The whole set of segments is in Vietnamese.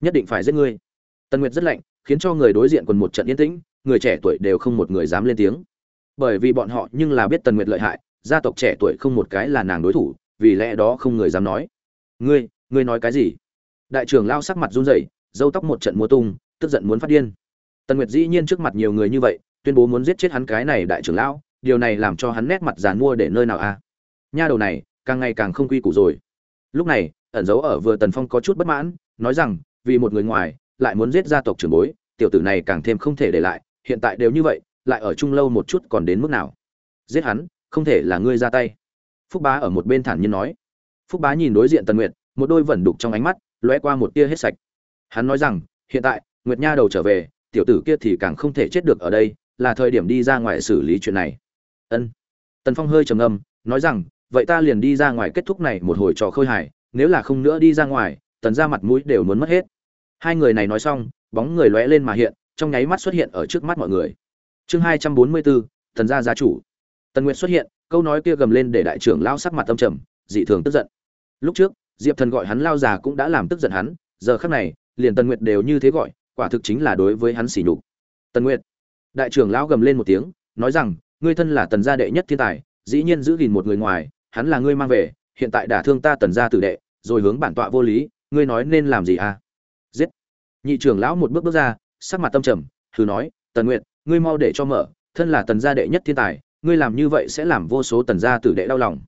nhất định phải giết ngươi. Tần nguyệt rất lạnh, khiến cho người đối diện còn một trận yên tĩnh, người trẻ tuổi đều không một người dám lên tiếng. Bởi vì bọn họ nhưng là biết tần nguyệt lợi hại, gia tộc trẻ tuổi không một cái là nàng đối thủ, vì lẽ đó không người dám nói. Ngươi ngươi nói cái gì? Đại trưởng lao sắc mặt run rẩy, râu tóc một trận múa tung, tức giận muốn phát điên. Tần nguyệt dĩ nhiên trước mặt nhiều người như vậy, tuyên bố muốn giết chết hắn cái này đại trưởng lão, điều này làm cho hắn nét mặt giàn mua để nơi nào a? À? Nha đầu này, càng ngày càng không quy củ rồi. Lúc này, ẩn giấu ở vừa tần phong có chút bất mãn, nói rằng vì một người ngoài, lại muốn giết gia tộc trưởng bối, tiểu tử này càng thêm không thể để lại, hiện tại đều như vậy, lại ở chung lâu một chút còn đến mức nào? Giết hắn, không thể là ngươi ra tay. Phúc bá ở một bên thản nhiên nói. Phúc bá nhìn đối diện tần nguyệt, một đôi vẩn đục trong ánh mắt, lóe qua một tia hết sạch. Hắn nói rằng, hiện tại, nguyệt nha đầu trở về, tiểu tử kia thì càng không thể chết được ở đây, là thời điểm đi ra ngoài xử lý chuyện này. Ân. Tần phong hơi trầm ngâm, nói rằng, vậy ta liền đi ra ngoài kết thúc này một hồi trò khơi hài, nếu là không nữa đi ra ngoài tần ra mặt mũi đều muốn mất hết. Hai người này nói xong, bóng người lóe lên mà hiện, trong nháy mắt xuất hiện ở trước mắt mọi người. Chương hai trăm bốn mươi bốn, tần gia gia chủ. Tần nguyệt xuất hiện, câu nói kia gầm lên để đại trưởng lao sắc mặt tâm trầm, dị thường tức giận. Lúc trước, diệp thần gọi hắn lao già cũng đã làm tức giận hắn, giờ khắc này, liền tần nguyệt đều như thế gọi, quả thực chính là đối với hắn xỉ nhục. Tần nguyệt, đại trưởng lão gầm lên một tiếng, nói rằng, ngươi thân là tần gia đệ nhất thiên tài, dĩ nhiên giữ gìn một người ngoài, hắn là ngươi mang về, hiện tại đả thương ta tần gia tử đệ, rồi hướng bản tọa vô lý ngươi nói nên làm gì à? Giết. Nhị trưởng lão một bước bước ra, sắc mặt tâm trầm, thử nói, tần nguyệt, ngươi mau để cho mở, thân là tần gia đệ nhất thiên tài, ngươi làm như vậy sẽ làm vô số tần gia tử đệ đau lòng.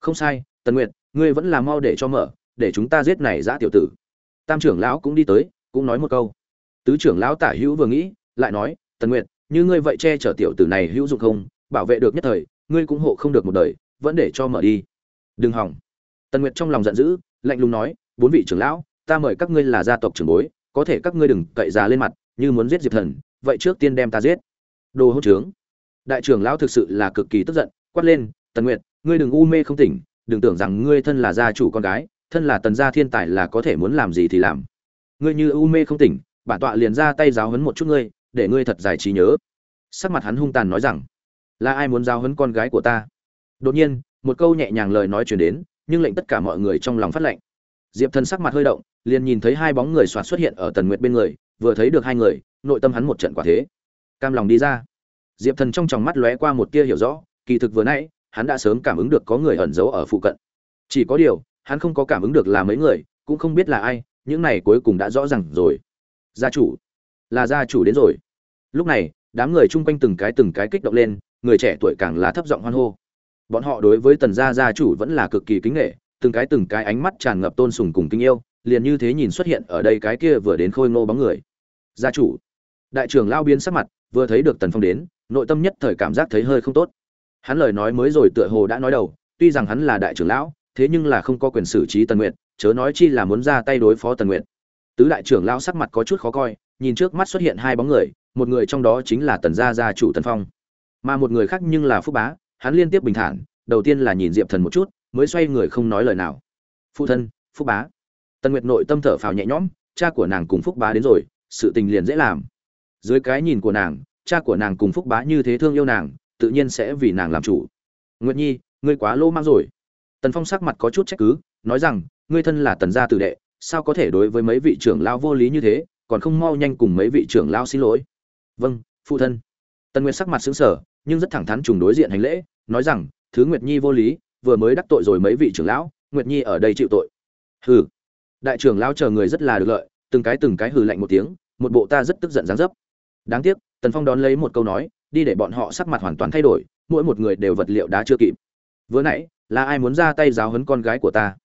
Không sai, tần nguyệt, ngươi vẫn là mau để cho mở, để chúng ta giết này giã tiểu tử. Tam trưởng lão cũng đi tới, cũng nói một câu. Tứ trưởng lão tả hữu vừa nghĩ, lại nói, tần nguyệt, như ngươi vậy che chở tiểu tử này hữu dụng không, bảo vệ được nhất thời, ngươi cũng hộ không được một đời, vẫn để cho mở đi. Đừng hỏng. Tần nguyệt trong lòng giận dữ, lạnh lùng nói bốn vị trưởng lão, ta mời các ngươi là gia tộc trưởng bối, có thể các ngươi đừng cậy già lên mặt, như muốn giết diệp thần, vậy trước tiên đem ta giết. Đồ hỗn trướng. Đại trưởng lão thực sự là cực kỳ tức giận, quát lên, tần nguyệt, ngươi đừng u mê không tỉnh, đừng tưởng rằng ngươi thân là gia chủ con gái, thân là tần gia thiên tài là có thể muốn làm gì thì làm. Ngươi như u mê không tỉnh, bản tọa liền ra tay giáo huấn một chút ngươi, để ngươi thật giải trí nhớ. Sắc mặt hắn hung tàn nói rằng, là ai muốn giáo huấn con gái của ta? Đột nhiên, một câu nhẹ nhàng lời nói chuyển đến, nhưng lệnh tất cả mọi người trong lòng phát lệnh diệp thần sắc mặt hơi động, liền nhìn thấy hai bóng người soạt xuất hiện ở tần nguyệt bên người, vừa thấy được hai người, nội tâm hắn một trận quả thế. Cam lòng đi ra. Diệp thần trong tròng mắt lóe qua một tia hiểu rõ, kỳ thực vừa nãy, hắn đã sớm cảm ứng được có người ẩn giấu ở phụ cận. Chỉ có điều, hắn không có cảm ứng được là mấy người, cũng không biết là ai, những này cuối cùng đã rõ ràng rồi. Gia chủ. Là gia chủ đến rồi. Lúc này, đám người chung quanh từng cái từng cái kích động lên, người trẻ tuổi càng là thấp giọng hoan hô. Bọn họ đối với tần gia gia chủ vẫn là cực kỳ kính nghệ từng cái từng cái ánh mắt tràn ngập tôn sùng cùng kinh yêu, liền như thế nhìn xuất hiện ở đây cái kia vừa đến khôi ngô bóng người. Gia chủ. Đại trưởng lao biến sắc mặt, vừa thấy được tần phong đến, nội tâm nhất thời cảm giác thấy hơi không tốt. Hắn lời nói mới rồi tựa hồ đã nói đầu, tuy rằng hắn là đại trưởng lão, thế nhưng là không có quyền xử trí tần nguyện chớ nói chi là muốn ra tay đối phó tần nguyện tứ đại trưởng lão sắc mặt có chút khó coi, nhìn trước mắt xuất hiện hai bóng người, một người trong đó chính là tần gia gia chủ tần phong. Mà một người khác nhưng là phúc bá, hắn liên tiếp bình thản, đầu tiên là nhìn diệp thần một chút mới xoay người không nói lời nào. Phụ thân, phúc bá. Tần nguyệt nội tâm thở phào nhẹ nhõm, cha của nàng cùng phúc bá đến rồi, sự tình liền dễ làm. Dưới cái nhìn của nàng, cha của nàng cùng phúc bá như thế thương yêu nàng, tự nhiên sẽ vì nàng làm chủ. Nguyệt nhi, ngươi quá lô mang rồi. Tần phong sắc mặt có chút trách cứ, nói rằng, ngươi thân là tần gia tử đệ, sao có thể đối với mấy vị trưởng lao vô lý như thế, còn không mau nhanh cùng mấy vị trưởng lao xin lỗi. Vâng phụ thân. Tần nguyệt sắc mặt xứng sở nhưng rất thẳng thắn trùng đối diện hành lễ, nói rằng, thứ nguyệt nhi vô lý vừa mới đắc tội rồi mấy vị trưởng lão, nguyệt nhi ở đây chịu tội. Hừ. Đại trưởng lão chờ người rất là được lợi, từng cái từng cái hừ lạnh một tiếng, một bộ ta rất tức giận dáng dấp. Đáng tiếc, tần phong đón lấy một câu nói, đi để bọn họ sắc mặt hoàn toàn thay đổi, mỗi một người đều vật liệu đá chưa kịp. Vừa nãy, là ai muốn ra tay giáo hấn con gái của ta?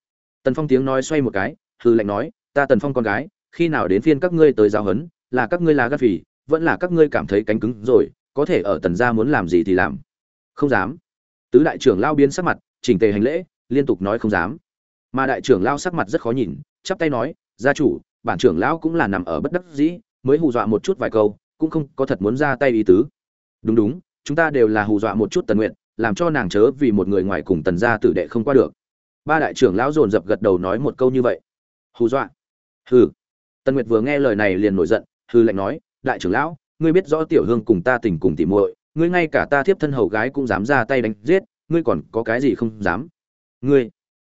Tần phong tiếng nói xoay một cái, hừ lạnh nói, ta tần phong con gái, khi nào đến phiên các ngươi tới giáo hấn là các ngươi là gắt phỉ vẫn là các ngươi cảm thấy cánh cứng rồi, có thể ở tần gia muốn làm gì thì làm. Không dám. Tứ đại trưởng lao biến sắc mặt chỉnh tề hành lễ, liên tục nói không dám. Mà đại trưởng lao sắc mặt rất khó nhìn, chắp tay nói, gia chủ, bản trưởng lão cũng là nằm ở bất đắc dĩ, mới hù dọa một chút vài câu, cũng không có thật muốn ra tay ý tứ. Đúng đúng, chúng ta đều là hù dọa một chút tần nguyện làm cho nàng chớ vì một người ngoài cùng tần gia tử đệ không qua được. Ba đại trưởng lão dồn dập gật đầu nói một câu như vậy. Hù dọa? Hừ. Tần nguyệt vừa nghe lời này liền nổi giận hư lệnh nói, đại trưởng lão, ngươi biết rõ tiểu hương cùng ta tình cùng tỉ muội, ngươi ngay cả ta thiếp thân hầu gái cũng dám ra tay đánh giết ngươi còn có cái gì không dám? Ngươi,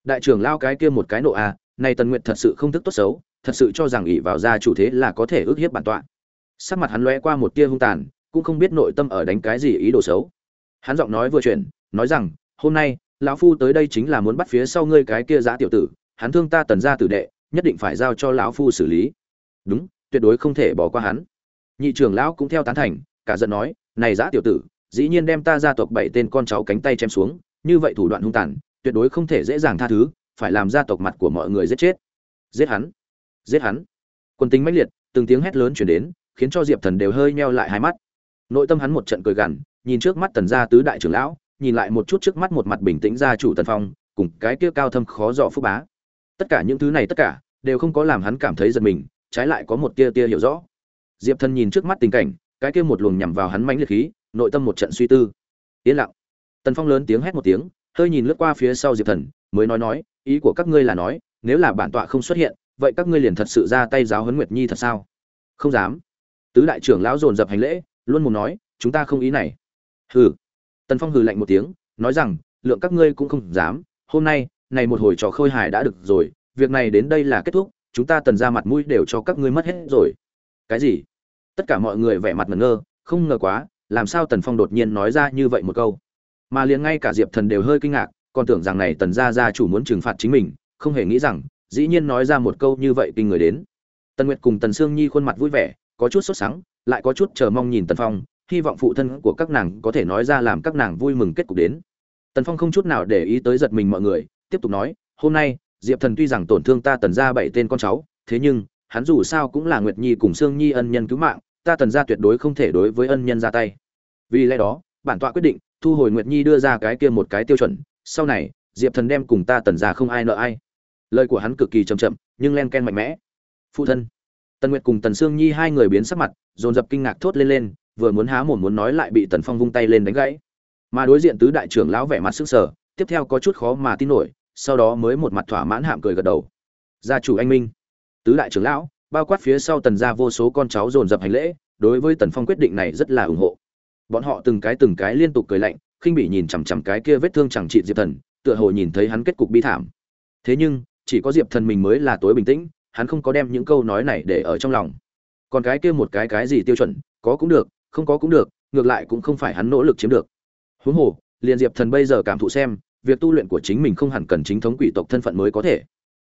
đại trưởng lao cái kia một cái nộ à này tần nguyện thật sự không thức tốt xấu, thật sự cho rằng ỷ vào gia chủ thế là có thể ước hiếp bản tọa. Sắc mặt hắn lóe qua một tia hung tàn, cũng không biết nội tâm ở đánh cái gì ý đồ xấu. Hắn giọng nói vừa chuyển, nói rằng, hôm nay, lão phu tới đây chính là muốn bắt phía sau ngươi cái kia giã tiểu tử, hắn thương ta tần gia tử đệ, nhất định phải giao cho lão phu xử lý. Đúng, tuyệt đối không thể bỏ qua hắn. Nhị trưởng lão cũng theo tán thành, cả giận nói, này giã tiểu tử dĩ nhiên đem ta gia tộc bảy tên con cháu cánh tay chém xuống, như vậy thủ đoạn hung tàn, tuyệt đối không thể dễ dàng tha thứ, phải làm gia tộc mặt của mọi người giết chết. Giết hắn. Giết hắn. Quân tính mãnh liệt, từng tiếng hét lớn chuyển đến, khiến cho diệp thần đều hơi meo lại hai mắt. Nội tâm hắn một trận cười gằn, nhìn trước mắt tần gia tứ đại trưởng lão, nhìn lại một chút trước mắt một mặt bình tĩnh gia chủ tần phong, cùng cái kia cao thâm khó dò phúc bá. Tất cả những thứ này tất cả, đều không có làm hắn cảm thấy giật mình, trái lại có một tia tia hiểu rõ. Diệp thần nhìn trước mắt tình cảnh, cái kia một luồng nhằm vào hắn mãnh liệt khí nội tâm một trận suy tư. Yên lặng. Tần phong lớn tiếng hét một tiếng, hơi nhìn lướt qua phía sau diệp thần, mới nói nói, ý của các ngươi là nói, nếu là bản tọa không xuất hiện, vậy các ngươi liền thật sự ra tay giáo huấn nguyệt nhi thật sao? Không dám. Tứ đại trưởng lão dồn dập hành lễ, luôn muốn nói, chúng ta không ý này. Hừ. Tần phong hừ lạnh một tiếng, nói rằng, lượng các ngươi cũng không dám, hôm nay, này một hồi trò khôi hài đã được rồi, việc này đến đây là kết thúc, chúng ta tần ra mặt mũi đều cho các ngươi mất hết rồi. Cái gì? Tất cả mọi người vẻ mặt ngẩn ngơ, không ngờ quá làm sao tần phong đột nhiên nói ra như vậy một câu? Mà liền ngay cả diệp thần đều hơi kinh ngạc, còn tưởng rằng này tần gia gia chủ muốn trừng phạt chính mình, không hề nghĩ rằng, dĩ nhiên nói ra một câu như vậy kinh người đến. Tần nguyệt cùng tần sương nhi khuôn mặt vui vẻ, có chút sốt sắng, lại có chút chờ mong nhìn tần phong, hy vọng phụ thân của các nàng có thể nói ra làm các nàng vui mừng kết cục đến. Tần phong không chút nào để ý tới giật mình mọi người, tiếp tục nói, hôm nay, diệp thần tuy rằng tổn thương ta tần ra bảy tên con cháu, thế nhưng, hắn dù sao cũng là nguyệt nhi cùng sương nhi ân nhân cứu mạng ta tần gia tuyệt đối không thể đối với ân nhân ra tay. Vì lẽ đó, bản tọa quyết định thu hồi nguyệt nhi đưa ra cái kia một cái tiêu chuẩn, sau này, diệp thần đem cùng ta tần gia không ai nợ ai. Lời của hắn cực kỳ chậm chậm, nhưng len ken mạnh mẽ. Phụ thân, tần nguyệt cùng tần sương nhi hai người biến sắc mặt, dồn dập kinh ngạc thốt lên lên, vừa muốn há mồm muốn nói lại bị tần phong vung tay lên đánh gãy. Mà đối diện tứ đại trưởng lão vẻ mặt sức sở tiếp theo có chút khó mà tin nổi, sau đó mới một mặt thỏa mãn hạm cười gật đầu. Gia chủ anh minh, tứ đại trưởng lão bao quát phía sau tần gia vô số con cháu dồn dập hành lễ, đối với tần phong quyết định này rất là ủng hộ. Bọn họ từng cái từng cái liên tục cười lạnh, khinh bị nhìn chằm chằm cái kia vết thương chẳng trị diệp thần, tựa hồ nhìn thấy hắn kết cục bi thảm. Thế nhưng, chỉ có diệp thần mình mới là tối bình tĩnh, hắn không có đem những câu nói này để ở trong lòng. Còn cái kia một cái cái gì tiêu chuẩn, có cũng được, không có cũng được, ngược lại cũng không phải hắn nỗ lực chiếm được. Huống hồ, liền diệp thần bây giờ cảm thụ xem, việc tu luyện của chính mình không hẳn cần chính thống quỷ tộc thân phận mới có thể.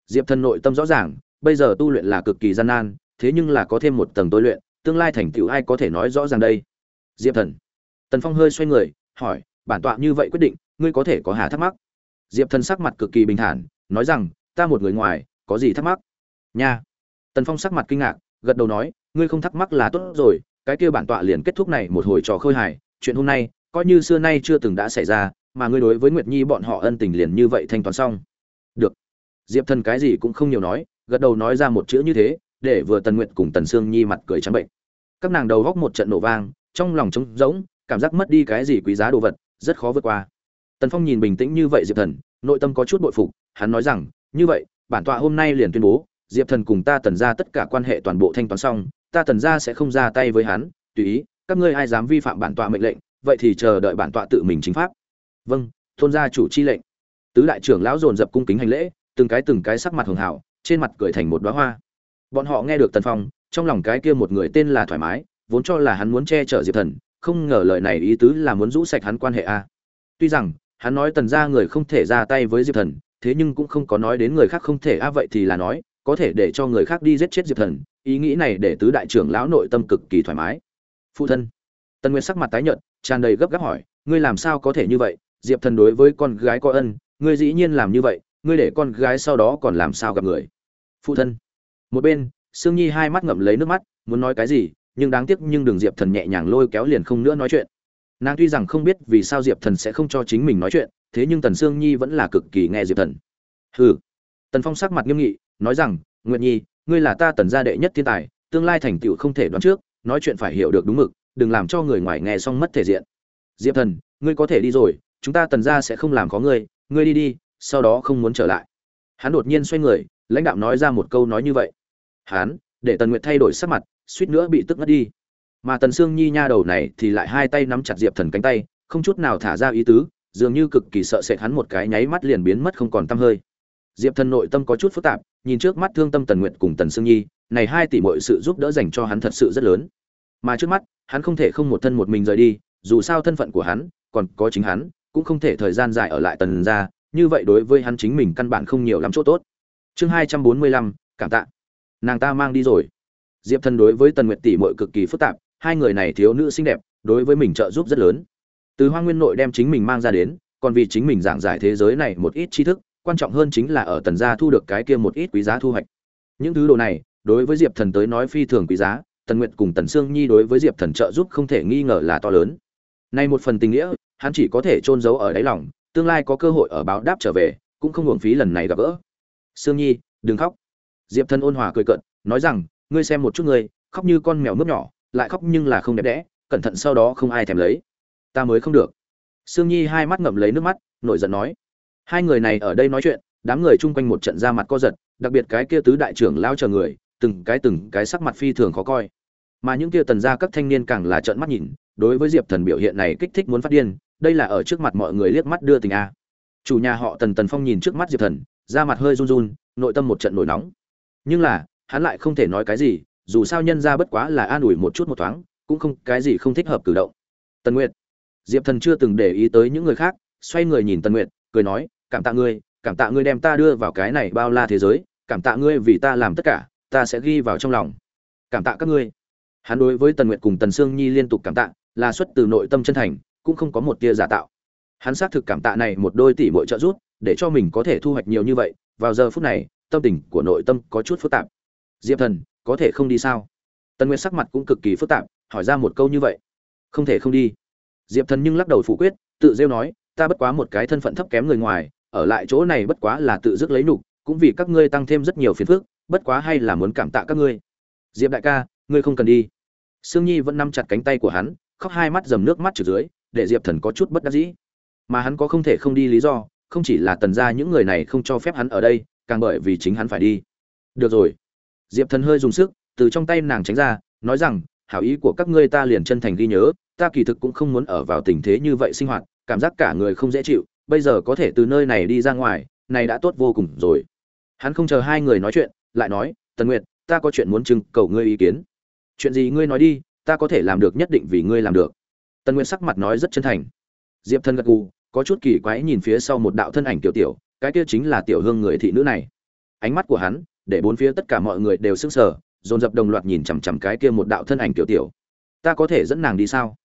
Diệp thần nội tâm rõ ràng bây giờ tu luyện là cực kỳ gian nan, thế nhưng là có thêm một tầng tôi luyện, tương lai thành tựu ai có thể nói rõ ràng đây? Diệp thần. Tần phong hơi xoay người, hỏi, bản tọa như vậy quyết định, ngươi có thể có hà thắc mắc? Diệp thần sắc mặt cực kỳ bình thản, nói rằng, ta một người ngoài, có gì thắc mắc? Nha. Tần phong sắc mặt kinh ngạc, gật đầu nói, ngươi không thắc mắc là tốt rồi, cái kia bản tọa liền kết thúc này một hồi trò khơi hài, chuyện hôm nay, coi như xưa nay chưa từng đã xảy ra, mà ngươi đối với nguyệt nhi bọn họ ân tình liền như vậy thanh toán xong. Được. Diệp thần cái gì cũng không nhiều nói gật đầu nói ra một chữ như thế, để vừa tần nguyện cùng tần sương nhi mặt cười trắng bệnh. Các nàng đầu góc một trận nổ vang, trong lòng trống rỗng, cảm giác mất đi cái gì quý giá đồ vật, rất khó vượt qua. Tần phong nhìn bình tĩnh như vậy diệp thần, nội tâm có chút bội phục, hắn nói rằng, như vậy, bản tọa hôm nay liền tuyên bố, diệp thần cùng ta tần ra tất cả quan hệ toàn bộ thanh toán xong, ta tần ra sẽ không ra tay với hắn, tùy ý, các ngươi ai dám vi phạm bản tọa mệnh lệnh, vậy thì chờ đợi bản tọa tự mình chính pháp. Vâng thôn gia chủ chi lệnh. Tứ đại trưởng lão dồn dập cung kính hành lễ, từng cái từng cái sắc mặt hường hảo trên mặt cười thành một đóa hoa. Bọn họ nghe được tần phong, trong lòng cái kia một người tên là thoải mái, vốn cho là hắn muốn che chở diệp thần, không ngờ lời này ý tứ là muốn rũ sạch hắn quan hệ a. Tuy rằng, hắn nói tần ra người không thể ra tay với diệp thần, thế nhưng cũng không có nói đến người khác không thể a, vậy thì là nói, có thể để cho người khác đi giết chết diệp thần, ý nghĩ này để tứ đại trưởng lão nội tâm cực kỳ thoải mái. Phụ thân. Tần nguyên sắc mặt tái nhợt, tràn đầy gấp gáp hỏi, ngươi làm sao có thể như vậy? Diệp thần đối với con gái có ân, ngươi dĩ nhiên làm như vậy, ngươi để con gái sau đó còn làm sao gặp người? Phụ thân. Một bên, sương nhi hai mắt ngậm lấy nước mắt, muốn nói cái gì, nhưng đáng tiếc nhưng đường diệp thần nhẹ nhàng lôi kéo liền không nữa nói chuyện. Nàng tuy rằng không biết vì sao diệp thần sẽ không cho chính mình nói chuyện, thế nhưng tần sương nhi vẫn là cực kỳ nghe diệp thần. Hừ. Tần phong sắc mặt nghiêm nghị, nói rằng, nguyệt nhi, ngươi là ta tần gia đệ nhất thiên tài, tương lai thành tựu không thể đoán trước, nói chuyện phải hiểu được đúng mực, đừng làm cho người ngoài nghe xong mất thể diện. Diệp thần, ngươi có thể đi rồi, chúng ta tần gia sẽ không làm có ngươi ngươi đi đi, sau đó không muốn trở lại. Hắn đột nhiên xoay người lãnh đạo nói ra một câu nói như vậy. Hắn để tần nguyệt thay đổi sắc mặt, suýt nữa bị tức ngất đi. Mà tần sương nhi nha đầu này thì lại hai tay nắm chặt diệp thần cánh tay, không chút nào thả ra ý tứ, dường như cực kỳ sợ sệt hắn một cái nháy mắt liền biến mất không còn tăm hơi. Diệp thần nội tâm có chút phức tạp, nhìn trước mắt thương tâm tần nguyệt cùng tần sương nhi, này hai tỷ mọi sự giúp đỡ dành cho hắn thật sự rất lớn. Mà trước mắt, hắn không thể không một thân một mình rời đi, dù sao thân phận của hắn, còn có chính hắn, cũng không thể thời gian dài ở lại tần ra, như vậy đối với hắn chính mình căn bản không nhiều lắm chỗ tốt chương hai trăm bốn mươi lăm, cảm tạ. Nàng ta mang đi rồi. Diệp thần đối với tần nguyệt tỷ mội cực kỳ phức tạp, hai người này thiếu nữ xinh đẹp, đối với mình trợ giúp rất lớn. Từ hoa nguyên nội đem chính mình mang ra đến, còn vì chính mình giảng giải thế giới này một ít tri thức, quan trọng hơn chính là ở tần gia thu được cái kia một ít quý giá thu hoạch. Những thứ đồ này, đối với diệp thần tới nói phi thường quý giá, tần nguyệt cùng tần sương nhi đối với diệp thần trợ giúp không thể nghi ngờ là to lớn. Nay một phần tình nghĩa, hắn chỉ có thể trôn giấu ở đáy lòng, tương lai có cơ hội ở báo đáp trở về, cũng không hưởng phí lần này gặp gỡ sương nhi, đừng khóc. Diệp thần ôn hòa cười cận nói rằng, ngươi xem một chút ngươi, khóc như con mèo mướp nhỏ, lại khóc nhưng là không đẹp đẽ, cẩn thận sau đó không ai thèm lấy. Ta mới không được. Sương nhi hai mắt ngậm lấy nước mắt, nổi giận nói. Hai người này ở đây nói chuyện, đám người chung quanh một trận ra mặt co giật, đặc biệt cái kia tứ đại trưởng lao chờ người, từng cái từng cái sắc mặt phi thường khó coi. Mà những kia tần gia các thanh niên càng là trợn mắt nhìn, đối với diệp thần biểu hiện này kích thích muốn phát điên, đây là ở trước mặt mọi người liếc mắt đưa tình a. Chủ nhà họ tần tần phong nhìn trước mắt diệp thần da mặt hơi run run, nội tâm một trận nổi nóng. Nhưng là, hắn lại không thể nói cái gì, dù sao nhân ra bất quá là an ủi một chút một thoáng, cũng không, cái gì không thích hợp cử động. Tần nguyệt. Diệp thần chưa từng để ý tới những người khác, xoay người nhìn tần nguyệt, cười nói, cảm tạ ngươi, cảm tạ ngươi đem ta đưa vào cái này bao la thế giới, cảm tạ ngươi vì ta làm tất cả, ta sẽ ghi vào trong lòng. Cảm tạ các ngươi. Hắn đối với tần nguyệt cùng tần sương nhi liên tục cảm tạ, là xuất từ nội tâm chân thành, cũng không có một tia giả tạo. Hắn xác thực cảm tạ này một đôi tỷ bội trợ giúp để cho mình có thể thu hoạch nhiều như vậy, vào giờ phút này, tâm tình của nội tâm có chút phức tạp. Diệp thần, có thể không đi sao? Tần nguyệt sắc mặt cũng cực kỳ phức tạp, hỏi ra một câu như vậy. Không thể không đi. Diệp thần nhưng lắc đầu phủ quyết, tự rêu nói, ta bất quá một cái thân phận thấp kém người ngoài, ở lại chỗ này bất quá là tự dứt lấy nhục cũng vì các ngươi tăng thêm rất nhiều phiền phức, bất quá hay là muốn cảm tạ các ngươi. Diệp đại ca, ngươi không cần đi. Sương nhi vẫn nắm chặt cánh tay của hắn, khóc hai mắt dầm nước mắt trượt dưới, để diệp thần có chút bất đắc dĩ. Mà hắn có không thể không đi lý do không chỉ là tần gia những người này không cho phép hắn ở đây, càng bởi vì chính hắn phải đi. Được rồi. Diệp thần hơi dùng sức, từ trong tay nàng tránh ra, nói rằng, hảo ý của các ngươi ta liền chân thành ghi nhớ, ta kỳ thực cũng không muốn ở vào tình thế như vậy sinh hoạt, cảm giác cả người không dễ chịu, bây giờ có thể từ nơi này đi ra ngoài, này đã tốt vô cùng rồi. Hắn không chờ hai người nói chuyện, lại nói, tần nguyệt, ta có chuyện muốn trưng cầu ngươi ý kiến. Chuyện gì ngươi nói đi, ta có thể làm được nhất định vì ngươi làm được. Tần nguyệt sắc mặt nói rất chân thành. Diệp Thần gật gù có chút kỳ quái nhìn phía sau một đạo thân ảnh tiểu tiểu, cái kia chính là tiểu hương người thị nữ này. Ánh mắt của hắn, để bốn phía tất cả mọi người đều sững sờ, dồn dập đồng loạt nhìn chằm chằm cái kia một đạo thân ảnh tiểu tiểu. Ta có thể dẫn nàng đi sao?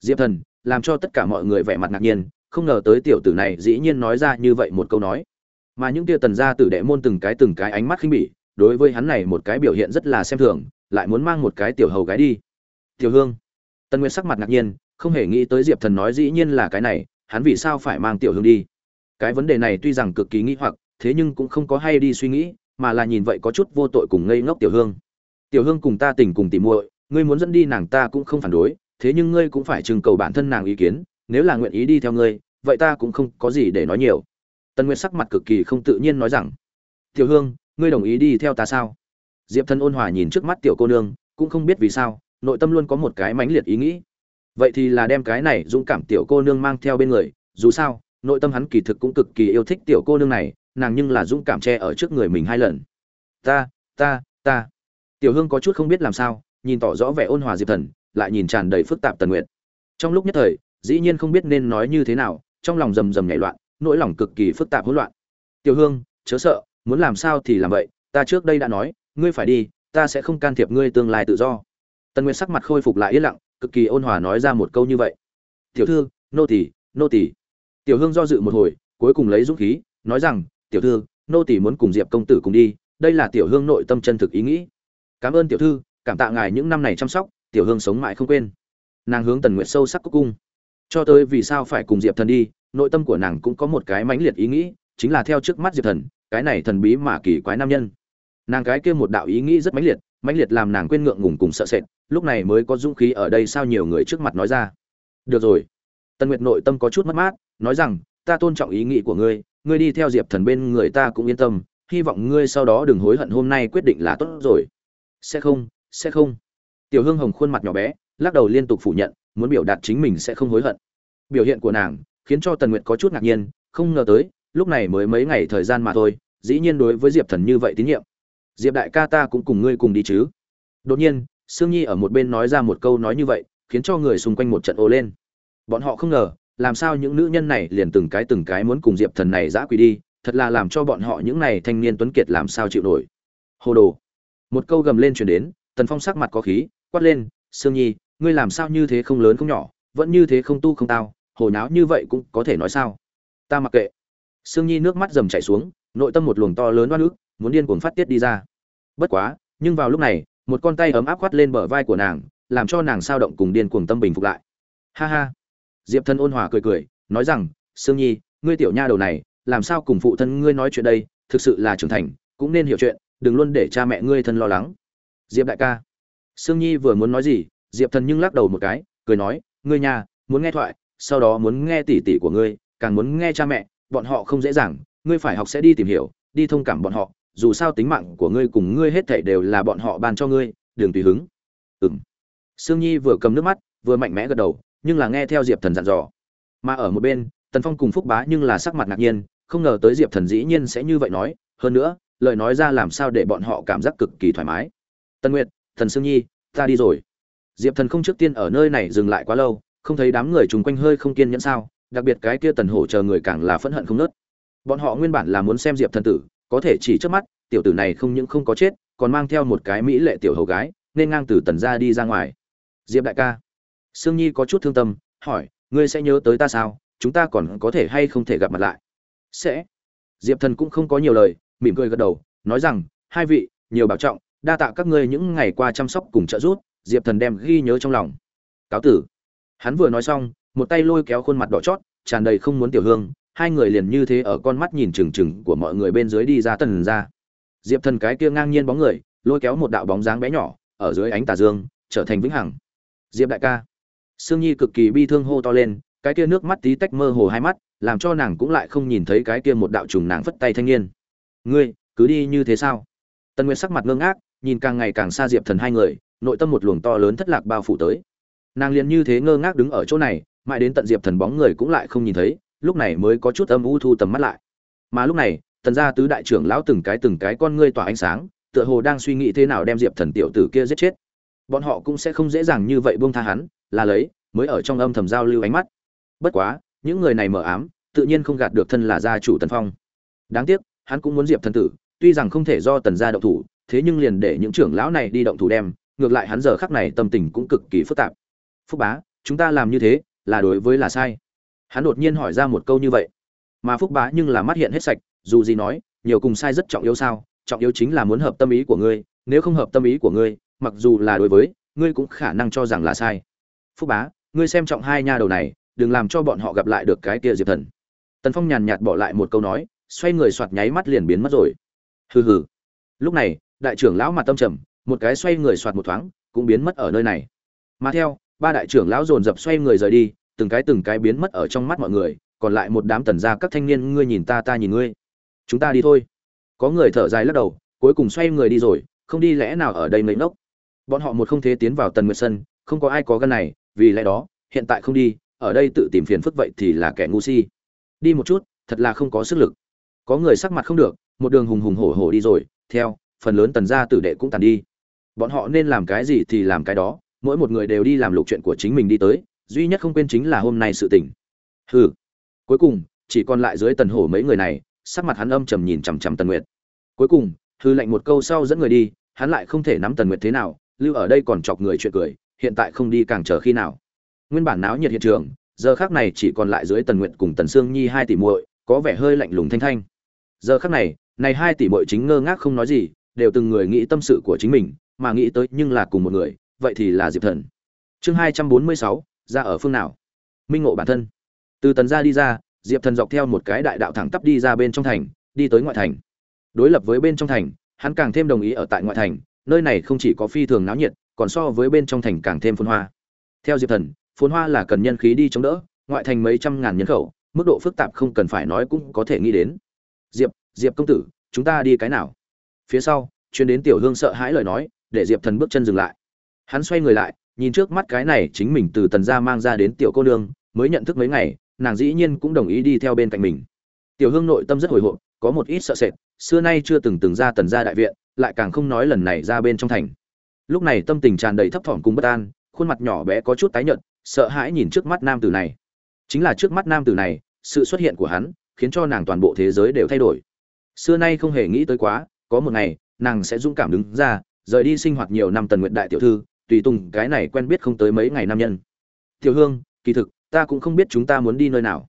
Diệp thần, làm cho tất cả mọi người vẻ mặt ngạc nhiên, không ngờ tới tiểu tử này dĩ nhiên nói ra như vậy một câu nói. Mà những kia tần gia tử đệ môn từng cái từng cái ánh mắt khinh bỉ, đối với hắn này một cái biểu hiện rất là xem thường, lại muốn mang một cái tiểu hầu gái đi. Tiểu hương. Tần nguyên sắc mặt ngạc nhiên, không hề nghĩ tới diệp thần nói dĩ nhiên là cái này hắn vì sao phải mang tiểu hương đi? Cái vấn đề này tuy rằng cực kỳ nghĩ hoặc, thế nhưng cũng không có hay đi suy nghĩ, mà là nhìn vậy có chút vô tội cùng ngây ngốc tiểu hương. Tiểu hương cùng ta tình cùng tìm muội, ngươi muốn dẫn đi nàng ta cũng không phản đối, thế nhưng ngươi cũng phải trưng cầu bản thân nàng ý kiến, nếu là nguyện ý đi theo ngươi, vậy ta cũng không có gì để nói nhiều. Tần nguyệt sắc mặt cực kỳ không tự nhiên nói rằng, tiểu hương, ngươi đồng ý đi theo ta sao? Diệp thân ôn hòa nhìn trước mắt tiểu cô nương, cũng không biết vì sao, nội tâm luôn có một cái mãnh liệt ý nghĩ vậy thì là đem cái này dũng cảm tiểu cô nương mang theo bên người, dù sao, nội tâm hắn kỳ thực cũng cực kỳ yêu thích tiểu cô nương này, nàng nhưng là dũng cảm che ở trước người mình hai lần. Ta ta ta. Tiểu hương có chút không biết làm sao, nhìn tỏ rõ vẻ ôn hòa diệp thần, lại nhìn tràn đầy phức tạp tần nguyện trong lúc nhất thời, dĩ nhiên không biết nên nói như thế nào, trong lòng rầm rầm nhảy loạn, nỗi lòng cực kỳ phức tạp hỗn loạn. Tiểu hương, chớ sợ, muốn làm sao thì làm vậy, ta trước đây đã nói, ngươi phải đi, ta sẽ không can thiệp ngươi tương lai tự do. Tần nguyện sắc mặt khôi phục lại yên lặng cực kỳ ôn hòa nói ra một câu như vậy. Tiểu thư, nô tỳ nô tỳ. Tiểu hương do dự một hồi, cuối cùng lấy dũng khí, nói rằng, tiểu thư, nô tỳ muốn cùng diệp công tử cùng đi, đây là tiểu hương nội tâm chân thực ý nghĩ. Cảm ơn tiểu thư, cảm tạ ngài những năm này chăm sóc, tiểu hương sống mãi không quên. Nàng hướng tần nguyệt sâu sắc cúc cung. Cho tới vì sao phải cùng diệp thần đi, nội tâm của nàng cũng có một cái mãnh liệt ý nghĩ, chính là theo trước mắt diệp thần, cái này thần bí mà kỳ quái nam nhân. Nàng cái kia một đạo ý nghĩ rất mãnh liệt mãnh liệt làm nàng quên ngượng ngùng cùng sợ sệt lúc này mới có dũng khí ở đây sao nhiều người trước mặt nói ra. Được rồi. Tần nguyệt nội tâm có chút mất mát, nói rằng, ta tôn trọng ý nghĩ của ngươi ngươi đi theo diệp thần bên người ta cũng yên tâm, hy vọng ngươi sau đó đừng hối hận hôm nay quyết định là tốt rồi. Sẽ không sẽ không. Tiểu hương hồng khuôn mặt nhỏ bé, lắc đầu liên tục phủ nhận, muốn biểu đạt chính mình sẽ không hối hận. Biểu hiện của nàng khiến cho tần nguyệt có chút ngạc nhiên, không ngờ tới, lúc này mới mấy ngày thời gian mà thôi, dĩ nhiên đối với diệp thần như vậy tín nhiệm. Diệp đại ca ta cũng cùng ngươi cùng đi chứ. Đột nhiên sương nhi ở một bên nói ra một câu nói như vậy, khiến cho người xung quanh một trận ồ lên. Bọn họ không ngờ, làm sao những nữ nhân này liền từng cái từng cái muốn cùng diệp thần này giã quỷ đi, thật là làm cho bọn họ những này thanh niên tuấn kiệt làm sao chịu nổi. Hồ đồ. Một câu gầm lên chuyển đến, tần phong sắc mặt có khí, quát lên, sương nhi, ngươi làm sao như thế không lớn không nhỏ, vẫn như thế không tu không tao, hồ nháo như vậy cũng có thể nói sao? Ta mặc kệ. Sương nhi nước mắt dầm chảy xuống, nội tâm một luồng to lớn oan ức, muốn điên cuồng phát tiết đi ra. Bất quá, nhưng vào lúc này một con tay ấm áp quát lên bờ vai của nàng, làm cho nàng sao động cùng điên cuồng tâm bình phục lại. Ha ha. Diệp thân ôn hòa cười cười, nói rằng, sương nhi, ngươi tiểu nha đầu này, làm sao cùng phụ thân ngươi nói chuyện đây? Thực sự là trưởng thành, cũng nên hiểu chuyện, đừng luôn để cha mẹ ngươi thân lo lắng. Diệp đại ca. Sương nhi vừa muốn nói gì, diệp thần nhưng lắc đầu một cái, cười nói, ngươi nhà, muốn nghe thoại, sau đó muốn nghe tỉ tỉ của ngươi, càng muốn nghe cha mẹ, bọn họ không dễ dàng, ngươi phải học sẽ đi tìm hiểu, đi thông cảm bọn họ dù sao tính mạng của ngươi cùng ngươi hết thảy đều là bọn họ ban cho ngươi, đừng tùy hứng. Ừm. Sương nhi vừa cầm nước mắt, vừa mạnh mẽ gật đầu, nhưng là nghe theo diệp thần dặn dò. Mà ở một bên, tần phong cùng phúc bá nhưng là sắc mặt ngạc nhiên, không ngờ tới diệp thần dĩ nhiên sẽ như vậy nói, hơn nữa, lời nói ra làm sao để bọn họ cảm giác cực kỳ thoải mái. Tần nguyệt, thần sương nhi, ta đi rồi. Diệp thần không trước tiên ở nơi này dừng lại quá lâu, không thấy đám người chung quanh hơi không kiên nhẫn sao, đặc biệt cái kia tần hổ chờ người càng là phẫn hận không nớt bọn họ nguyên bản là muốn xem diệp thần tử có thể chỉ trước mắt, tiểu tử này không những không có chết, còn mang theo một cái mỹ lệ tiểu hầu gái, nên ngang từ tần ra đi ra ngoài. Diệp đại ca. Sương nhi có chút thương tâm, hỏi, ngươi sẽ nhớ tới ta sao? Chúng ta còn có thể hay không thể gặp mặt lại? Sẽ. Diệp thần cũng không có nhiều lời, mỉm cười gật đầu, nói rằng, hai vị, nhiều bảo trọng, đa tạ các ngươi những ngày qua chăm sóc cùng trợ giúp, diệp thần đem ghi nhớ trong lòng. Cáo tử. Hắn vừa nói xong, một tay lôi kéo khuôn mặt đỏ chót, tràn đầy không muốn tiểu hương hai người liền như thế ở con mắt nhìn trừng trừng của mọi người bên dưới đi ra tần ra. Diệp thần cái kia ngang nhiên bóng người, lôi kéo một đạo bóng dáng bé nhỏ, ở dưới ánh tà dương, trở thành vĩnh hằng. Diệp đại ca. Sương nhi cực kỳ bi thương hô to lên, cái kia nước mắt tí tách mơ hồ hai mắt, làm cho nàng cũng lại không nhìn thấy cái kia một đạo trùng nàng phất tay thanh niên. Ngươi, cứ đi như thế sao? Tần nguyệt sắc mặt ngơ ngác, nhìn càng ngày càng xa diệp thần hai người, nội tâm một luồng to lớn thất lạc bao phủ tới. Nàng liền như thế ngơ ngác đứng ở chỗ này, mãi đến tận diệp thần bóng người cũng lại không nhìn thấy lúc này mới có chút âm u thu tầm mắt lại. Mà lúc này, tần gia tứ đại trưởng lão từng cái từng cái con ngươi tỏa ánh sáng, tựa hồ đang suy nghĩ thế nào đem diệp thần tiểu tử kia giết chết. Bọn họ cũng sẽ không dễ dàng như vậy buông tha hắn, là lấy, mới ở trong âm thầm giao lưu ánh mắt. Bất quá, những người này mở ám, tự nhiên không gạt được thân là gia chủ tần phong. Đáng tiếc, hắn cũng muốn diệp thần tử, tuy rằng không thể do tần gia động thủ, thế nhưng liền để những trưởng lão này đi động thủ đem, ngược lại hắn giờ khắc này tâm tình cũng cực kỳ phức tạp. Phúc bá, chúng ta làm như thế, là đối với là sai hắn đột nhiên hỏi ra một câu như vậy. Mà phúc bá nhưng là mắt hiện hết sạch, dù gì nói, nhiều cùng sai rất trọng yếu sao, trọng yếu chính là muốn hợp tâm ý của ngươi, nếu không hợp tâm ý của ngươi, mặc dù là đối với, ngươi cũng khả năng cho rằng là sai. Phúc bá, ngươi xem trọng hai nha đầu này, đừng làm cho bọn họ gặp lại được cái kia diệp thần. Tần phong nhàn nhạt bỏ lại một câu nói, xoay người soạt nháy mắt liền biến mất rồi. Hừ hừ. Lúc này, đại trưởng lão mặt tâm trầm, một cái xoay người soạt một thoáng, cũng biến mất ở nơi này. Mà theo, ba đại trưởng lão dồn dập xoay người rời đi từng cái từng cái biến mất ở trong mắt mọi người, còn lại một đám tần gia các thanh niên, ngươi nhìn ta ta nhìn ngươi. Chúng ta đi thôi. Có người thở dài lắc đầu, cuối cùng xoay người đi rồi, không đi lẽ nào ở đây mấy ngốc. Bọn họ một không thế tiến vào tần nguyệt sân không có ai có gân này, vì lẽ đó, hiện tại không đi, ở đây tự tìm phiền phức vậy thì là kẻ ngu si. Đi một chút, thật là không có sức lực. Có người sắc mặt không được, một đường hùng hùng hổ hổ đi rồi, theo, phần lớn tần gia tử đệ cũng tàn đi. Bọn họ nên làm cái gì thì làm cái đó, mỗi một người đều đi làm lục chuyện của chính mình đi tới duy nhất không quên chính là hôm nay sự tình. Hừ. Cuối cùng, chỉ còn lại dưới tần hổ mấy người này, sắc mặt hắn âm trầm nhìn chằm chằm tần nguyệt. Cuối cùng, hư lệnh một câu sau dẫn người đi, hắn lại không thể nắm tần nguyệt thế nào, lưu ở đây còn chọc người chuyện cười, hiện tại không đi càng chờ khi nào. Nguyên bản náo nhiệt hiện trường, giờ khác này chỉ còn lại dưới tần nguyệt cùng tần sương nhi hai tỷ muội, có vẻ hơi lạnh lùng thanh thanh. Giờ khác này này hai tỷ muội chính ngơ ngác không nói gì, đều từng người nghĩ tâm sự của chính mình, mà nghĩ tới nhưng là cùng một người, vậy thì là diệp thần. Chương hai trăm bốn mươi sáu ra ở phương nào? Minh ngộ bản thân. Từ tần gia đi ra, diệp thần dọc theo một cái đại đạo thẳng tắp đi ra bên trong thành, đi tới ngoại thành. Đối lập với bên trong thành, hắn càng thêm đồng ý ở tại ngoại thành, nơi này không chỉ có phi thường náo nhiệt, còn so với bên trong thành càng thêm phồn hoa. Theo diệp thần, phồn hoa là cần nhân khí đi chống đỡ, ngoại thành mấy trăm ngàn nhân khẩu, mức độ phức tạp không cần phải nói cũng có thể nghĩ đến. Diệp diệp công tử, chúng ta đi cái nào? Phía sau chuyến đến tiểu hương sợ hãi lời nói, để diệp thần bước chân dừng lại. Hắn xoay người lại nhìn trước mắt cái này chính mình từ tần gia mang ra đến tiểu cô nương, mới nhận thức mấy ngày, nàng dĩ nhiên cũng đồng ý đi theo bên cạnh mình. Tiểu hương nội tâm rất hồi hộp, có một ít sợ sệt, xưa nay chưa từng từng ra tần gia đại viện, lại càng không nói lần này ra bên trong thành. Lúc này tâm tình tràn đầy thấp thỏm cùng bất an, khuôn mặt nhỏ bé có chút tái nhợt, sợ hãi nhìn trước mắt nam tử này. Chính là trước mắt nam tử này, sự xuất hiện của hắn khiến cho nàng toàn bộ thế giới đều thay đổi. Xưa nay không hề nghĩ tới quá, có một ngày, nàng sẽ dũng cảm đứng ra, rời đi sinh hoạt nhiều năm tần nguyện đại tiểu thư tùy tùng cái này quen biết không tới mấy ngày nam nhân. Tiểu hương, kỳ thực, ta cũng không biết chúng ta muốn đi nơi nào.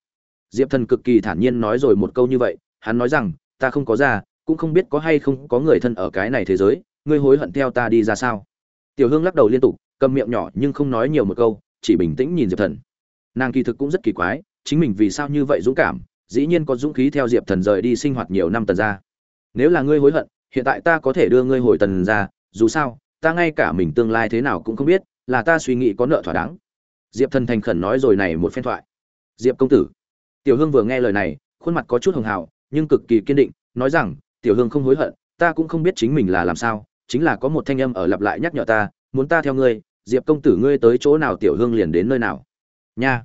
Diệp thần cực kỳ thản nhiên nói rồi một câu như vậy, hắn nói rằng, ta không có ra, cũng không biết có hay không có người thân ở cái này thế giới, ngươi hối hận theo ta đi ra sao? Tiểu hương lắc đầu liên tục, cầm miệng nhỏ nhưng không nói nhiều một câu, chỉ bình tĩnh nhìn diệp thần. Nàng kỳ thực cũng rất kỳ quái, chính mình vì sao như vậy dũng cảm, dĩ nhiên có dũng khí theo diệp thần rời đi sinh hoạt nhiều năm tần ra nếu là ngươi hối hận, hiện tại ta có thể đưa ngươi hồi tần ra dù sao ta ngay cả mình tương lai thế nào cũng không biết, là ta suy nghĩ có nợ thỏa đáng. Diệp thần thành khẩn nói rồi này một phen thoại. Diệp công tử. Tiểu hương vừa nghe lời này, khuôn mặt có chút hường hào, nhưng cực kỳ kiên định, nói rằng, tiểu hương không hối hận, ta cũng không biết chính mình là làm sao, chính là có một thanh âm ở lặp lại nhắc nhở ta, muốn ta theo ngươi, diệp công tử ngươi tới chỗ nào tiểu hương liền đến nơi nào. Nha.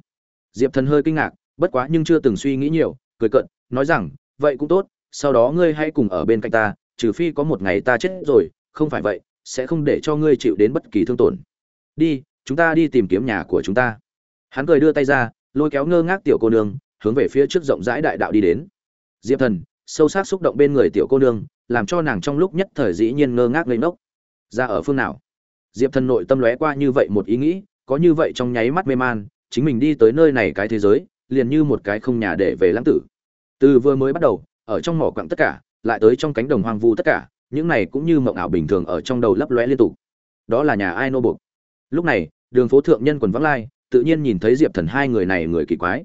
Diệp thần hơi kinh ngạc, bất quá nhưng chưa từng suy nghĩ nhiều, cười cận nói rằng, vậy cũng tốt, sau đó ngươi hãy cùng ở bên cạnh ta, trừ phi có một ngày ta chết rồi, không phải vậy sẽ không để cho ngươi chịu đến bất kỳ thương tổn. Đi, chúng ta đi tìm kiếm nhà của chúng ta. Hắn cười đưa tay ra, lôi kéo ngơ ngác tiểu cô nương, hướng về phía trước rộng rãi đại đạo đi đến. Diệp thần, sâu sắc xúc động bên người tiểu cô nương, làm cho nàng trong lúc nhất thời dĩ nhiên ngơ ngác lên ngốc. Ra ở phương nào? Diệp thần nội tâm lóe qua như vậy một ý nghĩ, có như vậy trong nháy mắt mê man, chính mình đi tới nơi này cái thế giới, liền như một cái không nhà để về lãng tử. Từ vừa mới bắt đầu, ở trong mỏ quặng tất cả, lại tới trong cánh đồng hoang vu tất cả những này cũng như mộng ảo bình thường ở trong đầu lấp lóe liên tục. Đó là nhà ai nô buộc? Lúc này, đường phố thượng nhân quần vắng lai, tự nhiên nhìn thấy diệp thần hai người này người kỳ quái.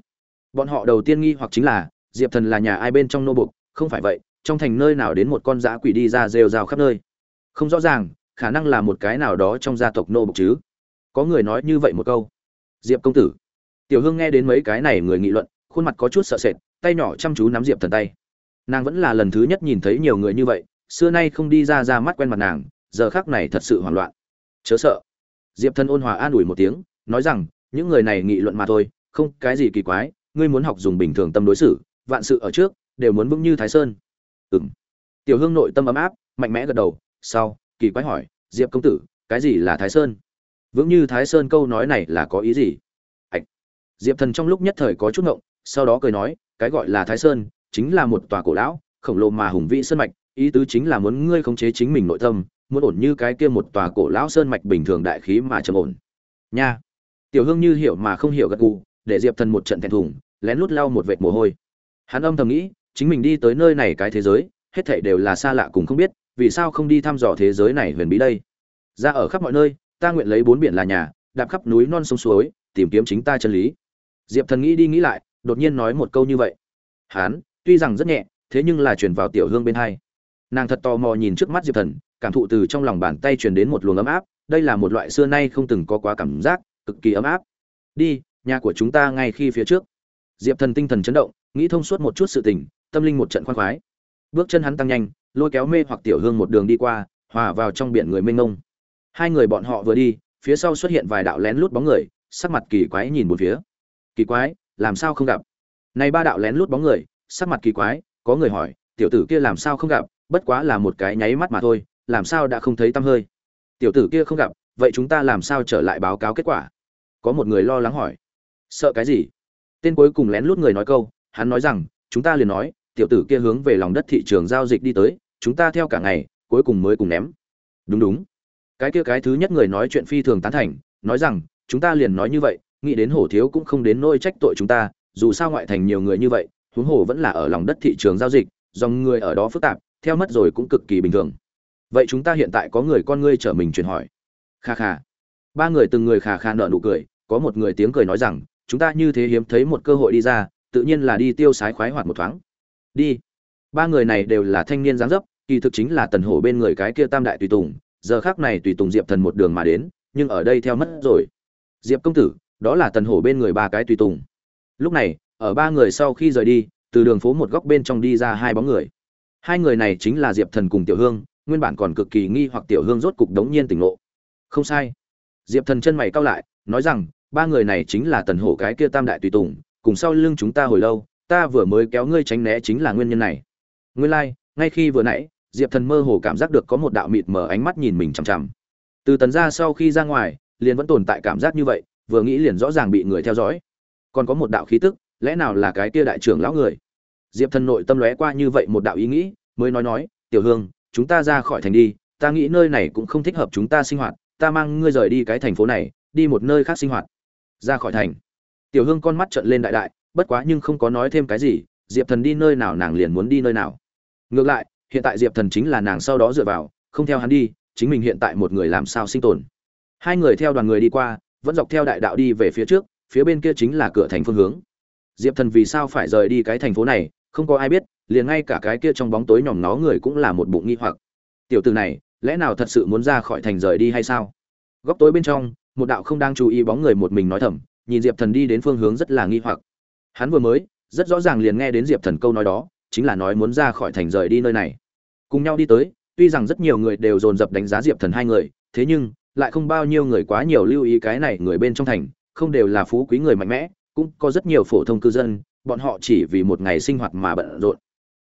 Bọn họ đầu tiên nghi hoặc chính là, diệp thần là nhà ai bên trong nô buộc? Không phải vậy, trong thành nơi nào đến một con dã quỷ đi ra rêu rao khắp nơi? Không rõ ràng, khả năng là một cái nào đó trong gia tộc nô buộc chứ. Có người nói như vậy một câu. Diệp công tử. Tiểu hương nghe đến mấy cái này người nghị luận, khuôn mặt có chút sợ sệt, tay nhỏ chăm chú nắm diệp thần tay. Nàng vẫn là lần thứ nhất nhìn thấy nhiều người như vậy xưa nay không đi ra ra mắt quen mặt nàng, giờ khác này thật sự hoảng loạn. Chớ sợ. Diệp thần ôn hòa an ủi một tiếng, nói rằng, những người này nghị luận mà thôi, không cái gì kỳ quái, ngươi muốn học dùng bình thường tâm đối xử, vạn sự ở trước, đều muốn vững như thái sơn. Ừng tiểu hương nội tâm ấm áp, mạnh mẽ gật đầu, sau, kỳ quái hỏi, diệp công tử, cái gì là thái sơn? Vững như thái sơn câu nói này là có ý gì? Ạch diệp thần trong lúc nhất thời có chút ngộng, sau đó cười nói, cái gọi là thái sơn, chính là một tòa cổ lão, khổng lồ mà hùng vĩ sơn mạch ý tứ chính là muốn ngươi khống chế chính mình nội tâm, muốn ổn như cái kia một tòa cổ lão sơn mạch bình thường đại khí mà trầm ổn. Nha. Tiểu hương như hiểu mà không hiểu gật gù, để diệp thần một trận thẹn thùng, lén lút lau một vệt mồ hôi. Hắn âm thầm nghĩ, chính mình đi tới nơi này cái thế giới, hết thảy đều là xa lạ cùng không biết, vì sao không đi thăm dò thế giới này huyền bí đây? Ra ở khắp mọi nơi, ta nguyện lấy bốn biển là nhà, đạp khắp núi non sông suối, tìm kiếm chính ta chân lý. Diệp thần nghĩ đi nghĩ lại, đột nhiên nói một câu như vậy. Hắn, tuy rằng rất nhẹ, thế nhưng là truyền vào tiểu hương bên hai nàng thật tò mò nhìn trước mắt diệp thần, cảm thụ từ trong lòng bàn tay truyền đến một luồng ấm áp, đây là một loại xưa nay không từng có quá cảm giác, cực kỳ ấm áp. Đi, nhà của chúng ta ngay khi phía trước. Diệp thần tinh thần chấn động, nghĩ thông suốt một chút sự tình, tâm linh một trận khoan khoái. Bước chân hắn tăng nhanh, lôi kéo mê hoặc tiểu hương một đường đi qua, hòa vào trong biển người mênh mông. Hai người bọn họ vừa đi, phía sau xuất hiện vài đạo lén lút bóng người, sắc mặt kỳ quái nhìn một phía. Kỳ quái, làm sao không gặp? Này ba đạo lén lút bóng người, sắc mặt kỳ quái, có người hỏi, tiểu tử kia làm sao không gặp? Bất quá là một cái nháy mắt mà thôi, làm sao đã không thấy tăm hơi. Tiểu tử kia không gặp, vậy chúng ta làm sao trở lại báo cáo kết quả? Có một người lo lắng hỏi. Sợ cái gì? Tên cuối cùng lén lút người nói câu, hắn nói rằng, chúng ta liền nói, tiểu tử kia hướng về lòng đất thị trường giao dịch đi tới, chúng ta theo cả ngày, cuối cùng mới cùng ném. Đúng đúng. Cái kia cái thứ nhất người nói chuyện phi thường tán thành, nói rằng, chúng ta liền nói như vậy, nghĩ đến hổ thiếu cũng không đến nỗi trách tội chúng ta, dù sao ngoại thành nhiều người như vậy, huống hồ vẫn là ở lòng đất thị trường giao dịch, dòng người ở đó phức tạp theo mất rồi cũng cực kỳ bình thường. Vậy chúng ta hiện tại có người con ngươi trở mình chuyển hỏi. Kha kha. Ba người từng người khà khà nợ nụ cười, có một người tiếng cười nói rằng, chúng ta như thế hiếm thấy một cơ hội đi ra, tự nhiên là đi tiêu sái khoái hoạt một thoáng. Đi. Ba người này đều là thanh niên dáng dấp, kỳ thực chính là tần hổ bên người cái kia tam đại tùy tùng, giờ khác này tùy tùng diệp thần một đường mà đến, nhưng ở đây theo mất rồi. Diệp công tử, đó là tần hổ bên người ba cái tùy tùng. Lúc này, ở ba người sau khi rời đi, từ đường phố một góc bên trong đi ra hai bóng người hai người này chính là diệp thần cùng tiểu hương, nguyên bản còn cực kỳ nghi hoặc tiểu hương rốt cục đống nhiên tỉnh ngộ. Không sai. Diệp thần chân mày cao lại, nói rằng, ba người này chính là tần hổ cái kia tam đại tùy tùng, cùng sau lưng chúng ta hồi lâu, ta vừa mới kéo ngươi tránh né chính là nguyên nhân này. Nguyên lai, ngay khi vừa nãy, diệp thần mơ hồ cảm giác được có một đạo mịt mở ánh mắt nhìn mình chằm chằm. Từ tần ra sau khi ra ngoài, liền vẫn tồn tại cảm giác như vậy, vừa nghĩ liền rõ ràng bị người theo dõi. Còn có một đạo khí tức, lẽ nào là cái kia đại trưởng lão người? Diệp thần nội tâm lóe qua như vậy một đạo ý nghĩ, mới nói nói, tiểu hương, chúng ta ra khỏi thành đi, ta nghĩ nơi này cũng không thích hợp chúng ta sinh hoạt, ta mang ngươi rời đi cái thành phố này, đi một nơi khác sinh hoạt. Ra khỏi thành? Tiểu hương con mắt trợn lên đại đại, bất quá nhưng không có nói thêm cái gì, diệp thần đi nơi nào nàng liền muốn đi nơi nào. Ngược lại, hiện tại diệp thần chính là nàng sau đó dựa vào, không theo hắn đi, chính mình hiện tại một người làm sao sinh tồn. Hai người theo đoàn người đi qua, vẫn dọc theo đại đạo đi về phía trước, phía bên kia chính là cửa thành phương hướng. Diệp thần vì sao phải rời đi cái thành phố này không có ai biết, liền ngay cả cái kia trong bóng tối nhòm nó người cũng là một bụng nghi hoặc. Tiểu từ này, lẽ nào thật sự muốn ra khỏi thành rời đi hay sao? Góc tối bên trong, một đạo không đang chú ý bóng người một mình nói thầm, nhìn diệp thần đi đến phương hướng rất là nghi hoặc. Hắn vừa mới, rất rõ ràng liền nghe đến diệp thần câu nói đó, chính là nói muốn ra khỏi thành rời đi nơi này. Cùng nhau đi tới, tuy rằng rất nhiều người đều dồn dập đánh giá diệp thần hai người, thế nhưng, lại không bao nhiêu người quá nhiều lưu ý cái này người bên trong thành, không đều là phú quý người mạnh mẽ, cũng có rất nhiều phổ thông cư dân bọn họ chỉ vì một ngày sinh hoạt mà bận rộn.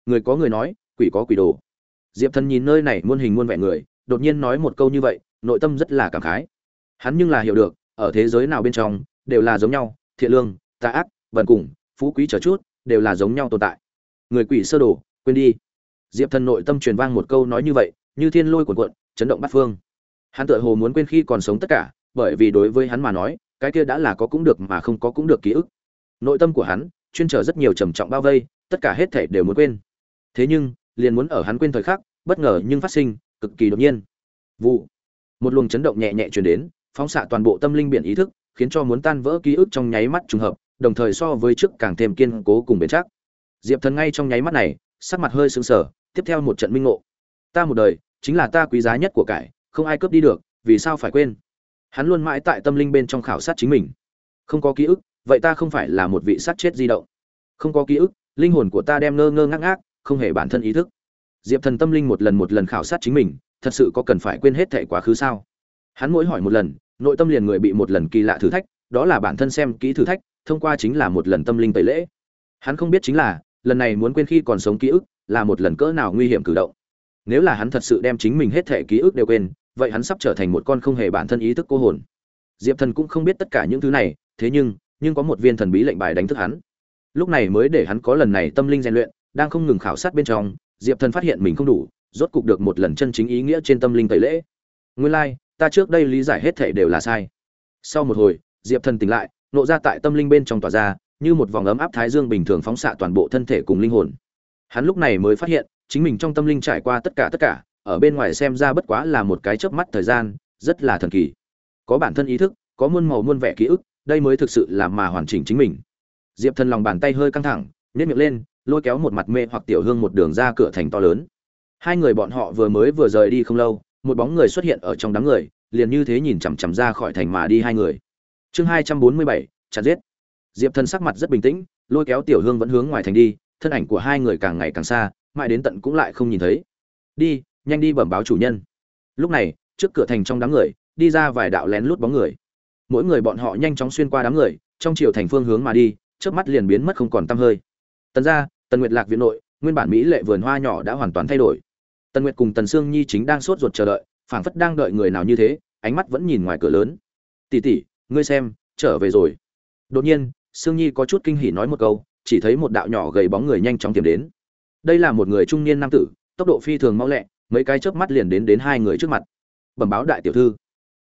Người có người nói, quỷ có quỷ đồ. Diệp thần nhìn nơi này muôn hình muôn vẻ người, đột nhiên nói một câu như vậy, nội tâm rất là cảm khái. Hắn nhưng là hiểu được, ở thế giới nào bên trong, đều là giống nhau, thiện lương, tà ác, bần cùng, phú quý chờ chút, đều là giống nhau tồn tại. Người quỷ sơ đồ, quên đi. Diệp thần nội tâm truyền vang một câu nói như vậy, như thiên lôi cuộn cuộn, chấn động bát phương. Hắn tựa hồ muốn quên khi còn sống tất cả, bởi vì đối với hắn mà nói, cái kia đã là có cũng được mà không có cũng được ký ức. Nội tâm của hắn chuyên trở rất nhiều trầm trọng bao vây, tất cả hết thể đều muốn quên. Thế nhưng, liền muốn ở hắn quên thời khắc, bất ngờ nhưng phát sinh, cực kỳ đột nhiên. Vụ. Một luồng chấn động nhẹ nhẹ truyền đến, phóng xạ toàn bộ tâm linh biển ý thức, khiến cho muốn tan vỡ ký ức trong nháy mắt trùng hợp, đồng thời so với trước càng thêm kiên cố cùng bền chắc. Diệp thần ngay trong nháy mắt này, sắc mặt hơi sững sờ, tiếp theo một trận minh ngộ. Ta một đời, chính là ta quý giá nhất của cải, không ai cướp đi được, vì sao phải quên? Hắn luôn mãi tại tâm linh bên trong khảo sát chính mình. Không có ký ức vậy ta không phải là một vị sát chết di động. Không có ký ức, linh hồn của ta đem ngơ ngơ ngác ngác, không hề bản thân ý thức. Diệp thần tâm linh một lần một lần khảo sát chính mình, thật sự có cần phải quên hết thệ quá khứ sao? Hắn mỗi hỏi một lần, nội tâm liền người bị một lần kỳ lạ thử thách, đó là bản thân xem kỹ thử thách, thông qua chính là một lần tâm linh tẩy lễ. Hắn không biết chính là, lần này muốn quên khi còn sống ký ức, là một lần cỡ nào nguy hiểm cử động. Nếu là hắn thật sự đem chính mình hết thể ký ức đều quên, vậy hắn sắp trở thành một con không hề bản thân ý thức cô hồn. Diệp thần cũng không biết tất cả những thứ này, thế nhưng nhưng có một viên thần bí lệnh bài đánh thức hắn. Lúc này mới để hắn có lần này tâm linh rèn luyện đang không ngừng khảo sát bên trong diệp thần phát hiện mình không đủ rốt cục được một lần chân chính ý nghĩa trên tâm linh tẩy lễ. Nguyên lai、like, ta trước đây lý giải hết thể đều là sai. Sau một hồi diệp thần tỉnh lại nộ ra tại tâm linh bên trong tỏa ra như một vòng ấm áp thái dương bình thường phóng xạ toàn bộ thân thể cùng linh hồn. Hắn lúc này mới phát hiện chính mình trong tâm linh trải qua tất cả tất cả ở bên ngoài xem ra bất quá là một cái chớp mắt thời gian rất là thần kỳ. Có bản thân ý thức có muôn màu muôn vẻ ký ức đây mới thực sự là mà hoàn chỉnh chính mình. Diệp thần lòng bàn tay hơi căng thẳng nếp miệng lên, lôi kéo một mặt mê hoặc tiểu hương một đường ra cửa thành to lớn. Hai người bọn họ vừa mới vừa rời đi không lâu, một bóng người xuất hiện ở trong đám người, liền như thế nhìn chằm chằm ra khỏi thành mà đi hai người. Chương hai trăm bốn mươi bảy, chặt giết. Diệp thần sắc mặt rất bình tĩnh, lôi kéo tiểu hương vẫn hướng ngoài thành đi, thân ảnh của hai người càng ngày càng xa, mãi đến tận cũng lại không nhìn thấy. Đi, nhanh đi bẩm báo chủ nhân. Lúc này, trước cửa thành trong đám người, đi ra vài đạo lén lút bóng người mỗi người bọn họ nhanh chóng xuyên qua đám người, trong chiều thành phương hướng mà đi trước mắt liền biến mất không còn tăm hơi. Tần ra tần nguyệt lạc viện nội, nguyên bản mỹ lệ vườn hoa nhỏ đã hoàn toàn thay đổi. Tần nguyệt cùng tần sương nhi chính đang sốt ruột chờ đợi, phảng phất đang đợi người nào như thế, ánh mắt vẫn nhìn ngoài cửa lớn. Tỉ tỉ ngươi xem, trở về rồi. Đột nhiên, sương nhi có chút kinh hỉ nói một câu, chỉ thấy một đạo nhỏ gầy bóng người nhanh chóng tìm đến. Đây là một người trung niên nam tử, tốc độ phi thường mau lẹ, mấy cái chớp mắt liền đến đến hai người trước mặt. Bẩm báo đại tiểu thư.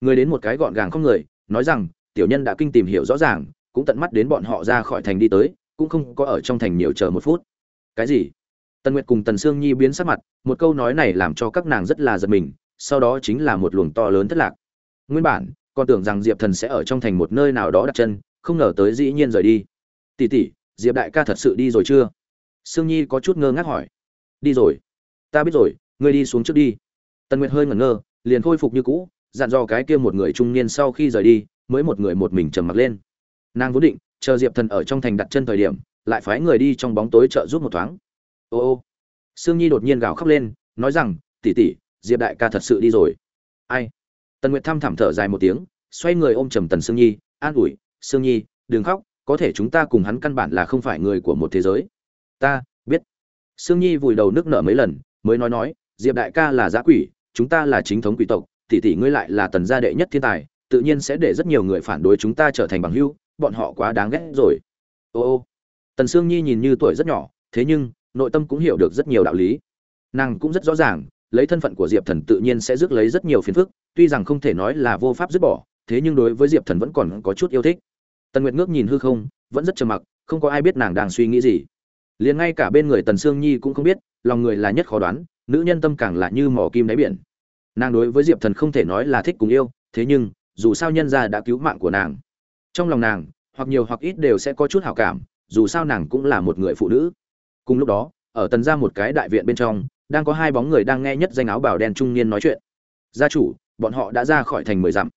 Người đến một cái gọn gàng không người nói rằng, tiểu nhân đã kinh tìm hiểu rõ ràng, cũng tận mắt đến bọn họ ra khỏi thành đi tới, cũng không có ở trong thành nhiều chờ một phút. Cái gì? Tần nguyệt cùng tần sương nhi biến sắc mặt, một câu nói này làm cho các nàng rất là giật mình, sau đó chính là một luồng to lớn thất lạc. Nguyên bản, còn tưởng rằng diệp thần sẽ ở trong thành một nơi nào đó đặt chân, không ngờ tới dĩ nhiên rời đi. Tỷ tỷ, diệp đại ca thật sự đi rồi chưa? Sương nhi có chút ngơ ngác hỏi. Đi rồi. Ta biết rồi, ngươi đi xuống trước đi. Tần nguyệt hơi ngẩn ngơ, liền khôi phục như cũ dặn dò cái kia một người trung niên sau khi rời đi, mới một người một mình trầm mặc lên. Nàng vốn định, chờ diệp thần ở trong thành đặt chân thời điểm, lại phái người đi trong bóng tối trợ giúp một thoáng. Ô ô. Sương nhi đột nhiên gào khóc lên, nói rằng tỉ tỉ diệp đại ca thật sự đi rồi. Ai? Tần nguyệt thăm thẳm thở dài một tiếng, xoay người ôm trầm tần sương nhi, an ủi, sương nhi, đừng khóc, có thể chúng ta cùng hắn căn bản là không phải người của một thế giới. Ta, biết. Sương nhi vùi đầu nước nở mấy lần, mới nói nói, diệp đại ca là giã quỷ, chúng ta là chính thống quỷ tộc tỷ tỷ ngươi lại là tần gia đệ nhất thiên tài, tự nhiên sẽ để rất nhiều người phản đối chúng ta trở thành bằng hữu, bọn họ quá đáng ghét rồi. Ô ô, tần sương nhi nhìn như tuổi rất nhỏ, thế nhưng, nội tâm cũng hiểu được rất nhiều đạo lý. Nàng cũng rất rõ ràng, lấy thân phận của diệp thần tự nhiên sẽ rước lấy rất nhiều phiền phức, tuy rằng không thể nói là vô pháp dứt bỏ, thế nhưng đối với diệp thần vẫn còn có chút yêu thích. Tần nguyệt ngước nhìn hư không, vẫn rất trầm mặc, không có ai biết nàng đang suy nghĩ gì. Liền ngay cả bên người tần sương nhi cũng không biết, lòng người là nhất khó đoán, nữ nhân tâm càng là như mỏ kim đáy biển nàng đối với diệp thần không thể nói là thích cùng yêu, thế nhưng, dù sao nhân gia đã cứu mạng của nàng. Trong lòng nàng, hoặc nhiều hoặc ít đều sẽ có chút hảo cảm, dù sao nàng cũng là một người phụ nữ. Cùng lúc đó, ở tần ra một cái đại viện bên trong, đang có hai bóng người đang nghe nhất danh áo bào đen trung niên nói chuyện. Gia chủ, bọn họ đã ra khỏi thành mười dặm.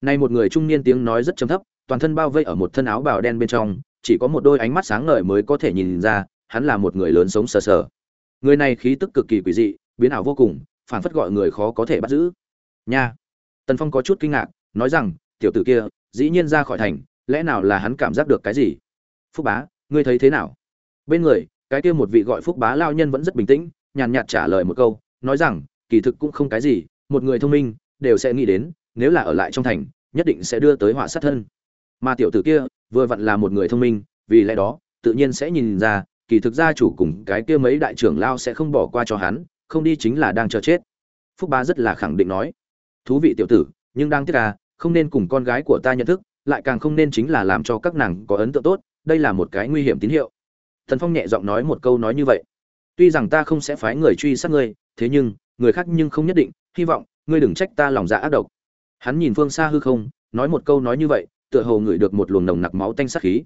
Nay một người trung niên tiếng nói rất trầm thấp, toàn thân bao vây ở một thân áo bào đen bên trong, chỉ có một đôi ánh mắt sáng ngời mới có thể nhìn ra, hắn là một người lớn sống sờ sờ. Người này khí tức cực kỳ quỷ dị, biến ảo vô cùng phản phất gọi người khó có thể bắt giữ. Nha. Tần phong có chút kinh ngạc, nói rằng, tiểu tử kia, dĩ nhiên ra khỏi thành, lẽ nào là hắn cảm giác được cái gì? Phúc bá, ngươi thấy thế nào? Bên người, cái kia một vị gọi phúc bá lao nhân vẫn rất bình tĩnh, nhàn nhạt trả lời một câu, nói rằng, kỳ thực cũng không cái gì, một người thông minh, đều sẽ nghĩ đến, nếu là ở lại trong thành, nhất định sẽ đưa tới họa sát thân. Mà tiểu tử kia, vừa vặn là một người thông minh, vì lẽ đó, tự nhiên sẽ nhìn ra, kỳ thực gia chủ cùng cái kia mấy đại trưởng lao sẽ không bỏ qua cho hắn không đi chính là đang chờ chết. Phúc bá rất là khẳng định nói, thú vị tiểu tử, nhưng đang tiếc à không nên cùng con gái của ta nhận thức, lại càng không nên chính là làm cho các nàng có ấn tượng tốt, đây là một cái nguy hiểm tín hiệu. Thần phong nhẹ giọng nói một câu nói như vậy, tuy rằng ta không sẽ phái người truy sát ngươi, thế nhưng, người khác nhưng không nhất định, hy vọng, ngươi đừng trách ta lòng dạ ác độc. Hắn nhìn phương xa hư không, nói một câu nói như vậy, tựa hồ ngửi được một luồng nồng nặc máu tanh sát khí.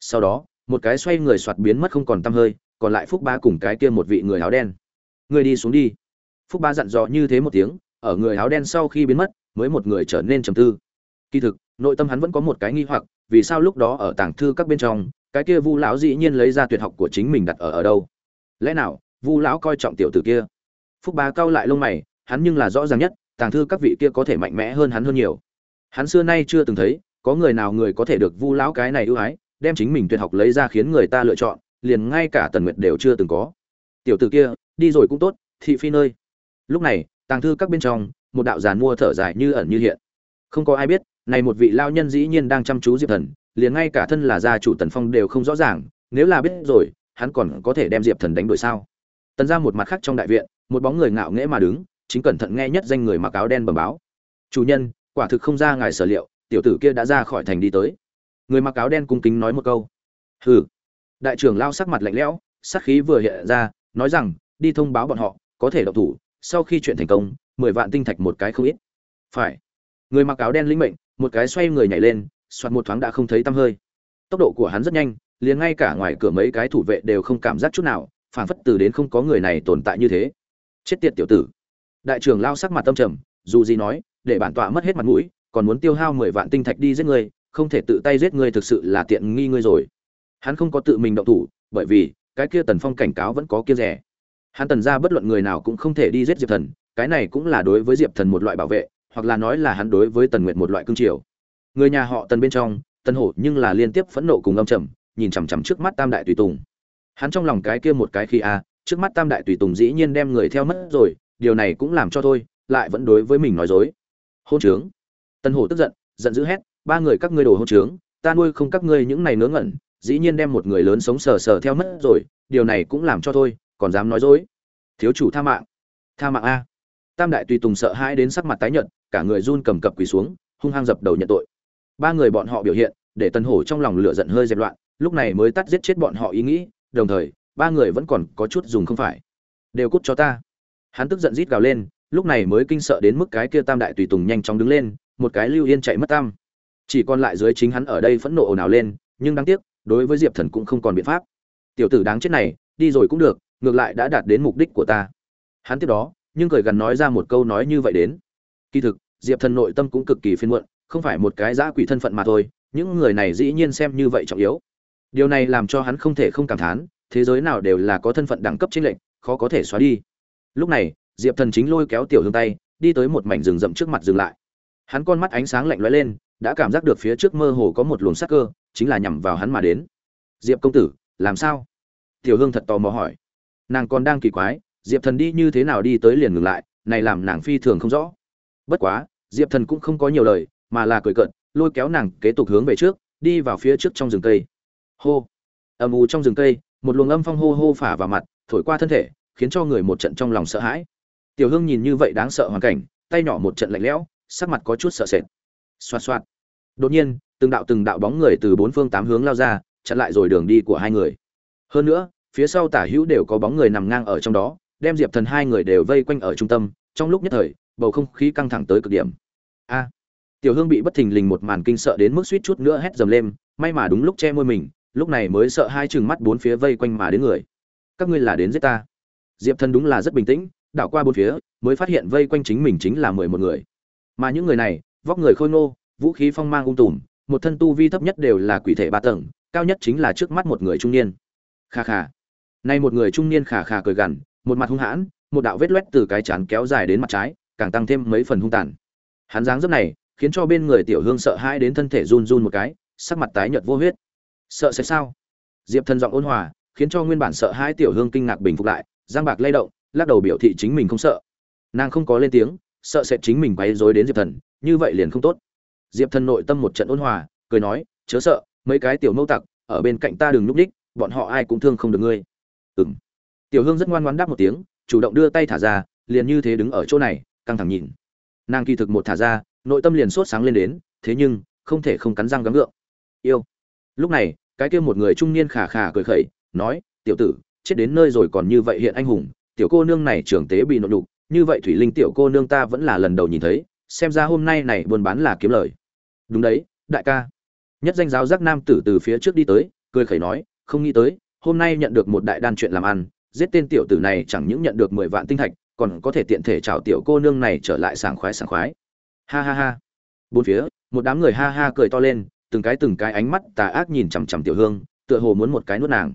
Sau đó, một cái xoay người soạt biến mất không còn tăm hơi, còn lại phúc ba cùng cái kia một vị người áo đen người đi xuống đi. Phúc ba dặn dò như thế một tiếng, ở người áo đen sau khi biến mất, mới một người trở nên trầm tư. Kỳ thực, nội tâm hắn vẫn có một cái nghi hoặc, vì sao lúc đó ở tàng thư các bên trong, cái kia vu lão dĩ nhiên lấy ra tuyệt học của chính mình đặt ở ở đâu? Lẽ nào, vu lão coi trọng tiểu tử kia? Phúc bá cau lại lông mày, hắn nhưng là rõ ràng nhất, tàng thư các vị kia có thể mạnh mẽ hơn hắn hơn nhiều. Hắn xưa nay chưa từng thấy, có người nào người có thể được vu lão cái này ưu ái, đem chính mình tuyệt học lấy ra khiến người ta lựa chọn, liền ngay cả tần nguyệt đều chưa từng có. Tiểu tử kia đi rồi cũng tốt, thị phi nơi. Lúc này, tàng thư các bên trong, một đạo giàn mua thở dài như ẩn như hiện. Không có ai biết, này một vị lao nhân dĩ nhiên đang chăm chú diệp thần, liền ngay cả thân là gia chủ tần phong đều không rõ ràng, nếu là biết rồi, hắn còn có thể đem diệp thần đánh đuổi sao? Tần ra một mặt khác trong đại viện, một bóng người ngạo nghễ mà đứng, chính cẩn thận nghe nhất danh người mặc áo đen bẩm báo. Chủ nhân, quả thực không ra ngài sở liệu, tiểu tử kia đã ra khỏi thành đi tới. Người mặc áo đen cung kính nói một câu. Hừ. Đại trưởng lao sắc mặt lạnh lẽo, sắc khí vừa hiện ra, nói rằng đi thông báo bọn họ, có thể độc thủ, sau khi chuyện thành công, mười vạn tinh thạch một cái không ít. Phải. Người mặc áo đen lĩnh mệnh, một cái xoay người nhảy lên, soạt một thoáng đã không thấy tăm hơi. Tốc độ của hắn rất nhanh, liền ngay cả ngoài cửa mấy cái thủ vệ đều không cảm giác chút nào phản phất từ đến không có người này tồn tại như thế. Chết tiệt tiểu tử. Đại trưởng lao sắc mặt tâm trầm, dù gì nói, để bản tọa mất hết mặt mũi, còn muốn tiêu hao mười vạn tinh thạch đi giết người, không thể tự tay giết người thực sự là tiện nghi ngươi rồi. Hắn không có tự mình động thủ, bởi vì, cái kia tần phong cảnh cáo vẫn có kia rẻ hắn tần ra bất luận người nào cũng không thể đi giết diệp thần, cái này cũng là đối với diệp thần một loại bảo vệ, hoặc là nói là hắn đối với tần Nguyệt một loại cương triều. Người nhà họ tần bên trong, tần hổ nhưng là liên tiếp phẫn nộ cùng âm trầm, nhìn chằm chằm trước mắt tam đại tùy tùng. Hắn trong lòng cái kia một cái khi a, trước mắt tam đại tùy tùng dĩ nhiên đem người theo mất rồi, điều này cũng làm cho thôi, lại vẫn đối với mình nói dối. Hôn trướng. Tần hổ tức giận giận dữ hét, ba người các ngươi đồ hôn trướng, ta nuôi không các ngươi những này ngớ ngẩn, dĩ nhiên đem một người lớn sống sờ sờ theo mất rồi, điều này cũng làm cho thôi còn dám nói dối. Thiếu chủ tha mạng. Tha mạng a. Tam đại tùy tùng sợ hãi đến sắc mặt tái nhợt, cả người run cầm cập quỳ xuống, hung hăng dập đầu nhận tội. Ba người bọn họ biểu hiện, để tần hổ trong lòng lửa giận hơi dẹp loạn, lúc này mới tắt giết chết bọn họ ý nghĩ, đồng thời, ba người vẫn còn có chút dùng không phải. Đều cút cho ta. Hắn tức giận rít gào lên, lúc này mới kinh sợ đến mức cái kia tam đại tùy tùng nhanh chóng đứng lên, một cái lưu yên chạy mất tam. Chỉ còn lại dưới chính hắn ở đây phẫn nộ ồn ào lên, nhưng đáng tiếc, đối với diệp thần cũng không còn biện pháp. Tiểu tử đáng chết này, đi rồi cũng được ngược lại đã đạt đến mục đích của ta. Hắn tiếp đó, nhưng cười gần nói ra một câu nói như vậy đến. Kỳ thực, diệp thần nội tâm cũng cực kỳ phiên muộn, không phải một cái giã quỷ thân phận mà thôi, những người này dĩ nhiên xem như vậy trọng yếu. Điều này làm cho hắn không thể không cảm thán, thế giới nào đều là có thân phận đẳng cấp chính lệnh khó có thể xóa đi. Lúc này, diệp thần chính lôi kéo tiểu hương tay, đi tới một mảnh rừng rậm trước mặt dừng lại. Hắn con mắt ánh sáng lạnh lóe lên, đã cảm giác được phía trước mơ hồ có một luồng sắc cơ, chính là nhằm vào hắn mà đến. Diệp công tử, làm sao? Tiểu hương thật tò mò hỏi nàng còn đang kỳ quái, diệp thần đi như thế nào đi tới liền ngừng lại, này làm nàng phi thường không rõ. Bất quá, diệp thần cũng không có nhiều lời, mà là cười cợt, lôi kéo nàng kế tục hướng về trước, đi vào phía trước trong rừng cây. Hô! Ầm ù trong rừng cây, một luồng âm phong hô hô phả vào mặt, thổi qua thân thể, khiến cho người một trận trong lòng sợ hãi. Tiểu hương nhìn như vậy đáng sợ hoàn cảnh, tay nhỏ một trận lạnh lẽo, sắc mặt có chút sợ sệt. Xoạt xoạt. Đột nhiên, từng đạo từng đạo bóng người từ bốn phương tám hướng lao ra, chặn lại rồi đường đi của hai người. Hơn nữa phía sau tả hữu đều có bóng người nằm ngang ở trong đó, đem diệp thần hai người đều vây quanh ở trung tâm, trong lúc nhất thời, bầu không khí căng thẳng tới cực điểm. A, tiểu hương bị bất thình lình một màn kinh sợ đến mức suýt chút nữa hét dầm lên, may mà đúng lúc che môi mình, lúc này mới sợ hai chừng mắt bốn phía vây quanh mà đến người. Các ngươi là đến giết ta. Diệp thần đúng là rất bình tĩnh, đảo qua bốn phía, mới phát hiện vây quanh chính mình chính là mười một người. Mà những người này, vóc người khôi ngô, vũ khí phong mang ung tùm, một thân tu vi thấp nhất đều là quỷ thể ba tầng, cao nhất chính là trước mắt một người trung niên. Kha kha nay một người trung niên khà khà cười gằn, một mặt hung hãn, một đạo vết loét từ cái chán kéo dài đến mặt trái, càng tăng thêm mấy phần hung tàn. Hắn dáng dấp này, khiến cho bên người tiểu hương sợ hãi đến thân thể run run một cái, sắc mặt tái nhợt vô huyết. Sợ sẽ sao? Diệp thần giọng ôn hòa, khiến cho nguyên bản sợ hãi tiểu hương kinh ngạc bình phục lại, giang bạc lay động, lắc đầu biểu thị chính mình không sợ. Nàng không có lên tiếng, sợ sẽ chính mình quấy rối đến diệp thần, như vậy liền không tốt. Diệp thần nội tâm một trận ôn hòa, cười nói, chớ sợ, mấy cái tiểu mâu tặc, ở bên cạnh ta đừng lúc đích, bọn họ ai cũng thương không được ngươi ừng tiểu hương rất ngoan ngoãn đáp một tiếng, chủ động đưa tay thả ra, liền như thế đứng ở chỗ này, căng thẳng nhìn. Nàng kỳ thực một thả ra, nội tâm liền sốt sáng lên đến, thế nhưng, không thể không cắn răng gắng gượng. Yêu. Lúc này, cái kia một người trung niên khà khà cười khẩy, nói, tiểu tử, chết đến nơi rồi còn như vậy hiện anh hùng, tiểu cô nương này trưởng tế bị nội đục như vậy thủy linh tiểu cô nương ta vẫn là lần đầu nhìn thấy, xem ra hôm nay này buôn bán là kiếm lời. Đúng đấy, đại ca. Nhất danh giáo giác nam tử từ phía trước đi tới, cười khẩy nói, không nghĩ tới hôm nay nhận được một đại đan chuyện làm ăn, giết tên tiểu tử này chẳng những nhận được mười vạn tinh thạch, còn có thể tiện thể chào tiểu cô nương này trở lại sảng khoái sảng khoái. Ha ha ha. Bốn phía, một đám người ha ha cười to lên, từng cái từng cái ánh mắt tà ác nhìn chằm chằm tiểu hương, tựa hồ muốn một cái nuốt nàng.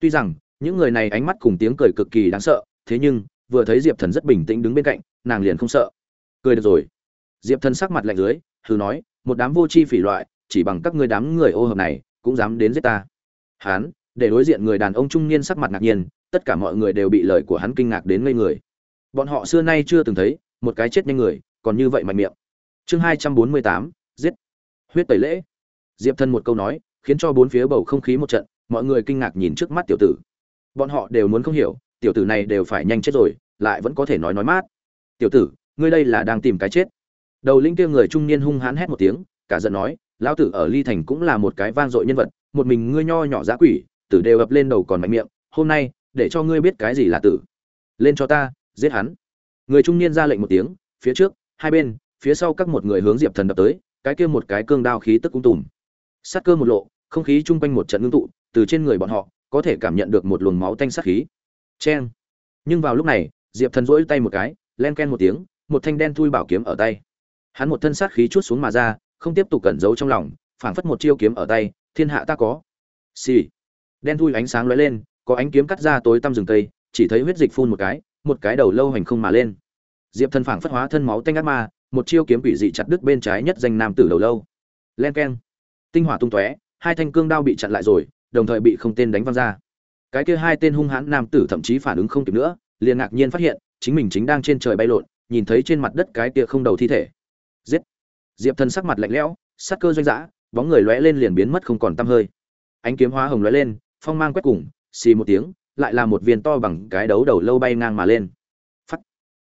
Tuy rằng, những người này ánh mắt cùng tiếng cười cực kỳ đáng sợ, thế nhưng, vừa thấy diệp thần rất bình tĩnh đứng bên cạnh, nàng liền không sợ. Cười được rồi. Diệp thần sắc mặt lạnh dưới, hừ nói, một đám vô tri phỉ loại, chỉ bằng các ngươi đám người ô hợp này, cũng dám đến giết ta. Hán để đối diện người đàn ông trung niên sắc mặt ngạc nhiên, tất cả mọi người đều bị lời của hắn kinh ngạc đến ngây người. Bọn họ xưa nay chưa từng thấy, một cái chết nhanh người, còn như vậy mạnh miệng. Chương hai trăm bốn mươi tám, giết. Huyết tẩy lễ. Diệp thân một câu nói, khiến cho bốn phía bầu không khí một trận, mọi người kinh ngạc nhìn trước mắt tiểu tử. Bọn họ đều muốn không hiểu, tiểu tử này đều phải nhanh chết rồi, lại vẫn có thể nói nói mát. Tiểu tử, ngươi đây là đang tìm cái chết. Đầu linh kia người trung niên hung hãn hét một tiếng, cả giận nói, lão tử ở ly thành cũng là một cái vang dội nhân vật, một mình ngươi nho nhỏ giá quỷ tử đều ập lên đầu còn mạnh miệng, hôm nay, để cho ngươi biết cái gì là tử. Lên cho ta, giết hắn. Người trung niên ra lệnh một tiếng, phía trước, hai bên, phía sau các một người hướng diệp thần đập tới, cái kia một cái cương đao khí tức cung tùm. Sát cơ một lộ, không khí chung quanh một trận ngưng tụ, từ trên người bọn họ, có thể cảm nhận được một luồng máu tanh sát khí. Cheng. Nhưng vào lúc này, diệp thần rỗi tay một cái, len ken một tiếng, một thanh đen thui bảo kiếm ở tay. Hắn một thân sát khí chút xuống mà ra, không tiếp tục cẩn giấu trong lòng, phảng phất một chiêu kiếm ở tay, thiên hạ ta có. Xì、sì đen thui ánh sáng lóe lên, có ánh kiếm cắt ra tối tăm rừng tây chỉ thấy huyết dịch phun một cái một cái đầu lâu hành không mà lên. Diệp thần phảng phất hóa thân máu tanh ác ma, một chiêu kiếm quỷ dị chặt đứt bên trái nhất danh nam tử đầu lâu. Len keng. Tinh hỏa tung tóe, hai thanh cương đao bị chặn lại rồi, đồng thời bị không tên đánh văng ra. Cái kia hai tên hung hãn nam tử thậm chí phản ứng không kịp nữa, liền ngạc nhiên phát hiện, chính mình chính đang trên trời bay lộn, nhìn thấy trên mặt đất cái kia không đầu thi thể. Giết. Diệp thần sắc mặt lạnh lẽo, sắc cơ doanh dã, bóng người lóe lên liền biến mất không còn tăm hơi. Ánh kiếm hóa hồng lóe lên phong mang quét cùng, xì một tiếng, lại là một viên to bằng cái đấu đầu lâu bay ngang mà lên. Phắt.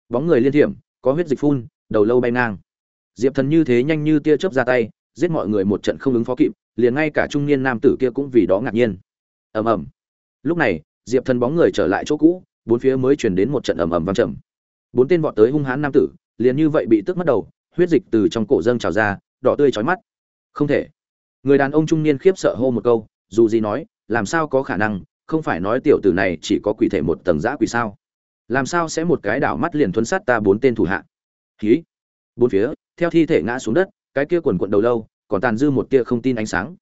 Bóng người liên thiểm, có huyết dịch phun, đầu lâu bay ngang. Diệp thần như thế nhanh như tia chớp ra tay, giết mọi người một trận không ứng phó kịp, liền ngay cả trung niên nam tử kia cũng vì đó ngạc nhiên. Ầm ầm. Lúc này, diệp thần bóng người trở lại chỗ cũ, bốn phía mới truyền đến một trận ầm ầm vang trầm. Bốn tên vọt tới hung hãn nam tử, liền như vậy bị tức mất đầu, huyết dịch từ trong cổ dâng trào ra, đỏ tươi chói mắt. Không thể. Người đàn ông trung niên khiếp sợ hô một câu, dù gì nói làm sao có khả năng, không phải nói tiểu tử này chỉ có quỷ thể một tầng giã quỷ sao? Làm sao sẽ một cái đảo mắt liền thuấn sát ta bốn tên thủ hạ? Khí bốn phía, theo thi thể ngã xuống đất, cái kia quần quận đầu lâu, còn tàn dư một tia không tin ánh sáng.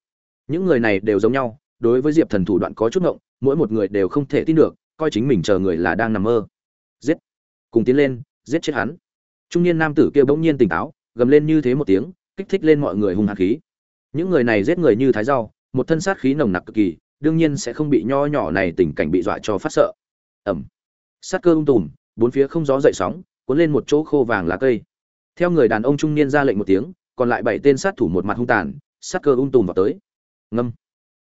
Những người này đều giống nhau, đối với diệp thần thủ đoạn có chút ngộng, mỗi một người đều không thể tin được, coi chính mình chờ người là đang nằm mơ. Giết! Cùng tiến lên, giết chết hắn. Trung niên nam tử kia bỗng nhiên tỉnh táo, gầm lên như thế một tiếng, kích thích lên mọi người hung hạt khí. Những người này giết người như thái rau, một thân sát khí nồng nặc cực kỳ đương nhiên sẽ không bị nho nhỏ này tình cảnh bị dọa cho phát sợ. Ẩm sát cơ ung tùm, bốn phía không gió dậy sóng, cuốn lên một chỗ khô vàng lá cây. Theo người đàn ông trung niên ra lệnh một tiếng, còn lại bảy tên sát thủ một mặt hung tàn, sát cơ ung tùm vào tới. Ngâm.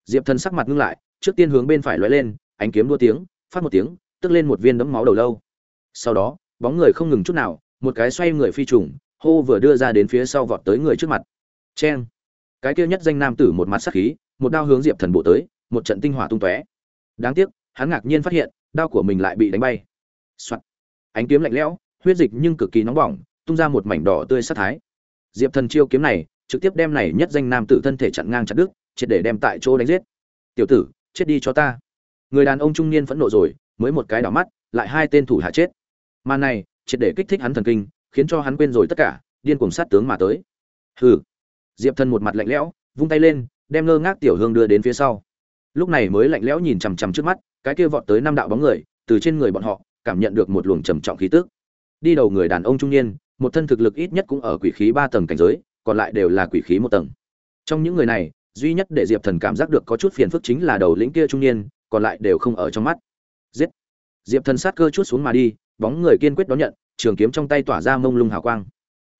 Diệp thần sắc mặt ngưng lại, trước tiên hướng bên phải lóe lên, ánh kiếm đua tiếng, phát một tiếng, tức lên một viên đấm máu đầu lâu. Sau đó, bóng người không ngừng chút nào, một cái xoay người phi trùng, hô vừa đưa ra đến phía sau vọt tới người trước mặt. Cheng. Cái kia nhất danh nam tử một mặt sắc khí, một đao hướng diệp thần bộ tới một trận tinh hỏa tung tóe. Đáng tiếc, hắn ngạc nhiên phát hiện, đao của mình lại bị đánh bay. Soạt. ánh kiếm lạnh lẽo, huyết dịch nhưng cực kỳ nóng bỏng, tung ra một mảnh đỏ tươi sát thái. Diệp thần chiêu kiếm này, trực tiếp đem này nhất danh nam tử thân thể chặn ngang chặt đứt, triệt để đem tại chỗ đánh giết. Tiểu tử, chết đi cho ta. Người đàn ông trung niên phẫn nộ rồi, mới một cái đỏ mắt, lại hai tên thủ hạ chết. Màn này, triệt để kích thích hắn thần kinh, khiến cho hắn quên rồi tất cả, điên cuồng sát tướng mà tới. Hừ. Diệp thần một mặt lạnh lẽo, vung tay lên, đem ngơ ngác tiểu hương đưa đến phía sau lúc này mới lạnh lẽo nhìn chằm chằm trước mắt, cái kia vọt tới năm đạo bóng người, từ trên người bọn họ, cảm nhận được một luồng trầm trọng khí tức. Đi đầu người đàn ông trung niên, một thân thực lực ít nhất cũng ở quỷ khí ba tầng cảnh giới, còn lại đều là quỷ khí một tầng. Trong những người này, duy nhất để diệp thần cảm giác được có chút phiền phức chính là đầu lĩnh kia trung niên, còn lại đều không ở trong mắt. Giết! Diệp thần sát cơ chút xuống mà đi, bóng người kiên quyết đón nhận, trường kiếm trong tay tỏa ra mông lung hào quang.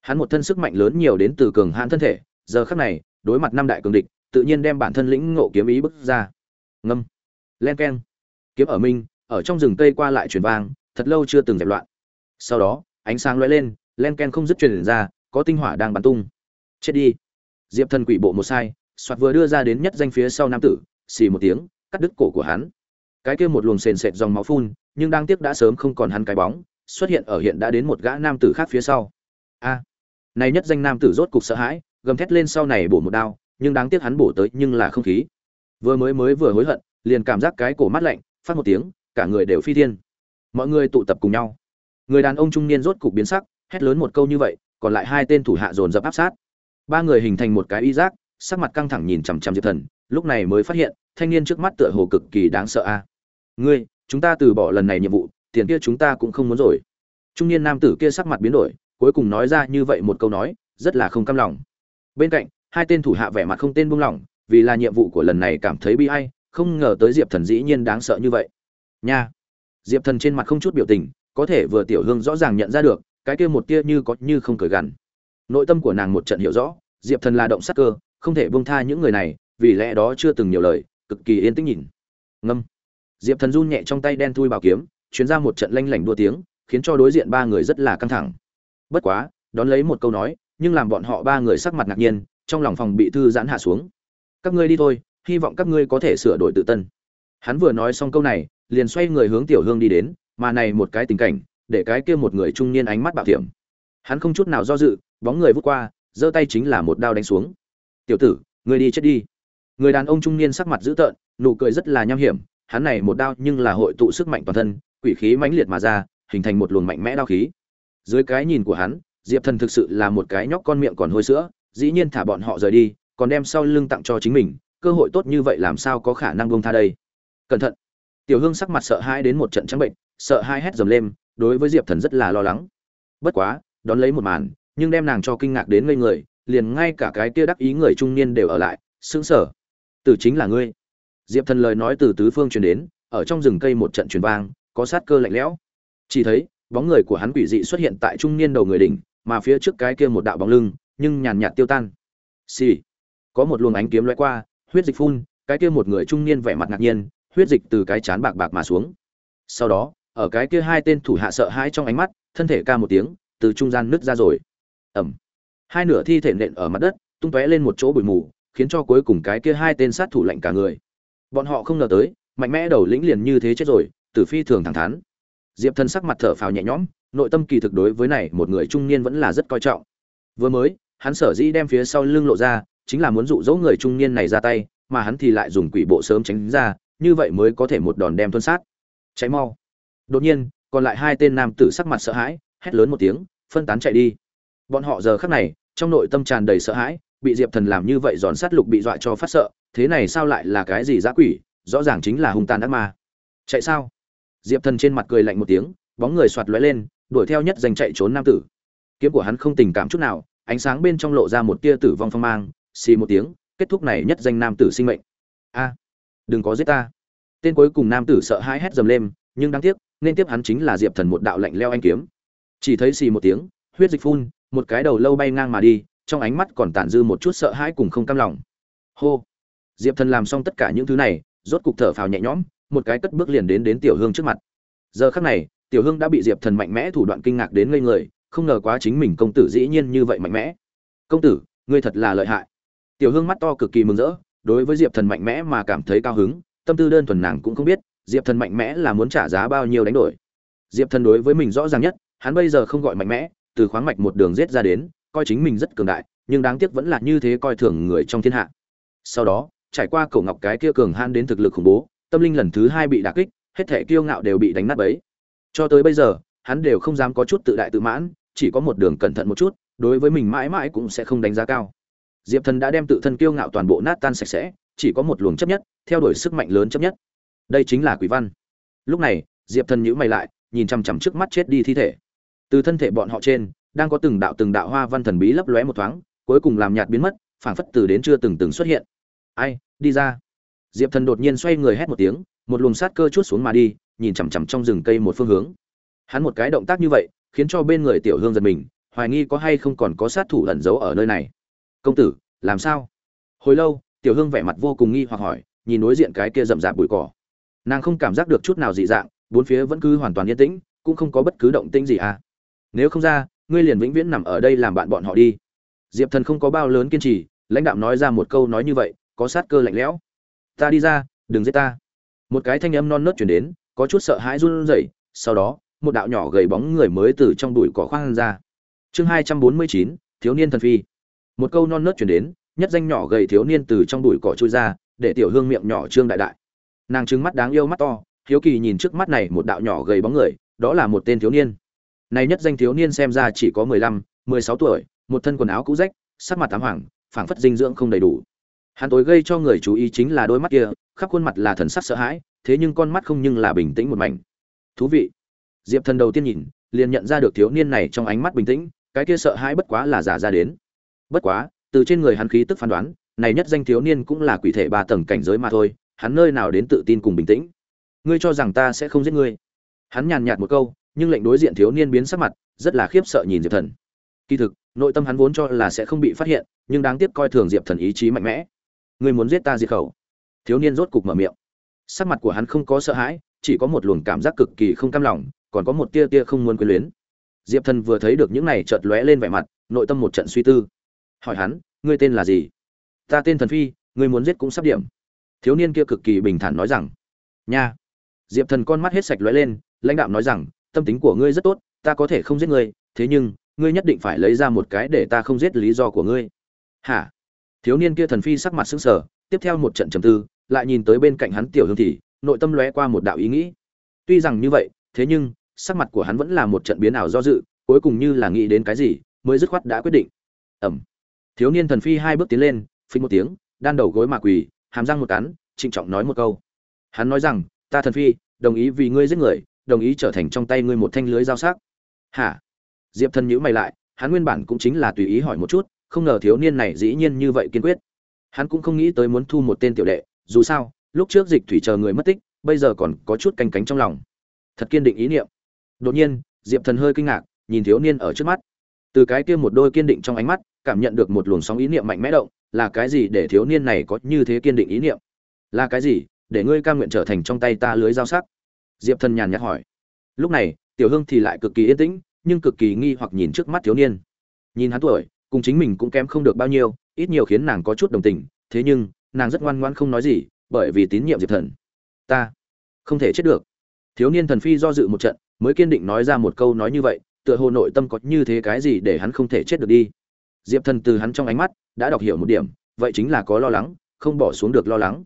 Hắn một thân sức mạnh lớn nhiều đến từ cường hãn thân thể, giờ khắc này, đối mặt năm đại cường địch, tự nhiên đem bản thân lĩnh ngộ kiếm ý bức ra ngâm, len keng. Kiếm ở minh ở trong rừng cây qua lại truyền vang, thật lâu chưa từng dẹp loạn. Sau đó, ánh sáng lóe lên, len ken không dứt truyền ra, có tinh hỏa đang bắn tung. Chết đi. Diệp thần quỷ bộ một sai, soạt vừa đưa ra đến nhất danh phía sau nam tử, xì một tiếng, cắt đứt cổ của hắn. Cái kia một luồng sền sệt dòng máu phun, nhưng đang tiếc đã sớm không còn hắn cái bóng, xuất hiện ở hiện đã đến một gã nam tử khác phía sau. A. Này nhất danh nam tử rốt cục sợ hãi, gầm thét lên sau này bổ một đao, nhưng đáng tiếc hắn bổ tới nhưng là không khí vừa mới mới vừa hối hận, liền cảm giác cái cổ mát lạnh, phát một tiếng, cả người đều phi thiên. Mọi người tụ tập cùng nhau. Người đàn ông trung niên rốt cục biến sắc, hét lớn một câu như vậy, còn lại hai tên thủ hạ dồn dập áp sát. Ba người hình thành một cái y giác, sắc mặt căng thẳng nhìn chằm chằm diệp thần, lúc này mới phát hiện, thanh niên trước mắt tựa hồ cực kỳ đáng sợ a. Ngươi, chúng ta từ bỏ lần này nhiệm vụ, tiền kia chúng ta cũng không muốn rồi. Trung niên nam tử kia sắc mặt biến đổi, cuối cùng nói ra như vậy một câu nói, rất là không cam lòng. Bên cạnh, hai tên thủ hạ vẻ mặt không tên buông lỏng vì là nhiệm vụ của lần này cảm thấy bi ai, không ngờ tới diệp thần dĩ nhiên đáng sợ như vậy. Nha! Diệp thần trên mặt không chút biểu tình, có thể vừa tiểu hương rõ ràng nhận ra được, cái kia một tia như có như không cười gằn. Nội tâm của nàng một trận hiểu rõ, diệp thần là động sắc cơ, không thể buông tha những người này, vì lẽ đó chưa từng nhiều lời, cực kỳ yên tĩnh nhìn. Ngâm! Diệp thần run nhẹ trong tay đen thui bảo kiếm, chuyến ra một trận lanh lảnh đua tiếng, khiến cho đối diện ba người rất là căng thẳng. Bất quá, đón lấy một câu nói, nhưng làm bọn họ ba người sắc mặt ngạc nhiên, trong lòng phòng bị thư giãn hạ xuống các ngươi đi thôi, hy vọng các ngươi có thể sửa đổi tự tân. Hắn vừa nói xong câu này, liền xoay người hướng tiểu hương đi đến, mà này một cái tình cảnh, để cái kia một người trung niên ánh mắt bạo thiểm hắn không chút nào do dự, bóng người vút qua, giơ tay chính là một đao đánh xuống. Tiểu tử người đi chết đi. Người đàn ông trung niên sắc mặt dữ tợn, nụ cười rất là nham hiểm, hắn này một đao nhưng là hội tụ sức mạnh toàn thân, quỷ khí mãnh liệt mà ra, hình thành một luồng mạnh mẽ đao khí. Dưới cái nhìn của hắn, diệp thần thực sự là một cái nhóc con miệng còn hôi sữa, dĩ nhiên thả bọn họ rời đi còn đem sau lưng tặng cho chính mình, cơ hội tốt như vậy làm sao có khả năng buông tha đây? Cẩn thận. Tiểu hương sắc mặt sợ hãi đến một trận trắng bệnh, sợ hai hét dầm lên, đối với diệp thần rất là lo lắng. Bất quá, đón lấy một màn, nhưng đem nàng cho kinh ngạc đến ngây người, liền ngay cả cái kia đắc ý người trung niên đều ở lại, sững sờ. Từ chính là ngươi. Diệp thần lời nói từ tứ phương truyền đến, ở trong rừng cây một trận truyền vang, có sát cơ lạnh lẽo. Chỉ thấy, bóng người của hắn quỷ dị xuất hiện tại trung niên đầu người đỉnh, mà phía trước cái kia một đạo bóng lưng, nhưng nhàn nhạt tiêu tan. Xì、sì có một luồng ánh kiếm lóe qua huyết dịch phun cái kia một người trung niên vẻ mặt ngạc nhiên huyết dịch từ cái chán bạc bạc mà xuống. Sau đó ở cái kia hai tên thủ hạ sợ hãi trong ánh mắt thân thể ca một tiếng từ trung gian nứt ra rồi. Ầm, hai nửa thi thể nện ở mặt đất tung tóe lên một chỗ bụi mù khiến cho cuối cùng cái kia hai tên sát thủ lạnh cả người. Bọn họ không ngờ tới mạnh mẽ đầu lĩnh liền như thế chết rồi tử phi thường thẳng thắn. Diệp thần sắc mặt thở phào nhẹ nhõm nội tâm kỳ thực đối với này một người trung niên vẫn là rất coi trọng. Vừa mới hắn sở dĩ đem phía sau lưng lộ ra chính là muốn dụ dỗ người trung niên này ra tay, mà hắn thì lại dùng quỷ bộ sớm tránh ra, như vậy mới có thể một đòn đem tuân sát. Cháy mau. Đột nhiên, còn lại hai tên nam tử sắc mặt sợ hãi, hét lớn một tiếng, phân tán chạy đi. Bọn họ giờ khắc này, trong nội tâm tràn đầy sợ hãi, bị diệp thần làm như vậy giòn sát lục bị dọa cho phát sợ, thế này sao lại là cái gì dã quỷ, rõ ràng chính là hung tàn ác ma. Chạy sao? Diệp thần trên mặt cười lạnh một tiếng, bóng người xoạt lóe lên, đuổi theo nhất giành chạy trốn nam tử. Kiếm của hắn không tình cảm chút nào, ánh sáng bên trong lộ ra một tia tử vong phong mang xì một tiếng, kết thúc này nhất danh nam tử sinh mệnh. A, đừng có giết ta. Tên cuối cùng nam tử sợ hãi hét dầm lên, nhưng đáng tiếc, nên tiếp hắn chính là diệp thần một đạo lạnh leo anh kiếm. Chỉ thấy xì một tiếng, huyết dịch phun, một cái đầu lâu bay ngang mà đi, trong ánh mắt còn tản dư một chút sợ hãi cùng không cam lòng. Hô, diệp thần làm xong tất cả những thứ này, rốt cục thở phào nhẹ nhõm, một cái cất bước liền đến đến tiểu hương trước mặt. Giờ khắc này, tiểu hương đã bị diệp thần mạnh mẽ thủ đoạn kinh ngạc đến ngây người, không ngờ quá chính mình công tử dĩ nhiên như vậy mạnh mẽ. Công tử, ngươi thật là lợi hại tiểu hương mắt to cực kỳ mừng rỡ, đối với diệp thần mạnh mẽ mà cảm thấy cao hứng, tâm tư đơn thuần nàng cũng không biết, diệp thần mạnh mẽ là muốn trả giá bao nhiêu đánh đổi. Diệp thần đối với mình rõ ràng nhất, hắn bây giờ không gọi mạnh mẽ, từ khoáng mạch một đường rết ra đến, coi chính mình rất cường đại, nhưng đáng tiếc vẫn là như thế coi thường người trong thiên hạ. Sau đó, trải qua cổ ngọc cái kia cường han đến thực lực khủng bố, tâm linh lần thứ hai bị đả kích, hết thể kiêu ngạo đều bị đánh nát bấy. Cho tới bây giờ, hắn đều không dám có chút tự đại tự mãn, chỉ có một đường cẩn thận một chút, đối với mình mãi mãi cũng sẽ không đánh giá cao diệp thần đã đem tự thân kiêu ngạo toàn bộ nát tan sạch sẽ, chỉ có một luồng chấp nhất, theo đuổi sức mạnh lớn chấp nhất. Đây chính là quỷ văn. Lúc này, diệp thần nhữ mày lại, nhìn chằm chằm trước mắt chết đi thi thể. Từ thân thể bọn họ trên, đang có từng đạo từng đạo hoa văn thần bí lấp lóe một thoáng, cuối cùng làm nhạt biến mất, phảng phất từ đến chưa từng từng xuất hiện. Ai, đi ra. Diệp thần đột nhiên xoay người hét một tiếng, một luồng sát cơ chút xuống mà đi, nhìn chằm chằm trong rừng cây một phương hướng. Hắn một cái động tác như vậy, khiến cho bên người tiểu hương giật mình, hoài nghi có hay không còn có sát thủ lẩn giấu ở nơi này công tử, làm sao? Hồi lâu, tiểu hương vẻ mặt vô cùng nghi hoặc hỏi, nhìn đối diện cái kia rậm rạp bụi cỏ. Nàng không cảm giác được chút nào dị dạng, bốn phía vẫn cứ hoàn toàn yên tĩnh, cũng không có bất cứ động tĩnh gì à. Nếu không ra, ngươi liền vĩnh viễn nằm ở đây làm bạn bọn họ đi. Diệp thần không có bao lớn kiên trì, lãnh đạo nói ra một câu nói như vậy, có sát cơ lạnh lẽo. Ta đi ra, đừng giết ta. Một cái thanh âm non nớt chuyển đến, có chút sợ hãi run rẩy, sau đó, một đạo nhỏ gầy bóng người mới từ trong bụi cỏ khoang ra. Chương hai trăm bốn mươi chín, thiếu niên thần phi một câu non nớt chuyển đến, nhất danh nhỏ gầy thiếu niên từ trong bụi cỏ trôi ra, để tiểu hương miệng nhỏ trương đại đại. Nàng trứng mắt đáng yêu mắt to, hiếu kỳ nhìn trước mắt này một đạo nhỏ gầy bóng người, đó là một tên thiếu niên. Này nhất danh thiếu niên xem ra chỉ có mười lăm, mười sáu tuổi, một thân quần áo cũ rách, sắc mặt tám hoàng, phảng phất dinh dưỡng không đầy đủ. Hắn tối gây cho người chú ý chính là đôi mắt kia, khắp khuôn mặt là thần sắc sợ hãi, thế nhưng con mắt không nhưng là bình tĩnh một mảnh. Thú vị. Diệp thần đầu tiên nhìn, liền nhận ra được thiếu niên này trong ánh mắt bình tĩnh, cái kia sợ hãi bất quá là giả ra đến bất quá, từ trên người hắn khí tức phán đoán, này nhất danh thiếu niên cũng là quỷ thể ba tầng cảnh giới mà thôi, hắn nơi nào đến tự tin cùng bình tĩnh. Ngươi cho rằng ta sẽ không giết ngươi? Hắn nhàn nhạt một câu, nhưng lệnh đối diện thiếu niên biến sắc mặt, rất là khiếp sợ nhìn diệp thần. Kỳ thực, nội tâm hắn vốn cho là sẽ không bị phát hiện, nhưng đáng tiếc coi thường diệp thần ý chí mạnh mẽ. Ngươi muốn giết ta diệt khẩu? Thiếu niên rốt cục mở miệng. Sắc mặt của hắn không có sợ hãi, chỉ có một luồng cảm giác cực kỳ không cam lòng, còn có một tia tia không muốn quyến luyến. Diệp thần vừa thấy được những này chợt lóe lên vẻ mặt, nội tâm một trận suy tư hỏi hắn, ngươi tên là gì? Ta tên thần phi, ngươi muốn giết cũng sắp điểm. Thiếu niên kia cực kỳ bình thản nói rằng, nha. Diệp thần con mắt hết sạch lóe lên, lãnh đạo nói rằng, tâm tính của ngươi rất tốt, ta có thể không giết ngươi, thế nhưng, ngươi nhất định phải lấy ra một cái để ta không giết lý do của ngươi. Hả? Thiếu niên kia thần phi sắc mặt sững sờ, tiếp theo một trận trầm tư, lại nhìn tới bên cạnh hắn tiểu hương thì, nội tâm lóe qua một đạo ý nghĩ. Tuy rằng như vậy, thế nhưng, sắc mặt của hắn vẫn là một trận biến ảo do dự, cuối cùng như là nghĩ đến cái gì, mới dứt khoát đã quyết định. Ẩm thiếu niên thần phi hai bước tiến lên, phình một tiếng, đan đầu gối mà quỳ, hàm răng một cắn, trịnh trọng nói một câu. Hắn nói rằng, ta thần phi, đồng ý vì ngươi giết người, đồng ý trở thành trong tay ngươi một thanh lưới dao sắc. Hả? Diệp thần nhữ mày lại, hắn nguyên bản cũng chính là tùy ý hỏi một chút, không ngờ thiếu niên này dĩ nhiên như vậy kiên quyết. Hắn cũng không nghĩ tới muốn thu một tên tiểu đệ, dù sao, lúc trước dịch thủy chờ người mất tích, bây giờ còn có chút canh cánh trong lòng. Thật kiên định ý niệm. Đột nhiên, diệp thần hơi kinh ngạc, nhìn thiếu niên ở trước mắt. Từ cái kia một đôi kiên định trong ánh mắt cảm nhận được một luồng sóng ý niệm mạnh mẽ động, là cái gì để thiếu niên này có như thế kiên định ý niệm? Là cái gì để ngươi ca nguyện trở thành trong tay ta lưới dao sắc? Diệp thần nhàn nhạt hỏi. Lúc này, tiểu hương thì lại cực kỳ yên tĩnh, nhưng cực kỳ nghi hoặc nhìn trước mắt thiếu niên. Nhìn hắn tuổi, cùng chính mình cũng kém không được bao nhiêu, ít nhiều khiến nàng có chút đồng tình, thế nhưng, nàng rất ngoan ngoãn không nói gì, bởi vì tín nhiệm diệp thần. Ta không thể chết được. Thiếu niên thần phi do dự một trận, mới kiên định nói ra một câu nói như vậy, tựa hồ nội tâm có như thế cái gì để hắn không thể chết được đi diệp thần từ hắn trong ánh mắt đã đọc hiểu một điểm, vậy chính là có lo lắng, không bỏ xuống được lo lắng.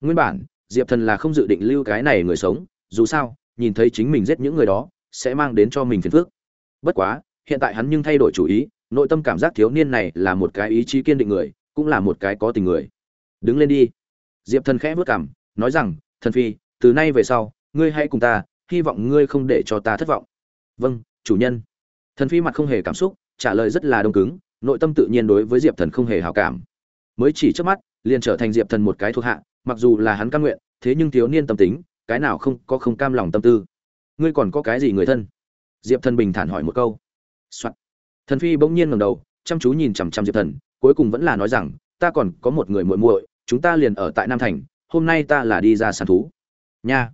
Nguyên bản, diệp thần là không dự định lưu cái này người sống, dù sao, nhìn thấy chính mình giết những người đó, sẽ mang đến cho mình phiền phức. Bất quá, hiện tại hắn nhưng thay đổi chủ ý, nội tâm cảm giác thiếu niên này là một cái ý chí kiên định người, cũng là một cái có tình người. Đứng lên đi. Diệp thần khẽ vất cảm nói rằng, thần phi, từ nay về sau, ngươi hãy cùng ta, hy vọng ngươi không để cho ta thất vọng. Vâng chủ nhân. Thần phi mặt không hề cảm xúc, trả lời rất là đông cứng nội tâm tự nhiên đối với diệp thần không hề hào cảm. Mới chỉ trước mắt, liền trở thành diệp thần một cái thuộc hạ, mặc dù là hắn căn nguyện, thế nhưng thiếu niên tâm tính, cái nào không có không cam lòng tâm tư. Ngươi còn có cái gì người thân? Diệp thần bình thản hỏi một câu、Soạn. thần phi bỗng nhiên ngầm đầu, chăm chú nhìn chằm chằm diệp thần, cuối cùng vẫn là nói rằng, ta còn có một người muội muội, chúng ta liền ở tại nam thành, hôm nay ta là đi ra săn thú. Nha.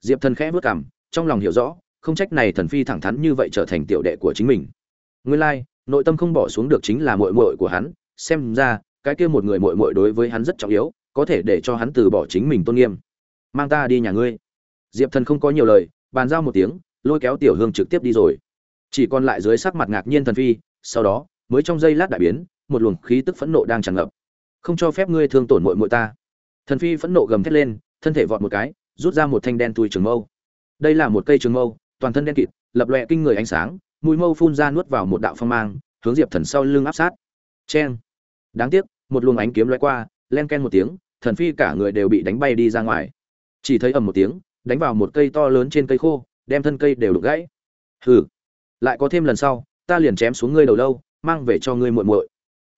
Diệp thần khẽ vớt cảm trong lòng hiểu rõ, không trách này thần phi thẳng thắn như vậy trở thành tiểu đệ của chính mình. Nguyên lai nội tâm không bỏ xuống được chính là muội muội của hắn, xem ra, cái kia một người muội muội đối với hắn rất trọng yếu, có thể để cho hắn từ bỏ chính mình tôn nghiêm. Mang ta đi nhà ngươi. Diệp thần không có nhiều lời, bàn giao một tiếng, lôi kéo tiểu hương trực tiếp đi rồi. Chỉ còn lại dưới sắc mặt ngạc nhiên thần phi, sau đó, mới trong giây lát đại biến, một luồng khí tức phẫn nộ đang tràn ngập. Không cho phép ngươi thương tổn muội muội ta. Thần phi phẫn nộ gầm thét lên, thân thể vọt một cái, rút ra một thanh đen tui trường mâu. Đây là một cây trường mâu, toàn thân đen kịt, lập lòe kinh người ánh sáng mũi mâu phun ra nuốt vào một đạo phong mang, hướng diệp thần sau lưng áp sát. Cheng. Đáng tiếc, một luồng ánh kiếm lóe qua, len ken một tiếng, thần phi cả người đều bị đánh bay đi ra ngoài. Chỉ thấy ầm một tiếng, đánh vào một cây to lớn trên cây khô, đem thân cây đều đục gãy. Hừ. Lại có thêm lần sau, ta liền chém xuống ngươi đầu lâu, mang về cho ngươi muội muội.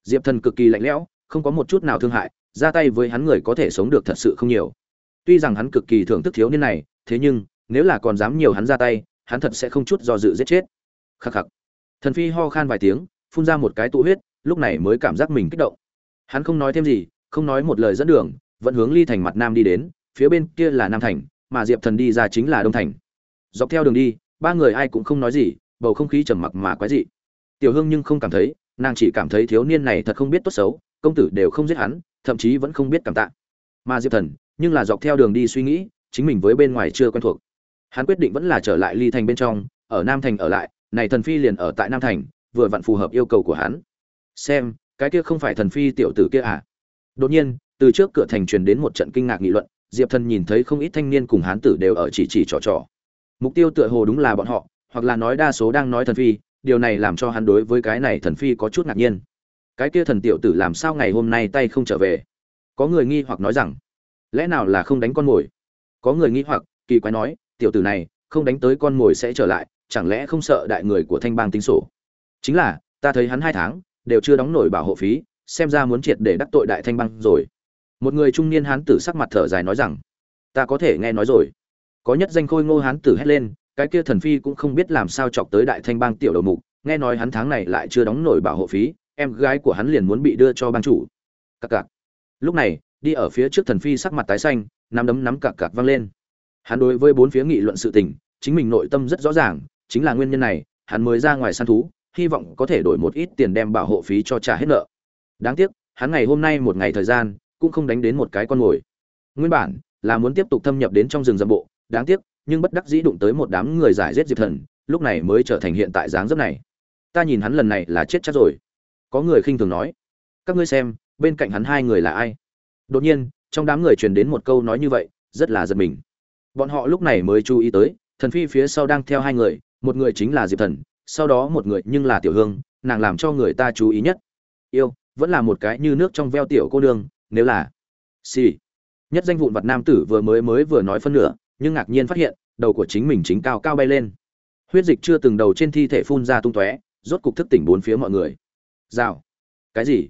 Diệp thần cực kỳ lạnh lẽo, không có một chút nào thương hại, ra tay với hắn người có thể sống được thật sự không nhiều. Tuy rằng hắn cực kỳ thưởng thức thiếu niên này, thế nhưng, nếu là còn dám nhiều hắn ra tay, hắn thật sẽ không chút do dự giết chết khắc khắc. Thần phi ho khan vài tiếng, phun ra một cái tụ huyết, lúc này mới cảm giác mình kích động. Hắn không nói thêm gì, không nói một lời dẫn đường, vẫn hướng ly thành mặt nam đi đến, phía bên kia là nam thành, mà diệp thần đi ra chính là đông thành. Dọc theo đường đi, ba người ai cũng không nói gì, bầu không khí trầm mặc mà quái dị. Tiểu hương nhưng không cảm thấy, nàng chỉ cảm thấy thiếu niên này thật không biết tốt xấu, công tử đều không giết hắn, thậm chí vẫn không biết cảm tạ. Mà diệp thần, nhưng là dọc theo đường đi suy nghĩ, chính mình với bên ngoài chưa quen thuộc. Hắn quyết định vẫn là trở lại ly thành bên trong, ở nam thành ở lại này thần phi liền ở tại nam thành, vừa vặn phù hợp yêu cầu của hắn. Xem, cái kia không phải thần phi tiểu tử kia à? Đột nhiên, từ trước cửa thành truyền đến một trận kinh ngạc nghị luận, diệp thần nhìn thấy không ít thanh niên cùng hán tử đều ở chỉ chỉ trò trò. Mục tiêu tựa hồ đúng là bọn họ, hoặc là nói đa số đang nói thần phi, điều này làm cho hắn đối với cái này thần phi có chút ngạc nhiên. Cái kia thần tiểu tử làm sao ngày hôm nay tay không trở về? Có người nghi hoặc nói rằng, lẽ nào là không đánh con mồi? Có người nghi hoặc, kỳ quái nói, tiểu tử này, không đánh tới con mồi sẽ trở lại chẳng lẽ không sợ đại người của thanh bang tính sổ? Chính là, ta thấy hắn hai tháng, đều chưa đóng nổi bảo hộ phí, xem ra muốn triệt để đắc tội đại thanh bang rồi. Một người trung niên hán tử sắc mặt thở dài nói rằng, ta có thể nghe nói rồi. Có nhất danh khôi ngô hán tử hét lên, cái kia thần phi cũng không biết làm sao chọc tới đại thanh bang tiểu đầu mục, nghe nói hắn tháng này lại chưa đóng nổi bảo hộ phí, em gái của hắn liền muốn bị đưa cho bang chủ. Cặc cặc. Lúc này, đi ở phía trước thần phi sắc mặt tái xanh, nắm đấm nắm cặc cặc văng lên. Hắn đối với bốn phía nghị luận sự tình, chính mình nội tâm rất rõ ràng chính là nguyên nhân này, hắn mới ra ngoài săn thú, hy vọng có thể đổi một ít tiền đem bảo hộ phí cho trả hết nợ. Đáng tiếc, hắn ngày hôm nay một ngày thời gian, cũng không đánh đến một cái con mồi. Nguyên bản, là muốn tiếp tục thâm nhập đến trong rừng rậm bộ, đáng tiếc, nhưng bất đắc dĩ đụng tới một đám người giải giết diệp thần, lúc này mới trở thành hiện tại dáng dấp này. Ta nhìn hắn lần này là chết chắc rồi. Có người khinh thường nói, các ngươi xem, bên cạnh hắn hai người là ai? Đột nhiên, trong đám người truyền đến một câu nói như vậy, rất là giật mình. Bọn họ lúc này mới chú ý tới, thần phi phía sau đang theo hai người một người chính là diệp thần, sau đó một người nhưng là tiểu hương, nàng làm cho người ta chú ý nhất. Yêu, vẫn là một cái như nước trong veo tiểu cô nương, nếu là xì、sì. nhất danh vụn vặt nam tử vừa mới mới vừa nói phân nửa, nhưng ngạc nhiên phát hiện, đầu của chính mình chính cao cao bay lên. Huyết dịch chưa từng đầu trên thi thể phun ra tung tóe, rốt cục thức tỉnh bốn phía mọi người. Rào. Cái gì?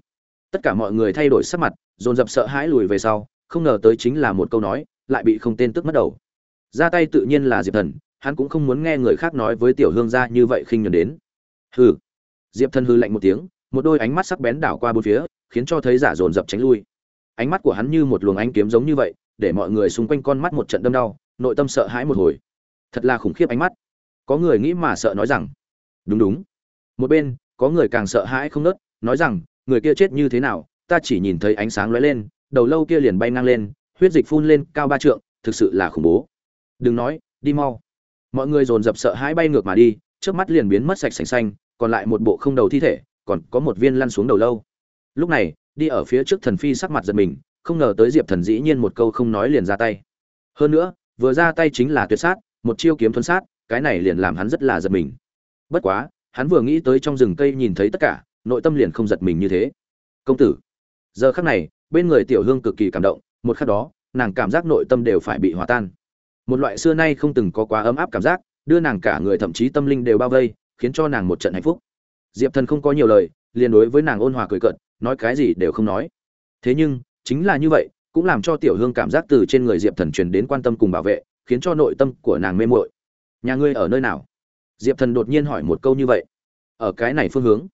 Tất cả mọi người thay đổi sắc mặt, dồn dập sợ hãi lùi về sau, không ngờ tới chính là một câu nói, lại bị không tên tức mất đầu. Ra tay tự nhiên là diệp thần hắn cũng không muốn nghe người khác nói với tiểu hương gia như vậy khinh nhường đến. Hừ. Diệp thần hư lạnh một tiếng, một đôi ánh mắt sắc bén đảo qua bốn phía, khiến cho thấy giả dồn dập tránh lui. Ánh mắt của hắn như một luồng ánh kiếm giống như vậy, để mọi người xung quanh con mắt một trận đâm đau, nội tâm sợ hãi một hồi. Thật là khủng khiếp ánh mắt. Có người nghĩ mà sợ nói rằng, đúng đúng. Một bên, có người càng sợ hãi không nớt, nói rằng, người kia chết như thế nào, ta chỉ nhìn thấy ánh sáng lóe lên, đầu lâu kia liền bay ngang lên, huyết dịch phun lên cao ba trượng, thực sự là khủng bố. Đừng nói, đi mau mọi người dồn dập sợ hãi bay ngược mà đi trước mắt liền biến mất sạch sành xanh, còn lại một bộ không đầu thi thể, còn có một viên lăn xuống đầu lâu. Lúc này, đi ở phía trước thần phi sắc mặt giật mình, không ngờ tới diệp thần dĩ nhiên một câu không nói liền ra tay. Hơn nữa, vừa ra tay chính là tuyệt sát, một chiêu kiếm thuấn sát, cái này liền làm hắn rất là giật mình. Bất quá, hắn vừa nghĩ tới trong rừng cây nhìn thấy tất cả, nội tâm liền không giật mình như thế. Công tử, giờ khắc này, bên người tiểu hương cực kỳ cảm động, một khắc đó, nàng cảm giác nội tâm đều phải bị hòa tan một loại xưa nay không từng có quá ấm áp cảm giác, đưa nàng cả người thậm chí tâm linh đều bao vây, khiến cho nàng một trận hạnh phúc. Diệp thần không có nhiều lời, liền đối với nàng ôn hòa cười cợt, nói cái gì đều không nói. Thế nhưng, chính là như vậy, cũng làm cho tiểu hương cảm giác từ trên người diệp thần truyền đến quan tâm cùng bảo vệ, khiến cho nội tâm của nàng mê muội. Nhà ngươi ở nơi nào? Diệp thần đột nhiên hỏi một câu như vậy. Ở cái này phương hướng.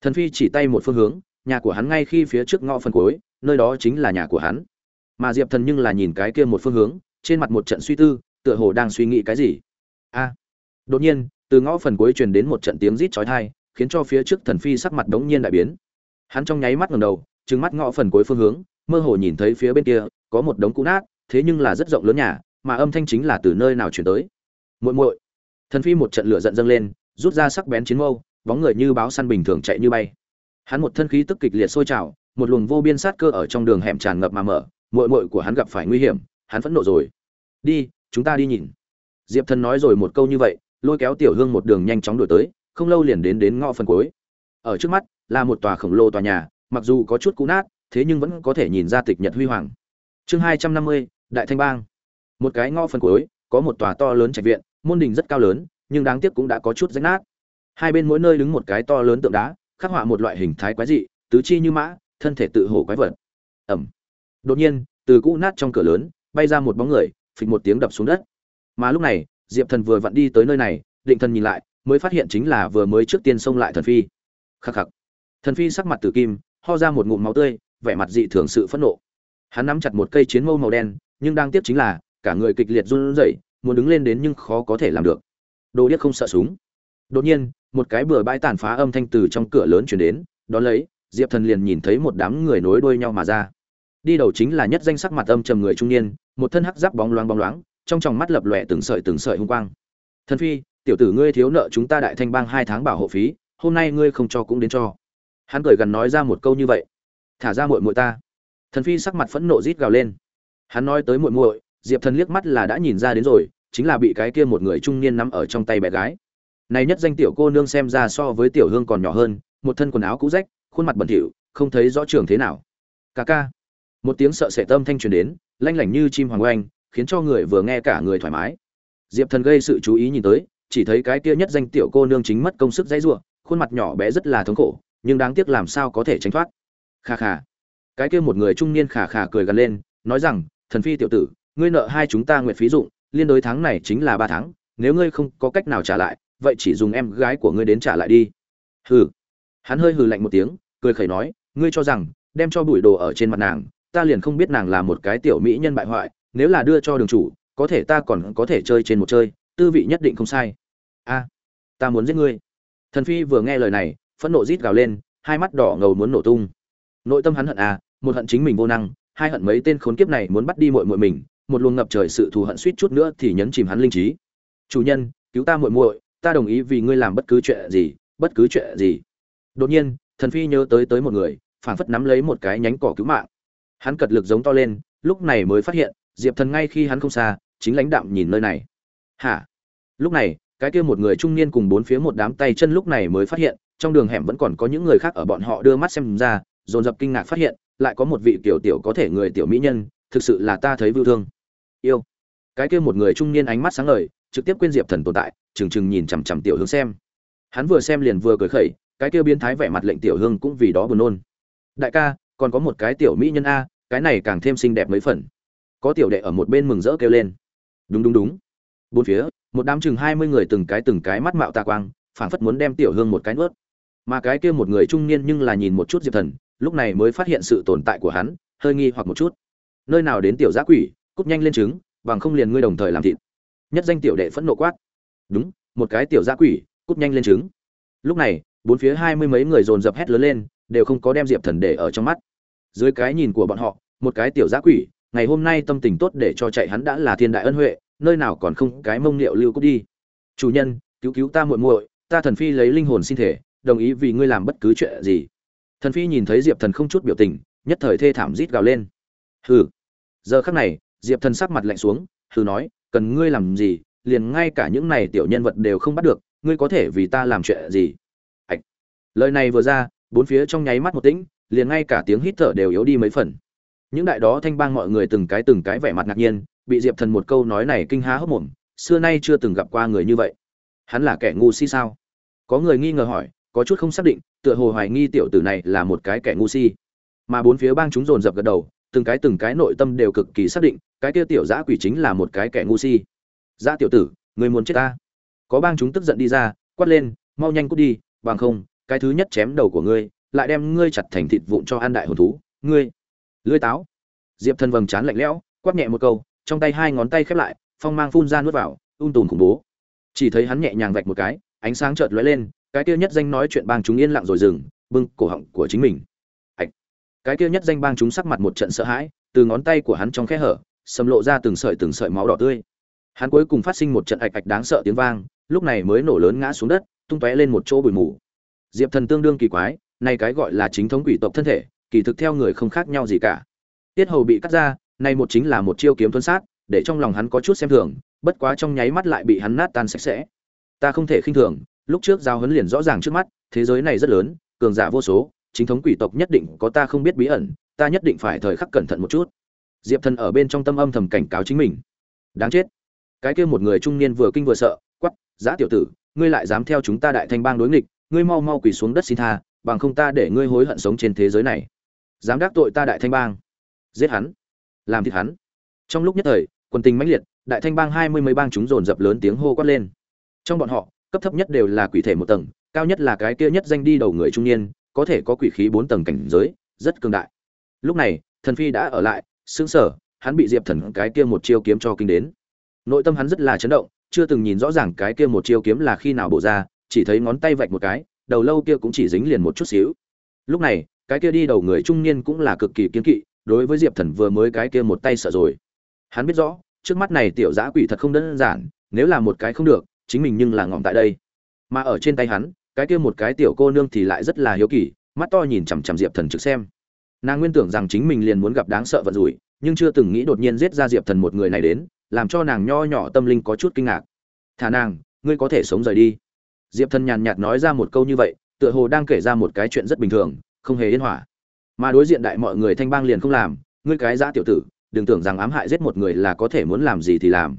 Thần phi chỉ tay một phương hướng, nhà của hắn ngay khi phía trước ngõ phân cối nơi đó chính là nhà của hắn. Mà diệp thần nhưng là nhìn cái kia một phương hướng trên mặt một trận suy tư, tựa hồ đang suy nghĩ cái gì. A. Đột nhiên, từ ngõ phần cuối truyền đến một trận tiếng rít chói tai, khiến cho phía trước thần phi sắc mặt đống nhiên đại biến. Hắn trong nháy mắt ngẩng đầu, trừng mắt ngõ phần cuối phương hướng, mơ hồ nhìn thấy phía bên kia, có một đống cũ nát, thế nhưng là rất rộng lớn nhà, mà âm thanh chính là từ nơi nào truyền tới. Muội muội. Thần phi một trận lửa giận dâng lên, rút ra sắc bén chiến mâu, bóng người như báo săn bình thường chạy như bay. Hắn một thân khí tức kịch liệt sôi trào, một luồng vô biên sát cơ ở trong đường hẻm tràn ngập mà mở, muội muội của hắn gặp phải nguy hiểm hắn phẫn nộ rồi. Đi, chúng ta đi nhìn. Diệp thần nói rồi một câu như vậy, lôi kéo tiểu hương một đường nhanh chóng đổi tới, không lâu liền đến đến ngõ phần cuối. Ở trước mắt, là một tòa khổng lồ tòa nhà, mặc dù có chút cũ nát, thế nhưng vẫn có thể nhìn ra tịch nhật huy hoàng. Chương hai trăm năm mươi, đại thanh bang. Một cái ngõ phần cuối, có một tòa to lớn trạch viện, môn đình rất cao lớn, nhưng đáng tiếc cũng đã có chút rách nát. Hai bên mỗi nơi đứng một cái to lớn tượng đá, khắc họa một loại hình thái quái dị, tứ chi như mã, thân thể tự hổ quái vật. Ẩm. Đột nhiên, từ cũ nát trong cửa lớn bay ra một bóng người, phịch một tiếng đập xuống đất. Mà lúc này, diệp thần vừa vặn đi tới nơi này, định thần nhìn lại, mới phát hiện chính là vừa mới trước tiên xông lại thần phi. Khắc khắc. Thần phi sắc mặt tử kim, ho ra một ngụm máu tươi, vẻ mặt dị thường sự phẫn nộ. Hắn nắm chặt một cây chiến mâu màu đen, nhưng đang tiếp chính là, cả người kịch liệt run rẩy, muốn đứng lên đến nhưng khó có thể làm được. Đồ điếc không sợ súng. Đột nhiên, một cái bừa bãi tàn phá âm thanh từ trong cửa lớn chuyển đến, đón lấy, diệp thần liền nhìn thấy một đám người nối đuôi nhau mà ra đi đầu chính là nhất danh sắc mặt âm trầm người trung niên, một thân hắc giáp bóng loáng bóng loáng, trong tròng mắt lập lòe từng sợi từng sợi hung quang. Thần phi, tiểu tử ngươi thiếu nợ chúng ta đại thanh bang hai tháng bảo hộ phí, hôm nay ngươi không cho cũng đến cho. Hắn cười gần nói ra một câu như vậy. Thả ra muội muội ta. Thần phi sắc mặt phẫn nộ rít gào lên. Hắn nói tới muội muội, diệp thần liếc mắt là đã nhìn ra đến rồi, chính là bị cái kia một người trung niên nắm ở trong tay bé gái. Này nhất danh tiểu cô nương xem ra so với tiểu hương còn nhỏ hơn, một thân quần áo cũ rách, khuôn mặt bẩn thỉu, không thấy rõ trường thế nào. Ca ca một tiếng sợ sệt tâm thanh truyền đến, lanh lảnh như chim hoàng oanh, khiến cho người vừa nghe cả người thoải mái. Diệp thần gây sự chú ý nhìn tới, chỉ thấy cái kia nhất danh tiểu cô nương chính mất công sức dãy giụa, khuôn mặt nhỏ bé rất là thống khổ, nhưng đáng tiếc làm sao có thể tránh thoát. Kha kha. Cái kia một người trung niên khà khà cười gần lên, nói rằng, thần phi tiểu tử, ngươi nợ hai chúng ta nguyện phí dụng, liên đối tháng này chính là ba tháng, nếu ngươi không có cách nào trả lại, vậy chỉ dùng em gái của ngươi đến trả lại đi. Hừ. Hắn hơi hừ lạnh một tiếng, cười khẩy nói, ngươi cho rằng, đem cho bụi đồ ở trên mặt nàng ta liền không biết nàng là một cái tiểu mỹ nhân bại hoại, nếu là đưa cho đường chủ, có thể ta còn có thể chơi trên một chơi, tư vị nhất định không sai. A, ta muốn giết ngươi. Thần phi vừa nghe lời này, phẫn nộ rít gào lên, hai mắt đỏ ngầu muốn nổ tung. Nội tâm hắn hận à một hận chính mình vô năng, hai hận mấy tên khốn kiếp này muốn bắt đi muội muội mình, một luồng ngập trời sự thù hận suýt chút nữa thì nhấn chìm hắn linh trí. Chủ nhân, cứu ta muội muội, ta đồng ý vì ngươi làm bất cứ chuyện gì, bất cứ chuyện gì. Đột nhiên, thần phi nhớ tới tới một người, phảng phất nắm lấy một cái nhánh cỏ cứu mạng hắn cật lực giống to lên, lúc này mới phát hiện, diệp thần ngay khi hắn không xa, chính lãnh đạm nhìn nơi này. Hả? Lúc này, cái kia một người trung niên cùng bốn phía một đám tay chân lúc này mới phát hiện, trong đường hẻm vẫn còn có những người khác ở bọn họ đưa mắt xem ra, dồn dập kinh ngạc phát hiện, lại có một vị tiểu tiểu có thể người tiểu mỹ nhân, thực sự là ta thấy vưu thương. Yêu. Cái kia một người trung niên ánh mắt sáng ngời, trực tiếp quên diệp thần tồn tại, trừng trừng nhìn chằm chằm tiểu hương xem. Hắn vừa xem liền vừa cười khẩy, cái kia biến thái vẻ mặt lệnh tiểu hương cũng vì đó buồn nôn. Đại ca còn có một cái tiểu mỹ nhân a, cái này càng thêm xinh đẹp mấy phần. Có tiểu đệ ở một bên mừng rỡ kêu lên. Đúng đúng đúng. Bốn phía, một đám chừng hai mươi người từng cái từng cái mắt mạo tà quang, phảng phất muốn đem tiểu hương một cái nuốt. Mà cái kia một người trung niên nhưng là nhìn một chút diệp thần, lúc này mới phát hiện sự tồn tại của hắn, hơi nghi hoặc một chút. Nơi nào đến tiểu giã quỷ cúp nhanh lên trứng, bằng không liền ngươi đồng thời làm thịt. Nhất danh tiểu đệ phẫn nộ quát. Đúng, một cái tiểu giã quỷ cúp nhanh lên trứng. Lúc này, bốn phía hai mươi mấy người dồn dập hét lớn lên, đều không có đem diệp thần để ở trong mắt dưới cái nhìn của bọn họ, một cái tiểu giá quỷ, ngày hôm nay tâm tình tốt để cho chạy hắn đã là thiên đại ân huệ, nơi nào còn không cái mông liệu lưu cút đi. Chủ nhân, cứu cứu ta muội muội, ta thần phi lấy linh hồn sinh thể, đồng ý vì ngươi làm bất cứ chuyện gì. Thần phi nhìn thấy diệp thần không chút biểu tình, nhất thời thê thảm rít gào lên. Hừ. Giờ khắc này, diệp thần sắc mặt lạnh xuống, hừ nói, cần ngươi làm gì, liền ngay cả những này tiểu nhân vật đều không bắt được, ngươi có thể vì ta làm chuyện gì? Ạch. Lời này vừa ra, bốn phía trong nháy mắt một tĩnh liền ngay cả tiếng hít thở đều yếu đi mấy phần. Những đại đó thanh bang mọi người từng cái từng cái vẻ mặt ngạc nhiên, bị diệp thần một câu nói này kinh há hốc mồm, xưa nay chưa từng gặp qua người như vậy. Hắn là kẻ ngu si sao? Có người nghi ngờ hỏi, có chút không xác định, tựa hồ hoài nghi tiểu tử này là một cái kẻ ngu si. Mà bốn phía bang chúng dồn dập gật đầu, từng cái từng cái nội tâm đều cực kỳ xác định, cái kia tiểu giã quỷ chính là một cái kẻ ngu si. Giã tiểu tử, người muốn chết ta? Có bang chúng tức giận đi ra, quát lên, mau nhanh cút đi, bằng không, cái thứ nhất chém đầu của ngươi lại đem ngươi chặt thành thịt vụn cho ăn đại hồn thú. Ngươi, lưỡi táo. Diệp thần vầng trán lạnh lẽo, quát nhẹ một câu, trong tay hai ngón tay khép lại, phong mang phun ra nuốt vào, ung tùn khủng bố. Chỉ thấy hắn nhẹ nhàng vạch một cái, ánh sáng chợt lóe lên, cái kia nhất danh nói chuyện bang chúng yên lặng rồi dừng, bưng cổ họng của chính mình. Ạch cái kia nhất danh bang chúng sắc mặt một trận sợ hãi, từ ngón tay của hắn trong khe hở xâm lộ ra từng sợi từng sợi máu đỏ tươi. Hắn cuối cùng phát sinh một trận ạch ạch đáng sợ tiếng vang, lúc này mới nổ lớn ngã xuống đất, tung tóe lên một chỗ bụi mù. Diệp thần tương đương kỳ quái này cái gọi là chính thống quỷ tộc thân thể, kỳ thực theo người không khác nhau gì cả. Tiết hầu bị cắt ra, này một chính là một chiêu kiếm tuấn sát, để trong lòng hắn có chút xem thường, bất quá trong nháy mắt lại bị hắn nát tan sạch sẽ. Ta không thể khinh thường, lúc trước giao huấn liền rõ ràng trước mắt, thế giới này rất lớn, cường giả vô số, chính thống quỷ tộc nhất định có ta không biết bí ẩn, ta nhất định phải thời khắc cẩn thận một chút. Diệp thần ở bên trong tâm âm thầm cảnh cáo chính mình. Đáng chết. Cái kia một người trung niên vừa kinh vừa sợ quắp giã tiểu tử, ngươi lại dám theo chúng ta đại thanh bang đối nghịch, ngươi mau mau quỳ xuống đất xin tha bằng không ta để ngươi hối hận sống trên thế giới này. Dám đắc tội ta đại thanh bang. Giết hắn. Làm thịt hắn. Trong lúc nhất thời quân tình mãnh liệt, đại thanh bang hai mươi mấy bang chúng dồn dập lớn tiếng hô quát lên. Trong bọn họ, cấp thấp nhất đều là quỷ thể một tầng, cao nhất là cái kia nhất danh đi đầu người trung niên, có thể có quỷ khí bốn tầng cảnh giới, rất cường đại. Lúc này, thần phi đã ở lại xứng sở hắn bị diệp thần cái kia một chiêu kiếm cho kinh đến. Nội tâm hắn rất là chấn động, chưa từng nhìn rõ ràng cái kia một chiêu kiếm là khi nào bổ ra, chỉ thấy ngón tay vạch một cái đầu lâu kia cũng chỉ dính liền một chút xíu. Lúc này, cái kia đi đầu người trung niên cũng là cực kỳ kiên kỵ, đối với diệp thần vừa mới cái kia một tay sợ rồi. Hắn biết rõ, trước mắt này tiểu giã quỷ thật không đơn giản, nếu là một cái không được, chính mình nhưng là ngỏm tại đây. Mà ở trên tay hắn, cái kia một cái tiểu cô nương thì lại rất là hiếu kỳ, mắt to nhìn chằm chằm diệp thần trực xem. Nàng nguyên tưởng rằng chính mình liền muốn gặp đáng sợ vận rủi, nhưng chưa từng nghĩ đột nhiên giết ra diệp thần một người này đến, làm cho nàng nho nhỏ tâm linh có chút kinh ngạc. Thả nàng, ngươi có thể sống rời đi diệp thần nhàn nhạt nói ra một câu như vậy, tựa hồ đang kể ra một cái chuyện rất bình thường, không hề yên hỏa mà đối diện đại mọi người thanh bang liền không làm, ngươi cái giã tiểu tử, đừng tưởng rằng ám hại giết một người là có thể muốn làm gì thì làm.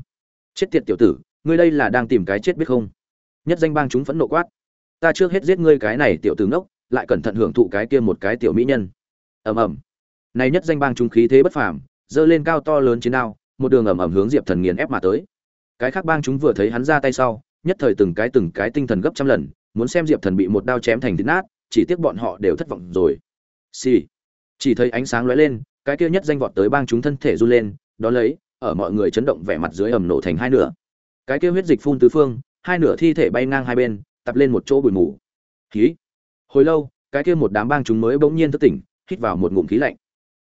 Chết tiệt tiểu tử, ngươi đây là đang tìm cái chết biết không? Nhất danh bang chúng phẫn nộ quát. Ta trước hết giết ngươi cái này tiểu tử ngốc, lại cẩn thận hưởng thụ cái kia một cái tiểu mỹ nhân. Ầm ầm. Này nhất danh bang chúng khí thế bất phàm dơ lên cao to lớn chiến đao, một đường ầm ầm hướng diệp thần nghiền ép mà tới. Cái khác bang chúng vừa thấy hắn ra tay sau nhất thời từng cái từng cái tinh thần gấp trăm lần, muốn xem diệp thần bị một đao chém thành thịt nát, chỉ tiếc bọn họ đều thất vọng rồi. Xì、sì. chỉ thấy ánh sáng lóe lên, cái kia nhất danh vọt tới bang chúng thân thể run lên, đó lấy, ở mọi người chấn động vẻ mặt dưới ầm nổ thành hai nửa. Cái kia huyết dịch phun tứ phương, hai nửa thi thể bay ngang hai bên, tập lên một chỗ bụi mù. Khí hồi lâu, cái kia một đám bang chúng mới bỗng nhiên thức tỉnh, hít vào một ngụm khí lạnh.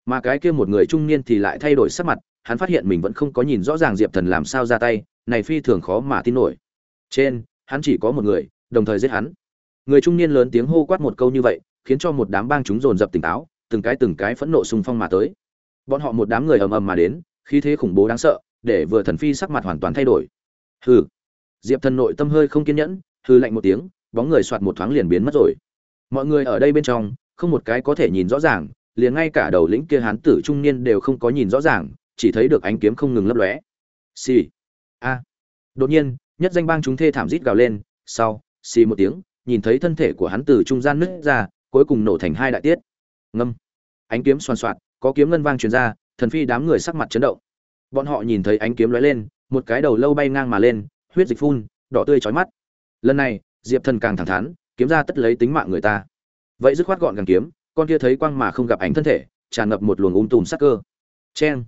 Mà cái kia một người trung niên thì lại thay đổi sắc mặt, hắn phát hiện mình vẫn không có nhìn rõ ràng diệp thần làm sao ra tay, này phi thường khó mà tin nổi trên, hắn chỉ có một người, đồng thời giết hắn. Người trung niên lớn tiếng hô quát một câu như vậy, khiến cho một đám bang chúng dồn dập tỉnh táo, từng cái từng cái phẫn nộ xung phong mà tới. Bọn họ một đám người ầm ầm mà đến, khí thế khủng bố đáng sợ, để vừa thần phi sắc mặt hoàn toàn thay đổi. Hừ. Diệp thần nội tâm hơi không kiên nhẫn hư lạnh một tiếng, bóng người soạt một thoáng liền biến mất rồi. Mọi người ở đây bên trong, không một cái có thể nhìn rõ ràng, liền ngay cả đầu lĩnh kia hán tử trung niên đều không có nhìn rõ ràng, chỉ thấy được ánh kiếm không ngừng lấp lóe. Xì、sì. a. Đột nhiên nhất danh bang chúng thê thảm rít gào lên, sau, xì một tiếng, nhìn thấy thân thể của hắn từ trung gian nứt ra, cuối cùng nổ thành hai đại tiết. Ngâm. Ánh kiếm xoan xoạt, có kiếm ngân vang truyền ra, thần phi đám người sắc mặt chấn động. Bọn họ nhìn thấy ánh kiếm lóe lên, một cái đầu lâu bay ngang mà lên, huyết dịch phun, đỏ tươi chói mắt. Lần này, diệp thần càng thẳng thắn, kiếm ra tất lấy tính mạng người ta. Vậy dứt khoát gọn càng kiếm, con kia thấy quang mà không gặp ánh thân thể, tràn ngập một luồng ung tùm sắc cơ. Cheng.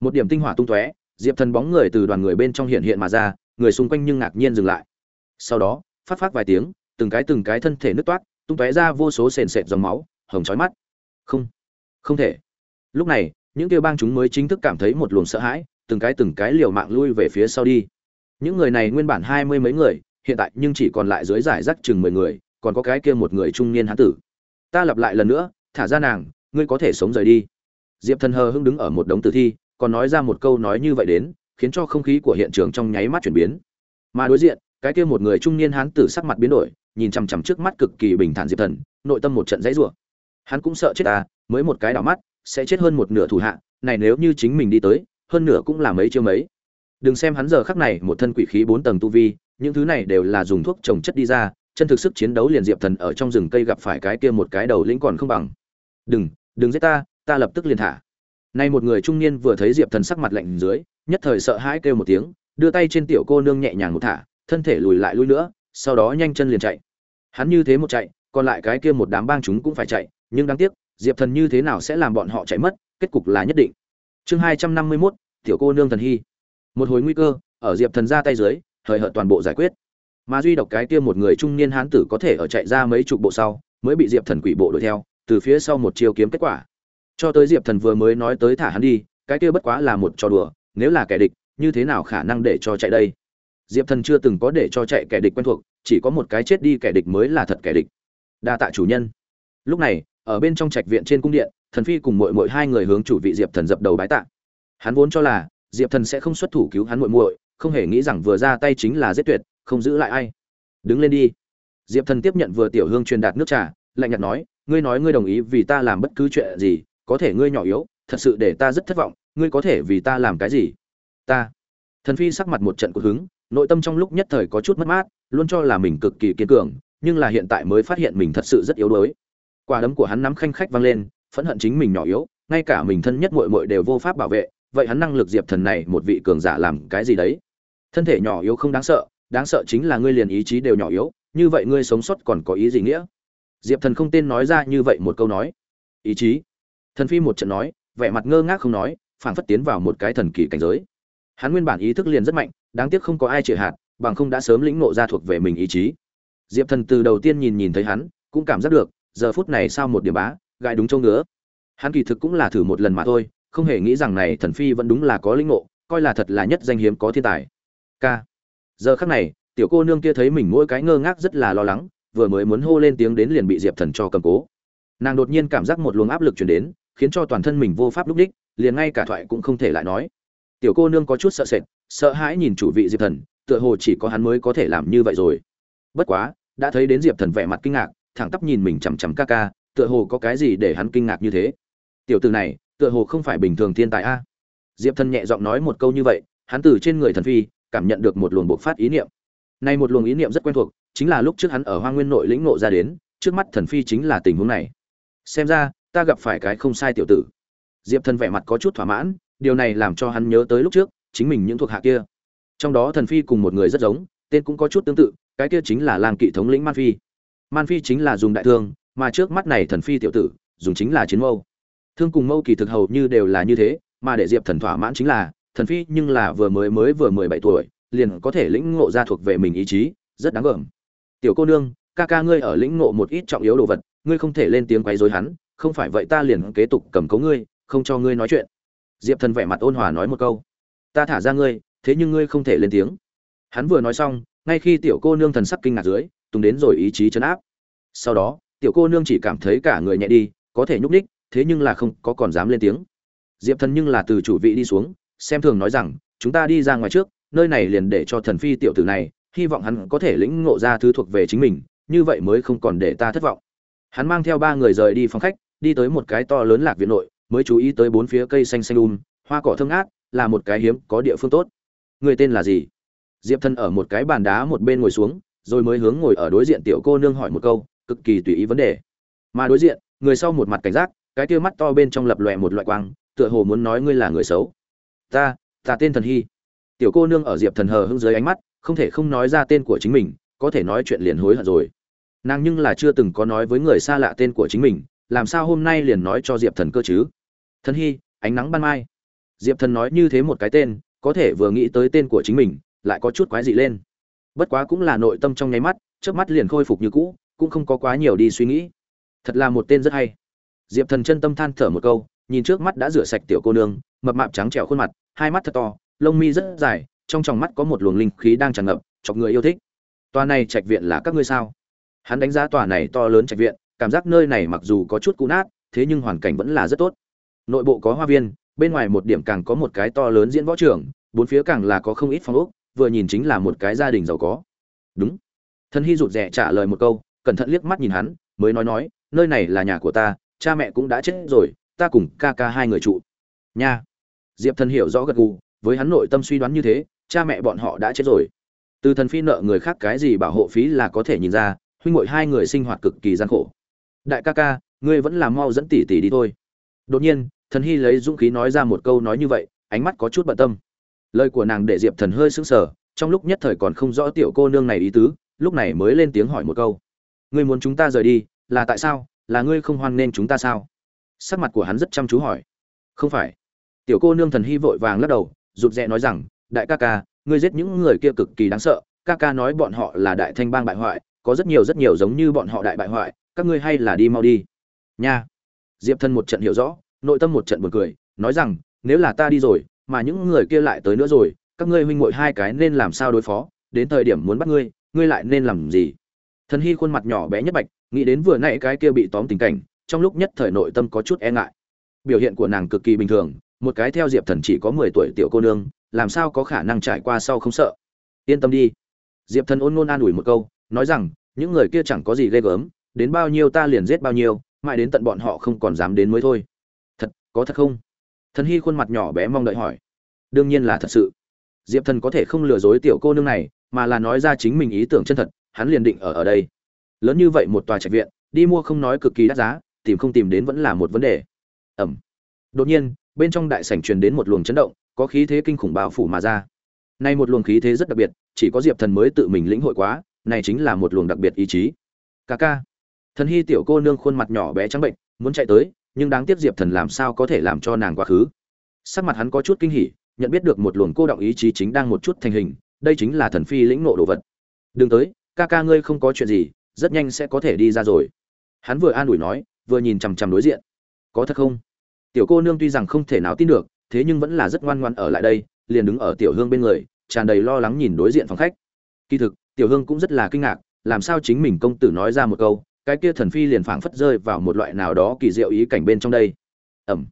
Một điểm tinh hỏa tung tóe, diệp thần bóng người từ đoàn người bên trong hiện hiện mà ra người xung quanh nhưng ngạc nhiên dừng lại. Sau đó, phát phát vài tiếng, từng cái từng cái thân thể nứt toát, tung tóe ra vô số sền sệt dòng máu, hồng chói mắt. Không không thể. Lúc này, những kêu bang chúng mới chính thức cảm thấy một luồng sợ hãi, từng cái từng cái liều mạng lui về phía sau đi. Những người này nguyên bản hai mươi mấy người, hiện tại nhưng chỉ còn lại dưới giải rác chừng mười người, còn có cái kia một người trung niên hán tử. Ta lặp lại lần nữa, thả ra nàng, ngươi có thể sống rời đi. Diệp thần hờ hưng đứng ở một đống tử thi, còn nói ra một câu nói như vậy đến khiến cho không khí của hiện trường trong nháy mắt chuyển biến. Mà đối diện, cái kia một người trung niên hán tử sắc mặt biến đổi, nhìn chằm chằm trước mắt cực kỳ bình thản diệp thần, nội tâm một trận dãy rủa. Hắn cũng sợ chết ta mới một cái đảo mắt, sẽ chết hơn một nửa thủ hạ, này nếu như chính mình đi tới, hơn nửa cũng là mấy chiêu mấy. Đừng xem hắn giờ khắc này một thân quỷ khí bốn tầng tu vi, những thứ này đều là dùng thuốc trồng chất đi ra, chân thực sức chiến đấu liền diệp thần ở trong rừng cây gặp phải cái kia một cái đầu lĩnh còn không bằng. Đừng đừng giết ta ta lập tức liền thả nay một người trung niên vừa thấy diệp thần sắc mặt lạnh dưới, nhất thời sợ hãi kêu một tiếng, đưa tay trên tiểu cô nương nhẹ nhàng một thả, thân thể lùi lại lùi nữa, sau đó nhanh chân liền chạy. Hắn như thế một chạy, còn lại cái kia một đám bang chúng cũng phải chạy, nhưng đáng tiếc, diệp thần như thế nào sẽ làm bọn họ chạy mất, kết cục là nhất định. Chương hai trăm năm mươi mốt, tiểu cô nương thần hy. Một hồi nguy cơ, ở diệp thần ra tay dưới thời hợt toàn bộ giải quyết. Mà duy độc cái kia một người trung niên hán tử có thể ở chạy ra mấy chục bộ sau, mới bị diệp thần quỷ bộ đuổi theo, từ phía sau một chiêu kiếm kết quả cho tới diệp thần vừa mới nói tới thả hắn đi, cái kia bất quá là một trò đùa, nếu là kẻ địch, như thế nào khả năng để cho chạy đây? Diệp thần chưa từng có để cho chạy kẻ địch quen thuộc, chỉ có một cái chết đi kẻ địch mới là thật kẻ địch. Đa tạ chủ nhân. Lúc này, ở bên trong trạch viện trên cung điện, thần phi cùng mội mội hai người hướng chủ vị diệp thần dập đầu bái tạ. Hắn vốn cho là, diệp thần sẽ không xuất thủ cứu hắn mội mội không hề nghĩ rằng vừa ra tay chính là giết tuyệt, không giữ lại ai. Đứng lên đi. Diệp thần tiếp nhận vừa tiểu hương truyền đạt nước trà, lạnh nhạt nói, ngươi nói ngươi đồng ý vì ta làm bất cứ chuyện gì có thể ngươi nhỏ yếu, thật sự để ta rất thất vọng, ngươi có thể vì ta làm cái gì? Ta. Thần phi sắc mặt một trận cột hứng, nội tâm trong lúc nhất thời có chút mất mát, luôn cho là mình cực kỳ kiên cường, nhưng là hiện tại mới phát hiện mình thật sự rất yếu đuối. Quả đấm của hắn nắm khanh khách vang lên, phẫn hận chính mình nhỏ yếu, ngay cả mình thân nhất muội muội đều vô pháp bảo vệ, vậy hắn năng lực diệp thần này một vị cường giả làm cái gì đấy? Thân thể nhỏ yếu không đáng sợ đáng sợ chính là ngươi liền ý chí đều nhỏ yếu, như vậy ngươi sống sót còn có ý gì nghĩa? Diệp thần không tên nói ra như vậy một câu nói. Ý chí? Thần phi một trận nói, vẻ mặt ngơ ngác không nói, phảng phất tiến vào một cái thần kỳ cảnh giới. Hắn nguyên bản ý thức liền rất mạnh, đáng tiếc không có ai chịu hạt bằng không đã sớm lĩnh ngộ ra thuộc về mình ý chí. Diệp thần từ đầu tiên nhìn nhìn thấy hắn, cũng cảm giác được, giờ phút này sao một điểm bá gai đúng châu ngứa. Hắn kỳ thực cũng là thử một lần mà thôi, không hề nghĩ rằng này thần phi vẫn đúng là có lĩnh ngộ, coi là thật là nhất danh hiếm có thiên tài. K. Giờ khắc này, tiểu cô nương kia thấy mình mỗi cái ngơ ngác rất là lo lắng, vừa mới muốn hô lên tiếng đến liền bị diệp thần cho cầm cố. Nàng đột nhiên cảm giác một luồng áp lực chuyển đến khiến cho toàn thân mình vô pháp lúc đích, liền ngay cả thoại cũng không thể lại nói. Tiểu cô nương có chút sợ sệt, sợ hãi nhìn chủ vị diệp thần, tựa hồ chỉ có hắn mới có thể làm như vậy rồi. Bất quá, đã thấy đến diệp thần vẻ mặt kinh ngạc, thẳng tắp nhìn mình chằm chằm ca ca, tựa hồ có cái gì để hắn kinh ngạc như thế. Tiểu từ này, tựa hồ không phải bình thường thiên tài a. Diệp thần nhẹ giọng nói một câu như vậy, hắn từ trên người thần phi, cảm nhận được một luồng bộc phát ý niệm. Này một luồng ý niệm rất quen thuộc, chính là lúc trước hắn ở hoa nguyên nội lĩnh nộ ra đến, trước mắt thần phi chính là tình huống này. Xem ra ta gặp phải cái không sai tiểu tử. Diệp thần vẻ mặt có chút thỏa mãn, điều này làm cho hắn nhớ tới lúc trước, chính mình những thuộc hạ kia. Trong đó thần phi cùng một người rất giống, tên cũng có chút tương tự, cái kia chính là lang kỵ thống lĩnh man phi. Man phi chính là dùng đại thương, mà trước mắt này thần phi tiểu tử, dùng chính là chiến mâu. Thương cùng mâu kỳ thực hầu như đều là như thế, mà để diệp thần thỏa mãn chính là, thần phi nhưng là vừa mới mới vừa mười bảy tuổi, liền có thể lĩnh ngộ ra thuộc về mình ý chí, rất đáng gờm. Tiểu cô nương, ca ca ngươi ở lĩnh ngộ một ít trọng yếu đồ vật, ngươi không thể lên tiếng quấy rối hắn không phải vậy ta liền kế tục cầm cố ngươi, không cho ngươi nói chuyện. Diệp thần vẻ mặt ôn hòa nói một câu. Ta thả ra ngươi, thế nhưng ngươi không thể lên tiếng. Hắn vừa nói xong, ngay khi tiểu cô nương thần sắc kinh ngạc dưới, tùng đến rồi ý chí chấn áp. Sau đó, tiểu cô nương chỉ cảm thấy cả người nhẹ đi, có thể nhúc ních thế nhưng là không có còn dám lên tiếng. Diệp thần nhưng là từ chủ vị đi xuống, xem thường nói rằng, chúng ta đi ra ngoài trước, nơi này liền để cho thần phi tiểu tử này, hy vọng hắn có thể lĩnh ngộ ra thứ thuộc về chính mình, như vậy mới không còn để ta thất vọng. Hắn mang theo ba người rời đi phòng khách đi tới một cái to lớn lạc viện nội, mới chú ý tới bốn phía cây xanh xanh um hoa cỏ thơm ngát, là một cái hiếm có địa phương tốt. Người tên là gì? Diệp thân ở một cái bàn đá một bên ngồi xuống, rồi mới hướng ngồi ở đối diện tiểu cô nương hỏi một câu, cực kỳ tùy ý vấn đề. Mà đối diện, người sau một mặt cảnh giác, cái tia mắt to bên trong lập lòe một loại quang, tựa hồ muốn nói ngươi là người xấu. Ta ta tên thần hy. Tiểu cô nương ở diệp thần hờ hưng dưới ánh mắt, không thể không nói ra tên của chính mình, có thể nói chuyện liền hối hận rồi. Nàng nhưng là chưa từng có nói với người xa lạ tên của chính mình làm sao hôm nay liền nói cho diệp thần cơ chứ? Thần hy, ánh nắng ban mai. Diệp thần nói như thế một cái tên, có thể vừa nghĩ tới tên của chính mình, lại có chút quái dị lên. Bất quá cũng là nội tâm trong nháy mắt trước mắt liền khôi phục như cũ, cũng không có quá nhiều đi suy nghĩ. Thật là một tên rất hay. Diệp thần chân tâm than thở một câu, nhìn trước mắt đã rửa sạch tiểu cô nương, mập mạp trắng trẻo khuôn mặt, hai mắt thật to, lông mi rất dài, trong tròng mắt có một luồng linh khí đang tràn ngập, chọc người yêu thích. Tòa này trạch viện là các ngươi sao? Hắn đánh giá tòa này to lớn trạch viện cảm giác nơi này mặc dù có chút cũ nát, thế nhưng hoàn cảnh vẫn là rất tốt. Nội bộ có hoa viên, bên ngoài một điểm càng có một cái to lớn diễn võ trường, bốn phía càng là có không ít phòng ốc, vừa nhìn chính là một cái gia đình giàu có. Đúng. Thân hy rụt rè trả lời một câu, cẩn thận liếc mắt nhìn hắn, mới nói nói, nơi này là nhà của ta, cha mẹ cũng đã chết rồi, ta cùng ca ca hai người trụ. Nha. Diệp thần hiểu rõ gật gù, với hắn nội tâm suy đoán như thế, cha mẹ bọn họ đã chết rồi. Từ thần phi nợ người khác cái gì bảo hộ phí là có thể nhìn ra, huynh muội hai người sinh hoạt cực kỳ gian khổ đại ca ca, ngươi vẫn làm mau dẫn tỷ tỷ đi thôi. Đột nhiên, thần hy lấy dũng khí nói ra một câu nói như vậy, ánh mắt có chút bận tâm. Lời của nàng để diệp thần hơi sững sờ, trong lúc nhất thời còn không rõ tiểu cô nương này ý tứ, lúc này mới lên tiếng hỏi một câu. Ngươi muốn chúng ta rời đi, là tại sao? Là ngươi không hoan nên chúng ta sao? Sắc mặt của hắn rất chăm chú hỏi. Không phải. Tiểu cô nương thần hy vội vàng lắc đầu, rụt rè nói rằng, đại ca ca, ngươi giết những người kia cực kỳ đáng sợ, ca ca nói bọn họ là đại thanh bang bại hoại, có rất nhiều rất nhiều giống như bọn họ đại bại hoại các ngươi hay là đi mau đi. Nha. Diệp thân một trận hiểu rõ, nội tâm một trận buồn cười, nói rằng, nếu là ta đi rồi, mà những người kia lại tới nữa rồi, các ngươi huynh muội hai cái nên làm sao đối phó? Đến thời điểm muốn bắt ngươi ngươi lại nên làm gì? Thần hy khuôn mặt nhỏ bé nhất bạch, nghĩ đến vừa nãy cái kia bị tóm tình cảnh, trong lúc nhất thời nội tâm có chút e ngại. Biểu hiện của nàng cực kỳ bình thường, một cái theo diệp thần chỉ có mười tuổi tiểu cô nương, làm sao có khả năng trải qua sau không sợ? Yên tâm đi. Diệp thần ôn ngôn an ủi một câu, nói rằng, những người kia chẳng có gì ghê gớm đến bao nhiêu ta liền giết bao nhiêu, mãi đến tận bọn họ không còn dám đến mới thôi. Thật, có thật không? Thần hy khuôn mặt nhỏ bé mong đợi hỏi. Đương nhiên là thật sự. Diệp thần có thể không lừa dối tiểu cô nương này, mà là nói ra chính mình ý tưởng chân thật, hắn liền định ở ở đây. Lớn như vậy một tòa trạch viện, đi mua không nói cực kỳ đắt giá, tìm không tìm đến vẫn là một vấn đề. Ẩm. Đột nhiên, bên trong đại sảnh truyền đến một luồng chấn động, có khí thế kinh khủng bao phủ mà ra. Nay một luồng khí thế rất đặc biệt, chỉ có diệp thần mới tự mình lĩnh hội quá, này chính là một luồng đặc biệt ý chí. Ca ca thần hy tiểu cô nương khuôn mặt nhỏ bé trắng bệnh, muốn chạy tới, nhưng đáng tiếc diệp thần làm sao có thể làm cho nàng quá khứ. Sắc mặt hắn có chút kinh hỉ, nhận biết được một luồng cô động ý chí chính đang một chút thành hình, đây chính là thần phi lĩnh nộ đồ vật. Đừng tới, ca ca ngươi không có chuyện gì, rất nhanh sẽ có thể đi ra rồi. Hắn vừa an ủi nói, vừa nhìn chằm chằm đối diện. Có thật không? Tiểu cô nương tuy rằng không thể nào tin được, thế nhưng vẫn là rất ngoan ngoan ở lại đây, liền đứng ở tiểu hương bên người, tràn đầy lo lắng nhìn đối diện phòng khách. Kỳ thực, tiểu hương cũng rất là kinh ngạc, làm sao chính mình công tử nói ra một câu cái kia thần phi liền phảng phất rơi vào một loại nào đó kỳ diệu ý cảnh bên trong đây. Ẩm.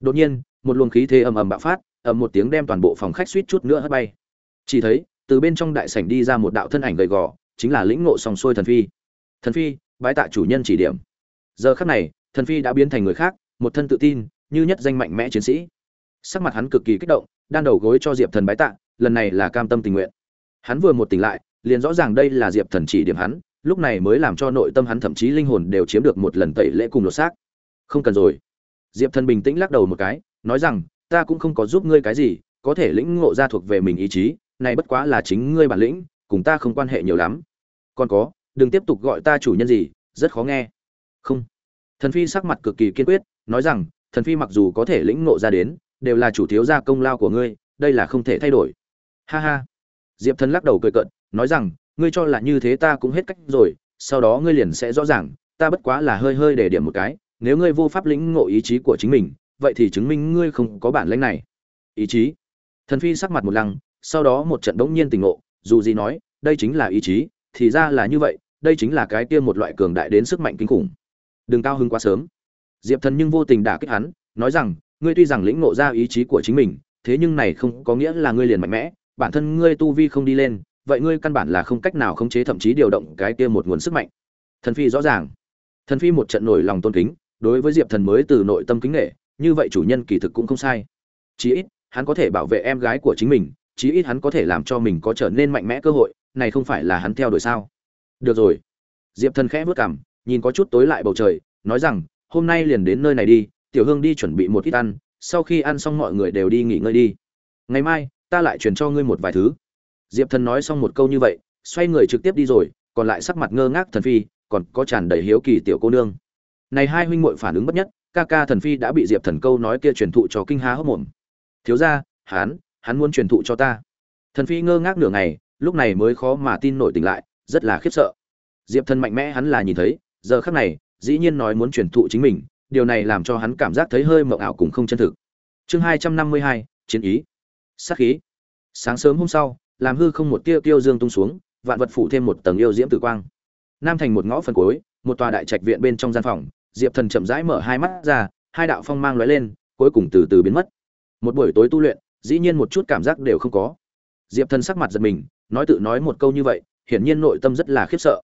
Đột nhiên, một luồng khí thế ầm ầm bạo phát, ầm một tiếng đem toàn bộ phòng khách suýt chút nữa hất bay. Chỉ thấy, từ bên trong đại sảnh đi ra một đạo thân ảnh gầy gò, chính là lĩnh ngộ song xuôi thần phi. Thần phi, bái tạ chủ nhân chỉ điểm. Giờ khắc này, thần phi đã biến thành người khác, một thân tự tin, như nhất danh mạnh mẽ chiến sĩ. Sắc mặt hắn cực kỳ kích động, đan đầu gối cho diệp thần bái tạ, lần này là cam tâm tình nguyện. Hắn vừa một tỉnh lại, liền rõ ràng đây là diệp thần chỉ điểm hắn lúc này mới làm cho nội tâm hắn thậm chí linh hồn đều chiếm được một lần tẩy lễ cùng lột xác. Không cần rồi. Diệp thần bình tĩnh lắc đầu một cái, nói rằng, ta cũng không có giúp ngươi cái gì, có thể lĩnh ngộ ra thuộc về mình ý chí, này bất quá là chính ngươi bản lĩnh, cùng ta không quan hệ nhiều lắm. Còn có, đừng tiếp tục gọi ta chủ nhân gì, rất khó nghe. Không. Thần phi sắc mặt cực kỳ kiên quyết, nói rằng, thần phi mặc dù có thể lĩnh ngộ ra đến, đều là chủ thiếu gia công lao của ngươi, đây là không thể thay đổi. Ha ha. Diệp thần lắc đầu cười cợt, nói rằng ngươi cho là như thế ta cũng hết cách rồi, sau đó ngươi liền sẽ rõ ràng, ta bất quá là hơi hơi để điểm một cái, nếu ngươi vô pháp lĩnh ngộ ý chí của chính mình, vậy thì chứng minh ngươi không có bản lĩnh này. Ý chí? Thần phi sắc mặt một lăng, sau đó một trận bỗng nhiên tình ngộ, dù gì nói, đây chính là ý chí, thì ra là như vậy, đây chính là cái kia một loại cường đại đến sức mạnh kinh khủng. Đừng cao hứng quá sớm. Diệp thần nhưng vô tình đả kích hắn, nói rằng, ngươi tuy rằng lĩnh ngộ ra ý chí của chính mình, thế nhưng này không có nghĩa là ngươi liền mạnh mẽ, bản thân ngươi tu vi không đi lên vậy ngươi căn bản là không cách nào khống chế, thậm chí điều động cái kia một nguồn sức mạnh. Thần phi rõ ràng. Thần phi một trận nổi lòng tôn kính, đối với diệp thần mới từ nội tâm kính nghệ như vậy chủ nhân kỳ thực cũng không sai. Chí ít, hắn có thể bảo vệ em gái của chính mình, chí ít hắn có thể làm cho mình có trở nên mạnh mẽ cơ hội, này không phải là hắn theo đuổi sao? Được rồi. Diệp thần khẽ vớt cảm nhìn có chút tối lại bầu trời, nói rằng, hôm nay liền đến nơi này đi, tiểu hương đi chuẩn bị một ít ăn, sau khi ăn xong mọi người đều đi nghỉ ngơi đi. Ngày mai, ta lại truyền cho ngươi một vài thứ diệp thần nói xong một câu như vậy, xoay người trực tiếp đi rồi, còn lại sắc mặt ngơ ngác thần phi, còn có tràn đầy hiếu kỳ tiểu cô nương. Này hai huynh muội phản ứng bất nhất, ca ca thần phi đã bị diệp thần câu nói kia truyền thụ cho kinh há hốc mồm. Thiếu ra hắn hắn muốn truyền thụ cho ta. Thần phi ngơ ngác nửa ngày, lúc này mới khó mà tin nổi tỉnh lại, rất là khiếp sợ. Diệp thần mạnh mẽ hắn là nhìn thấy, giờ khắc này, dĩ nhiên nói muốn truyền thụ chính mình, điều này làm cho hắn cảm giác thấy hơi mộng ảo cùng không chân thực. Chương hai trăm năm mươi hai, chiến ý. Sát khí. Sáng sớm hôm sau làm hư không một tia tiêu dương tung xuống, vạn vật phủ thêm một tầng yêu diễm tử quang. Nam thành một ngõ phần cuối, một tòa đại trạch viện bên trong gian phòng, diệp thần chậm rãi mở hai mắt ra, hai đạo phong mang lóe lên, cuối cùng từ từ biến mất. Một buổi tối tu luyện, dĩ nhiên một chút cảm giác đều không có. Diệp thần sắc mặt giật mình, nói tự nói một câu như vậy, hiển nhiên nội tâm rất là khiếp sợ.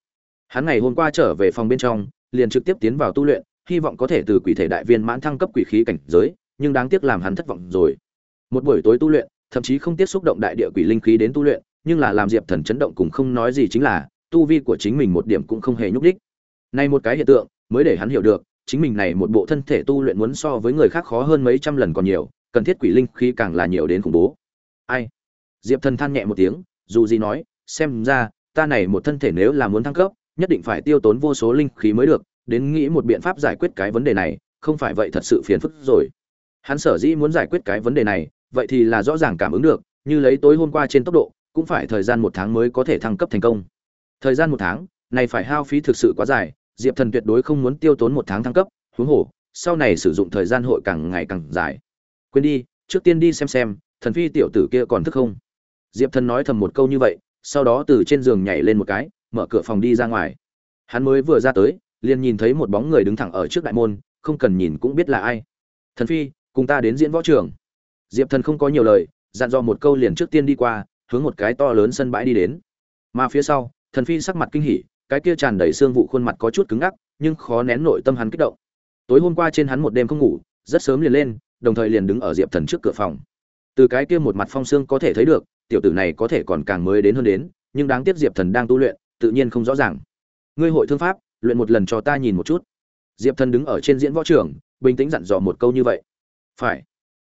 Hắn ngày hôm qua trở về phòng bên trong, liền trực tiếp tiến vào tu luyện, hy vọng có thể từ quỷ thể đại viên mãn thăng cấp quỷ khí cảnh giới, nhưng đáng tiếc làm hắn thất vọng rồi. Một buổi tối tu luyện thậm chí không tiếp xúc động đại địa quỷ linh khí đến tu luyện, nhưng là làm diệp thần chấn động cùng không nói gì chính là, tu vi của chính mình một điểm cũng không hề nhúc đích nay một cái hiện tượng, mới để hắn hiểu được, chính mình này một bộ thân thể tu luyện muốn so với người khác khó hơn mấy trăm lần còn nhiều, cần thiết quỷ linh khí càng là nhiều đến khủng bố. Ai? Diệp thần than nhẹ một tiếng, dù gì nói, xem ra, ta này một thân thể nếu là muốn thăng cấp, nhất định phải tiêu tốn vô số linh khí mới được, đến nghĩ một biện pháp giải quyết cái vấn đề này, không phải vậy thật sự phiền phức rồi. Hắn sở dĩ muốn giải quyết cái vấn đề này vậy thì là rõ ràng cảm ứng được, như lấy tối hôm qua trên tốc độ, cũng phải thời gian một tháng mới có thể thăng cấp thành công. Thời gian một tháng, này phải hao phí thực sự quá dài, diệp thần tuyệt đối không muốn tiêu tốn một tháng thăng cấp, huống hồ, sau này sử dụng thời gian hội càng ngày càng dài. Quên đi, trước tiên đi xem xem, thần phi tiểu tử kia còn thức không? Diệp thần nói thầm một câu như vậy, sau đó từ trên giường nhảy lên một cái, mở cửa phòng đi ra ngoài. Hắn mới vừa ra tới, liền nhìn thấy một bóng người đứng thẳng ở trước đại môn, không cần nhìn cũng biết là ai. Thần phi, cùng ta đến diễn võ trường diệp thần không có nhiều lời, dặn dò một câu liền trước tiên đi qua, hướng một cái to lớn sân bãi đi đến. Mà phía sau, thần phi sắc mặt kinh hỉ, cái kia tràn đầy xương vụ khuôn mặt có chút cứng ngắc, nhưng khó nén nội tâm hắn kích động. Tối hôm qua trên hắn một đêm không ngủ, rất sớm liền lên, đồng thời liền đứng ở diệp thần trước cửa phòng. Từ cái kia một mặt phong xương có thể thấy được, tiểu tử này có thể còn càng mới đến hơn đến, nhưng đáng tiếc diệp thần đang tu luyện, tự nhiên không rõ ràng. Ngươi hội thương pháp, luyện một lần cho ta nhìn một chút. Diệp thần đứng ở trên diễn võ trường, bình tĩnh dặn dò một câu như vậy. Phải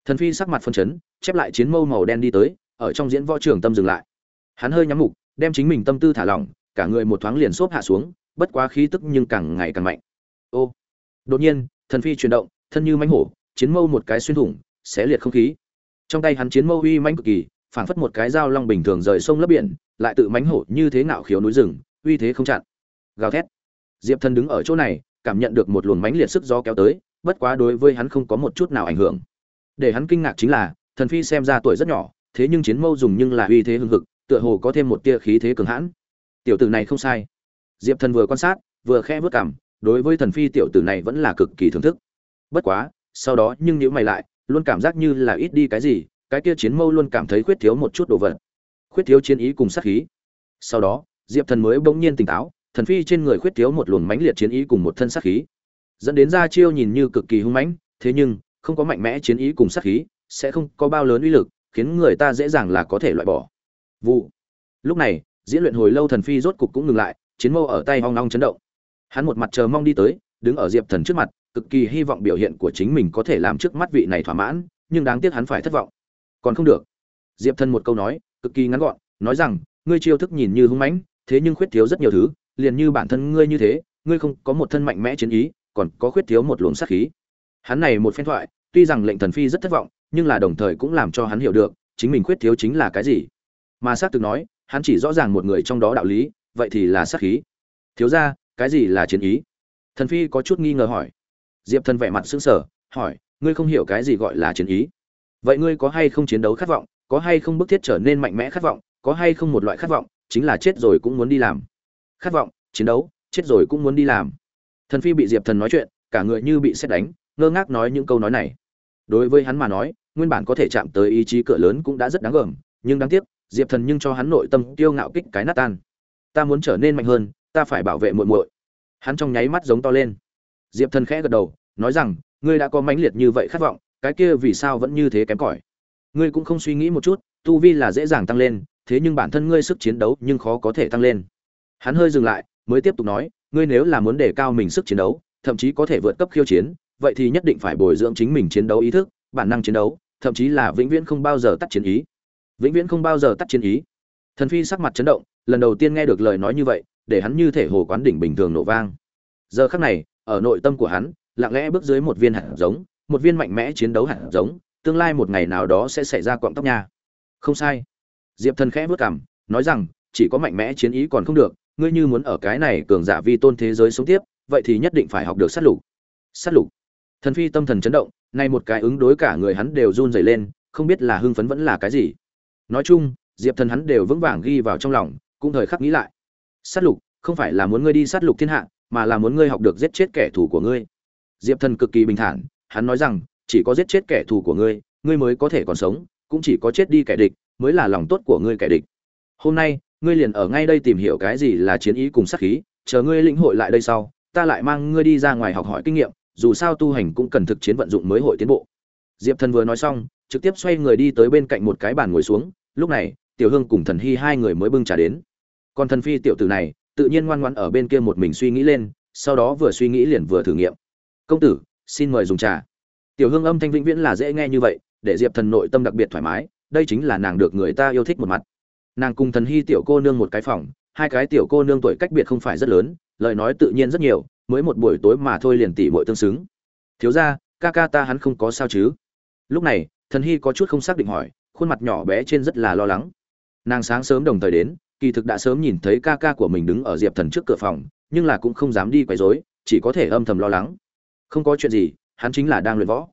thần phi sắc mặt phân chấn, chép lại chiến mâu màu đen đi tới, ở trong diễn võ trường tâm dừng lại. Hắn hơi nhắm mục, đem chính mình tâm tư thả lỏng, cả người một thoáng liền xốp hạ xuống, bất quá khí tức nhưng càng ngày càng mạnh. Ô, đột nhiên, thần phi chuyển động, thân như mánh hổ, chiến mâu một cái xuyên thủng, xé liệt không khí. Trong tay hắn chiến mâu uy manh cực kỳ, phảng phất một cái dao long bình thường rời sông lấp biển, lại tự mánh hổ như thế ngạo khiếu núi rừng, uy thế không chặn. Gào thét. Diệp thần đứng ở chỗ này, cảm nhận được một luồng mánh liệt sức gió kéo tới, bất quá đối với hắn không có một chút nào ảnh hưởng để hắn kinh ngạc chính là, thần phi xem ra tuổi rất nhỏ, thế nhưng chiến mâu dùng nhưng là uy thế hưng hực, tựa hồ có thêm một tia khí thế cường hãn. Tiểu tử này không sai. Diệp thần vừa quan sát, vừa khẽ vớt cảm, đối với thần phi tiểu tử này vẫn là cực kỳ thưởng thức. Bất quá, sau đó nhưng nếu mày lại, luôn cảm giác như là ít đi cái gì, cái kia chiến mâu luôn cảm thấy khuyết thiếu một chút đồ vật. Khuyết thiếu chiến ý cùng sát khí. Sau đó, diệp thần mới bỗng nhiên tỉnh táo, thần phi trên người khuyết thiếu một luồng mãnh liệt chiến ý cùng một thân sát khí. Dẫn đến ra chiêu nhìn như cực kỳ hung mãnh, thế nhưng không có mạnh mẽ chiến ý cùng sát khí, sẽ không có bao lớn uy lực, khiến người ta dễ dàng là có thể loại bỏ. Vụ. Lúc này, diễn luyện hồi lâu thần phi rốt cục cũng ngừng lại, chiến mâu ở tay hoang long chấn động. Hắn một mặt chờ mong đi tới, đứng ở diệp thần trước mặt, cực kỳ hy vọng biểu hiện của chính mình có thể làm trước mắt vị này thỏa mãn, nhưng đáng tiếc hắn phải thất vọng. Còn không được. Diệp thần một câu nói, cực kỳ ngắn gọn, nói rằng, ngươi chiêu thức nhìn như hung mãnh, thế nhưng khuyết thiếu rất nhiều thứ, liền như bản thân ngươi như thế, ngươi không có một thân mạnh mẽ chiến ý, còn có khuyết thiếu một luồng sát khí hắn này một phen thoại tuy rằng lệnh thần phi rất thất vọng nhưng là đồng thời cũng làm cho hắn hiểu được chính mình khuyết thiếu chính là cái gì. Mà sát thực nói hắn chỉ rõ ràng một người trong đó đạo lý vậy thì là sát khí. Thiếu gia, cái gì là chiến ý? Thần phi có chút nghi ngờ hỏi. Diệp thần vẻ mặt sững sờ hỏi ngươi không hiểu cái gì gọi là chiến ý? Vậy ngươi có hay không chiến đấu khát vọng có hay không bức thiết trở nên mạnh mẽ khát vọng có hay không một loại khát vọng chính là chết rồi cũng muốn đi làm. Khát vọng chiến đấu chết rồi cũng muốn đi làm. Thần phi bị diệp thần nói chuyện cả người như bị xét đánh ngơ ngác nói những câu nói này. Đối với hắn mà nói, nguyên bản có thể chạm tới ý chí cửa lớn cũng đã rất đáng gờm, nhưng đáng tiếc, diệp thần nhưng cho hắn nội tâm tiêu ngạo kích cái nát tan. Ta muốn trở nên mạnh hơn, ta phải bảo vệ muội muội. Hắn trong nháy mắt giống to lên. Diệp thần khẽ gật đầu, nói rằng, ngươi đã có mãnh liệt như vậy khát vọng, cái kia vì sao vẫn như thế kém cỏi? Ngươi cũng không suy nghĩ một chút, tu vi là dễ dàng tăng lên, thế nhưng bản thân ngươi sức chiến đấu nhưng khó có thể tăng lên. Hắn hơi dừng lại, mới tiếp tục nói, ngươi nếu là muốn đề cao mình sức chiến đấu, thậm chí có thể vượt cấp khiêu chiến vậy thì nhất định phải bồi dưỡng chính mình chiến đấu ý thức, bản năng chiến đấu, thậm chí là vĩnh viễn không bao giờ tắt chiến ý. Vĩnh viễn không bao giờ tắt chiến ý. Thần phi sắc mặt chấn động, lần đầu tiên nghe được lời nói như vậy, để hắn như thể hồ quán đỉnh bình thường nổ vang. Giờ khắc này, ở nội tâm của hắn, lặng lẽ bước dưới một viên hạt giống, một viên mạnh mẽ chiến đấu hạt giống, tương lai một ngày nào đó sẽ xảy ra quặng tóc nha. Không sai. Diệp thần khẽ vất cảm nói rằng, chỉ có mạnh mẽ chiến ý còn không được, ngươi như muốn ở cái này cường giả vi tôn thế giới sống tiếp, vậy thì nhất định phải học được sát lục. Sát lục thần phi tâm thần chấn động, nay một cái ứng đối cả người hắn đều run rẩy lên, không biết là hưng phấn vẫn là cái gì. Nói chung, diệp thần hắn đều vững vàng ghi vào trong lòng, cũng thời khắc nghĩ lại. Sát lục, không phải là muốn ngươi đi sát lục thiên hạ, mà là muốn ngươi học được giết chết kẻ thù của ngươi. Diệp thần cực kỳ bình thản, hắn nói rằng, chỉ có giết chết kẻ thù của ngươi ngươi mới có thể còn sống, cũng chỉ có chết đi kẻ địch, mới là lòng tốt của ngươi kẻ địch. Hôm nay, ngươi liền ở ngay đây tìm hiểu cái gì là chiến ý cùng sát khí, chờ ngươi lĩnh hội lại đây sau, ta lại mang ngươi đi ra ngoài học hỏi kinh nghiệm dù sao tu hành cũng cần thực chiến vận dụng mới hội tiến bộ. Diệp thần vừa nói xong, trực tiếp xoay người đi tới bên cạnh một cái bàn ngồi xuống, lúc này, tiểu hương cùng thần hy hai người mới bưng trà đến. Còn thần phi tiểu tử này, tự nhiên ngoan ngoan ở bên kia một mình suy nghĩ lên, sau đó vừa suy nghĩ liền vừa thử nghiệm. Công tử, xin mời dùng trà. Tiểu hương âm thanh vĩnh viễn là dễ nghe như vậy, để diệp thần nội tâm đặc biệt thoải mái, đây chính là nàng được người ta yêu thích một mặt. Nàng cùng thần hy tiểu cô nương một cái phòng, hai cái tiểu cô nương tuổi cách biệt không phải rất lớn, lời nói tự nhiên rất nhiều mới một buổi tối mà thôi liền tỉ muội tương xứng. Thiếu gia, ca ca ta hắn không có sao chứ? Lúc này thần hy có chút không xác định hỏi khuôn mặt nhỏ bé trên rất là lo lắng. Nàng sáng sớm đồng thời đến kỳ thực đã sớm nhìn thấy ca ca của mình đứng ở diệp thần trước cửa phòng nhưng là cũng không dám đi quấy rối chỉ có thể âm thầm lo lắng. Không có chuyện gì hắn chính là đang luyện võ.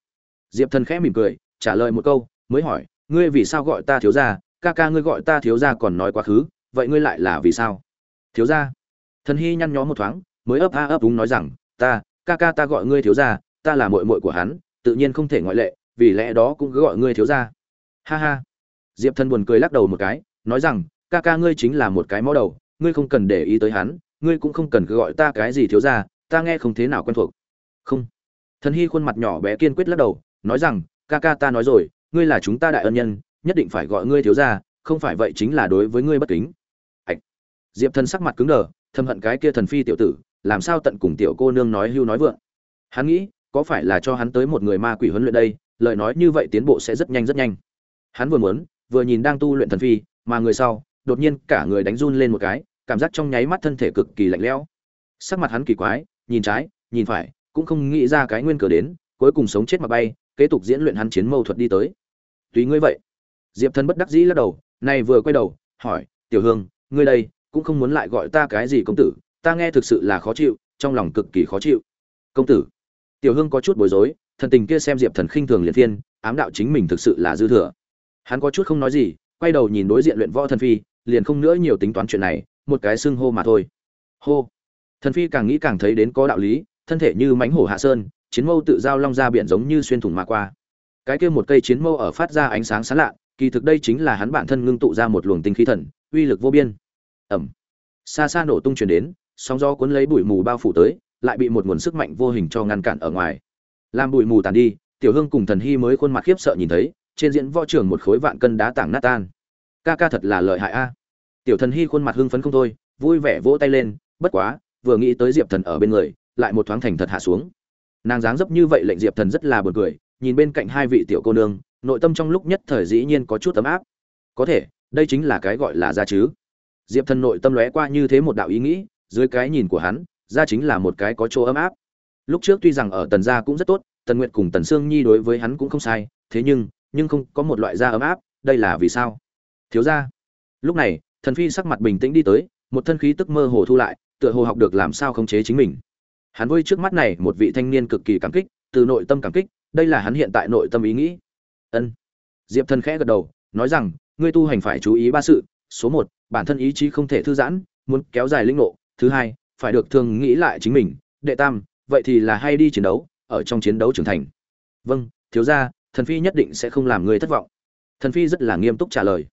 Diệp thần khẽ mỉm cười trả lời một câu mới hỏi ngươi vì sao gọi ta thiếu gia? Ca ca ngươi gọi ta thiếu gia còn nói quá khứ vậy ngươi lại là vì sao? Thiếu gia. Thần hy nhăn nhó một thoáng mới ấp a ấp úng nói rằng, ta, ca ca ta gọi ngươi thiếu gia, ta là muội muội của hắn, tự nhiên không thể ngoại lệ, vì lẽ đó cũng cứ gọi ngươi thiếu gia. Ha ha. Diệp thần buồn cười lắc đầu một cái, nói rằng, ca ca ngươi chính là một cái mó đầu, ngươi không cần để ý tới hắn, ngươi cũng không cần cứ gọi ta cái gì thiếu gia, ta nghe không thế nào quen thuộc. Không. Thần hy khuôn mặt nhỏ bé kiên quyết lắc đầu, nói rằng, ca ca ta nói rồi, ngươi là chúng ta đại ân nhân, nhất định phải gọi ngươi thiếu gia, không phải vậy chính là đối với ngươi bất kính. Ạch diệp thần sắc mặt cứng đờ thâm hận cái kia thần phi tiểu tử làm sao tận cùng tiểu cô nương nói hưu nói vượng? Hắn nghĩ, có phải là cho hắn tới một người ma quỷ huấn luyện đây, lời nói như vậy tiến bộ sẽ rất nhanh rất nhanh. Hắn vừa muốn, vừa nhìn đang tu luyện thần phi, mà người sau, đột nhiên cả người đánh run lên một cái, cảm giác trong nháy mắt thân thể cực kỳ lạnh lẽo. Sắc mặt hắn kỳ quái, nhìn trái, nhìn phải, cũng không nghĩ ra cái nguyên cờ đến, cuối cùng sống chết mà bay, kế tục diễn luyện hắn chiến mâu thuật đi tới. Tùy ngươi vậy. Diệp thần bất đắc dĩ lắc đầu, này vừa quay đầu, hỏi, tiểu hương, ngươi đây, cũng không muốn lại gọi ta cái gì công tử ta nghe thực sự là khó chịu trong lòng cực kỳ khó chịu. Công tử tiểu hưng có chút bối rối thần tình kia xem diệp thần khinh thường liệt thiên, ám đạo chính mình thực sự là dư thừa. Hắn có chút không nói gì quay đầu nhìn đối diện luyện võ thần phi liền không nữa nhiều tính toán chuyện này một cái xưng hô mà thôi. Hô. Thần phi càng nghĩ càng thấy đến có đạo lý thân thể như mánh hổ hạ sơn chiến mâu tự giao long ra biển giống như xuyên thủng mà qua. Cái kia một cây chiến mâu ở phát ra ánh sáng sáng lạ kỳ thực đây chính là hắn bản thân ngưng tụ ra một luồng tinh khí thần uy lực vô biên. Ẩm xa xa nổ tung truyền đến sóng gió cuốn lấy bụi mù bao phủ tới, lại bị một nguồn sức mạnh vô hình cho ngăn cản ở ngoài. Làm bụi mù tàn đi, tiểu hương cùng thần hy mới khuôn mặt khiếp sợ nhìn thấy, trên diễn võ trường một khối vạn cân đá tảng nát tan. Ca ca thật là lợi hại a. Tiểu thần hy khuôn mặt hưng phấn không thôi, vui vẻ vỗ tay lên, bất quá, vừa nghĩ tới diệp thần ở bên người, lại một thoáng thành thật hạ xuống. Nàng dáng dấp như vậy lệnh diệp thần rất là buồn cười, nhìn bên cạnh hai vị tiểu cô nương, nội tâm trong lúc nhất thời dĩ nhiên có chút ấm áp. Có thể, đây chính là cái gọi là gia chứ. Diệp thần nội tâm lóe qua như thế một đạo ý nghĩ dưới cái nhìn của hắn gia chính là một cái có chỗ ấm áp. Lúc trước tuy rằng ở tần gia cũng rất tốt, tần nguyệt cùng tần sương nhi đối với hắn cũng không sai, thế nhưng nhưng không có một loại da ấm áp, đây là vì sao? Thiếu gia. Lúc này, thần phi sắc mặt bình tĩnh đi tới, một thân khí tức mơ hồ thu lại, tựa hồ học được làm sao khống chế chính mình. Hắn vui trước mắt này một vị thanh niên cực kỳ cảm kích, từ nội tâm cảm kích, đây là hắn hiện tại nội tâm ý nghĩ. Ân. Diệp thần khẽ gật đầu, nói rằng, ngươi tu hành phải chú ý ba sự. Số một, bản thân ý chí không thể thư giãn, muốn kéo dài linh ngộ thứ hai, phải được thường nghĩ lại chính mình, đệ tam, vậy thì là hay đi chiến đấu, ở trong chiến đấu trưởng thành. Vâng thiếu gia, thần phi nhất định sẽ không làm người thất vọng. Thần phi rất là nghiêm túc trả lời.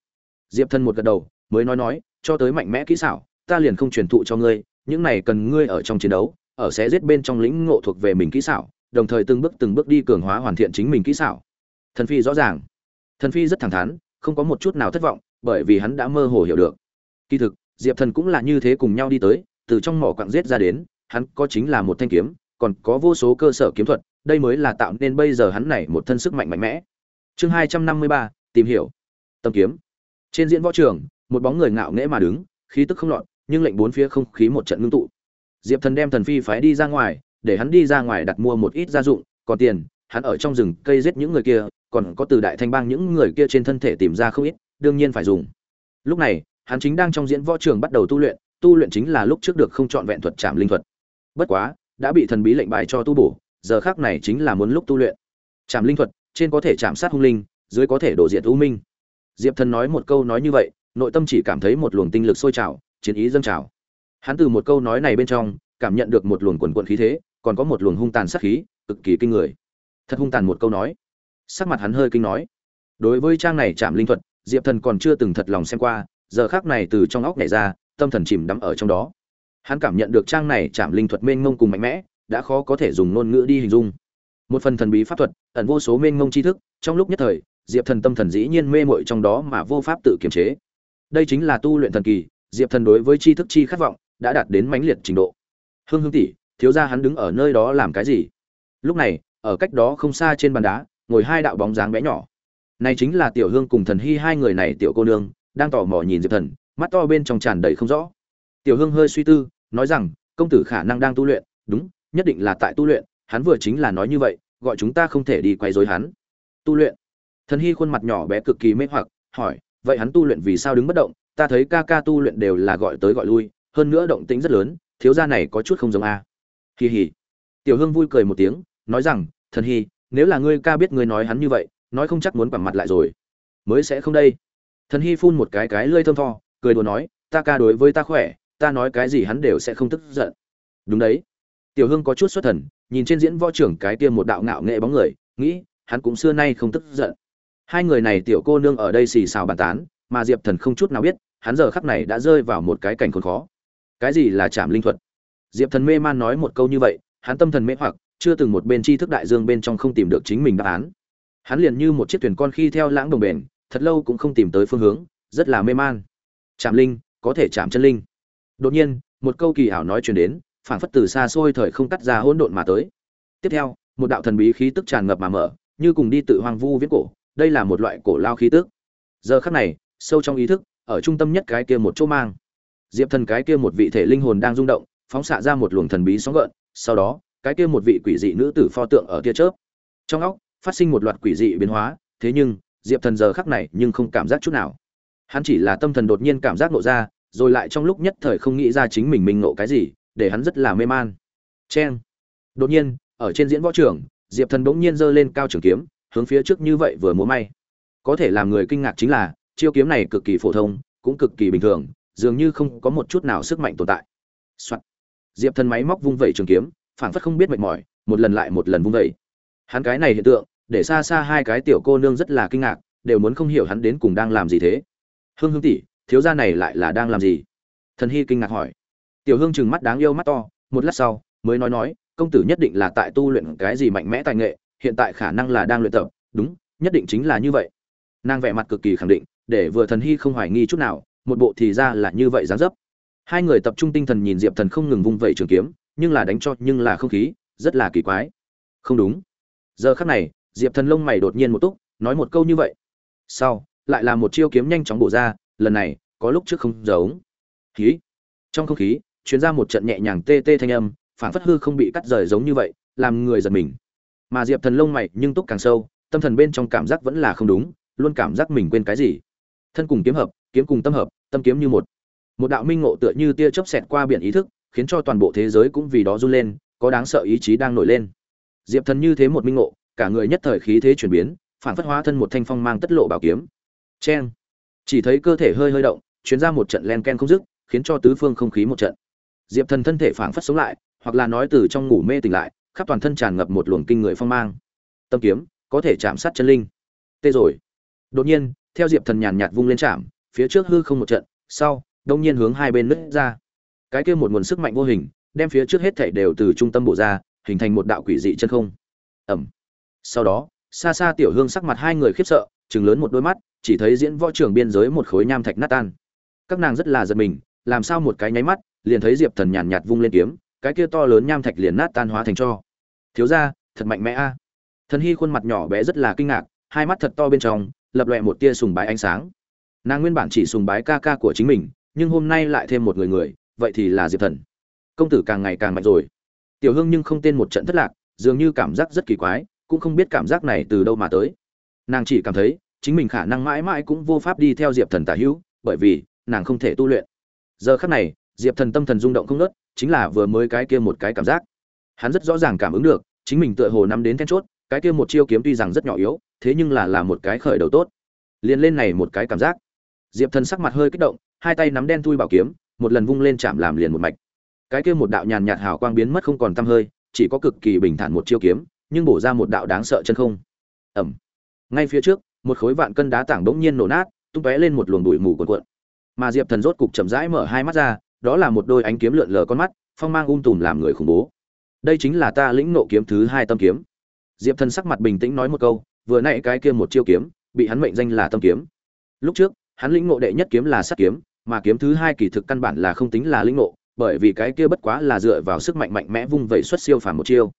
Diệp thân một gật đầu, mới nói nói, cho tới mạnh mẽ kỹ xảo, ta liền không truyền thụ cho ngươi, những này cần ngươi ở trong chiến đấu, ở sẽ giết bên trong lĩnh ngộ thuộc về mình kỹ xảo, đồng thời từng bước từng bước đi cường hóa hoàn thiện chính mình kỹ xảo. Thần phi rõ ràng. Thần phi rất thẳng thắn, không có một chút nào thất vọng, bởi vì hắn đã mơ hồ hiểu được. Kỳ thực, diệp thần cũng là như thế cùng nhau đi tới từ trong mỏ quặng giết ra đến hắn có chính là một thanh kiếm còn có vô số cơ sở kiếm thuật đây mới là tạo nên bây giờ hắn này một thân sức mạnh mạnh mẽ. Chương hai trăm năm mươi ba tìm hiểu. Tâm kiếm. Trên diễn võ trường một bóng người ngạo nghễ mà đứng khí tức không loạn, nhưng lệnh bốn phía không khí một trận ngưng tụ. Diệp thần đem thần phi phái đi ra ngoài để hắn đi ra ngoài đặt mua một ít gia dụng còn tiền hắn ở trong rừng cây giết những người kia còn có từ đại thanh bang những người kia trên thân thể tìm ra không ít đương nhiên phải dùng. Lúc này hắn chính đang trong diễn võ trường bắt đầu tu luyện tu luyện chính là lúc trước được không chọn vẹn thuật chạm linh thuật. Bất quá, đã bị thần bí lệnh bài cho tu bổ, giờ khắc này chính là muốn lúc tu luyện. Chạm linh thuật, trên có thể chạm sát hung linh, dưới có thể đổ diện u minh. Diệp thần nói một câu nói như vậy, nội tâm chỉ cảm thấy một luồng tinh lực sôi trào, chiến ý dâng trào. Hắn từ một câu nói này bên trong, cảm nhận được một luồng quần quần khí thế, còn có một luồng hung tàn sát khí, cực kỳ kinh người. Thật hung tàn một câu nói. Sắc mặt hắn hơi kinh nói. Đối với trang này chạm linh thuật, diệp thần còn chưa từng thật lòng xem qua, giờ khác này từ trong óc nhảy ra tâm thần chìm đắm ở trong đó. Hắn cảm nhận được trang này chạm linh thuật mênh mông cùng mạnh mẽ, đã khó có thể dùng ngôn ngữ đi hình dung. Một phần thần bí pháp thuật, ẩn vô số mênh mông tri thức, trong lúc nhất thời, diệp thần tâm thần dĩ nhiên mê mội trong đó mà vô pháp tự kiềm chế. Đây chính là tu luyện thần kỳ, diệp thần đối với tri thức chi khát vọng đã đạt đến mãnh liệt trình độ. Hương hương tỷ, thiếu ra hắn đứng ở nơi đó làm cái gì? Lúc này, ở cách đó không xa trên bàn đá, ngồi hai đạo bóng dáng bé nhỏ. Này chính là tiểu hương cùng thần hy hai người này tiểu cô nương, đang tò mò nhìn diệp thần mắt to bên trong tràn đầy không rõ. Tiểu hương hơi suy tư nói rằng công tử khả năng đang tu luyện. Đúng nhất định là tại tu luyện hắn vừa chính là nói như vậy gọi chúng ta không thể đi quay dối hắn. Tu luyện? Thần hy khuôn mặt nhỏ bé cực kỳ mê hoặc hỏi vậy hắn tu luyện vì sao đứng bất động? Ta thấy ca ca tu luyện đều là gọi tới gọi lui hơn nữa động tĩnh rất lớn thiếu gia này có chút không giống a. Kỳ hi, tiểu hương vui cười một tiếng nói rằng thần hy nếu là ngươi ca biết ngươi nói hắn như vậy nói không chắc muốn quẳng mặt lại rồi. Mới sẽ không đây. Thần hy phun một cái cái lơi thơm tho cười đùa nói, ta ca đối với ta khỏe, ta nói cái gì hắn đều sẽ không tức giận. Đúng đấy. Tiểu hương có chút xuất thần, nhìn trên diễn võ trưởng cái tiêm một đạo ngạo nghệ bóng người, nghĩ, hắn cũng xưa nay không tức giận. Hai người này tiểu cô nương ở đây xì xào bàn tán, mà diệp thần không chút nào biết, hắn giờ khắc này đã rơi vào một cái cảnh khốn khó. Cái gì là chạm linh thuật? Diệp thần mê man nói một câu như vậy, hắn tâm thần mê hoặc, chưa từng một bên tri thức đại dương bên trong không tìm được chính mình đáp án. Hắn liền như một chiếc thuyền con khi theo lãng đồng bền, thật lâu cũng không tìm tới phương hướng, rất là mê man chạm linh, có thể chạm chân linh. Đột nhiên, một câu kỳ ảo nói truyền đến, phảng phất từ xa xôi thời không cắt ra hỗn độn mà tới. Tiếp theo, một đạo thần bí khí tức tràn ngập mà mở, như cùng đi tự hoang vu viễn cổ, đây là một loại cổ lao khí tức. Giờ khắc này, sâu trong ý thức, ở trung tâm nhất cái kia một chỗ mang. Diệp thần cái kia một vị thể linh hồn đang rung động, phóng xạ ra một luồng thần bí sóng gợn, sau đó, cái kia một vị quỷ dị nữ tử pho tượng ở tia chớp. Trong óc, phát sinh một loạt quỷ dị biến hóa, thế nhưng, diệp thần giờ khắc này nhưng không cảm giác chút nào hắn chỉ là tâm thần đột nhiên cảm giác nộ ra, rồi lại trong lúc nhất thời không nghĩ ra chính mình mình nộ cái gì, để hắn rất là mê man. Cheng. Đột nhiên, ở trên diễn võ trường, diệp thần bỗng nhiên giơ lên cao trường kiếm, hướng phía trước như vậy vừa múa may. Có thể làm người kinh ngạc chính là, chiêu kiếm này cực kỳ phổ thông, cũng cực kỳ bình thường, dường như không có một chút nào sức mạnh tồn tại、Soạn. diệp thần máy móc vung vẩy trường kiếm, phảng phất không biết mệt mỏi, một lần lại một lần vung vẩy. Hắn cái này hiện tượng, để xa xa hai cái tiểu cô nương rất là kinh ngạc, đều muốn không hiểu hắn đến cùng đang làm gì thế hương hương tỷ, thiếu gia này lại là đang làm gì? Thần hy kinh ngạc hỏi. Tiểu hương chừng mắt đáng yêu mắt to, một lát sau, mới nói nói, công tử nhất định là tại tu luyện cái gì mạnh mẽ tài nghệ, hiện tại khả năng là đang luyện tập, đúng, nhất định chính là như vậy. Nàng vẻ mặt cực kỳ khẳng định, để vừa thần hy không hoài nghi chút nào, một bộ thì ra là như vậy dáng dấp. Hai người tập trung tinh thần nhìn diệp thần không ngừng vung vẩy trường kiếm, nhưng là đánh cho nhưng là không khí, rất là kỳ quái. Không đúng. Giờ khắc này, diệp thần lông mày đột nhiên một túc, nói một câu như vậy. Sau lại là một chiêu kiếm nhanh chóng bổ ra, lần này, có lúc trước không giống. Khí. Trong không khí, truyền ra một trận nhẹ nhàng tê tê thanh âm phản phất hư không bị cắt rời giống như vậy, làm người giật mình. Mà diệp thần lông mày nhưng túc càng sâu, tâm thần bên trong cảm giác vẫn là không đúng, luôn cảm giác mình quên cái gì. Thân cùng kiếm hợp, kiếm cùng tâm hợp, tâm kiếm như một. Một đạo minh ngộ tựa như tia chớp xẹt qua biển ý thức, khiến cho toàn bộ thế giới cũng vì đó run lên, có đáng sợ ý chí đang nổi lên. Diệp thần như thế một minh ngộ, cả người nhất thời khí thế chuyển biến phản phất hóa thân một thanh phong mang tất lộ bảo kiếm cheng. Chỉ thấy cơ thể hơi hơi động chuyến ra một trận len ken không dứt, khiến cho tứ phương không khí một trận. Diệp thần thân thể phảng phất sống lại, hoặc là nói từ trong ngủ mê tỉnh lại, khắp toàn thân tràn ngập một luồng kinh người phong mang. Tâm kiếm, có thể chạm sát chân linh. Tê rồi. Đột nhiên, theo diệp thần nhàn nhạt vung lên chạm, phía trước hư không một trận, sau, đông nhiên hướng hai bên nứt ra. Cái kia một nguồn sức mạnh vô hình, đem phía trước hết thảy đều từ trung tâm bộ ra, hình thành một đạo quỷ dị chân không. Ẩm. Sau đó, xa xa tiểu hương sắc mặt hai người khiếp sợ chừng lớn một đôi mắt, chỉ thấy diễn võ trường biên giới một khối nham thạch nát tan. Các nàng rất là giật mình, làm sao một cái nháy mắt, liền thấy diệp thần nhàn nhạt vung lên kiếm, cái kia to lớn nham thạch liền nát tan hóa thành cho. Thiếu ra thật mạnh mẽ a. Thần hy khuôn mặt nhỏ bé rất là kinh ngạc, hai mắt thật to bên trong, lập lòe một tia sùng bái ánh sáng. Nàng nguyên bản chỉ sùng bái ca ca của chính mình, nhưng hôm nay lại thêm một người người, vậy thì là diệp thần. Công tử càng ngày càng mạnh rồi. Tiểu hương nhưng không tên một trận thất lạc, dường như cảm giác rất kỳ quái, cũng không biết cảm giác này từ đâu mà tới nàng chỉ cảm thấy chính mình khả năng mãi mãi cũng vô pháp đi theo diệp thần tả hữu, bởi vì nàng không thể tu luyện. Giờ khắc này, diệp thần tâm thần rung động không nớt chính là vừa mới cái kia một cái cảm giác. Hắn rất rõ ràng cảm ứng được, chính mình tựa hồ nắm đến then chốt, cái kia một chiêu kiếm tuy rằng rất nhỏ yếu, thế nhưng là là một cái khởi đầu tốt. Liền lên này một cái cảm giác. Diệp thần sắc mặt hơi kích động, hai tay nắm đen thui bảo kiếm, một lần vung lên chạm làm liền một mạch. Cái kia một đạo nhàn nhạt hào quang biến mất không còn tăm hơi, chỉ có cực kỳ bình thản một chiêu kiếm, nhưng bổ ra một đạo đáng sợ chân không. Ẩm ngay phía trước, một khối vạn cân đá tảng bỗng nhiên nổ nát, tung tóe lên một luồng bụi mù cuộn cuộn. Mà diệp thần rốt cục chậm rãi mở hai mắt ra, đó là một đôi ánh kiếm lượn lờ con mắt, phong mang ung um tùm làm người khủng bố. Đây chính là ta lĩnh nộ kiếm thứ hai tâm kiếm. Diệp thần sắc mặt bình tĩnh nói một câu, vừa nãy cái kia một chiêu kiếm, bị hắn mệnh danh là tâm kiếm. Lúc trước, hắn lĩnh ngộ đệ nhất kiếm là sát kiếm, mà kiếm thứ hai kỳ thực căn bản là không tính là lĩnh ngộ, bởi vì cái kia bất quá là dựa vào sức mạnh mạnh mẽ vung vẩy xuất siêu phàm một chiêu.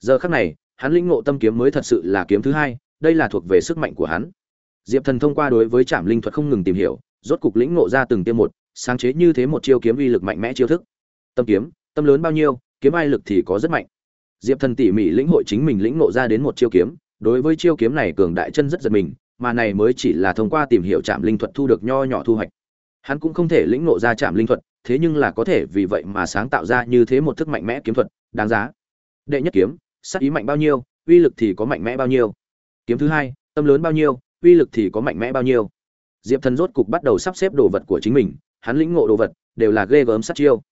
Giờ khắc này, hắn lĩnh ngộ tâm kiếm mới thật sự là kiếm thứ hai đây là thuộc về sức mạnh của hắn. Diệp thần thông qua đối với trạm linh thuật không ngừng tìm hiểu, rốt cục lĩnh ngộ ra từng tiêm một, sáng chế như thế một chiêu kiếm uy lực mạnh mẽ chiêu thức. Tâm kiếm, tâm lớn bao nhiêu, kiếm ai lực thì có rất mạnh. Diệp thần tỉ mỉ lĩnh hội chính mình lĩnh ngộ ra đến một chiêu kiếm, đối với chiêu kiếm này cường đại chân rất giật mình, mà này mới chỉ là thông qua tìm hiểu trạm linh thuật thu được nho nhỏ thu hoạch. Hắn cũng không thể lĩnh ngộ ra trạm linh thuật, thế nhưng là có thể vì vậy mà sáng tạo ra như thế một thức mạnh mẽ kiếm thuật, đáng giá. Đệ nhất kiếm sắc ý mạnh bao nhiêu, uy lực thì có mạnh mẽ bao nhiêu kiếm thứ hai, tâm lớn bao nhiêu, uy lực thì có mạnh mẽ bao nhiêu. Diệp thần rốt cục bắt đầu sắp xếp đồ vật của chính mình, hắn lĩnh ngộ đồ vật, đều là ghê gớm sát chiêu.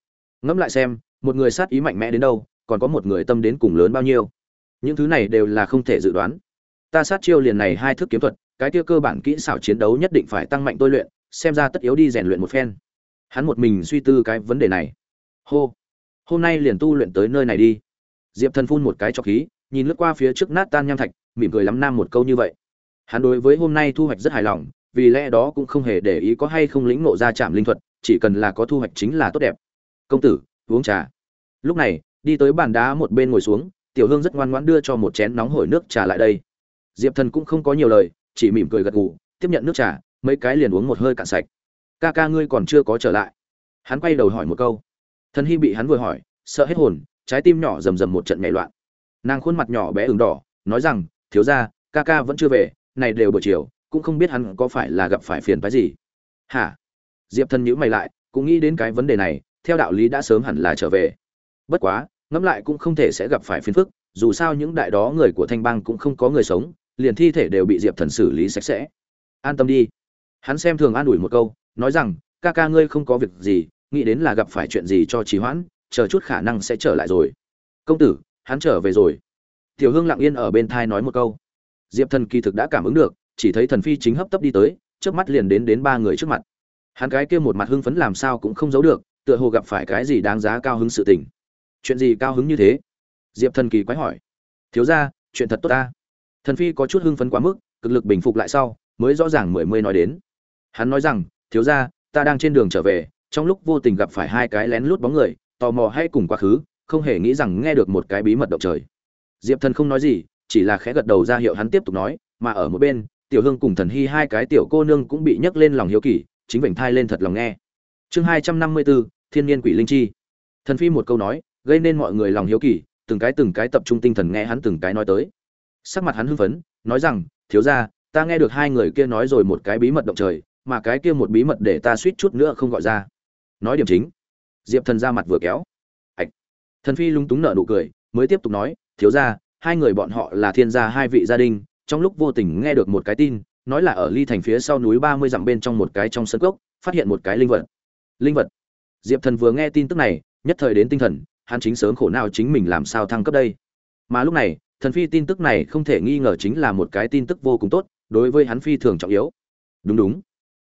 Ngẫm lại xem, một người sát ý mạnh mẽ đến đâu, còn có một người tâm đến cùng lớn bao nhiêu. Những thứ này đều là không thể dự đoán. Ta sát chiêu liền này hai thức kiếm thuật, cái kia cơ bản kỹ xảo chiến đấu nhất định phải tăng mạnh tôi luyện, xem ra tất yếu đi rèn luyện một phen. Hắn một mình suy tư cái vấn đề này. Hô, hôm nay liền tu luyện tới nơi này đi. Diệp thần phun một cái cho khí, nhìn lướt qua phía trước nát tan nham thạch mỉm cười lắm nam một câu như vậy. Hắn đối với hôm nay thu hoạch rất hài lòng, vì lẽ đó cũng không hề để ý có hay không lĩnh ngộ ra trạm linh thuật, chỉ cần là có thu hoạch chính là tốt đẹp. Công tử, uống trà. Lúc này, đi tới bàn đá một bên ngồi xuống, tiểu hương rất ngoan ngoãn đưa cho một chén nóng hổi nước trà lại đây. Diệp thần cũng không có nhiều lời, chỉ mỉm cười gật gù, tiếp nhận nước trà, mấy cái liền uống một hơi cạn sạch. Ca ca ngươi còn chưa có trở lại. Hắn quay đầu hỏi một câu. Thần hy bị hắn vừa hỏi, sợ hết hồn, trái tim nhỏ rầm rầm một trận nhảy loạn. Nàng khuôn mặt nhỏ bé ửng đỏ, nói rằng thiếu ra ca ca vẫn chưa về, này đều buổi chiều, cũng không biết hắn có phải là gặp phải phiền phái gì. Hả? Diệp thần nhữ mày lại, cũng nghĩ đến cái vấn đề này, theo đạo lý đã sớm hẳn là trở về. Bất quá, ngẫm lại cũng không thể sẽ gặp phải phiền phức, dù sao những đại đó người của thanh bang cũng không có người sống, liền thi thể đều bị diệp thần xử lý sạch sẽ. An tâm đi. Hắn xem thường an ủi một câu, nói rằng, ca ca ngươi không có việc gì, nghĩ đến là gặp phải chuyện gì cho trì hoãn, chờ chút khả năng sẽ trở lại rồi. Công tử, hắn trở về rồi tiểu hương lặng yên ở bên thai nói một câu. Diệp thần kỳ thực đã cảm ứng được chỉ thấy thần phi chính hấp tấp đi tới chớp mắt liền đến đến ba người trước mặt. Hắn cái kia một mặt hưng phấn làm sao cũng không giấu được tựa hồ gặp phải cái gì đáng giá cao hứng sự tình. Chuyện gì cao hứng như thế? Diệp thần kỳ quái hỏi. Thiếu gia, chuyện thật tốt ta. Thần phi có chút hưng phấn quá mức cực lực bình phục lại sau mới rõ ràng mười mươi nói đến. Hắn nói rằng thiếu gia, ta đang trên đường trở về trong lúc vô tình gặp phải hai cái lén lút bóng người tò mò hay cùng quá khứ không hề nghĩ rằng nghe được một cái bí mật động trời diệp thần không nói gì, chỉ là khẽ gật đầu ra hiệu hắn tiếp tục nói, mà ở một bên, tiểu hương cùng thần hy hai cái tiểu cô nương cũng bị nhấc lên lòng hiếu kỳ, chính vểnh thai lên thật lòng nghe. Chương hai trăm năm mươi bốn, thiên nhiên quỷ linh chi. Thần phi một câu nói, gây nên mọi người lòng hiếu kỳ, từng cái từng cái tập trung tinh thần nghe hắn từng cái nói tới. Sắc mặt hắn hưng phấn, nói rằng, thiếu ra ta nghe được hai người kia nói rồi một cái bí mật động trời, mà cái kia một bí mật để ta suýt chút nữa không gọi ra. Nói điểm chính. Diệp thần ra mặt vừa kéo. Ạch thần phi lúng túng nở nụ cười, mới tiếp tục nói thiếu gia, hai người bọn họ là thiên gia hai vị gia đình trong lúc vô tình nghe được một cái tin nói là ở ly thành phía sau núi ba mươi dặm bên trong một cái trong sân cốc phát hiện một cái linh vật. Linh vật. Diệp thần vừa nghe tin tức này nhất thời đến tinh thần hắn chính sớm khổ nào chính mình làm sao thăng cấp đây. Mà lúc này thần phi tin tức này không thể nghi ngờ chính là một cái tin tức vô cùng tốt đối với hắn phi thường trọng yếu. Đúng đúng.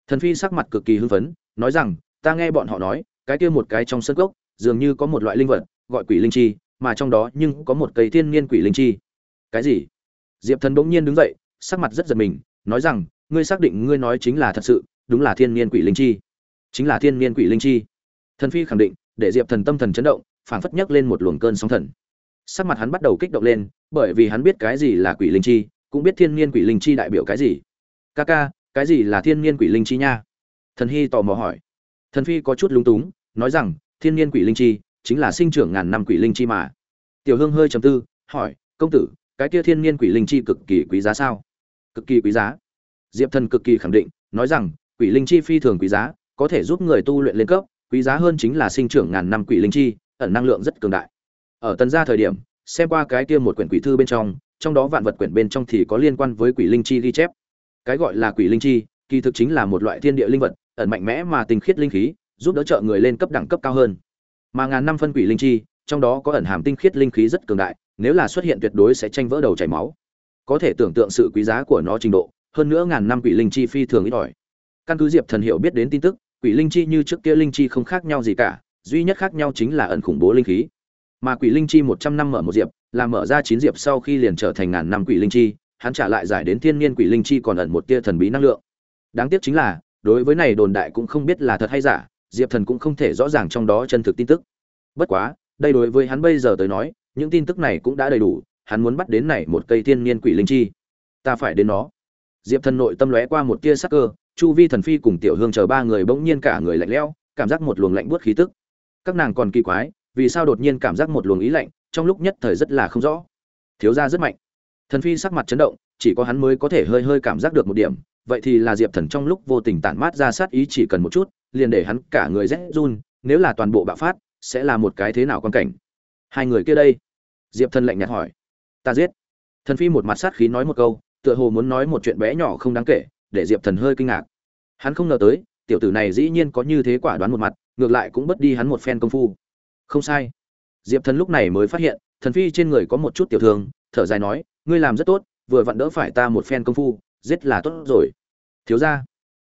Thần phi sắc mặt cực kỳ hưng phấn nói rằng ta nghe bọn họ nói cái kia một cái trong sân cốc dường như có một loại linh vật gọi quỷ linh chi mà trong đó nhưng có một cây thiên niên quỷ linh chi. Cái gì? Diệp thần bỗng nhiên đứng dậy, sắc mặt rất giật mình, nói rằng, ngươi xác định ngươi nói chính là thật sự, đúng là thiên niên quỷ linh chi. Chính là thiên niên quỷ linh chi. Thần phi khẳng định, để diệp thần tâm thần chấn động, phảng phất nhấc lên một luồng cơn sóng thần. Sắc mặt hắn bắt đầu kích động lên, bởi vì hắn biết cái gì là quỷ linh chi, cũng biết thiên niên quỷ linh chi đại biểu cái gì. Ca ca, cái gì là thiên niên quỷ linh chi nha? Thần hy tò mò hỏi. Thần phi có chút lúng túng, nói rằng, thiên niên quỷ linh chi chính là sinh trưởng ngàn năm quỷ linh chi mà. Tiểu hương hơi trầm tư, hỏi, công tử, cái kia thiên niên quỷ linh chi cực kỳ quý giá sao? Cực kỳ quý giá. Diệp thần cực kỳ khẳng định, nói rằng, quỷ linh chi phi thường quý giá, có thể giúp người tu luyện lên cấp, quý giá hơn chính là sinh trưởng ngàn năm quỷ linh chi, ẩn năng lượng rất cường đại. Ở tần gia thời điểm, xem qua cái kia một quyển quỷ thư bên trong trong đó vạn vật quyển bên trong thì có liên quan với quỷ linh chi ghi chép. Cái gọi là quỷ linh chi, kỳ thực chính là một loại thiên địa linh vật, ẩn mạnh mẽ mà tinh khiết linh khí, giúp đỡ trợ người lên cấp đẳng cấp cao hơn mà ngàn năm phân quỷ linh chi, trong đó có ẩn hàm tinh khiết linh khí rất cường đại, nếu là xuất hiện tuyệt đối sẽ tranh vỡ đầu chảy máu. Có thể tưởng tượng sự quý giá của nó trình độ, hơn nữa ngàn năm quỷ linh chi phi thường ít ỏi. Căn cứ diệp thần hiểu biết đến tin tức, quỷ linh chi như trước kia linh chi không khác nhau gì cả, duy nhất khác nhau chính là ẩn khủng bố linh khí. Mà quỷ linh chi một trăm năm mở một diệp, là mở ra chín diệp sau khi liền trở thành ngàn năm quỷ linh chi, hắn trả lại giải đến thiên niên quỷ linh chi còn ẩn một tia thần bí năng lượng. Đáng tiếc chính là, đối với này đồn đại cũng không biết là thật hay giả diệp thần cũng không thể rõ ràng trong đó chân thực tin tức. Bất quá, đây đối với hắn bây giờ tới nói, những tin tức này cũng đã đầy đủ, hắn muốn bắt đến này một cây thiên niên quỷ linh chi. Ta phải đến nó. Diệp thần nội tâm lóe qua một tia sắc cơ, chu vi thần phi cùng tiểu hương chờ ba người bỗng nhiên cả người lạnh lẽo, cảm giác một luồng lạnh buốt khí tức. Các nàng còn kỳ quái, vì sao đột nhiên cảm giác một luồng ý lạnh, trong lúc nhất thời rất là không rõ. Thiếu gia rất mạnh. Thần phi sắc mặt chấn động, chỉ có hắn mới có thể hơi hơi cảm giác được một điểm, vậy thì là diệp thần trong lúc vô tình tản mát ra sát ý chỉ cần một chút liền để hắn cả người rét run, nếu là toàn bộ bạo phát, sẽ là một cái thế nào quan cảnh? Hai người kia đây? Diệp thần lạnh nhạt hỏi. Ta giết. Thần phi một mặt sát khí nói một câu, tựa hồ muốn nói một chuyện bé nhỏ không đáng kể, để diệp thần hơi kinh ngạc. Hắn không ngờ tới, tiểu tử này dĩ nhiên có như thế quả đoán một mặt, ngược lại cũng bất đi hắn một phen công phu. Không sai. Diệp thần lúc này mới phát hiện, thần phi trên người có một chút tiểu thương, thở dài nói, ngươi làm rất tốt, vừa vặn đỡ phải ta một phen công phu, giết là tốt rồi. Thiếu ra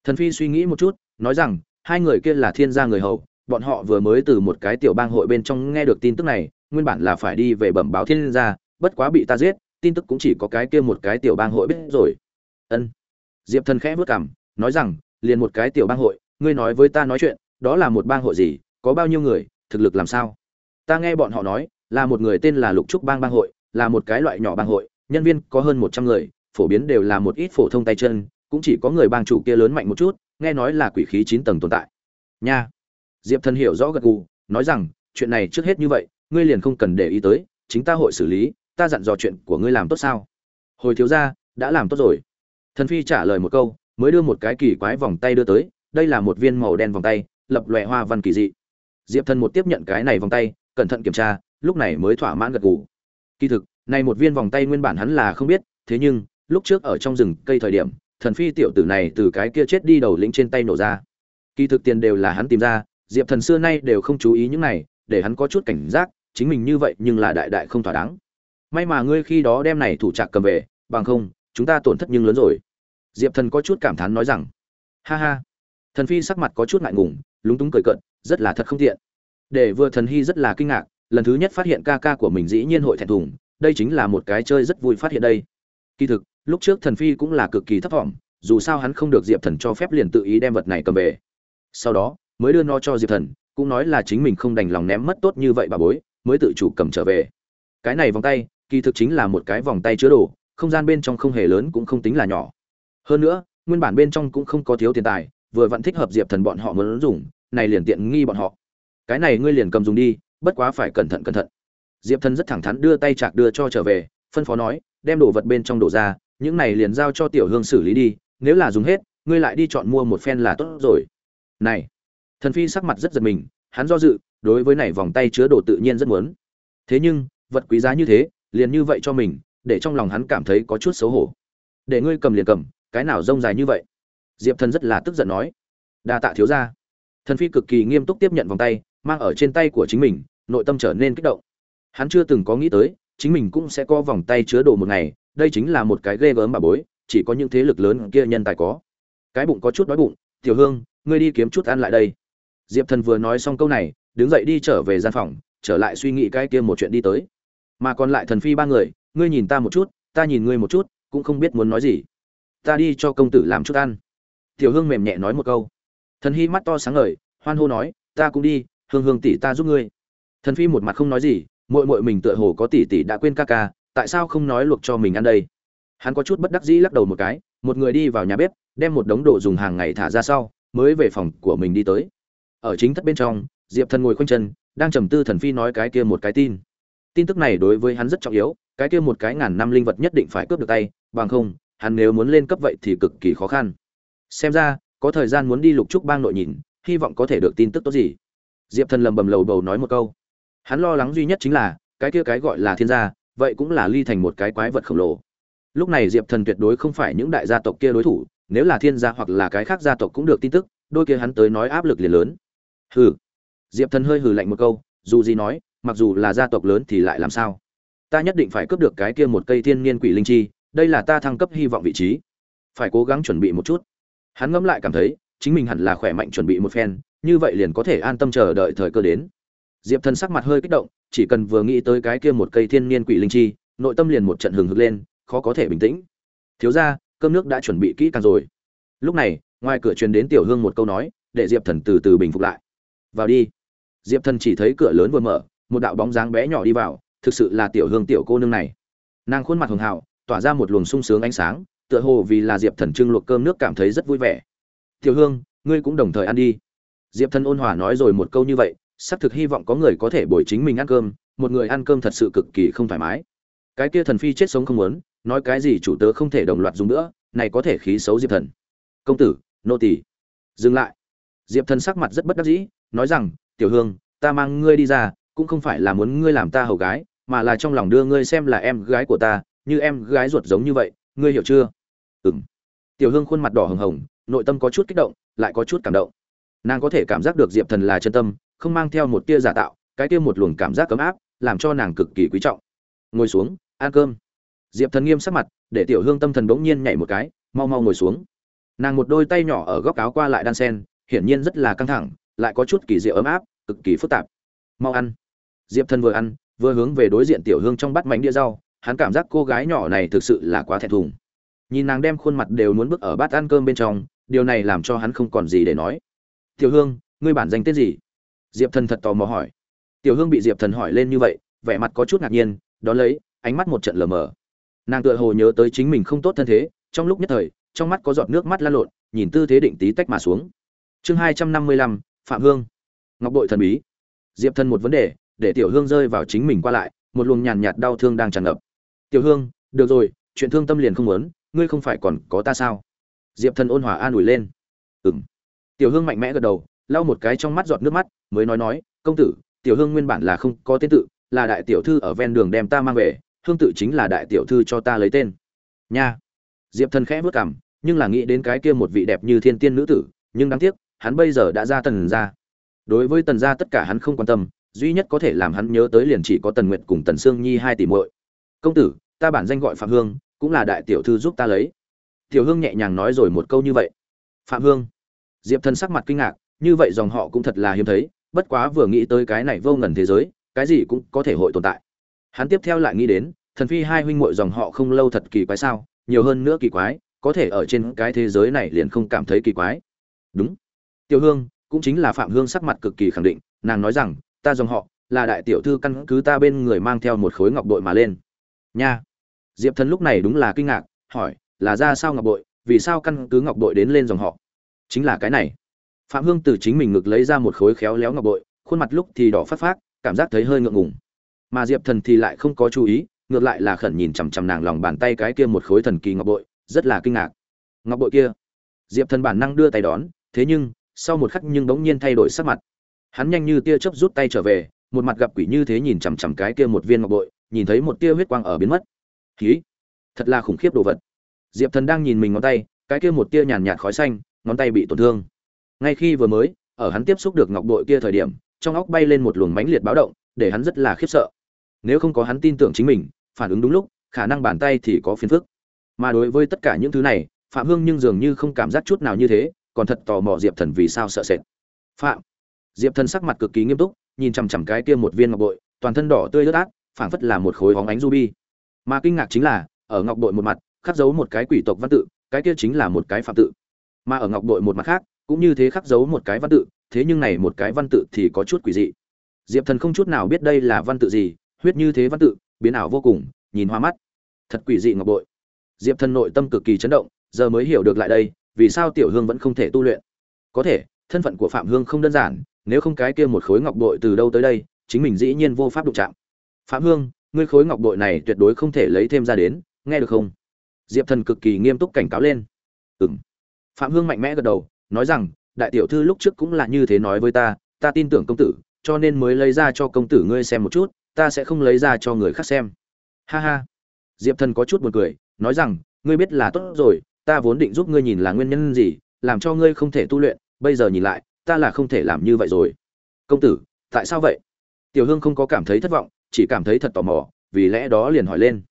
thần phi suy nghĩ một chút, nói rằng hai người kia là thiên gia người hầu, bọn họ vừa mới từ một cái tiểu bang hội bên trong nghe được tin tức này, nguyên bản là phải đi về bẩm báo thiên gia, bất quá bị ta giết, tin tức cũng chỉ có cái kia một cái tiểu bang hội biết rồi. Ân. Diệp thần khẽ vớt cảm nói rằng, liền một cái tiểu bang hội, ngươi nói với ta nói chuyện, đó là một bang hội gì, có bao nhiêu người, thực lực làm sao? Ta nghe bọn họ nói, là một người tên là lục trúc bang bang hội, là một cái loại nhỏ bang hội, nhân viên có hơn một trăm người, phổ biến đều là một ít phổ thông tay chân, cũng chỉ có người bang chủ kia lớn mạnh một chút nghe nói là quỷ khí chín tầng tồn tại. Nha. Diệp thần hiểu rõ gật gù, nói rằng, chuyện này trước hết như vậy, ngươi liền không cần để ý tới, chính ta hội xử lý, ta dặn dò chuyện của ngươi làm tốt sao? Hồi thiếu gia, đã làm tốt rồi. Thần phi trả lời một câu, mới đưa một cái kỳ quái vòng tay đưa tới, đây là một viên màu đen vòng tay, lập lòe hoa văn kỳ dị. Diệp thần một tiếp nhận cái này vòng tay, cẩn thận kiểm tra, lúc này mới thỏa mãn gật gù. Kỳ thực, này một viên vòng tay nguyên bản hắn là không biết, thế nhưng, lúc trước ở trong rừng cây thời điểm thần phi tiểu tử này từ cái kia chết đi đầu lĩnh trên tay nổ ra. Kỳ thực tiền đều là hắn tìm ra, diệp thần xưa nay đều không chú ý những này, để hắn có chút cảnh giác, chính mình như vậy nhưng là đại đại không thỏa đáng. May mà ngươi khi đó đem này thủ trạc cầm về, bằng không, chúng ta tổn thất nhưng lớn rồi. Diệp thần có chút cảm thán nói rằng, ha ha. Thần phi sắc mặt có chút ngại ngùng, lúng túng cười cợt, rất là thật không tiện. Để vừa thần hy rất là kinh ngạc, lần thứ nhất phát hiện ca ca của mình dĩ nhiên hội thẹn thùng, đây chính là một cái chơi rất vui phát hiện đây. Kỳ thực lúc trước thần phi cũng là cực kỳ thấp thỏm dù sao hắn không được diệp thần cho phép liền tự ý đem vật này cầm về. Sau đó, mới đưa nó cho diệp thần, cũng nói là chính mình không đành lòng ném mất tốt như vậy bà bối, mới tự chủ cầm trở về. Cái này vòng tay, kỳ thực chính là một cái vòng tay chứa đồ, không gian bên trong không hề lớn cũng không tính là nhỏ. Hơn nữa, nguyên bản bên trong cũng không có thiếu tiền tài, vừa vẫn thích hợp diệp thần bọn họ muốn dùng, này liền tiện nghi bọn họ. Cái này ngươi liền cầm dùng đi, bất quá phải cẩn thận cẩn thận. Diệp thần rất thẳng thắn đưa tay chạc đưa cho trở về, phân phó nói, đem đồ vật bên trong đổ ra những này liền giao cho tiểu hương xử lý đi, nếu là dùng hết, ngươi lại đi chọn mua một phen là tốt rồi. Này, thần phi sắc mặt rất giật mình, hắn do dự, đối với này vòng tay chứa đồ tự nhiên rất muốn. Thế nhưng, vật quý giá như thế, liền như vậy cho mình, để trong lòng hắn cảm thấy có chút xấu hổ. Để ngươi cầm liền cầm, cái nào rông dài như vậy? Diệp thần rất là tức giận nói. Đa tạ thiếu ra thần phi cực kỳ nghiêm túc tiếp nhận vòng tay, mang ở trên tay của chính mình, nội tâm trở nên kích động. Hắn chưa từng có nghĩ tới, chính mình cũng sẽ có vòng tay chứa đồ một ngày đây chính là một cái ghê gớm bà bối, chỉ có những thế lực lớn kia nhân tài có. Cái bụng có chút đói bụng, tiểu hương, ngươi đi kiếm chút ăn lại đây. Diệp thần vừa nói xong câu này, đứng dậy đi trở về gian phòng, trở lại suy nghĩ cái kia một chuyện đi tới. Mà còn lại thần phi ba người, ngươi nhìn ta một chút, ta nhìn ngươi một chút, cũng không biết muốn nói gì. Ta đi cho công tử làm chút ăn. Tiểu hương mềm nhẹ nói một câu. Thần hy mắt to sáng ngời, hoan hô nói, ta cũng đi, hương hương tỷ ta giúp ngươi. Thần phi một mặt không nói gì, muội muội mình tựa hồ có tỷ tỷ đã quên ca ca tại sao không nói luộc cho mình ăn đây? Hắn có chút bất đắc dĩ lắc đầu một cái, một người đi vào nhà bếp, đem một đống đồ dùng hàng ngày thả ra sau, mới về phòng của mình đi tới. Ở chính thất bên trong, diệp thần ngồi khoanh chân, đang trầm tư thần phi nói cái kia một cái tin. Tin tức này đối với hắn rất trọng yếu, cái kia một cái ngàn năm linh vật nhất định phải cướp được tay, bằng không, hắn nếu muốn lên cấp vậy thì cực kỳ khó khăn. Xem ra, có thời gian muốn đi lục trúc bang nội nhìn, hy vọng có thể được tin tức tốt gì. Diệp thần lầm bầm lầu bầu nói một câu. Hắn lo lắng duy nhất chính là, cái kia cái gọi là thiên gia vậy cũng là ly thành một cái quái vật khổng lồ. Lúc này diệp thần tuyệt đối không phải những đại gia tộc kia đối thủ, nếu là thiên gia hoặc là cái khác gia tộc cũng được tin tức, đôi kia hắn tới nói áp lực liền lớn. Hừ. Diệp thần hơi hừ lạnh một câu, dù gì nói, mặc dù là gia tộc lớn thì lại làm sao? Ta nhất định phải cướp được cái kia một cây thiên niên quỷ linh chi, đây là ta thăng cấp hy vọng vị trí. Phải cố gắng chuẩn bị một chút. Hắn ngẫm lại cảm thấy, chính mình hẳn là khỏe mạnh chuẩn bị một phen, như vậy liền có thể an tâm chờ đợi thời cơ đến diệp thần sắc mặt hơi kích động, chỉ cần vừa nghĩ tới cái kia một cây thiên niên quỷ linh chi, nội tâm liền một trận hừng hực lên, khó có thể bình tĩnh. Thiếu ra cơm nước đã chuẩn bị kỹ càng rồi. Lúc này, ngoài cửa truyền đến tiểu hương một câu nói, để diệp thần từ từ bình phục lại. Vào đi. Diệp thần chỉ thấy cửa lớn vừa mở, một đạo bóng dáng bé nhỏ đi vào, thực sự là tiểu hương tiểu cô nương này. Nàng khuôn mặt hường hào, tỏa ra một luồng sung sướng ánh sáng, tựa hồ vì là diệp thần trưng luộc cơm nước cảm thấy rất vui vẻ. Tiểu hương, ngươi cũng đồng thời ăn đi. Diệp thần ôn hòa nói rồi một câu như vậy xác thực hy vọng có người có thể bồi chính mình ăn cơm, một người ăn cơm thật sự cực kỳ không thoải mái. Cái kia thần phi chết sống không muốn, nói cái gì chủ tớ không thể đồng loạt dùng nữa, này có thể khí xấu diệp thần. Công tử, nô tỳ, dừng lại. Diệp thần sắc mặt rất bất đắc dĩ, nói rằng, tiểu hương, ta mang ngươi đi ra, cũng không phải là muốn ngươi làm ta hầu gái, mà là trong lòng đưa ngươi xem là em gái của ta, như em gái ruột giống như vậy, ngươi hiểu chưa? Ừng tiểu hương khuôn mặt đỏ hồng hồng, nội tâm có chút kích động, lại có chút cảm động. Nàng có thể cảm giác được diệp thần là chân tâm không mang theo một tia giả tạo, cái tia một luồng cảm giác cấm áp, làm cho nàng cực kỳ quý trọng. Ngồi xuống, ăn cơm. Diệp thần nghiêm sắc mặt, để tiểu hương tâm thần bỗng nhiên nhảy một cái, mau mau ngồi xuống. Nàng một đôi tay nhỏ ở góc áo qua lại đan sen, hiển nhiên rất là căng thẳng, lại có chút kỳ diệu ấm áp, cực kỳ phức tạp. Mau ăn. Diệp thần vừa ăn, vừa hướng về đối diện tiểu hương trong bát mảnh đĩa rau, hắn cảm giác cô gái nhỏ này thực sự là quá thẹn thùng. Nhìn nàng đem khuôn mặt đều muốn bước ở bát ăn cơm bên trong, điều này làm cho hắn không còn gì để nói. Tiểu hương, ngươi bản danh tên gì? Diệp thần thật tò mò hỏi. Tiểu hương bị diệp thần hỏi lên như vậy, vẻ mặt có chút ngạc nhiên, đón lấy, ánh mắt một trận lờ mờ. Nàng tựa hồ nhớ tới chính mình không tốt thân thế, trong lúc nhất thời, trong mắt có giọt nước mắt lan lộn, nhìn tư thế định tí tách mà xuống. Chương hai trăm năm mươi lăm, phạm hương. Ngọc bội thần bí. Diệp thần một vấn đề, để tiểu hương rơi vào chính mình qua lại, một luồng nhàn nhạt đau thương đang tràn ngập. Tiểu hương, được rồi, chuyện thương tâm liền không muốn, ngươi không phải còn có ta sao? Diệp thần ôn hòa an ủi lên. Ừng tiểu hương mạnh mẽ gật đầu lau một cái trong mắt giọt nước mắt, mới nói nói, công tử, tiểu hương nguyên bản là không có tên tự, là đại tiểu thư ở ven đường đem ta mang về, hương tự chính là đại tiểu thư cho ta lấy tên. Nha. Diệp thần khẽ bước cảm nhưng là nghĩ đến cái kia một vị đẹp như thiên tiên nữ tử, nhưng đáng tiếc, hắn bây giờ đã ra tần ra đối với tần gia tất cả hắn không quan tâm, duy nhất có thể làm hắn nhớ tới liền chỉ có tần nguyệt cùng tần sương nhi hai tỷ muội. Công tử, ta bản danh gọi phạm hương, cũng là đại tiểu thư giúp ta lấy. Tiểu hương nhẹ nhàng nói rồi một câu như vậy. Phạm hương. Diệp thần sắc mặt kinh ngạc như vậy dòng họ cũng thật là hiếm thấy, bất quá vừa nghĩ tới cái này vô ngần thế giới, cái gì cũng có thể hội tồn tại. Hắn tiếp theo lại nghĩ đến, thần phi hai huynh muội dòng họ không lâu thật kỳ quái sao, nhiều hơn nữa kỳ quái, có thể ở trên cái thế giới này liền không cảm thấy kỳ quái. Đúng. Tiểu hương, cũng chính là phạm hương sắc mặt cực kỳ khẳng định, nàng nói rằng, ta dòng họ, là đại tiểu thư căn cứ ta bên người mang theo một khối ngọc bội mà lên. Nha. Diệp thần lúc này đúng là kinh ngạc, hỏi, là ra sao ngọc bội, vì sao căn cứ ngọc bội đến lên dòng họ? Chính là cái này phạm hương từ chính mình ngực lấy ra một khối khéo léo ngọc bội, khuôn mặt lúc thì đỏ phát phát cảm giác thấy hơi ngượng ngùng. Mà diệp thần thì lại không có chú ý, ngược lại là khẩn nhìn chằm chằm nàng lòng bàn tay cái kia một khối thần kỳ ngọc bội, rất là kinh ngạc. Ngọc bội kia. Diệp thần bản năng đưa tay đón, thế nhưng, sau một khắc nhưng bỗng nhiên thay đổi sắc mặt. Hắn nhanh như tia chớp rút tay trở về, một mặt gặp quỷ như thế nhìn chằm chằm cái kia một viên ngọc bội, nhìn thấy một tia huyết quang ở biến mất. Khí thật là khủng khiếp đồ vật. Diệp thần đang nhìn mình ngón tay, cái kia một tia nhàn nhạt khói xanh, ngón tay bị tổn thương ngay khi vừa mới, ở hắn tiếp xúc được ngọc bội kia thời điểm, trong óc bay lên một luồng mãnh liệt báo động, để hắn rất là khiếp sợ. Nếu không có hắn tin tưởng chính mình, phản ứng đúng lúc, khả năng bàn tay thì có phiền phức. Mà đối với tất cả những thứ này, phạm hương nhưng dường như không cảm giác chút nào như thế, còn thật tò mò diệp thần vì sao sợ sệt. Phạm! Diệp thần sắc mặt cực kỳ nghiêm túc, nhìn chằm chằm cái kia một viên ngọc bội, toàn thân đỏ tươi ướt át, phảng phất là một khối hóng ánh ruby. Mà kinh ngạc chính là, ở ngọc bội một mặt, khắc dấu một cái quỷ tộc văn tự, cái kia chính là một cái phạm tự. Mà ở ngọc bội một mặt khác cũng như thế khắc dấu một cái văn tự, thế nhưng này một cái văn tự thì có chút quỷ dị. Diệp thần không chút nào biết đây là văn tự gì, huyết như thế văn tự, biến ảo vô cùng, nhìn hoa mắt. Thật quỷ dị ngọc bội. Diệp thần nội tâm cực kỳ chấn động, giờ mới hiểu được lại đây, vì sao tiểu hương vẫn không thể tu luyện. Có thể, thân phận của phạm hương không đơn giản, nếu không cái kia một khối ngọc bội từ đâu tới đây, chính mình dĩ nhiên vô pháp đụng chạm. Phạm hương, ngươi khối ngọc bội này tuyệt đối không thể lấy thêm ra đến, nghe được không? Diệp thần cực kỳ nghiêm túc cảnh cáo lên. Ừng phạm hương mạnh mẽ gật đầu nói rằng, đại tiểu thư lúc trước cũng là như thế nói với ta ta tin tưởng công tử, cho nên mới lấy ra cho công tử ngươi xem một chút, ta sẽ không lấy ra cho người khác xem. Ha ha. Diệp thần có chút buồn cười, nói rằng, ngươi biết là tốt rồi, ta vốn định giúp ngươi nhìn là nguyên nhân gì, làm cho ngươi không thể tu luyện, bây giờ nhìn lại, ta là không thể làm như vậy rồi. Công tử, tại sao vậy? Tiểu hương không có cảm thấy thất vọng, chỉ cảm thấy thật tò mò, vì lẽ đó liền hỏi lên.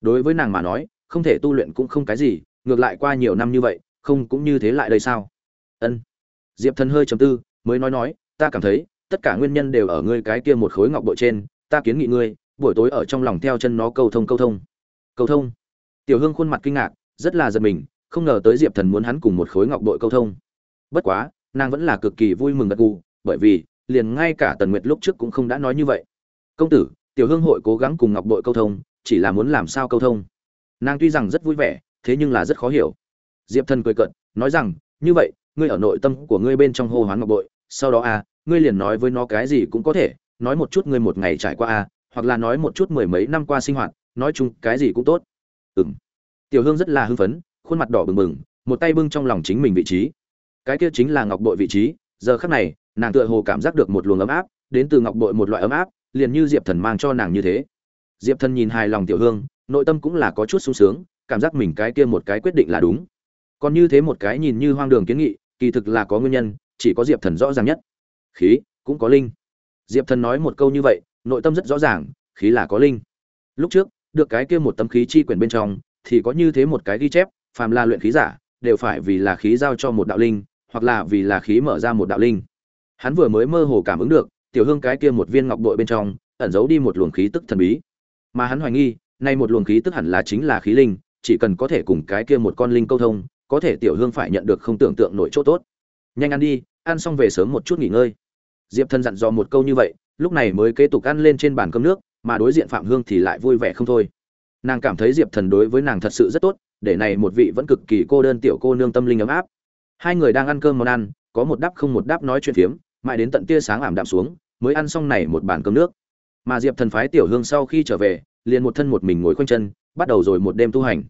Đối với nàng mà nói, không thể tu luyện cũng không cái gì, ngược lại qua nhiều năm như vậy, không cũng như thế lại đây sao? Ân. Diệp thần hơi trầm tư, mới nói nói, ta cảm thấy, tất cả nguyên nhân đều ở ngươi cái kia một khối ngọc bội trên, ta kiến nghị ngươi, buổi tối ở trong lòng theo chân nó câu thông câu thông. Câu thông? Tiểu hương khuôn mặt kinh ngạc, rất là giật mình, không ngờ tới diệp thần muốn hắn cùng một khối ngọc bội câu thông. Bất quá, nàng vẫn là cực kỳ vui mừng gật gù, bởi vì, liền ngay cả tần nguyệt lúc trước cũng không đã nói như vậy. Công tử, tiểu hương hội cố gắng cùng ngọc bội câu thông, chỉ là muốn làm sao câu thông? Nàng tuy rằng rất vui vẻ, thế nhưng là rất khó hiểu. Diệp thần cười cận nói rằng, như vậy ngươi ở nội tâm của ngươi bên trong hô hoán ngọc bội, sau đó a ngươi liền nói với nó cái gì cũng có thể, nói một chút ngươi một ngày trải qua a hoặc là nói một chút mười mấy năm qua sinh hoạt, nói chung cái gì cũng tốt. Ừm. Tiểu hương rất là hưng phấn, khuôn mặt đỏ bừng bừng, một tay bưng trong lòng chính mình vị trí. Cái kia chính là ngọc bội vị trí, giờ khắc này, nàng tựa hồ cảm giác được một luồng ấm áp, đến từ ngọc bội một loại ấm áp, liền như diệp thần mang cho nàng như thế. Diệp thần nhìn hài lòng tiểu hương, nội tâm cũng là có chút sung sướng, cảm giác mình cái kia một cái quyết định là đúng còn như thế một cái nhìn như hoang đường kiến nghị, kỳ thực là có nguyên nhân, chỉ có diệp thần rõ ràng nhất. Khí, cũng có linh. Diệp thần nói một câu như vậy, nội tâm rất rõ ràng, khí là có linh. Lúc trước, được cái kia một tấm khí chi quyển bên trong, thì có như thế một cái ghi chép, phàm là luyện khí giả, đều phải vì là khí giao cho một đạo linh, hoặc là vì là khí mở ra một đạo linh. Hắn vừa mới mơ hồ cảm ứng được, tiểu hương cái kia một viên ngọc bội bên trong, ẩn giấu đi một luồng khí tức thần bí. Mà hắn hoài nghi, nay một luồng khí tức hẳn là chính là khí linh, chỉ cần có thể cùng cái kia một con linh câu thông có thể tiểu hương phải nhận được không tưởng tượng nổi chỗ tốt. Nhanh ăn đi, ăn xong về sớm một chút nghỉ ngơi. Diệp thần dặn dò một câu như vậy, lúc này mới kế tục ăn lên trên bàn cơm nước, mà đối diện phạm hương thì lại vui vẻ không thôi. Nàng cảm thấy diệp thần đối với nàng thật sự rất tốt, để này một vị vẫn cực kỳ cô đơn tiểu cô nương tâm linh ấm áp. Hai người đang ăn cơm món ăn, có một đáp không một đáp nói chuyện phiếm, mãi đến tận tia sáng ảm đạm xuống, mới ăn xong này một bàn cơm nước. Mà diệp thần phái tiểu hương sau khi trở về, liền một thân một mình ngồi khoanh chân, bắt đầu rồi một đêm tu hành.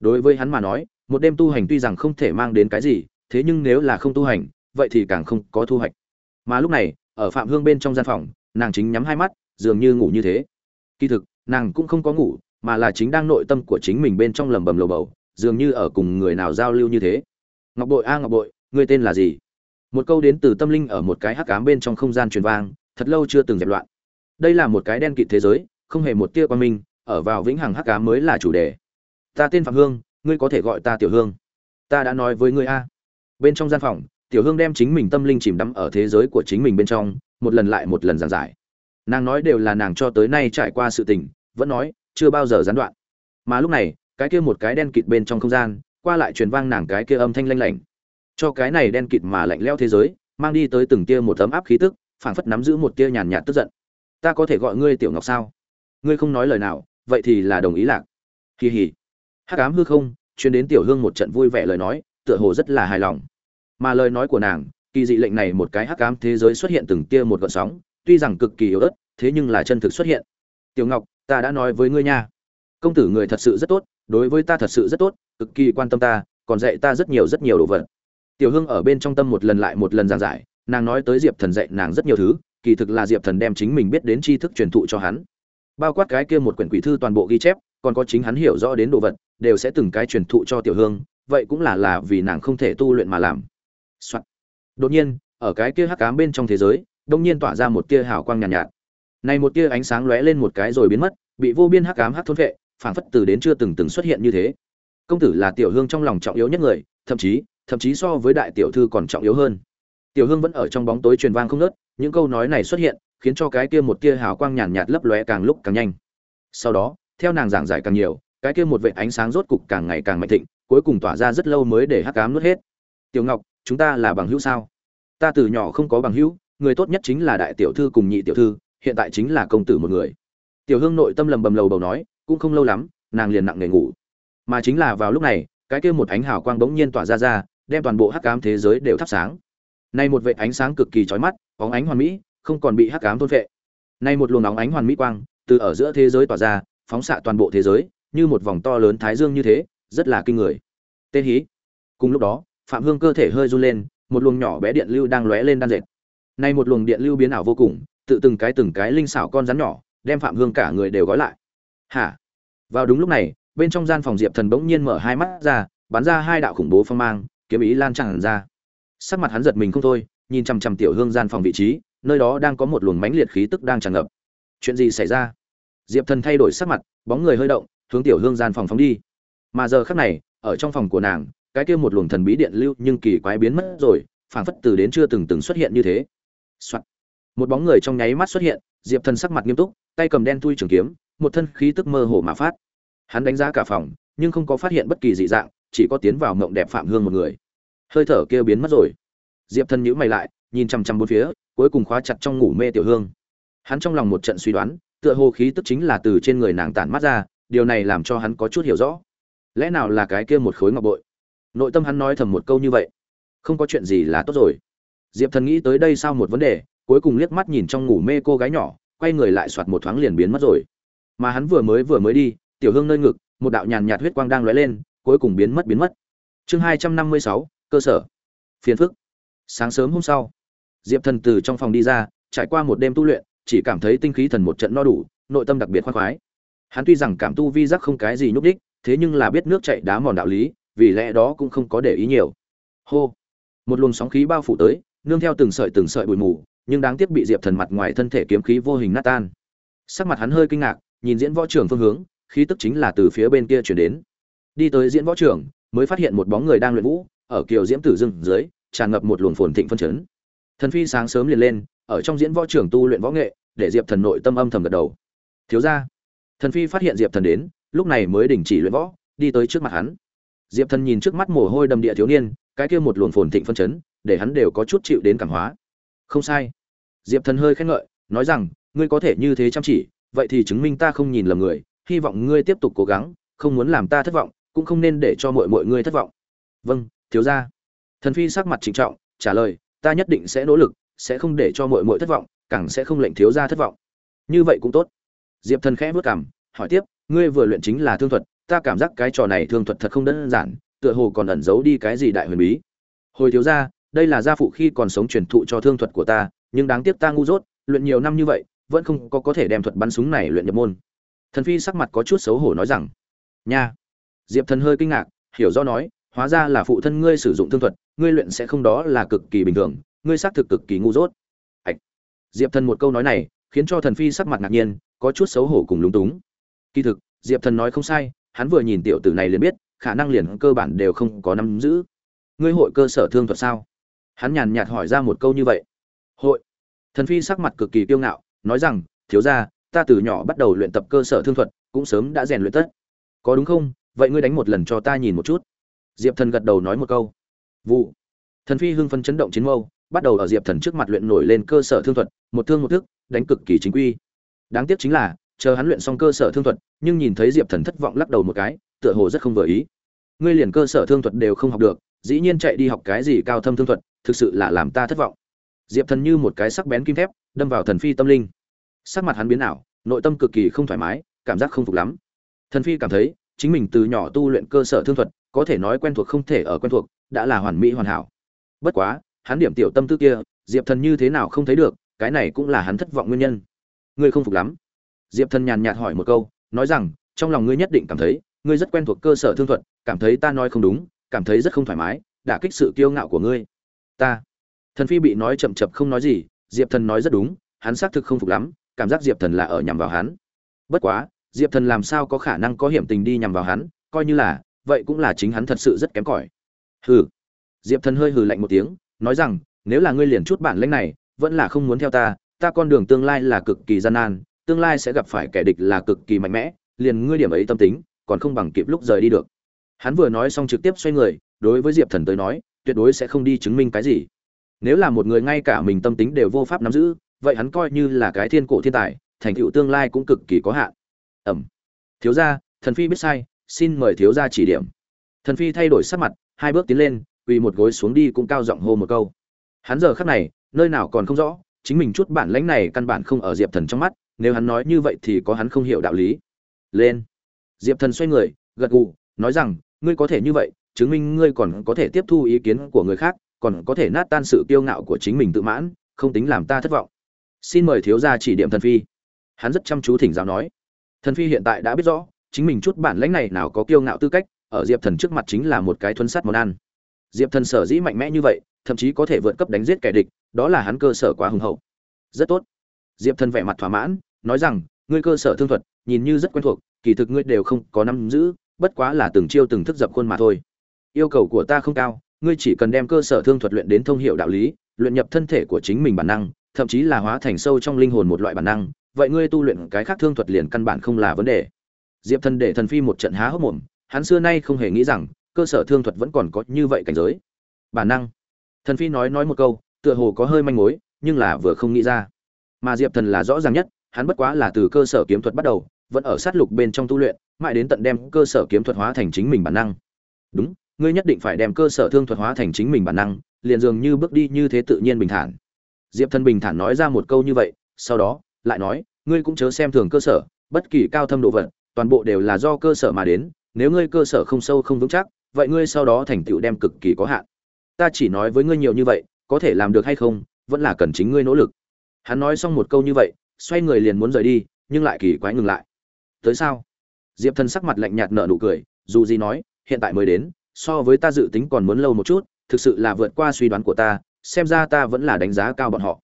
Đối với hắn mà nói một đêm tu hành tuy rằng không thể mang đến cái gì, thế nhưng nếu là không tu hành, vậy thì càng không có thu hoạch. Mà lúc này, ở phạm hương bên trong gian phòng, nàng chính nhắm hai mắt, dường như ngủ như thế. Kỳ thực, nàng cũng không có ngủ, mà là chính đang nội tâm của chính mình bên trong lầm bầm lầu bầu, dường như ở cùng người nào giao lưu như thế. Ngọc bội, a ngọc bội, ngươi tên là gì? Một câu đến từ tâm linh ở một cái hắc ám bên trong không gian truyền vang, thật lâu chưa từng dẹp loạn. Đây là một cái đen kịt thế giới, không hề một tia quan minh, ở vào vĩnh hằng hắc ám mới là chủ đề. Ta tên phạm hương ngươi có thể gọi ta tiểu hương. Ta đã nói với ngươi a. Bên trong gian phòng, tiểu hương đem chính mình tâm linh chìm đắm ở thế giới của chính mình bên trong, một lần lại một lần giảng giải. Nàng nói đều là nàng cho tới nay trải qua sự tình, vẫn nói, chưa bao giờ gián đoạn. Mà lúc này, cái kia một cái đen kịt bên trong không gian, qua lại truyền vang nàng cái kia âm thanh lanh lảnh. Cho cái này đen kịt mà lạnh lẽo thế giới, mang đi tới từng tia một tấm áp khí tức, phảng phất nắm giữ một tia nhàn nhạt tức giận. Ta có thể gọi ngươi tiểu ngọc sao? Ngươi không nói lời nào, vậy thì là đồng ý lạc. Kỳ hỉ hắc ám hư không chuyến đến tiểu hương một trận vui vẻ lời nói, tựa hồ rất là hài lòng. Mà lời nói của nàng, kỳ dị lệnh này một cái hắc ám thế giới xuất hiện từng tia một gợn sóng, tuy rằng cực kỳ yếu ớt, thế nhưng là chân thực xuất hiện. Tiểu ngọc, ta đã nói với ngươi nha. Công tử người thật sự rất tốt, đối với ta thật sự rất tốt, cực kỳ quan tâm ta, còn dạy ta rất nhiều rất nhiều đồ vật. Tiểu hương ở bên trong tâm một lần lại một lần giảng giải, nàng nói tới diệp thần dạy nàng rất nhiều thứ, kỳ thực là diệp thần đem chính mình biết đến tri thức truyền thụ cho hắn. Bao quát cái kia một quyển quỷ thư toàn bộ ghi chép còn có chính hắn hiểu rõ đến đồ vật đều sẽ từng cái truyền thụ cho tiểu hương vậy cũng là là vì nàng không thể tu luyện mà làm、Soạn. đột nhiên ở cái kia hắc cám bên trong thế giới đông nhiên tỏa ra một tia hào quang nhàn nhạt, nhạt. Này một tia ánh sáng lóe lên một cái rồi biến mất bị vô biên hắc ám hắc thôn vệ phảng phất từ đến chưa từng từng xuất hiện như thế. Công tử là tiểu hương trong lòng trọng yếu nhất người thậm chí thậm chí so với đại tiểu thư còn trọng yếu hơn. Tiểu hương vẫn ở trong bóng tối truyền vang không ngớt, những câu nói này xuất hiện khiến cho cái kia một tia hào quang nhàn nhạt lấp lóe càng lúc càng nhanh. Sau đó theo nàng giảng giải càng nhiều, cái kia một vệt ánh sáng rốt cục càng ngày càng mạnh thịnh, cuối cùng tỏa ra rất lâu mới để hắc ám nuốt hết. Tiểu ngọc, chúng ta là bằng hữu sao? Ta từ nhỏ không có bằng hữu, người tốt nhất chính là đại tiểu thư cùng nhị tiểu thư, hiện tại chính là công tử một người. Tiểu hương nội tâm lầm bầm lầu bầu nói, cũng không lâu lắm, nàng liền nặng nề ngủ. Mà chính là vào lúc này, cái kia một ánh hào quang bỗng nhiên tỏa ra ra, đem toàn bộ hắc ám thế giới đều thắp sáng. Nay một vệ ánh sáng cực kỳ chói mắt, bóng ánh hoàn mỹ, không còn bị hắc ám thôn vệ nay một luồng nóng ánh hoàn mỹ quang, từ ở giữa thế giới tỏa ra phóng xạ toàn bộ thế giới, như một vòng to lớn thái dương như thế, rất là kinh người. Tên hí. Cùng lúc đó, phạm hương cơ thể hơi run lên, một luồng nhỏ bé điện lưu đang lóe lên đan dệt. Nay một luồng điện lưu biến ảo vô cùng, tự từng cái từng cái linh xảo con rắn nhỏ, đem phạm hương cả người đều gói lại. Hả? Vào đúng lúc này, bên trong gian phòng diệp thần bỗng nhiên mở hai mắt ra, bắn ra hai đạo khủng bố phong mang, kiếm ý lan tràn ra. Sắc mặt hắn giật mình không thôi, nhìn chằm chằm tiểu hương gian phòng vị trí, nơi đó đang có một luồng mãnh liệt khí tức đang tràn ngập. Chuyện gì xảy ra? Diệp thần thay đổi sắc mặt, bóng người hơi động, hướng tiểu hương gian phòng phóng đi. Mà giờ khắc này, ở trong phòng của nàng, cái kia một luồng thần bí điện lưu nhưng kỳ quái biến mất rồi, phảng phất từ đến chưa từng từng xuất hiện như thế、Soạn. một bóng người trong nháy mắt xuất hiện, diệp thần sắc mặt nghiêm túc, tay cầm đen tui trường kiếm, một thân khí tức mơ hồ mà phát. Hắn đánh giá cả phòng, nhưng không có phát hiện bất kỳ dị dạng, chỉ có tiến vào mộng đẹp phạm hương một người. Hơi thở kia biến mất rồi. Diệp thần nhíu mày lại, nhìn chằm chằm bốn phía, cuối cùng khóa chặt trong ngủ mê tiểu hương. Hắn trong lòng một trận suy đoán tựa hồ khí tức chính là từ trên người nàng tản mắt ra, điều này làm cho hắn có chút hiểu rõ. Lẽ nào là cái kia một khối ngọc bội? Nội tâm hắn nói thầm một câu như vậy. Không có chuyện gì là tốt rồi. Diệp thần nghĩ tới đây sao một vấn đề, cuối cùng liếc mắt nhìn trong ngủ mê cô gái nhỏ, quay người lại soạt một thoáng liền biến mất rồi. Mà hắn vừa mới vừa mới đi, tiểu hương nơi ngực, một đạo nhàn nhạt huyết quang đang lóe lên, cuối cùng biến mất biến mất. Chương hai trăm năm mươi sáu, cơ sở. Phiền phức. Sáng sớm hôm sau, diệp thần từ trong phòng đi ra, trải qua một đêm tu luyện chỉ cảm thấy tinh khí thần một trận no đủ, nội tâm đặc biệt khoan khoái. Hắn tuy rằng cảm tu vi giác không cái gì nhúc đích thế nhưng là biết nước chạy đá mòn đạo lý, vì lẽ đó cũng không có để ý nhiều. Hô! Một luồng sóng khí bao phủ tới, nương theo từng sợi từng sợi bụi mù, nhưng đáng tiếc bị diệp thần mặt ngoài thân thể kiếm khí vô hình nát tan. Sắc mặt hắn hơi kinh ngạc, nhìn diễn võ trưởng phương hướng, khí tức chính là từ phía bên kia chuyển đến. Đi tới diễn võ trưởng, mới phát hiện một bóng người đang luyện vũ, ở kiều diễm tử dưng dưới, tràn ngập một luồng phồn thịnh phân chấn thần phi sáng sớm liền lên, ở trong diễn võ trưởng tu luyện võ nghệ, để diệp thần nội tâm âm thầm gật đầu. Thiếu ra thần phi phát hiện diệp thần đến, lúc này mới đình chỉ luyện võ, đi tới trước mặt hắn. Diệp thần nhìn trước mắt mồ hôi đầm địa thiếu niên, cái kia một luồng phồn thịnh phân chấn, để hắn đều có chút chịu đến cảm hóa. Không sai. Diệp thần hơi khen ngợi, nói rằng, ngươi có thể như thế chăm chỉ, vậy thì chứng minh ta không nhìn lầm người, hy vọng ngươi tiếp tục cố gắng, không muốn làm ta thất vọng, cũng không nên để cho mọi mọi ngươi thất vọng. Vâng thiếu gia. Thần phi sắc mặt trịnh trọng, trả lời ta nhất định sẽ nỗ lực, sẽ không để cho mọi mội thất vọng, càng sẽ không lệnh thiếu gia thất vọng. Như vậy cũng tốt. Diệp thần khẽ vất cảm hỏi tiếp, ngươi vừa luyện chính là thương thuật, ta cảm giác cái trò này thương thuật thật không đơn giản, tựa hồ còn ẩn giấu đi cái gì đại huyền bí. Hồi thiếu gia, đây là gia phụ khi còn sống truyền thụ cho thương thuật của ta, nhưng đáng tiếc ta ngu dốt, luyện nhiều năm như vậy, vẫn không có có thể đem thuật bắn súng này luyện nhập môn. Thần phi sắc mặt có chút xấu hổ nói rằng, nha. Diệp thần hơi kinh ngạc, hiểu do nói hóa ra là phụ thân ngươi sử dụng thương thuật, ngươi luyện sẽ không đó là cực kỳ bình thường, ngươi xác thực cực kỳ ngu dốt. Ạch. Diệp thần một câu nói này, khiến cho thần phi sắc mặt ngạc nhiên, có chút xấu hổ cùng lúng túng. Kỳ thực, diệp thần nói không sai, hắn vừa nhìn tiểu tử này liền biết, khả năng liền cơ bản đều không có nắm giữ. Ngươi hội cơ sở thương thuật sao? Hắn nhàn nhạt hỏi ra một câu như vậy. Hội. Thần phi sắc mặt cực kỳ kiêu ngạo, nói rằng, thiếu ra ta từ nhỏ bắt đầu luyện tập cơ sở thương thuật, cũng sớm đã rèn luyện tất. Có đúng không? Vậy ngươi đánh một lần cho ta nhìn một chút diệp thần gật đầu nói một câu. Vụ. Thần phi hưng phân chấn động chiến mâu, bắt đầu ở diệp thần trước mặt luyện nổi lên cơ sở thương thuật, một thương một thức, đánh cực kỳ chính quy. Đáng tiếc chính là, chờ hắn luyện xong cơ sở thương thuật, nhưng nhìn thấy diệp thần thất vọng lắc đầu một cái, tựa hồ rất không vừa ý. Ngươi liền cơ sở thương thuật đều không học được, dĩ nhiên chạy đi học cái gì cao thâm thương thuật, thực sự là làm ta thất vọng. Diệp thần như một cái sắc bén kim thép, đâm vào thần phi tâm linh. Sắc mặt hắn biến ảo, nội tâm cực kỳ không thoải mái, cảm giác không phục lắm. Thần phi cảm thấy, chính mình từ nhỏ tu luyện cơ sở thương thuật có thể nói quen thuộc không thể ở quen thuộc, đã là hoàn mỹ hoàn hảo. Bất quá, hắn điểm tiểu tâm tư kia, diệp thần như thế nào không thấy được, cái này cũng là hắn thất vọng nguyên nhân. Ngươi không phục lắm. Diệp thần nhàn nhạt hỏi một câu, nói rằng, trong lòng ngươi nhất định cảm thấy, ngươi rất quen thuộc cơ sở thương thuật, cảm thấy ta nói không đúng, cảm thấy rất không thoải mái, đã kích sự kiêu ngạo của ngươi. Ta. Thần phi bị nói chậm chậm không nói gì, diệp thần nói rất đúng, hắn xác thực không phục lắm, cảm giác diệp thần là ở nhằm vào hắn. Bất quá, diệp thần làm sao có khả năng có hiểm tình đi nhằm vào hắn, coi như là vậy cũng là chính hắn thật sự rất kém cỏi. Hừ. Diệp thần hơi hừ lạnh một tiếng, nói rằng, nếu là ngươi liền chút bản lĩnh này, vẫn là không muốn theo ta ta con đường tương lai là cực kỳ gian nan, tương lai sẽ gặp phải kẻ địch là cực kỳ mạnh mẽ, liền ngươi điểm ấy tâm tính, còn không bằng kịp lúc rời đi được. Hắn vừa nói xong trực tiếp xoay người, đối với diệp thần tới nói, tuyệt đối sẽ không đi chứng minh cái gì. Nếu là một người ngay cả mình tâm tính đều vô pháp nắm giữ, vậy hắn coi như là cái thiên cổ thiên tài, thành tựu tương lai cũng cực kỳ có hạn. Ẩm. Thiếu gia, thần phi biết sai xin mời thiếu gia chỉ điểm. Thần phi thay đổi sắc mặt, hai bước tiến lên, quỳ một gối xuống đi cũng cao giọng hô một câu. Hắn giờ khắc này, nơi nào còn không rõ, chính mình chút bản lãnh này căn bản không ở diệp thần trong mắt, nếu hắn nói như vậy thì có hắn không hiểu đạo lý. Lên. Diệp thần xoay người, gật gù, nói rằng, ngươi có thể như vậy, chứng minh ngươi còn có thể tiếp thu ý kiến của người khác, còn có thể nát tan sự kiêu ngạo của chính mình tự mãn, không tính làm ta thất vọng. Xin mời thiếu gia chỉ điểm thần phi. Hắn rất chăm chú thỉnh giáo nói. Thần phi hiện tại đã biết rõ chính mình chút bản lãnh này nào có kiêu ngạo tư cách, ở diệp thần trước mặt chính là một cái thuấn sắt món ăn. Diệp thần sở dĩ mạnh mẽ như vậy, thậm chí có thể vượt cấp đánh giết kẻ địch, đó là hắn cơ sở quá hùng hậu. Rất tốt. Diệp thần vẻ mặt thỏa mãn, nói rằng, ngươi cơ sở thương thuật, nhìn như rất quen thuộc, kỳ thực ngươi đều không có nắm giữ, bất quá là từng chiêu từng thức dập khuôn mà thôi. Yêu cầu của ta không cao, ngươi chỉ cần đem cơ sở thương thuật luyện đến thông hiệu đạo lý, luyện nhập thân thể của chính mình bản năng, thậm chí là hóa thành sâu trong linh hồn một loại bản năng, vậy ngươi tu luyện cái khác thương thuật liền căn bản không là vấn đề diệp thần để thần phi một trận há hốc mồm, hắn xưa nay không hề nghĩ rằng, cơ sở thương thuật vẫn còn có như vậy cảnh giới. Bản năng. Thần phi nói nói một câu, tựa hồ có hơi manh mối, nhưng là vừa không nghĩ ra. Mà diệp thần là rõ ràng nhất, hắn bất quá là từ cơ sở kiếm thuật bắt đầu, vẫn ở sát lục bên trong tu luyện, mãi đến tận đem cơ sở kiếm thuật hóa thành chính mình bản năng. Đúng, ngươi nhất định phải đem cơ sở thương thuật hóa thành chính mình bản năng, liền dường như bước đi như thế tự nhiên bình thản. Diệp thần bình thản nói ra một câu như vậy, sau đó, lại nói, ngươi cũng chớ xem thường cơ sở, bất kỳ cao thâm độ vật toàn bộ đều là do cơ sở mà đến, nếu ngươi cơ sở không sâu không vững chắc, vậy ngươi sau đó thành tựu đem cực kỳ có hạn. Ta chỉ nói với ngươi nhiều như vậy, có thể làm được hay không, vẫn là cần chính ngươi nỗ lực. Hắn nói xong một câu như vậy, xoay người liền muốn rời đi, nhưng lại kỳ quái ngừng lại. Tới sao? Diệp thần sắc mặt lạnh nhạt nở nụ cười, dù gì nói, hiện tại mới đến, so với ta dự tính còn muốn lâu một chút, thực sự là vượt qua suy đoán của ta, xem ra ta vẫn là đánh giá cao bọn họ.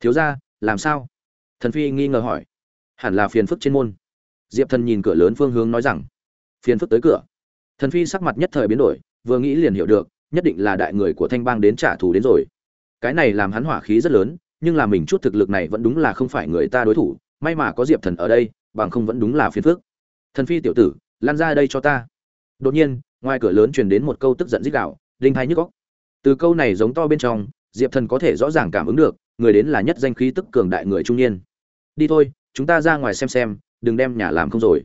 Thiếu ra làm sao? Thần phi nghi ngờ hỏi. Hẳn là phiền phức trên môn diệp thần nhìn cửa lớn phương hướng nói rằng, phiền phức tới cửa. Thần phi sắc mặt nhất thời biến đổi, vừa nghĩ liền hiểu được, nhất định là đại người của thanh bang đến trả thù đến rồi. Cái này làm hắn hỏa khí rất lớn, nhưng là mình chút thực lực này vẫn đúng là không phải người ta đối thủ, may mà có diệp thần ở đây, bằng không vẫn đúng là phiền phức. Thần phi tiểu tử lan ra đây cho ta. Đột nhiên, ngoài cửa lớn truyền đến một câu tức giận dích đạo đinh Thái nhức góc từ câu này giống to bên trong, diệp thần có thể rõ ràng cảm ứng được, người đến là nhất danh khí tức cường đại người trung niên. Đi thôi, chúng ta ra ngoài xem xem đừng đem nhà làm không rồi.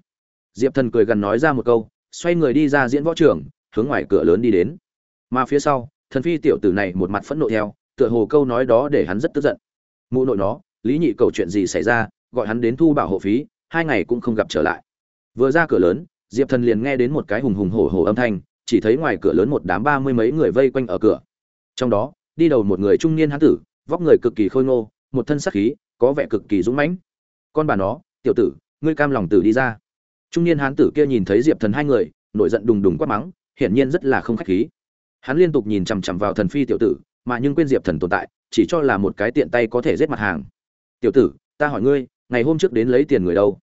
Diệp thần cười gần nói ra một câu, xoay người đi ra diễn võ trường, hướng ngoài cửa lớn đi đến. Mà phía sau, thần phi tiểu tử này một mặt phẫn nộ theo, tựa hồ câu nói đó để hắn rất tức giận. Mụ nội nó, lý nhị cầu chuyện gì xảy ra, gọi hắn đến thu bảo hộ phí, hai ngày cũng không gặp trở lại. Vừa ra cửa lớn, diệp thần liền nghe đến một cái hùng hùng hổ hổ âm thanh, chỉ thấy ngoài cửa lớn một đám ba mươi mấy người vây quanh ở cửa. Trong đó, đi đầu một người trung niên hán tử, vóc người cực kỳ khôi ngô, một thân sắc khí, có vẻ cực kỳ dũng mãnh. Con bà nó, tiểu tử ngươi cam lòng tử đi ra. Trung niên hán tử kia nhìn thấy diệp thần hai người, nổi giận đùng đùng quát mắng, hiển nhiên rất là không khách khí. Hắn liên tục nhìn chằm chằm vào thần phi tiểu tử, mà nhưng quên diệp thần tồn tại, chỉ cho là một cái tiện tay có thể giết mặt hàng. Tiểu tử, ta hỏi ngươi, ngày hôm trước đến lấy tiền người đâu?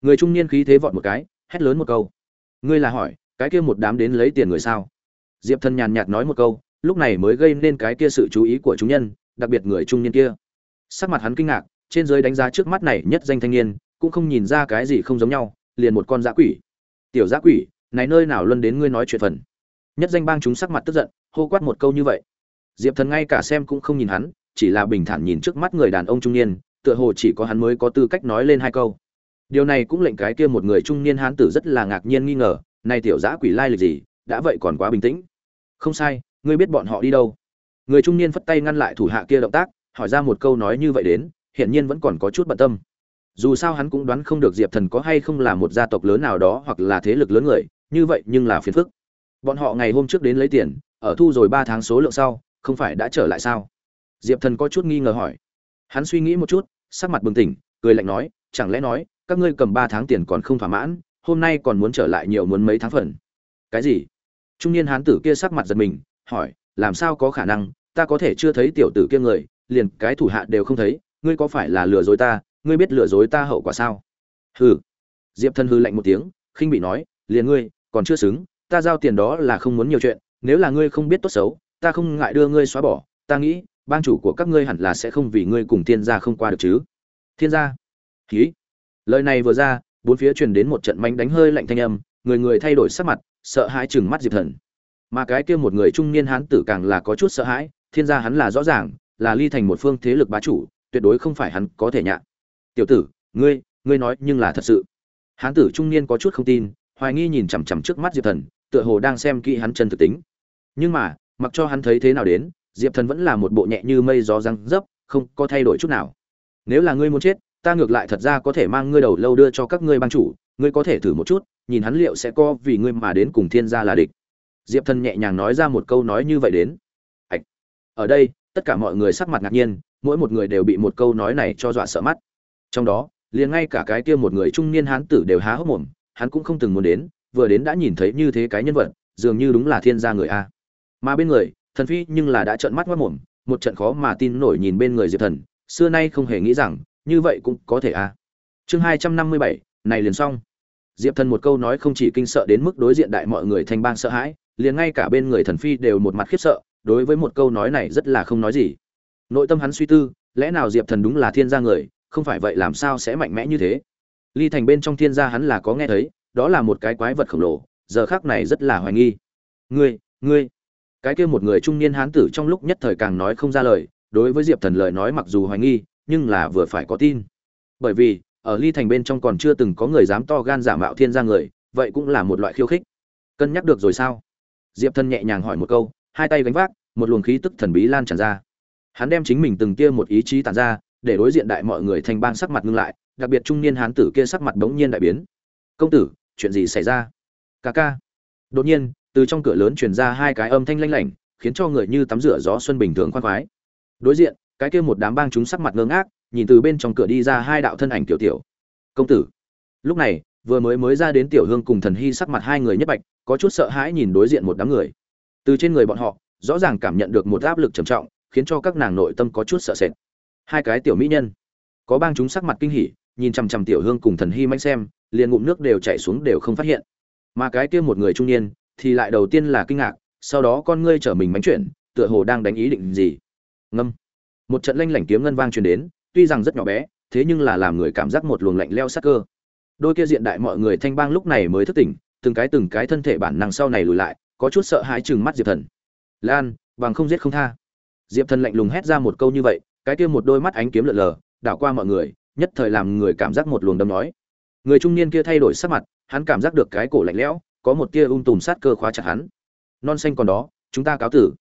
Người trung niên khí thế vọt một cái, hét lớn một câu. Ngươi là hỏi, cái kia một đám đến lấy tiền người sao? Diệp thần nhàn nhạt nói một câu, lúc này mới gây nên cái kia sự chú ý của chúng nhân, đặc biệt người trung niên kia. Sắc mặt hắn kinh ngạc, trên dưới đánh giá trước mắt này nhất danh thanh niên cũng không nhìn ra cái gì không giống nhau, liền một con dã quỷ. Tiểu dã quỷ, này nơi nào luân đến ngươi nói chuyện phần? Nhất danh bang chúng sắc mặt tức giận, hô quát một câu như vậy. Diệp thần ngay cả xem cũng không nhìn hắn, chỉ là bình thản nhìn trước mắt người đàn ông trung niên, tựa hồ chỉ có hắn mới có tư cách nói lên hai câu. Điều này cũng lệnh cái kia một người trung niên hán tử rất là ngạc nhiên nghi ngờ, này tiểu dã quỷ lai lịch gì, đã vậy còn quá bình tĩnh. Không sai, ngươi biết bọn họ đi đâu? Người trung niên phất tay ngăn lại thủ hạ kia động tác, hỏi ra một câu nói như vậy đến, hiển nhiên vẫn còn có chút bận tâm dù sao hắn cũng đoán không được diệp thần có hay không là một gia tộc lớn nào đó hoặc là thế lực lớn người, như vậy nhưng là phiền phức. Bọn họ ngày hôm trước đến lấy tiền, ở thu rồi ba tháng số lượng sau, không phải đã trở lại sao? Diệp thần có chút nghi ngờ hỏi. Hắn suy nghĩ một chút, sắc mặt bừng tỉnh, cười lạnh nói, chẳng lẽ nói, các ngươi cầm ba tháng tiền còn không thỏa mãn, hôm nay còn muốn trở lại nhiều muốn mấy tháng phần? Cái gì? Trung niên hán tử kia sắc mặt giật mình, hỏi, làm sao có khả năng, ta có thể chưa thấy tiểu tử kia người, liền cái thủ hạ đều không thấy, ngươi có phải là lừa dối ta ngươi biết lừa dối ta hậu quả sao? Hừ. Diệp Thần hư lạnh một tiếng, khinh bị nói, liền ngươi, còn chưa xứng, ta giao tiền đó là không muốn nhiều chuyện, nếu là ngươi không biết tốt xấu, ta không ngại đưa ngươi xóa bỏ, ta nghĩ ban chủ của các ngươi hẳn là sẽ không vì ngươi cùng thiên gia không qua được chứ. Thiên gia? Ký lời này vừa ra, bốn phía truyền đến một trận mánh đánh hơi lạnh thanh âm, người người thay đổi sắc mặt, sợ hãi chừng mắt diệp thần. Mà cái kia một người trung niên hán tử càng là có chút sợ hãi, thiên gia hắn là rõ ràng, là ly thành một phương thế lực bá chủ, tuyệt đối không phải hắn có thể nhạ tiểu tử, ngươi ngươi nói nhưng là thật sự. Hán tử trung niên có chút không tin, hoài nghi nhìn chằm chằm trước mắt diệp thần, tựa hồ đang xem kỹ hắn chân thực tính. Nhưng mà, mặc cho hắn thấy thế nào đến, diệp thần vẫn là một bộ nhẹ như mây gió răng dấp, không có thay đổi chút nào. Nếu là ngươi muốn chết, ta ngược lại thật ra có thể mang ngươi đầu lâu đưa cho các ngươi ban chủ, ngươi có thể thử một chút, nhìn hắn liệu sẽ co vì ngươi mà đến cùng thiên gia là địch. Diệp thần nhẹ nhàng nói ra một câu nói như vậy đến. Ạch. Ở đây, tất cả mọi người sắc mặt ngạc nhiên, mỗi một người đều bị một câu nói này cho dọa sợ mắt trong đó, liền ngay cả cái kia một người trung niên hán tử đều há hốc mồm, hắn cũng không từng muốn đến, vừa đến đã nhìn thấy như thế cái nhân vật, dường như đúng là thiên gia người a. Mà bên người, thần phi nhưng là đã trợn mắt mất mồm, một trận khó mà tin nổi nhìn bên người diệp thần, xưa nay không hề nghĩ rằng, như vậy cũng có thể a. Chương hai trăm năm mươi bảy, này liền xong. Diệp thần một câu nói không chỉ kinh sợ đến mức đối diện đại mọi người thanh bang sợ hãi, liền ngay cả bên người thần phi đều một mặt khiếp sợ, đối với một câu nói này rất là không nói gì. Nội tâm hắn suy tư, lẽ nào diệp thần đúng là thiên gia người không phải vậy làm sao sẽ mạnh mẽ như thế? Ly thành bên trong thiên gia hắn là có nghe thấy, đó là một cái quái vật khổng lồ, giờ khác này rất là hoài nghi. Ngươi ngươi. Cái kia một người trung niên hán tử trong lúc nhất thời càng nói không ra lời, đối với diệp thần lời nói mặc dù hoài nghi, nhưng là vừa phải có tin. Bởi vì, ở ly thành bên trong còn chưa từng có người dám to gan giả mạo thiên gia người, vậy cũng là một loại khiêu khích. Cân nhắc được rồi sao? Diệp thần nhẹ nhàng hỏi một câu, hai tay gánh vác, một luồng khí tức thần bí lan tràn ra. Hắn đem chính mình từng kia một ý chí tàn ra để đối diện đại mọi người thành bang sắc mặt ngưng lại, đặc biệt trung niên hán tử kia sắc mặt đống nhiên đại biến. Công tử, chuyện gì xảy ra? Ca ca. Đột nhiên, từ trong cửa lớn truyền ra hai cái âm thanh lanh lảnh, khiến cho người như tắm rửa gió xuân bình thường khoan khoái. Đối diện, cái kia một đám bang chúng sắc mặt ngơ ngác, nhìn từ bên trong cửa đi ra hai đạo thân ảnh tiểu tiểu. Công tử. Lúc này, vừa mới mới ra đến tiểu hương cùng thần hy sắc mặt hai người nhất bạch, có chút sợ hãi nhìn đối diện một đám người. Từ trên người bọn họ, rõ ràng cảm nhận được một áp lực trầm trọng, khiến cho các nàng nội tâm có chút sợ sệt hai cái tiểu mỹ nhân. Có bang chúng sắc mặt kinh hỉ, nhìn chằm chằm tiểu hương cùng thần hy manh xem, liền ngụm nước đều chảy xuống đều không phát hiện. Mà cái kia một người trung niên, thì lại đầu tiên là kinh ngạc, sau đó con ngươi trở mình mánh chuyển, tựa hồ đang đánh ý định gì. Ngâm. Một trận lanh lảnh kiếm ngân vang truyền đến, tuy rằng rất nhỏ bé, thế nhưng là làm người cảm giác một luồng lạnh leo sắc cơ. Đôi kia diện đại mọi người thanh bang lúc này mới thức tỉnh, từng cái từng cái thân thể bản năng sau này lùi lại, có chút sợ hãi chừng mắt diệp thần. Lan, bằng không giết không tha. Diệp thần lạnh lùng hét ra một câu như vậy cái kia một đôi mắt ánh kiếm lượn lờ, đảo qua mọi người, nhất thời làm người cảm giác một luồng đâm nói. Người trung niên kia thay đổi sắc mặt, hắn cảm giác được cái cổ lạnh lẽo, có một tia ung tùm sát cơ khóa chặt hắn. Non xanh còn đó, chúng ta cáo tử.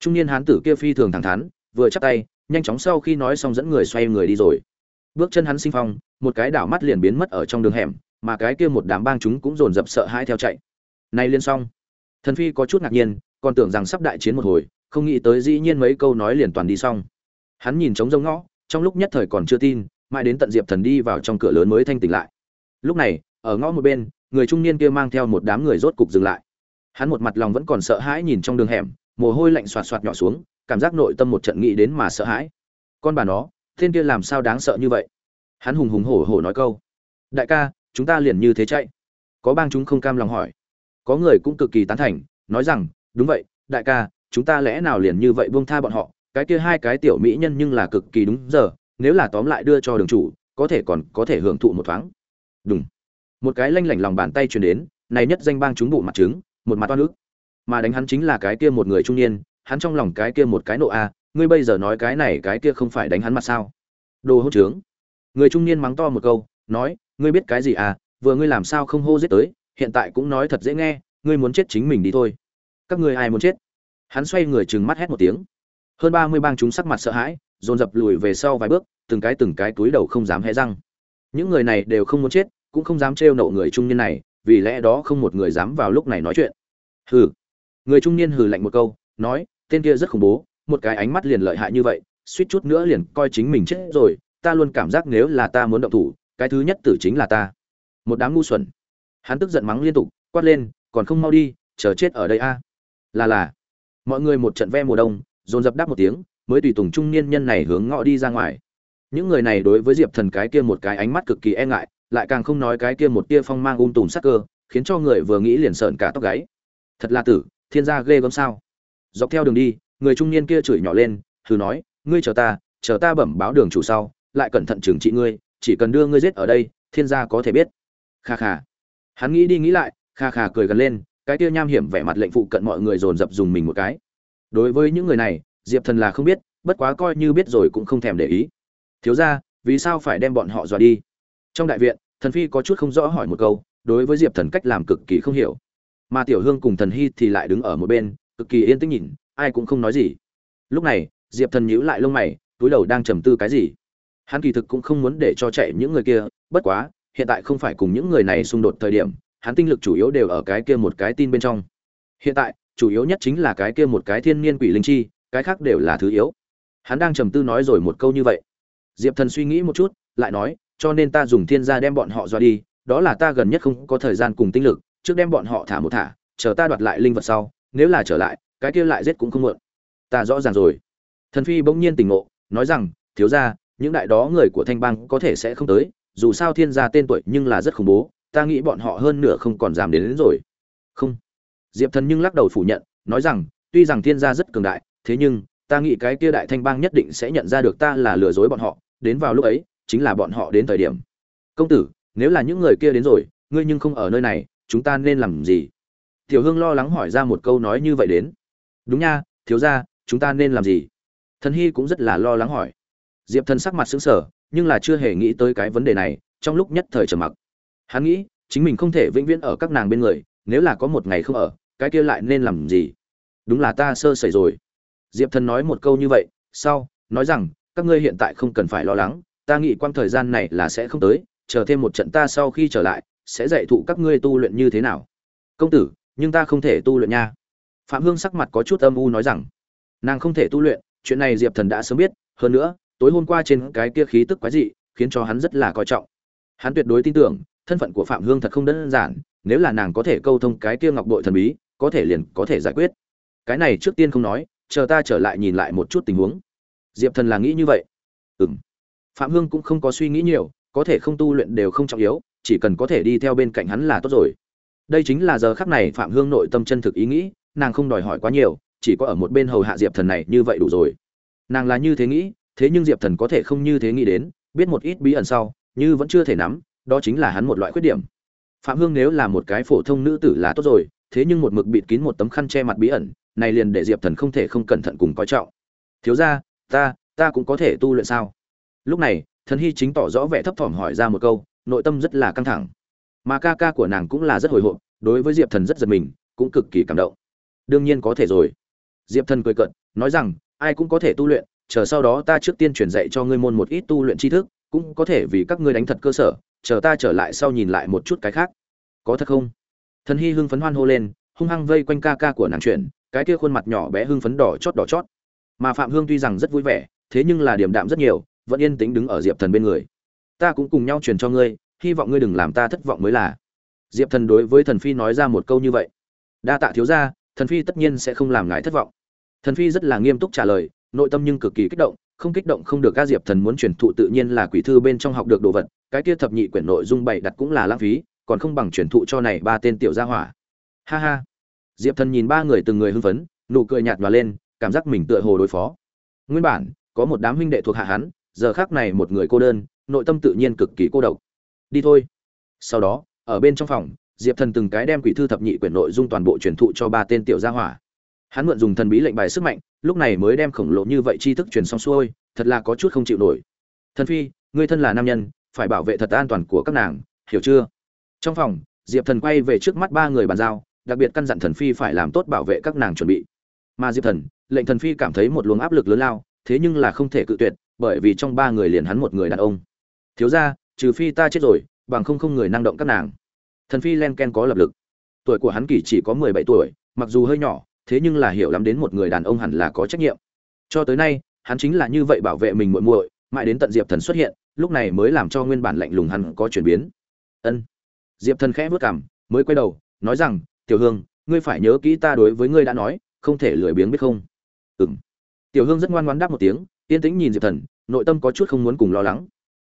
Trung niên hán tử kia phi thường thẳng thắn, vừa chắp tay, nhanh chóng sau khi nói xong dẫn người xoay người đi rồi. Bước chân hắn sinh phong, một cái đảo mắt liền biến mất ở trong đường hẻm, mà cái kia một đám bang chúng cũng dồn dập sợ hãi theo chạy. Nay liên xong. Thần phi có chút ngạc nhiên, còn tưởng rằng sắp đại chiến một hồi, không nghĩ tới dĩ nhiên mấy câu nói liền toàn đi xong hắn nhìn trống rông ngõ, trong lúc nhất thời còn chưa tin, mãi đến tận diệp thần đi vào trong cửa lớn mới thanh tỉnh lại. Lúc này, ở ngõ một bên, người trung niên kia mang theo một đám người rốt cục dừng lại. Hắn một mặt lòng vẫn còn sợ hãi nhìn trong đường hẻm, mồ hôi lạnh xoạt xoạt nhỏ xuống, cảm giác nội tâm một trận nghĩ đến mà sợ hãi. Con bà nó, tên kia làm sao đáng sợ như vậy? Hắn hùng hùng hổ hổ nói câu. Đại ca, chúng ta liền như thế chạy. Có bang chúng không cam lòng hỏi. Có người cũng cực kỳ tán thành, nói rằng, đúng vậy, đại ca, chúng ta lẽ nào liền như vậy buông tha bọn họ? Cái kia hai cái tiểu mỹ nhân nhưng là cực kỳ đúng giờ, nếu là tóm lại đưa cho đường chủ, có thể còn có thể hưởng thụ một thoáng. Đúng một cái lanh lảnh lòng bàn tay truyền đến, này nhất danh bang chúng bụ mặt trứng, một mặt toan ức. Mà đánh hắn chính là cái kia một người trung niên, hắn trong lòng cái kia một cái nộ a, ngươi bây giờ nói cái này cái kia không phải đánh hắn mặt sao? Đồ hỗn trướng. Người trung niên mắng to một câu, nói, ngươi biết cái gì à vừa ngươi làm sao không hô giết tới, hiện tại cũng nói thật dễ nghe, ngươi muốn chết chính mình đi thôi. Các ngươi ai muốn chết? Hắn xoay người trừng mắt hét một tiếng hơn ba mươi bang chúng sắc mặt sợ hãi, dồn dập lùi về sau vài bước, từng cái từng cái túi đầu không dám hé răng. Những người này đều không muốn chết, cũng không dám trêu nộ người trung niên này, vì lẽ đó không một người dám vào lúc này nói chuyện. Hừ. Người trung niên hừ lạnh một câu, nói, tên kia rất khủng bố, một cái ánh mắt liền lợi hại như vậy, suýt chút nữa liền coi chính mình chết rồi, ta luôn cảm giác nếu là ta muốn động thủ, cái thứ nhất tử chính là ta. Một đám ngu xuẩn. Hắn tức giận mắng liên tục, quát lên, còn không mau đi, chờ chết ở đây a. Là là. Mọi người một trận ve mùa đông dồn dập đáp một tiếng, mới tùy tùng trung niên nhân này hướng ngõ đi ra ngoài. Những người này đối với diệp thần cái kia một cái ánh mắt cực kỳ e ngại, lại càng không nói cái kia một tia phong mang ung tùm sắc cơ, khiến cho người vừa nghĩ liền sợn cả tóc gáy. Thật là tử, thiên gia ghê gớm sao? Dọc theo đường đi, người trung niên kia chửi nhỏ lên thử nói, ngươi chờ ta chờ ta bẩm báo đường chủ sau, lại cẩn thận trừng trị ngươi, chỉ cần đưa ngươi giết ở đây, thiên gia có thể biết. Kha kha. Hắn nghĩ đi nghĩ lại, kha kha cười gần lên, cái kia nham hiểm vẻ mặt lệnh phụ cận mọi người dồn dập dùng mình một cái đối với những người này, diệp thần là không biết, bất quá coi như biết rồi cũng không thèm để ý. Thiếu ra vì sao phải đem bọn họ dọa đi? Trong đại viện, thần phi có chút không rõ hỏi một câu, đối với diệp thần cách làm cực kỳ không hiểu. Mà tiểu hương cùng thần hy thì lại đứng ở một bên, cực kỳ yên tĩnh nhìn, ai cũng không nói gì. Lúc này, diệp thần nhíu lại lông mày, túi đầu đang trầm tư cái gì. Hắn kỳ thực cũng không muốn để cho chạy những người kia, bất quá, hiện tại không phải cùng những người này xung đột thời điểm, hắn tinh lực chủ yếu đều ở cái kia một cái tin bên trong. Hiện tại chủ yếu nhất chính là cái kia một cái thiên niên quỷ linh chi cái khác đều là thứ yếu. Hắn đang trầm tư nói rồi một câu như vậy. Diệp thần suy nghĩ một chút lại nói cho nên ta dùng thiên gia đem bọn họ dọa đi đó là ta gần nhất không có thời gian cùng tinh lực trước đem bọn họ thả một thả chờ ta đoạt lại linh vật sau nếu là trở lại cái kia lại giết cũng không muộn. Ta rõ ràng rồi. Thần phi bỗng nhiên tỉnh ngộ nói rằng thiếu gia những đại đó người của thanh bang có thể sẽ không tới dù sao thiên gia tên tuổi nhưng là rất khủng bố ta nghĩ bọn họ hơn nửa không còn dám đến, đến rồi. Không diệp thần nhưng lắc đầu phủ nhận, nói rằng, tuy rằng thiên gia rất cường đại, thế nhưng, ta nghĩ cái kia đại thanh bang nhất định sẽ nhận ra được ta là lừa dối bọn họ, đến vào lúc ấy, chính là bọn họ đến thời điểm. Công tử, nếu là những người kia đến rồi, ngươi nhưng không ở nơi này, chúng ta nên làm gì? Tiểu hương lo lắng hỏi ra một câu nói như vậy đến. Đúng nha, thiếu ra chúng ta nên làm gì? Thần hy cũng rất là lo lắng hỏi. Diệp thần sắc mặt xứng sở nhưng là chưa hề nghĩ tới cái vấn đề này, trong lúc nhất thời trầm mặc. Hắn nghĩ, chính mình không thể vĩnh viễn ở các nàng bên người, nếu là có một ngày không ở cái kia lại nên làm gì? Đúng là ta sơ sẩy rồi. Diệp thần nói một câu như vậy, sau, nói rằng, các ngươi hiện tại không cần phải lo lắng, ta nghĩ quang thời gian này là sẽ không tới, chờ thêm một trận ta sau khi trở lại, sẽ dạy thụ các ngươi tu luyện như thế nào. Công tử, nhưng ta không thể tu luyện nha. Phạm hương sắc mặt có chút âm u nói rằng, nàng không thể tu luyện, chuyện này diệp thần đã sớm biết, hơn nữa, tối hôm qua trên cái kia khí tức quái dị, khiến cho hắn rất là coi trọng. Hắn tuyệt đối tin tưởng, thân phận của phạm hương thật không đơn giản, nếu là nàng có thể câu thông cái kia ngọc bội thần bí có thể liền có thể giải quyết. Cái này trước tiên không nói, chờ ta trở lại nhìn lại một chút tình huống. Diệp thần là nghĩ như vậy. Ừ m phạm hương cũng không có suy nghĩ nhiều, có thể không tu luyện đều không trọng yếu, chỉ cần có thể đi theo bên cạnh hắn là tốt rồi. Đây chính là giờ khắc này phạm hương nội tâm chân thực ý nghĩ, nàng không đòi hỏi quá nhiều, chỉ có ở một bên hầu hạ diệp thần này như vậy đủ rồi. Nàng là như thế nghĩ, thế nhưng diệp thần có thể không như thế nghĩ đến, biết một ít bí ẩn sau, như vẫn chưa thể nắm, đó chính là hắn một loại khuyết điểm. Phạm hương nếu là một cái phổ thông nữ tử là tốt rồi thế nhưng một mực bịt kín một tấm khăn che mặt bí ẩn, này liền để diệp thần không thể không cẩn thận cùng coi trọng. Thiếu ra ta ta cũng có thể tu luyện sao? Lúc này, thần hy chính tỏ rõ vẻ thấp thỏm hỏi ra một câu, nội tâm rất là căng thẳng. Mà ca ca của nàng cũng là rất hồi hộp, đối với diệp thần rất giật mình, cũng cực kỳ cảm động. Đương nhiên có thể rồi. Diệp thần cười cận nói rằng, ai cũng có thể tu luyện, chờ sau đó ta trước tiên truyền dạy cho ngươi môn một ít tu luyện tri thức, cũng có thể vì các ngươi đánh thật cơ sở, chờ ta trở lại sau nhìn lại một chút cái khác. Có thật không? Thần hy hưng phấn hoan hô lên, hung hăng vây quanh ca ca của nàng chuyển cái kia khuôn mặt nhỏ bé hưng phấn đỏ chót đỏ chót. Mà phạm hương tuy rằng rất vui vẻ, thế nhưng là điểm đạm rất nhiều, vẫn yên tĩnh đứng ở diệp thần bên người. Ta cũng cùng nhau truyền cho ngươi, hy vọng ngươi đừng làm ta thất vọng mới là. Diệp thần đối với thần phi nói ra một câu như vậy. Đa tạ thiếu ra thần phi tất nhiên sẽ không làm ngài thất vọng. Thần phi rất là nghiêm túc trả lời, nội tâm nhưng cực kỳ kích động, không kích động không được, các diệp thần muốn truyền thụ tự nhiên là quỷ thư bên trong học được đồ vật, cái kia thập nhị quyển nội dung bày đặt cũng là lãng phí còn không bằng truyền thụ cho này ba tên tiểu gia hỏa. Ha ha. Diệp thần nhìn ba người từng người hưng phấn, nụ cười nhạt nhòa lên, cảm giác mình tựa hồ đối phó. Nguyên bản, có một đám huynh đệ thuộc hạ hắn, giờ khác này một người cô đơn, nội tâm tự nhiên cực kỳ cô độc. Đi thôi. Sau đó, ở bên trong phòng, diệp thần từng cái đem quỷ thư thập nhị quyển nội dung toàn bộ truyền thụ cho ba tên tiểu gia hỏa. Hắn mượn dùng thần bí lệnh bài sức mạnh, lúc này mới đem khổng lồ như vậy tri thức truyền xong xuôi, thật là có chút không chịu nổi. Thần phi, ngươi thân là nam nhân, phải bảo vệ thật an toàn của các nàng, hiểu chưa? Trong phòng, diệp thần quay về trước mắt ba người bàn giao, đặc biệt căn dặn thần phi phải làm tốt bảo vệ các nàng chuẩn bị. Mà diệp thần, lệnh thần phi cảm thấy một luồng áp lực lớn lao, thế nhưng là không thể cự tuyệt, bởi vì trong ba người liền hắn một người đàn ông. Thiếu ra trừ phi ta chết rồi, bằng không không người năng động các nàng. Thần phi len ken có lập lực. Tuổi của hắn kỷ chỉ có mười bảy tuổi, mặc dù hơi nhỏ, thế nhưng là hiểu lắm đến một người đàn ông hẳn là có trách nhiệm. Cho tới nay, hắn chính là như vậy bảo vệ mình muội muội, mãi đến tận diệp thần xuất hiện, lúc này mới làm cho nguyên bản lạnh lùng hắn có chuyển biến. Ân diệp thần khẽ vớt cảm mới quay đầu, nói rằng, tiểu hương, ngươi phải nhớ kỹ ta đối với ngươi đã nói, không thể lười biếng biết không. Ừ m tiểu hương rất ngoan ngoan đáp một tiếng, yên tĩnh nhìn diệp thần, nội tâm có chút không muốn cùng lo lắng.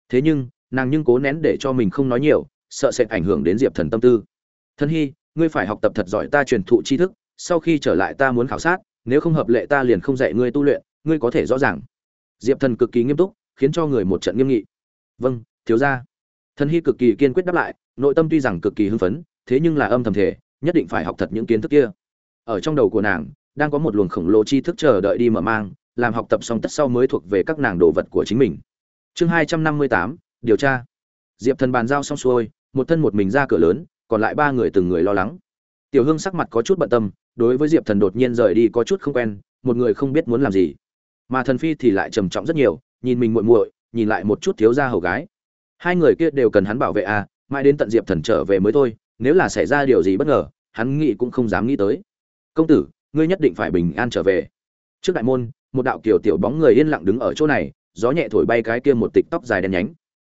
Thế nhưng, nàng nhưng cố nén để cho mình không nói nhiều, sợ sẽ ảnh hưởng đến diệp thần tâm tư. Thân hy ngươi phải học tập thật giỏi ta truyền thụ tri thức, sau khi trở lại ta muốn khảo sát, nếu không hợp lệ ta liền không dạy ngươi tu luyện, ngươi có thể rõ ràng. Diệp thần cực kỳ nghiêm túc, khiến cho người một trận nghiêm nghị. Vâng thiếu ra thần hy cực kỳ kiên quyết đáp lại nội tâm tuy rằng cực kỳ hưng phấn, thế nhưng là âm thầm thể nhất định phải học thật những kiến thức kia. Ở trong đầu của nàng, đang có một luồng khổng lồ tri thức chờ đợi đi mở mang, làm học tập xong tất sau mới thuộc về các nàng đồ vật của chính mình. Chương hai trăm năm mươi tám, điều tra. Diệp thần bàn giao xong xuôi, một thân một mình ra cửa lớn, còn lại ba người từng người lo lắng. Tiểu hương sắc mặt có chút bận tâm, đối với diệp thần đột nhiên rời đi có chút không quen, một người không biết muốn làm gì. Mà thần phi thì lại trầm trọng rất nhiều, nhìn mình muội muội, nhìn lại một chút thiếu gia hầu gái. Hai người kia đều cần hắn bảo vệ à mãi đến tận diệp thần trở về mới thôi nếu là xảy ra điều gì bất ngờ hắn nghĩ cũng không dám nghĩ tới. Công tử ngươi nhất định phải bình an trở về. Trước đại môn một đạo kiểu tiểu bóng người yên lặng đứng ở chỗ này gió nhẹ thổi bay cái kia một tịch tóc dài đen nhánh.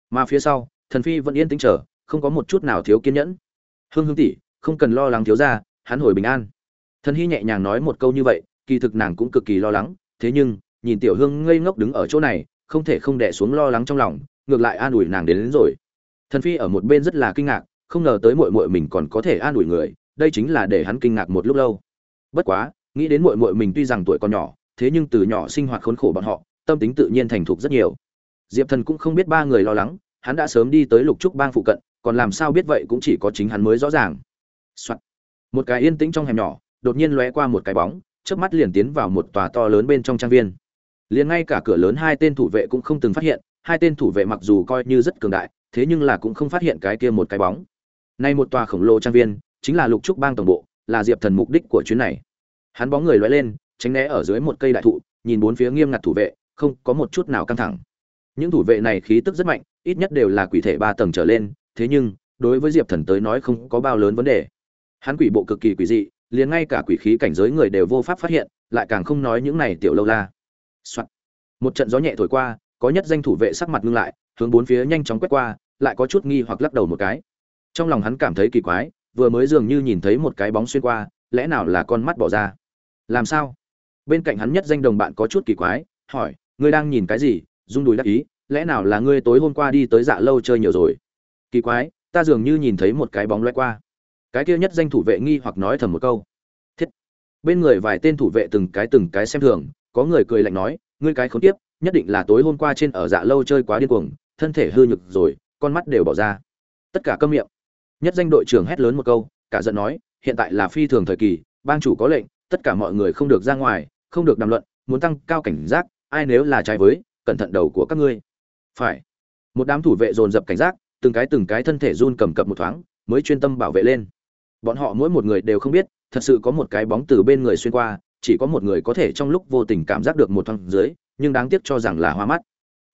Mà phía sau thần phi vẫn yên tĩnh chờ không có một chút nào thiếu kiên nhẫn. Hương hương tỷ không cần lo lắng thiếu ra hắn hồi bình an. Thần hy nhẹ nhàng nói một câu như vậy kỳ thực nàng cũng cực kỳ lo lắng thế nhưng nhìn tiểu hương ngây ngốc đứng ở chỗ này không thể không đẻ xuống lo lắng trong lòng ngược lại an ủi nàng đến, đến rồi thần phi ở một bên rất là kinh ngạc, không ngờ tới muội muội mình còn có thể an ủi người, đây chính là để hắn kinh ngạc một lúc lâu. Bất quá, nghĩ đến muội muội mình tuy rằng tuổi còn nhỏ, thế nhưng từ nhỏ sinh hoạt khốn khổ bọn họ, tâm tính tự nhiên thành thục rất nhiều. Diệp thần cũng không biết ba người lo lắng, hắn đã sớm đi tới lục trúc bang phụ cận, còn làm sao biết vậy cũng chỉ có chính hắn mới rõ ràng、Soạn. một cái yên tĩnh trong hẻm nhỏ, đột nhiên lóe qua một cái bóng trước mắt liền tiến vào một tòa to lớn bên trong trang viên. Liền ngay cả cửa lớn hai tên thủ vệ cũng không từng phát hiện, hai tên thủ vệ mặc dù coi như rất cường đại thế nhưng là cũng không phát hiện cái kia một cái bóng. Nay một tòa khổng lồ trang viên, chính là lục trúc bang tổng bộ, là diệp thần mục đích của chuyến này. Hắn bóng người lóe lên, tránh né ở dưới một cây đại thụ, nhìn bốn phía nghiêm ngặt thủ vệ, không có một chút nào căng thẳng. Những thủ vệ này khí tức rất mạnh, ít nhất đều là quỷ thể ba tầng trở lên, thế nhưng, đối với diệp thần tới nói không có bao lớn vấn đề. Hắn quỷ bộ cực kỳ quỷ dị, liền ngay cả quỷ khí cảnh giới người đều vô pháp phát hiện, lại càng không nói những này tiểu lâu la、Soạn. một trận gió nhẹ thổi qua, có nhất danh thủ vệ sắc mặt ngưng lại hướng bốn phía nhanh chóng quét qua, lại có chút nghi hoặc lắc đầu một cái. Trong lòng hắn cảm thấy kỳ quái, vừa mới dường như nhìn thấy một cái bóng xuyên qua, lẽ nào là con mắt bỏ ra? Làm sao? Bên cạnh hắn nhất danh đồng bạn có chút kỳ quái, hỏi, ngươi đang nhìn cái gì? Rung đùi đắc ý, lẽ nào là ngươi tối hôm qua đi tới dạ lâu chơi nhiều rồi? Kỳ quái, ta dường như nhìn thấy một cái bóng lướt qua. Cái kia nhất danh thủ vệ nghi hoặc nói thầm một câu. Thiết. Bên người vài tên thủ vệ từng cái từng cái xem thường, có người cười lạnh nói, ngươi cái không tiếp nhất định là tối hôm qua trên ở dạ lâu chơi quá điên cuồng thân thể hư nhược rồi, con mắt đều bỏ ra. Tất cả câm miệng. Nhất danh đội trưởng hét lớn một câu, cả giận nói, hiện tại là phi thường thời kỳ, bang chủ có lệnh, tất cả mọi người không được ra ngoài, không được đàm luận, muốn tăng cao cảnh giác, ai nếu là trái với, cẩn thận đầu của các ngươi. Phải. Một đám thủ vệ dồn dập cảnh giác, từng cái từng cái thân thể run cầm cập một thoáng, mới chuyên tâm bảo vệ lên. Bọn họ mỗi một người đều không biết, thật sự có một cái bóng từ bên người xuyên qua, chỉ có một người có thể trong lúc vô tình cảm giác được một thoáng dưới, nhưng đáng tiếc cho rằng là hoa mắt.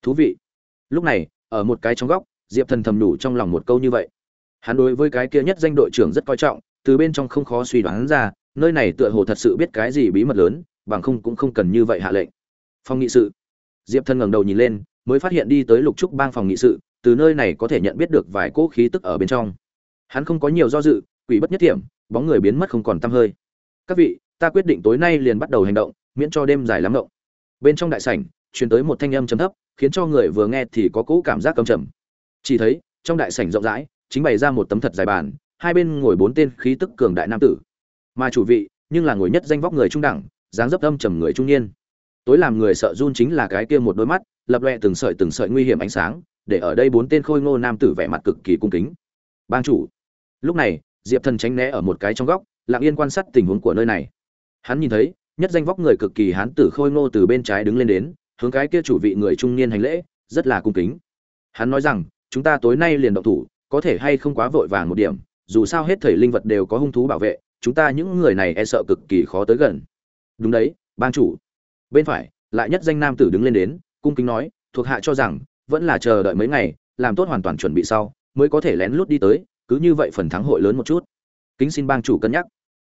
Thú vị lúc này, ở một cái trong góc, diệp thần thầm đủ trong lòng một câu như vậy. Hắn đối với cái kia nhất danh đội trưởng rất coi trọng, từ bên trong không khó suy đoán ra, nơi này tựa hồ thật sự biết cái gì bí mật lớn, bằng không cũng không cần như vậy hạ lệnh. Phòng nghị sự. Diệp thần ngẩng đầu nhìn lên, mới phát hiện đi tới lục trúc bang phòng nghị sự, từ nơi này có thể nhận biết được vài cỗ khí tức ở bên trong. Hắn không có nhiều do dự, quỷ bất nhất điểm bóng người biến mất không còn tăm hơi. Các vị, ta quyết định tối nay liền bắt đầu hành động, miễn cho đêm dài lắm động. Bên trong đại sảnh, truyền tới một thanh âm trầm thấp khiến cho người vừa nghe thì có cỗ cảm giác căm trầm. Chỉ thấy, trong đại sảnh rộng rãi, chính bày ra một tấm thật dài bàn, hai bên ngồi bốn tên khí tức cường đại nam tử. Mà chủ vị, nhưng là ngồi nhất danh vóc người trung đẳng, dáng dấp âm trầm người trung niên. Tối làm người sợ run chính là cái kia một đôi mắt, lập loè từng sợi từng sợi nguy hiểm ánh sáng, để ở đây bốn tên khôi ngô nam tử vẻ mặt cực kỳ cung kính. Bang chủ. Lúc này, diệp thần tránh né ở một cái trong góc, lặng yên quan sát tình huống của nơi này. Hắn nhìn thấy, nhất danh vóc người cực kỳ hán tử khôi ngô từ bên trái đứng lên đến hướng cái kia chủ vị người trung niên hành lễ, rất là cung kính. Hắn nói rằng, chúng ta tối nay liền động thủ, có thể hay không quá vội vàng một điểm, dù sao hết thảy linh vật đều có hung thú bảo vệ, chúng ta những người này e sợ cực kỳ khó tới gần. Đúng đấy bang chủ. Bên phải, lại nhất danh nam tử đứng lên đến, cung kính nói, thuộc hạ cho rằng, vẫn là chờ đợi mấy ngày, làm tốt hoàn toàn chuẩn bị sau, mới có thể lén lút đi tới, cứ như vậy phần thắng hội lớn một chút. Kính xin bang chủ cân nhắc.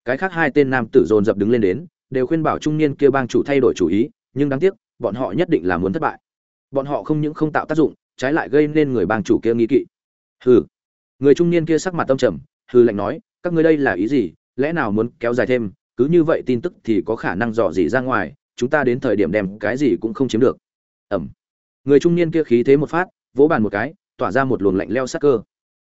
Cái khác hai tên nam tử dồn dập đứng lên đến, đều khuyên bảo trung niên kia bang chủ thay đổi chủ ý, nhưng đáng tiếc bọn họ nhất định là muốn thất bại. Bọn họ không những không tạo tác dụng, trái lại gây nên người bang chủ kia nghi kỵ. Hừ. Người trung niên kia sắc mặt tâm trầm, hừ lạnh nói, các ngươi đây là ý gì? Lẽ nào muốn kéo dài thêm? Cứ như vậy tin tức thì có khả năng dò dỉ ra ngoài, chúng ta đến thời điểm đem cái gì cũng không chiếm được. Ẩm. Người trung niên kia khí thế một phát, vỗ bàn một cái, tỏa ra một luồng lạnh leo sắc cơ.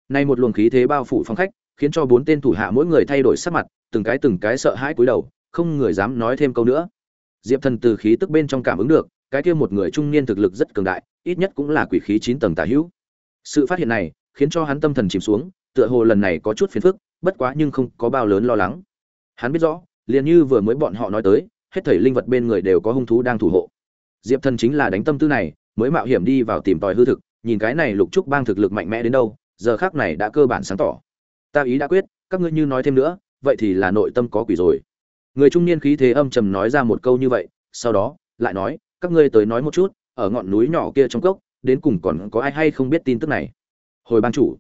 Nay một luồng khí thế bao phủ phong khách, khiến cho bốn tên thủ hạ mỗi người thay đổi sắc mặt, từng cái từng cái sợ hãi cúi đầu, không người dám nói thêm câu nữa diệp thần từ khí tức bên trong cảm ứng được, cái kia một người trung niên thực lực rất cường đại, ít nhất cũng là quỷ khí chín tầng tà hữu. Sự phát hiện này, khiến cho hắn tâm thần chìm xuống, tựa hồ lần này có chút phiền phức, bất quá nhưng không có bao lớn lo lắng. Hắn biết rõ, liền như vừa mới bọn họ nói tới, hết thảy linh vật bên người đều có hung thú đang thủ hộ. Diệp thần chính là đánh tâm tư này, mới mạo hiểm đi vào tìm tòi hư thực, nhìn cái này lục trúc bang thực lực mạnh mẽ đến đâu, giờ khác này đã cơ bản sáng tỏ. Ta ý đã quyết, các ngươi như nói thêm nữa, vậy thì là nội tâm có quỷ rồi người trung niên khí thế âm trầm nói ra một câu như vậy, sau đó, lại nói, các ngươi tới nói một chút, ở ngọn núi nhỏ kia trong cốc, đến cùng còn có ai hay không biết tin tức này? Hồi ban chủ,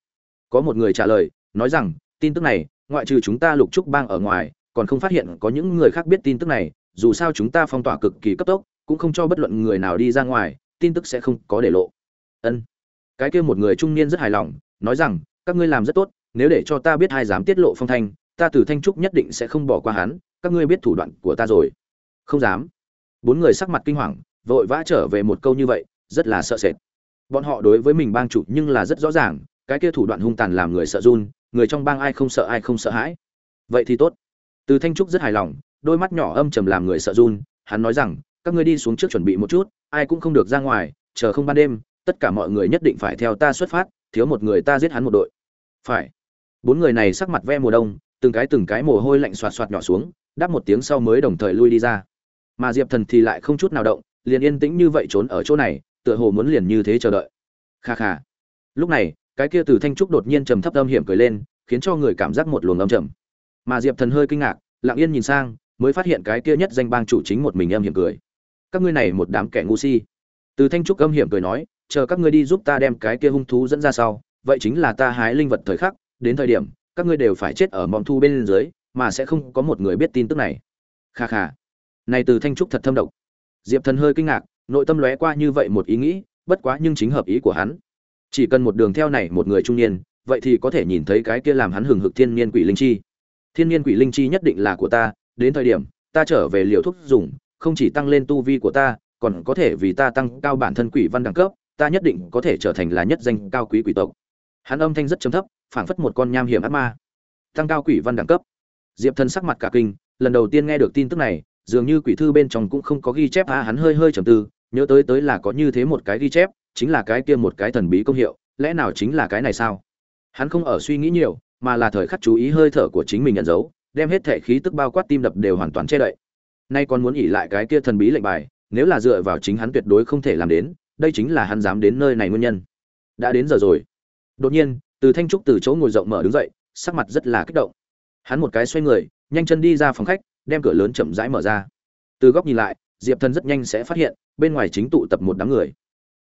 có một người trả lời, nói rằng, tin tức này, ngoại trừ chúng ta lục trúc bang ở ngoài, còn không phát hiện có những người khác biết tin tức này, dù sao chúng ta phong tỏa cực kỳ cấp tốc, cũng không cho bất luận người nào đi ra ngoài, tin tức sẽ không có để lộ. Ân. Cái kia một người trung niên rất hài lòng, nói rằng, các ngươi làm rất tốt, nếu để cho ta biết ai dám tiết lộ phong thanh, ta từ thanh trúc nhất định sẽ không bỏ qua hắn các ngươi biết thủ đoạn của ta rồi. Không dám. Bốn người sắc mặt kinh hoàng, vội vã trở về một câu như vậy, rất là sợ sệt. Bọn họ đối với mình bang chủ nhưng là rất rõ ràng, cái kia thủ đoạn hung tàn làm người sợ run, người trong bang ai không sợ ai không sợ hãi. Vậy thì tốt. Từ thanh trúc rất hài lòng, đôi mắt nhỏ âm trầm làm người sợ run, hắn nói rằng, các ngươi đi xuống trước chuẩn bị một chút, ai cũng không được ra ngoài, chờ không ban đêm, tất cả mọi người nhất định phải theo ta xuất phát, thiếu một người ta giết hắn một đội. Phải. Bốn người này sắc mặt ve mùa đông, từng cái từng cái mồ hôi lạnh xoạt xoạt nhỏ xuống đáp một tiếng sau mới đồng thời lui đi ra. Mà diệp thần thì lại không chút nào động, liền yên tĩnh như vậy trốn ở chỗ này, tựa hồ muốn liền như thế chờ đợi. Kha kha. Lúc này, cái kia từ thanh trúc đột nhiên trầm thấp âm hiểm cười lên, khiến cho người cảm giác một luồng âm trầm. Mà diệp thần hơi kinh ngạc, lặng yên nhìn sang, mới phát hiện cái kia nhất danh bang chủ chính một mình âm hiểm cười. Các ngươi này một đám kẻ ngu si. Từ thanh trúc âm hiểm cười nói, chờ các ngươi đi giúp ta đem cái kia hung thú dẫn ra sau, vậy chính là ta hái linh vật thời khắc, đến thời điểm, các ngươi đều phải chết ở mong thu bên dưới mà sẽ không có một người biết tin tức này. Kha kha. Này từ thanh trúc thật thâm độc. Diệp thần hơi kinh ngạc, nội tâm lóe qua như vậy một ý nghĩ, bất quá nhưng chính hợp ý của hắn. Chỉ cần một đường theo này một người trung niên, vậy thì có thể nhìn thấy cái kia làm hắn hừng hực thiên niên quỷ linh chi. Thiên niên quỷ linh chi nhất định là của ta, đến thời điểm, ta trở về liều thuốc dùng, không chỉ tăng lên tu vi của ta, còn có thể vì ta tăng cao bản thân quỷ văn đẳng cấp, ta nhất định có thể trở thành là nhất danh cao quý quỷ tộc. Hắn âm thanh rất trầm thấp, phảng phất một con nham hiểm ác ma. Tăng cao quỷ văn đẳng cấp diệp thần sắc mặt cả kinh, lần đầu tiên nghe được tin tức này, dường như quỷ thư bên trong cũng không có ghi chép a hắn hơi hơi trầm tư, nhớ tới tới là có như thế một cái ghi chép, chính là cái kia một cái thần bí công hiệu, lẽ nào chính là cái này sao? Hắn không ở suy nghĩ nhiều, mà là thời khắc chú ý hơi thở của chính mình nhận dấu đem hết thể khí tức bao quát tim đập đều hoàn toàn che đậy. Nay còn muốn ỉ lại cái kia thần bí lệnh bài, nếu là dựa vào chính hắn tuyệt đối không thể làm đến, đây chính là hắn dám đến nơi này nguyên nhân. Đã đến giờ rồi. Đột nhiên, từ thanh trúc từ chỗ ngồi rộng mở đứng dậy, sắc mặt rất là kích động hắn một cái xoay người, nhanh chân đi ra phòng khách, đem cửa lớn chậm rãi mở ra. Từ góc nhìn lại, diệp thần rất nhanh sẽ phát hiện, bên ngoài chính tụ tập một đám người.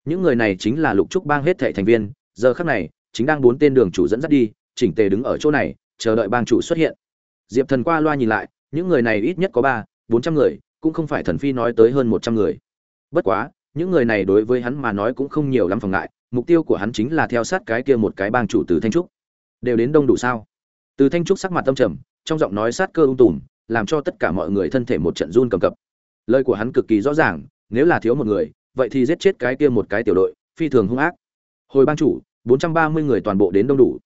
Những người này chính là lục trúc bang hết thệ thành viên, giờ khắc này, chính đang bốn tên đường chủ dẫn dắt đi, chỉnh tề đứng ở chỗ này, chờ đợi bang chủ xuất hiện. Diệp thần qua loa nhìn lại, những người này ít nhất có ba, bốn trăm người, cũng không phải thần phi nói tới hơn một trăm người. Bất quá, những người này đối với hắn mà nói cũng không nhiều lắm phòng ngại, mục tiêu của hắn chính là theo sát cái kia một cái bang chủ từ thanh trúc. Đều đến đông đủ sao? Từ thanh trúc sắc mặt tâm trầm, trong giọng nói sát cơ ung tùm, làm cho tất cả mọi người thân thể một trận run cầm cập. Lời của hắn cực kỳ rõ ràng, nếu là thiếu một người, vậy thì giết chết cái kia một cái tiểu đội, phi thường hung ác. Hồi bang chủ, bốn trăm ba mươi người toàn bộ đến đông đủ.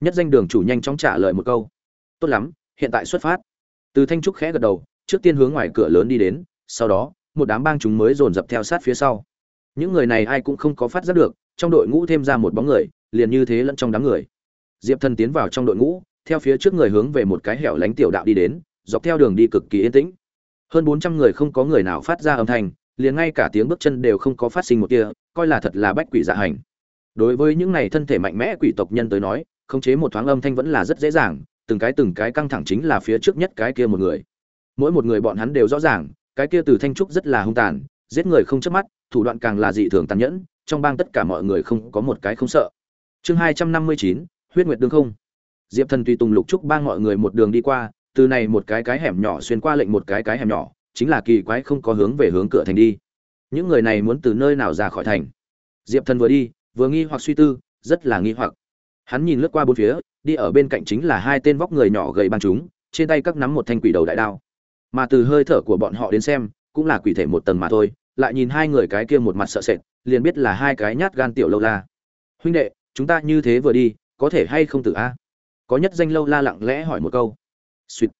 Nhất danh đường chủ nhanh chóng trả lời một câu. Tốt lắm, hiện tại xuất phát. Từ thanh trúc khẽ gật đầu, trước tiên hướng ngoài cửa lớn đi đến, sau đó, một đám bang chúng mới dồn dập theo sát phía sau. Những người này ai cũng không có phát giác được, trong đội ngũ thêm ra một bóng người, liền như thế lẫn trong đám người. Diệp thần tiến vào trong đội ngũ theo phía trước người hướng về một cái hẻo lánh tiểu đạo đi đến, dọc theo đường đi cực kỳ yên tĩnh. Hơn bốn trăm người không có người nào phát ra âm thanh, liền ngay cả tiếng bước chân đều không có phát sinh một tia, coi là thật là bách quỷ dạ hành. Đối với những này thân thể mạnh mẽ quỷ tộc nhân tới nói, khống chế một thoáng âm thanh vẫn là rất dễ dàng, từng cái từng cái căng thẳng chính là phía trước nhất cái kia một người. Mỗi một người bọn hắn đều rõ ràng, cái kia từ thanh trúc rất là hung tàn, giết người không chớp mắt, thủ đoạn càng là dị thường tàn nhẫn, trong bang tất cả mọi người không có một cái không sợ. Chương hai trăm năm mươi chín, huyết nguyệt đương không diệp thần tùy tùng lục trúc ba mọi người một đường đi qua, từ này một cái cái hẻm nhỏ xuyên qua lệnh một cái cái hẻm nhỏ, chính là kỳ quái không có hướng về hướng cửa thành đi. Những người này muốn từ nơi nào ra khỏi thành? Diệp thần vừa đi, vừa nghi hoặc suy tư, rất là nghi hoặc. Hắn nhìn lướt qua bốn phía, đi ở bên cạnh chính là hai tên vóc người nhỏ gầy băng chúng trên tay các nắm một thanh quỷ đầu đại đao. Mà từ hơi thở của bọn họ đến xem, cũng là quỷ thể một tầng mà thôi, lại nhìn hai người cái kia một mặt sợ sệt, liền biết là hai cái nhát gan tiểu lâu la. Huynh đệ, chúng ta như thế vừa đi, có thể hay không tử a? Có nhất danh lâu la lặng lẽ hỏi một câu. Suýt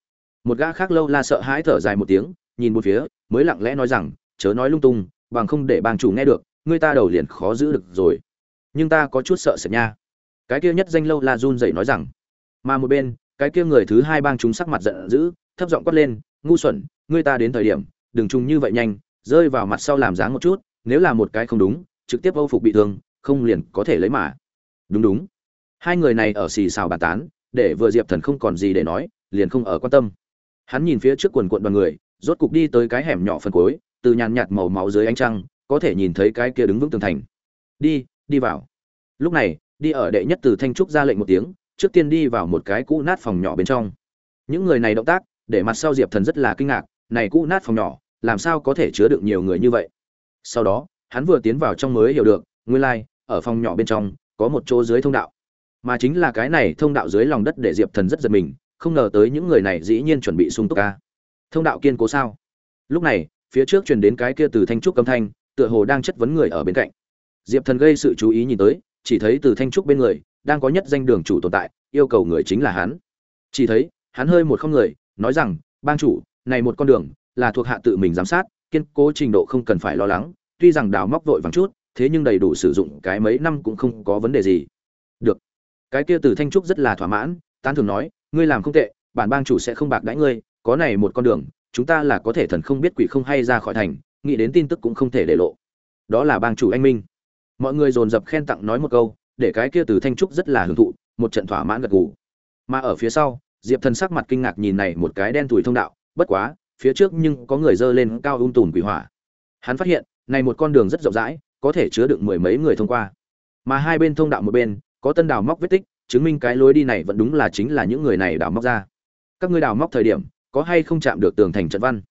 một gã khác lâu la sợ hãi thở dài một tiếng, nhìn một phía, mới lặng lẽ nói rằng, chớ nói lung tung, bằng không để bang chủ nghe được, người ta đầu liền khó giữ được rồi. Nhưng ta có chút sợ sệt nha. Cái kia nhất danh lâu la run dậy nói rằng, mà một bên, cái kia người thứ hai bang chúng sắc mặt giận dữ, thấp giọng quát lên, ngu xuẩn ngươi ta đến thời điểm, đừng chung như vậy nhanh, rơi vào mặt sau làm dáng một chút, nếu là một cái không đúng, trực tiếp âu phục bị thương, không liền có thể lấy mà. Đúng đúng hai người này ở xì xào bàn tán để vừa diệp thần không còn gì để nói liền không ở quan tâm. Hắn nhìn phía trước quần quận đoàn người rốt cục đi tới cái hẻm nhỏ phần cuối từ nhàn nhạt màu máu dưới ánh trăng có thể nhìn thấy cái kia đứng vững tường thành. Đi đi vào. Lúc này đi ở đệ nhất từ thanh trúc ra lệnh một tiếng trước tiên đi vào một cái cũ nát phòng nhỏ bên trong. Những người này động tác để mặt sau diệp thần rất là kinh ngạc này cũ nát phòng nhỏ làm sao có thể chứa được nhiều người như vậy? Sau đó hắn vừa tiến vào trong mới hiểu được nguyên lai、like, ở phòng nhỏ bên trong có một chỗ dưới thông đạo mà chính là cái này thông đạo dưới lòng đất để diệp thần rất giật mình, không ngờ tới những người này dĩ nhiên chuẩn bị sung túc ca. Thông đạo kiên cố sao? Lúc này, phía trước truyền đến cái kia từ thanh trúc âm thanh, tựa hồ đang chất vấn người ở bên cạnh. Diệp thần gây sự chú ý nhìn tới, chỉ thấy từ thanh trúc bên người, đang có nhất danh đường chủ tồn tại, yêu cầu người chính là hắn. Chỉ thấy, hắn hơi một không người, nói rằng, bang chủ, này một con đường, là thuộc hạ tự mình giám sát, kiên cố trình độ không cần phải lo lắng, tuy rằng đào móc vội vàng chút, thế nhưng đầy đủ sử dụng cái mấy năm cũng không có vấn đề gì cái kia từ thanh trúc rất là thỏa mãn, tán thường nói, ngươi làm không tệ, bản bang chủ sẽ không bạc đãi ngươi, có này một con đường, chúng ta là có thể thần không biết quỷ không hay ra khỏi thành, nghĩ đến tin tức cũng không thể để lộ. Đó là bang chủ anh minh. Mọi người dồn dập khen tặng nói một câu, để cái kia từ thanh trúc rất là hưởng thụ, một trận thỏa mãn gật gù. Mà ở phía sau, diệp thần sắc mặt kinh ngạc nhìn này một cái đen thùi thông đạo, bất quá, phía trước nhưng có người dơ lên cao ung tùm quỷ hỏa. Hắn phát hiện, này một con đường rất rộng rãi, có thể chứa được mười mấy người thông qua. Mà hai bên thông đạo một bên có tân đào móc vết tích, chứng minh cái lối đi này vẫn đúng là chính là những người này đào móc ra. Các ngươi đào móc thời điểm, có hay không chạm được tường thành trận văn?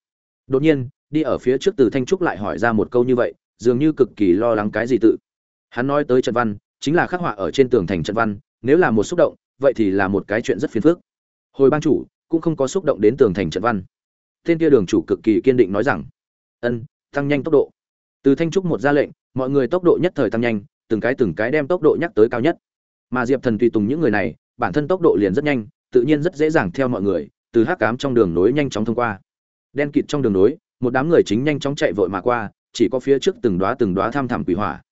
Đột nhiên, đi ở phía trước từ thanh trúc lại hỏi ra một câu như vậy, dường như cực kỳ lo lắng cái gì tự. Hắn nói tới trận văn, chính là khắc họa ở trên tường thành trận văn, nếu là một xúc động, vậy thì là một cái chuyện rất phiền phức. Hồi ban chủ cũng không có xúc động đến tường thành trận văn. Tên kia đường chủ cực kỳ kiên định nói rằng, ân, tăng nhanh tốc độ. Từ thanh trúc một ra lệnh, mọi người tốc độ nhất thời tăng nhanh, từng cái từng cái đem tốc độ nhắc tới cao nhất mà diệp thần tùy tùng những người này, bản thân tốc độ liền rất nhanh, tự nhiên rất dễ dàng theo mọi người, từ hắc cám trong đường nối nhanh chóng thông qua. Đen kịt trong đường nối, một đám người chính nhanh chóng chạy vội mà qua, chỉ có phía trước từng đóa từng đóa tham thẳm quỷ hỏa.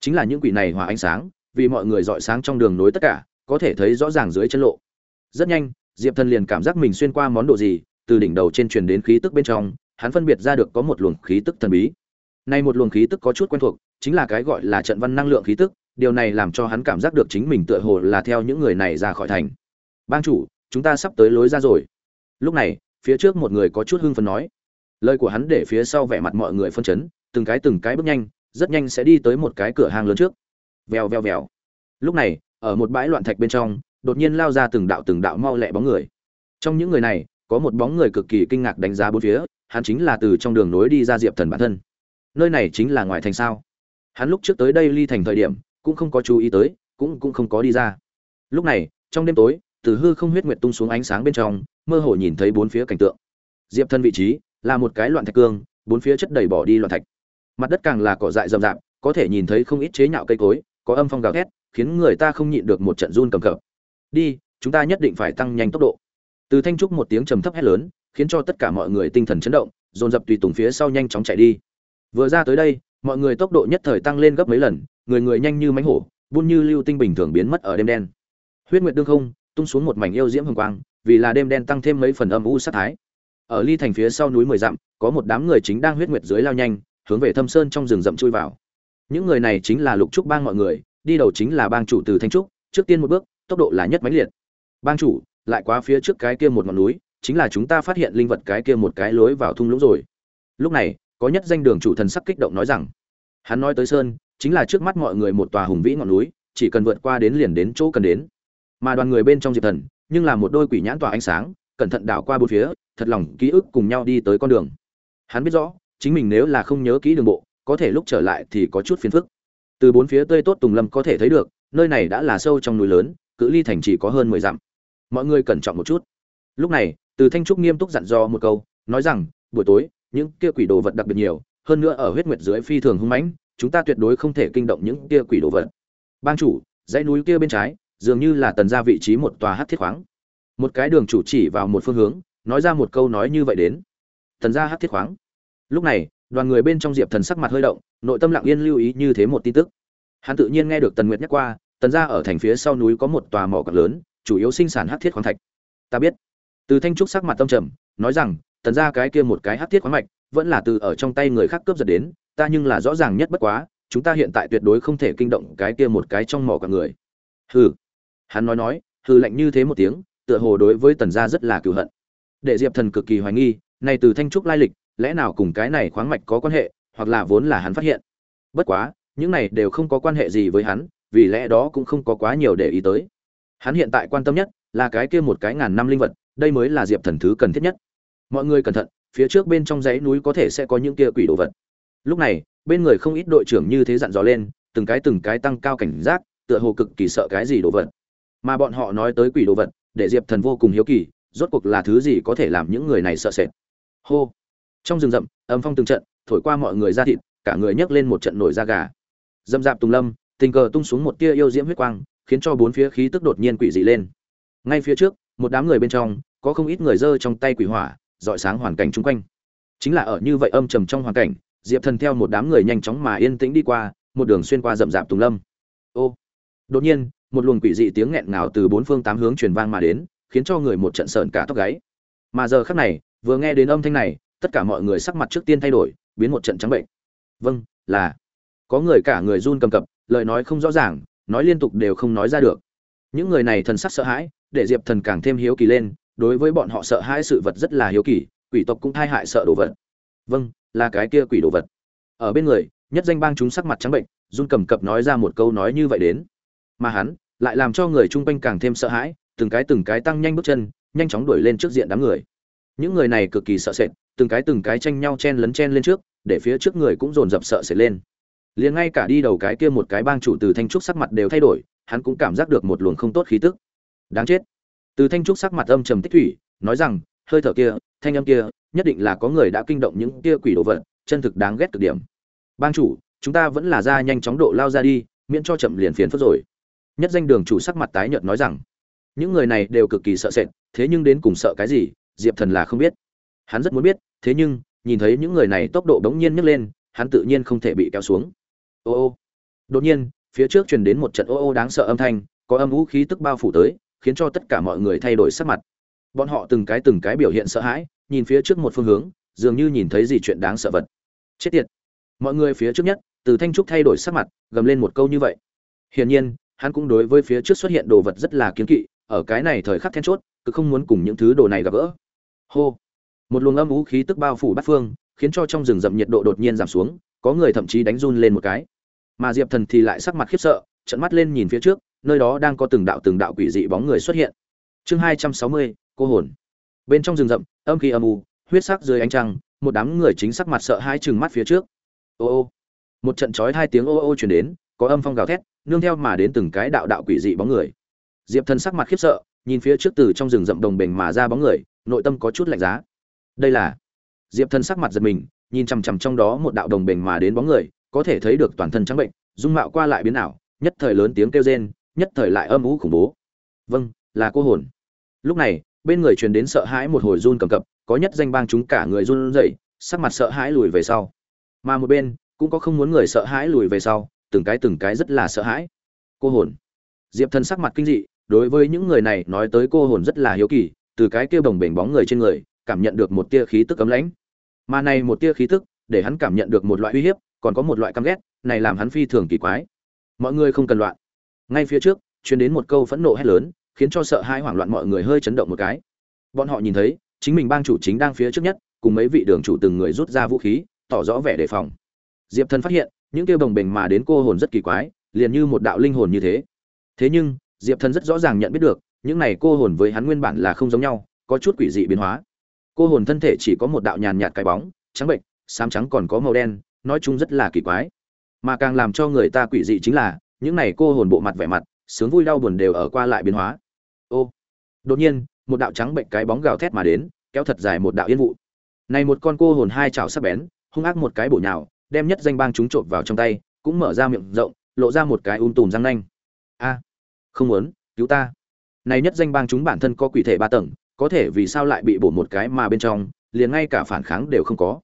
Chính là những quỷ này hỏa ánh sáng, vì mọi người dọi sáng trong đường nối tất cả, có thể thấy rõ ràng dưới chân lộ. Rất nhanh, diệp thần liền cảm giác mình xuyên qua món đồ gì, từ đỉnh đầu trên truyền đến khí tức bên trong, hắn phân biệt ra được có một luồng khí tức thần bí. Nay một luồng khí tức có chút quen thuộc, chính là cái gọi là trận văn năng lượng khí tức điều này làm cho hắn cảm giác được chính mình tựa hồ là theo những người này ra khỏi thành. Bang chủ, chúng ta sắp tới lối ra rồi. Lúc này, phía trước một người có chút hưng phấn nói. Lời của hắn để phía sau vẻ mặt mọi người phân chấn, từng cái từng cái bước nhanh, rất nhanh sẽ đi tới một cái cửa hàng lớn trước. Vèo vèo vèo. Lúc này, ở một bãi loạn thạch bên trong, đột nhiên lao ra từng đạo từng đạo mau lẹ bóng người. Trong những người này, có một bóng người cực kỳ kinh ngạc đánh giá bốn phía, hắn chính là từ trong đường nối đi ra diệp thần bản thân. Nơi này chính là ngoài thành sao? Hắn lúc trước tới đây ly thành thời điểm cũng không có chú ý tới, cũng cũng không có đi ra. Lúc này, trong đêm tối, từ hư không huyết nguyệt tung xuống ánh sáng bên trong, mơ hồ nhìn thấy bốn phía cảnh tượng. Diệp thân vị trí là một cái loạn thạch cương, bốn phía chất đầy bỏ đi loạn thạch. Mặt đất càng là cỏ dại rậm rạp, có thể nhìn thấy không ít chế nhạo cây cối, có âm phong gào thét, khiến người ta không nhịn được một trận run cầm cập. Đi, chúng ta nhất định phải tăng nhanh tốc độ. Từ thanh trúc một tiếng trầm thấp hét lớn, khiến cho tất cả mọi người tinh thần chấn động, dồn dập tùy tùng phía sau nhanh chóng chạy đi. Vừa ra tới đây, mọi người tốc độ nhất thời tăng lên gấp mấy lần người người nhanh như mánh hổ, buôn như lưu tinh bình thường biến mất ở đêm đen. Huyết nguyệt đương không, tung xuống một mảnh yêu diễm hồng quang, vì là đêm đen tăng thêm mấy phần âm u sát thái. Ở ly thành phía sau núi mười dặm, có một đám người chính đang huyết nguyệt dưới lao nhanh, hướng về thâm sơn trong rừng rậm chui vào. Những người này chính là lục trúc bang mọi người, đi đầu chính là bang chủ từ thanh trúc, trước tiên một bước, tốc độ là nhất mãnh liệt. Bang chủ, lại quá phía trước cái kia một ngọn núi, chính là chúng ta phát hiện linh vật cái kia một cái lối vào thung lũng rồi. Lúc này, có nhất danh đường chủ thần sắc kích động nói rằng, hắn nói tới sơn chính là trước mắt mọi người một tòa hùng vĩ ngọn núi, chỉ cần vượt qua đến liền đến chỗ cần đến. Mà đoàn người bên trong diệp thần, nhưng là một đôi quỷ nhãn tỏa ánh sáng, cẩn thận đảo qua bốn phía, thật lòng ký ức cùng nhau đi tới con đường. Hắn biết rõ, chính mình nếu là không nhớ kỹ đường bộ, có thể lúc trở lại thì có chút phiền phức. Từ bốn phía tươi tốt tùng lâm có thể thấy được, nơi này đã là sâu trong núi lớn, cự ly thành chỉ có hơn mười dặm. Mọi người cẩn trọng một chút. Lúc này, từ thanh trúc nghiêm túc dặn dò một câu, nói rằng, buổi tối, những kia quỷ đồ vật đặc biệt nhiều, hơn nữa ở huyết nguyệt dưới phi thường hung mãnh chúng ta tuyệt đối không thể kinh động những kia quỷ đồ vật. Bang chủ, dãy núi kia bên trái, dường như là tần ra vị trí một tòa hát thiết khoáng. Một cái đường chủ chỉ vào một phương hướng, nói ra một câu nói như vậy đến. Tần ra hát thiết khoáng. Lúc này, đoàn người bên trong diệp thần sắc mặt hơi động, nội tâm lặng yên lưu ý như thế một tin tức. Hắn tự nhiên nghe được tần nguyệt nhắc qua, tần ra ở thành phía sau núi có một tòa mỏ cọc lớn, chủ yếu sinh sản hát thiết khoáng thạch. Ta biết. Từ thanh trúc sắc mặt tâm trầm, nói rằng, tần ra cái kia một cái hát thiết khoáng mạch, vẫn là từ ở trong tay người khác cướp giật đến ta nhưng là rõ ràng nhất bất quá, chúng ta hiện tại tuyệt đối không thể kinh động cái kia một cái trong mỏ cả người. Hừ. Hắn nói nói, hừ lạnh như thế một tiếng, tựa hồ đối với tần gia rất là cựu hận. Để diệp thần cực kỳ hoài nghi, này từ thanh trúc lai lịch, lẽ nào cùng cái này khoáng mạch có quan hệ, hoặc là vốn là hắn phát hiện? Bất quá, những này đều không có quan hệ gì với hắn, vì lẽ đó cũng không có quá nhiều để ý tới. Hắn hiện tại quan tâm nhất là cái kia một cái ngàn năm linh vật, đây mới là diệp thần thứ cần thiết nhất. Mọi người cẩn thận, phía trước bên trong dãy núi có thể sẽ có những kia quỷ đồ vật lúc này, bên người không ít đội trưởng như thế dặn dò lên, từng cái từng cái tăng cao cảnh giác, tựa hồ cực kỳ sợ cái gì đồ vật. Mà bọn họ nói tới quỷ đồ vật, để diệp thần vô cùng hiếu kỳ, rốt cuộc là thứ gì có thể làm những người này sợ sệt. Hô! Trong rừng rậm, âm phong từng trận, thổi qua mọi người ra thịt, cả người nhấc lên một trận nổi da gà. Dâm dạp tùng lâm, tình cờ tung xuống một tia yêu diễm huyết quang, khiến cho bốn phía khí tức đột nhiên quỷ dị lên. Ngay phía trước, một đám người bên trong, có không ít người giơ trong tay quỷ hỏa, dọi sáng hoàn cảnh chung quanh. Chính là ở như vậy âm trầm trong hoàn cảnh diệp thần theo một đám người nhanh chóng mà yên tĩnh đi qua, một đường xuyên qua rậm rạp tùng lâm. Ô! Đột nhiên, một luồng quỷ dị tiếng nghẹn ngào từ bốn phương tám hướng truyền vang mà đến, khiến cho người một trận sợn cả tóc gáy. Mà giờ khắc này, vừa nghe đến âm thanh này, tất cả mọi người sắc mặt trước tiên thay đổi, biến một trận trắng bệnh. Vâng là. Có người cả người run cầm cập, lời nói không rõ ràng, nói liên tục đều không nói ra được. Những người này thần sắc sợ hãi, để diệp thần càng thêm hiếu kỳ lên, đối với bọn họ sợ hãi sự vật rất là hiếu kỳ, quỷ tộc cũng thai hại sợ đồ vật. Vâng là cái kia quỷ đồ vật. Ở bên người, nhất danh bang chúng sắc mặt trắng bệnh, run cầm cập nói ra một câu nói như vậy đến. Mà hắn, lại làm cho người chung quanh càng thêm sợ hãi, từng cái từng cái tăng nhanh bước chân, nhanh chóng đuổi lên trước diện đám người. Những người này cực kỳ sợ sệt, từng cái từng cái tranh nhau chen lấn chen lên trước, để phía trước người cũng dồn dập sợ sệt lên. Liền ngay cả đi đầu cái kia một cái bang chủ từ thanh trúc sắc mặt đều thay đổi, hắn cũng cảm giác được một luồng không tốt khí tức. Đáng chết. Từ thanh trúc sắc mặt âm trầm tích thủy, nói rằng hơi thở kia, thanh âm kia, nhất định là có người đã kinh động những kia quỷ đồ vật, chân thực đáng ghét cực điểm. Bang chủ, chúng ta vẫn là ra nhanh chóng độ lao ra đi, miễn cho chậm liền phiền phức rồi. Nhất danh đường chủ sắc mặt tái nhợt nói rằng, những người này đều cực kỳ sợ sệt, thế nhưng đến cùng sợ cái gì, diệp thần là không biết. Hắn rất muốn biết, thế nhưng, nhìn thấy những người này tốc độ bỗng nhiên nhấc lên, hắn tự nhiên không thể bị kéo xuống. Ô ô. Đột nhiên, phía trước truyền đến một trận ô ô đáng sợ âm thanh, có âm vũ khí tức bao phủ tới, khiến cho tất cả mọi người thay đổi sắc mặt bọn họ từng cái từng cái biểu hiện sợ hãi, nhìn phía trước một phương hướng, dường như nhìn thấy gì chuyện đáng sợ vật. Chết tiệt. Mọi người phía trước nhất, từ thanh trúc thay đổi sắc mặt, gầm lên một câu như vậy. Hiển nhiên, hắn cũng đối với phía trước xuất hiện đồ vật rất là kiến kỵ, ở cái này thời khắc then chốt, cứ không muốn cùng những thứ đồ này gặp gỡ. Hô. Một luồng âm vũ khí tức bao phủ bát phương, khiến cho trong rừng rậm nhiệt độ đột nhiên giảm xuống, có người thậm chí đánh run lên một cái. Mà diệp thần thì lại sắc mặt khiếp sợ trận mắt lên nhìn phía trước, nơi đó đang có từng đạo từng đạo quỷ dị bóng người xuất hiện. Chương hai trăm sáu mươi cô hồn. Bên trong rừng rậm, âm khí âm u, huyết sắc dưới ánh trăng, một đám người chính sắc mặt sợ hai chừng mắt phía trước. Ô ô. Một trận chói hai tiếng ô ô chuyển đến, có âm phong gào thét, nương theo mà đến từng cái đạo đạo quỷ dị bóng người. Diệp thần sắc mặt khiếp sợ, nhìn phía trước từ trong rừng rậm đồng bình mà ra bóng người, nội tâm có chút lạnh giá. Đây là? Diệp thần sắc mặt giật mình, nhìn chằm chằm trong đó một đạo đồng bình mà đến bóng người, có thể thấy được toàn thân trắng bệnh, dung mạo qua lại biến ảo, nhất thời lớn tiếng kêu rên, nhất thời lại âm ú khủng bố. Vâng là cô hồn. Lúc này bên người truyền đến sợ hãi một hồi run cầm cập, có nhất danh bang chúng cả người run rẩy, sắc mặt sợ hãi lùi về sau. Mà một bên, cũng có không muốn người sợ hãi lùi về sau, từng cái từng cái rất là sợ hãi. Cô hồn. Diệp thần sắc mặt kinh dị, đối với những người này nói tới cô hồn rất là hiếu kỳ, từ cái kia bồng bềnh bóng người trên người, cảm nhận được một tia khí tức cấm lãnh. Mà này một tia khí tức, để hắn cảm nhận được một loại uy hiếp, còn có một loại căm ghét, này làm hắn phi thường kỳ quái. Mọi người không cần loạn. Ngay phía trước, truyền đến một câu phẫn nộ hét lớn khiến cho sợ hãi hoảng loạn mọi người hơi chấn động một cái. Bọn họ nhìn thấy, chính mình bang chủ chính đang phía trước nhất, cùng mấy vị đường chủ từng người rút ra vũ khí, tỏ rõ vẻ đề phòng. Diệp thần phát hiện, những kêu bồng bềnh mà đến cô hồn rất kỳ quái, liền như một đạo linh hồn như thế. Thế nhưng, diệp thần rất rõ ràng nhận biết được, những này cô hồn với hắn nguyên bản là không giống nhau, có chút quỷ dị biến hóa. Cô hồn thân thể chỉ có một đạo nhàn nhạt cái bóng, trắng bệnh, xám trắng còn có màu đen, nói chung rất là kỳ quái. Mà càng làm cho người ta quỷ dị chính là, những này cô hồn bộ mặt vẻ mặt, sướng vui đau buồn đều ở qua lại biến hóa đột nhiên, một đạo trắng bệnh cái bóng gào thét mà đến, kéo thật dài một đạo yên vụ. Này một con cô hồn hai chảo sắc bén, hung ác một cái bổ nhào, đem nhất danh bang chúng trộm vào trong tay, cũng mở ra miệng rộng, lộ ra một cái um tùm răng nanh. A, không muốn, cứu ta. Này nhất danh bang chúng bản thân có quỷ thể ba tầng, có thể vì sao lại bị bổ một cái mà bên trong, liền ngay cả phản kháng đều không có.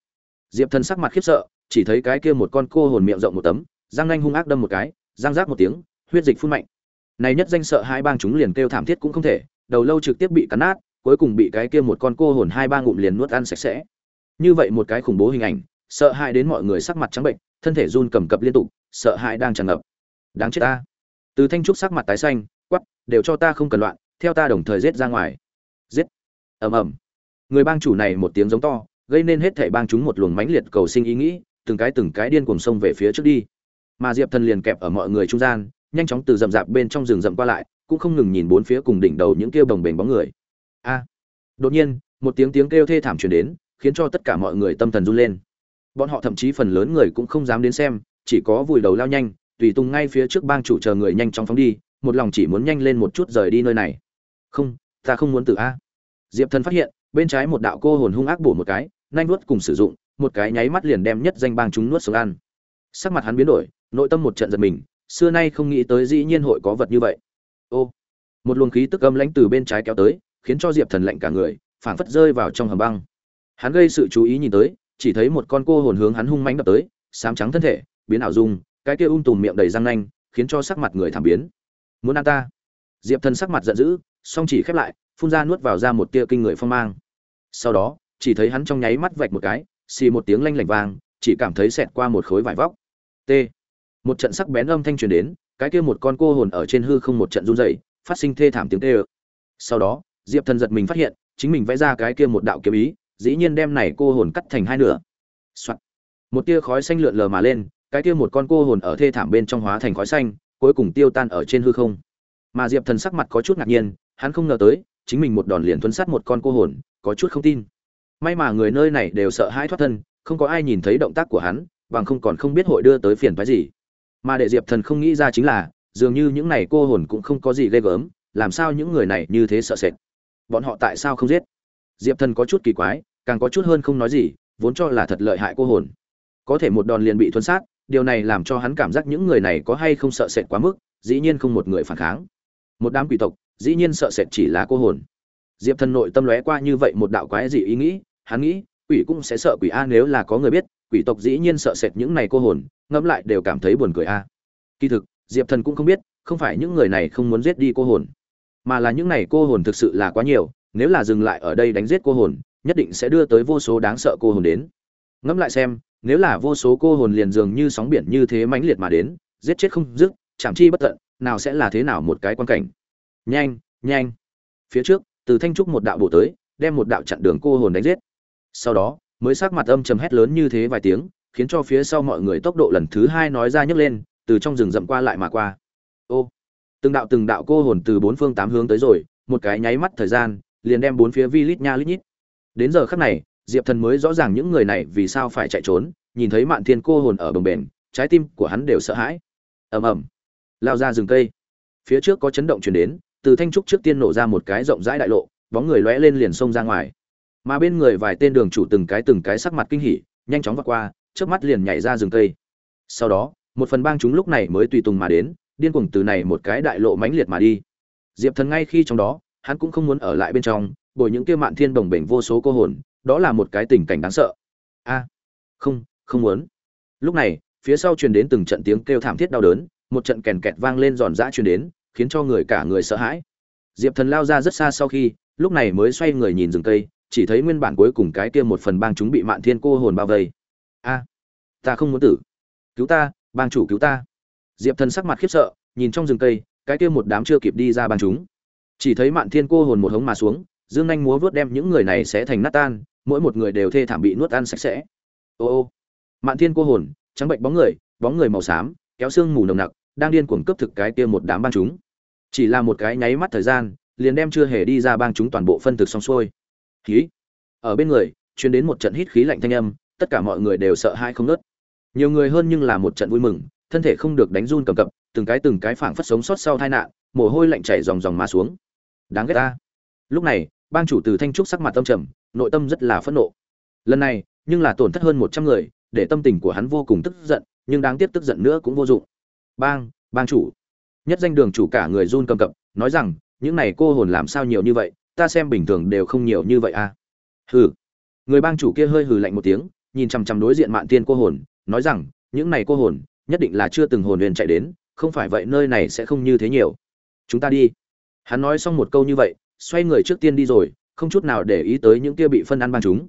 Diệp thần sắc mặt khiếp sợ, chỉ thấy cái kia một con cô hồn miệng rộng một tấm, răng nanh hung ác đâm một cái, răng rác một tiếng, huyết dịch phun mạnh. Này nhất danh sợ hai bang chúng liền kêu thảm thiết cũng không thể đầu lâu trực tiếp bị cắn nát, cuối cùng bị cái kia một con cô hồn hai ba ngụm liền nuốt ăn sạch sẽ. Như vậy một cái khủng bố hình ảnh, sợ hãi đến mọi người sắc mặt trắng bệnh, thân thể run cầm cập liên tục, sợ hãi đang tràn ngập. Đáng chết ta. Từ thanh trúc sắc mặt tái xanh quắp đều cho ta không cần loạn, theo ta đồng thời giết ra ngoài. Giết. Ầm ầm. Người bang chủ này một tiếng giống to, gây nên hết thảy bang chúng một luồng mãnh liệt cầu sinh ý nghĩ, từng cái từng cái điên cuồng xông về phía trước đi. Mà diệp thần liền kẹp ở mọi người trung gian, nhanh chóng từ rậm rạp bên trong rừng rậm qua lại cũng không ngừng nhìn bốn phía cùng đỉnh đầu những kêu bồng bềnh bóng người. A! Đột nhiên, một tiếng tiếng kêu thê thảm truyền đến, khiến cho tất cả mọi người tâm thần run lên. Bọn họ thậm chí phần lớn người cũng không dám đến xem, chỉ có vùi đầu lao nhanh, tùy tung ngay phía trước bang chủ chờ người nhanh chóng phóng đi, một lòng chỉ muốn nhanh lên một chút rời đi nơi này. Không, ta không muốn tử a. Diệp thần phát hiện, bên trái một đạo cô hồn hung ác bổ một cái, nhanh nuốt cùng sử dụng, một cái nháy mắt liền đem nhất danh bang chúng nuốt xuống ăn. Sắc mặt hắn biến đổi, nội tâm một trận giật mình, xưa nay không nghĩ tới dĩ nhiên hội có vật như vậy ô. Một luồng khí tức âm lãnh từ bên trái kéo tới, khiến cho diệp thần lạnh cả người, phảng phất rơi vào trong hầm băng. Hắn gây sự chú ý nhìn tới, chỉ thấy một con cô hồn hướng hắn hung mãnh đập tới sám trắng thân thể, biến ảo dung, cái kia ung tùm miệng đầy răng nanh, khiến cho sắc mặt người thảm biến. Muốn ăn ta? Diệp thần sắc mặt giận dữ, song chỉ khép lại, phun ra nuốt vào ra một tia kinh người phong mang. Sau đó, chỉ thấy hắn trong nháy mắt vạch một cái, xì một tiếng lanh lảnh vang, chỉ cảm thấy xẹt qua một khối vải vóc. T. Một trận sắc bén âm thanh truyền đến cái kia một con cô hồn ở trên hư không một trận run rẩy, phát sinh thê thảm tiếng kêu. sau đó, diệp thần giật mình phát hiện, chính mình vẽ ra cái kia một đạo kiếm ý, dĩ nhiên đem này cô hồn cắt thành hai nửa、Soạn. một tia khói xanh lượn lờ mà lên, cái kia một con cô hồn ở thê thảm bên trong hóa thành khói xanh, cuối cùng tiêu tan ở trên hư không mà diệp thần sắc mặt có chút ngạc nhiên, hắn không ngờ tới, chính mình một đòn liền thuấn sát một con cô hồn, có chút không tin may mà người nơi này đều sợ hãi thoát thân, không có ai nhìn thấy động tác của hắn, bằng không còn không biết hội đưa tới phiền phức gì mà để diệp thần không nghĩ ra chính là, dường như những này cô hồn cũng không có gì ghê gớm, làm sao những người này như thế sợ sệt? Bọn họ tại sao không giết? Diệp thần có chút kỳ quái, càng có chút hơn không nói gì, vốn cho là thật lợi hại cô hồn. Có thể một đòn liền bị thuấn sát, điều này làm cho hắn cảm giác những người này có hay không sợ sệt quá mức, dĩ nhiên không một người phản kháng. Một đám quỷ tộc, dĩ nhiên sợ sệt chỉ là cô hồn. Diệp thần nội tâm lóe qua như vậy một đạo quái dị ý nghĩ, hắn nghĩ, quỷ cũng sẽ sợ quỷ a nếu là có người biết quỷ tộc dĩ nhiên sợ sệt những này cô hồn, ngẫm lại đều cảm thấy buồn cười a. Kỳ thực, diệp thần cũng không biết, không phải những người này không muốn giết đi cô hồn, mà là những này cô hồn thực sự là quá nhiều, nếu là dừng lại ở đây đánh giết cô hồn, nhất định sẽ đưa tới vô số đáng sợ cô hồn đến. Ngẫm lại xem, nếu là vô số cô hồn liền dường như sóng biển như thế mãnh liệt mà đến, giết chết không dứt chạm chi bất tận, nào sẽ là thế nào một cái quan cảnh. Nhanh nhanh. Phía trước, từ thanh trúc một đạo bổ tới, đem một đạo chặn đường cô hồn đánh giết. Sau đó mới sắc mặt âm trầm hét lớn như thế vài tiếng, khiến cho phía sau mọi người tốc độ lần thứ hai nói ra nhấc lên, từ trong rừng rậm qua lại mà qua. Ô, từng đạo từng đạo cô hồn từ bốn phương tám hướng tới rồi, một cái nháy mắt thời gian, liền đem bốn phía vi lít nha lít nhít. Đến giờ khắc này, diệp thần mới rõ ràng những người này vì sao phải chạy trốn, nhìn thấy mạn thiên cô hồn ở bồng bền trái tim của hắn đều sợ hãi. Ầm ầm, lao ra rừng cây. Phía trước có chấn động chuyển đến, từ thanh trúc trước tiên nổ ra một cái rộng rãi đại lộ, bóng người lóe lên liền xông ra ngoài mà bên người vài tên đường chủ từng cái từng cái sắc mặt kinh hỉ, nhanh chóng vượt qua trước mắt liền nhảy ra rừng cây. Sau đó, một phần bang chúng lúc này mới tùy tùng mà đến, điên cuồng từ này một cái đại lộ mãnh liệt mà đi. Diệp thần ngay khi trong đó, hắn cũng không muốn ở lại bên trong, bởi những kia mạn thiên đồng bể vô số cô hồn, đó là một cái tình cảnh đáng sợ. A, không không muốn. Lúc này, phía sau truyền đến từng trận tiếng kêu thảm thiết đau đớn, một trận kèn kẹt vang lên giòn giã truyền đến, khiến cho người cả người sợ hãi. Diệp thần lao ra rất xa sau khi, lúc này mới xoay người nhìn rừng cây chỉ thấy nguyên bản cuối cùng cái kia một phần bang chúng bị mạn thiên cô hồn bao vây. A, ta không muốn tử. Cứu ta, bang chủ cứu ta. Diệp thần sắc mặt khiếp sợ, nhìn trong rừng cây, cái kia một đám chưa kịp đi ra bang chúng. Chỉ thấy mạn thiên cô hồn một hống mà xuống, dương anh múa vớt đem những người này sẽ thành nát tan, mỗi một người đều thê thảm bị nuốt ăn sạch sẽ. Ô ô, mạn thiên cô hồn, trắng bệnh bóng người bóng người màu xám, kéo xương mù nồng nặc, đang điên cuồng cướp thực cái kia một đám bang chúng. Chỉ là một cái nháy mắt thời gian, liền đem chưa hề đi ra bang chúng toàn bộ phân thực xong xuôi hí ở bên người chuyến đến một trận hít khí lạnh thanh âm, tất cả mọi người đều sợ hãi không nớt nhiều người hơn nhưng là một trận vui mừng, thân thể không được đánh run cầm cập, từng cái từng cái phảng phất sống sót sau tai nạn, mồ hôi lạnh chảy ròng ròng mà xuống. Đáng ghét ta. Lúc này, bang chủ từ thanh trúc sắc mặt tâm trầm, nội tâm rất là phẫn nộ. Lần này, nhưng là tổn thất hơn một trăm người, để tâm tình của hắn vô cùng tức giận, nhưng đáng tiếc tức giận nữa cũng vô dụng. Bang bang chủ. Nhất danh đường chủ cả người run cầm cập, nói rằng, những này cô hồn làm sao nhiều như vậy ta xem bình thường đều không nhiều như vậy à. Hừ. Người bang chủ kia hơi hừ lạnh một tiếng, nhìn chằm chằm đối diện mạn tiên cô hồn, nói rằng, những này cô hồn, nhất định là chưa từng hồn huyền chạy đến, không phải vậy nơi này sẽ không như thế nhiều. Chúng ta đi. Hắn nói xong một câu như vậy, xoay người trước tiên đi rồi, không chút nào để ý tới những kia bị phân ăn ban chúng.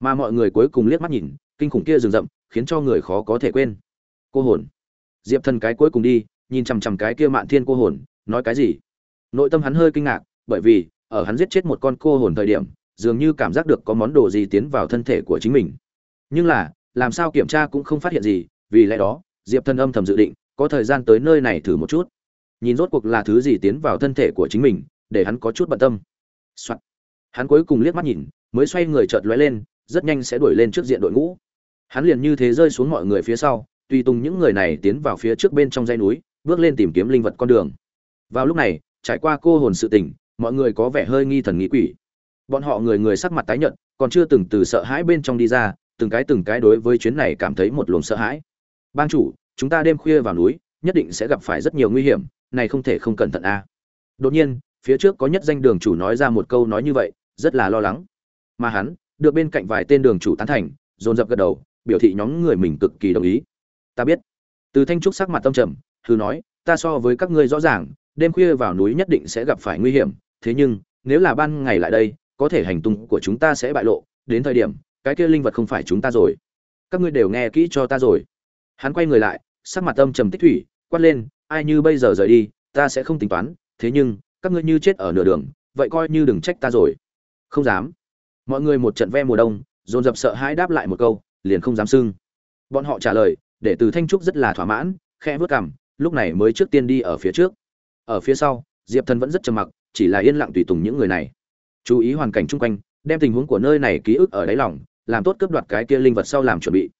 Mà mọi người cuối cùng liếc mắt nhìn, kinh khủng kia rừng rậm, khiến cho người khó có thể quên. Cô hồn. Diệp thần cái cuối cùng đi, nhìn chằm chằm cái kia mạn thiên cô hồn, nói cái gì? Nội tâm hắn hơi kinh ngạc, bởi vì ở hắn giết chết một con cô hồn thời điểm, dường như cảm giác được có món đồ gì tiến vào thân thể của chính mình. Nhưng là, làm sao kiểm tra cũng không phát hiện gì, vì lẽ đó, diệp thần âm thầm dự định, có thời gian tới nơi này thử một chút. Nhìn rốt cuộc là thứ gì tiến vào thân thể của chính mình, để hắn có chút bận tâm、Soạn. hắn cuối cùng liếc mắt nhìn, mới xoay người chợt lóe lên, rất nhanh sẽ đuổi lên trước diện đội ngũ. Hắn liền như thế rơi xuống mọi người phía sau, tùy tùng những người này tiến vào phía trước bên trong dãy núi, bước lên tìm kiếm linh vật con đường. Vào lúc này, trải qua cô hồn sự tình mọi người có vẻ hơi nghi thần nghi quỷ. Bọn họ người người sắc mặt tái nhợt, còn chưa từng từ sợ hãi bên trong đi ra, từng cái từng cái đối với chuyến này cảm thấy một luồng sợ hãi. Bang chủ, chúng ta đêm khuya vào núi, nhất định sẽ gặp phải rất nhiều nguy hiểm, này không thể không cẩn thận a. Đột nhiên, phía trước có nhất danh đường chủ nói ra một câu nói như vậy, rất là lo lắng. Mà hắn, được bên cạnh vài tên đường chủ tán thành, dồn dập gật đầu, biểu thị nhóm người mình cực kỳ đồng ý. Ta biết. Từ thanh trúc sắc mặt tâm trầm thư nói, ta so với các ngươi rõ ràng, đêm khuya vào núi nhất định sẽ gặp phải nguy hiểm thế nhưng, nếu là ban ngày lại đây, có thể hành tung của chúng ta sẽ bại lộ. Đến thời điểm, cái kia linh vật không phải chúng ta rồi. Các ngươi đều nghe kỹ cho ta rồi. Hắn quay người lại, sắc mặt âm trầm tích thủy, quát lên, ai như bây giờ rời đi, ta sẽ không tính toán. Thế nhưng, các ngươi như chết ở nửa đường, vậy coi như đừng trách ta rồi. Không dám. Mọi người một trận ve mùa đông, dồn dập sợ hãi đáp lại một câu, liền không dám sưng bọn họ trả lời, để từ thanh trúc rất là thỏa mãn, khẽ vớt cằm, lúc này mới trước tiên đi ở phía trước. Ở phía sau, diệp thần vẫn rất trầm mặc chỉ là yên lặng tùy tùng những người này. Chú ý hoàn cảnh chung quanh, đem tình huống của nơi này ký ức ở đáy lòng, làm tốt cướp đoạt cái kia linh vật sau làm chuẩn bị.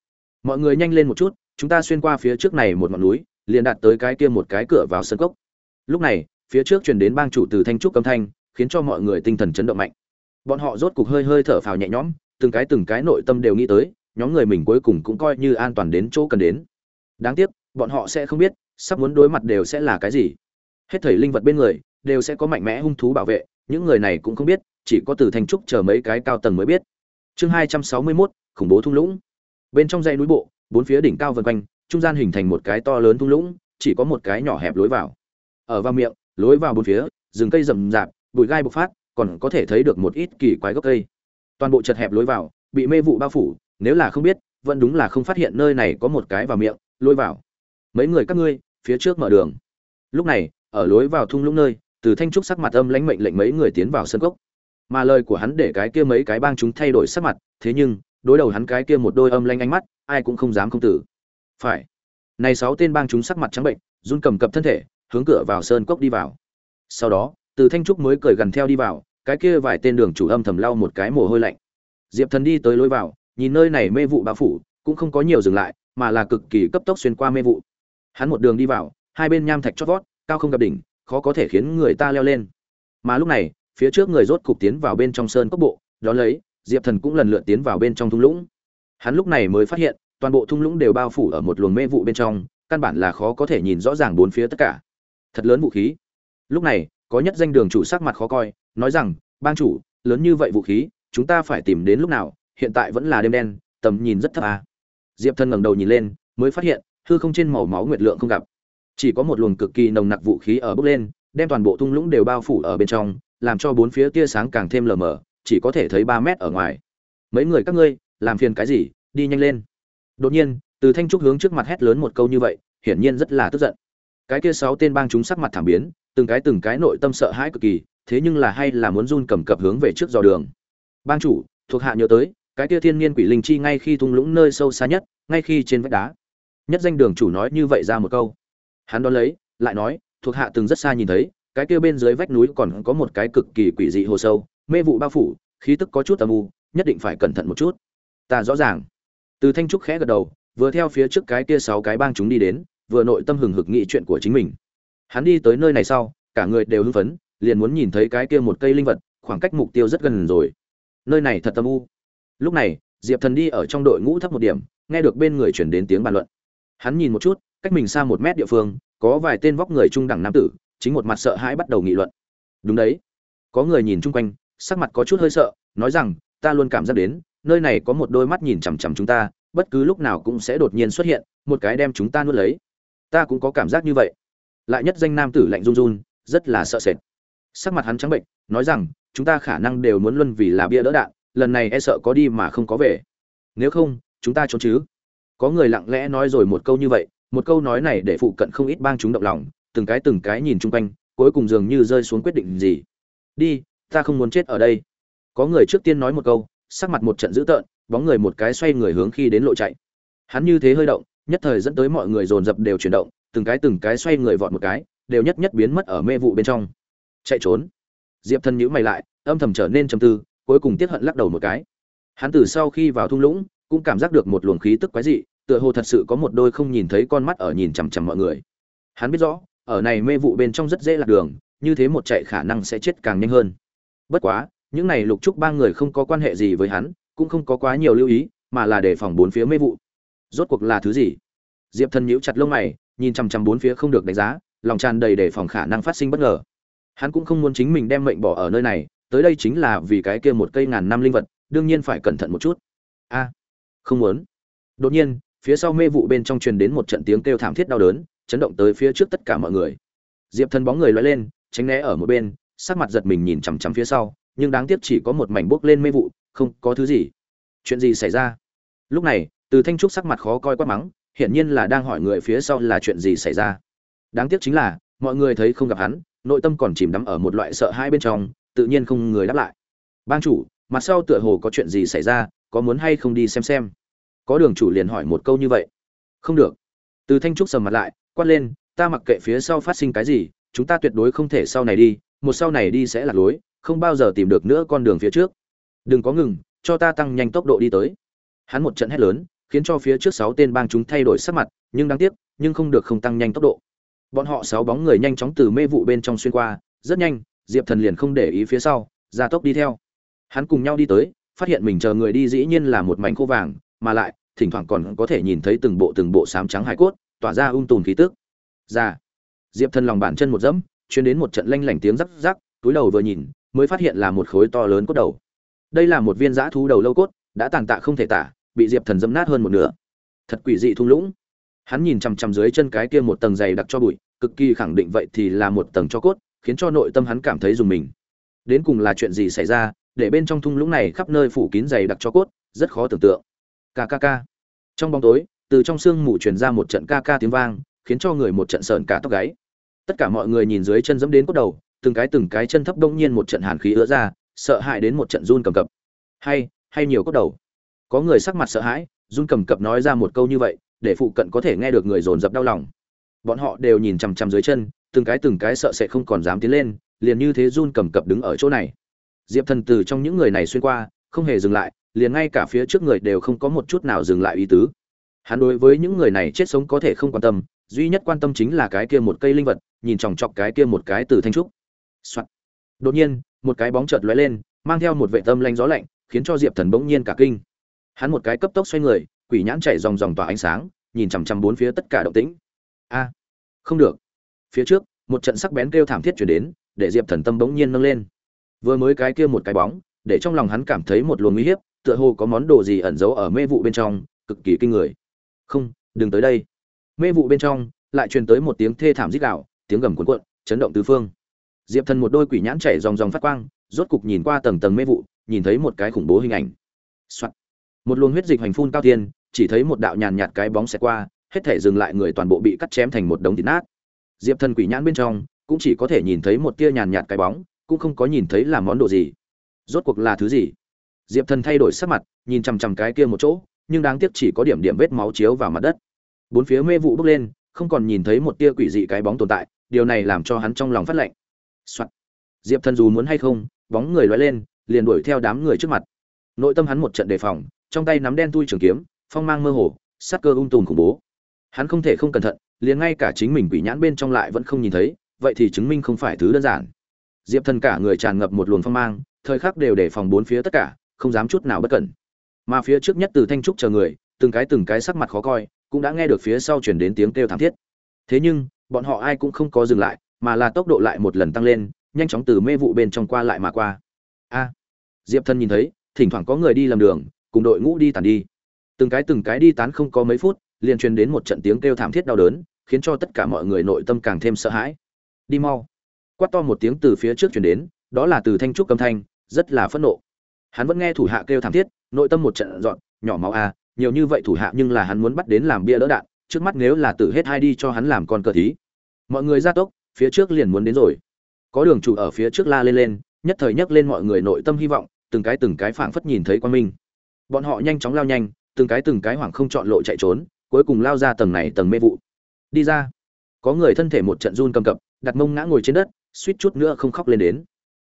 Mọi người nhanh lên một chút, chúng ta xuyên qua phía trước này một ngọn núi, liền đạt tới cái kia một cái cửa vào sân cốc. Lúc này, phía trước truyền đến bang chủ từ thanh trúc âm thanh, khiến cho mọi người tinh thần chấn động mạnh. Bọn họ rốt cục hơi hơi thở phào nhẹ nhõm, từng cái từng cái nội tâm đều nghĩ tới, nhóm người mình cuối cùng cũng coi như an toàn đến chỗ cần đến. Đáng tiếc, bọn họ sẽ không biết, sắp muốn đối mặt đều sẽ là cái gì. Hết thầy linh vật bên người đều sẽ có mạnh mẽ hung thú bảo vệ những người này cũng không biết chỉ có từ thành trúc chờ mấy cái cao tầng mới biết. Chương hai trăm sáu mươi 261, khủng bố thung lũng. Bên trong dãy núi bộ bốn phía đỉnh cao vần quanh trung gian hình thành một cái to lớn thung lũng chỉ có một cái nhỏ hẹp lối vào. Ở vào miệng lối vào bốn phía rừng cây rậm rạp bụi gai bộc phát còn có thể thấy được một ít kỳ quái gốc cây. Toàn bộ chật hẹp lối vào bị mê vụ bao phủ nếu là không biết vẫn đúng là không phát hiện nơi này có một cái vào miệng lối vào. Mấy người các ngươi phía trước mở đường. Lúc này ở lối vào thung lũng nơi từ thanh trúc sắc mặt âm lãnh mệnh lệnh mấy người tiến vào sân cốc. Mà lời của hắn để cái kia mấy cái bang chúng thay đổi sắc mặt, thế nhưng, đối đầu hắn cái kia một đôi âm lanh ánh mắt, ai cũng không dám không tử. Phải. Này sáu tên bang chúng sắc mặt trắng bệnh, run cầm cập thân thể, hướng cửa vào sơn cốc đi vào. Sau đó, từ thanh trúc mới cười gần theo đi vào, cái kia vài tên đường chủ âm thầm lau một cái mồ hôi lạnh. Diệp thần đi tới lối vào, nhìn nơi này mê vụ bao phủ, cũng không có nhiều dừng lại, mà là cực kỳ cấp tốc xuyên qua mê vụ. Hắn một đường đi vào, hai bên nham thạch chót vót, cao không gặp đỉnh khó có thể khiến người ta leo lên. Mà lúc này, phía trước người rốt cục tiến vào bên trong sơn cốc bộ, đó lấy, diệp thần cũng lần lượt tiến vào bên trong thung lũng. Hắn lúc này mới phát hiện, toàn bộ thung lũng đều bao phủ ở một luồng mê vụ bên trong, căn bản là khó có thể nhìn rõ ràng bốn phía tất cả. Thật lớn vũ khí. Lúc này, có nhất danh đường chủ sắc mặt khó coi, nói rằng, bang chủ, lớn như vậy vũ khí, chúng ta phải tìm đến lúc nào, hiện tại vẫn là đêm đen, tầm nhìn rất thấp à. diệp thần ngẩng đầu nhìn lên, mới phát hiện, hư không trên màu máu nguyệt lượng không gặp chỉ có một luồng cực kỳ nồng nặc vũ khí ở bốc lên, đem toàn bộ thung lũng đều bao phủ ở bên trong, làm cho bốn phía tia sáng càng thêm lờ mờ, chỉ có thể thấy ba mét ở ngoài. Mấy người các ngươi, làm phiền cái gì? Đi nhanh lên. Đột nhiên, từ thanh trúc hướng trước mặt hét lớn một câu như vậy, hiển nhiên rất là tức giận. Cái kia sáu tên bang chúng sắc mặt thảm biến, từng cái từng cái nội tâm sợ hãi cực kỳ, thế nhưng là hay là muốn run cầm cập hướng về trước dò đường. Bang chủ, thuộc hạ nhớ tới, cái kia thiên niên quỷ linh chi ngay khi thung lũng nơi sâu xa nhất, ngay khi trên vách đá. Nhất danh đường chủ nói như vậy ra một câu hắn đón lấy, lại nói, thuộc hạ từng rất xa nhìn thấy, cái kia bên dưới vách núi còn có một cái cực kỳ quỷ dị hồ sâu, mê vụ bao phủ, khí tức có chút âm u, nhất định phải cẩn thận một chút. Ta rõ ràng. Từ thanh trúc khẽ gật đầu, vừa theo phía trước cái kia sáu cái bang chúng đi đến, vừa nội tâm hừng hực nghĩ chuyện của chính mình. Hắn đi tới nơi này sau, cả người đều hưng phấn, liền muốn nhìn thấy cái kia một cây linh vật, khoảng cách mục tiêu rất gần rồi. Nơi này thật âm u. Lúc này, diệp thần đi ở trong đội ngũ thấp một điểm, nghe được bên người chuyển đến tiếng bàn luận. Hắn nhìn một chút cách mình xa một mét địa phương, có vài tên vóc người trung đẳng nam tử, chính một mặt sợ hãi bắt đầu nghị luận. Đúng đấy. Có người nhìn chung quanh, sắc mặt có chút hơi sợ, nói rằng, ta luôn cảm giác đến, nơi này có một đôi mắt nhìn chằm chằm chúng ta, bất cứ lúc nào cũng sẽ đột nhiên xuất hiện, một cái đem chúng ta nuốt lấy. Ta cũng có cảm giác như vậy. Lại nhất danh nam tử lạnh run run, rất là sợ sệt. Sắc mặt hắn trắng bệnh, nói rằng, chúng ta khả năng đều muốn luân vì là bia đỡ đạn, lần này e sợ có đi mà không có về. Nếu không, chúng ta trốn chứ. Có người lặng lẽ nói rồi một câu như vậy một câu nói này để phụ cận không ít bang chúng động lòng, từng cái từng cái nhìn chung quanh, cuối cùng dường như rơi xuống quyết định gì. Đi, ta không muốn chết ở đây. Có người trước tiên nói một câu, sắc mặt một trận dữ tợn, bóng người một cái xoay người hướng khi đến lộ chạy. Hắn như thế hơi động, nhất thời dẫn tới mọi người dồn dập đều chuyển động, từng cái từng cái xoay người vọt một cái, đều nhất nhất biến mất ở mê vụ bên trong. Chạy trốn. Diệp thân nhữ mày lại, âm thầm trở nên trầm tư, cuối cùng tiết hận lắc đầu một cái. Hắn từ sau khi vào thung lũng, cũng cảm giác được một luồng khí tức quái dị tựa hồ thật sự có một đôi không nhìn thấy con mắt ở nhìn chằm chằm mọi người. Hắn biết rõ, ở này mê vụ bên trong rất dễ lạc đường, như thế một chạy khả năng sẽ chết càng nhanh hơn. Bất quá, những này lục trúc ba người không có quan hệ gì với hắn, cũng không có quá nhiều lưu ý, mà là đề phòng bốn phía mê vụ. Rốt cuộc là thứ gì? Diệp thần nhíu chặt lông mày, nhìn chằm chằm bốn phía không được đánh giá, lòng tràn đầy đề phòng khả năng phát sinh bất ngờ. Hắn cũng không muốn chính mình đem mệnh bỏ ở nơi này, tới đây chính là vì cái kia một cây ngàn năm linh vật, đương nhiên phải cẩn thận một chút. A, không muốn. Đột nhiên phía sau mê vụ bên trong truyền đến một trận tiếng kêu thảm thiết đau đớn, chấn động tới phía trước tất cả mọi người. Diệp thần bóng người loay lên, tránh né ở một bên, sắc mặt giật mình nhìn chằm chằm phía sau, nhưng đáng tiếc chỉ có một mảnh bốc lên mê vụ, không có thứ gì. Chuyện gì xảy ra? Lúc này, từ thanh trúc sắc mặt khó coi quát mắng, hiển nhiên là đang hỏi người phía sau là chuyện gì xảy ra. Đáng tiếc chính là, mọi người thấy không gặp hắn, nội tâm còn chìm đắm ở một loại sợ hãi bên trong, tự nhiên không người đáp lại. Bang chủ, mặt sau tựa hồ có chuyện gì xảy ra, có muốn hay không đi xem xem? Có đường chủ liền hỏi một câu như vậy. Không được. Từ thanh trúc sầm mặt lại, quát lên, ta mặc kệ phía sau phát sinh cái gì, chúng ta tuyệt đối không thể sau này đi, một sau này đi sẽ lạc lối không bao giờ tìm được nữa con đường phía trước. Đừng có ngừng, cho ta tăng nhanh tốc độ đi tới. Hắn một trận hét lớn, khiến cho phía trước sáu tên bang chúng thay đổi sắc mặt, nhưng đáng tiếc, nhưng không được không tăng nhanh tốc độ. Bọn họ sáu bóng người nhanh chóng từ mê vụ bên trong xuyên qua, rất nhanh, diệp thần liền không để ý phía sau ra tốc đi theo. Hắn cùng nhau đi tới, phát hiện mình chờ người đi dĩ nhiên là một mảnh khô vàng mà lại, thỉnh thoảng còn có thể nhìn thấy từng bộ từng bộ sám trắng hải cốt, tỏa ra um ung tùn khí tức. Ra diệp thần lòng bàn chân một dẫm chuyến đến một trận lanh lảnh tiếng rắc rắc, túi đầu vừa nhìn, mới phát hiện là một khối to lớn cốt đầu. Đây là một viên dã thú đầu lâu cốt, đã tàn tạ không thể tả, bị diệp thần dẫm nát hơn một nửa. Thật quỷ dị thung lũng. Hắn nhìn chằm chằm dưới chân cái kia một tầng dày đặc cho bụi, cực kỳ khẳng định vậy thì là một tầng cho cốt, khiến cho nội tâm hắn cảm thấy dùng mình. Đến cùng là chuyện gì xảy ra, để bên trong thung lũng này khắp nơi phủ kín dày đặc cho cốt, rất khó tưởng tượng kkk trong bóng tối, từ trong sương mù truyền ra một trận ca ca tiếng vang, khiến cho người một trận sợn cả tóc gáy. Tất cả mọi người nhìn dưới chân dẫm đến cốt đầu, từng cái từng cái chân thấp đông nhiên một trận hàn khí ứa ra, sợ hãi đến một trận run cầm cập. Hay hay nhiều cốt đầu. Có người sắc mặt sợ hãi, run cầm cập nói ra một câu như vậy, để phụ cận có thể nghe được người dồn dập đau lòng. Bọn họ đều nhìn chằm chằm dưới chân, từng cái từng cái sợ sẽ không còn dám tiến lên, liền như thế run cầm cập đứng ở chỗ này. Diệp thần từ trong những người này xuyên qua, không hề dừng lại liền ngay cả phía trước người đều không có một chút nào dừng lại ý tứ. Hắn đối với những người này chết sống có thể không quan tâm, duy nhất quan tâm chính là cái kia một cây linh vật, nhìn chòng chọc cái kia một cái từ thanh trúc、Soạn. đột nhiên, một cái bóng chợt lóe lên, mang theo một vệ tâm lanh gió lạnh, khiến cho diệp thần bỗng nhiên cả kinh. Hắn một cái cấp tốc xoay người, quỷ nhãn chạy dòng dòng tỏa ánh sáng, nhìn chằm chằm bốn phía tất cả động tĩnh. A, không được. Phía trước, một trận sắc bén kêu thảm thiết chuyển đến, để diệp thần tâm bỗng nhiên nâng lên. Vừa mới cái kia một cái bóng, để trong lòng hắn cảm thấy một luồng nguy hiếp tựa hồ có món đồ gì ẩn giấu ở mê vụ bên trong, cực kỳ kinh người. Không, đừng tới đây. Mê vụ bên trong, lại truyền tới một tiếng thê thảm rít gạo tiếng gầm cuồn cuộn, chấn động tứ phương. Diệp thần một đôi quỷ nhãn chảy dòng dòng phát quang, rốt cục nhìn qua tầng tầng mê vụ, nhìn thấy một cái khủng bố hình ảnh、Soạn. một luồng huyết dịch hành phun cao tiên chỉ thấy một đạo nhàn nhạt cái bóng xẹt qua, hết thể dừng lại người toàn bộ bị cắt chém thành một đống thịt nát. Diệp thần quỷ nhãn bên trong, cũng chỉ có thể nhìn thấy một tia nhàn nhạt cái bóng, cũng không có nhìn thấy là món đồ gì. Rốt cuộc là thứ gì? Diệp thần thay đổi sắc mặt, nhìn chằm chằm cái kia một chỗ, nhưng đáng tiếc chỉ có điểm điểm vết máu chiếu vào mặt đất. Bốn phía mê vụ bốc lên, không còn nhìn thấy một tia quỷ dị cái bóng tồn tại, điều này làm cho hắn trong lòng phát lạnh. Soạn. diệp thần dù muốn hay không, bóng người loay lên, liền đuổi theo đám người trước mặt. Nội tâm hắn một trận đề phòng, trong tay nắm đen tui trường kiếm, phong mang mơ hồ sát cơ ung tùm khủng bố. Hắn không thể không cẩn thận, liền ngay cả chính mình quỷ nhãn bên trong lại vẫn không nhìn thấy, vậy thì chứng minh không phải thứ đơn giản. Diệp thần cả người tràn ngập một luồng phong mang, thời khắc đều để phòng bốn phía tất cả không dám chút nào bất cẩn. Mà phía trước nhất từ thanh trúc chờ người, từng cái từng cái sắc mặt khó coi, cũng đã nghe được phía sau chuyển đến tiếng kêu thảm thiết. Thế nhưng, bọn họ ai cũng không có dừng lại, mà là tốc độ lại một lần tăng lên, nhanh chóng từ mê vụ bên trong qua lại mà qua. A! Diệp thân nhìn thấy, thỉnh thoảng có người đi làm đường, cùng đội ngũ đi tàn đi. Từng cái từng cái đi tán không có mấy phút, liền truyền đến một trận tiếng kêu thảm thiết đau đớn, khiến cho tất cả mọi người nội tâm càng thêm sợ hãi. Đi mau! Quát to một tiếng từ phía trước truyền đến, đó là từ thanh trúc âm thanh, rất là phẫn nộ hắn vẫn nghe thủ hạ kêu thảm thiết, nội tâm một trận dọn, nhỏ máu a nhiều như vậy thủ hạ nhưng là hắn muốn bắt đến làm bia đỡ đạn, trước mắt nếu là tử hết hai đi cho hắn làm con cờ thí. Mọi người ra tốc, phía trước liền muốn đến rồi. Có đường chủ ở phía trước la lên lên, nhất thời nhấc lên mọi người nội tâm hy vọng, từng cái từng cái phảng phất nhìn thấy quan minh. Bọn họ nhanh chóng lao nhanh, từng cái từng cái hoảng không chọn lộ chạy trốn, cuối cùng lao ra tầng này tầng mê vụ. Đi ra. Có người thân thể một trận run cầm cập, đặt mông ngã ngồi trên đất, suýt chút nữa không khóc lên đến.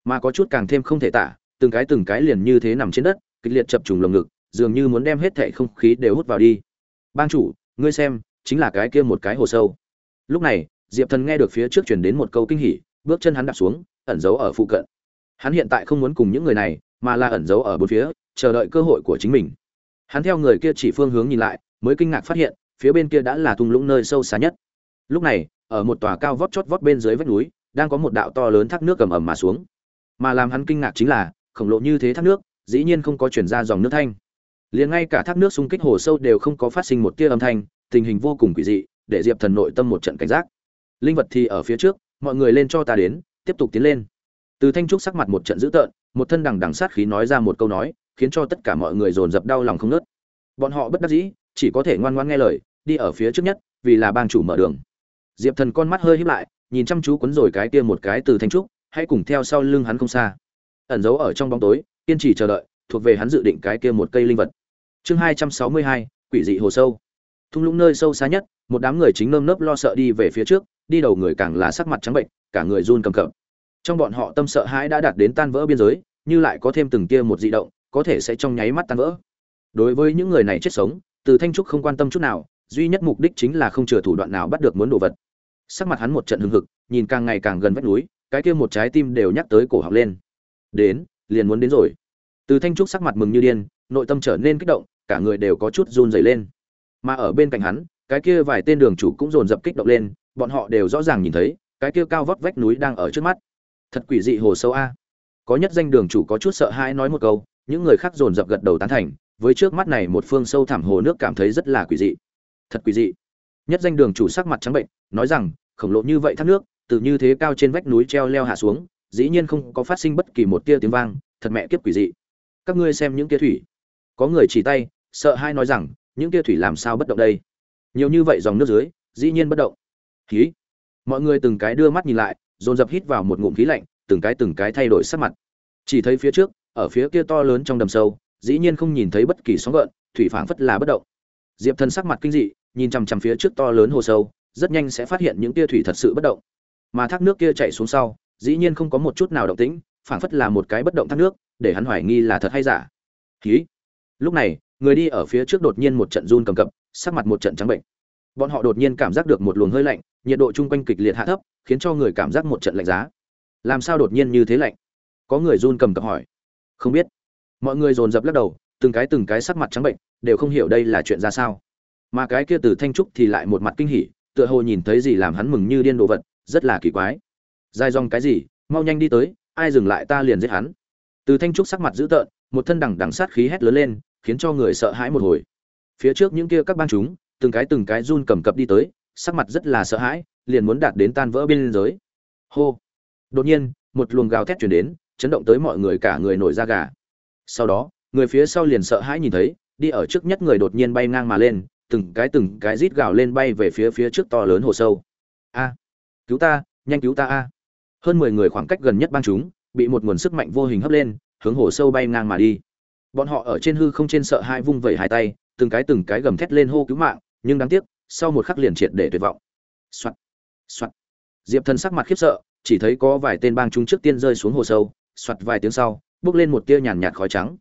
Mà có chút càng thêm không thể tả từng cái từng cái liền như thế nằm trên đất, kịch liệt chập trùng lồng ngực, dường như muốn đem hết thệ không khí đều hút vào đi. Bang chủ, ngươi xem, chính là cái kia một cái hồ sâu. Lúc này, diệp thần nghe được phía trước truyền đến một câu kinh hỉ, bước chân hắn đạp xuống, ẩn giấu ở phụ cận. Hắn hiện tại không muốn cùng những người này, mà là ẩn giấu ở bốn phía, chờ đợi cơ hội của chính mình. Hắn theo người kia chỉ phương hướng nhìn lại, mới kinh ngạc phát hiện, phía bên kia đã là thung lũng nơi sâu xa nhất. Lúc này, ở một tòa cao vót chót vót bên dưới vách núi, đang có một đạo to lớn thác nước cầm ẩm mà xuống. Mà làm hắn kinh ngạc chính là khổng lồ như thế thác nước, dĩ nhiên không có chuyển ra dòng nước thanh. Liền ngay cả thác nước xung kích hồ sâu đều không có phát sinh một tia âm thanh, tình hình vô cùng quỷ dị, để diệp thần nội tâm một trận cảnh giác. Linh vật thì ở phía trước, mọi người lên cho ta đến, tiếp tục tiến lên. Từ thanh trúc sắc mặt một trận dữ tợn, một thân đằng đằng sát khí nói ra một câu nói, khiến cho tất cả mọi người dồn dập đau lòng không nớt bọn họ bất đắc dĩ, chỉ có thể ngoan ngoan nghe lời, đi ở phía trước nhất, vì là bang chủ mở đường. Diệp thần con mắt hơi híp lại, nhìn chăm chú cuốn rồi cái kia một cái từ thanh trúc, hãy cùng theo sau lưng hắn không xa ẩn giấu ở trong bóng tối, kiên trì chờ đợi, thuộc về hắn dự định cái kia một cây linh vật. Chương hai trăm sáu mươi hai, quỷ dị hồ sâu. Thung lũng nơi sâu xa nhất, một đám người chính nơm nớp lo sợ đi về phía trước, đi đầu người càng là sắc mặt trắng bệnh, cả người run cầm cập. Trong bọn họ tâm sợ hãi đã đạt đến tan vỡ biên giới, như lại có thêm từng tia một dị động, có thể sẽ trong nháy mắt tan vỡ. Đối với những người này chết sống, từ thanh trúc không quan tâm chút nào, duy nhất mục đích chính là không chừa thủ đoạn nào bắt được muốn đồ vật. Sắc mặt hắn một trận hưng hực, nhìn càng ngày càng gần vách núi, cái kia một trái tim đều nhắc tới cổ học lên đến, liền muốn đến rồi. Từ thanh trúc sắc mặt mừng như điên, nội tâm trở nên kích động, cả người đều có chút run rẩy lên. Mà ở bên cạnh hắn, cái kia vài tên đường chủ cũng dồn dập kích động lên, bọn họ đều rõ ràng nhìn thấy, cái kia cao vóc vách núi đang ở trước mắt. Thật quỷ dị hồ sâu a. Có nhất danh đường chủ có chút sợ hãi nói một câu, những người khác dồn dập gật đầu tán thành, với trước mắt này một phương sâu thẳm hồ nước cảm thấy rất là quỷ dị. Thật quỷ dị. Nhất danh đường chủ sắc mặt trắng bệnh, nói rằng, khổng lồ như vậy thác nước, từ như thế cao trên vách núi treo leo hạ xuống dĩ nhiên không có phát sinh bất kỳ một tia tiếng vang, thật mẹ kiếp quỷ dị. Các ngươi xem những tia thủy. Có người chỉ tay, sợ hai nói rằng, những tia thủy làm sao bất động đây? Nhiều như vậy dòng nước dưới, dĩ nhiên bất động. Khí mọi người từng cái đưa mắt nhìn lại, dồn dập hít vào một ngụm khí lạnh, từng cái từng cái thay đổi sắc mặt. Chỉ thấy phía trước, ở phía kia to lớn trong đầm sâu, dĩ nhiên không nhìn thấy bất kỳ sóng gợn, thủy phảng phất là bất động. Diệp thần sắc mặt kinh dị, nhìn chằm chằm phía trước to lớn hồ sâu, rất nhanh sẽ phát hiện những tia thủy thật sự bất động. Mà thác nước kia chạy xuống sau dĩ nhiên không có một chút nào động tĩnh, phảng phất là một cái bất động thác nước, để hắn hoài nghi là thật hay giả. Khí lúc này, người đi ở phía trước đột nhiên một trận run cầm cập, sắc mặt một trận trắng bệnh. Bọn họ đột nhiên cảm giác được một luồng hơi lạnh, nhiệt độ chung quanh kịch liệt hạ thấp, khiến cho người cảm giác một trận lạnh giá. Làm sao đột nhiên như thế lạnh? Có người run cầm cập hỏi. Không biết. Mọi người dồn dập lắc đầu, từng cái từng cái sắc mặt trắng bệnh, đều không hiểu đây là chuyện ra sao. Mà cái kia từ thanh trúc thì lại một mặt kinh hỉ, tựa hồ nhìn thấy gì làm hắn mừng như điên đồ vật, rất là kỳ quái dài dòng cái gì, mau nhanh đi tới, ai dừng lại ta liền giết hắn. Từ thanh trúc sắc mặt dữ tợn, một thân đằng đằng sát khí hét lớn lên, khiến cho người sợ hãi một hồi. Phía trước những kia các bang chúng, từng cái từng cái run cầm cập đi tới, sắc mặt rất là sợ hãi, liền muốn đạt đến tan vỡ bên giới. Hô! Đột nhiên, một luồng gào thét chuyển đến, chấn động tới mọi người cả người nổi da gà. Sau đó, người phía sau liền sợ hãi nhìn thấy, đi ở trước nhất người đột nhiên bay ngang mà lên, từng cái từng cái rít gào lên bay về phía phía trước to lớn hồ sâu. A! Cứu ta, nhanh cứu ta a! Hơn mười người khoảng cách gần nhất băng chúng, bị một nguồn sức mạnh vô hình hấp lên, hướng hồ sâu bay ngang mà đi. Bọn họ ở trên hư không trên sợ hai vung vẩy hai tay, từng cái từng cái gầm thét lên hô cứu mạng, nhưng đáng tiếc, sau một khắc liền triệt để tuyệt vọng. Soạt soạt. Diệp thần sắc mặt khiếp sợ, chỉ thấy có vài tên bang chúng trước tiên rơi xuống hồ sâu, soạt vài tiếng sau, bước lên một tia nhàn nhạt khói trắng.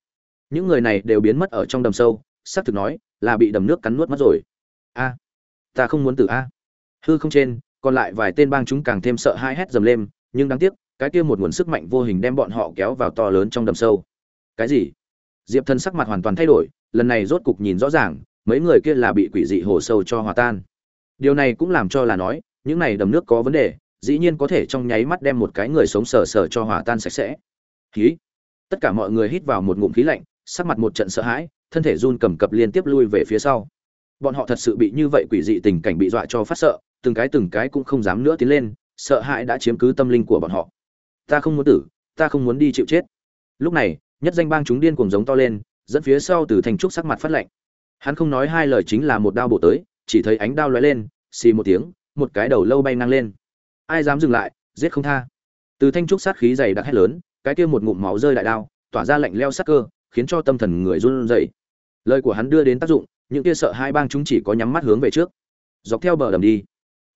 Những người này đều biến mất ở trong đầm sâu, xác thực nói là bị đầm nước cắn nuốt mất rồi. A, ta không muốn tử a. Hư không trên, còn lại vài tên bang chúng càng thêm sợ hai hét dầm lên nhưng đáng tiếc, cái kia một nguồn sức mạnh vô hình đem bọn họ kéo vào to lớn trong đầm sâu. Cái gì? Diệp thần sắc mặt hoàn toàn thay đổi, lần này rốt cục nhìn rõ ràng, mấy người kia là bị quỷ dị hồ sâu cho hòa tan. Điều này cũng làm cho là nói, những này đầm nước có vấn đề, dĩ nhiên có thể trong nháy mắt đem một cái người sống sờ sờ cho hòa tan sạch sẽ. Khí. Tất cả mọi người hít vào một ngụm khí lạnh, sắc mặt một trận sợ hãi, thân thể run cầm cập liên tiếp lui về phía sau. Bọn họ thật sự bị như vậy quỷ dị tình cảnh bị dọa cho phát sợ, từng cái từng cái cũng không dám nữa tiến lên sợ hãi đã chiếm cứ tâm linh của bọn họ. Ta không muốn tử, ta không muốn đi chịu chết. Lúc này, nhất danh bang chúng điên cuồng giống to lên, dẫn phía sau từ thành trúc sắc mặt phát lạnh. Hắn không nói hai lời chính là một đao bổ tới, chỉ thấy ánh đao lóe lên, xì một tiếng, một cái đầu lâu bay ngang lên. Ai dám dừng lại, giết không tha. Từ thanh trúc sát khí dày đặc hét lớn, cái kia một ngụm máu rơi đại đao, tỏa ra lạnh leo sắc cơ, khiến cho tâm thần người run rẩy. Lời của hắn đưa đến tác dụng, những kia sợ hai bang chúng chỉ có nhắm mắt hướng về trước. Dọc theo bờ đầm đi.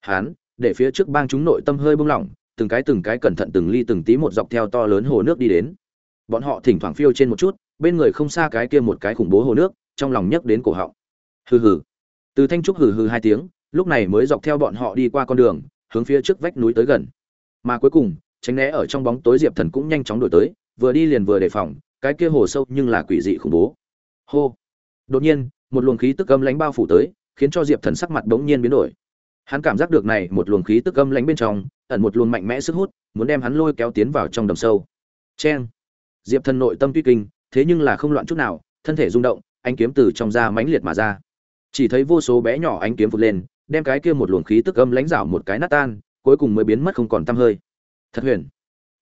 Hắn để phía trước bang chúng nội tâm hơi bung lỏng, từng cái từng cái cẩn thận từng ly từng tí một dọc theo to lớn hồ nước đi đến. Bọn họ thỉnh thoảng phiêu trên một chút, bên người không xa cái kia một cái khủng bố hồ nước, trong lòng nhấc đến cổ họng. Hừ hừ. Từ thanh trúc hừ hừ hai tiếng, lúc này mới dọc theo bọn họ đi qua con đường, hướng phía trước vách núi tới gần. Mà cuối cùng, tránh né ở trong bóng tối diệp thần cũng nhanh chóng đổi tới, vừa đi liền vừa đề phòng, cái kia hồ sâu nhưng là quỷ dị khủng bố. Hô. Đột nhiên, một luồng khí tức âm lánh bao phủ tới, khiến cho diệp thần sắc mặt bỗng nhiên biến đổi hắn cảm giác được này một luồng khí tức âm lánh bên trong, ẩn một luồng mạnh mẽ sức hút, muốn đem hắn lôi kéo tiến vào trong đầm sâu. Cheng! Diệp thần nội tâm tuy kinh, thế nhưng là không loạn chút nào, thân thể rung động anh kiếm từ trong da mãnh liệt mà ra. Chỉ thấy vô số bé nhỏ ánh kiếm vụt lên, đem cái kia một luồng khí tức âm lánh rảo một cái nát tan, cuối cùng mới biến mất không còn tăm hơi. Thật huyền!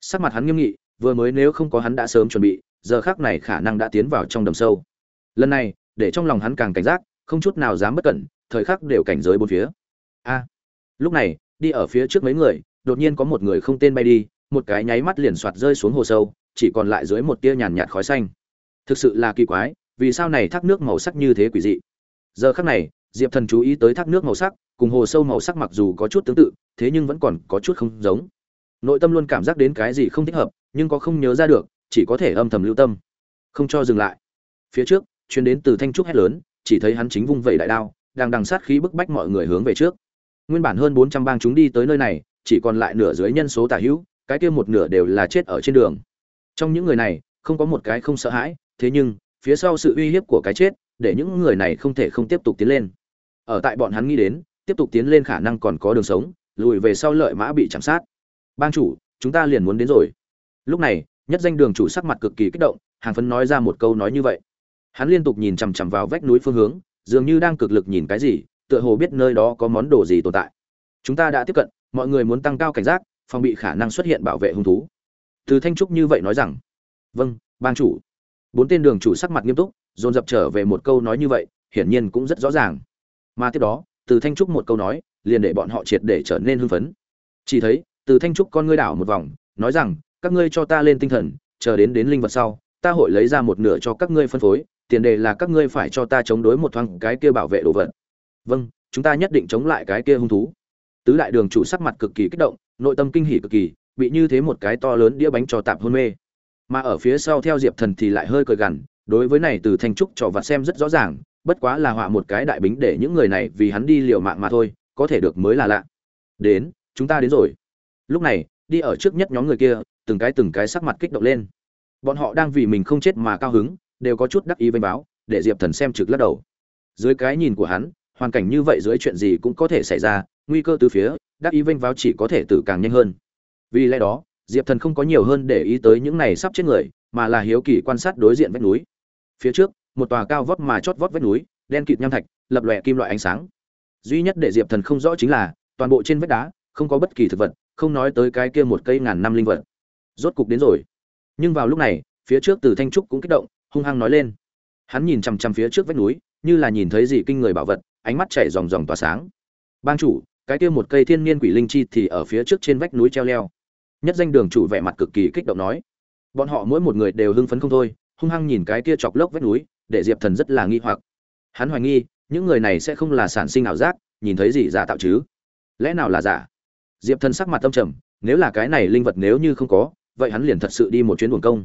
Sắc mặt hắn nghiêm nghị, vừa mới nếu không có hắn đã sớm chuẩn bị, giờ khác này khả năng đã tiến vào trong đầm sâu. Lần này, để trong lòng hắn càng cảnh giác, không chút nào dám bất cẩn, thời khắc đều cảnh giới bốn phía a. Lúc này, đi ở phía trước mấy người, đột nhiên có một người không tên bay đi, một cái nháy mắt liền soạt rơi xuống hồ sâu, chỉ còn lại dưới một tia nhàn nhạt khói xanh. Thực sự là kỳ quái, vì sao này thác nước màu sắc như thế quỷ dị? Giờ khắc này, diệp thần chú ý tới thác nước màu sắc, cùng hồ sâu màu sắc mặc dù có chút tương tự, thế nhưng vẫn còn có chút không giống. Nội tâm luôn cảm giác đến cái gì không thích hợp, nhưng có không nhớ ra được, chỉ có thể âm thầm lưu tâm. Không cho dừng lại. Phía trước chuyến đến từ thanh trúc hét lớn, chỉ thấy hắn chính vung vẩy đại đao, đang đằng sát khí bức bách mọi người hướng về trước nguyên bản hơn bốn trăm bang chúng đi tới nơi này, chỉ còn lại nửa dưới nhân số tả hữu, cái kia một nửa đều là chết ở trên đường. Trong những người này, không có một cái không sợ hãi, thế nhưng, phía sau sự uy hiếp của cái chết, để những người này không thể không tiếp tục tiến lên. Ở tại bọn hắn nghĩ đến, tiếp tục tiến lên khả năng còn có đường sống, lùi về sau lợi mã bị chạm sát. Bang chủ, chúng ta liền muốn đến rồi. Lúc này, nhất danh đường chủ sắc mặt cực kỳ kích động hàng phấn nói ra một câu nói như vậy. Hắn liên tục nhìn chằm chằm vào vách núi phương hướng, dường như đang cực lực nhìn cái gì tựa hồ biết nơi đó có món đồ gì tồn tại. Chúng ta đã tiếp cận, mọi người muốn tăng cao cảnh giác, phòng bị khả năng xuất hiện bảo vệ hung thú. Từ thanh trúc như vậy nói rằng vâng bang chủ. Bốn tên đường chủ sắc mặt nghiêm túc, dồn dập trở về một câu nói như vậy, hiển nhiên cũng rất rõ ràng. Mà tiếp đó, từ thanh trúc một câu nói, liền để bọn họ triệt để trở nên hưng phấn. Chỉ thấy, từ thanh trúc con ngươi đảo một vòng, nói rằng, các ngươi cho ta lên tinh thần, chờ đến đến linh vật sau, ta hội lấy ra một nửa cho các ngươi phân phối, tiền đề là các ngươi phải cho ta chống đối một thoáng cái kia bảo vệ đồ vật vâng chúng ta nhất định chống lại cái kia hung thú. Tứ đại đường chủ sắc mặt cực kỳ kích động, nội tâm kinh hỉ cực kỳ, bị như thế một cái to lớn đĩa bánh cho tạm hôn mê. Mà ở phía sau theo diệp thần thì lại hơi cười gằn, đối với này từ thanh trúc trò vặt xem rất rõ ràng, bất quá là họa một cái đại bính để những người này vì hắn đi liều mạng mà thôi, có thể được mới là lạ. Đến, chúng ta đến rồi. Lúc này, đi ở trước nhất nhóm người kia, từng cái từng cái sắc mặt kích động lên. Bọn họ đang vì mình không chết mà cao hứng, đều có chút đắc ý vênh báo, để diệp thần xem trực lắc đầu. Dưới cái nhìn của hắn hoàn cảnh như vậy dưới chuyện gì cũng có thể xảy ra, nguy cơ từ phía đắc ý vênh váo chỉ có thể tử càng nhanh hơn. Vì lẽ đó, diệp thần không có nhiều hơn để ý tới những này sắp chết người, mà là hiếu kỳ quan sát đối diện vách núi. Phía trước, một tòa cao vót mà chót vót vách núi, đen kịt nham thạch, lập lòe kim loại ánh sáng. Duy nhất để diệp thần không rõ chính là, toàn bộ trên vách đá, không có bất kỳ thực vật, không nói tới cái kia một cây ngàn năm linh vật. Rốt cục đến rồi. Nhưng vào lúc này, phía trước từ thanh trúc cũng kích động, hung hăng nói lên. Hắn nhìn chằm chằm phía trước vách núi, như là nhìn thấy gì kinh người bảo vật ánh mắt chảy ròng ròng tỏa sáng. Bang chủ, cái kia một cây thiên niên quỷ linh chi thì ở phía trước trên vách núi treo leo. Nhất danh đường chủ vẻ mặt cực kỳ kích động nói. Bọn họ mỗi một người đều hưng phấn không thôi, hung hăng nhìn cái kia chọc lốc vách núi, để diệp thần rất là nghi hoặc. Hắn hoài nghi, những người này sẽ không là sản sinh ảo giác, nhìn thấy gì giả tạo chứ? Lẽ nào là giả? Diệp thần sắc mặt tâm trầm, nếu là cái này linh vật nếu như không có, vậy hắn liền thật sự đi một chuyến buồn công.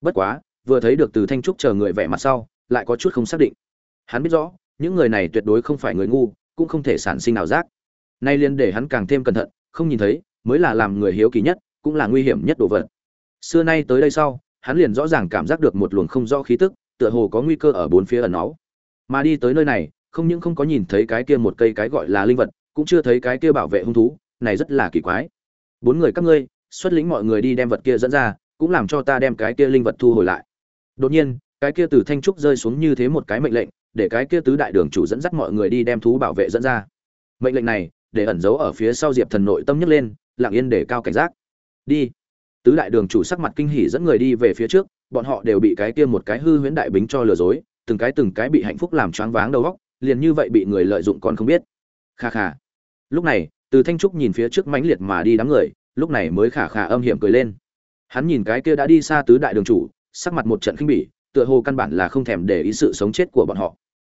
Bất quá, vừa thấy được từ thanh trúc chờ người vẻ mặt sau, lại có chút không xác định. Hắn biết rõ những người này tuyệt đối không phải người ngu, cũng không thể sản sinh nào giác. Nay liền để hắn càng thêm cẩn thận, không nhìn thấy, mới là làm người hiếu kỳ nhất, cũng là nguy hiểm nhất đồ vật. Xưa nay tới đây sau, hắn liền rõ ràng cảm giác được một luồng không rõ khí tức, tựa hồ có nguy cơ ở bốn phía ẩn náu. Mà đi tới nơi này, không những không có nhìn thấy cái kia một cây cái gọi là linh vật, cũng chưa thấy cái kia bảo vệ hung thú, này rất là kỳ quái. Bốn người các ngươi, xuất lĩnh mọi người đi đem vật kia dẫn ra, cũng làm cho ta đem cái kia linh vật thu hồi lại. Đột nhiên, cái kia từ thanh trúc rơi xuống như thế một cái mệnh lệnh để cái kia tứ đại đường chủ dẫn dắt mọi người đi đem thú bảo vệ dẫn ra. Mệnh lệnh này, để ẩn giấu ở phía sau diệp thần nội tâm nhấc lên, lặng yên để cao cảnh giác. Đi. Tứ đại đường chủ sắc mặt kinh hỉ dẫn người đi về phía trước, bọn họ đều bị cái kia một cái hư huyễn đại bính cho lừa dối, từng cái từng cái bị hạnh phúc làm choáng váng đầu óc, liền như vậy bị người lợi dụng còn không biết. Kha kha. Lúc này, từ thanh trúc nhìn phía trước mãnh liệt mà đi đám người, lúc này mới khả khả âm hiểm cười lên. Hắn nhìn cái kia đã đi xa tứ đại đường chủ, sắc mặt một trận khinh bỉ, tựa hồ căn bản là không thèm để ý sự sống chết của bọn họ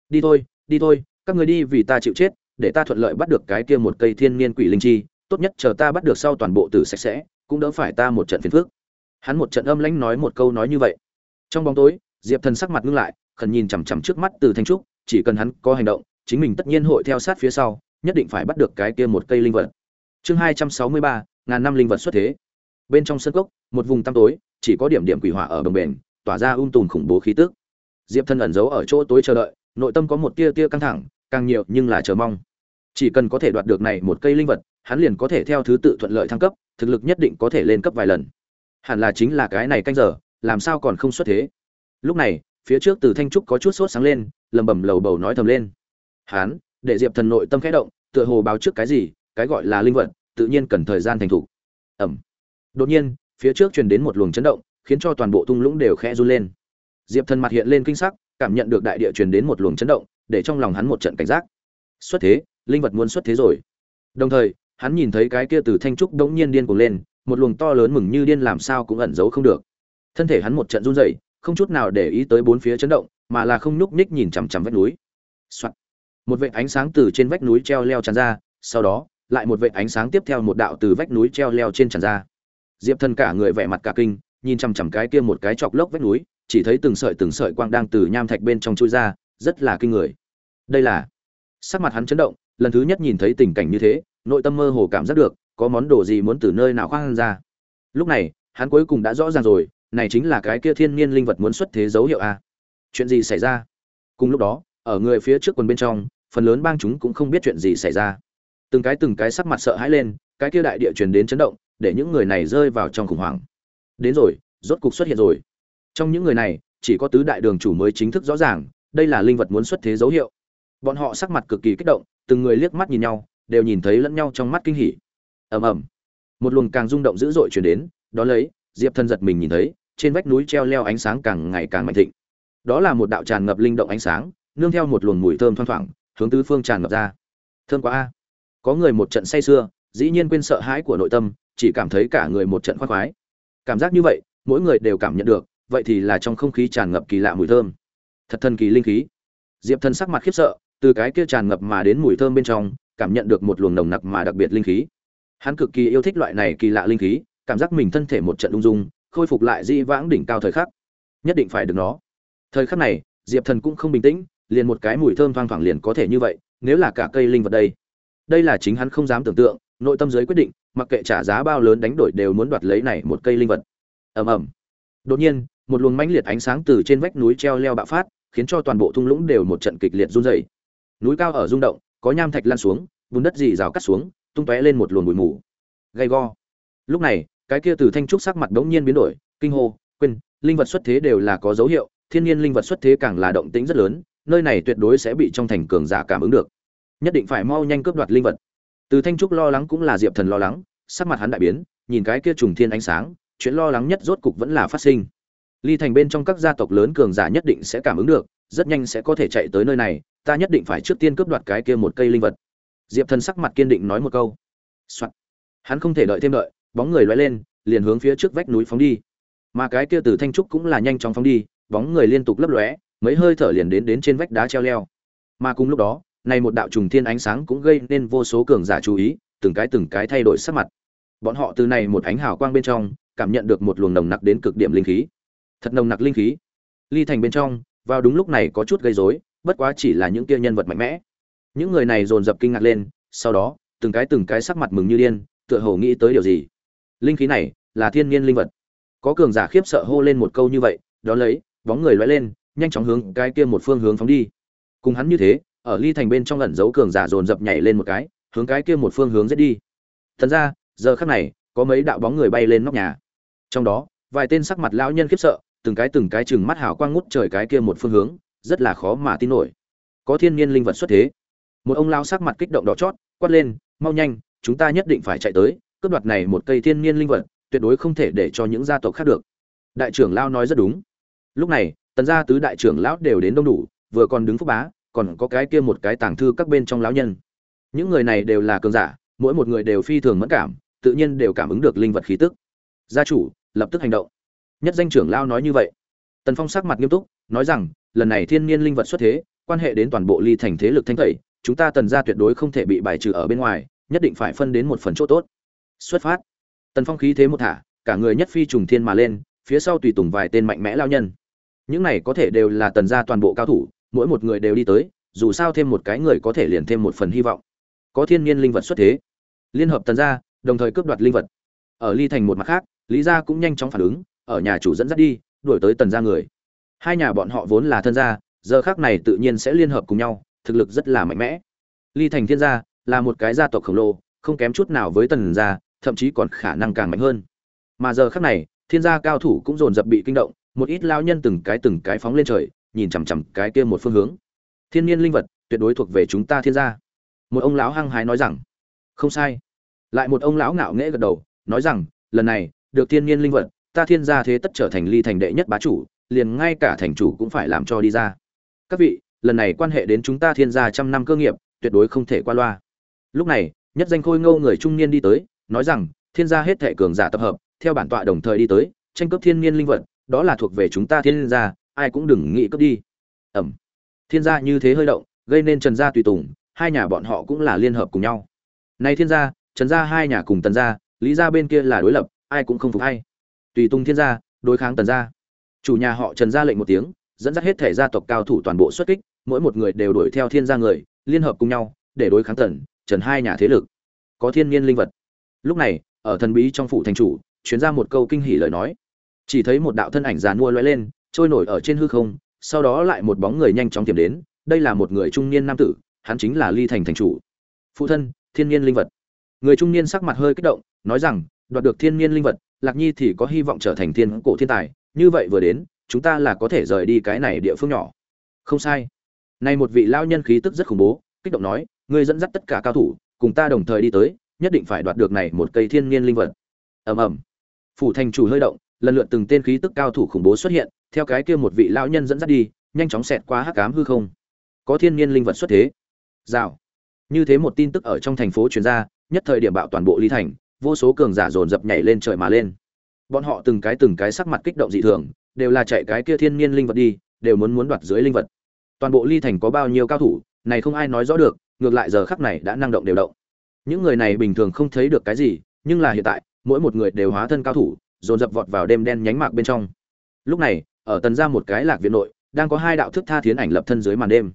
đi thôi đi thôi, các người đi vì ta chịu chết, để ta thuận lợi bắt được cái kia một cây thiên niên quỷ linh chi, tốt nhất chờ ta bắt được sau toàn bộ tử sạch sẽ, cũng đỡ phải ta một trận phiền phức. Hắn một trận âm lãnh nói một câu nói như vậy. Trong bóng tối, diệp thần sắc mặt ngưng lại, khẩn nhìn chằm chằm trước mắt từ thanh trúc, chỉ cần hắn có hành động, chính mình tất nhiên hội theo sát phía sau, nhất định phải bắt được cái kia một cây linh vật. Chương hai trăm sáu mươi ba, ngàn năm linh vật xuất thế. Bên trong sân cốc, một vùng tăm tối, chỉ có điểm điểm quỷ hỏa ở bồng bền tỏa ra um tùm khủng bố khí tức. Diệp Thần ẩn giấu ở chỗ tối chờ đợi nội tâm có một tia tia căng thẳng, càng nhiều nhưng là chờ mong. Chỉ cần có thể đoạt được này một cây linh vật, hắn liền có thể theo thứ tự thuận lợi thăng cấp, thực lực nhất định có thể lên cấp vài lần. Hẳn là chính là cái này canh giờ, làm sao còn không xuất thế? Lúc này, phía trước từ thanh trúc có chút sốt sáng lên lầm bầm lầu bầu nói thầm lên. Hắn để diệp thần nội tâm khẽ động, tựa hồ báo trước cái gì, cái gọi là linh vật, tự nhiên cần thời gian thành thục. Ẩm. Đột nhiên, phía trước truyền đến một luồng chấn động, khiến cho toàn bộ tung lũng đều khẽ run lên. Diệp thần mặt hiện lên kinh sắc cảm nhận được đại địa truyền đến một luồng chấn động, để trong lòng hắn một trận cảnh giác. Xuất thế, linh vật muốn xuất thế rồi. Đồng thời, hắn nhìn thấy cái kia từ thanh trúc đống nhiên điên cuồng lên, một luồng to lớn mừng như điên làm sao cũng ẩn giấu không được. Thân thể hắn một trận run rẩy, không chút nào để ý tới bốn phía chấn động, mà là không nhúc nhích nhìn chằm chằm vách núi、Soạn. một vệt ánh sáng từ trên vách núi treo leo tràn ra, sau đó, lại một vệt ánh sáng tiếp theo một đạo từ vách núi treo leo trên tràn ra. Diệp thần cả người vẻ mặt cả kinh, nhìn chằm chằm cái kia một cái chọc lốc vách núi chỉ thấy từng sợi từng sợi quang đang từ nham thạch bên trong chui ra, rất là kinh người. Đây là, sắc mặt hắn chấn động, lần thứ nhất nhìn thấy tình cảnh như thế, nội tâm mơ hồ cảm giác được, có món đồ gì muốn từ nơi nào khoan ra. Lúc này, hắn cuối cùng đã rõ ràng rồi, này chính là cái kia thiên nhiên linh vật muốn xuất thế dấu hiệu a. Chuyện gì xảy ra? Cùng lúc đó, ở người phía trước quần bên trong, phần lớn bang chúng cũng không biết chuyện gì xảy ra. Từng cái từng cái sắc mặt sợ hãi lên, cái kia đại địa truyền đến chấn động, để những người này rơi vào trong khủng hoảng. Đến rồi, rốt cục xuất hiện rồi trong những người này, chỉ có tứ đại đường chủ mới chính thức rõ ràng, đây là linh vật muốn xuất thế dấu hiệu. Bọn họ sắc mặt cực kỳ kích động, từng người liếc mắt nhìn nhau, đều nhìn thấy lẫn nhau trong mắt kinh hỉ. Ầm ầm. Một luồng càng rung động dữ dội chuyển đến, đó lấy, diệp thân giật mình nhìn thấy, trên vách núi treo leo ánh sáng càng ngày càng mạnh thịnh. Đó là một đạo tràn ngập linh động ánh sáng, nương theo một luồng mùi thơm thoang thoảng, hướng tứ phương tràn ngập ra. Thơm quá a. Có người một trận say sưa, dĩ nhiên quên sợ hãi của nội tâm, chỉ cảm thấy cả người một trận khoác khoái. Cảm giác như vậy, mỗi người đều cảm nhận được vậy thì là trong không khí tràn ngập kỳ lạ mùi thơm. Thật thần kỳ linh khí. Diệp thần sắc mặt khiếp sợ, từ cái kia tràn ngập mà đến mùi thơm bên trong, cảm nhận được một luồng nồng nặc mà đặc biệt linh khí. Hắn cực kỳ yêu thích loại này kỳ lạ linh khí, cảm giác mình thân thể một trận ung dung, khôi phục lại di vãng đỉnh cao thời khắc. Nhất định phải được nó. Thời khắc này, diệp thần cũng không bình tĩnh, liền một cái mùi thơm thoang thoảng liền có thể như vậy, nếu là cả cây linh vật đây. Đây là chính hắn không dám tưởng tượng, nội tâm giới quyết định, mặc kệ trả giá bao lớn đánh đổi đều muốn đoạt lấy này một cây linh vật. Ầm ầm. Đột nhiên một luồng mãnh liệt ánh sáng từ trên vách núi treo leo bạo phát, khiến cho toàn bộ thung lũng đều một trận kịch liệt run rẩy. Núi cao ở rung động, có nham thạch lan xuống, bùn đất dì rào cắt xuống, tung tóe lên một luồng bụi mù. Gay go. Lúc này, cái kia từ thanh trúc sắc mặt đống nhiên biến đổi, kinh hô, quên, linh vật xuất thế đều là có dấu hiệu, thiên nhiên linh vật xuất thế càng là động tĩnh rất lớn, nơi này tuyệt đối sẽ bị trong thành cường giả cảm ứng được. Nhất định phải mau nhanh cướp đoạt linh vật. Từ thanh trúc lo lắng cũng là diệp thần lo lắng, sắc mặt hắn đại biến, nhìn cái kia trùng thiên ánh sáng, chuyện lo lắng nhất rốt cục vẫn là phát sinh ly thành bên trong các gia tộc lớn cường giả nhất định sẽ cảm ứng được, rất nhanh sẽ có thể chạy tới nơi này, ta nhất định phải trước tiên cướp đoạt cái kia một cây linh vật. Diệp thần sắc mặt kiên định nói một câu、Soạn. hắn không thể đợi thêm đợi, bóng người loay lên, liền hướng phía trước vách núi phóng đi. Mà cái kia từ thanh trúc cũng là nhanh chóng phóng đi, bóng người liên tục lấp lóe, mấy hơi thở liền đến đến trên vách đá treo leo. Mà cùng lúc đó, này một đạo trùng thiên ánh sáng cũng gây nên vô số cường giả chú ý, từng cái từng cái thay đổi sắc mặt. Bọn họ từ này một ánh hào quang bên trong, cảm nhận được một luồng nồng nặc đến cực điểm linh khí thật nồng nặc linh khí. Ly thành bên trong, vào đúng lúc này có chút gây rối, bất quá chỉ là những kia nhân vật mạnh mẽ. Những người này dồn dập kinh ngạc lên, sau đó, từng cái từng cái sắc mặt mừng như điên, tựa hồ nghĩ tới điều gì. Linh khí này, là thiên nhiên linh vật. Có cường giả khiếp sợ hô lên một câu như vậy, đó lấy, bóng người lóe lên, nhanh chóng hướng cái kia một phương hướng phóng đi. Cùng hắn như thế, ở ly thành bên trong ẩn giấu cường giả dồn dập nhảy lên một cái, hướng cái kia một phương hướng giết đi. Thật ra, giờ khắc này, có mấy đạo bóng người bay lên nóc nhà. Trong đó, vài tên sắc mặt lão nhân khiếp sợ từng cái từng cái chừng mắt hào quang ngút trời cái kia một phương hướng, rất là khó mà tin nổi. Có thiên nhiên linh vật xuất thế. Một ông lão sắc mặt kích động đỏ chót, quát lên, mau nhanh, chúng ta nhất định phải chạy tới, cướp đoạt này một cây thiên nhiên linh vật, tuyệt đối không thể để cho những gia tộc khác được. Đại trưởng lão nói rất đúng. Lúc này, tần gia tứ đại trưởng lão đều đến đông đủ, vừa còn đứng phúc bá, còn có cái kia một cái tàng thư các bên trong lão nhân. Những người này đều là cường giả, mỗi một người đều phi thường mẫn cảm, tự nhiên đều cảm ứng được linh vật khí tức. Gia chủ, lập tức hành động nhất danh trưởng lao nói như vậy. Tần phong sắc mặt nghiêm túc, nói rằng, lần này thiên nhiên linh vật xuất thế, quan hệ đến toàn bộ ly thành thế lực thanh tẩy, chúng ta tần gia tuyệt đối không thể bị bài trừ ở bên ngoài, nhất định phải phân đến một phần chỗ tốt. Xuất phát. Tần phong khí thế một thả, cả người nhất phi trùng thiên mà lên, phía sau tùy tùng vài tên mạnh mẽ lao nhân. Những này có thể đều là tần gia toàn bộ cao thủ, mỗi một người đều đi tới, dù sao thêm một cái người có thể liền thêm một phần hy vọng. Có thiên nhiên linh vật xuất thế. Liên hợp tần gia, đồng thời cướp đoạt linh vật. Ở ly thành một mặt khác, lý gia cũng nhanh chóng phản ứng ở nhà chủ dẫn dắt đi, đuổi tới tần gia người. Hai nhà bọn họ vốn là thân gia, giờ khác này tự nhiên sẽ liên hợp cùng nhau, thực lực rất là mạnh mẽ. Ly thành thiên gia là một cái gia tộc khổng lồ, không kém chút nào với tần gia, thậm chí còn khả năng càng mạnh hơn. Mà giờ khác này, thiên gia cao thủ cũng dồn dập bị kinh động, một ít lao nhân từng cái từng cái phóng lên trời, nhìn chằm chằm cái kia một phương hướng. Thiên nhiên linh vật, tuyệt đối thuộc về chúng ta thiên gia. Một ông lão hăng hái nói rằng, không sai. Lại một ông lão ngạo nghễ gật đầu, nói rằng, lần này, được thiên nhiên linh vật ta thiên gia thế tất trở thành ly thành đệ nhất bá chủ, liền ngay cả thành chủ cũng phải làm cho đi ra. Các vị, lần này quan hệ đến chúng ta thiên gia trăm năm cơ nghiệp, tuyệt đối không thể qua loa. Lúc này, nhất danh khôi ngâu người trung niên đi tới, nói rằng, thiên gia hết thệ cường giả tập hợp, theo bản tọa đồng thời đi tới, tranh cướp thiên niên linh vật, đó là thuộc về chúng ta thiên gia, ai cũng đừng nghĩ cướp đi. Ẩm. Thiên gia như thế hơi động, gây nên trần gia tùy tùng, hai nhà bọn họ cũng là liên hợp cùng nhau. Này thiên gia, trần gia hai nhà cùng tần gia, lý gia bên kia là đối lập, ai cũng không phục hay tùy tung thiên gia, đối kháng tần gia. Chủ nhà họ trần gia lệnh một tiếng, dẫn dắt hết thể gia tộc cao thủ toàn bộ xuất kích, mỗi một người đều đuổi theo thiên gia người, liên hợp cùng nhau, để đối kháng tần, trần hai nhà thế lực. Có thiên nhiên linh vật. Lúc này, ở thần bí trong phủ thành chủ chuyến ra một câu kinh hỉ lời nói. Chỉ thấy một đạo thân ảnh già nua lóe lên, trôi nổi ở trên hư không, sau đó lại một bóng người nhanh chóng tìm đến, đây là một người trung niên nam tử, hắn chính là ly thành thành chủ. Phụ thân, thiên nhiên linh vật. Người trung niên sắc mặt hơi kích động, nói rằng, đoạt được thiên nhiên linh vật lạc nhi thì có hy vọng trở thành thiên cổ thiên tài, như vậy vừa đến, chúng ta là có thể rời đi cái này địa phương nhỏ. Không sai. Nay một vị lao nhân khí tức rất khủng bố, kích động nói, ngươi dẫn dắt tất cả cao thủ, cùng ta đồng thời đi tới, nhất định phải đoạt được này một cây thiên nhiên linh vật. Ầm ầm. Phủ thành chủ hơi động, lần lượt từng tên khí tức cao thủ khủng bố xuất hiện, theo cái kia một vị lao nhân dẫn dắt đi, nhanh chóng xẹt qua hắc ám hư không. Có thiên nhiên linh vật xuất thế. Rào. Như thế một tin tức ở trong thành phố truyền ra, nhất thời điểm bạo toàn bộ ly thành vô số cường giả dồn dập nhảy lên trời mà lên. Bọn họ từng cái từng cái sắc mặt kích động dị thường, đều là chạy cái kia thiên nhiên linh vật đi, đều muốn muốn đoạt dưới linh vật. Toàn bộ ly thành có bao nhiêu cao thủ, này không ai nói rõ được, ngược lại giờ khắc này đã năng động đều động. Những người này bình thường không thấy được cái gì, nhưng là hiện tại, mỗi một người đều hóa thân cao thủ, dồn dập vọt vào đêm đen nhánh mạc bên trong. Lúc này, ở tần ra một cái lạc viện nội, đang có hai đạo thức tha thiến ảnh lập thân dưới màn đêm.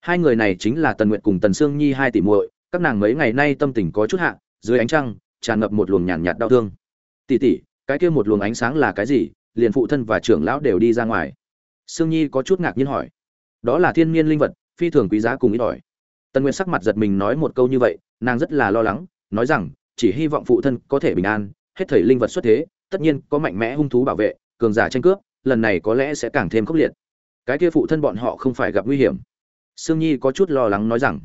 Hai người này chính là tần nguyện cùng tần sương nhi hai tỷ muội, các nàng mấy ngày nay tâm tình có chút hạ, dưới ánh trăng tràn ngập một luồng nhàn nhạt, nhạt đau thương. Tỷ tỷ cái kia một luồng ánh sáng là cái gì? Liền phụ thân và trưởng lão đều đi ra ngoài. Sương nhi có chút ngạc nhiên hỏi. Đó là thiên nhiên linh vật phi thường quý giá cùng ít ỏi. Tần nguyên sắc mặt giật mình nói một câu như vậy nàng rất là lo lắng nói rằng chỉ hy vọng phụ thân có thể bình an hết thảy linh vật xuất thế tất nhiên có mạnh mẽ hung thú bảo vệ cường giả tranh cướp lần này có lẽ sẽ càng thêm khốc liệt. Cái kia phụ thân bọn họ không phải gặp nguy hiểm. Sương nhi có chút lo lắng nói rằng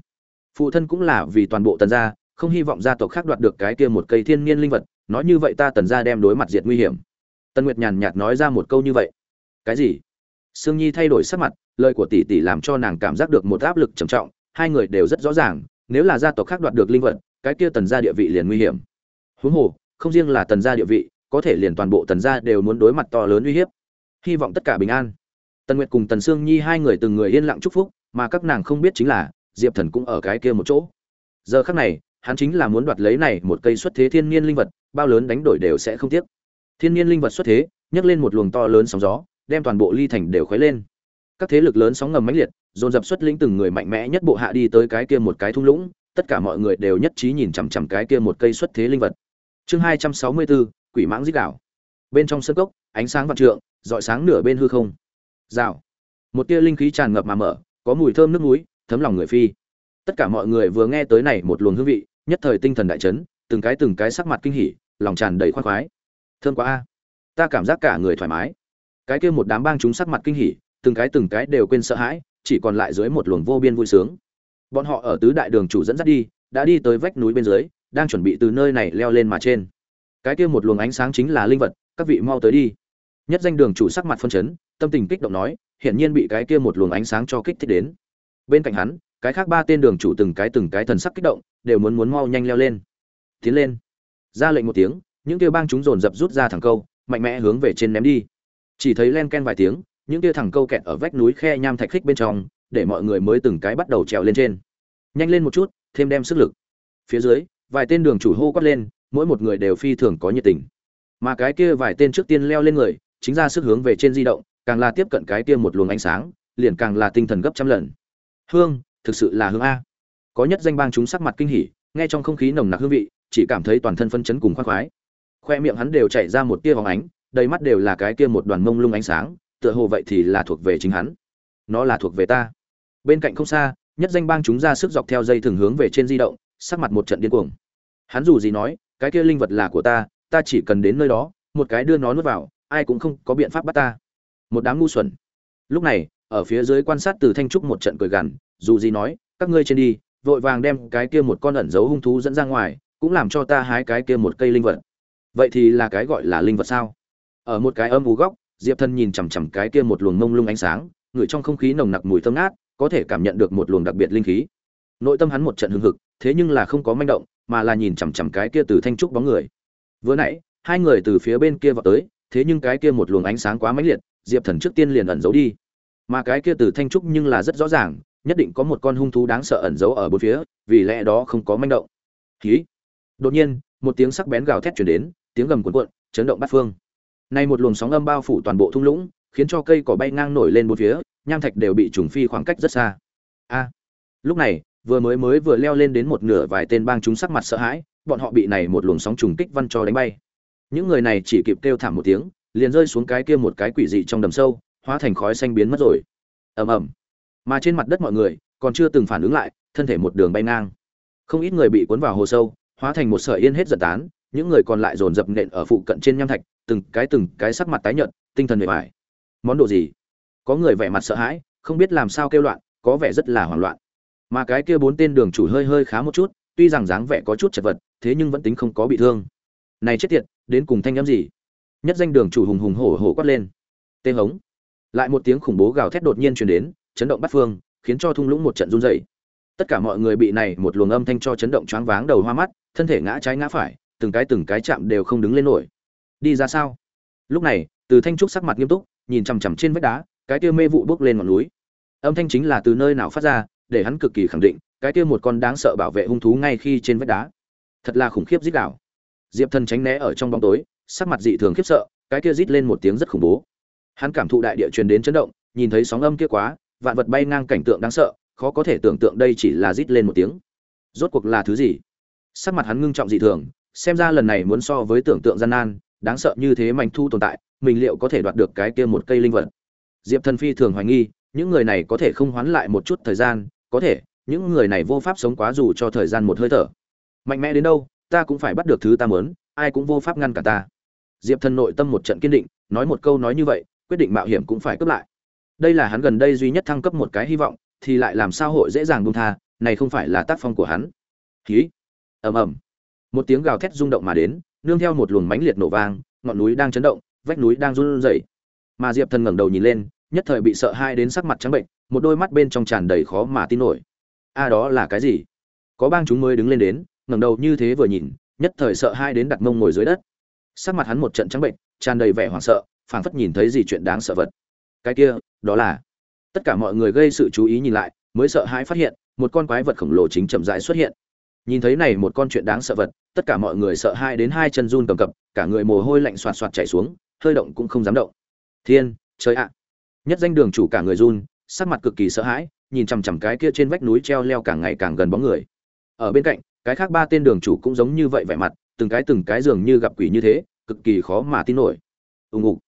phụ thân cũng là vì toàn bộ tần gia không hy vọng gia tộc khác đoạt được cái kia một cây thiên nhiên linh vật, nói như vậy ta tần gia đem đối mặt diệt nguy hiểm. Tần nguyệt nhàn nhạt nói ra một câu như vậy. Cái gì? Sương nhi thay đổi sắc mặt, lời của tỷ tỷ làm cho nàng cảm giác được một áp lực trầm trọng, hai người đều rất rõ ràng, nếu là gia tộc khác đoạt được linh vật, cái kia tần gia địa vị liền nguy hiểm. Huống hồ, không riêng là tần gia địa vị, có thể liền toàn bộ tần gia đều muốn đối mặt to lớn uy hiếp. Hy vọng tất cả bình an. Tần nguyệt cùng tần sương nhi hai người từng người yên lặng chúc phúc, mà các nàng không biết chính là, diệp thần cũng ở cái kia một chỗ. Giờ khắc này hắn chính là muốn đoạt lấy này một cây xuất thế thiên nhiên linh vật, bao lớn đánh đổi đều sẽ không tiếc. Thiên nhiên linh vật xuất thế, nhấc lên một luồng to lớn sóng gió, đem toàn bộ ly thành đều khuấy lên. Các thế lực lớn sóng ngầm mãnh liệt, dồn dập xuất lĩnh từng người mạnh mẽ nhất bộ hạ đi tới cái kia một cái thung lũng, tất cả mọi người đều nhất trí nhìn chằm chằm cái kia một cây xuất thế linh vật. Chương hai trăm sáu mươi bốn quỷ mãng dích đảo bên trong sân cốc, ánh sáng vạn trượng dọi sáng nửa bên hư không. Rào. Một tia linh khí tràn ngập mà mở, có mùi thơm nước núi, thấm lòng người phi. Tất cả mọi người vừa nghe tới này một luồng hương vị nhất thời tinh thần đại chấn, từng cái từng cái sắc mặt kinh hỉ, lòng tràn đầy khoan khoái. Thơm quá a. Ta cảm giác cả người thoải mái. Cái kia một đám bang chúng sắc mặt kinh hỉ, từng cái từng cái đều quên sợ hãi, chỉ còn lại dưới một luồng vô biên vui sướng. Bọn họ ở tứ đại đường chủ dẫn dắt đi, đã đi tới vách núi bên dưới, đang chuẩn bị từ nơi này leo lên mà trên. Cái kia một luồng ánh sáng chính là linh vật, các vị mau tới đi. Nhất danh đường chủ sắc mặt phân chấn, tâm tình kích động nói, hiển nhiên bị cái kia một luồng ánh sáng cho kích thích đến. Bên cạnh hắn cái khác ba tên đường chủ từng cái từng cái thần sắc kích động, đều muốn muốn mau nhanh leo lên. Tiến lên. Ra lệnh một tiếng, những kia bang chúng dồn dập rút ra thẳng câu, mạnh mẽ hướng về trên ném đi. Chỉ thấy len ken vài tiếng, những kia thẳng câu kẹt ở vách núi khe nham thạch khích bên trong, để mọi người mới từng cái bắt đầu trèo lên trên. Nhanh lên một chút, thêm đem sức lực. Phía dưới, vài tên đường chủ hô quát lên, mỗi một người đều phi thường có nhiệt tình. Mà cái kia vài tên trước tiên leo lên người, chính ra sức hướng về trên di động, càng là tiếp cận cái kia một luồng ánh sáng, liền càng là tinh thần gấp trăm lần. Hương thực sự là hương a. Có nhất danh bang chúng sắc mặt kinh hỉ, nghe trong không khí nồng nặc hương vị, chỉ cảm thấy toàn thân phân chấn cùng khoác khoái. Khoe miệng hắn đều chảy ra một tia vòng ánh, đầy mắt đều là cái kia một đoàn mông lung ánh sáng, tựa hồ vậy thì là thuộc về chính hắn. Nó là thuộc về ta. Bên cạnh không xa, nhất danh bang chúng ra sức dọc theo dây thường hướng về trên di động, sắc mặt một trận điên cuồng. Hắn dù gì nói, cái kia linh vật là của ta ta chỉ cần đến nơi đó, một cái đưa nó nuốt vào, ai cũng không có biện pháp bắt ta. Một đám ngu xuẩn. Lúc này, ở phía dưới quan sát từ thanh trúc một trận cười gằn dù gì nói, các ngươi trên đi, vội vàng đem cái kia một con ẩn giấu hung thú dẫn ra ngoài, cũng làm cho ta hái cái kia một cây linh vật. Vậy thì là cái gọi là linh vật sao? Ở một cái âm u góc, diệp thân nhìn chằm chằm cái kia một luồng mông lung ánh sáng ngửi trong không khí nồng nặc mùi thơm ngát, có thể cảm nhận được một luồng đặc biệt linh khí. Nội tâm hắn một trận hưng hực, thế nhưng là không có manh động, mà là nhìn chằm chằm cái kia từ thanh trúc bóng người. Vừa nãy, hai người từ phía bên kia vào tới, thế nhưng cái kia một luồng ánh sáng quá mãnh liệt, diệp thần trước tiên liền ẩn giấu đi mà cái kia từ thanh trúc nhưng là rất rõ ràng, nhất định có một con hung thú đáng sợ ẩn giấu ở bốn phía, vì lẽ đó không có manh động. Khí đột nhiên, một tiếng sắc bén gào thét chuyển đến, tiếng gầm cuộn cuộn, chấn động bát phương. Nay một luồng sóng âm bao phủ toàn bộ thung lũng, khiến cho cây cỏ bay ngang nổi lên bốn phía, nham thạch đều bị trùng phi khoảng cách rất xa. A. Lúc này, vừa mới mới vừa leo lên đến một nửa vài tên bang chúng sắc mặt sợ hãi, bọn họ bị này một luồng sóng trùng kích văn cho đánh bay. Những người này chỉ kịp kêu thảm một tiếng, liền rơi xuống cái kia một cái quỷ dị trong đầm sâu hóa thành khói xanh biến mất rồi. Ầm ầm. Mà trên mặt đất mọi người còn chưa từng phản ứng lại, thân thể một đường bay ngang. Không ít người bị cuốn vào hồ sâu, hóa thành một sợi yên hết giật tán, những người còn lại dồn dập nện ở phụ cận trên nham thạch, từng cái từng cái sắc mặt tái nhợt, tinh thần bề bài món đồ gì? Có người vẻ mặt sợ hãi, không biết làm sao kêu loạn, có vẻ rất là hoảng loạn. Mà cái kia bốn tên đường chủ hơi hơi khá một chút, tuy rằng dáng vẻ có chút chật vật, thế nhưng vẫn tính không có bị thương. Này chết tiệt, đến cùng thanh âm gì? Nhất danh đường chủ hùng hùng hổ hổ quát lên. Tê hống lại một tiếng khủng bố gào thét đột nhiên truyền đến, chấn động bắt phương, khiến cho thung lũng một trận run rẩy. Tất cả mọi người bị này một luồng âm thanh cho chấn động choáng váng đầu hoa mắt, thân thể ngã trái ngã phải, từng cái từng cái chạm đều không đứng lên nổi. Đi ra sao? Lúc này, từ thanh trúc sắc mặt nghiêm túc, nhìn chằm chằm trên vách đá, cái kia mê vụ bước lên ngọn núi. Âm thanh chính là từ nơi nào phát ra, để hắn cực kỳ khẳng định, cái kia một con đáng sợ bảo vệ hung thú ngay khi trên vách đá. Thật là khủng khiếp rít đảo diệp thần tránh né ở trong bóng tối, sắc mặt dị thường khiếp sợ, cái kia rít lên một tiếng rất khủng bố hắn cảm thụ đại địa truyền đến chấn động, nhìn thấy sóng âm kia quá, vạn vật bay ngang cảnh tượng đáng sợ, khó có thể tưởng tượng đây chỉ là rít lên một tiếng. Rốt cuộc là thứ gì? Sắc mặt hắn ngưng trọng dị thường, xem ra lần này muốn so với tưởng tượng gian nan, đáng sợ như thế mạnh thu tồn tại, mình liệu có thể đoạt được cái kia một cây linh vật? Diệp thần phi thường hoài nghi, những người này có thể không hoán lại một chút thời gian, có thể, những người này vô pháp sống quá dù cho thời gian một hơi thở. Mạnh mẽ đến đâu, ta cũng phải bắt được thứ ta muốn, ai cũng vô pháp ngăn cả ta. Diệp thần nội tâm một trận kiên định, nói một câu nói như vậy quyết định mạo hiểm cũng phải cướp lại. Đây là hắn gần đây duy nhất thăng cấp một cái hy vọng, thì lại làm sao hội dễ dàng buông tha, này không phải là tác phong của hắn. Khí ầm ầm. Một tiếng gào thét rung động mà đến, nương theo một luồng mãnh liệt nổ vang, ngọn núi đang chấn động, vách núi đang run rẩy. Mà diệp thần ngẩng đầu nhìn lên, nhất thời bị sợ hai đến sắc mặt trắng bệnh, một đôi mắt bên trong tràn đầy khó mà tin nổi. A, đó là cái gì? Có bang chúng mới đứng lên đến, ngẩng đầu như thế vừa nhìn, nhất thời sợ hai đến đặt mông ngồi dưới đất. Sắc mặt hắn một trận trắng bệnh, tràn đầy vẻ hoảng sợ phảng phất nhìn thấy gì chuyện đáng sợ vật. Cái kia, đó là. Tất cả mọi người gây sự chú ý nhìn lại, mới sợ hãi phát hiện, một con quái vật khổng lồ chính chậm rãi xuất hiện. Nhìn thấy này một con chuyện đáng sợ vật, tất cả mọi người sợ hai đến hai chân run cầm cập, cả người mồ hôi lạnh xoạt xoạt chảy xuống, hơi động cũng không dám động. Thiên, trời ạ. Nhất danh đường chủ cả người run, sắc mặt cực kỳ sợ hãi, nhìn chằm chằm cái kia trên vách núi treo leo càng ngày càng gần bóng người. Ở bên cạnh, cái khác ba tên đường chủ cũng giống như vậy vẻ mặt, từng cái từng cái dường như gặp quỷ như thế, cực kỳ khó mà tin nổi. Ùng ục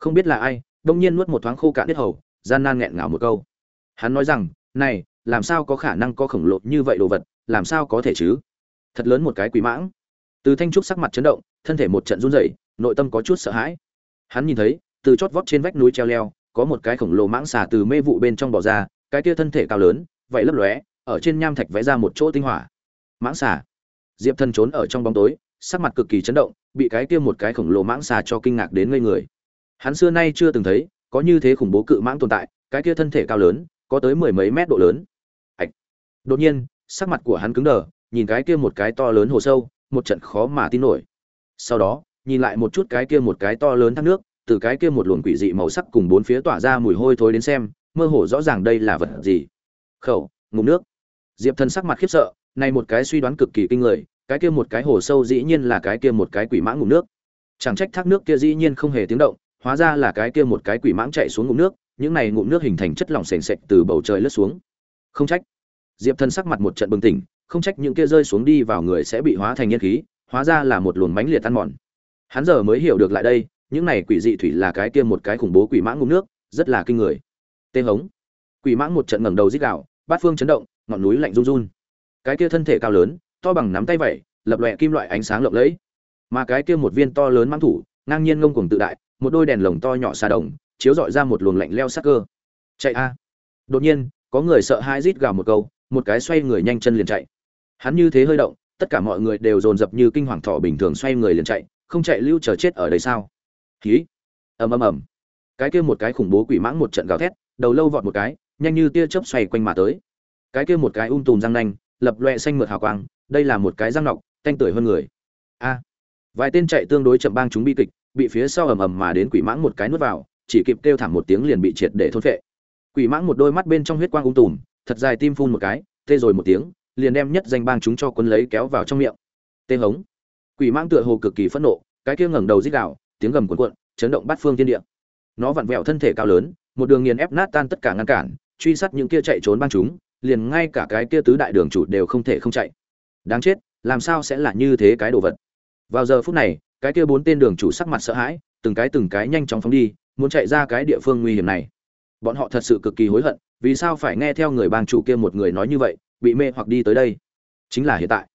không biết là ai, đông nhiên nuốt một thoáng khô cạn biết hầu, gian nan nghẹn ngào một câu. Hắn nói rằng, này, làm sao có khả năng có khổng lồ như vậy đồ vật, làm sao có thể chứ? Thật lớn một cái quỷ mãng. Từ thanh trúc sắc mặt chấn động, thân thể một trận run rẩy, nội tâm có chút sợ hãi. Hắn nhìn thấy, từ chót vót trên vách núi treo leo, có một cái khổng lồ mãng xà từ mê vụ bên trong bò ra, cái kia thân thể cao lớn vậy lấp lóe, ở trên nham thạch vẽ ra một chỗ tinh hỏa. Mãng xà. Diệp thân trốn ở trong bóng tối, sắc mặt cực kỳ chấn động, bị cái kia một cái khổng lồ mãng xà cho kinh ngạc đến ngây người hắn xưa nay chưa từng thấy có như thế khủng bố cự mãng tồn tại, cái kia thân thể cao lớn, có tới mười mấy mét độ lớn. Ạch. Đột nhiên, sắc mặt của hắn cứng đờ, nhìn cái kia một cái to lớn hồ sâu, một trận khó mà tin nổi. Sau đó, nhìn lại một chút cái kia một cái to lớn thác nước, từ cái kia một luồng quỷ dị màu sắc cùng bốn phía tỏa ra mùi hôi thối đến xem, mơ hồ rõ ràng đây là vật gì. Khẩu, ngụm nước. Diệp thần sắc mặt khiếp sợ, này một cái suy đoán cực kỳ kinh người, cái kia một cái hồ sâu dĩ nhiên là cái kia một cái quỷ mãng ngụm nước. Chẳng trách thác nước kia dĩ nhiên không hề tiếng động hóa ra là cái kia một cái quỷ mãng chạy xuống ngụm nước, những này ngụm nước hình thành chất lỏng sền sệt từ bầu trời lướt xuống. Không trách. Diệp thần sắc mặt một trận bừng tỉnh, không trách những kia rơi xuống đi vào người sẽ bị hóa thành nhiên khí, hóa ra là một luồng mánh liệt tan mòn. Hắn giờ mới hiểu được lại đây, những này quỷ dị thủy là cái kia một cái khủng bố quỷ mãng ngụm nước, rất là kinh người. Tên hống. Quỷ mãng một trận ngẩng đầu rít gạo bát phương chấn động, ngọn núi lạnh run run. Cái kia thân thể cao lớn, to bằng nắm tay vẩy lập lòe kim loại ánh sáng lộng lẫy. Mà cái kia một viên to lớn mãng thủ, ngang nhiên ngông cuồng tự đại một đôi đèn lồng to nhỏ xa đồng, chiếu dọi ra một luồng lạnh leo sắc cơ. Chạy a. Đột nhiên, có người sợ hai rít gào một câu, một cái xoay người nhanh chân liền chạy. Hắn như thế hơi động, tất cả mọi người đều dồn dập như kinh hoàng thọ bình thường xoay người liền chạy, không chạy lưu chờ chết ở đây sao? Khí ầm ầm ầm. Cái kia một cái khủng bố quỷ mãng một trận gào thét, đầu lâu vọt một cái, nhanh như tia chớp xoay quanh mà tới. Cái kia một cái um tùm răng nanh, lập loẹ xanh mượt hào quang, đây là một cái răng nọc tanh tưởi hơn người. A. Vài tên chạy tương đối chậm bang chúng bi kịch bị phía sau ầm ầm mà đến quỷ mãng một cái nuốt vào, chỉ kịp kêu thảm một tiếng liền bị triệt để thôn phệ. Quỷ mãng một đôi mắt bên trong huyết quang ung tùm, thật dài tim phun một cái, tê rồi một tiếng, liền đem nhất danh bang chúng cho cuốn lấy kéo vào trong miệng. Tê hống. Quỷ mãng tựa hồ cực kỳ phẫn nộ, cái kia ngẩng đầu rít gào, tiếng gầm cuộn cuộn, chấn động bát phương thiên địa. Nó vặn vẹo thân thể cao lớn, một đường nghiền ép nát tan tất cả ngăn cản, truy sát những kia chạy trốn bang chúng, liền ngay cả cái kia tứ đại đường chủ đều không thể không chạy. Đáng chết, làm sao sẽ là như thế cái đồ vật? Vào giờ phút này cái kia bốn tên đường chủ sắc mặt sợ hãi, từng cái từng cái nhanh chóng phóng đi, muốn chạy ra cái địa phương nguy hiểm này. Bọn họ thật sự cực kỳ hối hận, vì sao phải nghe theo người bang chủ kia một người nói như vậy, bị mê hoặc đi tới đây? Chính là hiện tại.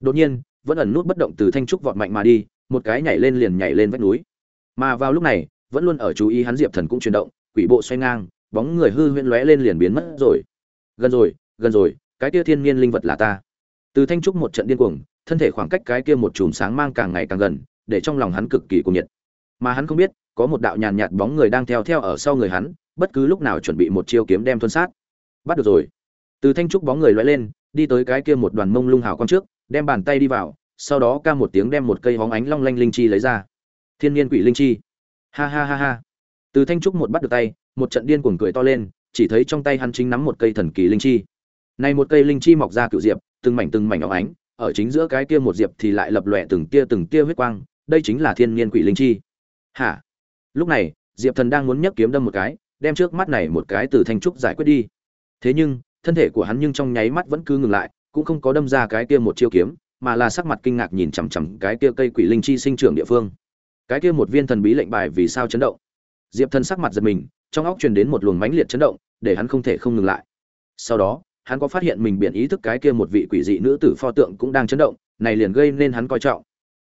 Đột nhiên, vẫn ẩn nút bất động từ thanh trúc vọt mạnh mà đi, một cái nhảy lên liền nhảy lên vách núi. Mà vào lúc này, vẫn luôn ở chú ý hắn diệp thần cũng chuyển động, quỷ bộ xoay ngang, bóng người hư huyễn lóe lên liền biến mất rồi. Gần rồi gần rồi, cái kia thiên nhiên linh vật là ta. Từ thanh trúc một trận điên cuồng, thân thể khoảng cách cái kia một chùm sáng mang càng ngày càng gần để trong lòng hắn cực kỳ cuồng nhiệt. Mà hắn không biết, có một đạo nhàn nhạt bóng người đang theo theo ở sau người hắn, bất cứ lúc nào chuẩn bị một chiêu kiếm đem thuần sát. Bắt được rồi. Từ thanh trúc bóng người lóe lên, đi tới cái kia một đoàn mông lung hào quang trước, đem bàn tay đi vào, sau đó ca một tiếng đem một cây hóng ánh long lanh linh chi lấy ra. Thiên nhiên quỷ linh chi. Ha ha ha ha. Từ thanh trúc một bắt được tay, một trận điên cuồng cười to lên, chỉ thấy trong tay hắn chính nắm một cây thần kỳ linh chi. Này một cây linh chi mọc ra cựu diệp, từng mảnh từng mảnh óng ánh, ở chính giữa cái kia một diệp thì lại lập lòe từng tia từng tia huyết quang đây chính là thiên nhiên quỷ linh chi. Hả? Lúc này, diệp thần đang muốn nhấc kiếm đâm một cái, đem trước mắt này một cái từ thanh trúc giải quyết đi. Thế nhưng, thân thể của hắn nhưng trong nháy mắt vẫn cứ ngừng lại, cũng không có đâm ra cái kia một chiêu kiếm, mà là sắc mặt kinh ngạc nhìn chằm chằm cái kia cây quỷ linh chi sinh trưởng địa phương. Cái kia một viên thần bí lệnh bài vì sao chấn động? Diệp thần sắc mặt giật mình, trong óc truyền đến một luồng mãnh liệt chấn động, để hắn không thể không ngừng lại. Sau đó, hắn có phát hiện mình biển ý thức cái kia một vị quỷ dị nữ tử pho tượng cũng đang chấn động, này liền gây nên hắn coi trọng.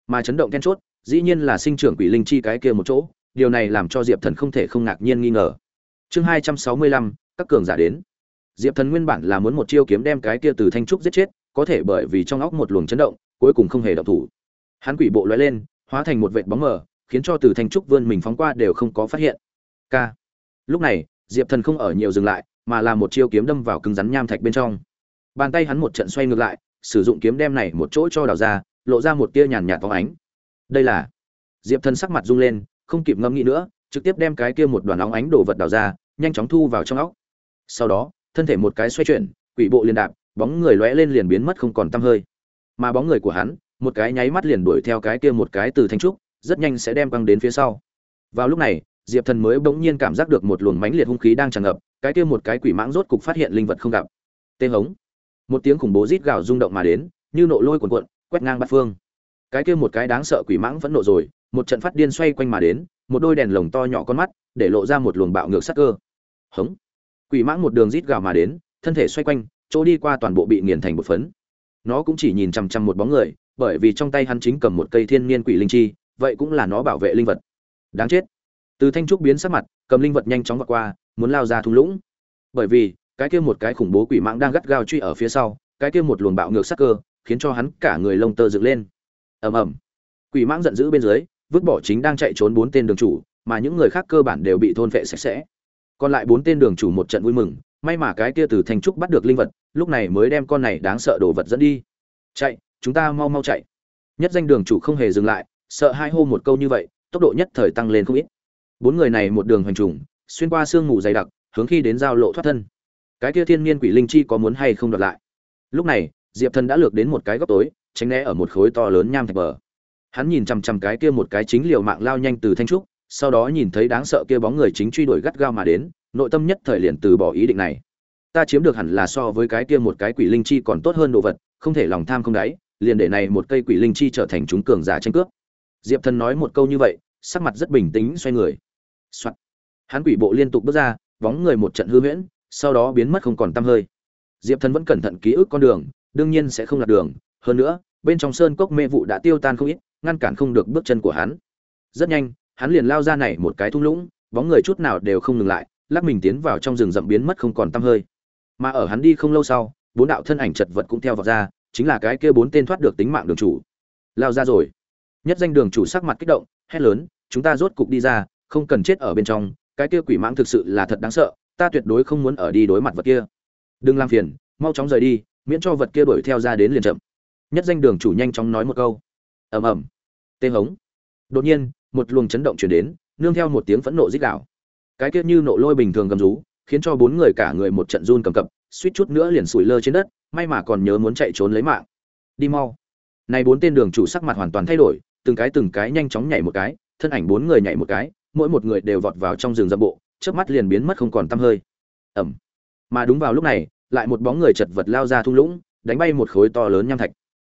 Mà chấn động then chốt dĩ nhiên là sinh trưởng quỷ linh chi cái kia một chỗ, điều này làm cho diệp thần không thể không ngạc nhiên nghi ngờ. Chương hai trăm sáu mươi lăm, các cường giả đến. Diệp thần nguyên bản là muốn một chiêu kiếm đem cái kia từ thanh trúc giết chết, có thể bởi vì trong óc một luồng chấn động, cuối cùng không hề động thủ. Hắn quỷ bộ lóe lên, hóa thành một vệt bóng mờ, khiến cho từ thanh trúc vươn mình phóng qua đều không có phát hiện. K lúc này, diệp thần không ở nhiều dừng lại, mà là một chiêu kiếm đâm vào cứng rắn nham thạch bên trong. Bàn tay hắn một trận xoay ngược lại, sử dụng kiếm đem này một chỗ cho đào ra, lộ ra một tia nhàn nhạt phóng ánh đây là. Diệp thần sắc mặt rung lên, không kịp ngẫm nghĩ nữa, trực tiếp đem cái kia một đoàn óng ánh đồ vật đào ra, nhanh chóng thu vào trong óc. Sau đó, thân thể một cái xoay chuyển, quỷ bộ liền đạp, bóng người lóe lên liền biến mất không còn tăm hơi. Mà bóng người của hắn, một cái nháy mắt liền đuổi theo cái kia một cái từ thanh trúc, rất nhanh sẽ đem băng đến phía sau. Vào lúc này, diệp thần mới bỗng nhiên cảm giác được một luồng mãnh liệt hung khí đang tràn ngập, cái kia một cái quỷ mãng rốt cục phát hiện linh vật không gặp. Tê hống. Một tiếng khủng bố rít gào rung động mà đến, như nộ lôi cuồn cuộn, quét ngang bát phương cái kia một cái đáng sợ quỷ mãng vẫn nộ rồi, một trận phát điên xoay quanh mà đến, một đôi đèn lồng to nhỏ con mắt, để lộ ra một luồng bạo ngược sắc cơ. Hống! Quỷ mãng một đường rít gào mà đến, thân thể xoay quanh, chỗ đi qua toàn bộ bị nghiền thành một phấn. Nó cũng chỉ nhìn chằm chằm một bóng người, bởi vì trong tay hắn chính cầm một cây thiên niên quỷ linh chi, vậy cũng là nó bảo vệ linh vật. Đáng chết! Từ thanh trúc biến sắc mặt, cầm linh vật nhanh chóng vượt qua, muốn lao ra thung lũng. Bởi vì, cái kia một cái khủng bố quỷ mãng đang gắt gao truy ở phía sau, cái kia một luồng bạo ngược sắc cơ, khiến cho hắn cả người lông tơ dựng lên ầm ầm. Quỷ mãng giận dữ bên dưới, vứt bỏ chính đang chạy trốn bốn tên đường chủ, mà những người khác cơ bản đều bị thôn vệ sạch sẽ. Còn lại bốn tên đường chủ một trận vui mừng, may mà cái kia từ thanh trúc bắt được linh vật, lúc này mới đem con này đáng sợ đồ vật dẫn đi. Chạy, chúng ta mau mau chạy. Nhất danh đường chủ không hề dừng lại, sợ hai hô một câu như vậy, tốc độ nhất thời tăng lên không ít. Bốn người này một đường hoành trùng, xuyên qua sương mù dày đặc, hướng khi đến giao lộ thoát thân. Cái kia thiên nhiên quỷ linh chi có muốn hay không đoạt lại? Lúc này, diệp thần đã lược đến một cái góc tối tránh né ở một khối to lớn nham thạch bờ. Hắn nhìn chằm chằm cái kia một cái chính liều mạng lao nhanh từ thanh trúc, sau đó nhìn thấy đáng sợ kia bóng người chính truy đuổi gắt gao mà đến, nội tâm nhất thời liền từ bỏ ý định này. Ta chiếm được hẳn là so với cái kia một cái quỷ linh chi còn tốt hơn đồ vật, không thể lòng tham không đáy, liền để này một cây quỷ linh chi trở thành chúng cường giả tranh cướp. Diệp thần nói một câu như vậy, sắc mặt rất bình tĩnh xoay người. Soạn. hắn quỷ bộ liên tục bước ra, bóng người một trận hư huyễn, sau đó biến mất không còn tăm hơi. Diệp thần vẫn cẩn thận ký ức con đường, đương nhiên sẽ không lạc đường hơn nữa, bên trong sơn cốc mê vụ đã tiêu tan không ít, ngăn cản không được bước chân của hắn. Rất nhanh, hắn liền lao ra này một cái thung lũng, bóng người chút nào đều không ngừng lại, lắc mình tiến vào trong rừng rậm biến mất không còn tăm hơi. Mà ở hắn đi không lâu sau, bốn đạo thân ảnh chật vật cũng theo vào ra, chính là cái kia bốn tên thoát được tính mạng đường chủ. Lao ra rồi. Nhất danh đường chủ sắc mặt kích động, hét lớn, chúng ta rốt cục đi ra, không cần chết ở bên trong, cái kia quỷ mãng thực sự là thật đáng sợ, ta tuyệt đối không muốn ở đi đối mặt vật kia. Đừng làm phiền, mau chóng rời đi, miễn cho vật kia đuổi theo ra đến liền chậm nhất danh đường chủ nhanh chóng nói một câu. Ầm ầm. Tê hống. Đột nhiên, một luồng chấn động chuyển đến, nương theo một tiếng phẫn nộ dích đạo cái kia như nộ lôi bình thường gầm rú, khiến cho bốn người cả người một trận run cầm cập, suýt chút nữa liền sủi lơ trên đất, may mà còn nhớ muốn chạy trốn lấy mạng. Đi mau. Này bốn tên đường chủ sắc mặt hoàn toàn thay đổi, từng cái từng cái nhanh chóng nhảy một cái, thân ảnh bốn người nhảy một cái, mỗi một người đều vọt vào trong rừng rậm bộ, chớp mắt liền biến mất không còn tăm hơi. Ẩm mà đúng vào lúc này, lại một bóng người chật vật lao ra thung lũng, đánh bay một khối to lớn nham thạch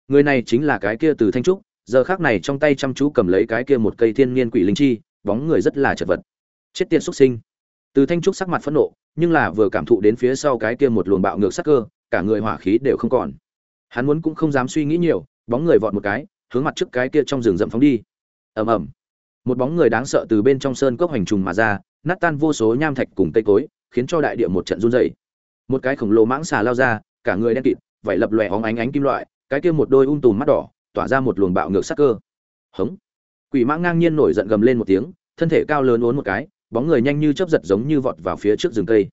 người này chính là cái kia từ thanh trúc, giờ khác này trong tay chăm chú cầm lấy cái kia một cây thiên niên quỷ linh chi, bóng người rất là chật vật. Chết tiệt xuất sinh. Từ thanh trúc sắc mặt phẫn nộ, nhưng là vừa cảm thụ đến phía sau cái kia một luồng bạo ngược sắc cơ, cả người hỏa khí đều không còn. Hắn muốn cũng không dám suy nghĩ nhiều, bóng người vọt một cái, hướng mặt trước cái kia trong rừng rậm phóng đi. Ầm ầm. Một bóng người đáng sợ từ bên trong sơn cốc hành trùng mà ra, nát tan vô số nham thạch cùng cây cối, khiến cho đại địa một trận run rẩy. Một cái khổng lồ mãng xà lao ra, cả người đen kịt, vảy lập lòe óng ánh ánh kim loại cái kia một đôi ung tùm mắt đỏ, tỏa ra một luồng bạo ngược sắc cơ. Hống. Quỷ mãng ngang nhiên nổi giận gầm lên một tiếng, thân thể cao lớn uốn một cái, bóng người nhanh như chớp giật giống như vọt vào phía trước rừng cây.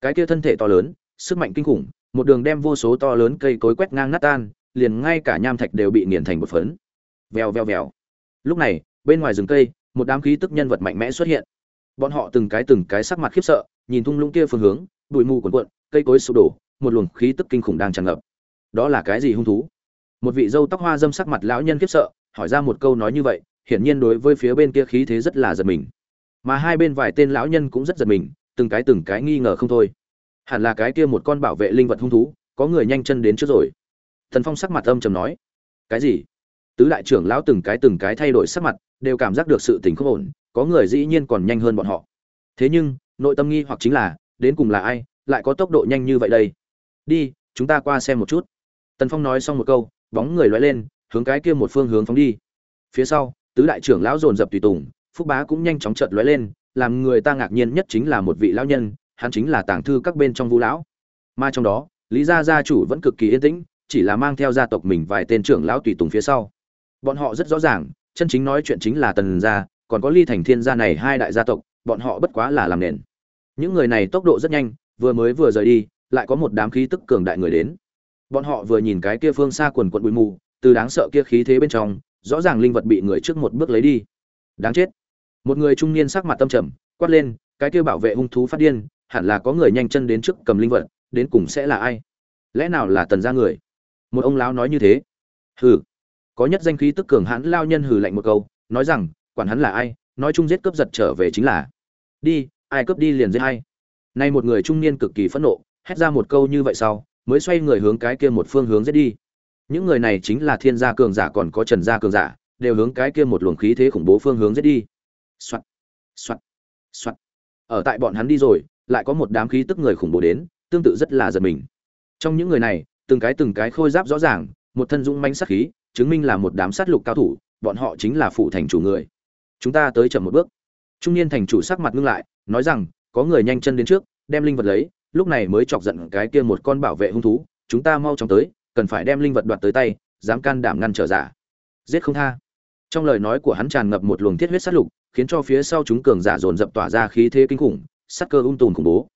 Cái kia thân thể to lớn, sức mạnh kinh khủng, một đường đem vô số to lớn cây cối quét ngang nát tan, liền ngay cả nham thạch đều bị nghiền thành một phấn. Vèo vèo vèo. Lúc này, bên ngoài rừng cây, một đám khí tức nhân vật mạnh mẽ xuất hiện. Bọn họ từng cái từng cái sắc mặt khiếp sợ, nhìn thung lũng kia phương hướng, bụi mù cuồn cuộn, cây cối sụp đổ, một luồng khí tức kinh khủng đang tràn ngập. Đó là cái gì hung thú? Một vị dâu tóc hoa dâm sắc mặt lão nhân khiếp sợ, hỏi ra một câu nói như vậy, hiển nhiên đối với phía bên kia khí thế rất là giật mình. Mà hai bên vài tên lão nhân cũng rất giật mình, từng cái từng cái nghi ngờ không thôi. Hẳn là cái kia một con bảo vệ linh vật hung thú, có người nhanh chân đến trước rồi. Thần phong sắc mặt âm trầm nói, cái gì? Tứ đại trưởng lão từng cái từng cái thay đổi sắc mặt, đều cảm giác được sự tình không ổn, có người dĩ nhiên còn nhanh hơn bọn họ. Thế nhưng, nội tâm nghi hoặc chính là, đến cùng là ai, lại có tốc độ nhanh như vậy đây? Đi, chúng ta qua xem một chút. Tần phong nói xong một câu bóng người lóe lên, hướng cái kia một phương hướng phóng đi. Phía sau, tứ đại trưởng lão dồn dập tùy tùng, phúc bá cũng nhanh chóng chợt lóe lên, làm người ta ngạc nhiên nhất chính là một vị lão nhân, hắn chính là tàng thư các bên trong vũ lão. Mà trong đó, lý gia gia chủ vẫn cực kỳ yên tĩnh, chỉ là mang theo gia tộc mình vài tên trưởng lão tùy tùng phía sau. Bọn họ rất rõ ràng, chân chính nói chuyện chính là tần gia, còn có ly thành thiên gia này hai đại gia tộc, bọn họ bất quá là làm nền. Những người này tốc độ rất nhanh, vừa mới vừa rời đi, lại có một đám khí tức cường đại người đến bọn họ vừa nhìn cái kia phương xa quần quận bụi mù, từ đáng sợ kia khí thế bên trong, rõ ràng linh vật bị người trước một bước lấy đi. Đáng chết. Một người trung niên sắc mặt tâm trầm, quát lên, cái kia bảo vệ hung thú phát điên, hẳn là có người nhanh chân đến trước cầm linh vật, đến cùng sẽ là ai? Lẽ nào là tần gia người? Một ông lão nói như thế. Hừ. Có nhất danh khí tức cường hãn lao nhân hừ lạnh một câu, nói rằng, quản hắn là ai, nói chung giết cướp giật trở về chính là. Đi, ai cướp đi liền giết hay nay một người trung niên cực kỳ phẫn nộ, hét ra một câu như vậy sau mới xoay người hướng cái kia một phương hướng giết đi. Những người này chính là thiên gia cường giả còn có trần gia cường giả, đều hướng cái kia một luồng khí thế khủng bố phương hướng giết đi. Soạt soạt soạt. Ở tại bọn hắn đi rồi, lại có một đám khí tức người khủng bố đến, tương tự rất là giật mình. Trong những người này, từng cái từng cái khôi giáp rõ ràng, một thân dũng manh sát khí, chứng minh là một đám sát lục cao thủ, bọn họ chính là phụ thành chủ người. Chúng ta tới chậm một bước. Trung niên thành chủ sắc mặt ngưng lại, nói rằng, có người nhanh chân đến trước, đem linh vật lấy lúc này mới chọc giận cái kia một con bảo vệ hung thú, chúng ta mau chóng tới, cần phải đem linh vật đoạt tới tay, dám can đảm ngăn trở giả. Giết không tha. Trong lời nói của hắn tràn ngập một luồng thiết huyết sát lục, khiến cho phía sau chúng cường giả dồn dập tỏa ra khí thế kinh khủng, sát cơ ung tùm khủng bố.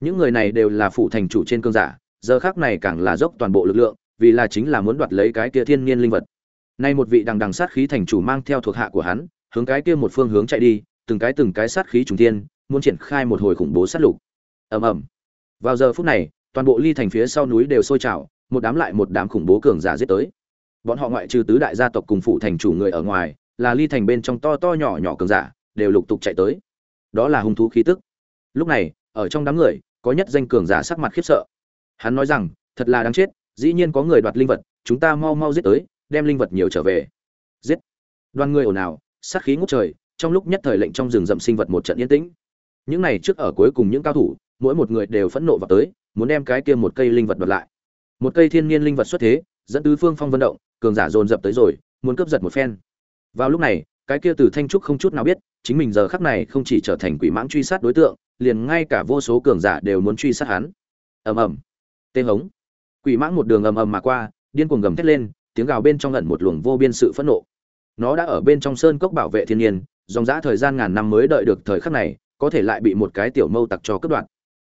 Những người này đều là phụ thành chủ trên cương giả, giờ khác này càng là dốc toàn bộ lực lượng, vì là chính là muốn đoạt lấy cái kia thiên nhiên linh vật. Nay một vị đằng đằng sát khí thành chủ mang theo thuộc hạ của hắn, hướng cái kia một phương hướng chạy đi, từng cái từng cái sát khí trùng thiên, muốn triển khai một hồi khủng bố sát lục. Ầm ầm vào giờ phút này, toàn bộ ly thành phía sau núi đều sôi trào, một đám lại một đám khủng bố cường giả giết tới. Bọn họ ngoại trừ tứ đại gia tộc cùng phụ thành chủ người ở ngoài, là ly thành bên trong to to nhỏ nhỏ cường giả, đều lục tục chạy tới. Đó là hung thú khí tức. Lúc này, ở trong đám người, có nhất danh cường giả sắc mặt khiếp sợ. Hắn nói rằng, thật là đáng chết, dĩ nhiên có người đoạt linh vật, chúng ta mau mau giết tới, đem linh vật nhiều trở về. Giết. Đoàn người ồn ào, sát khí ngút trời, trong lúc nhất thời lệnh trong rừng rậm sinh vật một trận yên tĩnh những này trước ở cuối cùng những cao thủ, mỗi một người đều phẫn nộ vào tới, muốn đem cái kia một cây linh vật đoạt lại. Một cây thiên nhiên linh vật xuất thế, dẫn tứ phương phong vận động, cường giả dồn dập tới rồi, muốn cướp giật một phen. Vào lúc này, cái kia từ thanh trúc không chút nào biết, chính mình giờ khắc này không chỉ trở thành quỷ mãng truy sát đối tượng, liền ngay cả vô số cường giả đều muốn truy sát hắn. Ầm ầm. Tê hống. Quỷ mãng một đường ầm ầm mà qua, điên cuồng gầm thét lên, tiếng gào bên trong ẩn một luồng vô biên sự phẫn nộ. Nó đã ở bên trong sơn cốc bảo vệ thiên nhiên, dòng dã thời gian ngàn năm mới đợi được thời khắc này có thể lại bị một cái tiểu mâu tặc cho cướp đoạt.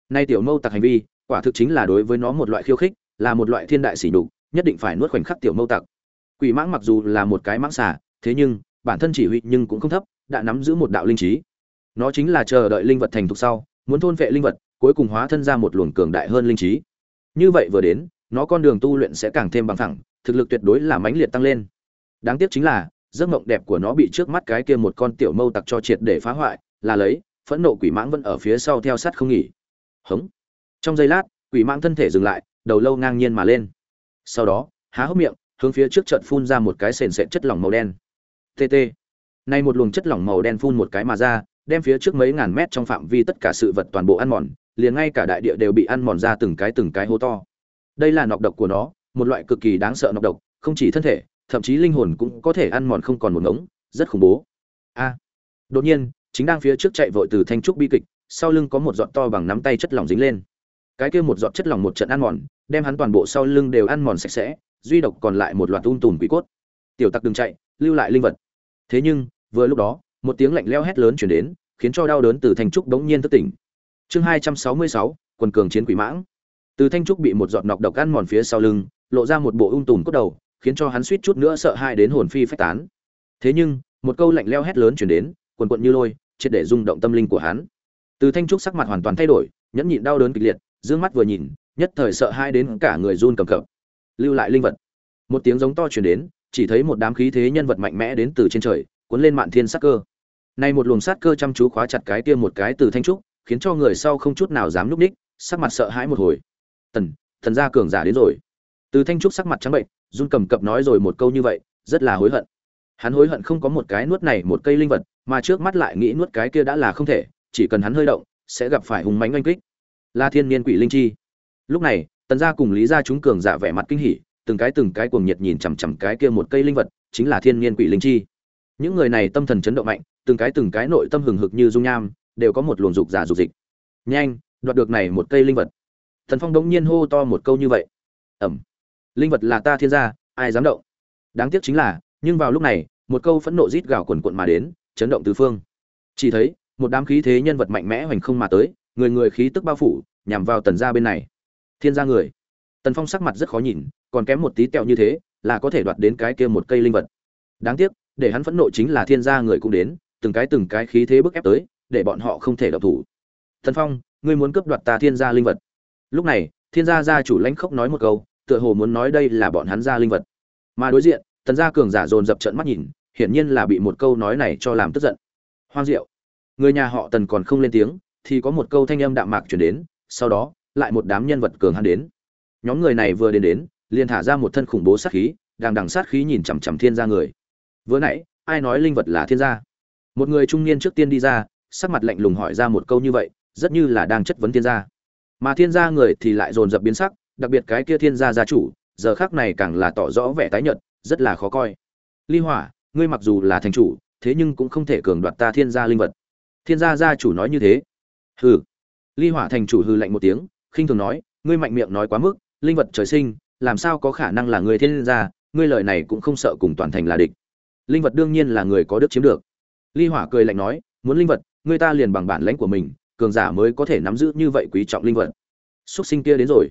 Nay tiểu mâu tặc hành vi, quả thực chính là đối với nó một loại khiêu khích, là một loại thiên đại sỉ nhục, nhất định phải nuốt khoảnh khắc tiểu mâu tặc. Quỷ mãng mặc dù là một cái mãng xà, thế nhưng, bản thân chỉ huy nhưng cũng không thấp, đã nắm giữ một đạo linh trí. Nó chính là chờ đợi linh vật thành thục sau, muốn thôn vệ linh vật, cuối cùng hóa thân ra một luồng cường đại hơn linh trí. Như vậy vừa đến, nó con đường tu luyện sẽ càng thêm bằng thẳng thực lực tuyệt đối là mãnh liệt tăng lên. Đáng tiếc chính là, giấc mộng đẹp của nó bị trước mắt cái kia một con tiểu mâu tặc cho triệt để phá hoại, là lấy phẫn nộ quỷ mãng vẫn ở phía sau theo sát không nghỉ. Hống. Trong giây lát, quỷ mãng thân thể dừng lại, đầu lâu ngang nhiên mà lên. Sau đó, há hốc miệng, hướng phía trước trận phun ra một cái sền sệt chất lỏng màu đen. Tt nay một luồng chất lỏng màu đen phun một cái mà ra, đem phía trước mấy ngàn mét trong phạm vi tất cả sự vật toàn bộ ăn mòn, liền ngay cả đại địa đều bị ăn mòn ra từng cái từng cái hố to. Đây là nọc độc của nó, một loại cực kỳ đáng sợ nọc độc, không chỉ thân thể, thậm chí linh hồn cũng có thể ăn mòn không còn một ngống, rất khủng bố. A. Đột nhiên chính đang phía trước chạy vội từ thanh trúc bi kịch, sau lưng có một giọt to bằng nắm tay chất lỏng dính lên. Cái kia một giọt chất lỏng một trận ăn mòn, đem hắn toàn bộ sau lưng đều ăn mòn sạch sẽ, duy độc còn lại một loạt ung tùm quỷ cốt. Tiểu tặc đừng chạy, lưu lại linh vật. Thế nhưng, vừa lúc đó, một tiếng lạnh leo hét lớn chuyển đến, khiến cho đau đớn từ thanh trúc đống nhiên thức tỉnh. Chương hai trăm sáu mươi sáu, quần cường chiến quỷ mãng. Từ thanh trúc bị một giọt nọc độc ăn mòn phía sau lưng, lộ ra một bộ ung tùm cốt đầu, khiến cho hắn suýt chút nữa sợ hãi đến hồn phi phách tán. Thế nhưng, một câu lạnh leo hét lớn chuyển đến quần quận như lôi, triệt để rung động tâm linh của hắn. Từ thanh trúc sắc mặt hoàn toàn thay đổi, nhẫn nhịn đau đớn kịch liệt, dương mắt vừa nhìn, nhất thời sợ hai đến cả người run cầm cập. Lưu lại linh vật. Một tiếng giống to truyền đến, chỉ thấy một đám khí thế nhân vật mạnh mẽ đến từ trên trời, cuốn lên mạn thiên sát cơ. Nay một luồng sát cơ chăm chú khóa chặt cái kia một cái từ thanh trúc, khiến cho người sau không chút nào dám núp ních sắc mặt sợ hãi một hồi. Tần thần gia cường giả đến rồi. Từ thanh trúc sắc mặt trắng bệnh, run cầm cập nói rồi một câu như vậy, rất là hối hận hắn hối hận không có một cái nuốt này một cây linh vật, mà trước mắt lại nghĩ nuốt cái kia đã là không thể, chỉ cần hắn hơi động, sẽ gặp phải hùng mánh oanh kích. La thiên niên quỷ linh chi. Lúc này, tần gia cùng lý gia chúng cường giả vẻ mặt kinh hỉ, từng cái từng cái cuồng nhiệt nhìn chằm chằm cái kia một cây linh vật, chính là thiên niên quỷ linh chi. Những người này tâm thần chấn động mạnh, từng cái từng cái nội tâm hừng hực như dung nham, đều có một luồng dục giả dục dịch. Nhanh, đoạt được này một cây linh vật. Thần phong đống nhiên hô to một câu như vậy. Ẩm. Linh vật là ta thiên gia, ai dám động? Đáng tiếc chính là nhưng vào lúc này, một câu phẫn nộ rít gào quần quận mà đến, chấn động tứ phương. Chỉ thấy, một đám khí thế nhân vật mạnh mẽ hoành không mà tới, người người khí tức bao phủ, nhằm vào tần gia bên này. Thiên gia người. Tần phong sắc mặt rất khó nhìn, còn kém một tí tẹo như thế, là có thể đoạt đến cái kia một cây linh vật. Đáng tiếc, để hắn phẫn nộ chính là thiên gia người cũng đến, từng cái từng cái khí thế bức ép tới, để bọn họ không thể độc thủ. Tần phong, ngươi muốn cướp đoạt ta thiên gia linh vật. Lúc này, thiên gia gia chủ lãnh khốc nói một câu, tựa hồ muốn nói đây là bọn hắn gia linh vật. Mà đối diện tần gia cường giả dồn dập trận mắt nhìn, hiển nhiên là bị một câu nói này cho làm tức giận. Hoang diệu. Người nhà họ tần còn không lên tiếng, thì có một câu thanh âm đạm mạc chuyển đến, sau đó, lại một đám nhân vật cường hắn đến. Nhóm người này vừa đến đến, liền thả ra một thân khủng bố sát khí đang đằng sát khí nhìn chằm chằm thiên gia người. Vừa nãy, ai nói linh vật là thiên gia? Một người trung niên trước tiên đi ra, sắc mặt lạnh lùng hỏi ra một câu như vậy, rất như là đang chất vấn thiên gia. Mà thiên gia người thì lại dồn dập biến sắc, đặc biệt cái kia thiên gia gia chủ, giờ khác này càng là tỏ rõ vẻ tái nhợt rất là khó coi. Ly hỏa, ngươi mặc dù là thành chủ, thế nhưng cũng không thể cường đoạt ta thiên gia linh vật. Thiên gia gia chủ nói như thế. Hừ. Ly hỏa thành chủ hừ lạnh một tiếng, khinh thường nói, ngươi mạnh miệng nói quá mức, linh vật trời sinh, làm sao có khả năng là người thiên gia, ngươi lời này cũng không sợ cùng toàn thành là địch. Linh vật đương nhiên là người có đức chiếm được. Ly hỏa cười lạnh nói, muốn linh vật, ngươi ta liền bằng bản lãnh của mình, cường giả mới có thể nắm giữ như vậy quý trọng linh vật. Xuất sinh kia đến rồi.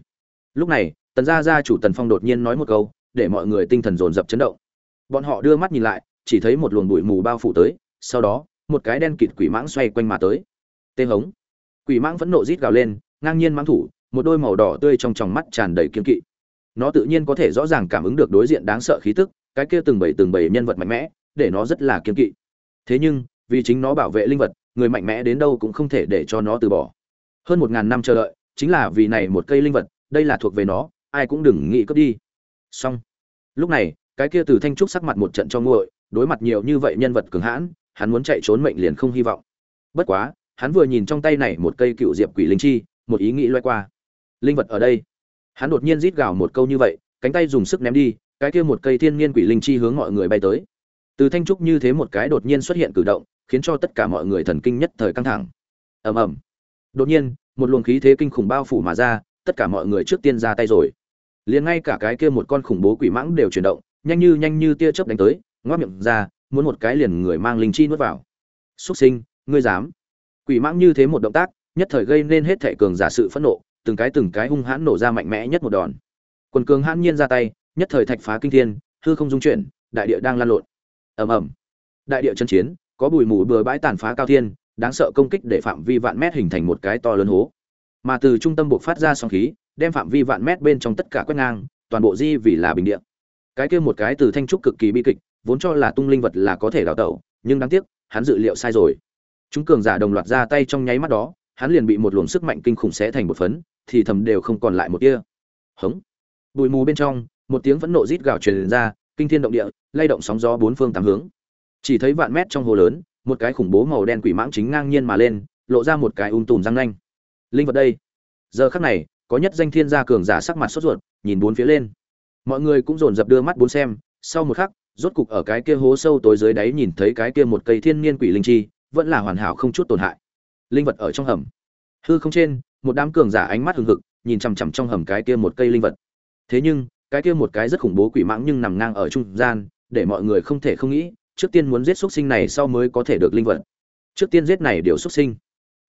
Lúc này, tần gia gia chủ tần phong đột nhiên nói một câu để mọi người tinh thần dồn dập chấn động. Bọn họ đưa mắt nhìn lại, chỉ thấy một luồng bụi mù bao phủ tới, sau đó, một cái đen kịt quỷ mãng xoay quanh mà tới. Tê hống. Quỷ mãng vẫn nộ rít gào lên, ngang nhiên mãng thủ, một đôi màu đỏ tươi trong tròng mắt tràn đầy kiên kỵ. Nó tự nhiên có thể rõ ràng cảm ứng được đối diện đáng sợ khí tức, cái kia từng bảy từng bảy nhân vật mạnh mẽ, để nó rất là kiên kỵ. Thế nhưng, vì chính nó bảo vệ linh vật, người mạnh mẽ đến đâu cũng không thể để cho nó từ bỏ. Hơn một ngàn năm chờ đợi, chính là vì này một cây linh vật, đây là thuộc về nó, ai cũng đừng nghĩ cướp đi xong. Lúc này, cái kia từ thanh trúc sắc mặt một trận cho nguội, đối mặt nhiều như vậy nhân vật cường hãn, hắn muốn chạy trốn mệnh liền không hy vọng. Bất quá, hắn vừa nhìn trong tay này một cây cựu diệp quỷ linh chi, một ý nghĩ loay qua. Linh vật ở đây. Hắn đột nhiên rít gào một câu như vậy, cánh tay dùng sức ném đi, cái kia một cây thiên nhiên quỷ linh chi hướng mọi người bay tới. Từ thanh trúc như thế một cái đột nhiên xuất hiện cử động, khiến cho tất cả mọi người thần kinh nhất thời căng thẳng. Ầm ầm. Đột nhiên, một luồng khí thế kinh khủng bao phủ mà ra, tất cả mọi người trước tiên ra tay rồi liền ngay cả cái kia một con khủng bố quỷ mãng đều chuyển động, nhanh như nhanh như tia chớp đánh tới, ngoác miệng ra, muốn một cái liền người mang linh chi nuốt vào. Xuất sinh, ngươi dám? Quỷ mãng như thế một động tác, nhất thời gây nên hết thể cường giả sự phẫn nộ, từng cái từng cái hung hãn nổ ra mạnh mẽ nhất một đòn. Quần cường hãn nhiên ra tay, nhất thời thạch phá kinh thiên, hư không dung chuyển, đại địa đang lan lộn. Ầm ầm. Đại địa chân chiến, có bụi mù bừa bãi tàn phá cao thiên, đáng sợ công kích để phạm vi vạn mét hình thành một cái to lớn hố. Mà từ trung tâm buộc phát ra sóng khí đem phạm vi vạn mét bên trong tất cả quét ngang, toàn bộ di vì là bình địa. Cái kia một cái từ thanh trúc cực kỳ bi kịch, vốn cho là tung linh vật là có thể đào tẩu, nhưng đáng tiếc, hắn dự liệu sai rồi. Chúng cường giả đồng loạt ra tay trong nháy mắt đó, hắn liền bị một luồng sức mạnh kinh khủng xé thành một phấn, thì thầm đều không còn lại một tia. hống. Bụi mù bên trong, một tiếng vẫn nộ rít gào truyền ra, kinh thiên động địa, lay động sóng gió bốn phương tám hướng. Chỉ thấy vạn mét trong hồ lớn, một cái khủng bố màu đen quỷ mãng chính ngang nhiên mà lên, lộ ra một cái ung um tùm răng nanh. Linh vật đây. Giờ khắc này có nhất danh thiên gia cường giả sắc mặt sốt ruột, nhìn bốn phía lên. Mọi người cũng dồn dập đưa mắt bốn xem, sau một khắc, rốt cục ở cái kia hố sâu tối dưới đáy nhìn thấy cái kia một cây thiên niên quỷ linh chi, vẫn là hoàn hảo không chút tổn hại. Linh vật ở trong hầm. Hư không trên, một đám cường giả ánh mắt hừng hực, nhìn chằm chằm trong hầm cái kia một cây linh vật. Thế nhưng, cái kia một cái rất khủng bố quỷ mãng nhưng nằm ngang ở trung gian, để mọi người không thể không nghĩ, trước tiên muốn giết xuất sinh này sau mới có thể được linh vật. Trước tiên giết này điều xuất sinh.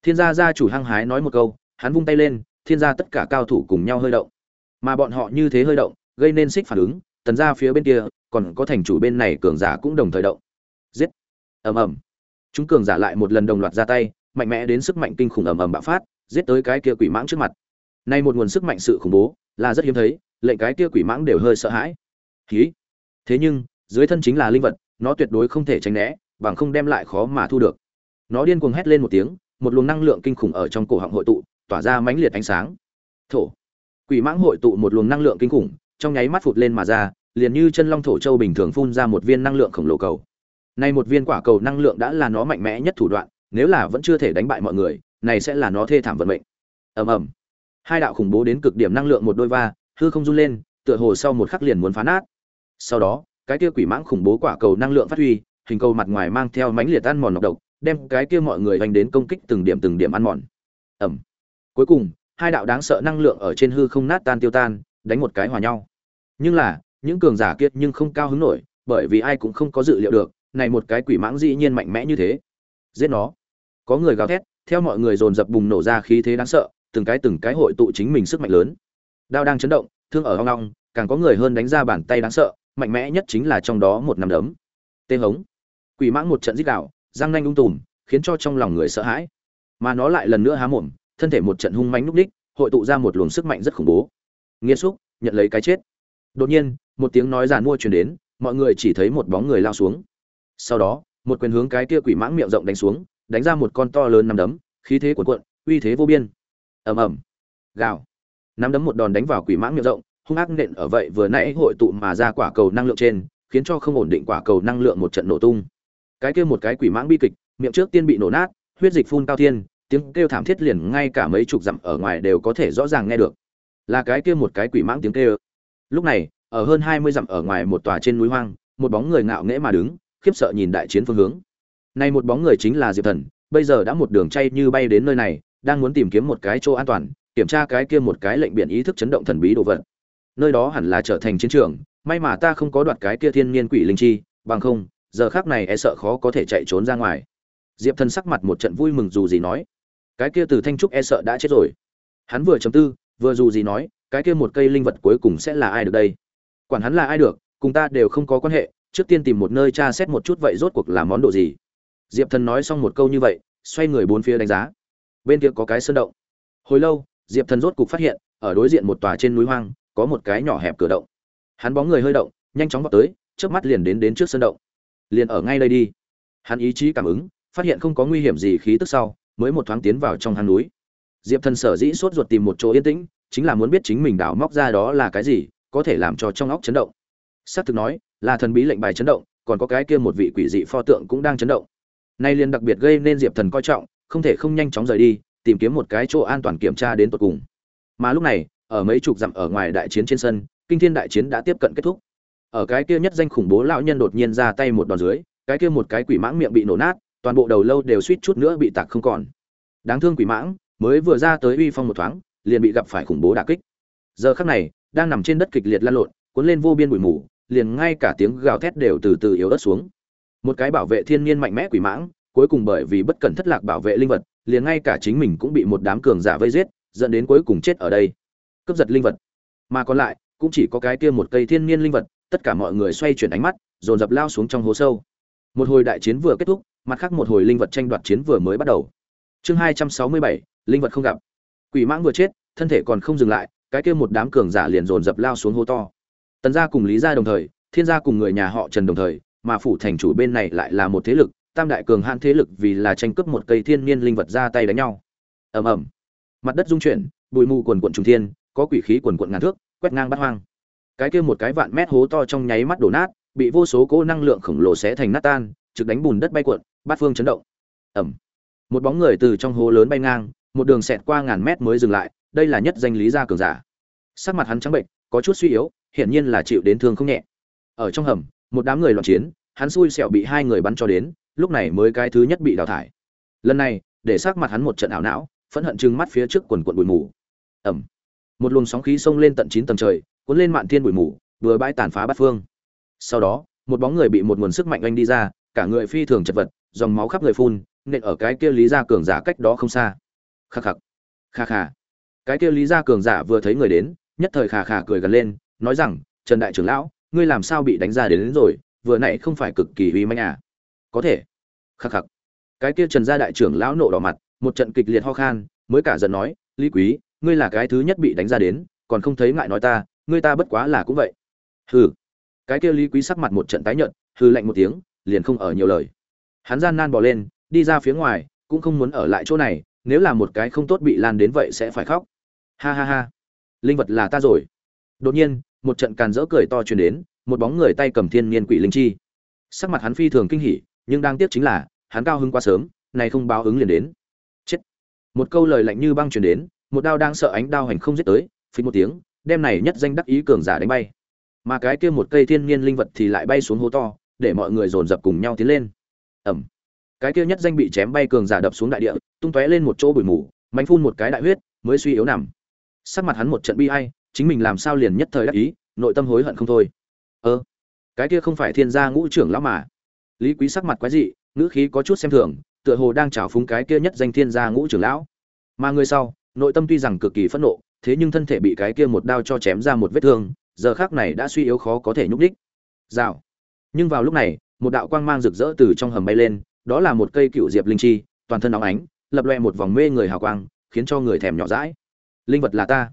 Thiên gia gia chủ hăng hái nói một câu, hắn vung tay lên thiên gia tất cả cao thủ cùng nhau hơi động. Mà bọn họ như thế hơi động, gây nên xích phản ứng, tần ra phía bên kia, còn có thành chủ bên này cường giả cũng đồng thời động. Giết! Ầm ầm. Chúng cường giả lại một lần đồng loạt ra tay, mạnh mẽ đến sức mạnh kinh khủng ầm ầm bạo phát, giết tới cái kia quỷ mãng trước mặt. Nay một nguồn sức mạnh sự khủng bố, là rất hiếm thấy, lệnh cái kia quỷ mãng đều hơi sợ hãi. Khí thế nhưng, dưới thân chính là linh vật, nó tuyệt đối không thể tránh né, bằng không đem lại khó mà thu được. Nó điên cuồng hét lên một tiếng, một luồng năng lượng kinh khủng ở trong cổ họng hội tụ tỏa ra mãnh liệt ánh sáng. Thổ. Quỷ mãng hội tụ một luồng năng lượng kinh khủng, trong nháy mắt phụt lên mà ra, liền như chân long thổ châu bình thường phun ra một viên năng lượng khổng lồ cầu. Nay một viên quả cầu năng lượng đã là nó mạnh mẽ nhất thủ đoạn, nếu là vẫn chưa thể đánh bại mọi người, này sẽ là nó thê thảm vận mệnh. Ầm ầm. Hai đạo khủng bố đến cực điểm năng lượng một đôi va, hư không run lên, tựa hồ sau một khắc liền muốn phá nát. Sau đó, cái kia quỷ mãng khủng bố quả cầu năng lượng phát huy, hình cầu mặt ngoài mang theo mãnh liệt ăn mòn nọc độc, đem cái kia mọi người hành đến công kích từng điểm từng điểm ăn mòn. Ẩm cuối cùng, hai đạo đáng sợ năng lượng ở trên hư không nát tan tiêu tan, đánh một cái hòa nhau. Nhưng là, những cường giả kiệt nhưng không cao hứng nổi, bởi vì ai cũng không có dự liệu được, này một cái quỷ mãng dĩ nhiên mạnh mẽ như thế. Giết nó. Có người gào thét, theo mọi người dồn dập bùng nổ ra khí thế đáng sợ, từng cái từng cái hội tụ chính mình sức mạnh lớn. Đao đang chấn động, thương ở hoang long, càng có người hơn đánh ra bàn tay đáng sợ, mạnh mẽ nhất chính là trong đó một nắm đấm. Tê hống. Quỷ mãng một trận giết đạo răng nanh ung tùm, khiến cho trong lòng người sợ hãi. Mà nó lại lần nữa há mồm thân thể một trận hung mãnh núc đích hội tụ ra một luồng sức mạnh rất khủng bố. Nghiêm xúc, nhận lấy cái chết. Đột nhiên, một tiếng nói giàn mua truyền đến, mọi người chỉ thấy một bóng người lao xuống. Sau đó, một quyền hướng cái kia quỷ mãng miệng rộng đánh xuống, đánh ra một con to lớn năm đấm, khí thế cuộn cuộn, uy thế vô biên. Ầm ầm. Gào. Nắm đấm một đòn đánh vào quỷ mãng miệng rộng, hung ác nện ở vậy vừa nãy hội tụ mà ra quả cầu năng lượng trên, khiến cho không ổn định quả cầu năng lượng một trận nổ tung. Cái kia một cái quỷ mãng bi kịch, miệng trước tiên bị nổ nát, huyết dịch phun cao thiên tiếng kêu thảm thiết liền ngay cả mấy chục dặm ở ngoài đều có thể rõ ràng nghe được. Là cái kia một cái quỷ mãng tiếng kêu. Lúc này, ở hơn hai mươi dặm ở ngoài một tòa trên núi hoang, một bóng người ngạo nghễ mà đứng, khiếp sợ nhìn đại chiến phương hướng. Này một bóng người chính là diệp thần, bây giờ đã một đường chay như bay đến nơi này, đang muốn tìm kiếm một cái chỗ an toàn, kiểm tra cái kia một cái lệnh biển ý thức chấn động thần bí đồ vật. Nơi đó hẳn là trở thành chiến trường, may mà ta không có đoạt cái kia thiên niên quỷ linh chi, bằng không, giờ khác này e sợ khó có thể chạy trốn ra ngoài. Diệp thần sắc mặt một trận vui mừng dù gì nói cái kia từ thanh trúc e sợ đã chết rồi. Hắn vừa chấm tư, vừa dù gì nói, cái kia một cây linh vật cuối cùng sẽ là ai được đây? Quản hắn là ai được, cùng ta đều không có quan hệ, trước tiên tìm một nơi tra xét một chút vậy rốt cuộc là món đồ gì? Diệp thần nói xong một câu như vậy, xoay người bốn phía đánh giá. Bên kia có cái sơn động. Hồi lâu, diệp thần rốt cuộc phát hiện, ở đối diện một tòa trên núi hoang, có một cái nhỏ hẹp cửa động. Hắn bóng người hơi động, nhanh chóng vào tới trước mắt liền đến đến trước sơn động. Liền ở ngay đây đi. Hắn ý chí cảm ứng, phát hiện không có nguy hiểm gì khí tức sau mới một thoáng tiến vào trong hang núi. Diệp thần sở dĩ sốt ruột tìm một chỗ yên tĩnh, chính là muốn biết chính mình đào móc ra đó là cái gì, có thể làm cho trong óc chấn động. Sát thực nói, là thần bí lệnh bài chấn động, còn có cái kia một vị quỷ dị pho tượng cũng đang chấn động. Nay liền đặc biệt gây nên diệp thần coi trọng, không thể không nhanh chóng rời đi, tìm kiếm một cái chỗ an toàn kiểm tra đến tận cùng. Mà lúc này, ở mấy chục dặm ở ngoài đại chiến trên sân, kinh thiên đại chiến đã tiếp cận kết thúc. Ở cái kia nhất danh khủng bố lão nhân đột nhiên ra tay một đòn dưới, cái kia một cái quỷ mãng miệng bị nổ nát toàn bộ đầu lâu đều suýt chút nữa bị tạc không còn. Đáng thương quỷ mãng, mới vừa ra tới uy phong một thoáng, liền bị gặp phải khủng bố đả kích. Giờ khắc này, đang nằm trên đất kịch liệt lăn lộn, cuốn lên vô biên bụi mù, liền ngay cả tiếng gào thét đều từ từ yếu ớt xuống. Một cái bảo vệ thiên nhiên mạnh mẽ quỷ mãng, cuối cùng bởi vì bất cẩn thất lạc bảo vệ linh vật, liền ngay cả chính mình cũng bị một đám cường giả vây giết, dẫn đến cuối cùng chết ở đây. Cướp giật linh vật. Mà còn lại, cũng chỉ có cái kia một cây thiên nhiên linh vật, tất cả mọi người xoay chuyển ánh mắt, dồn dập lao xuống trong hố sâu. Một hồi đại chiến vừa kết thúc mặt khác một hồi linh vật tranh đoạt chiến vừa mới bắt đầu. Chương hai trăm sáu mươi bảy, linh vật không gặp. Quỷ mãng vừa chết, thân thể còn không dừng lại, cái kia một đám cường giả liền dồn dập lao xuống hố to. Tần gia cùng lý gia đồng thời, thiên gia cùng người nhà họ trần đồng thời, mà phủ thành chủ bên này lại là một thế lực, tam đại cường hãn thế lực vì là tranh cướp một cây thiên niên linh vật ra tay đánh nhau. Ầm ầm. Mặt đất rung chuyển, bụi mù quần quận trùng thiên, có quỷ khí quần quận ngàn thước, quét ngang bát hoang. Cái kia một cái vạn mét hố to trong nháy mắt đổ nát, bị vô số cỗ năng lượng khổng lồ xé thành nát tan trực đánh bùn đất bay cuộn, bát phương chấn động. Ầm. Một bóng người từ trong hố lớn bay ngang, một đường xẹt qua ngàn mét mới dừng lại, đây là nhất danh lý gia cường giả. Sắc mặt hắn trắng bệnh, có chút suy yếu, hiển nhiên là chịu đến thương không nhẹ. Ở trong hầm, một đám người loạn chiến, hắn xui xẻo bị hai người bắn cho đến, lúc này mới cái thứ nhất bị đào thải. Lần này, để sắc mặt hắn một trận ảo não, phẫn hận trừng mắt phía trước quần quần bụi mù. Ẩm một luồng sóng khí xông lên tận chín tầng trời, cuốn lên mạn thiên bụi mù, vừa bãi tàn phá bát phương. Sau đó, một bóng người bị một nguồn sức mạnh anh đi ra cả người phi thường chật vật dòng máu khắp người phun nện ở cái kia lý gia cường giả cách đó không xa. Khắc khắc. Kha kha. Cái kia lý gia cường giả vừa thấy người đến nhất thời khà khà cười gần lên nói rằng trần đại trưởng lão ngươi làm sao bị đánh ra đến, đến rồi vừa nãy không phải cực kỳ uy manh à? Có thể. Khắc khắc cái kia trần gia đại trưởng lão nộ đỏ mặt một trận kịch liệt ho khan mới cả giận nói lý quý ngươi là cái thứ nhất bị đánh ra đến còn không thấy ngại nói ta ngươi ta bất quá là cũng vậy. Hừ. Cái kia lý quý sắc mặt một trận tái nhợt hừ lạnh một tiếng liền không ở nhiều lời. Hắn gian nan bỏ lên, đi ra phía ngoài, cũng không muốn ở lại chỗ này, nếu là một cái không tốt bị lan đến vậy sẽ phải khóc. Ha ha ha. Linh vật là ta rồi. Đột nhiên, một trận càn rỡ cười to truyền đến, một bóng người tay cầm thiên niên quỷ linh chi. Sắc mặt hắn phi thường kinh hỉ, nhưng đang tiếc chính là, hắn cao hứng quá sớm, này không báo ứng liền đến. Chết. Một câu lời lạnh như băng truyền đến, một đao đang sợ ánh đao hành không giết tới, phình một tiếng, đem này nhất danh đắc ý cường giả đánh bay. Mà cái kia một cây thiên niên linh vật thì lại bay xuống hố to để mọi người dồn dập cùng nhau tiến lên. Ẩm. Cái kia nhất danh bị chém bay cường giả đập xuống đại địa, tung tóe lên một chỗ bụi mù mạnh phun một cái đại huyết, mới suy yếu nằm. Sắc mặt hắn một trận bi ai, chính mình làm sao liền nhất thời đắc ý, nội tâm hối hận không thôi. Ơ. Cái kia không phải thiên gia ngũ trưởng lão mà. Lý quý sắc mặt quái dị, ngữ khí có chút xem thường, tựa hồ đang trào phúng cái kia nhất danh thiên gia ngũ trưởng lão. Mà người sau, nội tâm tuy rằng cực kỳ phẫn nộ, thế nhưng thân thể bị cái kia một đao cho chém ra một vết thương, giờ khác này đã suy yếu khó có thể nhúc đích rào nhưng vào lúc này, một đạo quang mang rực rỡ từ trong hầm bay lên, đó là một cây cựu diệp linh chi, toàn thân óng ánh, lập loẹ một vòng mê người hào quang, khiến cho người thèm nhỏ rãi linh vật là ta.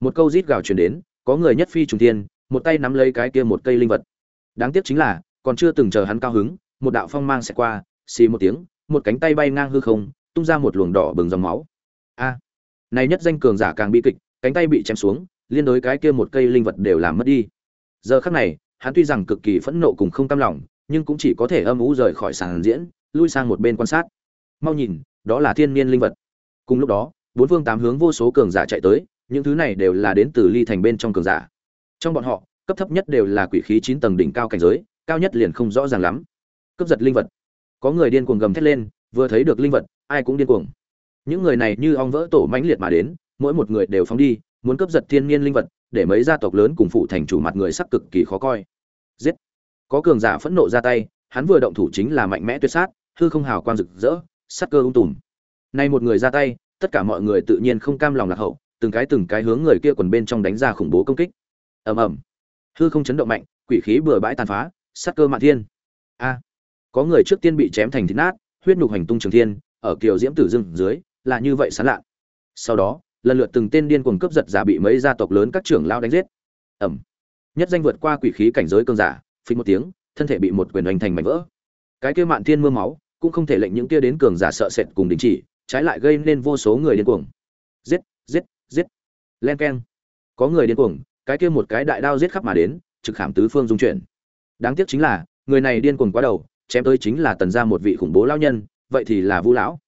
Một câu rít gào truyền đến, có người nhất phi trùng tiên một tay nắm lấy cái kia một cây linh vật. Đáng tiếc chính là, còn chưa từng chờ hắn cao hứng, một đạo phong mang sẽ qua, xì một tiếng, một cánh tay bay ngang hư không, tung ra một luồng đỏ bừng dòng máu. A. Này nhất danh cường giả càng bi kịch, cánh tay bị chém xuống, liên đối cái kia một cây linh vật đều làm mất đi. Giờ khắc này hắn tuy rằng cực kỳ phẫn nộ cùng không cam lòng, nhưng cũng chỉ có thể âm u rời khỏi sàn diễn, lui sang một bên quan sát. Mau nhìn, đó là thiên niên linh vật. Cùng lúc đó, bốn phương tám hướng vô số cường giả chạy tới, những thứ này đều là đến từ ly thành bên trong cường giả. Trong bọn họ, cấp thấp nhất đều là quỷ khí chín tầng đỉnh cao cảnh giới, cao nhất liền không rõ ràng lắm. Cấp giật linh vật. Có người điên cuồng gầm thét lên, vừa thấy được linh vật, ai cũng điên cuồng. Những người này như ong vỡ tổ mãnh liệt mà đến, mỗi một người đều phóng đi, muốn cướp giật thiên niên linh vật để mấy gia tộc lớn cùng phụ thành chủ mặt người sắc cực kỳ khó coi. Giết. Có cường giả phẫn nộ ra tay, hắn vừa động thủ chính là mạnh mẽ tuyệt sát, hư không hào quang rực rỡ, sắc cơ ung tùm. Nay một người ra tay, tất cả mọi người tự nhiên không cam lòng lạc hậu, từng cái từng cái hướng người kia quần bên trong đánh ra khủng bố công kích. Ầm ầm. Hư không chấn động mạnh, quỷ khí bừa bãi tàn phá, sắc cơ mạn thiên. A. Có người trước tiên bị chém thành thịt nát, huyết nhục hành tung trường thiên, ở kiều diễm tử dưng dưới, là như vậy sán lạ. Sau đó lần lượt từng tên điên cuồng cướp giật giả bị mấy gia tộc lớn các trưởng lao đánh giết. Ẩm nhất danh vượt qua quỷ khí cảnh giới cơn giả phình một tiếng, thân thể bị một quyền đánh thành mảnh vỡ. Cái kia mạn thiên mưa máu, cũng không thể lệnh những kia đến cường giả sợ sệt cùng đình chỉ, trái lại gây nên vô số người điên cuồng. Giết giết giết. Len keng. Có người điên cuồng, cái kia một cái đại đao giết khắp mà đến, trực khảm tứ phương dung chuyển. Đáng tiếc chính là, người này điên cuồng quá đầu, chém tới chính là tần gia một vị khủng bố lão nhân, vậy thì là vu lão.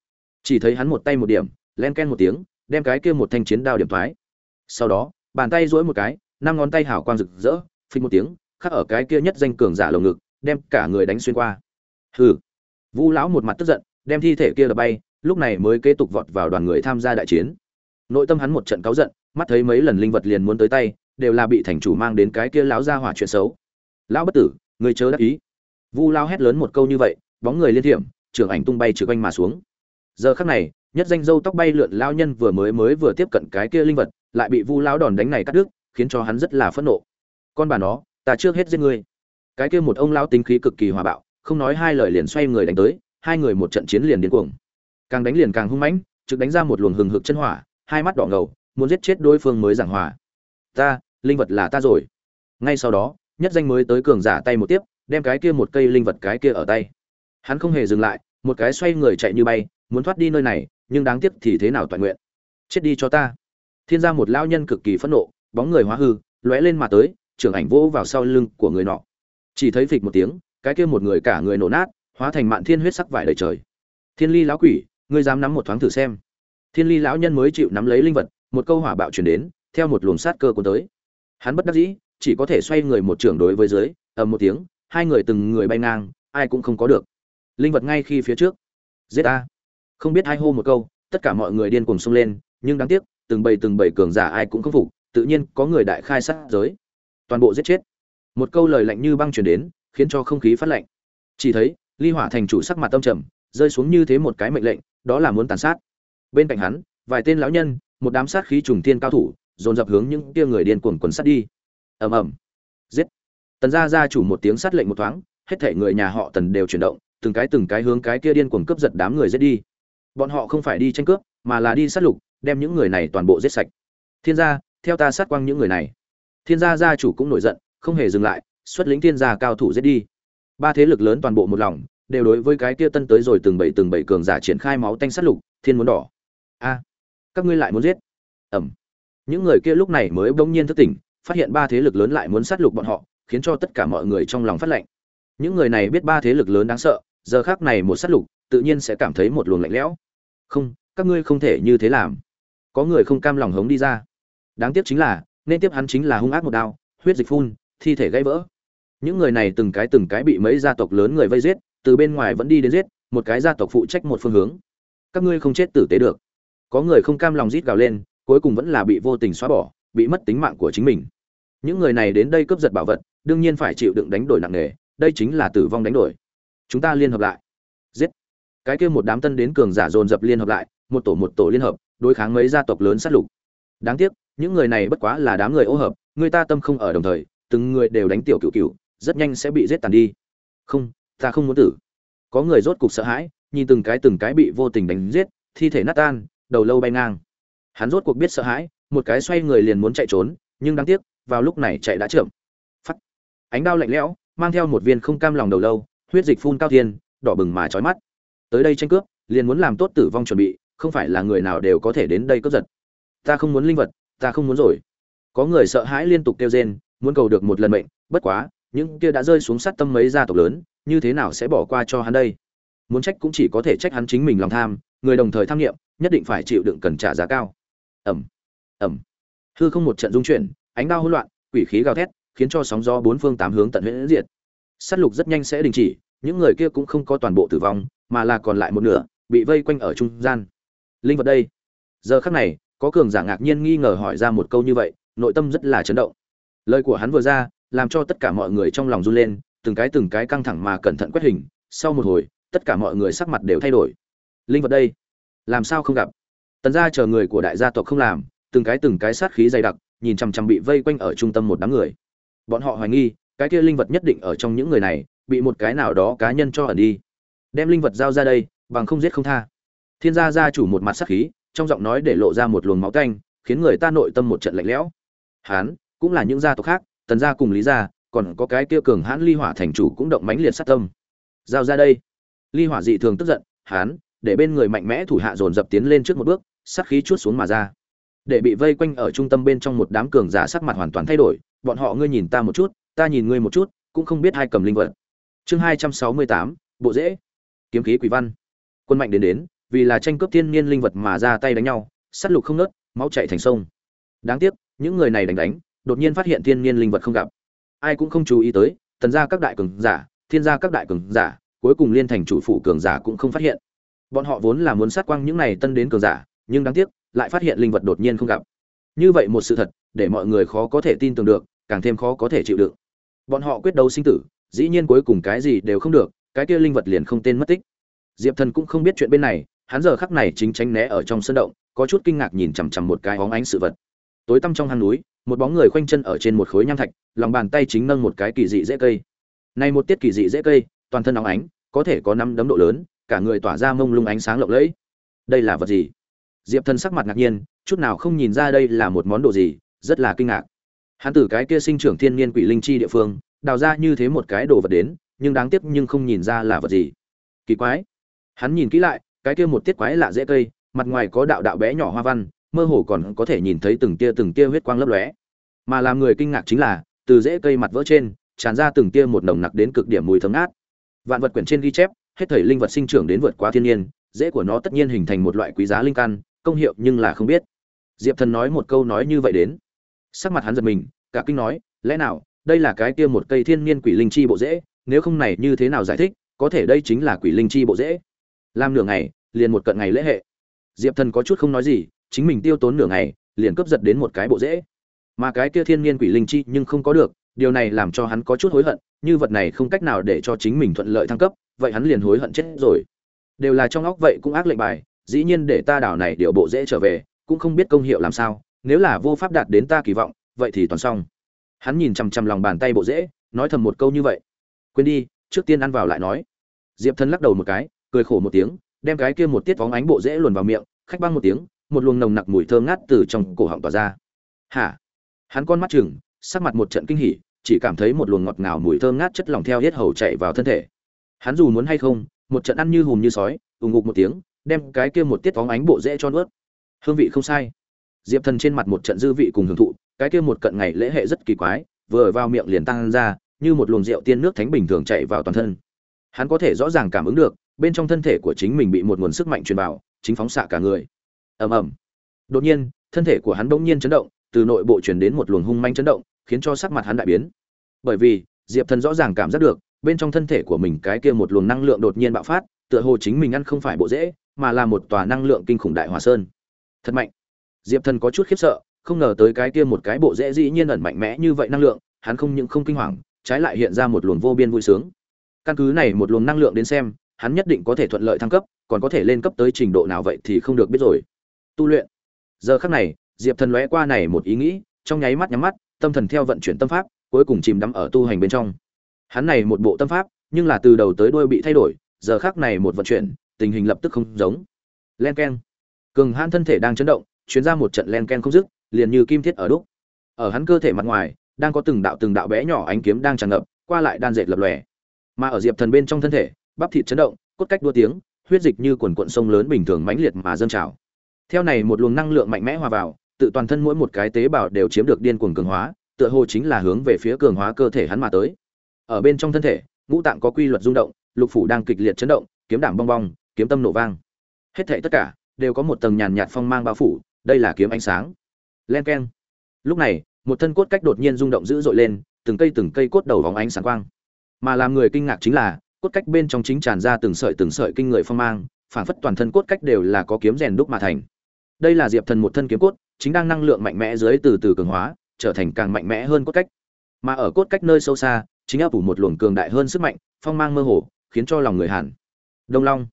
Chỉ thấy hắn một tay một điểm, len ken một tiếng đem cái kia một thanh chiến đao điểm thoái. Sau đó, bàn tay duỗi một cái, năm ngón tay hảo quang rực rỡ, phình một tiếng, khắc ở cái kia nhất danh cường giả lồng ngực, đem cả người đánh xuyên qua. Hừ. Vu lão một mặt tức giận, đem thi thể kia là bay, lúc này mới kế tục vọt vào đoàn người tham gia đại chiến. Nội tâm hắn một trận cáu giận, mắt thấy mấy lần linh vật liền muốn tới tay, đều là bị thành chủ mang đến cái kia lão ra hỏa chuyện xấu. Lão bất tử, người chớ đắc ý. Vu lao hét lớn một câu như vậy, bóng người liên thiểm, trưởng ảnh tung bay trừ quanh mà xuống giờ khắc này, nhất danh dâu tóc bay lượn lao nhân vừa mới mới vừa tiếp cận cái kia linh vật, lại bị vu lao đòn đánh này cắt đứt, khiến cho hắn rất là phẫn nộ. Con bà nó, ta trước hết giết ngươi. Cái kia một ông lao tính khí cực kỳ hòa bạo, không nói hai lời liền xoay người đánh tới, hai người một trận chiến liền điên cuồng. Càng đánh liền càng hung mãnh, trực đánh ra một luồng hừng hực chân hỏa, hai mắt đỏ ngầu, muốn giết chết đối phương mới giảng hòa. Ta, linh vật là ta rồi. Ngay sau đó, nhất danh mới tới cường giả tay một tiếp, đem cái kia một cây linh vật cái kia ở tay. Hắn không hề dừng lại, một cái xoay người chạy như bay muốn thoát đi nơi này, nhưng đáng tiếc thì thế nào toàn nguyện. Chết đi cho ta. Thiên gia một lão nhân cực kỳ phẫn nộ, bóng người hóa hư, lóe lên mà tới, trưởng ảnh vỗ vào sau lưng của người nọ. Chỉ thấy phịch một tiếng, cái kia một người cả người nổ nát, hóa thành mạn thiên huyết sắc vải đầy trời. Thiên ly lão quỷ, ngươi dám nắm một thoáng thử xem. Thiên ly lão nhân mới chịu nắm lấy linh vật, một câu hỏa bạo chuyển đến, theo một luồng sát cơ cuốn tới. Hắn bất đắc dĩ, chỉ có thể xoay người một trưởng đối với dưới, ầm một tiếng, hai người từng người bay ngang, ai cũng không có được. Linh vật ngay khi phía trước. Giết a không biết hai hô một câu, tất cả mọi người điên cuồng xông lên, nhưng đáng tiếc, từng bầy từng bầy cường giả ai cũng không phục, tự nhiên có người đại khai sát giới. Toàn bộ giết chết. Một câu lời lạnh như băng truyền đến, khiến cho không khí phát lạnh. Chỉ thấy, ly hỏa thành chủ sắc mặt tâm trầm, rơi xuống như thế một cái mệnh lệnh, đó là muốn tàn sát. Bên cạnh hắn, vài tên lão nhân, một đám sát khí trùng tiên cao thủ, dồn dập hướng những tia người điên cuồng quần sát đi. Ầm ầm. Giết. Tần gia gia chủ một tiếng sát lệnh một thoáng, hết thể người nhà họ tần đều chuyển động, từng cái từng cái hướng cái kia điên cuồng cướp giật đám người giết đi bọn họ không phải đi tranh cướp, mà là đi sát lục, đem những người này toàn bộ giết sạch. Thiên gia, theo ta sát quang những người này. Thiên gia gia chủ cũng nổi giận, không hề dừng lại, xuất lĩnh thiên gia cao thủ giết đi. Ba thế lực lớn toàn bộ một lòng, đều đối với cái kia tân tới rồi từng bảy từng bảy cường giả triển khai máu tanh sát lục, thiên muốn đỏ. A, các ngươi lại muốn giết? Ẩm những người kia lúc này mới bỗng nhiên thức tỉnh, phát hiện ba thế lực lớn lại muốn sát lục bọn họ, khiến cho tất cả mọi người trong lòng phát lệnh. những người này biết ba thế lực lớn đáng sợ, giờ khác này một sát lục tự nhiên sẽ cảm thấy một luồng lạnh lẽo. Không, các ngươi không thể như thế làm. Có người không cam lòng hống đi ra. Đáng tiếc chính là, nên tiếp hắn chính là hung ác một đao, huyết dịch phun, thi thể gãy vỡ. Những người này từng cái từng cái bị mấy gia tộc lớn người vây giết, từ bên ngoài vẫn đi đến giết, một cái gia tộc phụ trách một phương hướng. Các ngươi không chết tử tế được. Có người không cam lòng rít gào lên, cuối cùng vẫn là bị vô tình xóa bỏ, bị mất tính mạng của chính mình. Những người này đến đây cướp giật bảo vật, đương nhiên phải chịu đựng đánh đổi nặng nề, đây chính là tử vong đánh đổi. Chúng ta liên hợp lại cái kia một đám tân đến cường giả dồn dập liên hợp lại, một tổ một tổ liên hợp, đối kháng mấy gia tộc lớn sát lục. Đáng tiếc, những người này bất quá là đám người ô hợp, người ta tâm không ở đồng thời, từng người đều đánh tiểu cựu cựu rất nhanh sẽ bị giết tàn đi. Không, ta không muốn tử. Có người rốt cục sợ hãi, nhìn từng cái từng cái bị vô tình đánh giết, thi thể nát tan, đầu lâu bay ngang. Hắn rốt cuộc biết sợ hãi, một cái xoay người liền muốn chạy trốn, nhưng đáng tiếc, vào lúc này chạy đã chậm. Phắt. Ánh đao lạnh lẽo, mang theo một viên không cam lòng đầu lâu, huyết dịch phun cao thiên, đỏ bừng mà chói mắt tới đây tranh cướp, liền muốn làm tốt tử vong chuẩn bị, không phải là người nào đều có thể đến đây cướp giật. Ta không muốn linh vật, ta không muốn rồi. Có người sợ hãi liên tục kêu rên, muốn cầu được một lần mệnh, bất quá, những kia đã rơi xuống sát tâm mấy gia tộc lớn, như thế nào sẽ bỏ qua cho hắn đây? Muốn trách cũng chỉ có thể trách hắn chính mình lòng tham, người đồng thời tham nghiệm, nhất định phải chịu đựng cần trả giá cao. Ẩm ẩm hư không một trận dung chuyển, ánh đao hỗn loạn, quỷ khí gào thét, khiến cho sóng gió bốn phương tám hướng tận huyễn diệt. Sát lục rất nhanh sẽ đình chỉ những người kia cũng không có toàn bộ tử vong, mà là còn lại một nửa, bị vây quanh ở trung gian. Linh vật đây. Giờ khắc này, có cường giả ngạc nhiên nghi ngờ hỏi ra một câu như vậy, nội tâm rất là chấn động. Lời của hắn vừa ra, làm cho tất cả mọi người trong lòng run lên, từng cái từng cái căng thẳng mà cẩn thận quét hình. Sau một hồi, tất cả mọi người sắc mặt đều thay đổi. Linh vật đây. Làm sao không gặp? Tần gia chờ người của đại gia tộc không làm, từng cái từng cái sát khí dày đặc, nhìn chằm chằm bị vây quanh ở trung tâm một đám người. Bọn họ hoài nghi, cái kia linh vật nhất định ở trong những người này bị một cái nào đó cá nhân cho ẩn đi. Đem linh vật giao ra đây, bằng không giết không tha. Thiên gia gia chủ một mặt sắc khí, trong giọng nói để lộ ra một luồng máu tanh, khiến người ta nội tâm một trận lạnh lẽo. Hán, cũng là những gia tộc khác, tần gia cùng lý gia, còn có cái kia cường hãn ly hỏa thành chủ cũng động mãnh liệt sát tâm. Giao ra đây. Ly hỏa dị thường tức giận, hán, để bên người mạnh mẽ thủ hạ dồn dập tiến lên trước một bước, sát khí chuốt xuống mà ra. Để bị vây quanh ở trung tâm bên trong một đám cường giả sắc mặt hoàn toàn thay đổi, bọn họ ngươi nhìn ta một chút, ta nhìn ngươi một chút, cũng không biết hai cầm linh vật chương hai trăm sáu mươi tám, bộ dễ. Kiếm khí quỷ văn. Quân mạnh đến đến, vì là tranh cướp thiên niên linh vật mà ra tay đánh nhau, sát lục không nớt máu chảy thành sông. Đáng tiếc, những người này đánh đánh, đột nhiên phát hiện thiên niên linh vật không gặp. Ai cũng không chú ý tới, tần gia các đại cường giả, thiên gia các đại cường giả, cuối cùng liên thành chủ phụ cường giả cũng không phát hiện. Bọn họ vốn là muốn sát quang những này tân đến cường giả, nhưng đáng tiếc, lại phát hiện linh vật đột nhiên không gặp. Như vậy một sự thật, để mọi người khó có thể tin tưởng được, càng thêm khó có thể chịu đựng. Bọn họ quyết đấu sinh tử dĩ nhiên cuối cùng cái gì đều không được, cái kia linh vật liền không tên mất tích. Diệp thần cũng không biết chuyện bên này, hắn giờ khắc này chính tránh né ở trong sân động, có chút kinh ngạc nhìn chằm chằm một cái hóng ánh sự vật. Tối tăm trong hang núi, một bóng người khoanh chân ở trên một khối nham thạch, lòng bàn tay chính nâng một cái kỳ dị dễ cây. Này một tiết kỳ dị dễ cây, toàn thân óng ánh, có thể có năm đấm độ lớn, cả người tỏa ra mông lung ánh sáng lộng lẫy. Đây là vật gì? Diệp thần sắc mặt ngạc nhiên, chút nào không nhìn ra đây là một món đồ gì, rất là kinh ngạc. Hắn từ cái kia sinh trưởng thiên niên quỷ linh chi địa phương đào ra như thế một cái đồ vật đến, nhưng đáng tiếc nhưng không nhìn ra là vật gì. Kỳ quái. Hắn nhìn kỹ lại, cái kia một tiết quái lạ dễ cây, mặt ngoài có đạo đạo bé nhỏ hoa văn, mơ hồ còn có thể nhìn thấy từng tia từng tia huyết quang lấp lóe. Mà làm người kinh ngạc chính là, từ rễ cây mặt vỡ trên, tràn ra từng tia một nồng nặc đến cực điểm mùi thấm ngát. Vạn vật quyển trên ghi chép, hết thảy linh vật sinh trưởng đến vượt qua thiên nhiên rễ của nó tất nhiên hình thành một loại quý giá linh căn, công hiệu nhưng là không biết. Diệp thần nói một câu nói như vậy đến. Sắc mặt hắn giật mình, cả kinh nói, lẽ nào đây là cái kia một cây thiên niên quỷ linh chi bộ rễ, nếu không này như thế nào giải thích, có thể đây chính là quỷ linh chi bộ rễ. Làm nửa ngày, liền một cận ngày lễ hệ. Diệp thần có chút không nói gì, chính mình tiêu tốn nửa ngày, liền cướp giật đến một cái bộ rễ. Mà cái kia thiên niên quỷ linh chi nhưng không có được, điều này làm cho hắn có chút hối hận, như vật này không cách nào để cho chính mình thuận lợi thăng cấp, vậy hắn liền hối hận chết rồi. Đều là trong óc vậy cũng ác lệnh bài, dĩ nhiên để ta đảo này điều bộ dễ trở về, cũng không biết công hiệu làm sao, nếu là vô pháp đạt đến ta kỳ vọng, vậy thì toàn xong hắn nhìn chằm chằm lòng bàn tay bộ dễ, nói thầm một câu như vậy. Quên đi, trước tiên ăn vào lại nói. Diệp thân lắc đầu một cái, cười khổ một tiếng, đem cái kia một tiết vóng ánh bộ dễ luồn vào miệng, khách băng một tiếng, một luồng nồng nặc mùi thơm ngát từ trong cổ họng tỏa ra. Hả? Hắn con mắt chừng sắc mặt một trận kinh hỉ, chỉ cảm thấy một luồng ngọt ngào mùi thơm ngát chất lỏng theo hết hầu chạy vào thân thể. Hắn dù muốn hay không, một trận ăn như hùm như sói ùng ngục một tiếng, đem cái kia một tiết vóng ánh bộ dễ cho nuốt. Hương vị không sai. Diệp thần trên mặt một trận dư vị cùng hưởng thụ cái kia một cận ngày lễ hệ rất kỳ quái, vừa vào miệng liền tăng ra, như một luồng rượu tiên nước thánh bình thường chạy vào toàn thân. Hắn có thể rõ ràng cảm ứng được, bên trong thân thể của chính mình bị một nguồn sức mạnh truyền vào, chính phóng xạ cả người. Ầm ầm. Đột nhiên, thân thể của hắn bỗng nhiên chấn động, từ nội bộ truyền đến một luồng hung manh chấn động, khiến cho sắc mặt hắn đại biến. Bởi vì, diệp thần rõ ràng cảm giác được, bên trong thân thể của mình cái kia một luồng năng lượng đột nhiên bạo phát, tựa hồ chính mình ăn không phải bộ dễ, mà là một tòa năng lượng kinh khủng đại hỏa sơn. Thật mạnh. Diệp thần có chút khiếp sợ không ngờ tới cái kia một cái bộ dễ dĩ nhiên ẩn mạnh mẽ như vậy năng lượng, hắn không những không kinh hoàng, trái lại hiện ra một luồng vô biên vui sướng. Căn cứ này một luồng năng lượng đến xem, hắn nhất định có thể thuận lợi thăng cấp, còn có thể lên cấp tới trình độ nào vậy thì không được biết rồi. Tu luyện. Giờ khắc này, diệp thần lóe qua này một ý nghĩ, trong nháy mắt nhắm mắt, tâm thần theo vận chuyển tâm pháp, cuối cùng chìm đắm ở tu hành bên trong. Hắn này một bộ tâm pháp, nhưng là từ đầu tới đuôi bị thay đổi, giờ khắc này một vận chuyển, tình hình lập tức không giống. Len keng. Cường hãn thân thể đang chấn động, chuyến ra một trận len ken không dứt liền như kim thiết ở đúc. Ở hắn cơ thể mặt ngoài, đang có từng đạo từng đạo bé nhỏ ánh kiếm đang tràn ngập, qua lại đan dệt lập lòe. Mà ở diệp thần bên trong thân thể, bắp thịt chấn động, cốt cách đua tiếng, huyết dịch như quần cuộn sông lớn bình thường mãnh liệt mà dâng trào. Theo này một luồng năng lượng mạnh mẽ hòa vào, tự toàn thân mỗi một cái tế bào đều chiếm được điên cuồng cường hóa, tựa hồ chính là hướng về phía cường hóa cơ thể hắn mà tới. Ở bên trong thân thể, ngũ tạng có quy luật rung động, lục phủ đang kịch liệt chấn động, kiếm đảm bong bong, kiếm tâm nổ vang. Hết thảy tất cả đều có một tầng nhàn nhạt phong mang bao phủ, đây là kiếm ánh sáng len keng. Lúc này, một thân cốt cách đột nhiên rung động dữ dội lên, từng cây từng cây cốt đầu vóng ánh sáng quang. Mà làm người kinh ngạc chính là, cốt cách bên trong chính tràn ra từng sợi từng sợi kinh người phong mang, phảng phất toàn thân cốt cách đều là có kiếm rèn đúc mà thành. Đây là diệp thần một thân kiếm cốt, chính đang năng lượng mạnh mẽ dưới từ từ cường hóa, trở thành càng mạnh mẽ hơn cốt cách. Mà ở cốt cách nơi sâu xa, chính áp ủ một luồng cường đại hơn sức mạnh, phong mang mơ hồ, khiến cho lòng người hẳn. Đông long.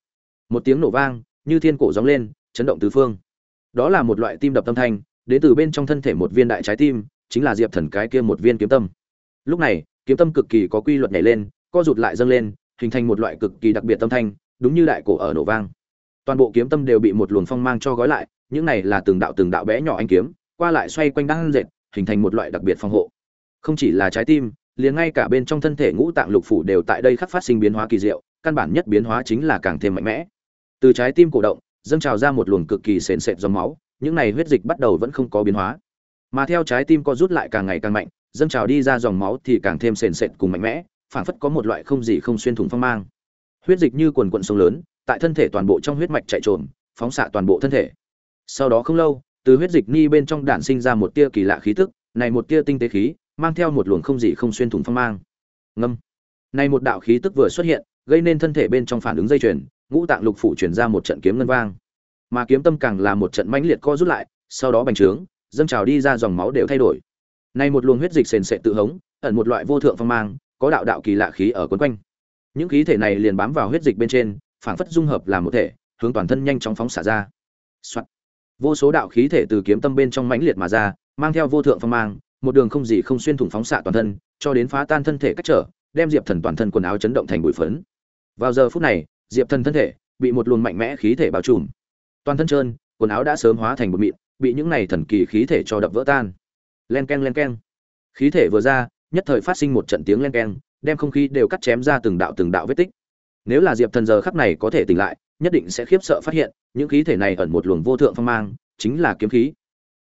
Một tiếng nổ vang, như thiên cổ gióng lên, chấn động tứ phương. Đó là một loại tim đập tâm thanh đến từ bên trong thân thể một viên đại trái tim, chính là diệp thần cái kia một viên kiếm tâm. Lúc này, kiếm tâm cực kỳ có quy luật nhảy lên, co rụt lại dâng lên, hình thành một loại cực kỳ đặc biệt tâm thanh, đúng như đại cổ ở nổ vang. Toàn bộ kiếm tâm đều bị một luồng phong mang cho gói lại, những này là từng đạo từng đạo bé nhỏ anh kiếm, qua lại xoay quanh đang dệt, hình thành một loại đặc biệt phòng hộ. Không chỉ là trái tim, liền ngay cả bên trong thân thể ngũ tạng lục phủ đều tại đây khắc phát sinh biến hóa kỳ diệu, căn bản nhất biến hóa chính là càng thêm mạnh mẽ. Từ trái tim cổ động, dâng trào ra một luồng cực kỳ sền sệt dòng máu những này huyết dịch bắt đầu vẫn không có biến hóa. Mà theo trái tim co rút lại càng ngày càng mạnh, dâng trào đi ra dòng máu thì càng thêm sền sệt cùng mạnh mẽ, phảng phất có một loại không gì không xuyên thủng phong mang. Huyết dịch như quần quận sông lớn, tại thân thể toàn bộ trong huyết mạch chạy trộm phóng xạ toàn bộ thân thể. Sau đó không lâu, từ huyết dịch ni bên trong đạn sinh ra một tia kỳ lạ khí tức, này một tia tinh tế khí, mang theo một luồng không gì không xuyên thủng phong mang. Ngâm. Này một đạo khí tức vừa xuất hiện, gây nên thân thể bên trong phản ứng dây chuyền, ngũ tạng lục phủ chuyển ra một trận kiếm ngân vang mà kiếm tâm càng là một trận mãnh liệt co rút lại, sau đó bành trướng, dâng trào đi ra dòng máu đều thay đổi. Nay một luồng huyết dịch sền sệt tự hống, ẩn một loại vô thượng phong mang, có đạo đạo kỳ lạ khí ở quấn quanh. Những khí thể này liền bám vào huyết dịch bên trên, phảng phất dung hợp làm một thể, hướng toàn thân nhanh chóng phóng xả ra、Soạn. vô số đạo khí thể từ kiếm tâm bên trong mãnh liệt mà ra, mang theo vô thượng phong mang, một đường không gì không xuyên thủng phóng xạ toàn thân, cho đến phá tan thân thể cách trở, đem diệp thần toàn thân quần áo chấn động thành bụi phấn. Vào giờ phút này, diệp thần thân thể bị một luồng mạnh mẽ khí thể bao trùm toàn thân trơn, quần áo đã sớm hóa thành bột mịn, bị những này thần kỳ khí thể cho đập vỡ tan. Len keng len keng. Khí thể vừa ra, nhất thời phát sinh một trận tiếng len keng, đem không khí đều cắt chém ra từng đạo từng đạo vết tích. Nếu là diệp thần giờ khắc này có thể tỉnh lại, nhất định sẽ khiếp sợ phát hiện, những khí thể này ẩn một luồng vô thượng phong mang, chính là kiếm khí.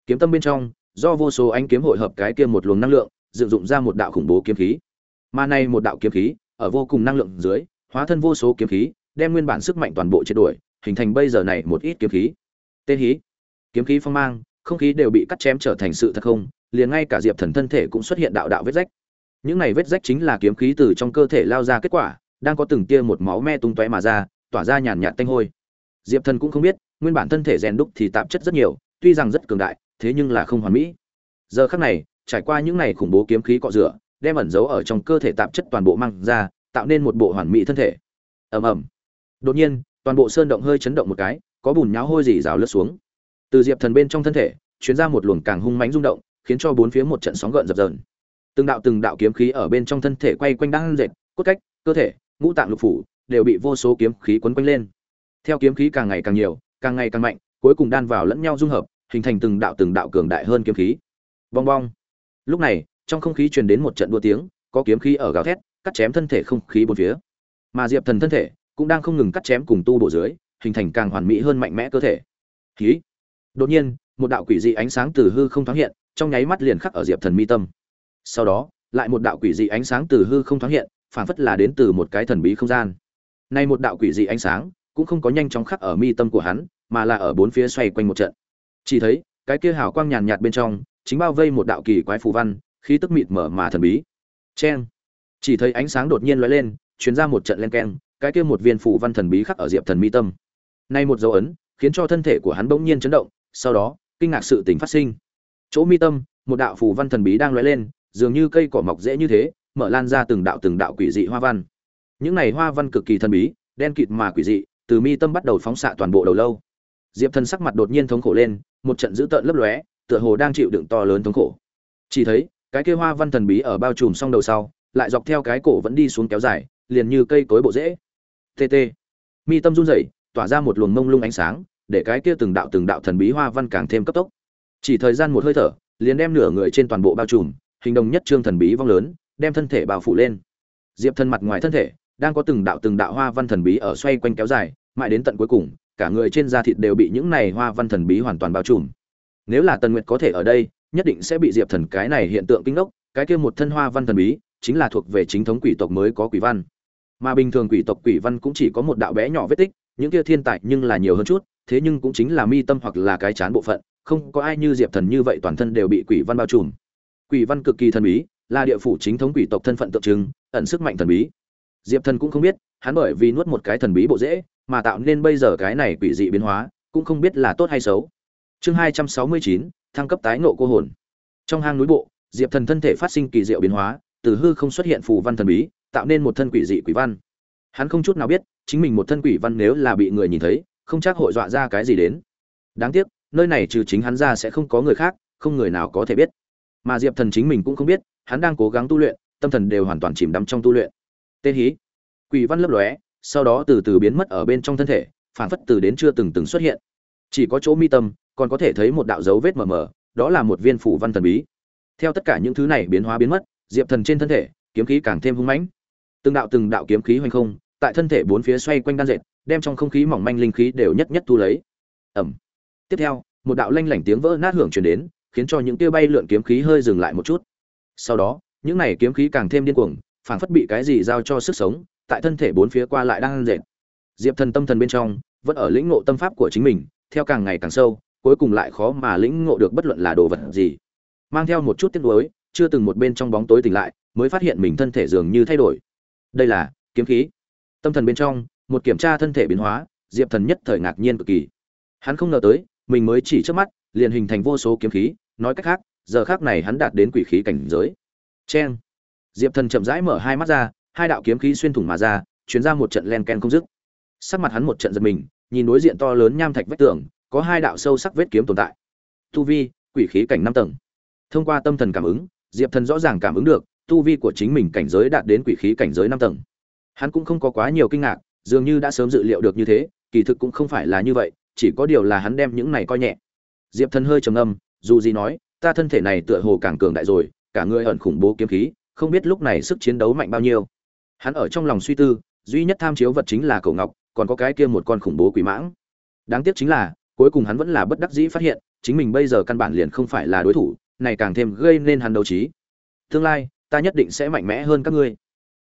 Kiếm tâm bên trong, do vô số ánh kiếm hội hợp cái kia một luồng năng lượng, dựng dụng ra một đạo khủng bố kiếm khí. Mà này một đạo kiếm khí, ở vô cùng năng lượng dưới, hóa thân vô số kiếm khí, đem nguyên bản sức mạnh toàn bộ triệt đuổi hình thành bây giờ này một ít kiếm khí. Tê hí. Kiếm khí phong mang, không khí đều bị cắt chém trở thành sự thật không, liền ngay cả diệp thần thân thể cũng xuất hiện đạo đạo vết rách. Những này vết rách chính là kiếm khí từ trong cơ thể lao ra kết quả, đang có từng tia một máu me tung tóe mà ra, tỏa ra nhàn nhạt tanh hôi. Diệp thần cũng không biết, nguyên bản thân thể rèn đúc thì tạp chất rất nhiều, tuy rằng rất cường đại, thế nhưng là không hoàn mỹ. Giờ khắc này, trải qua những này khủng bố kiếm khí cọ rửa, đem ẩn giấu ở trong cơ thể tạp chất toàn bộ mang ra, tạo nên một bộ hoàn mỹ thân thể. Ầm ầm. Đột nhiên toàn bộ sơn động hơi chấn động một cái, có bùn nháo hôi dì rào lướt xuống. Từ diệp thần bên trong thân thể, chuyến ra một luồng càng hung mãnh rung động, khiến cho bốn phía một trận sóng gợn dập dờn. Từng đạo từng đạo kiếm khí ở bên trong thân thể quay quanh đang dệt, cốt cách, cơ thể, ngũ tạng lục phủ, đều bị vô số kiếm khí quấn quanh lên. Theo kiếm khí càng ngày càng nhiều, càng ngày càng mạnh, cuối cùng đan vào lẫn nhau dung hợp, hình thành từng đạo từng đạo cường đại hơn kiếm khí. Bong bong. Lúc này, trong không khí truyền đến một trận đua tiếng, có kiếm khí ở gào thét, cắt chém thân thể không khí bốn phía. Mà diệp thần thân thể cũng đang không ngừng cắt chém cùng tu bổ dưới, hình thành càng hoàn mỹ hơn mạnh mẽ cơ thể. Khí đột nhiên, một đạo quỷ dị ánh sáng từ hư không thoáng hiện, trong nháy mắt liền khắc ở diệp thần mi tâm. Sau đó, lại một đạo quỷ dị ánh sáng từ hư không thoáng hiện, phảng phất là đến từ một cái thần bí không gian. Nay một đạo quỷ dị ánh sáng cũng không có nhanh chóng khắc ở mi tâm của hắn, mà là ở bốn phía xoay quanh một trận. Chỉ thấy, cái kia hào quang nhàn nhạt bên trong, chính bao vây một đạo kỳ quái phù văn, khí tức mịt mở mà thần bí. Chen chỉ thấy ánh sáng đột nhiên lóe lên chuyến ra một trận len keng cái kia một viên phù văn thần bí khắc ở diệp thần mi tâm. Nay một dấu ấn, khiến cho thân thể của hắn bỗng nhiên chấn động, sau đó, kinh ngạc sự tình phát sinh. Chỗ mi tâm, một đạo phù văn thần bí đang lóe lên, dường như cây cỏ mọc dễ như thế, mở lan ra từng đạo từng đạo quỷ dị hoa văn. Những này hoa văn cực kỳ thần bí, đen kịt mà quỷ dị, từ mi tâm bắt đầu phóng xạ toàn bộ đầu lâu. Diệp thần sắc mặt đột nhiên thống khổ lên, một trận dữ tợn lấp lóe, tựa hồ đang chịu đựng to lớn thống khổ. Chỉ thấy, cái kia hoa văn thần bí ở bao trùm xong đầu sau, lại dọc theo cái cổ vẫn đi xuống kéo dài, liền như cây cối bộ rễ tt mi tâm run rẩy, tỏa ra một luồng mông lung ánh sáng, để cái kia từng đạo từng đạo thần bí hoa văn càng thêm cấp tốc. Chỉ thời gian một hơi thở, liền đem nửa người trên toàn bộ bao trùm, hình đồng nhất trương thần bí vong lớn, đem thân thể bao phủ lên. Diệp thân mặt ngoài thân thể, đang có từng đạo từng đạo hoa văn thần bí ở xoay quanh kéo dài, mãi đến tận cuối cùng, cả người trên da thịt đều bị những này hoa văn thần bí hoàn toàn bao trùm. Nếu là tần nguyệt có thể ở đây, nhất định sẽ bị diệp thần cái này hiện tượng kinh đốc cái kia một thân hoa văn thần bí, chính là thuộc về chính thống quỷ tộc mới có quỷ văn mà bình thường quỷ tộc quỷ văn cũng chỉ có một đạo bé nhỏ vết tích, những kia thiên tài nhưng là nhiều hơn chút, thế nhưng cũng chính là mi tâm hoặc là cái chán bộ phận, không có ai như diệp thần như vậy toàn thân đều bị quỷ văn bao trùm. Quỷ văn cực kỳ thần bí, là địa phủ chính thống quỷ tộc thân phận tượng trưng, ẩn sức mạnh thần bí. Diệp thần cũng không biết, hắn bởi vì nuốt một cái thần bí bộ dễ, mà tạo nên bây giờ cái này quỷ dị biến hóa, cũng không biết là tốt hay xấu. Chương hai trăm sáu mươi chín, thăng cấp tái nộ cô hồn. Trong hang núi bộ, diệp thần thân thể phát sinh kỳ diệu biến hóa, từ hư không xuất hiện phù văn thần bí tạo nên một thân quỷ dị quỷ văn. Hắn không chút nào biết, chính mình một thân quỷ văn nếu là bị người nhìn thấy, không chắc hội dọa ra cái gì đến. Đáng tiếc, nơi này trừ chính hắn ra sẽ không có người khác, không người nào có thể biết. Mà diệp thần chính mình cũng không biết, hắn đang cố gắng tu luyện, tâm thần đều hoàn toàn chìm đắm trong tu luyện. Tên hí. Quỷ văn lấp lóe, sau đó từ từ biến mất ở bên trong thân thể phản phất từ đến chưa từng từng xuất hiện. Chỉ có chỗ mi tâm, còn có thể thấy một đạo dấu vết mờ mờ, đó là một viên phủ văn thần bí. Theo tất cả những thứ này biến hóa biến mất, diệp thần trên thân thể, kiếm khí càng thêm hung mãnh từng đạo từng đạo kiếm khí hoành không, tại thân thể bốn phía xoay quanh đan dệt, đem trong không khí mỏng manh linh khí đều nhất nhất thu lấy. Ẩm. Tiếp theo, một đạo lanh lảnh tiếng vỡ nát hưởng truyền đến, khiến cho những tia bay lượn kiếm khí hơi dừng lại một chút. Sau đó, những này kiếm khí càng thêm điên cuồng, phảng phất bị cái gì giao cho sức sống, tại thân thể bốn phía qua lại đang dệt. Diệp thần tâm thần bên trong, vẫn ở lĩnh ngộ tâm pháp của chính mình, theo càng ngày càng sâu, cuối cùng lại khó mà lĩnh ngộ được bất luận là đồ vật gì. Mang theo một chút tiếc nuối, chưa từng một bên trong bóng tối tỉnh lại, mới phát hiện mình thân thể dường như thay đổi đây là kiếm khí. Tâm thần bên trong, một kiểm tra thân thể biến hóa, diệp thần nhất thời ngạc nhiên cực kỳ. Hắn không ngờ tới, mình mới chỉ trước mắt, liền hình thành vô số kiếm khí, nói cách khác, giờ khác này hắn đạt đến quỷ khí cảnh giới. Cheng. Diệp thần chậm rãi mở hai mắt ra, hai đạo kiếm khí xuyên thủng mà ra chuyến ra một trận len ken không dứt. Sắc mặt hắn một trận giật mình, nhìn đối diện to lớn nham thạch vách tường, có hai đạo sâu sắc vết kiếm tồn tại. Tu vi, quỷ khí cảnh năm tầng. Thông qua tâm thần cảm ứng, diệp thần rõ ràng cảm ứng được tu vi của chính mình cảnh giới đạt đến quỷ khí cảnh giới năm tầng. Hắn cũng không có quá nhiều kinh ngạc, dường như đã sớm dự liệu được như thế, kỳ thực cũng không phải là như vậy, chỉ có điều là hắn đem những này coi nhẹ. Diệp thần hơi trầm âm dù gì nói, ta thân thể này tựa hồ càng cường đại rồi, cả người ẩn khủng bố kiếm khí, không biết lúc này sức chiến đấu mạnh bao nhiêu. Hắn ở trong lòng suy tư, duy nhất tham chiếu vật chính là cổ ngọc, còn có cái kia một con khủng bố quỷ mãng. Đáng tiếc chính là, cuối cùng hắn vẫn là bất đắc dĩ phát hiện, chính mình bây giờ căn bản liền không phải là đối thủ, này càng thêm gây nên hắn đấu trí. Tương lai ta nhất định sẽ mạnh mẽ hơn các ngươi.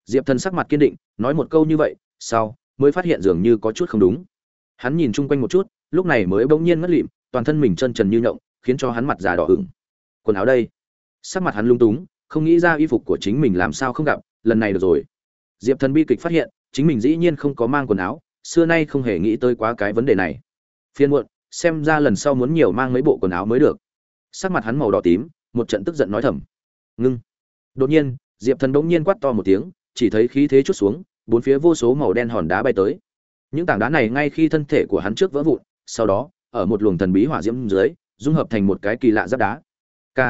Diệp thần sắc mặt kiên định, nói một câu như vậy, sau, mới phát hiện dường như có chút không đúng. Hắn nhìn chung quanh một chút, lúc này mới bỗng nhiên ngất lịm, toàn thân mình chân trần như nhộng, khiến cho hắn mặt già đỏ ửng. Quần áo đây. Sắc mặt hắn lung túng, không nghĩ ra y phục của chính mình làm sao không gặp, lần này được rồi. Diệp thần bi kịch phát hiện, chính mình dĩ nhiên không có mang quần áo, xưa nay không hề nghĩ tới quá cái vấn đề này. Phiên muộn, xem ra lần sau muốn nhiều mang mấy bộ quần áo mới được. Sắc mặt hắn màu đỏ tím, một trận tức giận nói thầm. Ngưng đột nhiên, diệp thần đột nhiên quát to một tiếng, chỉ thấy khí thế chút xuống, bốn phía vô số màu đen hòn đá bay tới. Những tảng đá này ngay khi thân thể của hắn trước vỡ vụn, sau đó, ở một luồng thần bí hỏa diễm dưới, dung hợp thành một cái kỳ lạ giáp đá. K.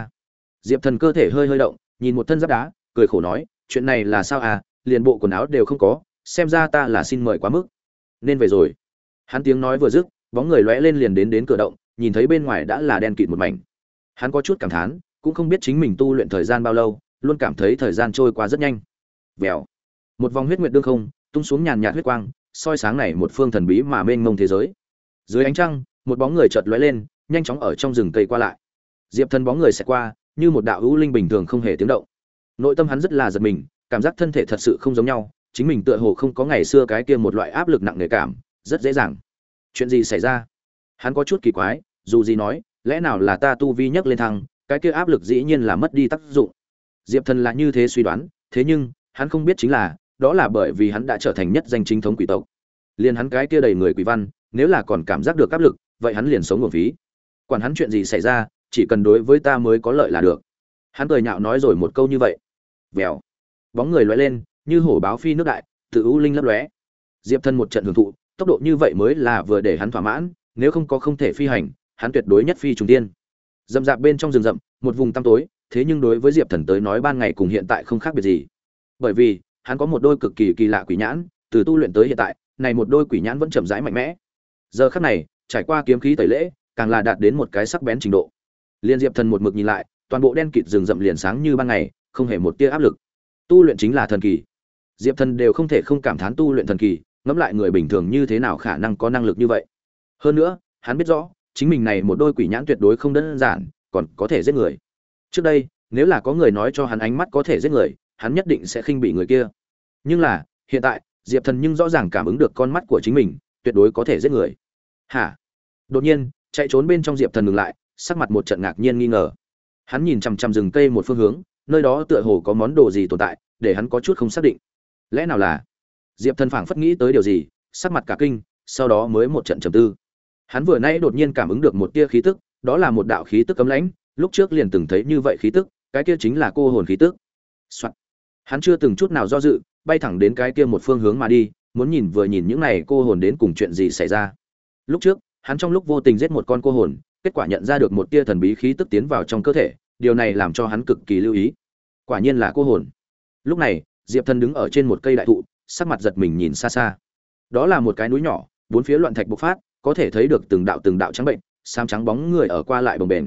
Diệp thần cơ thể hơi hơi động, nhìn một thân giáp đá, cười khổ nói, chuyện này là sao à? Liền bộ quần áo đều không có, xem ra ta là xin mời quá mức. Nên về rồi. Hắn tiếng nói vừa dứt, bóng người lóe lên liền đến đến cửa động, nhìn thấy bên ngoài đã là đen kịt một mảnh. Hắn có chút cảm thán, cũng không biết chính mình tu luyện thời gian bao lâu luôn cảm thấy thời gian trôi qua rất nhanh. Vèo. Một vòng huyết nguyệt đương không, tung xuống nhàn nhạt huyết quang, soi sáng này một phương thần bí mà mênh mông thế giới. Dưới ánh trăng, một bóng người chợt lóe lên, nhanh chóng ở trong rừng cây qua lại. Diệp thần bóng người sẽ qua, như một đạo hữu linh bình thường không hề tiếng động. Nội tâm hắn rất là giật mình, cảm giác thân thể thật sự không giống nhau, chính mình tựa hồ không có ngày xưa cái kia một loại áp lực nặng nề cảm, rất dễ dàng. Chuyện gì xảy ra? Hắn có chút kỳ quái, dù gì nói, lẽ nào là ta tu vi nhấc lên thăng, cái kia áp lực dĩ nhiên là mất đi tác dụng diệp thần là như thế suy đoán, thế nhưng, hắn không biết chính là, đó là bởi vì hắn đã trở thành nhất danh chính thống quỷ tộc. Liền hắn cái kia đầy người quỷ văn, nếu là còn cảm giác được áp lực, vậy hắn liền sống nguồn phí. Quản hắn chuyện gì xảy ra, chỉ cần đối với ta mới có lợi là được. Hắn cười nhạo nói rồi một câu như vậy. Vèo. Bóng người lóe lên, như hổ báo phi nước đại, tự ưu linh lấp lóe. Diệp thân một trận hưởng thụ, tốc độ như vậy mới là vừa để hắn thỏa mãn, nếu không có không thể phi hành, hắn tuyệt đối nhất phi trùng tiên. Dầm dạp bên trong rừng rậm, một vùng tăm tối thế nhưng đối với diệp thần tới nói ban ngày cùng hiện tại không khác biệt gì. Bởi vì, hắn có một đôi cực kỳ kỳ lạ quỷ nhãn, từ tu luyện tới hiện tại, này một đôi quỷ nhãn vẫn chậm rãi mạnh mẽ. Giờ khắc này, trải qua kiếm khí tẩy lễ, càng là đạt đến một cái sắc bén trình độ. Liên diệp thần một mực nhìn lại, toàn bộ đen kịt rừng rậm liền sáng như ban ngày, không hề một tia áp lực. Tu luyện chính là thần kỳ. Diệp thần đều không thể không cảm thán tu luyện thần kỳ, ngẫm lại người bình thường như thế nào khả năng có năng lực như vậy. Hơn nữa, hắn biết rõ, chính mình này một đôi quỷ nhãn tuyệt đối không đơn giản, còn có thể giết người trước đây, nếu là có người nói cho hắn ánh mắt có thể giết người, hắn nhất định sẽ khinh bị người kia. Nhưng là, hiện tại, diệp thần nhưng rõ ràng cảm ứng được con mắt của chính mình, tuyệt đối có thể giết người. Hả? Đột nhiên, chạy trốn bên trong diệp thần ngừng lại, sắc mặt một trận ngạc nhiên nghi ngờ. Hắn nhìn chằm chằm rừng cây một phương hướng, nơi đó tựa hồ có món đồ gì tồn tại, để hắn có chút không xác định. Lẽ nào là? Diệp thần phảng phất nghĩ tới điều gì, sắc mặt cả kinh, sau đó mới một trận trầm tư. Hắn vừa nay đột nhiên cảm ứng được một tia khí tức, đó là một đạo khí tức cấm lãnh lúc trước liền từng thấy như vậy khí tức, cái kia chính là cô hồn khí tức、Soạn. hắn chưa từng chút nào do dự, bay thẳng đến cái kia một phương hướng mà đi, muốn nhìn vừa nhìn những này cô hồn đến cùng chuyện gì xảy ra. Lúc trước, hắn trong lúc vô tình giết một con cô hồn, kết quả nhận ra được một tia thần bí khí tức tiến vào trong cơ thể, điều này làm cho hắn cực kỳ lưu ý. Quả nhiên là cô hồn. Lúc này, diệp thần đứng ở trên một cây đại thụ, sắc mặt giật mình nhìn xa xa. Đó là một cái núi nhỏ, bốn phía loạn thạch bộc phát, có thể thấy được từng đạo từng đạo trắng bệnh sam trắng bóng người ở qua lại bồng bềnh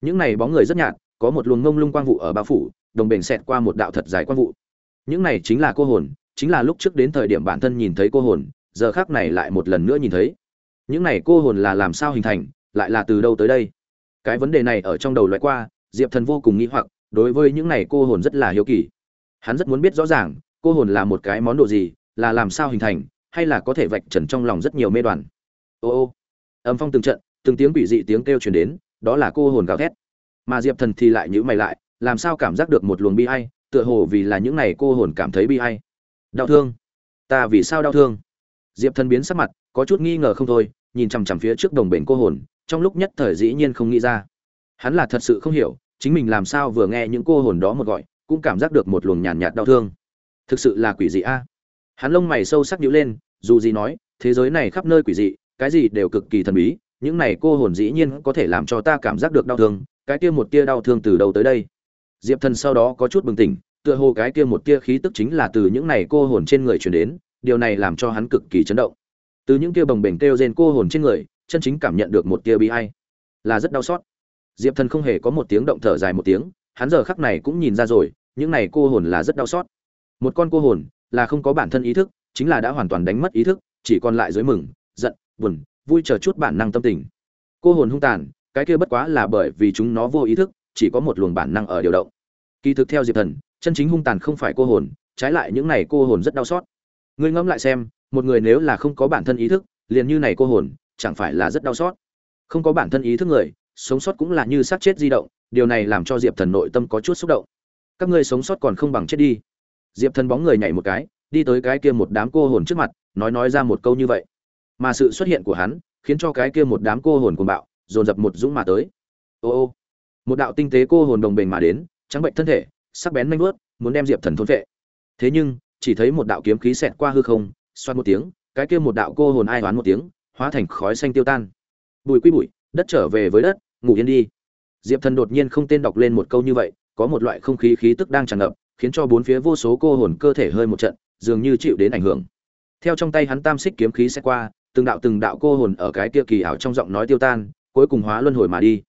những này bóng người rất nhạt, có một luồng ngông lung quang vụ ở bao phủ, đồng bền xẹt qua một đạo thật dài quang vụ. Những này chính là cô hồn, chính là lúc trước đến thời điểm bản thân nhìn thấy cô hồn, giờ khác này lại một lần nữa nhìn thấy. Những này cô hồn là làm sao hình thành, lại là từ đâu tới đây? Cái vấn đề này ở trong đầu loại qua, diệp thần vô cùng nghĩ hoặc, đối với những này cô hồn rất là hiếu kỳ. Hắn rất muốn biết rõ ràng, cô hồn là một cái món đồ gì, là làm sao hình thành, hay là có thể vạch trần trong lòng rất nhiều mê đoàn. Ô ô, âm phong từng trận, từng tiếng quỷ dị tiếng kêu truyền đến đó là cô hồn gào thét. Mà diệp thần thì lại nhữ mày lại, làm sao cảm giác được một luồng bi hay tựa hồ vì là những này cô hồn cảm thấy bi hay đau thương. Ta vì sao đau thương? Diệp thần biến sắc mặt, có chút nghi ngờ không thôi, nhìn chằm chằm phía trước đồng bền cô hồn, trong lúc nhất thời dĩ nhiên không nghĩ ra. Hắn là thật sự không hiểu, chính mình làm sao vừa nghe những cô hồn đó một gọi, cũng cảm giác được một luồng nhàn nhạt đau thương. Thực sự là quỷ dị a. Hắn lông mày sâu sắc nhíu lên, dù gì nói, thế giới này khắp nơi quỷ dị, cái gì đều cực kỳ thần bí những này cô hồn dĩ nhiên có thể làm cho ta cảm giác được đau thương, cái kia một tia đau thương từ đầu tới đây? Diệp thần sau đó có chút bừng tỉnh, tựa hồ cái kia một tia khí tức chính là từ những này cô hồn trên người truyền đến, điều này làm cho hắn cực kỳ chấn động. Từ những kia bồng bềnh kêu rên cô hồn trên người, chân chính cảm nhận được một tia bi hay là rất đau xót. Diệp thần không hề có một tiếng động thở dài một tiếng, hắn giờ khắc này cũng nhìn ra rồi, những này cô hồn là rất đau xót. Một con cô hồn là không có bản thân ý thức, chính là đã hoàn toàn đánh mất ý thức, chỉ còn lại dưới mừng, giận, buồn vui chờ chút bản năng tâm tình. Cô hồn hung tàn, cái kia bất quá là bởi vì chúng nó vô ý thức, chỉ có một luồng bản năng ở điều động. Kỳ thực theo diệp thần, chân chính hung tàn không phải cô hồn, trái lại những này cô hồn rất đau xót. Ngươi ngẫm lại xem, một người nếu là không có bản thân ý thức, liền như này cô hồn, chẳng phải là rất đau xót? Không có bản thân ý thức người, sống sót cũng là như xác chết di động, điều này làm cho diệp thần nội tâm có chút xúc động. Các ngươi sống sót còn không bằng chết đi. Diệp thần bóng người nhảy một cái, đi tới cái kia một đám cô hồn trước mặt, nói nói ra một câu như vậy mà sự xuất hiện của hắn khiến cho cái kia một đám cô hồn cuồng bạo dồn dập một dũng mà tới. Ô ô, một đạo tinh tế cô hồn đồng bình mà đến, trắng bệnh thân thể, sắc bén manh vuốt, muốn đem diệp thần thôn vệ. Thế nhưng, chỉ thấy một đạo kiếm khí xẹt qua hư không, xoát một tiếng, cái kia một đạo cô hồn ai đoán một tiếng, hóa thành khói xanh tiêu tan. Bụi quy bụi, đất trở về với đất, ngủ yên đi. Diệp thần đột nhiên không tên đọc lên một câu như vậy, có một loại không khí khí tức đang tràn ngập, khiến cho bốn phía vô số cô hồn cơ thể hơi một trận, dường như chịu đến ảnh hưởng. Theo trong tay hắn tam xích kiếm khí sẽ qua từng đạo từng đạo cô hồn ở cái kia kỳ ảo trong giọng nói tiêu tan, cuối cùng hóa luân hồi mà đi.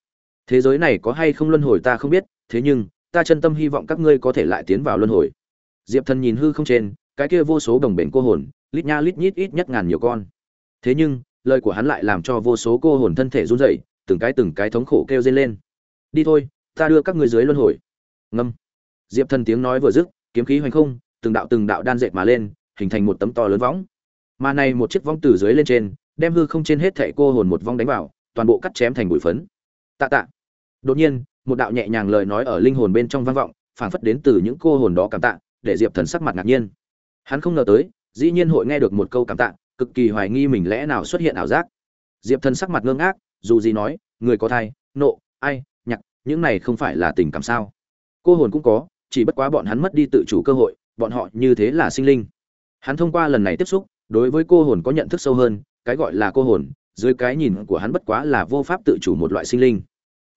Thế giới này có hay không luân hồi ta không biết, thế nhưng, ta chân tâm hy vọng các ngươi có thể lại tiến vào luân hồi. Diệp thần nhìn hư không trên, cái kia vô số đồng bền cô hồn, lít nha lít nhít ít nhất ngàn nhiều con. Thế nhưng, lời của hắn lại làm cho vô số cô hồn thân thể run rẩy, từng cái từng cái thống khổ kêu dên lên. Đi thôi, ta đưa các ngươi dưới luân hồi. Ngâm. Diệp thần tiếng nói vừa dứt, kiếm khí hoành không, từng đạo từng đạo đan dệt mà lên, hình thành một tấm to lớn võng mà này một chiếc vong từ dưới lên trên, đem hư không trên hết thảy cô hồn một vong đánh vào, toàn bộ cắt chém thành bụi phấn. Tạ tạ. Đột nhiên, một đạo nhẹ nhàng lời nói ở linh hồn bên trong vang vọng, phảng phất đến từ những cô hồn đó cảm tạ, để diệp thần sắc mặt ngạc nhiên. Hắn không ngờ tới, dĩ nhiên hội nghe được một câu cảm tạ, cực kỳ hoài nghi mình lẽ nào xuất hiện ảo giác. Diệp thần sắc mặt ngơ ngác, dù gì nói, người có thai, nộ, ai, nhạc, những này không phải là tình cảm sao? Cô hồn cũng có, chỉ bất quá bọn hắn mất đi tự chủ cơ hội, bọn họ như thế là sinh linh. Hắn thông qua lần này tiếp xúc đối với cô hồn có nhận thức sâu hơn, cái gọi là cô hồn, dưới cái nhìn của hắn bất quá là vô pháp tự chủ một loại sinh linh.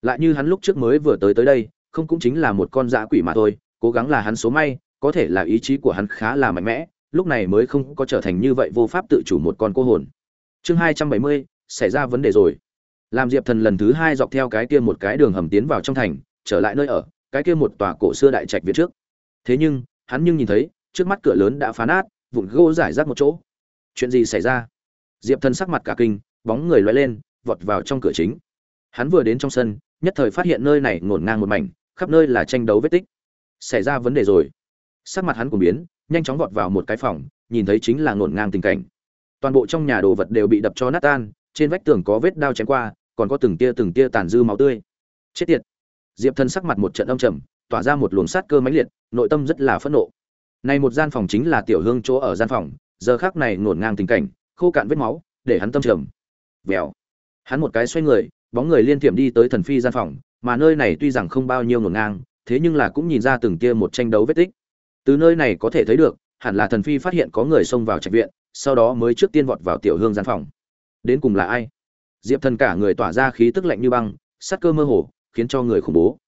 Lại như hắn lúc trước mới vừa tới tới đây, không cũng chính là một con dã quỷ mà thôi, cố gắng là hắn số may, có thể là ý chí của hắn khá là mạnh mẽ, lúc này mới không có trở thành như vậy vô pháp tự chủ một con cô hồn. Chương hai trăm bảy mươi, xảy ra vấn đề rồi. Làm diệp thần lần thứ hai dọc theo cái kia một cái đường hầm tiến vào trong thành, trở lại nơi ở, cái kia một tòa cổ xưa đại trạch viện trước. Thế nhưng, hắn nhưng nhìn thấy, trước mắt cửa lớn đã phá nát, vụn gỗ giải rác một chỗ chuyện gì xảy ra? Diệp thần sắc mặt cả kinh, bóng người loay lên, vọt vào trong cửa chính. Hắn vừa đến trong sân, nhất thời phát hiện nơi này ngổn ngang một mảnh, khắp nơi là tranh đấu vết tích. Xảy ra vấn đề rồi. Sắc mặt hắn cũng biến, nhanh chóng vọt vào một cái phòng, nhìn thấy chính là ngổn ngang tình cảnh. Toàn bộ trong nhà đồ vật đều bị đập cho nát tan, trên vách tường có vết đao chém qua, còn có từng tia từng tia tàn dư máu tươi. Chết tiệt. Diệp thần sắc mặt một trận âm trầm, tỏa ra một luồng sát cơ mãnh liệt, nội tâm rất là phẫn nộ. Này một gian phòng chính là tiểu hương chỗ ở gian phòng giờ khác này ngổn ngang tình cảnh, khô cạn vết máu, để hắn tâm trầm. Vèo. Hắn một cái xoay người, bóng người liên tiệm đi tới thần phi gian phòng, mà nơi này tuy rằng không bao nhiêu ngổn ngang, thế nhưng là cũng nhìn ra từng tia một tranh đấu vết tích. Từ nơi này có thể thấy được, hẳn là thần phi phát hiện có người xông vào trạch viện, sau đó mới trước tiên vọt vào tiểu hương gian phòng. Đến cùng là ai? Diệp thần cả người tỏa ra khí tức lạnh như băng sắc cơ mơ hồ, khiến cho người khủng bố.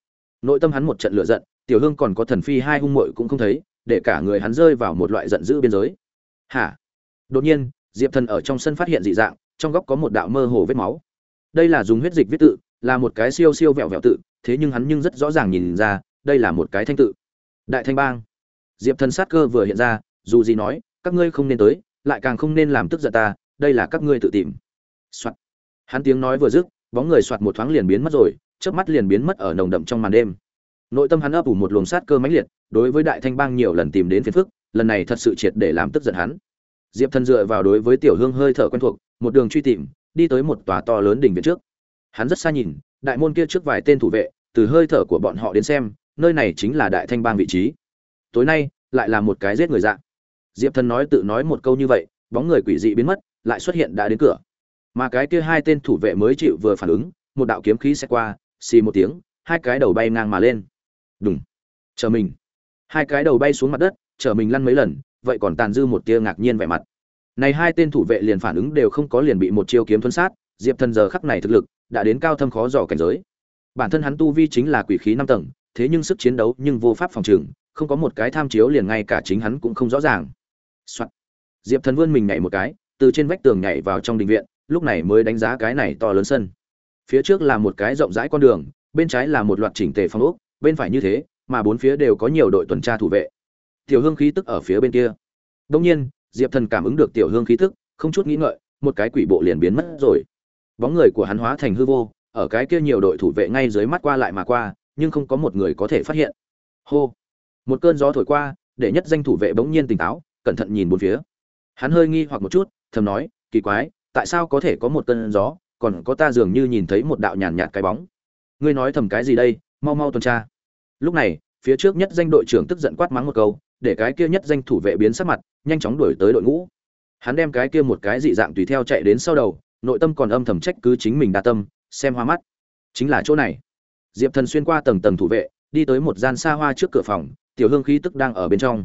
Nội tâm hắn một trận lửa giận, tiểu hương còn có thần phi hai hung muội cũng không thấy, để cả người hắn rơi vào một loại giận dữ biên giới hả? Đột nhiên, diệp thần ở trong sân phát hiện dị dạng, trong góc có một đạo mơ hồ vết máu. Đây là dùng huyết dịch viết tự, là một cái siêu siêu vẹo vẹo tự, thế nhưng hắn nhưng rất rõ ràng nhìn ra, đây là một cái thanh tự. Đại thanh bang. Diệp thần sát cơ vừa hiện ra, dù gì nói, các ngươi không nên tới, lại càng không nên làm tức giận ta, đây là các ngươi tự tìm. Soạt. Hắn tiếng nói vừa dứt, bóng người soạt một thoáng liền biến mất rồi, chớp mắt liền biến mất ở nồng đậm trong màn đêm. Nội tâm hắn ấp ủ một luồng sát cơ mãnh liệt, đối với đại thanh bang nhiều lần tìm đến phiền phức lần này thật sự triệt để làm tức giận hắn. Diệp thần dựa vào đối với tiểu hương hơi thở quen thuộc, một đường truy tìm, đi tới một tòa to lớn đỉnh viện trước. Hắn rất xa nhìn, đại môn kia trước vài tên thủ vệ, từ hơi thở của bọn họ đến xem, nơi này chính là đại thanh bang vị trí. Tối nay, lại là một cái giết người dạng. Diệp thần nói tự nói một câu như vậy, bóng người quỷ dị biến mất, lại xuất hiện đã đến cửa. Mà cái kia hai tên thủ vệ mới chịu vừa phản ứng, một đạo kiếm khí sẽ qua, xì một tiếng, hai cái đầu bay ngang mà lên. Đúng chờ mình. Hai cái đầu bay xuống mặt đất chở mình lăn mấy lần, vậy còn tàn dư một tia ngạc nhiên vẻ mặt. Này hai tên thủ vệ liền phản ứng đều không có liền bị một chiêu kiếm thuấn sát, diệp thần giờ khắc này thực lực đã đến cao thâm khó dò cảnh giới. Bản thân hắn tu vi chính là quỷ khí năm tầng, thế nhưng sức chiến đấu nhưng vô pháp phòng trừng không có một cái tham chiếu liền ngay cả chính hắn cũng không rõ ràng. Soạn. diệp thần vươn mình nhảy một cái, từ trên vách tường nhảy vào trong đình viện, lúc này mới đánh giá cái này to lớn sân. Phía trước là một cái rộng rãi con đường, bên trái là một loạt chỉnh tề phong ốc, bên phải như thế, mà bốn phía đều có nhiều đội tuần tra thủ vệ tiểu hương khí tức ở phía bên kia. Đông nhiên, diệp thần cảm ứng được tiểu hương khí tức, không chút nghĩ ngợi, một cái quỷ bộ liền biến mất rồi. Bóng người của hắn hóa thành hư vô, ở cái kia nhiều đội thủ vệ ngay dưới mắt qua lại mà qua, nhưng không có một người có thể phát hiện. Hô! Một cơn gió thổi qua, để nhất danh thủ vệ bỗng nhiên tỉnh táo, cẩn thận nhìn bốn phía. Hắn hơi nghi hoặc một chút, thầm nói, kỳ quái, tại sao có thể có một cơn gió, còn có ta dường như nhìn thấy một đạo nhàn nhạt cái bóng. Ngươi nói thầm cái gì đây? Mau mau tuần tra. Lúc này, phía trước nhất danh đội trưởng tức giận quát mắng một câu để cái kia nhất danh thủ vệ biến sắc mặt, nhanh chóng đuổi tới đội ngũ. Hắn đem cái kia một cái dị dạng tùy theo chạy đến sau đầu, nội tâm còn âm thầm trách cứ chính mình đa tâm, xem hoa mắt. Chính là chỗ này. Diệp thần xuyên qua tầng tầng thủ vệ, đi tới một gian xa hoa trước cửa phòng, tiểu hương khí tức đang ở bên trong.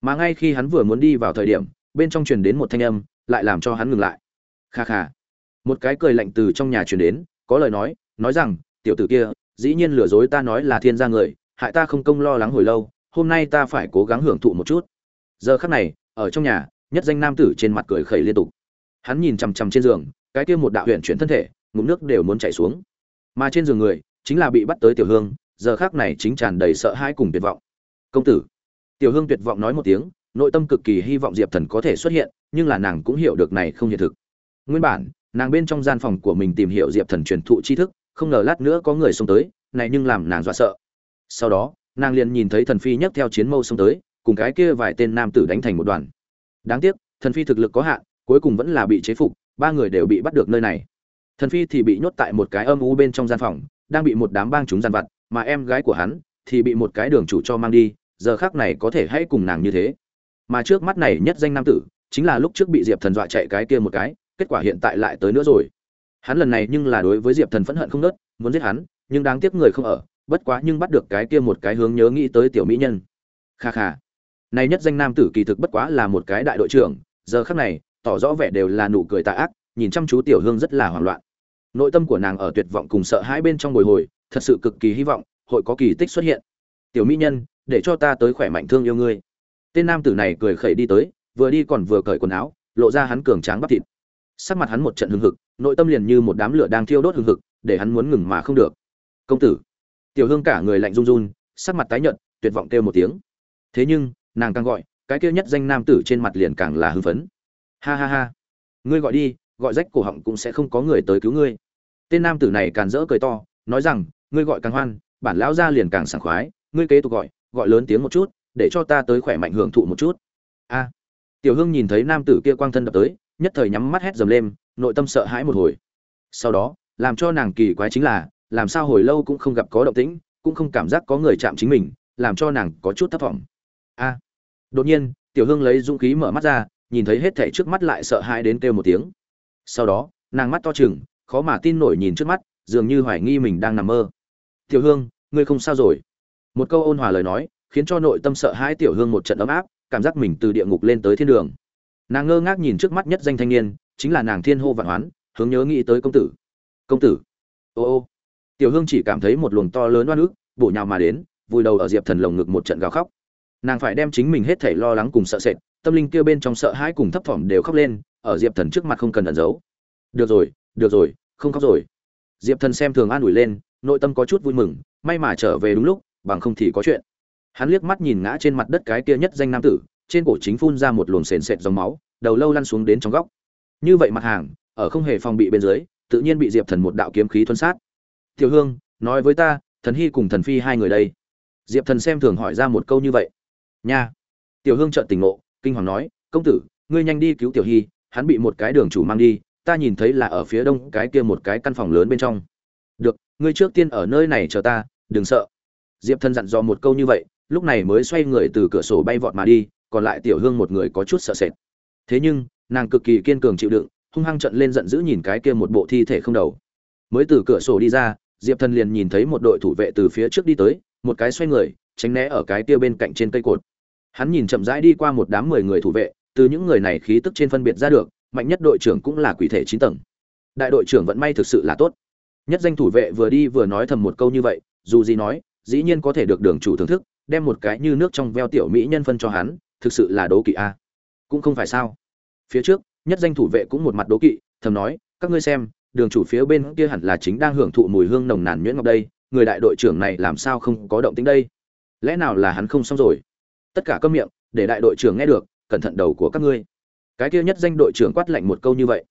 Mà ngay khi hắn vừa muốn đi vào thời điểm, bên trong truyền đến một thanh âm, lại làm cho hắn ngừng lại. Kha kha. Một cái cười lạnh từ trong nhà truyền đến, có lời nói nói rằng, tiểu tử kia, dĩ nhiên lừa dối ta nói là thiên gia người, hại ta không công lo lắng hồi lâu hôm nay ta phải cố gắng hưởng thụ một chút. Giờ khắc này, ở trong nhà, nhất danh nam tử trên mặt cười khẩy liên tục. Hắn nhìn chằm chằm trên giường, cái kia một đạo huyện chuyển thân thể, ngụm nước đều muốn chảy xuống. Mà trên giường người, chính là bị bắt tới tiểu hương, giờ khác này chính tràn đầy sợ hãi cùng tuyệt vọng. Công tử. Tiểu hương tuyệt vọng nói một tiếng, nội tâm cực kỳ hy vọng diệp thần có thể xuất hiện, nhưng là nàng cũng hiểu được này không hiện thực. Nguyên bản, nàng bên trong gian phòng của mình tìm hiểu diệp thần truyền thụ tri thức, không ngờ lát nữa có người xông tới, này nhưng làm nàng dọa sợ. Sau đó nàng liền nhìn thấy thần phi nhấc theo chiến mâu xông tới, cùng cái kia vài tên nam tử đánh thành một đoàn. Đáng tiếc, thần phi thực lực có hạn, cuối cùng vẫn là bị chế phục, ba người đều bị bắt được nơi này. Thần phi thì bị nhốt tại một cái âm u bên trong gian phòng, đang bị một đám bang chúng gian vặt, mà em gái của hắn thì bị một cái đường chủ cho mang đi, giờ khác này có thể hãy cùng nàng như thế. Mà trước mắt này nhất danh nam tử, chính là lúc trước bị diệp thần dọa chạy cái kia một cái, kết quả hiện tại lại tới nữa rồi. Hắn lần này nhưng là đối với diệp thần phẫn hận không nớt muốn giết hắn, nhưng đáng tiếc người không ở bất quá nhưng bắt được cái kia một cái hướng nhớ nghĩ tới tiểu mỹ nhân. Kha kha. Này nhất danh nam tử kỳ thực bất quá là một cái đại đội trưởng, giờ khắc này, tỏ rõ vẻ đều là nụ cười tà ác, nhìn chăm chú tiểu hương rất là hoảng loạn. Nội tâm của nàng ở tuyệt vọng cùng sợ hãi bên trong bồi hồi, thật sự cực kỳ hy vọng, hội có kỳ tích xuất hiện. Tiểu mỹ nhân, để cho ta tới khỏe mạnh thương yêu ngươi. Tên nam tử này cười khẩy đi tới, vừa đi còn vừa cởi quần áo, lộ ra hắn cường tráng bắp thịt. Sắc mặt hắn một trận hưng hực, nội tâm liền như một đám lửa đang thiêu đốt hưng hực, để hắn muốn ngừng mà không được. Công tử tiểu hương cả người lạnh run run, sắc mặt tái nhợt, tuyệt vọng kêu một tiếng. Thế nhưng, nàng càng gọi, cái kêu nhất danh nam tử trên mặt liền càng là hưng phấn. Ha ha ha. Ngươi gọi đi, gọi rách cổ họng cũng sẽ không có người tới cứu ngươi. Tên nam tử này càng rỡ cười to, nói rằng, ngươi gọi càng hoan, bản lão gia liền càng sảng khoái, ngươi kế tục gọi gọi lớn tiếng một chút, để cho ta tới khỏe mạnh hưởng thụ một chút. A. Tiểu hương nhìn thấy nam tử kia quang thân đập tới, nhất thời nhắm mắt hét dầm lên, nội tâm sợ hãi một hồi. Sau đó, làm cho nàng kỳ quái chính là làm sao hồi lâu cũng không gặp có động tĩnh, cũng không cảm giác có người chạm chính mình, làm cho nàng có chút thất vọng a. Đột nhiên, tiểu hương lấy dũng khí mở mắt ra, nhìn thấy hết thảy trước mắt lại sợ hãi đến kêu một tiếng. Sau đó, nàng mắt to chừng khó mà tin nổi nhìn trước mắt, dường như hoài nghi mình đang nằm mơ. Tiểu hương, ngươi không sao rồi? Một câu ôn hòa lời nói, khiến cho nội tâm sợ hãi tiểu hương một trận ấm áp, cảm giác mình từ địa ngục lên tới thiên đường. Nàng ngơ ngác nhìn trước mắt nhất danh thanh niên, chính là nàng thiên hô vạn hoán, hướng nhớ nghĩ tới công tử. Công tử. Ô ô tiểu hương chỉ cảm thấy một luồng to lớn oan ức, bổ nhào mà đến, vùi đầu ở diệp thần lồng ngực một trận gào khóc. Nàng phải đem chính mình hết thảy lo lắng cùng sợ sệt, tâm linh kia bên trong sợ hãi cùng thấp thỏm đều khóc lên, ở diệp thần trước mặt không cần ẩn giấu. Được rồi được rồi, không khóc rồi. Diệp thần xem thường an ủi lên, nội tâm có chút vui mừng, may mà trở về đúng lúc, bằng không thì có chuyện. Hắn liếc mắt nhìn ngã trên mặt đất cái kia nhất danh nam tử, trên cổ chính phun ra một luồng sền sệt dòng máu, đầu lâu lăn xuống đến trong góc. Như vậy mặt hàng, ở không hề phòng bị bên dưới, tự nhiên bị diệp thần một đạo kiếm khí thuân sát tiểu hương, nói với ta, thần hy cùng thần phi hai người đây. Diệp thần xem thường hỏi ra một câu như vậy. Nha. Tiểu hương trợn tỉnh ngộ, kinh hoàng nói, công tử, ngươi nhanh đi cứu tiểu hy, hắn bị một cái đường chủ mang đi, ta nhìn thấy là ở phía đông, cái kia một cái căn phòng lớn bên trong. Được, ngươi trước tiên ở nơi này chờ ta, đừng sợ. Diệp thần dặn dò một câu như vậy, lúc này mới xoay người từ cửa sổ bay vọt mà đi, còn lại tiểu hương một người có chút sợ sệt. Thế nhưng, nàng cực kỳ kiên cường chịu đựng, hung hăng trận lên giận dữ nhìn cái kia một bộ thi thể không đầu. Mới từ cửa sổ đi ra diệp thần liền nhìn thấy một đội thủ vệ từ phía trước đi tới, một cái xoay người, tránh né ở cái kia bên cạnh trên cây cột. Hắn nhìn chậm rãi đi qua một đám mười người thủ vệ, từ những người này khí tức trên phân biệt ra được, mạnh nhất đội trưởng cũng là quỷ thể chín tầng. Đại đội trưởng vận may thực sự là tốt. Nhất danh thủ vệ vừa đi vừa nói thầm một câu như vậy, dù gì nói, dĩ nhiên có thể được đường chủ thưởng thức, đem một cái như nước trong veo tiểu mỹ nhân phân cho hắn, thực sự là đố kỵ a. Cũng không phải sao. Phía trước, nhất danh thủ vệ cũng một mặt đố kỵ, thầm nói, các ngươi xem đường chủ phía bên kia hẳn là chính đang hưởng thụ mùi hương nồng nàn nhuyễn ngọc đây, người đại đội trưởng này làm sao không có động tĩnh đây? Lẽ nào là hắn không xong rồi? Tất cả câm miệng, để đại đội trưởng nghe được, cẩn thận đầu của các ngươi. Cái kia nhất danh đội trưởng quát lạnh một câu như vậy.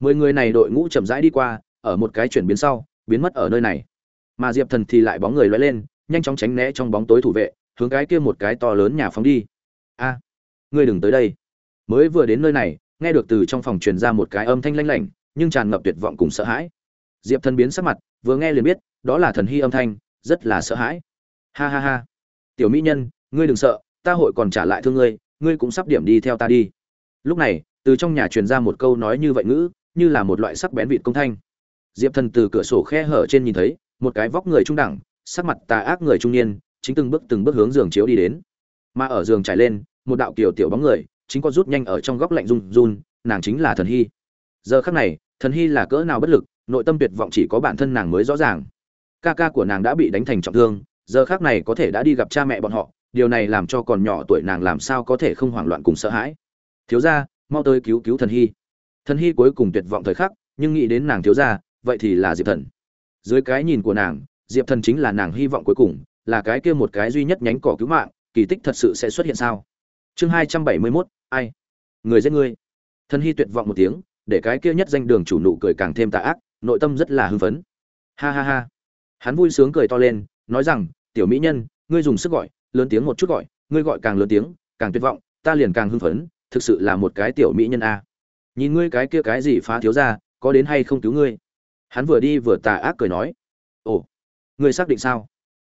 Mười người này đội ngũ chậm rãi đi qua, ở một cái chuyển biến sau, biến mất ở nơi này. Mà diệp thần thì lại bóng người lóe lên, nhanh chóng tránh né trong bóng tối thủ vệ, hướng cái kia một cái to lớn nhà phóng đi. A, ngươi đừng tới đây. Mới vừa đến nơi này, nghe được từ trong phòng truyền ra một cái âm thanh lanh lảnh nhưng tràn ngập tuyệt vọng cùng sợ hãi. Diệp thần biến sắc mặt, vừa nghe liền biết, đó là thần hy âm thanh, rất là sợ hãi. Ha ha ha. Tiểu mỹ nhân, ngươi đừng sợ, ta hội còn trả lại thương ngươi ngươi cũng sắp điểm đi theo ta đi. Lúc này, từ trong nhà truyền ra một câu nói như vậy ngữ, như là một loại sắc bén vịt công thanh. Diệp thần từ cửa sổ khe hở trên nhìn thấy, một cái vóc người trung đẳng, sắc mặt tà ác người trung niên, chính từng bước từng bước hướng giường chiếu đi đến. Mà ở giường trải lên, một đạo tiểu tiểu bóng người, chính có rút nhanh ở trong góc lạnh run run, nàng chính là thần hy. Giờ khắc này thần hy là cỡ nào bất lực, nội tâm tuyệt vọng chỉ có bản thân nàng mới rõ ràng. Ca ca của nàng đã bị đánh thành trọng thương, giờ khắc này có thể đã đi gặp cha mẹ bọn họ, điều này làm cho còn nhỏ tuổi nàng làm sao có thể không hoảng loạn cùng sợ hãi. Thiếu gia, mau tới cứu cứu thần hy. Thần hy cuối cùng tuyệt vọng thời khắc, nhưng nghĩ đến nàng thiếu gia, vậy thì là diệp thần. Dưới cái nhìn của nàng, diệp thần chính là nàng hy vọng cuối cùng, là cái kia một cái duy nhất nhánh cỏ cứu mạng, kỳ tích thật sự sẽ xuất hiện sao? Chương hai trăm bảy mươi mốt, ai? Người giết ngươi thần hy tuyệt vọng một tiếng để cái kia nhất danh đường chủ nụ cười càng thêm tà ác, nội tâm rất là hưng phấn. Ha ha ha. Hắn vui sướng cười to lên, nói rằng, tiểu mỹ nhân, ngươi dùng sức gọi, lớn tiếng một chút gọi, ngươi gọi càng lớn tiếng, càng tuyệt vọng, ta liền càng hưng phấn, thực sự là một cái tiểu mỹ nhân a. Nhìn ngươi cái kia cái gì phá thiếu ra, có đến hay không cứu ngươi? Hắn vừa đi vừa tà ác cười nói. Ồ, ngươi xác định sao?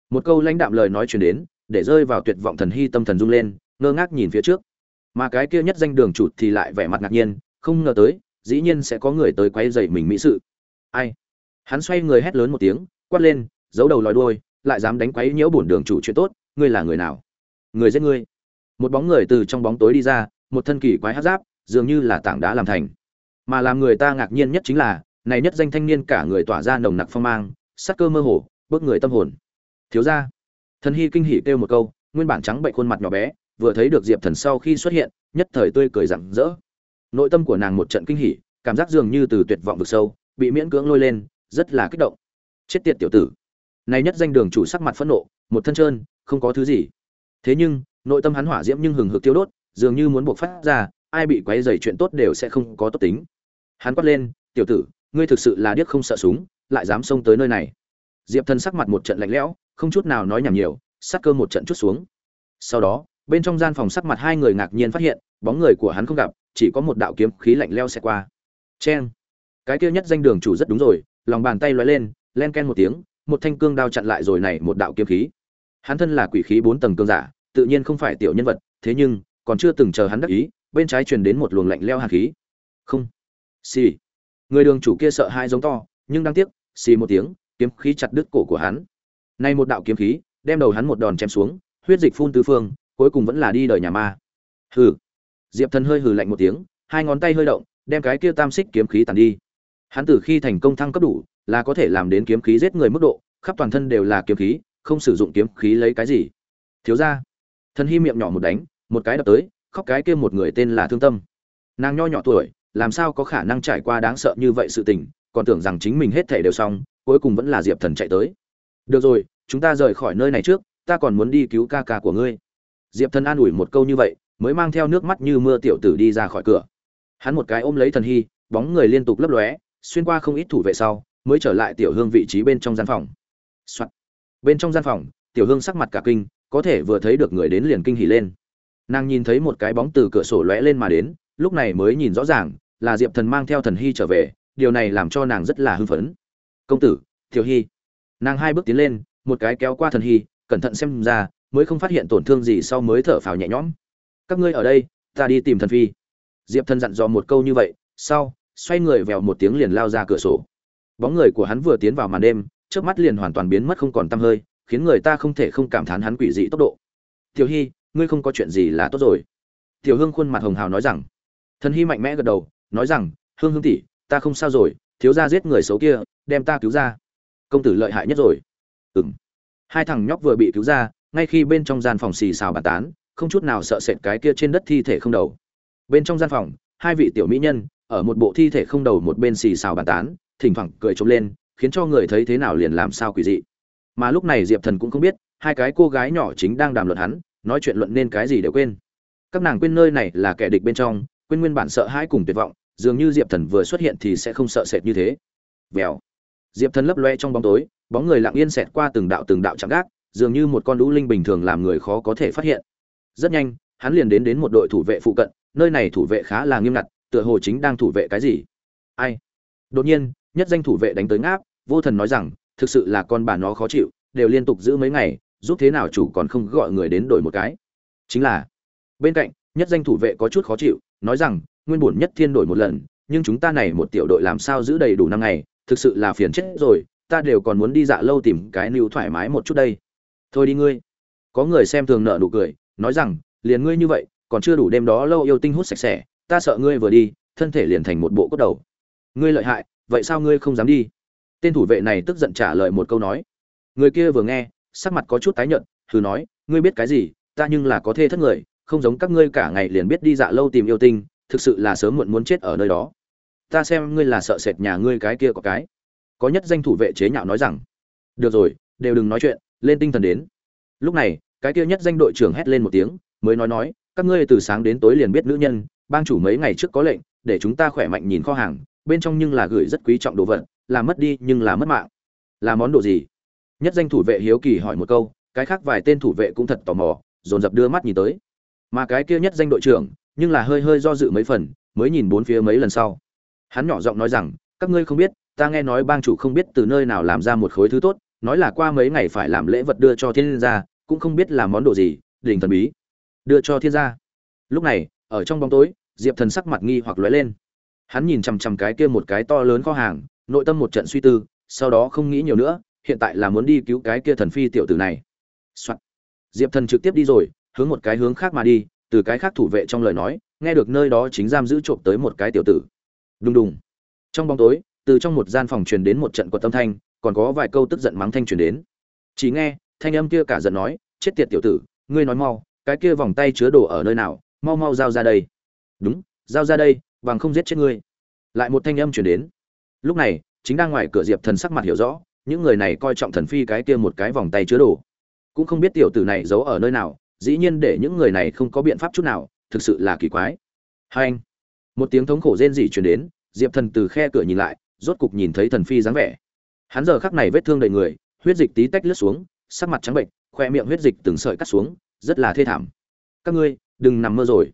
Một câu lãnh đạm lời nói chuyển đến, để rơi vào tuyệt vọng thần hy tâm thần rung lên, ngơ ngác nhìn phía trước. Mà cái kia nhất danh đường chủ thì lại vẻ mặt ngạc nhiên, không ngờ tới dĩ nhiên sẽ có người tới quay dậy mình mỹ sự. Ai? Hắn xoay người hét lớn một tiếng, quát lên, giấu đầu lòi đuôi, lại dám đánh quấy nhiễu bổn đường chủ chuyện tốt, ngươi là người nào? Người giết ngươi. Một bóng người từ trong bóng tối đi ra, một thân kỳ quái hát giáp, dường như là tảng đá làm thành. Mà làm người ta ngạc nhiên nhất chính là, này nhất danh thanh niên cả người tỏa ra nồng nặc phong mang, sắc cơ mơ hồ bước người tâm hồn. Thiếu ra thần hy kinh hỉ kêu một câu, nguyên bản trắng bệnh khuôn mặt nhỏ bé, vừa thấy được diệp thần sau khi xuất hiện, nhất thời tươi cười rặng rỡ nội tâm của nàng một trận kinh hỉ, cảm giác dường như từ tuyệt vọng vực sâu, bị miễn cưỡng lôi lên, rất là kích động. Chết tiệt tiểu tử. Này nhất danh đường chủ sắc mặt phẫn nộ, một thân trơn, không có thứ gì. Thế nhưng, nội tâm hắn hỏa diễm nhưng hừng hực tiêu đốt, dường như muốn buộc phát ra, ai bị quấy dày chuyện tốt đều sẽ không có tốt tính. Hắn quát lên, tiểu tử, ngươi thực sự là điếc không sợ súng, lại dám xông tới nơi này. Diệp thần sắc mặt một trận lạnh lẽo, không chút nào nói nhảm nhiều, sắc cơ một trận chút xuống. Sau đó, bên trong gian phòng sắc mặt hai người ngạc nhiên phát hiện, bóng người của hắn không gặp chỉ có một đạo kiếm khí lạnh leo xẹt qua. Chen, cái kia nhất danh đường chủ rất đúng rồi lòng bàn tay lóe lên len ken một tiếng một thanh cương đao chặn lại rồi này một đạo kiếm khí. Hắn thân là quỷ khí bốn tầng cương giả tự nhiên không phải tiểu nhân vật thế nhưng còn chưa từng chờ hắn đắc ý bên trái truyền đến một luồng lạnh leo hàn khí. Không. Xì. Người đường chủ kia sợ hai giống to nhưng đáng tiếc xì một tiếng kiếm khí chặt đứt cổ của hắn. Nay một đạo kiếm khí đem đầu hắn một đòn chém xuống huyết dịch phun tứ phương cuối cùng vẫn là đi đời nhà ma. Hừ diệp thần hơi hừ lạnh một tiếng, hai ngón tay hơi động, đem cái kia tam xích kiếm khí tàn đi. Hắn từ khi thành công thăng cấp đủ, là có thể làm đến kiếm khí giết người mức độ, khắp toàn thân đều là kiếm khí, không sử dụng kiếm khí lấy cái gì. Thiếu ra thần hy miệng nhỏ một đánh, một cái đập tới, khóc cái kia một người tên là thương tâm. Nàng nho nhỏ tuổi, làm sao có khả năng trải qua đáng sợ như vậy sự tình, còn tưởng rằng chính mình hết thể đều xong, cuối cùng vẫn là diệp thần chạy tới. Được rồi, chúng ta rời khỏi nơi này trước, ta còn muốn đi cứu ca ca của ngươi. Diệp thần an ủi một câu như vậy mới mang theo nước mắt như mưa tiểu tử đi ra khỏi cửa. Hắn một cái ôm lấy thần hy, bóng người liên tục lấp lóe, xuyên qua không ít thủ vệ sau, mới trở lại tiểu hương vị trí bên trong gian phòng、Soạn. bên trong gian phòng, tiểu hương sắc mặt cả kinh, có thể vừa thấy được người đến liền kinh hỉ lên. Nàng nhìn thấy một cái bóng từ cửa sổ lóe lên mà đến, lúc này mới nhìn rõ ràng, là diệp thần mang theo thần hy trở về, điều này làm cho nàng rất là hưng phấn. Công tử, tiểu hy. Nàng hai bước tiến lên, một cái kéo qua thần hy, cẩn thận xem ra, mới không phát hiện tổn thương gì sau mới thở phào nhẹ nhõm các ngươi ở đây, ta đi tìm thần phi. Diệp thần dặn dò một câu như vậy, sau, xoay người vèo một tiếng liền lao ra cửa sổ. Bóng người của hắn vừa tiến vào màn đêm trước mắt liền hoàn toàn biến mất không còn tăm hơi, khiến người ta không thể không cảm thán hắn quỷ dị tốc độ. Tiểu hy, ngươi không có chuyện gì là tốt rồi. Tiểu hương khuôn mặt hồng hào nói rằng. Thần hy mạnh mẽ gật đầu, nói rằng, hương hương tỷ, ta không sao rồi, thiếu gia giết người xấu kia, đem ta cứu ra. Công tử lợi hại nhất rồi. Ừng hai thằng nhóc vừa bị cứu ra, ngay khi bên trong gian phòng xì xào bàn tán không chút nào sợ sệt cái kia trên đất thi thể không đầu. Bên trong gian phòng, hai vị tiểu mỹ nhân, ở một bộ thi thể không đầu một bên xì xào bàn tán, thỉnh thoảng cười trống lên, khiến cho người thấy thế nào liền làm sao quỷ dị. Mà lúc này diệp thần cũng không biết, hai cái cô gái nhỏ chính đang đàm luận hắn, nói chuyện luận nên cái gì đều quên. Các nàng quên nơi này là kẻ địch bên trong, quên nguyên bản sợ hãi cùng tuyệt vọng, dường như diệp thần vừa xuất hiện thì sẽ không sợ sệt như thế. Vèo. Diệp thần lấp loe trong bóng tối, bóng người lặng yên xẹt qua từng đạo từng đạo chạm gác, dường như một con lũ linh bình thường làm người khó có thể phát hiện rất nhanh, hắn liền đến đến một đội thủ vệ phụ cận, nơi này thủ vệ khá là nghiêm ngặt, tựa hồ chính đang thủ vệ cái gì. Ai? Đột nhiên, nhất danh thủ vệ đánh tới ngáp, vô thần nói rằng, thực sự là con bà nó khó chịu, đều liên tục giữ mấy ngày, giúp thế nào chủ còn không gọi người đến đổi một cái. Chính là, bên cạnh, nhất danh thủ vệ có chút khó chịu, nói rằng, nguyên bổn nhất thiên đổi một lần, nhưng chúng ta này một tiểu đội làm sao giữ đầy đủ năm ngày, thực sự là phiền chết rồi, ta đều còn muốn đi dạ lâu tìm cái níu thoải mái một chút đây. Thôi đi ngươi. Có người xem thường nợ nụ cười nói rằng, liền ngươi như vậy, còn chưa đủ đêm đó lâu yêu tinh hút sạch sẽ, ta sợ ngươi vừa đi, thân thể liền thành một bộ cốt đầu. Ngươi lợi hại, vậy sao ngươi không dám đi? Tên thủ vệ này tức giận trả lời một câu nói. Người kia vừa nghe, sắc mặt có chút tái nhợt thử nói, ngươi biết cái gì, ta nhưng là có thê thất người, không giống các ngươi cả ngày liền biết đi dạ lâu tìm yêu tinh, thực sự là sớm muộn muốn chết ở nơi đó. Ta xem ngươi là sợ sệt nhà ngươi cái kia có cái. Có nhất danh thủ vệ chế nhạo nói rằng, được rồi, đều đừng nói chuyện, lên tinh thần đến. Lúc này cái kia nhất danh đội trưởng hét lên một tiếng, mới nói nói, các ngươi từ sáng đến tối liền biết nữ nhân, bang chủ mấy ngày trước có lệnh, để chúng ta khỏe mạnh nhìn kho hàng, bên trong nhưng là gửi rất quý trọng đồ vật, là mất đi nhưng là mất mạng. Là món đồ gì? Nhất danh thủ vệ hiếu kỳ hỏi một câu, cái khác vài tên thủ vệ cũng thật tò mò, dồn dập đưa mắt nhìn tới. Mà cái kia nhất danh đội trưởng, nhưng là hơi hơi do dự mấy phần, mới nhìn bốn phía mấy lần sau. Hắn nhỏ giọng nói rằng, các ngươi không biết, ta nghe nói bang chủ không biết từ nơi nào làm ra một khối thứ tốt, nói là qua mấy ngày phải làm lễ vật đưa cho thiên gia cũng không biết là món đồ gì đình thần bí. Đưa cho thiên gia. Lúc này, ở trong bóng tối, diệp thần sắc mặt nghi hoặc lóe lên. Hắn nhìn chằm chằm cái kia một cái to lớn kho hàng, nội tâm một trận suy tư, sau đó không nghĩ nhiều nữa, hiện tại là muốn đi cứu cái kia thần phi tiểu tử này、Soạn. diệp thần trực tiếp đi rồi, hướng một cái hướng khác mà đi, từ cái khác thủ vệ trong lời nói, nghe được nơi đó chính giam giữ trộm tới một cái tiểu tử. Đùng đùng. Trong bóng tối, từ trong một gian phòng truyền đến một trận quật tâm thanh, còn có vài câu tức giận mắng thanh truyền đến. Chỉ nghe thanh âm kia cả giận nói, chết tiệt tiểu tử, ngươi nói mau, cái kia vòng tay chứa đồ ở nơi nào, mau mau giao ra đây. Đúng, giao ra đây, bằng không giết chết ngươi. Lại một thanh âm truyền đến. Lúc này, chính đang ngoài cửa diệp thần sắc mặt hiểu rõ, những người này coi trọng thần phi cái kia một cái vòng tay chứa đồ. Cũng không biết tiểu tử này giấu ở nơi nào, dĩ nhiên để những người này không có biện pháp chút nào, thực sự là kỳ quái. Hai anh, một tiếng thống khổ rên rỉ truyền đến, diệp thần từ khe cửa nhìn lại, rốt cục nhìn thấy thần phi dáng vẻ. Hắn giờ khắc này vết thương đầy người, huyết dịch tí tách lướt xuống sắc mặt trắng bệnh, khoe miệng huyết dịch từng sợi cắt xuống, rất là thê thảm. Các ngươi, đừng nằm mơ rồi.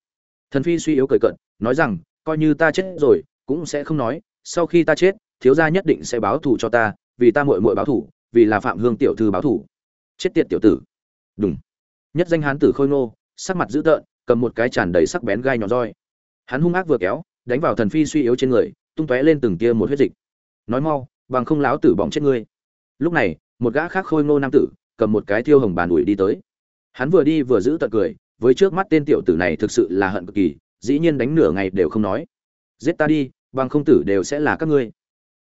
Thần phi suy yếu cười cận nói rằng, coi như ta chết rồi, cũng sẽ không nói, sau khi ta chết, thiếu gia nhất định sẽ báo thù cho ta, vì ta muội muội báo thù, vì là phạm hương tiểu thư báo thù. Chết tiệt tiểu tử. Đúng nhất danh hán tử khôi ngô, sắc mặt dữ tợn, cầm một cái tràn đầy sắc bén gai nhọn roi. Hắn hung ác vừa kéo, đánh vào thần phi suy yếu trên người, tung tóe lên từng tia một huyết dịch. Nói mau, bằng không láo tử bỏng chết ngươi. Lúc này, một gã khác khôi ngô nam tử cầm một cái thiêu hồng bàn ủi đi tới. Hắn vừa đi vừa giữ tận cười, với trước mắt tên tiểu tử này thực sự là hận cực kỳ, dĩ nhiên đánh nửa ngày đều không nói. Giết ta đi, bằng không tử đều sẽ là các ngươi.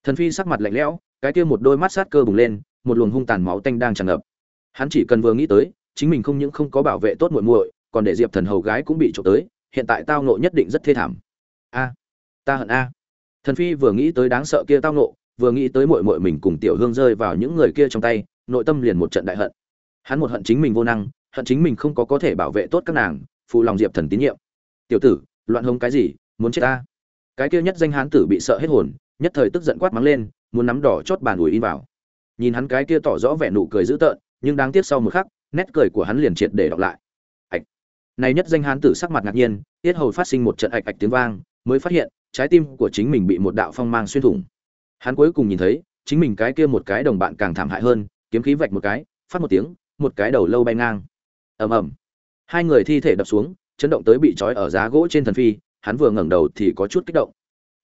Thần phi sắc mặt lạnh lẽo, cái kia một đôi mắt sát cơ bùng lên, một luồng hung tàn máu tanh đang tràn ngập. Hắn chỉ cần vừa nghĩ tới, chính mình không những không có bảo vệ tốt muội muội, còn để diệp thần hầu gái cũng bị trộm tới, hiện tại tao nộ nhất định rất thê thảm. A, ta hận a. Thần phi vừa nghĩ tới đáng sợ kia tao nộ vừa nghĩ tới muội muội mình cùng tiểu hương rơi vào những người kia trong tay nội tâm liền một trận đại hận. Hắn một hận chính mình vô năng, hận chính mình không có có thể bảo vệ tốt các nàng, phụ lòng diệp thần tín nhiệm. Tiểu tử, loạn hông cái gì, muốn chết ta? Cái kia nhất danh hán tử bị sợ hết hồn, nhất thời tức giận quát mắng lên, muốn nắm đỏ chót bàn ủi in vào. Nhìn hắn cái kia tỏ rõ vẻ nụ cười dữ tợn, nhưng đáng tiếc sau một khắc, nét cười của hắn liền triệt để đọc lại. Ạch. Này nhất danh hán tử sắc mặt ngạc nhiên, tiết hầu phát sinh một trận ạch ạch tiếng vang, mới phát hiện, trái tim của chính mình bị một đạo phong mang xuyên thủng. Hắn cuối cùng nhìn thấy, chính mình cái kia một cái đồng bạn càng thảm hại hơn kiếm khí vạch một cái, phát một tiếng, một cái đầu lâu bay ngang. Ầm ầm. Hai người thi thể đập xuống, chấn động tới bị trói ở giá gỗ trên thần phi, hắn vừa ngẩng đầu thì có chút kích động.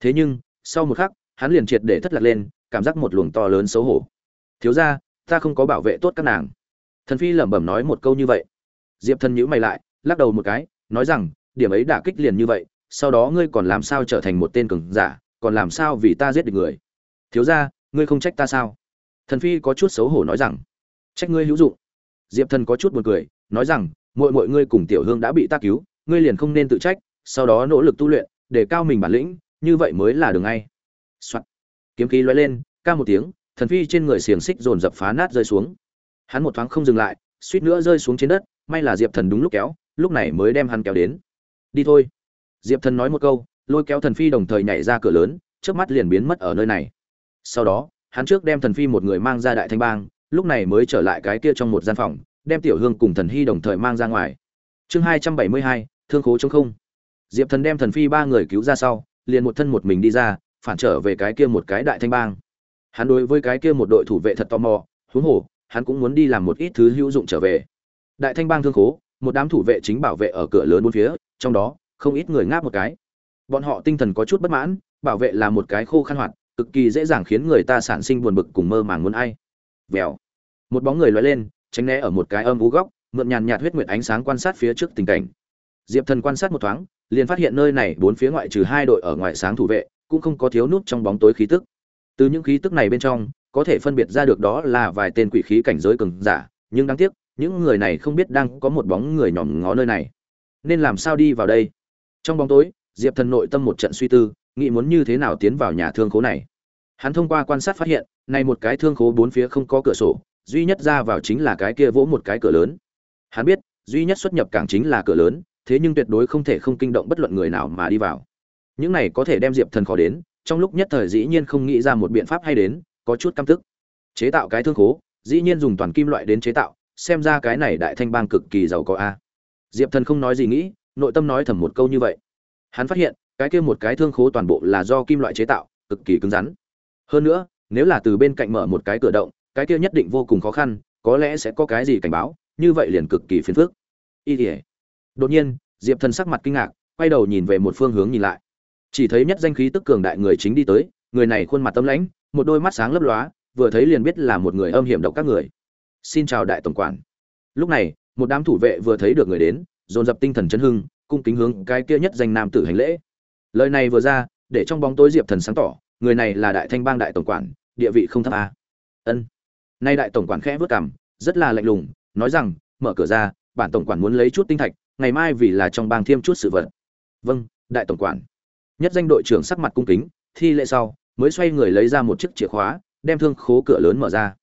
Thế nhưng, sau một khắc, hắn liền triệt để thất lạc lên, cảm giác một luồng to lớn xấu hổ. Thiếu ra ta không có bảo vệ tốt các nàng. Thần phi lẩm bẩm nói một câu như vậy. Diệp thần nhữ mày lại, lắc đầu một cái, nói rằng, điểm ấy đả kích liền như vậy, sau đó ngươi còn làm sao trở thành một tên cường giả, còn làm sao vì ta giết được người? Thiếu ra ngươi không trách ta sao? Thần phi có chút xấu hổ nói rằng, trách ngươi hữu dụng. Diệp thần có chút buồn cười, nói rằng mọi mọi ngươi cùng tiểu hương đã bị ta cứu, ngươi liền không nên tự trách, sau đó nỗ lực tu luyện, để cao mình bản lĩnh, như vậy mới là đường ngay. Soạn. kiếm khí lóe lên, ca một tiếng, thần phi trên người xiềng xích dồn dập phá nát rơi xuống. Hắn một thoáng không dừng lại, suýt nữa rơi xuống trên đất, may là diệp thần đúng lúc kéo, lúc này mới đem hắn kéo đến. Đi thôi. Diệp thần nói một câu, lôi kéo thần phi đồng thời nhảy ra cửa lớn trước mắt liền biến mất ở nơi này. Sau đó hắn trước đem thần phi một người mang ra đại thanh bang, lúc này mới trở lại cái kia trong một gian phòng, đem tiểu hương cùng thần hy đồng thời mang ra ngoài. Chương hai trăm bảy mươi hai, thương khố chống không. Diệp thần đem thần phi ba người cứu ra sau, liền một thân một mình đi ra, phản trở về cái kia một cái đại thanh bang. Hắn đối với cái kia một đội thủ vệ thật tò mò, huống hồ, hắn cũng muốn đi làm một ít thứ hữu dụng trở về. Đại thanh bang thương khố, một đám thủ vệ chính bảo vệ ở cửa lớn bốn phía, trong đó, không ít người ngáp một cái. Bọn họ tinh thần có chút bất mãn, bảo vệ là một cái khô khăn hoạt cực kỳ dễ dàng khiến người ta sản sinh buồn bực cùng mơ màng muốn ai. Vèo. Một bóng người lóe lên, tránh né ở một cái âm u góc, mượn nhàn nhạt huyết nguyệt ánh sáng quan sát phía trước tình cảnh. Diệp thần quan sát một thoáng, liền phát hiện nơi này bốn phía ngoại trừ hai đội ở ngoài sáng thủ vệ, cũng không có thiếu nút trong bóng tối khí tức. Từ những khí tức này bên trong, có thể phân biệt ra được đó là vài tên quỷ khí cảnh giới cường giả, nhưng đáng tiếc, những người này không biết đang có một bóng người nhòm ngó nơi này. Nên làm sao đi vào đây? Trong bóng tối, diệp thần nội tâm một trận suy tư nghĩ muốn như thế nào tiến vào nhà thương khố này. Hắn thông qua quan sát phát hiện, này một cái thương khố bốn phía không có cửa sổ, duy nhất ra vào chính là cái kia vỗ một cái cửa lớn. Hắn biết, duy nhất xuất nhập cảng chính là cửa lớn, thế nhưng tuyệt đối không thể không kinh động bất luận người nào mà đi vào. Những này có thể đem diệp thần khó đến, trong lúc nhất thời dĩ nhiên không nghĩ ra một biện pháp hay đến, có chút căm tức. Chế tạo cái thương khố, dĩ nhiên dùng toàn kim loại đến chế tạo, xem ra cái này đại thanh bang cực kỳ giàu có a. Diệp thần không nói gì nghĩ, nội tâm nói thầm một câu như vậy. Hắn phát hiện cái kia một cái thương khố toàn bộ là do kim loại chế tạo, cực kỳ cứng rắn. Hơn nữa, nếu là từ bên cạnh mở một cái cửa động, cái kia nhất định vô cùng khó khăn, có lẽ sẽ có cái gì cảnh báo, như vậy liền cực kỳ phiền phức. Y đột nhiên, diệp thần sắc mặt kinh ngạc, quay đầu nhìn về một phương hướng nhìn lại. Chỉ thấy nhất danh khí tức cường đại người chính đi tới, người này khuôn mặt tâm lãnh, một đôi mắt sáng lấp lóa, vừa thấy liền biết là một người âm hiểm độc các người. Xin chào đại tổng quản. Lúc này, một đám thủ vệ vừa thấy được người đến, dồn dập tinh thần chấn hưng, cung kính hướng cái kia nhất danh nam tử hành lễ lời này vừa ra, để trong bóng tối diệp thần sáng tỏ, người này là đại thanh bang đại tổng quản, địa vị không thấp a ân. Nay đại tổng quản khẽ vớt cảm rất là lạnh lùng, nói rằng, mở cửa ra, bản tổng quản muốn lấy chút tinh thạch, ngày mai vì là trong bang thêm chút sự vật. Vâng đại tổng quản. Nhất danh đội trưởng sắc mặt cung kính, thi lễ sau, mới xoay người lấy ra một chiếc chìa khóa, đem thương khố cửa lớn mở ra.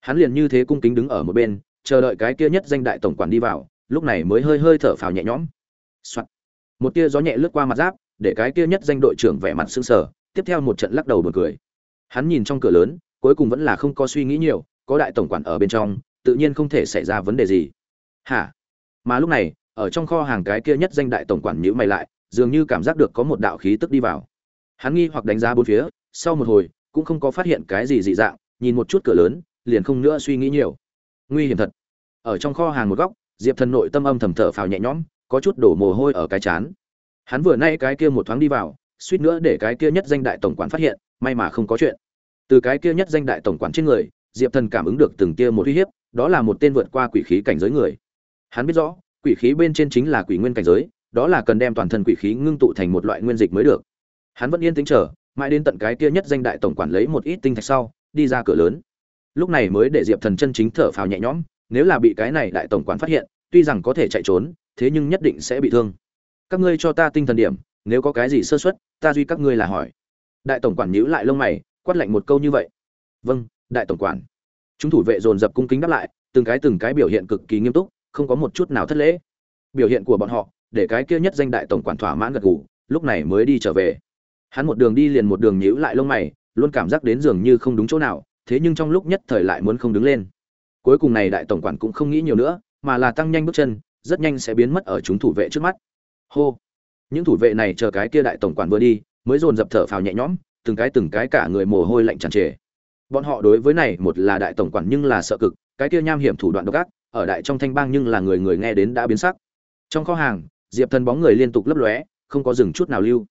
Hắn liền như thế cung kính đứng ở một bên, chờ đợi cái kia nhất danh đại tổng quản đi vào, lúc này mới hơi hơi thở phào nhẹ nhõm、Soạn. một tia gió nhẹ lướt qua mặt giáp để cái kia nhất danh đội trưởng vẻ mặt sưng sờ, tiếp theo một trận lắc đầu buồn cười. Hắn nhìn trong cửa lớn, cuối cùng vẫn là không có suy nghĩ nhiều, có đại tổng quản ở bên trong, tự nhiên không thể xảy ra vấn đề gì. Hả? Mà lúc này, ở trong kho hàng cái kia nhất danh đại tổng quản nhữ mày lại, dường như cảm giác được có một đạo khí tức đi vào. Hắn nghi hoặc đánh giá bốn phía, sau một hồi, cũng không có phát hiện cái gì dị dạng, nhìn một chút cửa lớn, liền không nữa suy nghĩ nhiều. Nguy hiểm thật. Ở trong kho hàng một góc, diệp thần nội tâm âm thầm thở phào nhẹ nhõm, có chút đổ mồ hôi ở cái chán hắn vừa nay cái kia một thoáng đi vào, suýt nữa để cái kia nhất danh đại tổng quản phát hiện, may mà không có chuyện. Từ cái kia nhất danh đại tổng quản trên người, diệp thần cảm ứng được từng kia một uy hiếp, đó là một tên vượt qua quỷ khí cảnh giới người. Hắn biết rõ, quỷ khí bên trên chính là quỷ nguyên cảnh giới, đó là cần đem toàn thân quỷ khí ngưng tụ thành một loại nguyên dịch mới được. Hắn vẫn yên tĩnh chờ, mãi đến tận cái kia nhất danh đại tổng quản lấy một ít tinh thạch sau, đi ra cửa lớn. Lúc này mới để diệp thần chân chính thở phào nhẹ nhõm, nếu là bị cái này đại tổng quản phát hiện, tuy rằng có thể chạy trốn, thế nhưng nhất định sẽ bị thương các ngươi cho ta tinh thần điểm, nếu có cái gì sơ xuất ta duy các ngươi là hỏi. Đại tổng quản nhíu lại lông mày, quát lạnh một câu như vậy. Vâng đại tổng quản. Chúng thủ vệ dồn dập cung kính đáp lại, từng cái từng cái biểu hiện cực kỳ nghiêm túc, không có một chút nào thất lễ. Biểu hiện của bọn họ, để cái kia nhất danh đại tổng quản thỏa mãn gật gù, lúc này mới đi trở về. Hắn một đường đi liền một đường nhíu lại lông mày, luôn cảm giác đến dường như không đúng chỗ nào, thế nhưng trong lúc nhất thời lại muốn không đứng lên. Cuối cùng này đại tổng quản cũng không nghĩ nhiều nữa, mà là tăng nhanh bước chân, rất nhanh sẽ biến mất ở chúng thủ vệ trước mắt hô. Những thủ vệ này chờ cái kia đại tổng quản vừa đi, mới dồn dập thở phào nhẹ nhõm, từng cái từng cái cả người mồ hôi lạnh tràn trề. Bọn họ đối với này, một là đại tổng quản nhưng là sợ cực, cái kia nham hiểm thủ đoạn độc ác, ở đại trong thanh bang nhưng là người người nghe đến đã biến sắc. Trong kho hàng, diệp thần bóng người liên tục lấp lóe, không có dừng chút nào lưu.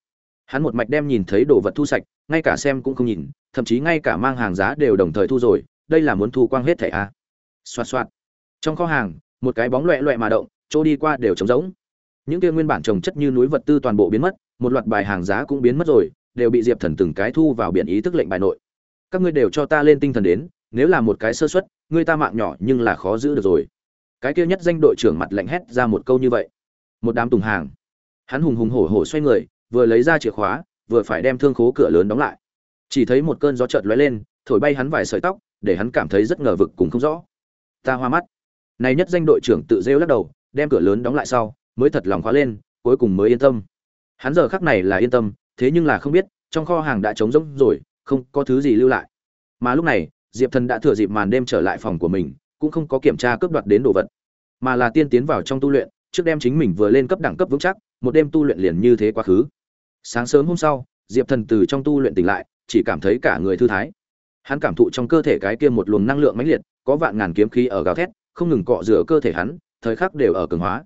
Hắn một mạch đem nhìn thấy đồ vật thu sạch, ngay cả xem cũng không nhìn, thậm chí ngay cả mang hàng giá đều đồng thời thu rồi, đây là muốn thu quang hết thẻ a. À. xoạt xoạt. Trong kho hàng, một cái bóng loẹ loẹ mà động, chỗ đi qua đều trống rỗng những kia nguyên bản trồng chất như núi vật tư toàn bộ biến mất, một loạt bài hàng giá cũng biến mất rồi, đều bị diệp thần từng cái thu vào biển ý thức lệnh bài nội. Các ngươi đều cho ta lên tinh thần đến, nếu là một cái sơ suất, ngươi ta mạng nhỏ nhưng là khó giữ được rồi. Cái kia nhất danh đội trưởng mặt lạnh hét ra một câu như vậy. Một đám tùng hàng. Hắn hùng hùng hổ hổ xoay người, vừa lấy ra chìa khóa, vừa phải đem thương khố cửa lớn đóng lại. Chỉ thấy một cơn gió chợt lóe lên, thổi bay hắn vài sợi tóc, để hắn cảm thấy rất ngờ vực cùng không rõ. Ta hoa mắt. Này nhất danh đội trưởng tự rêu lắc đầu, đem cửa lớn đóng lại sau mới thật lòng khóa lên, cuối cùng mới yên tâm. Hắn giờ khắc này là yên tâm, thế nhưng là không biết, trong kho hàng đã trống rỗng rồi, không có thứ gì lưu lại. Mà lúc này, diệp thần đã thừa dịp màn đêm trở lại phòng của mình, cũng không có kiểm tra cướp đoạt đến đồ vật, mà là tiên tiến vào trong tu luyện, trước đem chính mình vừa lên cấp đẳng cấp vững chắc, một đêm tu luyện liền như thế quá khứ. Sáng sớm hôm sau, diệp thần từ trong tu luyện tỉnh lại, chỉ cảm thấy cả người thư thái. Hắn cảm thụ trong cơ thể cái kia một luồng năng lượng mãnh liệt, có vạn ngàn kiếm khí ở gào thét, không ngừng cọ rửa cơ thể hắn, thời khắc đều ở cường hóa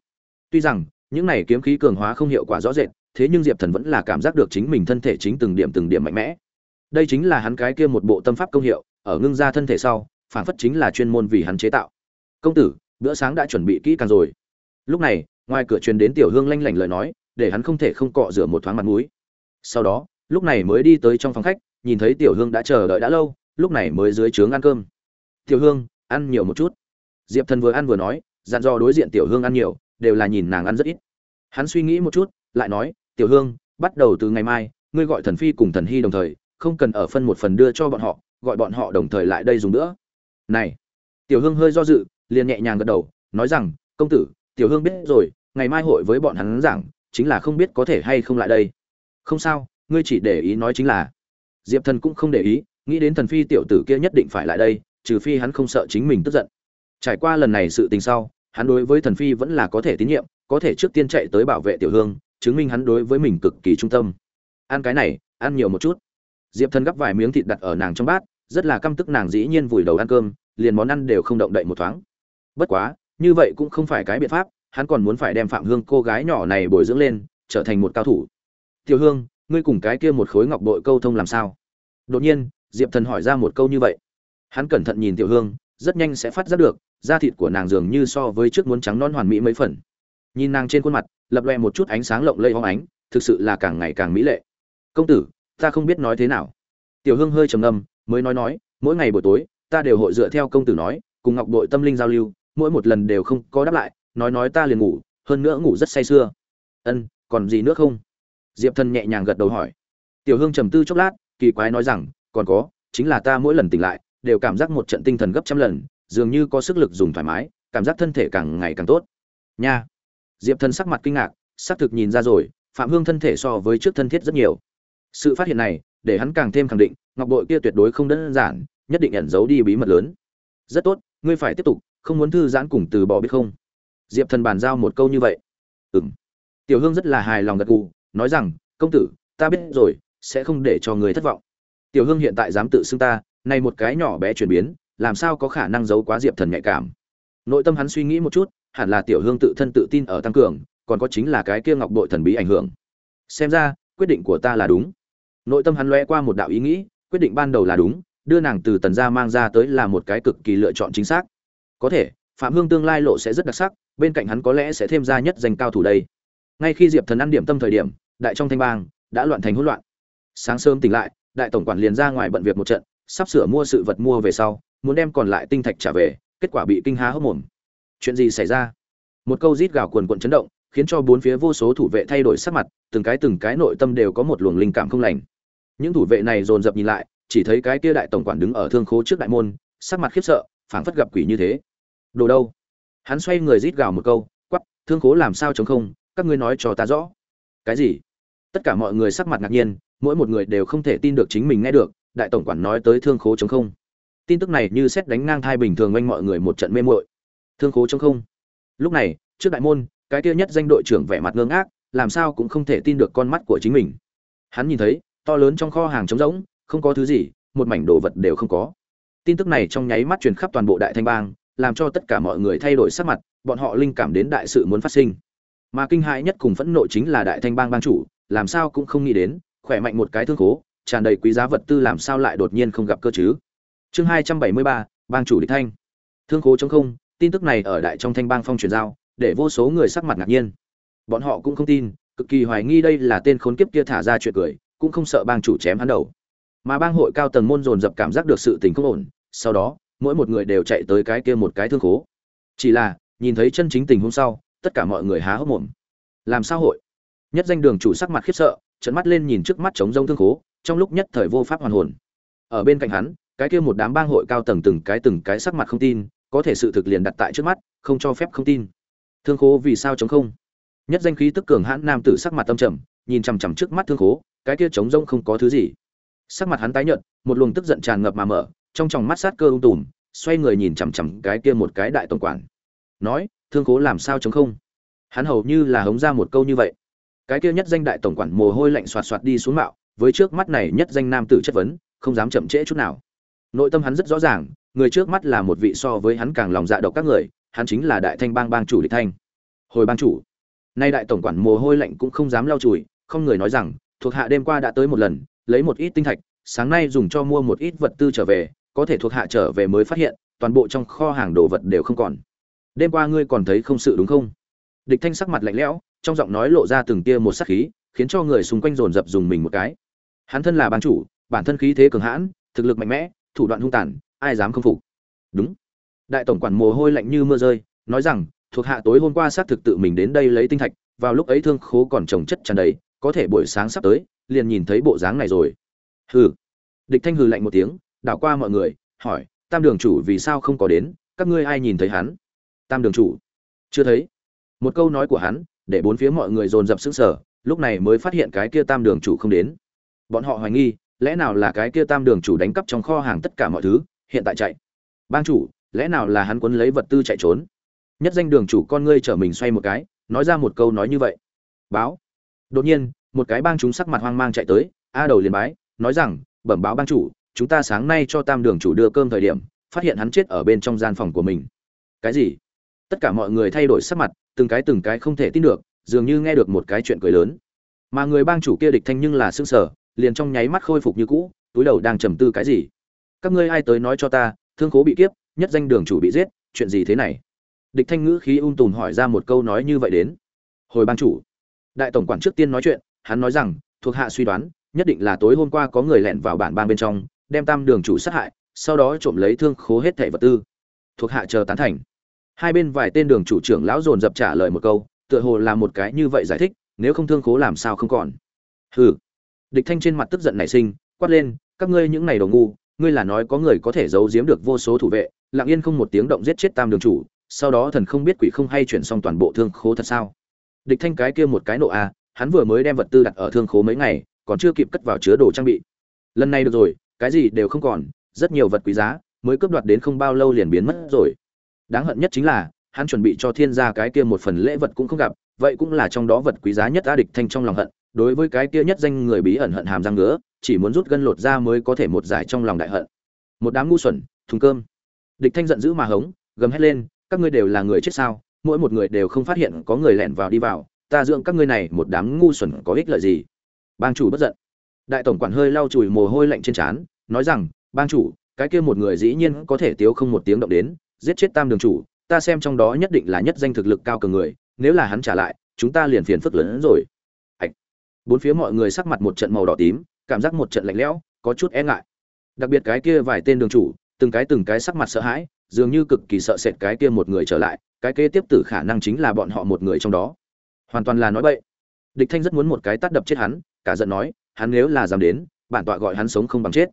tuy rằng, những này kiếm khí cường hóa không hiệu quả rõ rệt, thế nhưng diệp thần vẫn là cảm giác được chính mình thân thể chính từng điểm từng điểm mạnh mẽ. Đây chính là hắn cái kia một bộ tâm pháp công hiệu, ở ngưng ra thân thể sau, phản phất chính là chuyên môn vì hắn chế tạo. Công tử, bữa sáng đã chuẩn bị kỹ càng rồi. Lúc này, ngoài cửa truyền đến tiểu hương lanh lảnh lời nói, để hắn không thể không cọ rửa một thoáng mặt mũi. Sau đó, lúc này mới đi tới trong phòng khách, nhìn thấy tiểu hương đã chờ đợi đã lâu, lúc này mới dưới trướng ăn cơm. Tiểu hương, ăn nhiều một chút. Diệp thần vừa ăn vừa nói, dặn dò đối diện tiểu hương ăn nhiều đều là nhìn nàng ăn rất ít. Hắn suy nghĩ một chút, lại nói, tiểu hương, bắt đầu từ ngày mai, ngươi gọi thần phi cùng thần hy đồng thời, không cần ở phân một phần đưa cho bọn họ, gọi bọn họ đồng thời lại đây dùng nữa. Này. Tiểu hương hơi do dự, liền nhẹ nhàng gật đầu, nói rằng, công tử, tiểu hương biết rồi, ngày mai hội với bọn hắn giảng, chính là không biết có thể hay không lại đây. Không sao, ngươi chỉ để ý nói chính là. Diệp thần cũng không để ý, nghĩ đến thần phi tiểu tử kia nhất định phải lại đây, trừ phi hắn không sợ chính mình tức giận. Trải qua lần này sự tình sau hắn đối với thần phi vẫn là có thể tín nhiệm, có thể trước tiên chạy tới bảo vệ tiểu hương, chứng minh hắn đối với mình cực kỳ trung tâm. Ăn cái này, ăn nhiều một chút. Diệp thần gắp vài miếng thịt đặt ở nàng trong bát, rất là căm tức nàng dĩ nhiên vùi đầu ăn cơm, liền món ăn đều không động đậy một thoáng. Bất quá, như vậy cũng không phải cái biện pháp, hắn còn muốn phải đem phạm hương cô gái nhỏ này bồi dưỡng lên, trở thành một cao thủ. Tiểu hương, ngươi cùng cái kia một khối ngọc bội câu thông làm sao? Đột nhiên, diệp thần hỏi ra một câu như vậy. Hắn cẩn thận nhìn tiểu hương, rất nhanh sẽ phát giác được da thịt của nàng dường như so với trước muốn trắng non hoàn mỹ mấy phần. Nhìn nàng trên khuôn mặt, lập loè một chút ánh sáng lộng lẫy hóng ánh, thực sự là càng ngày càng mỹ lệ. Công tử, ta không biết nói thế nào. Tiểu hương hơi trầm ngâm, mới nói nói, mỗi ngày buổi tối, ta đều hội dựa theo công tử nói, cùng ngọc đội tâm linh giao lưu, mỗi một lần đều không có đáp lại, nói nói ta liền ngủ, hơn nữa ngủ rất say sưa. Ân, còn gì nữa không? Diệp thần nhẹ nhàng gật đầu hỏi. Tiểu hương trầm tư chốc lát, kỳ quái nói rằng, còn có, chính là ta mỗi lần tỉnh lại, đều cảm giác một trận tinh thần gấp trăm lần dường như có sức lực dùng thoải mái, cảm giác thân thể càng ngày càng tốt. Nha. Diệp thần sắc mặt kinh ngạc xác thực nhìn ra rồi, phạm hương thân thể so với trước thân thiết rất nhiều. Sự phát hiện này, để hắn càng thêm khẳng định, ngọc bội kia tuyệt đối không đơn giản, nhất định ẩn giấu đi bí mật lớn. Rất tốt, ngươi phải tiếp tục, không muốn thư giãn cùng từ bỏ biết không? Diệp thần bàn giao một câu như vậy. Ừng tiểu hương rất là hài lòng gật gù, nói rằng, công tử, ta biết rồi, sẽ không để cho người thất vọng. Tiểu hương hiện tại dám tự xưng ta này một cái nhỏ bé chuyển biến làm sao có khả năng giấu quá diệp thần nhạy cảm? Nội tâm hắn suy nghĩ một chút, hẳn là tiểu hương tự thân tự tin ở tăng cường, còn có chính là cái kia ngọc bội thần bí ảnh hưởng. Xem ra, quyết định của ta là đúng. Nội tâm hắn lóe qua một đạo ý nghĩ, quyết định ban đầu là đúng, đưa nàng từ tần gia mang ra tới là một cái cực kỳ lựa chọn chính xác. Có thể, phạm hương tương lai lộ sẽ rất đặc sắc, bên cạnh hắn có lẽ sẽ thêm ra nhất danh cao thủ đây. Ngay khi diệp thần ăn điểm tâm thời điểm, đại trong thanh bang, đã loạn thành hỗn loạn. Sáng sớm tỉnh lại, đại tổng quản liền ra ngoài bận việc một trận, sắp sửa mua sự vật mua về sau muốn đem còn lại tinh thạch trả về, kết quả bị kinh há hốc mồm. Chuyện gì xảy ra? Một câu rít gào quần quận chấn động, khiến cho bốn phía vô số thủ vệ thay đổi sắc mặt, từng cái từng cái nội tâm đều có một luồng linh cảm không lành. Những thủ vệ này dồn dập nhìn lại, chỉ thấy cái kia đại tổng quản đứng ở thương khố trước đại môn, sắc mặt khiếp sợ, phảng phất gặp quỷ như thế. Đồ đâu? Hắn xoay người rít gào một câu quắp thương khố làm sao chống không? Các ngươi nói cho ta rõ. Cái gì? Tất cả mọi người sắc mặt ngạc nhiên, mỗi một người đều không thể tin được chính mình nghe được, đại tổng quản nói tới thương khố chống không tin tức này như xét đánh ngang thai bình thường quanh mọi người một trận mê muội. Thương khố trong không. Lúc này, trước đại môn, cái kia nhất danh đội trưởng vẻ mặt ngơ ngác, làm sao cũng không thể tin được con mắt của chính mình. Hắn nhìn thấy, to lớn trong kho hàng trống rỗng, không có thứ gì, một mảnh đồ vật đều không có. Tin tức này trong nháy mắt truyền khắp toàn bộ đại thanh bang, làm cho tất cả mọi người thay đổi sắc mặt, bọn họ linh cảm đến đại sự muốn phát sinh. Mà kinh hãi nhất cùng phẫn nộ chính là đại thanh bang bang chủ, làm sao cũng không nghĩ đến, khỏe mạnh một cái thương khố, tràn đầy quý giá vật tư làm sao lại đột nhiên không gặp cơ chứ? Chương hai trăm bảy mươi ba, bang chủ địch thanh. Thương khố chống không, tin tức này ở đại trong thanh bang phong truyền giao, để vô số người sắc mặt ngạc nhiên. Bọn họ cũng không tin, cực kỳ hoài nghi đây là tên khốn kiếp kia thả ra chuyện cười, cũng không sợ bang chủ chém hắn đầu. Mà bang hội cao tầng môn dồn dập cảm giác được sự tình không ổn, sau đó, mỗi một người đều chạy tới cái kia một cái thương khố. Chỉ là, nhìn thấy chân chính tình hôm sau, tất cả mọi người há hốc mồm. Làm sao hội? Nhất danh đường chủ sắc mặt khiếp sợ trận mắt lên nhìn trước mắt trống rông thương khố, trong lúc nhất thời vô pháp hoàn hồn. Ở bên cạnh hắn cái kia một đám bang hội cao tầng từng cái từng cái sắc mặt không tin, có thể sự thực liền đặt tại trước mắt, không cho phép không tin. Thương khố vì sao chống không? Nhất danh khí tức cường hãn nam tử sắc mặt tâm trầm, nhìn chằm chằm trước mắt thương khố, cái kia trống rông không có thứ gì. Sắc mặt hắn tái nhợt, một luồng tức giận tràn ngập mà mở, trong tròng mắt sát cơ ung tùm, xoay người nhìn chằm chằm cái kia một cái đại tổng quản. Nói, thương khố làm sao chống không? Hắn hầu như là hống ra một câu như vậy. Cái kia nhất danh đại tổng quản mồ hôi lạnh xoạt xoạt đi xuống mạo, với trước mắt này nhất danh nam tử chất vấn, không dám chậm trễ chút nào nội tâm hắn rất rõ ràng, người trước mắt là một vị so với hắn càng lòng dạ độc các người, hắn chính là đại thanh bang bang chủ địch thanh. Hồi bang chủ. Nay đại tổng quản mồ hôi lạnh cũng không dám lau chùi, không người nói rằng, thuộc hạ đêm qua đã tới một lần, lấy một ít tinh thạch, sáng nay dùng cho mua một ít vật tư trở về, có thể thuộc hạ trở về mới phát hiện, toàn bộ trong kho hàng đồ vật đều không còn. Đêm qua ngươi còn thấy không sự đúng không? Địch thanh sắc mặt lạnh lẽo, trong giọng nói lộ ra từng tia một sắc khí, khiến cho người xung quanh dồn dập dùng mình một cái. Hắn thân là ban chủ, bản thân khí thế cường hãn, thực lực mạnh mẽ thủ đoạn hung tàn, ai dám không phục? Đúng. Đại tổng quản mồ hôi lạnh như mưa rơi, nói rằng, thuộc hạ tối hôm qua xác thực tự mình đến đây lấy tinh thạch, vào lúc ấy thương khố còn trồng chất tràn đầy, có thể buổi sáng sắp tới, liền nhìn thấy bộ dáng này rồi. Hừ. Địch thanh hừ lạnh một tiếng, đảo qua mọi người, hỏi, tam đường chủ vì sao không có đến? Các ngươi ai nhìn thấy hắn? Tam đường chủ. Chưa thấy. Một câu nói của hắn, để bốn phía mọi người dồn dập sững sờ, lúc này mới phát hiện cái kia tam đường chủ không đến. Bọn họ hoài nghi lẽ nào là cái kia tam đường chủ đánh cắp trong kho hàng tất cả mọi thứ, hiện tại chạy? Bang chủ, lẽ nào là hắn quấn lấy vật tư chạy trốn? Nhất danh đường chủ con ngươi trở mình xoay một cái, nói ra một câu nói như vậy. Báo. Đột nhiên, một cái bang chúng sắc mặt hoang mang chạy tới, a đầu liền bái, nói rằng, bẩm báo bang chủ, chúng ta sáng nay cho tam đường chủ đưa cơm thời điểm, phát hiện hắn chết ở bên trong gian phòng của mình. Cái gì? Tất cả mọi người thay đổi sắc mặt, từng cái từng cái không thể tin được, dường như nghe được một cái chuyện cười lớn. Mà người bang chủ kia địch thanh nhưng là sững sở liền trong nháy mắt khôi phục như cũ, túi đầu đang trầm tư cái gì? Các ngươi ai tới nói cho ta, thương khố bị kiếp, nhất danh đường chủ bị giết, chuyện gì thế này? Địch thanh ngữ khí ung tùm hỏi ra một câu nói như vậy đến. Hồi bang chủ, đại tổng quản trước tiên nói chuyện, hắn nói rằng, thuộc hạ suy đoán, nhất định là tối hôm qua có người lẻn vào bản bang bên trong, đem tam đường chủ sát hại, sau đó trộm lấy thương khố hết thẻ vật tư. Thuộc hạ chờ tán thành. Hai bên vài tên đường chủ trưởng lão dồn dập trả lời một câu, tựa hồ là một cái như vậy giải thích, nếu không thương khố làm sao không còn? Hừ địch thanh trên mặt tức giận nảy sinh, quát lên, các ngươi những này đồ ngu, ngươi là nói có người có thể giấu giếm được vô số thủ vệ, lặng yên không một tiếng động giết chết tam đường chủ, sau đó thần không biết quỷ không hay chuyển xong toàn bộ thương khố thật sao? Địch thanh cái kia một cái nộ a, hắn vừa mới đem vật tư đặt ở thương khố mấy ngày, còn chưa kịp cất vào chứa đồ trang bị. Lần này được rồi, cái gì đều không còn, rất nhiều vật quý giá, mới cướp đoạt đến không bao lâu liền biến mất rồi. Đáng hận nhất chính là, hắn chuẩn bị cho thiên gia cái kia một phần lễ vật cũng không gặp, vậy cũng là trong đó vật quý giá nhất a địch thanh trong lòng hận đối với cái kia nhất danh người bí ẩn hận hàm răng ngứa, chỉ muốn rút gân lột ra mới có thể một giải trong lòng đại hận. Một đám ngu xuẩn, thùng cơm. Địch thanh giận dữ mà hống, gầm hét lên, các ngươi đều là người chết sao? Mỗi một người đều không phát hiện có người lẻn vào đi vào, ta dưỡng các ngươi này một đám ngu xuẩn có ích lợi gì? Bang chủ bất giận. Đại tổng quản hơi lau chùi mồ hôi lạnh trên trán, nói rằng, bang chủ, cái kia một người dĩ nhiên có thể tiếu không một tiếng động đến, giết chết tam đường chủ, ta xem trong đó nhất định là nhất danh thực lực cao cường người, nếu là hắn trả lại, chúng ta liền phiền phức lớn hơn rồi bốn phía mọi người sắc mặt một trận màu đỏ tím, cảm giác một trận lạnh lẽo, có chút e ngại. Đặc biệt cái kia vài tên đường chủ, từng cái từng cái sắc mặt sợ hãi, dường như cực kỳ sợ sệt cái kia một người trở lại, cái kế tiếp tử khả năng chính là bọn họ một người trong đó. Hoàn toàn là nói bậy. Địch thanh rất muốn một cái tát đập chết hắn, cả giận nói, hắn nếu là dám đến, bản tọa gọi hắn sống không bằng chết.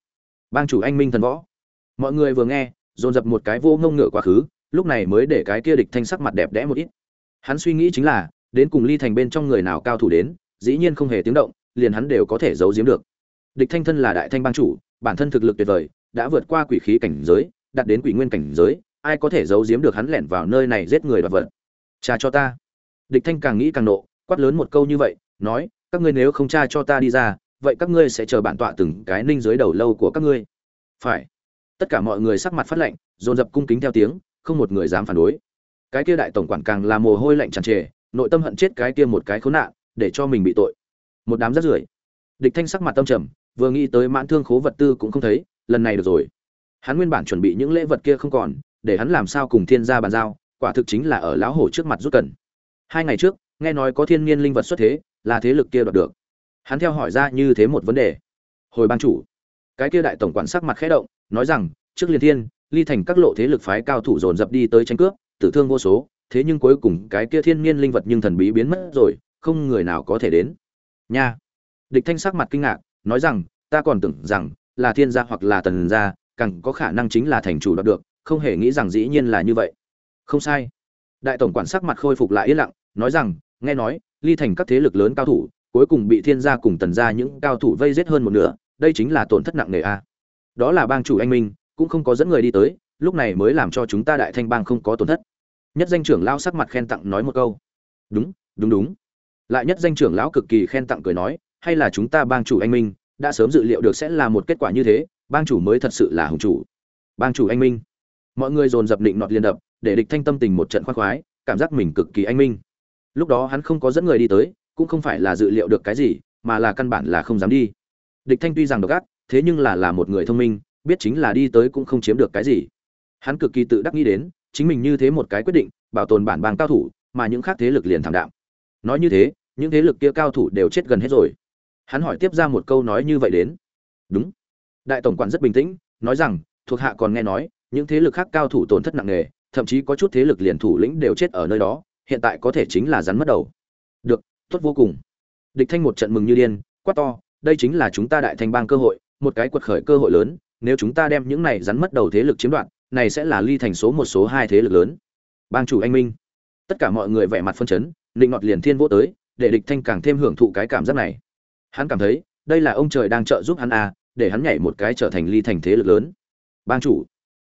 Bang chủ anh minh thần võ. Mọi người vừa nghe, dồn dập một cái vô ngông ngựa quá khứ, lúc này mới để cái kia địch thanh sắc mặt đẹp đẽ một ít. Hắn suy nghĩ chính là, đến cùng ly thành bên trong người nào cao thủ đến dĩ nhiên không hề tiếng động, liền hắn đều có thể giấu giếm được. Địch thanh thân là đại thanh bang chủ, bản thân thực lực tuyệt vời, đã vượt qua quỷ khí cảnh giới, đạt đến quỷ nguyên cảnh giới, ai có thể giấu giếm được hắn lẻn vào nơi này giết người đoạt vật? Cha cho ta. Địch thanh càng nghĩ càng nộ, quát lớn một câu như vậy, nói, các ngươi nếu không cha cho ta đi ra, vậy các ngươi sẽ chờ bản tọa từng cái ninh dưới đầu lâu của các ngươi. Phải. Tất cả mọi người sắc mặt phát lạnh, dồn dập cung kính theo tiếng, không một người dám phản đối. Cái kia đại tổng quản càng là mồ hôi lạnh tràn trề, nội tâm hận chết cái kia một cái khốn nạn để cho mình bị tội. Một đám rất rưởi. Địch thanh sắc mặt tâm trầm, vừa nghĩ tới mãn thương khố vật tư cũng không thấy, lần này được rồi. Hắn nguyên bản chuẩn bị những lễ vật kia không còn, để hắn làm sao cùng thiên gia bàn giao, quả thực chính là ở lão hổ trước mặt rút cần. Hai ngày trước, nghe nói có thiên nhiên linh vật xuất thế, là thế lực kia đoạt được. Hắn theo hỏi ra như thế một vấn đề. Hồi ban chủ. Cái kia đại tổng quản sắc mặt khẽ động, nói rằng, trước liên thiên, ly thành các lộ thế lực phái cao thủ dồn dập đi tới tranh cướp, tử thương vô số, thế nhưng cuối cùng cái kia thiên nhiên linh vật nhưng thần bí biến mất rồi không người nào có thể đến. Nha. Địch thanh sắc mặt kinh ngạc, nói rằng, ta còn tưởng rằng là thiên gia hoặc là tần gia, càng có khả năng chính là thành chủ đoạt được, không hề nghĩ rằng dĩ nhiên là như vậy. Không sai. Đại tổng quản sắc mặt khôi phục lại yên lặng, nói rằng, nghe nói, ly thành các thế lực lớn cao thủ, cuối cùng bị thiên gia cùng tần gia những cao thủ vây giết hơn một nửa, đây chính là tổn thất nặng nề a. Đó là bang chủ anh minh, cũng không có dẫn người đi tới, lúc này mới làm cho chúng ta đại thanh bang không có tổn thất. Nhất danh trưởng lao sắc mặt khen tặng nói một câu. Đúng đúng đúng lại nhất danh trưởng lão cực kỳ khen tặng cười nói, hay là chúng ta bang chủ anh minh, đã sớm dự liệu được sẽ là một kết quả như thế, bang chủ mới thật sự là hùng chủ. Bang chủ anh minh? Mọi người dồn dập định nọt liên đập, để địch thanh tâm tình một trận khoan khoái, cảm giác mình cực kỳ anh minh. Lúc đó hắn không có dẫn người đi tới, cũng không phải là dự liệu được cái gì, mà là căn bản là không dám đi. Địch thanh tuy rằng độc ác, thế nhưng là là một người thông minh, biết chính là đi tới cũng không chiếm được cái gì. Hắn cực kỳ tự đắc nghĩ đến, chính mình như thế một cái quyết định, bảo tồn bản bang cao thủ, mà những khác thế lực liền thảm đạm. Nói như thế những thế lực kia cao thủ đều chết gần hết rồi. Hắn hỏi tiếp ra một câu nói như vậy đến. Đúng. Đại tổng quản rất bình tĩnh, nói rằng, thuộc hạ còn nghe nói, những thế lực khác cao thủ tổn thất nặng nề, thậm chí có chút thế lực liền thủ lĩnh đều chết ở nơi đó, hiện tại có thể chính là rắn mất đầu. Được, tốt vô cùng. Địch thanh một trận mừng như điên, quát to, đây chính là chúng ta đại thanh bang cơ hội, một cái quật khởi cơ hội lớn, nếu chúng ta đem những này rắn mất đầu thế lực chiếm đoạt, này sẽ là ly thành số một, số hai thế lực lớn. Bang chủ anh minh. Tất cả mọi người vẻ mặt phân chấn định ngọt liền thiên vô tới để địch thanh càng thêm hưởng thụ cái cảm giác này. Hắn cảm thấy, đây là ông trời đang trợ giúp hắn à để hắn nhảy một cái trở thành ly thành thế lực lớn. Bang chủ.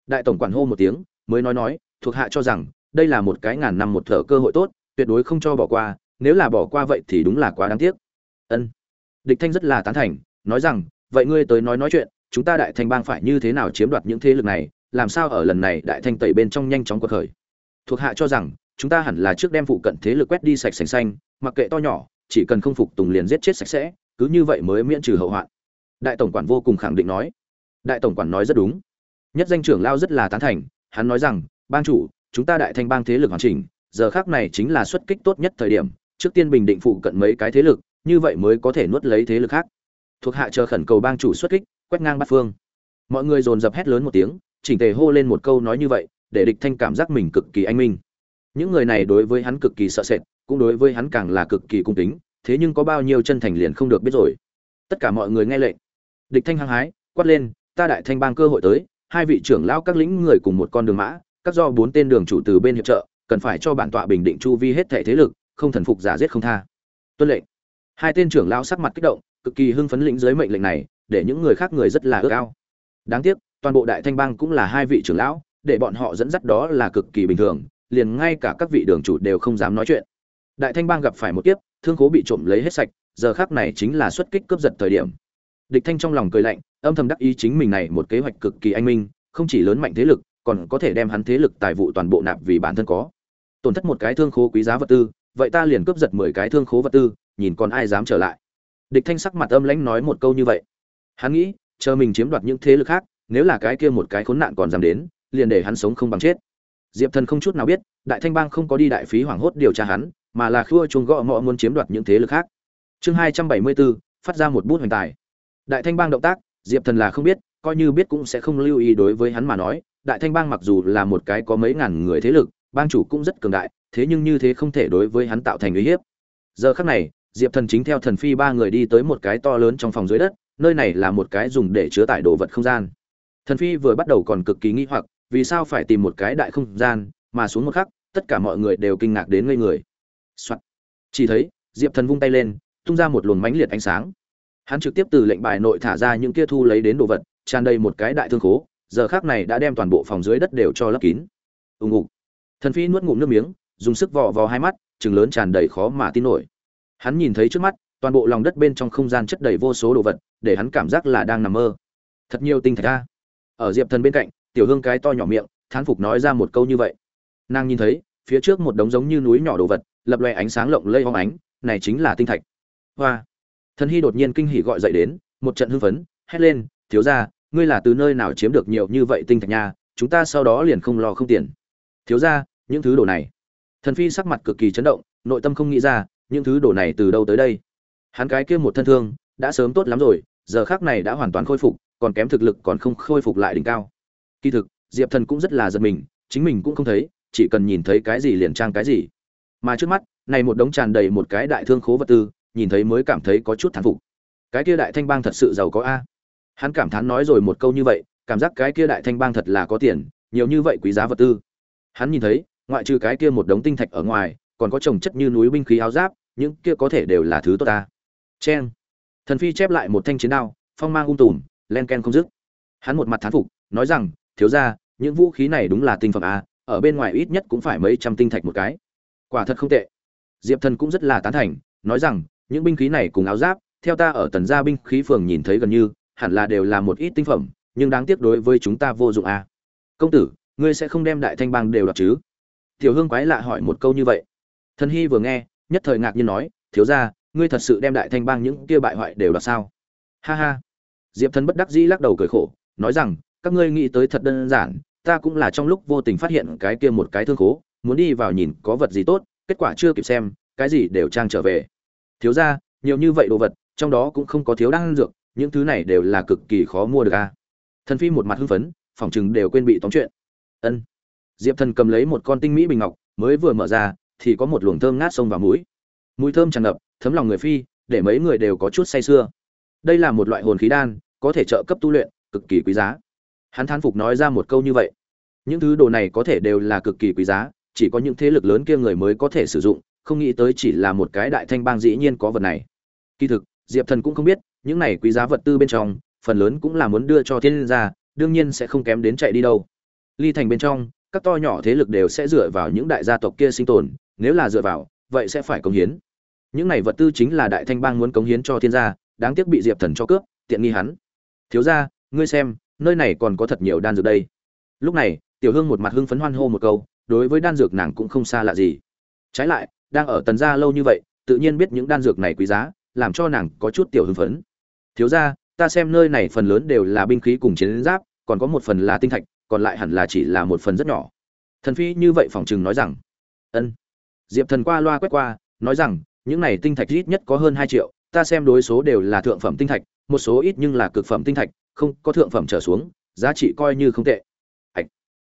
Đại tổng quản hô một tiếng, mới nói nói, thuộc hạ cho rằng, đây là một cái ngàn năm một thở cơ hội tốt, tuyệt đối không cho bỏ qua, nếu là bỏ qua vậy thì đúng là quá đáng tiếc. Ân. Địch thanh rất là tán thành, nói rằng, vậy ngươi tới nói nói chuyện, chúng ta đại thanh bang phải như thế nào chiếm đoạt những thế lực này, làm sao ở lần này đại thanh tẩy bên trong nhanh chóng cuộc khởi. Thuộc hạ cho rằng, chúng ta hẳn là trước đem phụ cận thế lực quét đi sạch sành xanh mặc kệ to nhỏ, chỉ cần không phục tùng liền giết chết sạch sẽ, cứ như vậy mới miễn trừ hậu hoạn. Đại tổng quản vô cùng khẳng định nói. Đại tổng quản nói rất đúng. Nhất danh trưởng lao rất là tán thành, hắn nói rằng, bang chủ, chúng ta đại thanh bang thế lực hoàn chỉnh, giờ khác này chính là xuất kích tốt nhất thời điểm, trước tiên bình định phụ cận mấy cái thế lực, như vậy mới có thể nuốt lấy thế lực khác. Thuộc hạ chờ khẩn cầu bang chủ xuất kích, quét ngang bát phương. Mọi người dồn dập hét lớn một tiếng, chỉnh tề hô lên một câu nói như vậy, để địch thanh cảm giác mình cực kỳ anh minh. Những người này đối với hắn cực kỳ sợ sệt cũng đối với hắn càng là cực kỳ cung kính, thế nhưng có bao nhiêu chân thành liền không được biết rồi. Tất cả mọi người nghe lệnh. Địch thanh hăng hái, quát lên, ta đại thanh bang cơ hội tới, hai vị trưởng lão các lĩnh người cùng một con đường mã, các do bốn tên đường chủ từ bên hiệp trợ, cần phải cho bản tọa bình định chu vi hết thể thế lực, không thần phục giả giết không tha. Tuân lệnh. Hai tên trưởng lão sắc mặt kích động, cực kỳ hưng phấn lĩnh dưới mệnh lệnh này, để những người khác người rất là ước ao. Đáng tiếc, toàn bộ đại thanh bang cũng là hai vị trưởng lão, để bọn họ dẫn dắt đó là cực kỳ bình thường, liền ngay cả các vị đường chủ đều không dám nói chuyện đại thanh bang gặp phải một kiếp, thương khố bị trộm lấy hết sạch, giờ khác này chính là xuất kích cướp giật thời điểm. Địch thanh trong lòng cười lạnh, âm thầm đắc ý chính mình này một kế hoạch cực kỳ anh minh, không chỉ lớn mạnh thế lực, còn có thể đem hắn thế lực tài vụ toàn bộ nạp vì bản thân có. Tổn thất một cái thương khố quý giá vật tư, vậy ta liền cướp giật mười cái thương khố vật tư, nhìn còn ai dám trở lại. Địch thanh sắc mặt âm lãnh nói một câu như vậy. Hắn nghĩ, chờ mình chiếm đoạt những thế lực khác, nếu là cái kia một cái khốn nạn còn dám đến, liền để hắn sống không bằng chết. Diệp thần không chút nào biết, đại thanh bang không có đi đại phí hoảng hốt điều tra hắn mà là khua chuông gõ ngõ muốn chiếm đoạt những thế lực khác. Chương hai trăm bảy mươi bốn, phát ra một bút hoành tài. Đại thanh bang động tác, diệp thần là không biết, coi như biết cũng sẽ không lưu ý đối với hắn mà nói. Đại thanh bang mặc dù là một cái có mấy ngàn người thế lực, bang chủ cũng rất cường đại, thế nhưng như thế không thể đối với hắn tạo thành uy hiếp. Giờ khắc này, diệp thần chính theo thần phi ba người đi tới một cái to lớn trong phòng dưới đất, nơi này là một cái dùng để chứa tải đồ vật không gian. Thần phi vừa bắt đầu còn cực kỳ nghi hoặc, vì sao phải tìm một cái đại không gian, mà xuống một khắc, tất cả mọi người đều kinh ngạc đến ngây người、Soạn. chỉ thấy, diệp thần vung tay lên, tung ra một luồng mánh liệt ánh sáng. Hắn trực tiếp từ lệnh bài nội thả ra những kia thu lấy đến đồ vật, tràn đầy một cái đại thương khố, giờ khác này đã đem toàn bộ phòng dưới đất đều cho lấp kín. Ùng ục. Thần phi nuốt ngụm nước miếng, dùng sức vò vò hai mắt chừng lớn tràn đầy khó mà tin nổi. Hắn nhìn thấy trước mắt, toàn bộ lòng đất bên trong không gian chất đầy vô số đồ vật, để hắn cảm giác là đang nằm mơ. Thật nhiều tinh thạch ra ở diệp thần bên cạnh, tiểu hương cái to nhỏ miệng, thán phục nói ra một câu như vậy. Nàng nhìn thấy, phía trước một đống giống như núi nhỏ đồ vật lập loè ánh sáng lộng lây hoang ánh, này chính là tinh thạch. Hoa. Thần hy đột nhiên kinh hỉ gọi dậy đến, một trận hưng phấn, hét lên, thiếu ra ngươi là từ nơi nào chiếm được nhiều như vậy tinh thạch nha, chúng ta sau đó liền không lo không tiền. Thiếu ra những thứ đồ này. Thần phi sắc mặt cực kỳ chấn động, nội tâm không nghĩ ra, những thứ đồ này từ đâu tới đây? Hắn cái kia một thân thương, đã sớm tốt lắm rồi, giờ khác này đã hoàn toàn khôi phục, còn kém thực lực còn không khôi phục lại đỉnh cao. Kỳ thực, diệp thần cũng rất là giật mình, chính mình cũng không thấy, chỉ cần nhìn thấy cái gì liền trang cái gì mà trước mắt, này một đống tràn đầy một cái đại thương khố vật tư, nhìn thấy mới cảm thấy có chút thán phục. Cái kia đại thanh bang thật sự giàu có a. Hắn cảm thán nói rồi một câu như vậy, cảm giác cái kia đại thanh bang thật là có tiền, nhiều như vậy quý giá vật tư. Hắn nhìn thấy, ngoại trừ cái kia một đống tinh thạch ở ngoài, còn có trồng chất như núi binh khí áo giáp, những kia có thể đều là thứ tốt ta. Cheng. Thần phi chép lại một thanh chiến đao, phong mang ung tùm, len ken không dứt. Hắn một mặt thán phục, nói rằng, thiếu ra những vũ khí này đúng là tinh phẩm a, ở bên ngoài ít nhất cũng phải mấy trăm tinh thạch một cái quả thật không tệ. Diệp thần cũng rất là tán thành, nói rằng, những binh khí này cùng áo giáp, theo ta ở tần gia binh khí phường nhìn thấy gần như, hẳn là đều là một ít tinh phẩm, nhưng đáng tiếc đối với chúng ta vô dụng à? công tử, ngươi sẽ không đem đại thanh bang đều đoạt chứ? Tiểu hương quái lạ hỏi một câu như vậy. Thần hy vừa nghe, nhất thời ngạc nhiên nói, thiếu ra ngươi thật sự đem đại thanh bang những kia bại hoại đều đoạt sao? Ha ha. Diệp thần bất đắc dĩ lắc đầu cười khổ, nói rằng, các ngươi nghĩ tới thật đơn giản, ta cũng là trong lúc vô tình phát hiện cái kia một cái thương khố muốn đi vào nhìn có vật gì tốt, kết quả chưa kịp xem, cái gì đều trang trở về. Thiếu ra nhiều như vậy đồ vật, trong đó cũng không có thiếu đan dược, những thứ này đều là cực kỳ khó mua được a. Thần phi một mặt hưng phấn phỏng chừng đều quên bị tóm chuyện. Ân. Diệp thần cầm lấy một con tinh mỹ bình ngọc, mới vừa mở ra, thì có một luồng thơm ngát sông vào mũi. Mùi thơm tràn ngập, thấm lòng người phi, để mấy người đều có chút say sưa. Đây là một loại hồn khí đan, có thể trợ cấp tu luyện, cực kỳ quý giá. Hắn thán phục nói ra một câu như vậy. Những thứ đồ này có thể đều là cực kỳ quý giá chỉ có những thế lực lớn kia người mới có thể sử dụng, không nghĩ tới chỉ là một cái đại thanh bang dĩ nhiên có vật này. Kỳ thực, diệp thần cũng không biết, những này quý giá vật tư bên trong, phần lớn cũng là muốn đưa cho thiên gia, đương nhiên sẽ không kém đến chạy đi đâu. Ly thành bên trong, các to nhỏ thế lực đều sẽ dựa vào những đại gia tộc kia sinh tồn, nếu là dựa vào, vậy sẽ phải cống hiến. Những này vật tư chính là đại thanh bang muốn cống hiến cho thiên gia, đáng tiếc bị diệp thần cho cướp, tiện nghi hắn. Thiếu gia, ngươi xem, nơi này còn có thật nhiều đan dược đây. Lúc này, tiểu hương một mặt hưng phấn hoan hô một câu đối với đan dược nàng cũng không xa lạ gì. Trái lại, đang ở tần gia lâu như vậy, tự nhiên biết những đan dược này quý giá, làm cho nàng có chút tiểu hưng phấn. Thiếu gia, ta xem nơi này phần lớn đều là binh khí cùng chiến giáp, còn có một phần là tinh thạch, còn lại hẳn là chỉ là một phần rất nhỏ. Thần phi như vậy phỏng chừng nói rằng, ân. Diệp thần qua loa quét qua, nói rằng, những này tinh thạch ít nhất có hơn hai triệu, ta xem đối số đều là thượng phẩm tinh thạch, một số ít nhưng là cực phẩm tinh thạch, không có thượng phẩm trở xuống, giá trị coi như không tệ. Ạch.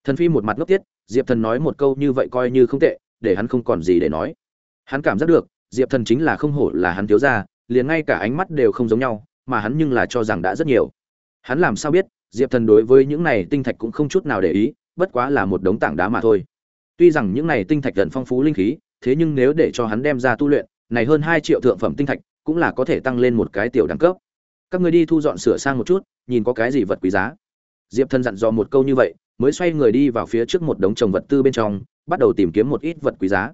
Thần phi một mặt ngốc tiết diệp thần nói một câu như vậy coi như không tệ, để hắn không còn gì để nói. Hắn cảm giác được, diệp thần chính là không hổ là hắn thiếu ra liền ngay cả ánh mắt đều không giống nhau, mà hắn nhưng là cho rằng đã rất nhiều. Hắn làm sao biết, diệp thần đối với những này tinh thạch cũng không chút nào để ý, bất quá là một đống tảng đá mà thôi. Tuy rằng những này tinh thạch gần phong phú linh khí, thế nhưng nếu để cho hắn đem ra tu luyện, này hơn hai triệu thượng phẩm tinh thạch cũng là có thể tăng lên một cái tiểu đẳng cấp. Các người đi thu dọn sửa sang một chút, nhìn có cái gì vật quý giá. Diệp thần dặn dò một câu như vậy mới xoay người đi vào phía trước một đống trồng vật tư bên trong, bắt đầu tìm kiếm một ít vật quý giá.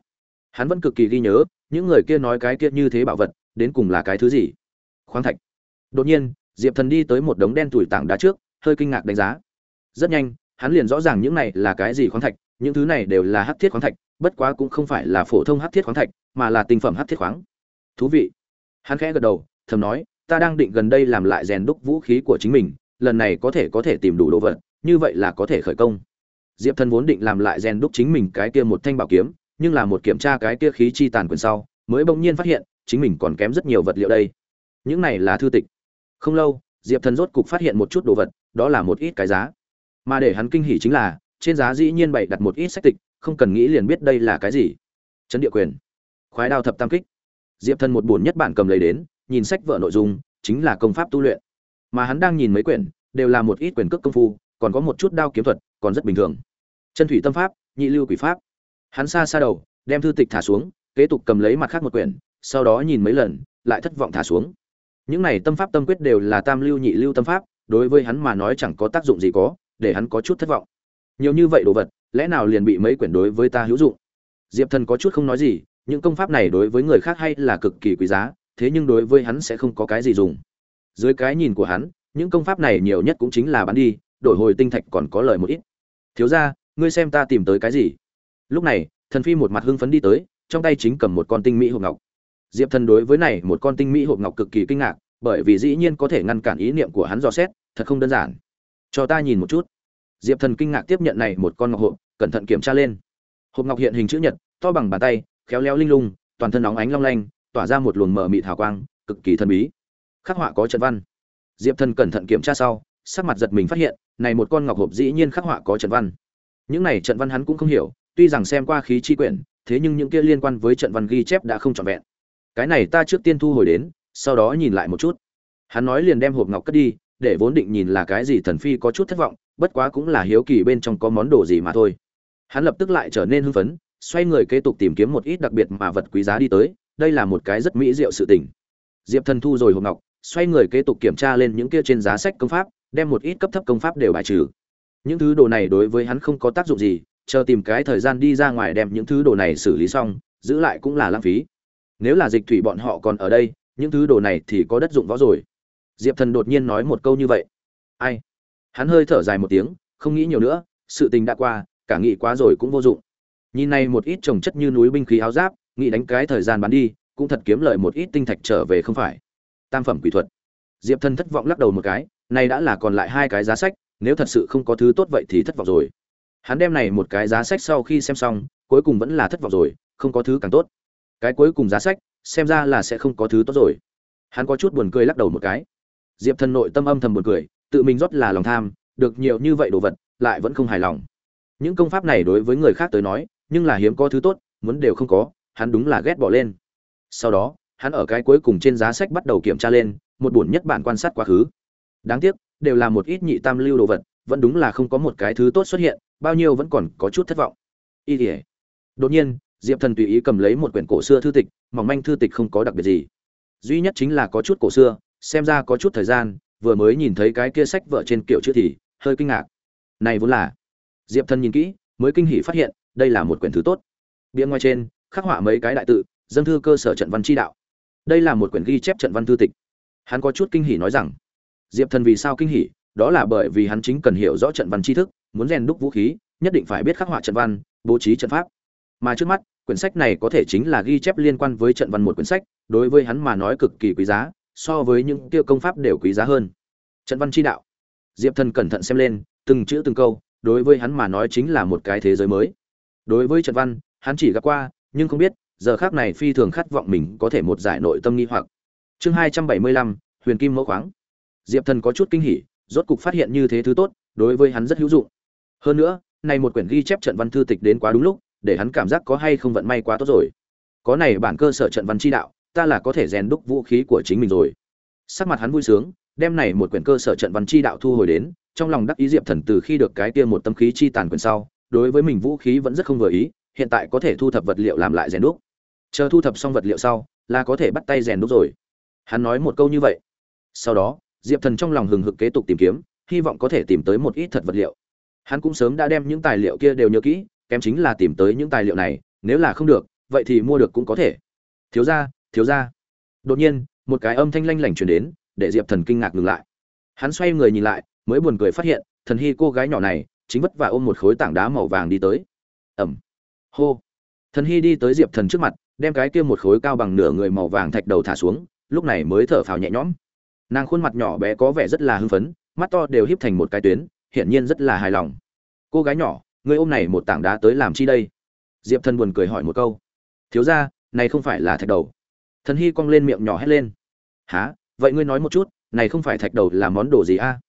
Hắn vẫn cực kỳ ghi nhớ, những người kia nói cái kia như thế bảo vật, đến cùng là cái thứ gì? Khoáng thạch. Đột nhiên, diệp thần đi tới một đống đen tủi tảng đá trước, hơi kinh ngạc đánh giá. Rất nhanh, hắn liền rõ ràng những này là cái gì khoáng thạch, những thứ này đều là hắc thiết khoáng thạch, bất quá cũng không phải là phổ thông hắc thiết khoáng thạch, mà là tinh phẩm hắc thiết khoáng. Thú vị. Hắn khẽ gật đầu, thầm nói, ta đang định gần đây làm lại rèn đúc vũ khí của chính mình, lần này có thể có thể tìm đủ đồ vật như vậy là có thể khởi công. Diệp thần vốn định làm lại rèn đúc chính mình cái kia một thanh bảo kiếm, nhưng là một kiểm tra cái kia khí chi tàn quyền sau, mới bỗng nhiên phát hiện, chính mình còn kém rất nhiều vật liệu đây. Những này là thư tịch. Không lâu, diệp thần rốt cục phát hiện một chút đồ vật, đó là một ít cái giá. Mà để hắn kinh hỉ chính là, trên giá dĩ nhiên bày đặt một ít sách tịch, không cần nghĩ liền biết đây là cái gì. Chấn địa quyền. Khoái đao thập tam kích. Diệp thần một buồn nhất bản cầm lấy đến, nhìn sách vợ nội dung, chính là công pháp tu luyện. Mà hắn đang nhìn mấy quyển, đều là một ít quyền cước công phu còn có một chút đao kiếm thuật, còn rất bình thường. Chân thủy tâm pháp, nhị lưu quỷ pháp. Hắn xa xa đầu, đem thư tịch thả xuống, kế tục cầm lấy mặt khác một quyển, sau đó nhìn mấy lần, lại thất vọng thả xuống. Những này tâm pháp tâm quyết đều là tam lưu nhị lưu tâm pháp, đối với hắn mà nói chẳng có tác dụng gì có, để hắn có chút thất vọng. Nhiều như vậy đồ vật, lẽ nào liền bị mấy quyển đối với ta hữu dụng? Diệp thần có chút không nói gì, những công pháp này đối với người khác hay là cực kỳ quý giá, thế nhưng đối với hắn sẽ không có cái gì dùng. Dưới cái nhìn của hắn, những công pháp này nhiều nhất cũng chính là bán đi đổi hồi tinh thạch còn có lời một ít. Thiếu ra ngươi xem ta tìm tới cái gì? Lúc này, thần phi một mặt hưng phấn đi tới, trong tay chính cầm một con tinh mỹ hộp ngọc. Diệp thần đối với này một con tinh mỹ hộp ngọc cực kỳ kinh ngạc, bởi vì dĩ nhiên có thể ngăn cản ý niệm của hắn dò xét, thật không đơn giản. Cho ta nhìn một chút. Diệp thần kinh ngạc tiếp nhận này một con ngọc hộp, cẩn thận kiểm tra lên. Hộp ngọc hiện hình chữ nhật, to bằng bàn tay, khéo léo linh lung, toàn thân nóng ánh long lanh, tỏa ra một luồng mờ mịt hào quang, cực kỳ thần bí. Khắc họa có trận văn. Diệp thần cẩn thận kiểm tra sau, sắc mặt giật mình phát hiện này một con ngọc hộp dĩ nhiên khắc họa có trận văn. Những này trận văn hắn cũng không hiểu, tuy rằng xem qua khí chi quyển, thế nhưng những kia liên quan với trận văn ghi chép đã không trọn vẹn. Cái này ta trước tiên thu hồi đến, sau đó nhìn lại một chút. Hắn nói liền đem hộp ngọc cất đi, để vốn định nhìn là cái gì thần phi có chút thất vọng, bất quá cũng là hiếu kỳ bên trong có món đồ gì mà thôi. Hắn lập tức lại trở nên hưng phấn, xoay người kế tục tìm kiếm một ít đặc biệt mà vật quý giá đi tới, đây là một cái rất mỹ diệu sự tình. Diệp thần thu rồi hộp ngọc, xoay người kế tục kiểm tra lên những kia trên giá sách công pháp đem một ít cấp thấp công pháp đều bài trừ. Những thứ đồ này đối với hắn không có tác dụng gì, chờ tìm cái thời gian đi ra ngoài đem những thứ đồ này xử lý xong, giữ lại cũng là lãng phí. Nếu là dịch thủy bọn họ còn ở đây, những thứ đồ này thì có đất dụng võ rồi. Diệp thần đột nhiên nói một câu như vậy. Ai? Hắn hơi thở dài một tiếng, không nghĩ nhiều nữa, sự tình đã qua, cả nghĩ quá rồi cũng vô dụng. Nhìn này một ít trồng chất như núi binh khí áo giáp nghĩ đánh cái thời gian bán đi, cũng thật kiếm lợi một ít tinh thạch trở về không phải. Tam phẩm quỷ thuật. Diệp thần thất vọng lắc đầu một cái này đã là còn lại hai cái giá sách, nếu thật sự không có thứ tốt vậy thì thất vọng rồi. Hắn đem này một cái giá sách sau khi xem xong, cuối cùng vẫn là thất vọng rồi, không có thứ càng tốt. Cái cuối cùng giá sách, xem ra là sẽ không có thứ tốt rồi. Hắn có chút buồn cười lắc đầu một cái. Diệp thần nội tâm âm thầm buồn cười, tự mình rót là lòng tham, được nhiều như vậy đồ vật, lại vẫn không hài lòng. Những công pháp này đối với người khác tới nói, nhưng là hiếm có thứ tốt, muốn đều không có, hắn đúng là ghét bỏ lên. Sau đó, hắn ở cái cuối cùng trên giá sách bắt đầu kiểm tra lên, một buồn nhất bản quan sát quá khứ đáng tiếc, đều là một ít nhị tam lưu đồ vật, vẫn đúng là không có một cái thứ tốt xuất hiện, bao nhiêu vẫn còn có chút thất vọng. Y tỉa đột nhiên, diệp thần tùy ý cầm lấy một quyển cổ xưa thư tịch, mỏng manh thư tịch không có đặc biệt gì. Duy nhất chính là có chút cổ xưa, xem ra có chút thời gian, vừa mới nhìn thấy cái kia sách vợ trên kiểu chữ thì, hơi kinh ngạc. Này vốn là. Diệp thần nhìn kỹ, mới kinh hỉ phát hiện, đây là một quyển thứ tốt. Bia ngoài trên, khắc họa mấy cái đại tự, dân thư cơ sở trận văn chi đạo. Đây là một quyển ghi chép trận văn thư tịch. Hắn có chút kinh hỉ nói rằng diệp thần vì sao kinh hỉ, đó là bởi vì hắn chính cần hiểu rõ trận văn tri thức, muốn rèn đúc vũ khí, nhất định phải biết khắc họa trận văn, bố trí trận pháp. Mà trước mắt, quyển sách này có thể chính là ghi chép liên quan với trận văn một quyển sách, đối với hắn mà nói cực kỳ quý giá, so với những tiêu công pháp đều quý giá hơn. Trận văn chi đạo. Diệp thần cẩn thận xem lên, từng chữ từng câu, đối với hắn mà nói chính là một cái thế giới mới. Đối với trận văn, hắn chỉ gặp qua, nhưng không biết, giờ khác này phi thường khát vọng mình có thể một giải nội tâm nghi hoặc. Chương hai trăm bảy mươi lăm, huyền kim mẫu khoáng diệp thần có chút kinh hỉ, rốt cục phát hiện như thế thứ tốt, đối với hắn rất hữu dụng. Hơn nữa, này một quyển ghi chép trận văn thư tịch đến quá đúng lúc, để hắn cảm giác có hay không vận may quá tốt rồi. Có này bản cơ sở trận văn chi đạo, ta là có thể rèn đúc vũ khí của chính mình rồi. Sắc mặt hắn vui sướng, đem này một quyển cơ sở trận văn chi đạo thu hồi đến, trong lòng đắc ý diệp thần từ khi được cái kia một tâm khí chi tàn quyển sau, đối với mình vũ khí vẫn rất không vừa ý, hiện tại có thể thu thập vật liệu làm lại rèn đúc. Chờ thu thập xong vật liệu sau, là có thể bắt tay rèn đúc rồi. Hắn nói một câu như vậy. Sau đó diệp thần trong lòng hừng hực kế tục tìm kiếm, hy vọng có thể tìm tới một ít thật vật liệu. Hắn cũng sớm đã đem những tài liệu kia đều nhớ kỹ, kém chính là tìm tới những tài liệu này, nếu là không được, vậy thì mua được cũng có thể. Thiếu ra thiếu ra đột nhiên, một cái âm thanh lanh lảnh truyền đến, để diệp thần kinh ngạc ngừng lại. Hắn xoay người nhìn lại, mới buồn cười phát hiện, thần hy cô gái nhỏ này, chính vất vả ôm một khối tảng đá màu vàng đi tới. Ẩm. Hô. Thần hy đi tới diệp thần trước mặt, đem cái kia một khối cao bằng nửa người màu vàng thạch đầu thả xuống, lúc này mới thở phào nhẹ nhõm nàng khuôn mặt nhỏ bé có vẻ rất là hưng phấn, mắt to đều híp thành một cái tuyến, hiển nhiên rất là hài lòng. Cô gái nhỏ ngươi ôm này một tảng đá tới làm chi đây? Diệp thần buồn cười hỏi một câu. Thiếu ra này không phải là thạch đầu. Thần hy cong lên miệng nhỏ hét lên. Há vậy ngươi nói một chút, này không phải thạch đầu là món đồ gì a?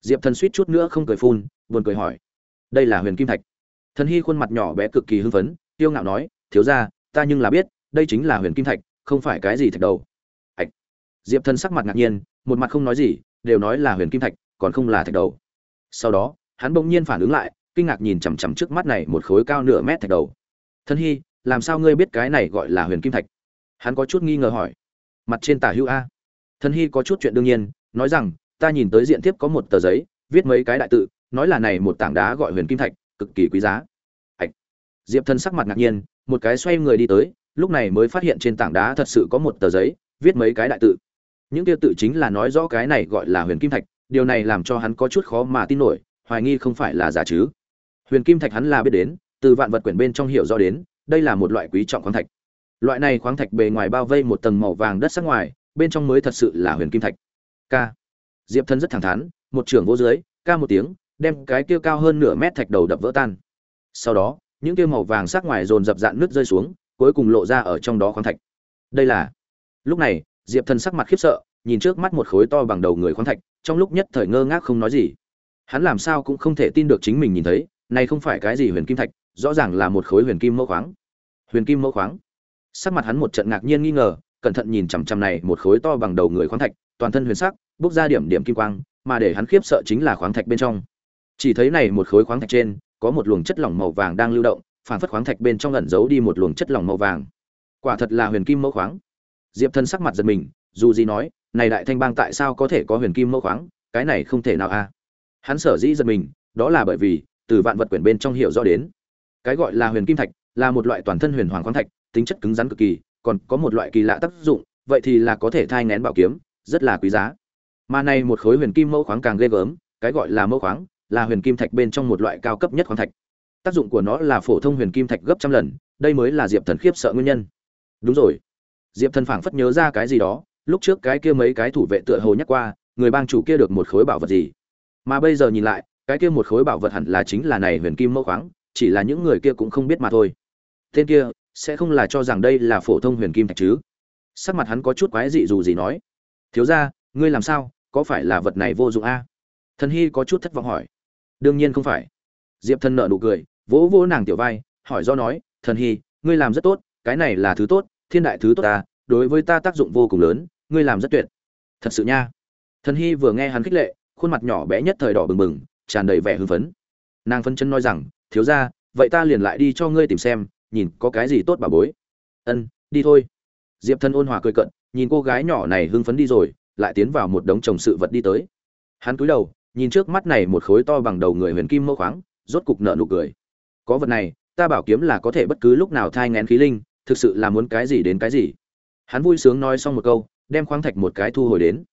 Diệp thần suýt chút nữa không cười phun, buồn cười hỏi. Đây là huyền kim thạch. Thần hy khuôn mặt nhỏ bé cực kỳ hưng phấn tiêu ngạo nói, thiếu ra ta nhưng là biết, đây chính là huyền kim thạch, không phải cái gì thạch đầu diệp thần sắc mặt ngạc nhiên, một mặt không nói gì, đều nói là huyền kim thạch, còn không là thạch đầu. Sau đó, hắn bỗng nhiên phản ứng lại, kinh ngạc nhìn chằm chằm trước mắt này một khối cao nửa mét thạch đầu. Thân hy, làm sao ngươi biết cái này gọi là huyền kim thạch? Hắn có chút nghi ngờ hỏi. Mặt trên tả hữu a. Thân hy có chút chuyện đương nhiên, nói rằng, ta nhìn tới diện tiếp có một tờ giấy, viết mấy cái đại tự, nói là này một tảng đá gọi huyền kim thạch, cực kỳ quý giá. Hạch. diệp thân sắc mặt ngạc nhiên, một cái xoay người đi tới, lúc này mới phát hiện trên tảng đá thật sự có một tờ giấy, viết mấy cái đại tự những tiêu tự chính là nói rõ cái này gọi là huyền kim thạch, điều này làm cho hắn có chút khó mà tin nổi, hoài nghi không phải là giả chứ. Huyền kim thạch hắn là biết đến, từ vạn vật quyển bên trong hiểu rõ đến, đây là một loại quý trọng khoáng thạch. Loại này khoáng thạch bề ngoài bao vây một tầng màu vàng đất sắc ngoài, bên trong mới thật sự là huyền kim thạch. K. Diệp thân rất thẳng thắn, một trưởng vô dưới, ca một tiếng, đem cái kia cao hơn nửa mét thạch đầu đập vỡ tan. Sau đó, những kia màu vàng sắc ngoài dồn dập dạn nước rơi xuống, cuối cùng lộ ra ở trong đó khoáng thạch. Đây là, lúc này diệp thần sắc mặt khiếp sợ, nhìn trước mắt một khối to bằng đầu người khoáng thạch, trong lúc nhất thời ngơ ngác không nói gì. Hắn làm sao cũng không thể tin được chính mình nhìn thấy, này không phải cái gì huyền kim thạch, rõ ràng là một khối huyền kim mẫu khoáng. Huyền kim mẫu khoáng? Sắc mặt hắn một trận ngạc nhiên nghi ngờ, cẩn thận nhìn chằm chằm này một khối to bằng đầu người khoáng thạch, toàn thân huyền sắc bốc ra điểm điểm kim quang, mà để hắn khiếp sợ chính là khoáng thạch bên trong. Chỉ thấy này một khối khoáng thạch trên, có một luồng chất lỏng màu vàng đang lưu động phản phất khoáng thạch bên trong ẩn giấu đi một luồng chất lỏng màu vàng. Quả thật là huyền kim mẫu khoáng diệp thân sắc mặt giật mình, dù gì nói, này đại thanh bang tại sao có thể có huyền kim mẫu khoáng? Cái này không thể nào a. Hắn sở dĩ giật mình, đó là bởi vì, từ vạn vật quyển bên trong hiểu rõ đến, cái gọi là huyền kim thạch là một loại toàn thân huyền hoàng khoáng thạch, tính chất cứng rắn cực kỳ, còn có một loại kỳ lạ tác dụng, vậy thì là có thể thai ngén bảo kiếm, rất là quý giá. Mà này một khối huyền kim mẫu khoáng càng ghê gớm, cái gọi là mẫu khoáng, là huyền kim thạch bên trong một loại cao cấp nhất khoáng thạch. Tác dụng của nó là phổ thông huyền kim thạch gấp trăm lần, đây mới là diệp thần khiếp sợ nguyên nhân. Đúng rồi diệp thần phảng phất nhớ ra cái gì đó, lúc trước cái kia mấy cái thủ vệ tựa hồ nhắc qua, người bang chủ kia được một khối bảo vật gì. Mà bây giờ nhìn lại, cái kia một khối bảo vật hẳn là chính là này huyền kim mẫu khoáng, chỉ là những người kia cũng không biết mà thôi. Tên kia, sẽ không là cho rằng đây là phổ thông huyền kim thạch chứ? Sắc mặt hắn có chút quái dị dù gì nói. Thiếu ra ngươi làm sao? Có phải là vật này vô dụng a? Thần hy có chút thất vọng hỏi. Đương nhiên không phải. Diệp thần nợ nụ cười, vỗ vỗ nàng tiểu vai, hỏi do nói, thần hy, ngươi làm rất tốt, cái này là thứ tốt thiên đại thứ tốt ta, đối với ta tác dụng vô cùng lớn, ngươi làm rất tuyệt. Thật sự nha. Thần hy vừa nghe hắn khích lệ, khuôn mặt nhỏ bé nhất thời đỏ bừng bừng, tràn đầy vẻ hưng phấn. Nàng phân chân nói rằng, thiếu ra vậy ta liền lại đi cho ngươi tìm xem, nhìn có cái gì tốt bà bối. Ân, đi thôi. Diệp thân ôn hòa cười cận nhìn cô gái nhỏ này hưng phấn đi rồi, lại tiến vào một đống trồng sự vật đi tới. Hắn cúi đầu, nhìn trước mắt này một khối to bằng đầu người huyền kim mẫu khoáng, rốt cục nợ nụ cười. Có vật này, ta bảo kiếm là có thể bất cứ lúc nào thai ngén khí linh thực sự là muốn cái gì đến cái gì. Hắn vui sướng nói xong một câu, đem khoáng thạch một cái thu hồi đến.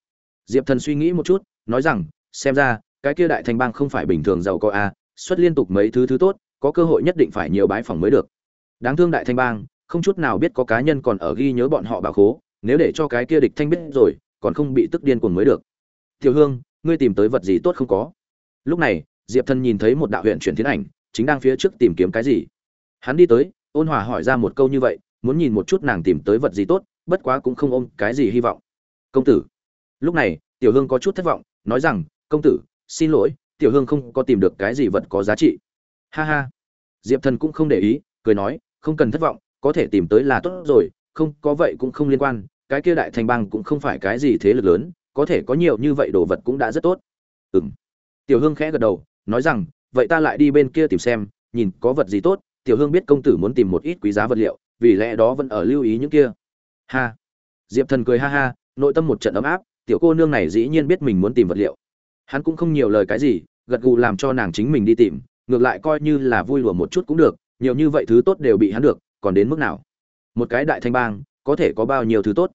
Diệp thần suy nghĩ một chút, nói rằng, xem ra, cái kia đại thanh bang không phải bình thường giàu có a xuất liên tục mấy thứ thứ tốt, có cơ hội nhất định phải nhiều bái phỏng mới được. Đáng thương đại thanh bang, không chút nào biết có cá nhân còn ở ghi nhớ bọn họ bảo khố, nếu để cho cái kia địch thanh biết rồi, còn không bị tức điên cuồng mới được. Tiểu hương, ngươi tìm tới vật gì tốt không có? Lúc này, diệp thần nhìn thấy một đạo huyện chuyển tiến ảnh, chính đang phía trước tìm kiếm cái gì. Hắn đi tới, ôn hòa hỏi ra một câu như vậy muốn nhìn một chút nàng tìm tới vật gì tốt, bất quá cũng không ôm cái gì hy vọng. Công tử. Lúc này, tiểu hương có chút thất vọng, nói rằng, công tử, xin lỗi, tiểu hương không có tìm được cái gì vật có giá trị. Ha ha. Diệp thần cũng không để ý, cười nói, không cần thất vọng, có thể tìm tới là tốt rồi, không, có vậy cũng không liên quan, cái kia đại thành bang cũng không phải cái gì thế lực lớn, có thể có nhiều như vậy đồ vật cũng đã rất tốt. Ừ m tiểu hương khẽ gật đầu, nói rằng, vậy ta lại đi bên kia tìm xem, nhìn có vật gì tốt, tiểu hương biết công tử muốn tìm một ít quý giá vật liệu vì lẽ đó vẫn ở lưu ý những kia. Ha! Diệp thần cười ha ha, nội tâm một trận ấm áp, tiểu cô nương này dĩ nhiên biết mình muốn tìm vật liệu. Hắn cũng không nhiều lời cái gì, gật gù làm cho nàng chính mình đi tìm, ngược lại coi như là vui lùa một chút cũng được, nhiều như vậy thứ tốt đều bị hắn được, còn đến mức nào? Một cái đại thanh bang, có thể có bao nhiêu thứ tốt?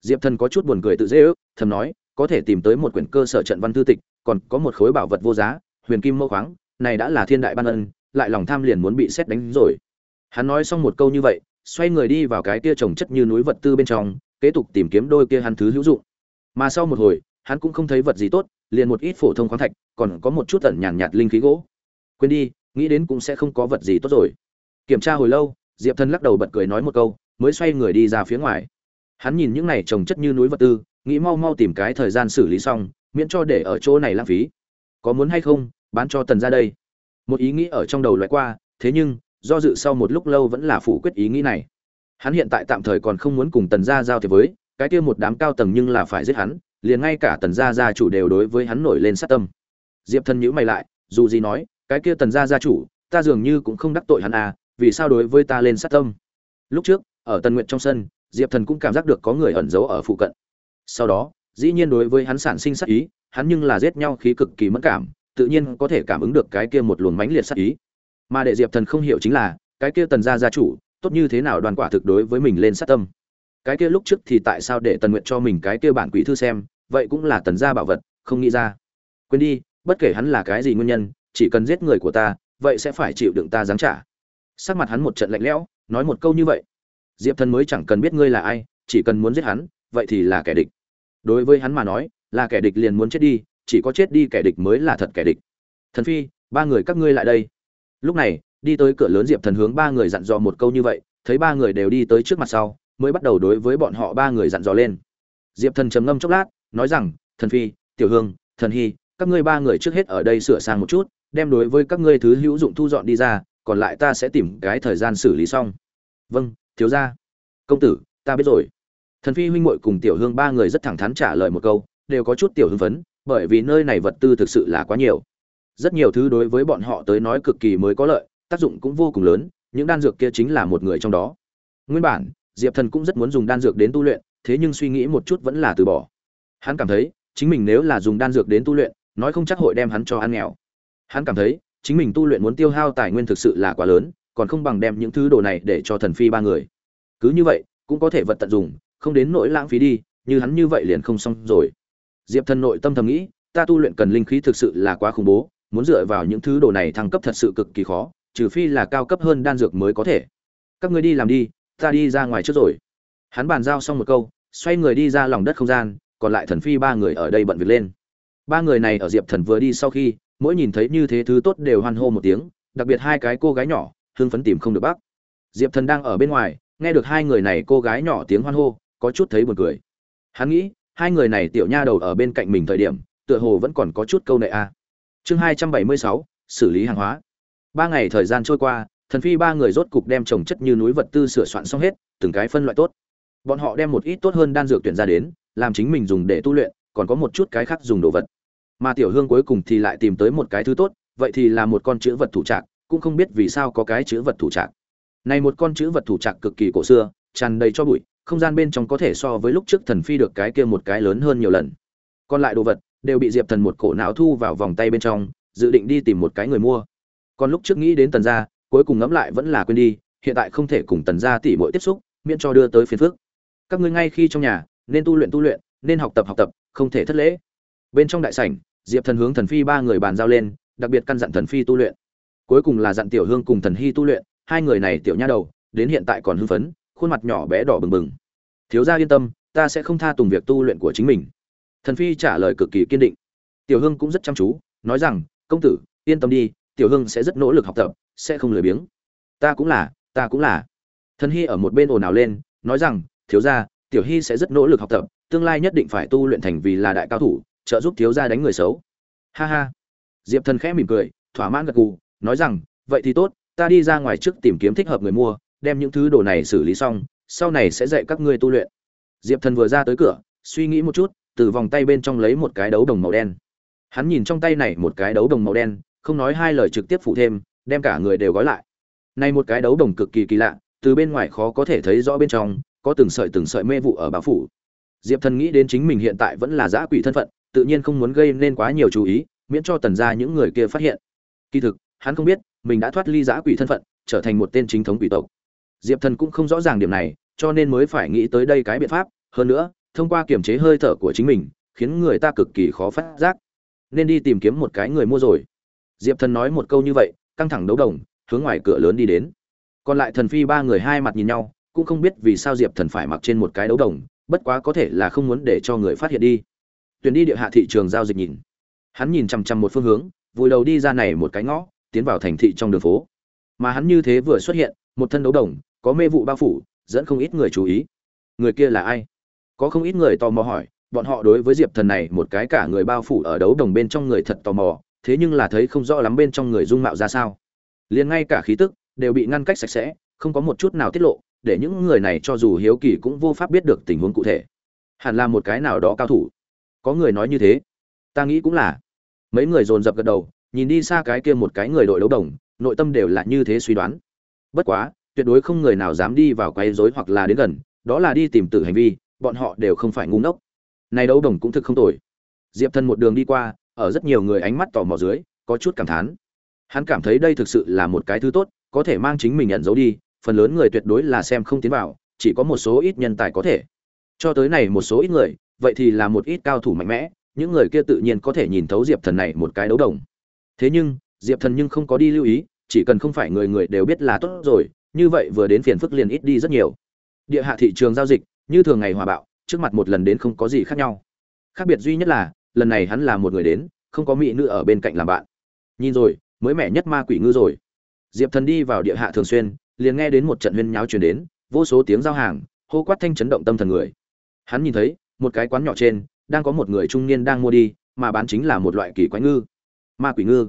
Diệp thần có chút buồn cười tự dễ ước, thầm nói, có thể tìm tới một quyển cơ sở trận văn thư tịch, còn có một khối bảo vật vô giá, huyền kim mẫu khoáng, này đã là thiên đại ban ân, lại lòng tham liền muốn bị xét đánh rồi. Hắn nói xong một câu như vậy xoay người đi vào cái kia trồng chất như núi vật tư bên trong kế tục tìm kiếm đôi kia hắn thứ hữu dụng. Mà sau một hồi hắn cũng không thấy vật gì tốt liền một ít phổ thông khoáng thạch còn có một chút tẩn nhàn nhạt, nhạt linh khí gỗ. Quên đi nghĩ đến cũng sẽ không có vật gì tốt rồi. Kiểm tra hồi lâu diệp thần lắc đầu bật cười nói một câu mới xoay người đi ra phía ngoài. Hắn nhìn những này trồng chất như núi vật tư nghĩ mau mau tìm cái thời gian xử lý xong miễn cho để ở chỗ này lãng phí. Có muốn hay không bán cho tần ra đây. Một ý nghĩ ở trong đầu loại qua thế nhưng do dự sau một lúc lâu vẫn là phủ quyết ý nghĩ này. Hắn hiện tại tạm thời còn không muốn cùng tần gia giao thiệp với, cái kia một đám cao tầng nhưng là phải giết hắn, liền ngay cả tần gia gia chủ đều đối với hắn nổi lên sát tâm. Diệp thần nhữ mày lại, dù gì nói, cái kia tần gia gia chủ, ta dường như cũng không đắc tội hắn à vì sao đối với ta lên sát tâm? Lúc trước, ở tần nguyện trong sân, diệp thần cũng cảm giác được có người ẩn giấu ở phụ cận. Sau đó, dĩ nhiên đối với hắn sản sinh sát ý, hắn nhưng là giết nhau khí cực kỳ mẫn cảm, tự nhiên có thể cảm ứng được cái kia một luồng mãnh liệt sát ý mà để diệp thần không hiểu chính là, cái kia tần gia gia chủ, tốt như thế nào đoàn quả thực đối với mình lên sát tâm. Cái kia lúc trước thì tại sao để tần nguyện cho mình cái kia bản quỷ thư xem, vậy cũng là tần gia bảo vật, không nghĩ ra. Quên đi, bất kể hắn là cái gì nguyên nhân, chỉ cần giết người của ta, vậy sẽ phải chịu đựng ta giáng trả. Sắc mặt hắn một trận lạnh lẽo, nói một câu như vậy. Diệp thần mới chẳng cần biết ngươi là ai, chỉ cần muốn giết hắn, vậy thì là kẻ địch. Đối với hắn mà nói, là kẻ địch liền muốn chết đi, chỉ có chết đi kẻ địch mới là thật kẻ địch. Thần phi, ba người các ngươi lại đây lúc này, đi tới cửa lớn diệp thần hướng ba người dặn dò một câu như vậy, thấy ba người đều đi tới trước mặt sau, mới bắt đầu đối với bọn họ ba người dặn dò lên. Diệp thần trầm ngâm chốc lát, nói rằng, thần phi, tiểu hương, thần hy, các ngươi ba người trước hết ở đây sửa sang một chút, đem đối với các ngươi thứ hữu dụng thu dọn đi ra, còn lại ta sẽ tìm cái thời gian xử lý xong. Vâng thiếu gia. Công tử, ta biết rồi. Thần phi huynh muội cùng tiểu hương ba người rất thẳng thắn trả lời một câu, đều có chút tiểu hưng phấn, bởi vì nơi này vật tư thực sự là quá nhiều rất nhiều thứ đối với bọn họ tới nói cực kỳ mới có lợi, tác dụng cũng vô cùng lớn, những đan dược kia chính là một người trong đó. Nguyên bản, diệp thần cũng rất muốn dùng đan dược đến tu luyện, thế nhưng suy nghĩ một chút vẫn là từ bỏ. Hắn cảm thấy, chính mình nếu là dùng đan dược đến tu luyện, nói không chắc hội đem hắn cho ăn nghèo. Hắn cảm thấy, chính mình tu luyện muốn tiêu hao tài nguyên thực sự là quá lớn, còn không bằng đem những thứ đồ này để cho thần phi ba người. Cứ như vậy, cũng có thể vật tận dụng không đến nỗi lãng phí đi, như hắn như vậy liền không xong rồi. Diệp thần nội tâm thầm nghĩ, ta tu luyện cần linh khí thực sự là quá khủng bố muốn dựa vào những thứ đồ này thăng cấp thật sự cực kỳ khó, trừ phi là cao cấp hơn đan dược mới có thể. Các ngươi đi làm đi, ta đi ra ngoài trước rồi. Hắn bàn giao xong một câu, xoay người đi ra lòng đất không gian, còn lại thần phi ba người ở đây bận việc lên. Ba người này ở diệp thần vừa đi sau khi, mỗi nhìn thấy như thế thứ tốt đều hoan hô một tiếng, đặc biệt hai cái cô gái nhỏ, hưng phấn tìm không được bác. Diệp thần đang ở bên ngoài, nghe được hai người này cô gái nhỏ tiếng hoan hô, có chút thấy buồn cười. Hắn nghĩ, hai người này tiểu nha đầu ở bên cạnh mình thời điểm, tựa hồ vẫn còn có chút câu nệ a chương hai trăm bảy mươi sáu, xử lý hàng hóa. Ba ngày thời gian trôi qua, thần phi ba người rốt cục đem trồng chất như núi vật tư sửa soạn xong hết, từng cái phân loại tốt. Bọn họ đem một ít tốt hơn đan dược tuyển ra đến, làm chính mình dùng để tu luyện, còn có một chút cái khác dùng đồ vật. Mà tiểu hương cuối cùng thì lại tìm tới một cái thứ tốt, vậy thì là một con chữ vật thủ trạc, cũng không biết vì sao có cái chữ vật thủ trạc. Này một con chữ vật thủ trạc cực kỳ cổ xưa, tràn đầy cho bụi, không gian bên trong có thể so với lúc trước thần phi được cái kia một cái lớn hơn nhiều lần. Còn lại đồ vật đều bị diệp thần một cổ não thu vào vòng tay bên trong, dự định đi tìm một cái người mua. Còn lúc trước nghĩ đến tần gia, cuối cùng ngẫm lại vẫn là quên đi, hiện tại không thể cùng tần gia tỉ mỗi tiếp xúc, miễn cho đưa tới phiền phức. Các ngươi ngay khi trong nhà, nên tu luyện tu luyện, nên học tập học tập, không thể thất lễ. Bên trong đại sảnh, diệp thần hướng thần phi ba người bàn giao lên, đặc biệt căn dặn thần phi tu luyện. Cuối cùng là dặn tiểu hương cùng thần hy tu luyện, hai người này tiểu nha đầu, đến hiện tại còn hưng phấn, khuôn mặt nhỏ bé đỏ bừng bừng. Thiếu gia yên tâm, ta sẽ không tha tùng việc tu luyện của chính mình thần phi trả lời cực kỳ kiên định. Tiểu hương cũng rất chăm chú, nói rằng, công tử, yên tâm đi, tiểu hương sẽ rất nỗ lực học tập, sẽ không lười biếng. Ta cũng là, ta cũng là. Thần hy ở một bên ồn ào lên, nói rằng, thiếu gia, tiểu hy sẽ rất nỗ lực học tập, tương lai nhất định phải tu luyện thành vì là đại cao thủ, trợ giúp thiếu gia đánh người xấu. Ha ha. Diệp thần khẽ mỉm cười, thỏa mãn gật gù, nói rằng, vậy thì tốt, ta đi ra ngoài trước tìm kiếm thích hợp người mua, đem những thứ đồ này xử lý xong, sau này sẽ dạy các ngươi tu luyện. Diệp thần vừa ra tới cửa, suy nghĩ một chút từ vòng tay bên trong lấy một cái đấu đồng màu đen. Hắn nhìn trong tay này một cái đấu đồng màu đen, không nói hai lời trực tiếp phụ thêm, đem cả người đều gói lại. Này một cái đấu đồng cực kỳ kỳ lạ, từ bên ngoài khó có thể thấy rõ bên trong, có từng sợi từng sợi mê vụ ở báo phủ. Diệp thần nghĩ đến chính mình hiện tại vẫn là giã quỷ thân phận, tự nhiên không muốn gây nên quá nhiều chú ý, miễn cho tần ra những người kia phát hiện. Kỳ thực, hắn không biết, mình đã thoát ly giã quỷ thân phận, trở thành một tên chính thống quỷ tộc. Diệp thần cũng không rõ ràng điểm này, cho nên mới phải nghĩ tới đây cái biện pháp, hơn nữa thông qua kiểm chế hơi thở của chính mình, khiến người ta cực kỳ khó phát giác. Nên đi tìm kiếm một cái người mua rồi. Diệp thần nói một câu như vậy, căng thẳng đấu đồng, hướng ngoài cửa lớn đi đến. Còn lại thần phi ba người hai mặt nhìn nhau, cũng không biết vì sao diệp thần phải mặc trên một cái đấu đồng, bất quá có thể là không muốn để cho người phát hiện đi. Tuyển đi địa hạ thị trường giao dịch nhìn. Hắn nhìn chằm chằm một phương hướng, vùi đầu đi ra này một cái ngõ, tiến vào thành thị trong đường phố. Mà hắn như thế vừa xuất hiện, một thân đấu đồng, có mê vụ bao phủ, dẫn không ít người chú ý. Người kia là ai? Có không ít người tò mò hỏi, bọn họ đối với diệp thần này một cái cả người bao phủ ở đấu đồng bên trong người thật tò mò, thế nhưng là thấy không rõ lắm bên trong người dung mạo ra sao. Liền ngay cả khí tức đều bị ngăn cách sạch sẽ, không có một chút nào tiết lộ, để những người này cho dù hiếu kỳ cũng vô pháp biết được tình huống cụ thể. Hẳn là một cái nào đó cao thủ. Có người nói như thế. Ta nghĩ cũng là. Mấy người dồn dập gật đầu, nhìn đi xa cái kia một cái người đội đấu đồng, nội tâm đều là như thế suy đoán. Bất quá, tuyệt đối không người nào dám đi vào quấy rối hoặc là đến gần, đó là đi tìm tử hành vi bọn họ đều không phải ngu ngốc. Này đấu đồng cũng thực không tồi. Diệp thần một đường đi qua, ở rất nhiều người ánh mắt tò mò dưới, có chút cảm thán. Hắn cảm thấy đây thực sự là một cái thứ tốt, có thể mang chính mình nhận dấu đi, phần lớn người tuyệt đối là xem không tiến vào, chỉ có một số ít nhân tài có thể. Cho tới này một số ít người, vậy thì là một ít cao thủ mạnh mẽ, những người kia tự nhiên có thể nhìn thấu diệp thần này một cái đấu đồng. Thế nhưng, diệp thần nhưng không có đi lưu ý, chỉ cần không phải người người đều biết là tốt rồi, như vậy vừa đến phiền phức liền ít đi rất nhiều. Địa hạ thị trường giao dịch như thường ngày hòa bạo, trước mặt một lần đến không có gì khác nhau. Khác biệt duy nhất là, lần này hắn là một người đến, không có mỹ nữ ở bên cạnh làm bạn. Nhìn rồi, mới mẻ nhất ma quỷ ngư rồi. Diệp thần đi vào địa hạ thường xuyên, liền nghe đến một trận huyên nháo truyền đến, vô số tiếng giao hàng, hô quát thanh chấn động tâm thần người. Hắn nhìn thấy, một cái quán nhỏ trên, đang có một người trung niên đang mua đi, mà bán chính là một loại kỳ quái ngư. Ma quỷ ngư.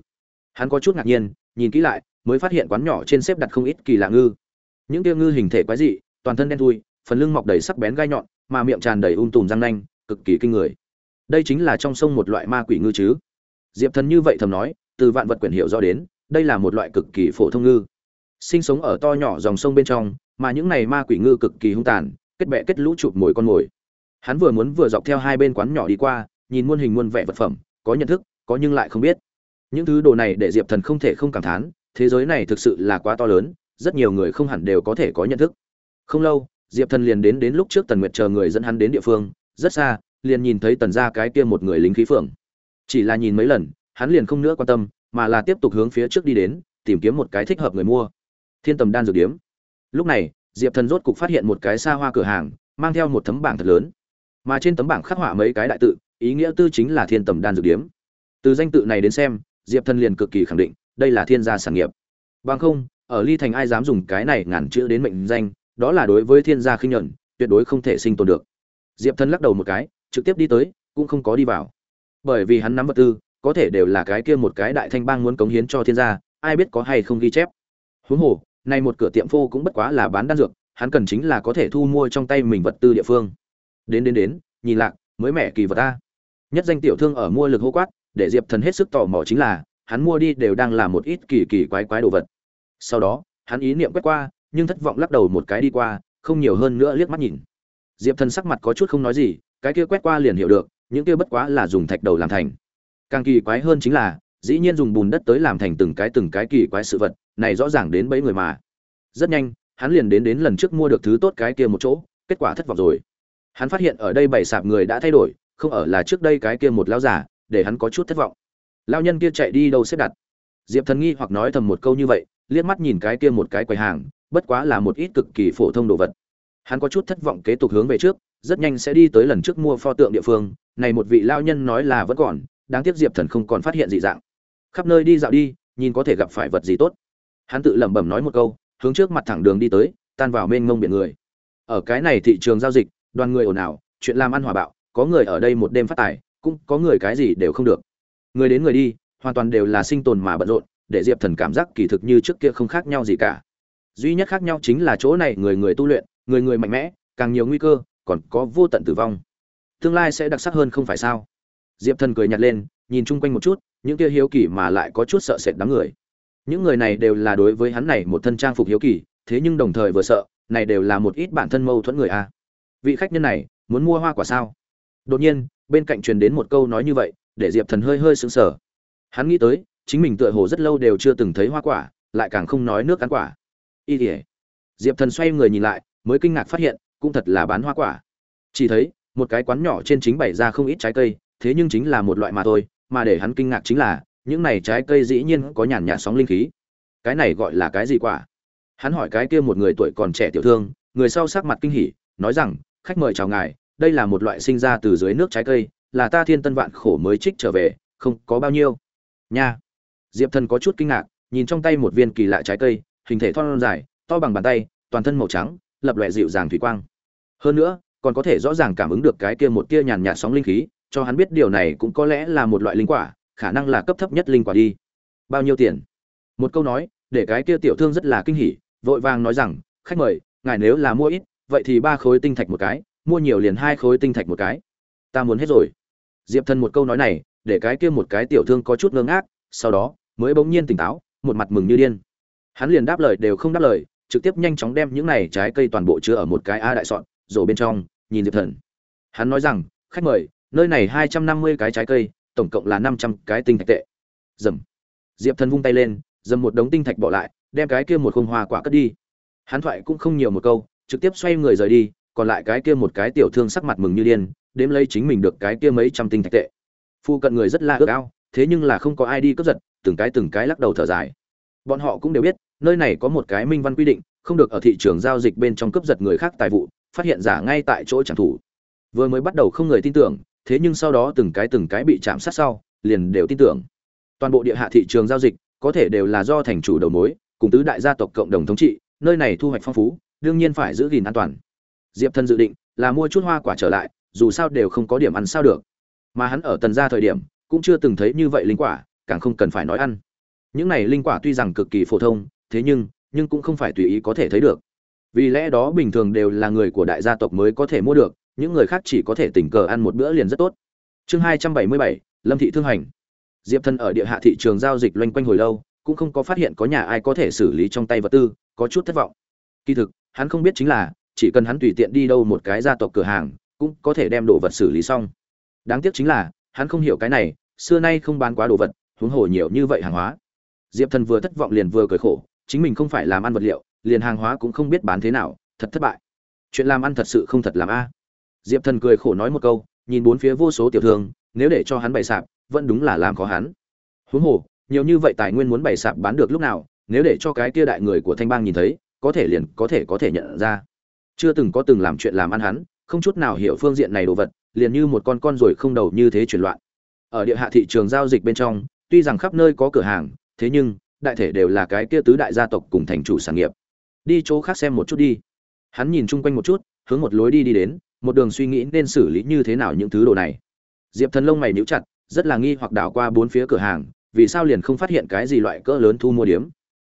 Hắn có chút ngạc nhiên, nhìn kỹ lại, mới phát hiện quán nhỏ trên xếp đặt không ít kỳ lạ ngư. Những tiêu ngư hình thể quái dị, toàn thân đen thui phần lưng mọc đầy sắc bén gai nhọn, mà miệng tràn đầy um tùm răng nanh, cực kỳ kinh người. Đây chính là trong sông một loại ma quỷ ngư chứ? Diệp thần như vậy thầm nói, từ vạn vật quyển hiệu do đến, đây là một loại cực kỳ phổ thông ngư. Sinh sống ở to nhỏ dòng sông bên trong, mà những này ma quỷ ngư cực kỳ hung tàn, kết bẹ kết lũ chụp mồi con mồi. Hắn vừa muốn vừa dọc theo hai bên quán nhỏ đi qua, nhìn muôn hình muôn vẻ vật phẩm, có nhận thức, có nhưng lại không biết. Những thứ đồ này để diệp thần không thể không cảm thán, thế giới này thực sự là quá to lớn, rất nhiều người không hẳn đều có thể có nhận thức. Không lâu diệp thần liền đến đến lúc trước tần nguyệt chờ người dẫn hắn đến địa phương, rất xa, liền nhìn thấy tần ra cái kia một người lính khí phượng. Chỉ là nhìn mấy lần, hắn liền không nữa quan tâm, mà là tiếp tục hướng phía trước đi đến, tìm kiếm một cái thích hợp người mua. Thiên tầm đan dược điếm. Lúc này, diệp thần rốt cục phát hiện một cái xa hoa cửa hàng, mang theo một tấm bảng thật lớn. Mà trên tấm bảng khắc họa mấy cái đại tự, ý nghĩa tư chính là thiên tầm đan dược điếm. Từ danh tự này đến xem, diệp thần liền cực kỳ khẳng định, đây là thiên gia sản nghiệp. Bằng không, ở ly thành ai dám dùng cái này ngàn chữ đến mệnh danh đó là đối với thiên gia khinh nhẫn, tuyệt đối không thể sinh tồn được. Diệp thần lắc đầu một cái trực tiếp đi tới cũng không có đi vào. Bởi vì hắn nắm vật tư có thể đều là cái kia một cái đại thanh bang muốn cống hiến cho thiên gia ai biết có hay không ghi chép. Huống hồ nay một cửa tiệm phô cũng bất quá là bán đan dược hắn cần chính là có thể thu mua trong tay mình vật tư địa phương. Đến đến đến nhìn lạc mới mẻ kỳ vật ta. Nhất danh tiểu thương ở mua lực hô quát để diệp thần hết sức tò mò chính là hắn mua đi đều đang là một ít kỳ kỳ quái quái đồ vật. Sau đó hắn ý niệm quét qua nhưng thất vọng lắc đầu một cái đi qua, không nhiều hơn nữa liếc mắt nhìn. Diệp thần sắc mặt có chút không nói gì, cái kia quét qua liền hiểu được, những kia bất quá là dùng thạch đầu làm thành. Càng kỳ quái hơn chính là, dĩ nhiên dùng bùn đất tới làm thành từng cái từng cái kỳ quái sự vật, này rõ ràng đến bấy người mà. Rất nhanh, hắn liền đến đến lần trước mua được thứ tốt cái kia một chỗ, kết quả thất vọng rồi. Hắn phát hiện ở đây bảy sạp người đã thay đổi, không ở là trước đây cái kia một lão giả để hắn có chút thất vọng. Lao nhân kia chạy đi đâu xếp đặt? Diệp thần nghi hoặc nói thầm một câu như vậy, liếc mắt nhìn cái kia một cái quầy hàng bất quá là một ít cực kỳ phổ thông đồ vật. Hắn có chút thất vọng kế tục hướng về trước, rất nhanh sẽ đi tới lần trước mua pho tượng địa phương, này một vị lao nhân nói là vẫn còn, đáng tiếc diệp thần không còn phát hiện gì dạng. Khắp nơi đi dạo đi, nhìn có thể gặp phải vật gì tốt. Hắn tự lẩm bẩm nói một câu, hướng trước mặt thẳng đường đi tới, tan vào mênh mông biển người. Ở cái này thị trường giao dịch, đoàn người ồn ào, chuyện làm ăn hòa bạo, có người ở đây một đêm phát tài, cũng có người cái gì đều không được. Người đến người đi, hoàn toàn đều là sinh tồn mà bận rộn, để diệp thần cảm giác kỳ thực như trước kia không khác nhau gì cả duy nhất khác nhau chính là chỗ này người người tu luyện, người người mạnh mẽ, càng nhiều nguy cơ, còn có vô tận tử vong. Tương lai sẽ đặc sắc hơn không phải sao? Diệp thần cười nhặt lên, nhìn chung quanh một chút, những kia hiếu kỳ mà lại có chút sợ sệt đám người. Những người này đều là đối với hắn này một thân trang phục hiếu kỳ, thế nhưng đồng thời vừa sợ, này đều là một ít bản thân mâu thuẫn người a. Vị khách nhân này, muốn mua hoa quả sao? Đột nhiên, bên cạnh truyền đến một câu nói như vậy, để diệp thần hơi hơi sững sờ. Hắn nghĩ tới, chính mình tựa hồ rất lâu đều chưa từng thấy hoa quả, lại càng không nói nước ăn quả y tỉa diệp thần xoay người nhìn lại, mới kinh ngạc phát hiện, cũng thật là bán hoa quả. Chỉ thấy, một cái quán nhỏ trên chính bày ra không ít trái cây, thế nhưng chính là một loại mà thôi, mà để hắn kinh ngạc chính là, những này trái cây dĩ nhiên có nhàn nhạt sóng linh khí. Cái này gọi là cái gì quả? Hắn hỏi cái kia một người tuổi còn trẻ tiểu thương, người sau sắc mặt kinh hỉ, nói rằng, khách mời chào ngài, đây là một loại sinh ra từ dưới nước trái cây, là ta thiên tân vạn khổ mới trích trở về, không có bao nhiêu. Nha. Diệp thần có chút kinh ngạc, nhìn trong tay một viên kỳ lạ trái cây hình thể thon dài, to bằng bàn tay, toàn thân màu trắng, lập lòe dịu dàng thủy quang. Hơn nữa, còn có thể rõ ràng cảm ứng được cái kia một tia nhàn nhạt sóng linh khí, cho hắn biết điều này cũng có lẽ là một loại linh quả, khả năng là cấp thấp nhất linh quả đi. Bao nhiêu tiền? Một câu nói, để cái kia tiểu thương rất là kinh hỉ, vội vàng nói rằng, khách mời, ngài nếu là mua ít, vậy thì ba khối tinh thạch một cái, mua nhiều liền hai khối tinh thạch một cái. Ta muốn hết rồi. Diệp thần một câu nói này, để cái kia một cái tiểu thương có chút ngơ ngác, sau đó, mới bỗng nhiên tỉnh táo, một mặt mừng như điên hắn liền đáp lời đều không đáp lời, trực tiếp nhanh chóng đem những này trái cây toàn bộ chứa ở một cái a đại sọn, rổ bên trong, nhìn diệp thần. Hắn nói rằng, khách mời, nơi này hai trăm năm mươi cái trái cây, tổng cộng là năm trăm cái tinh thạch tệ. Dầm. Diệp thần vung tay lên, dầm một đống tinh thạch bỏ lại, đem cái kia một khung hoa quả cất đi. Hắn thoại cũng không nhiều một câu, trực tiếp xoay người rời đi, còn lại cái kia một cái tiểu thương sắc mặt mừng như điên, đếm lấy chính mình được cái kia mấy trăm tinh thạch tệ. Phu cận người rất là ước ao, thế nhưng là không có ai đi cướp giật, từng cái từng cái lắc đầu thở dài bọn họ cũng đều biết, nơi này có một cái minh văn quy định, không được ở thị trường giao dịch bên trong cướp giật người khác tài vụ, phát hiện giả ngay tại chỗ chẳng thủ vừa mới bắt đầu không người tin tưởng, thế nhưng sau đó từng cái từng cái bị chạm sát sau, liền đều tin tưởng. Toàn bộ địa hạ thị trường giao dịch, có thể đều là do thành chủ đầu mối, cùng tứ đại gia tộc cộng đồng thống trị, nơi này thu hoạch phong phú, đương nhiên phải giữ gìn an toàn. Diệp thân dự định là mua chút hoa quả trở lại, dù sao đều không có điểm ăn sao được. Mà hắn ở tần gia thời điểm, cũng chưa từng thấy như vậy linh quả, càng không cần phải nói ăn những này linh quả tuy rằng cực kỳ phổ thông, thế nhưng nhưng cũng không phải tùy ý có thể thấy được. Vì lẽ đó bình thường đều là người của đại gia tộc mới có thể mua được, những người khác chỉ có thể tình cờ ăn một bữa liền rất tốt. Chương hai trăm bảy mươi bảy, lâm thị thương hành. Diệp thân ở địa hạ thị trường giao dịch loanh quanh hồi lâu, cũng không có phát hiện có nhà ai có thể xử lý trong tay vật tư, có chút thất vọng. Kỳ thực, hắn không biết chính là, chỉ cần hắn tùy tiện đi đâu một cái gia tộc cửa hàng, cũng có thể đem đồ vật xử lý xong. Đáng tiếc chính là, hắn không hiểu cái này, xưa nay không bán quá đồ vật, huống hồ nhiều như vậy hàng hóa diệp thần vừa thất vọng liền vừa cười khổ, chính mình không phải làm ăn vật liệu, liền hàng hóa cũng không biết bán thế nào, thật thất bại. Chuyện làm ăn thật sự không thật làm a. Diệp thần cười khổ nói một câu, nhìn bốn phía vô số tiểu thương, nếu để cho hắn bày sạp, vẫn đúng là làm khó hắn. Huống hồ, nhiều như vậy tài nguyên muốn bày sạp bán được lúc nào, nếu để cho cái kia đại người của thanh bang nhìn thấy, có thể liền có thể có thể nhận ra. Chưa từng có từng làm chuyện làm ăn hắn, không chút nào hiểu phương diện này đồ vật, liền như một con con rồi không đầu như thế chuyển loạn. Ở địa hạ thị trường giao dịch bên trong, tuy rằng khắp nơi có cửa hàng thế nhưng, đại thể đều là cái kia tứ đại gia tộc cùng thành chủ sản nghiệp. Đi chỗ khác xem một chút đi. Hắn nhìn chung quanh một chút, hướng một lối đi đi đến, một đường suy nghĩ nên xử lý như thế nào những thứ đồ này. Diệp thần lông mày níu chặt, rất là nghi hoặc đảo qua bốn phía cửa hàng, vì sao liền không phát hiện cái gì loại cỡ lớn thu mua điếm.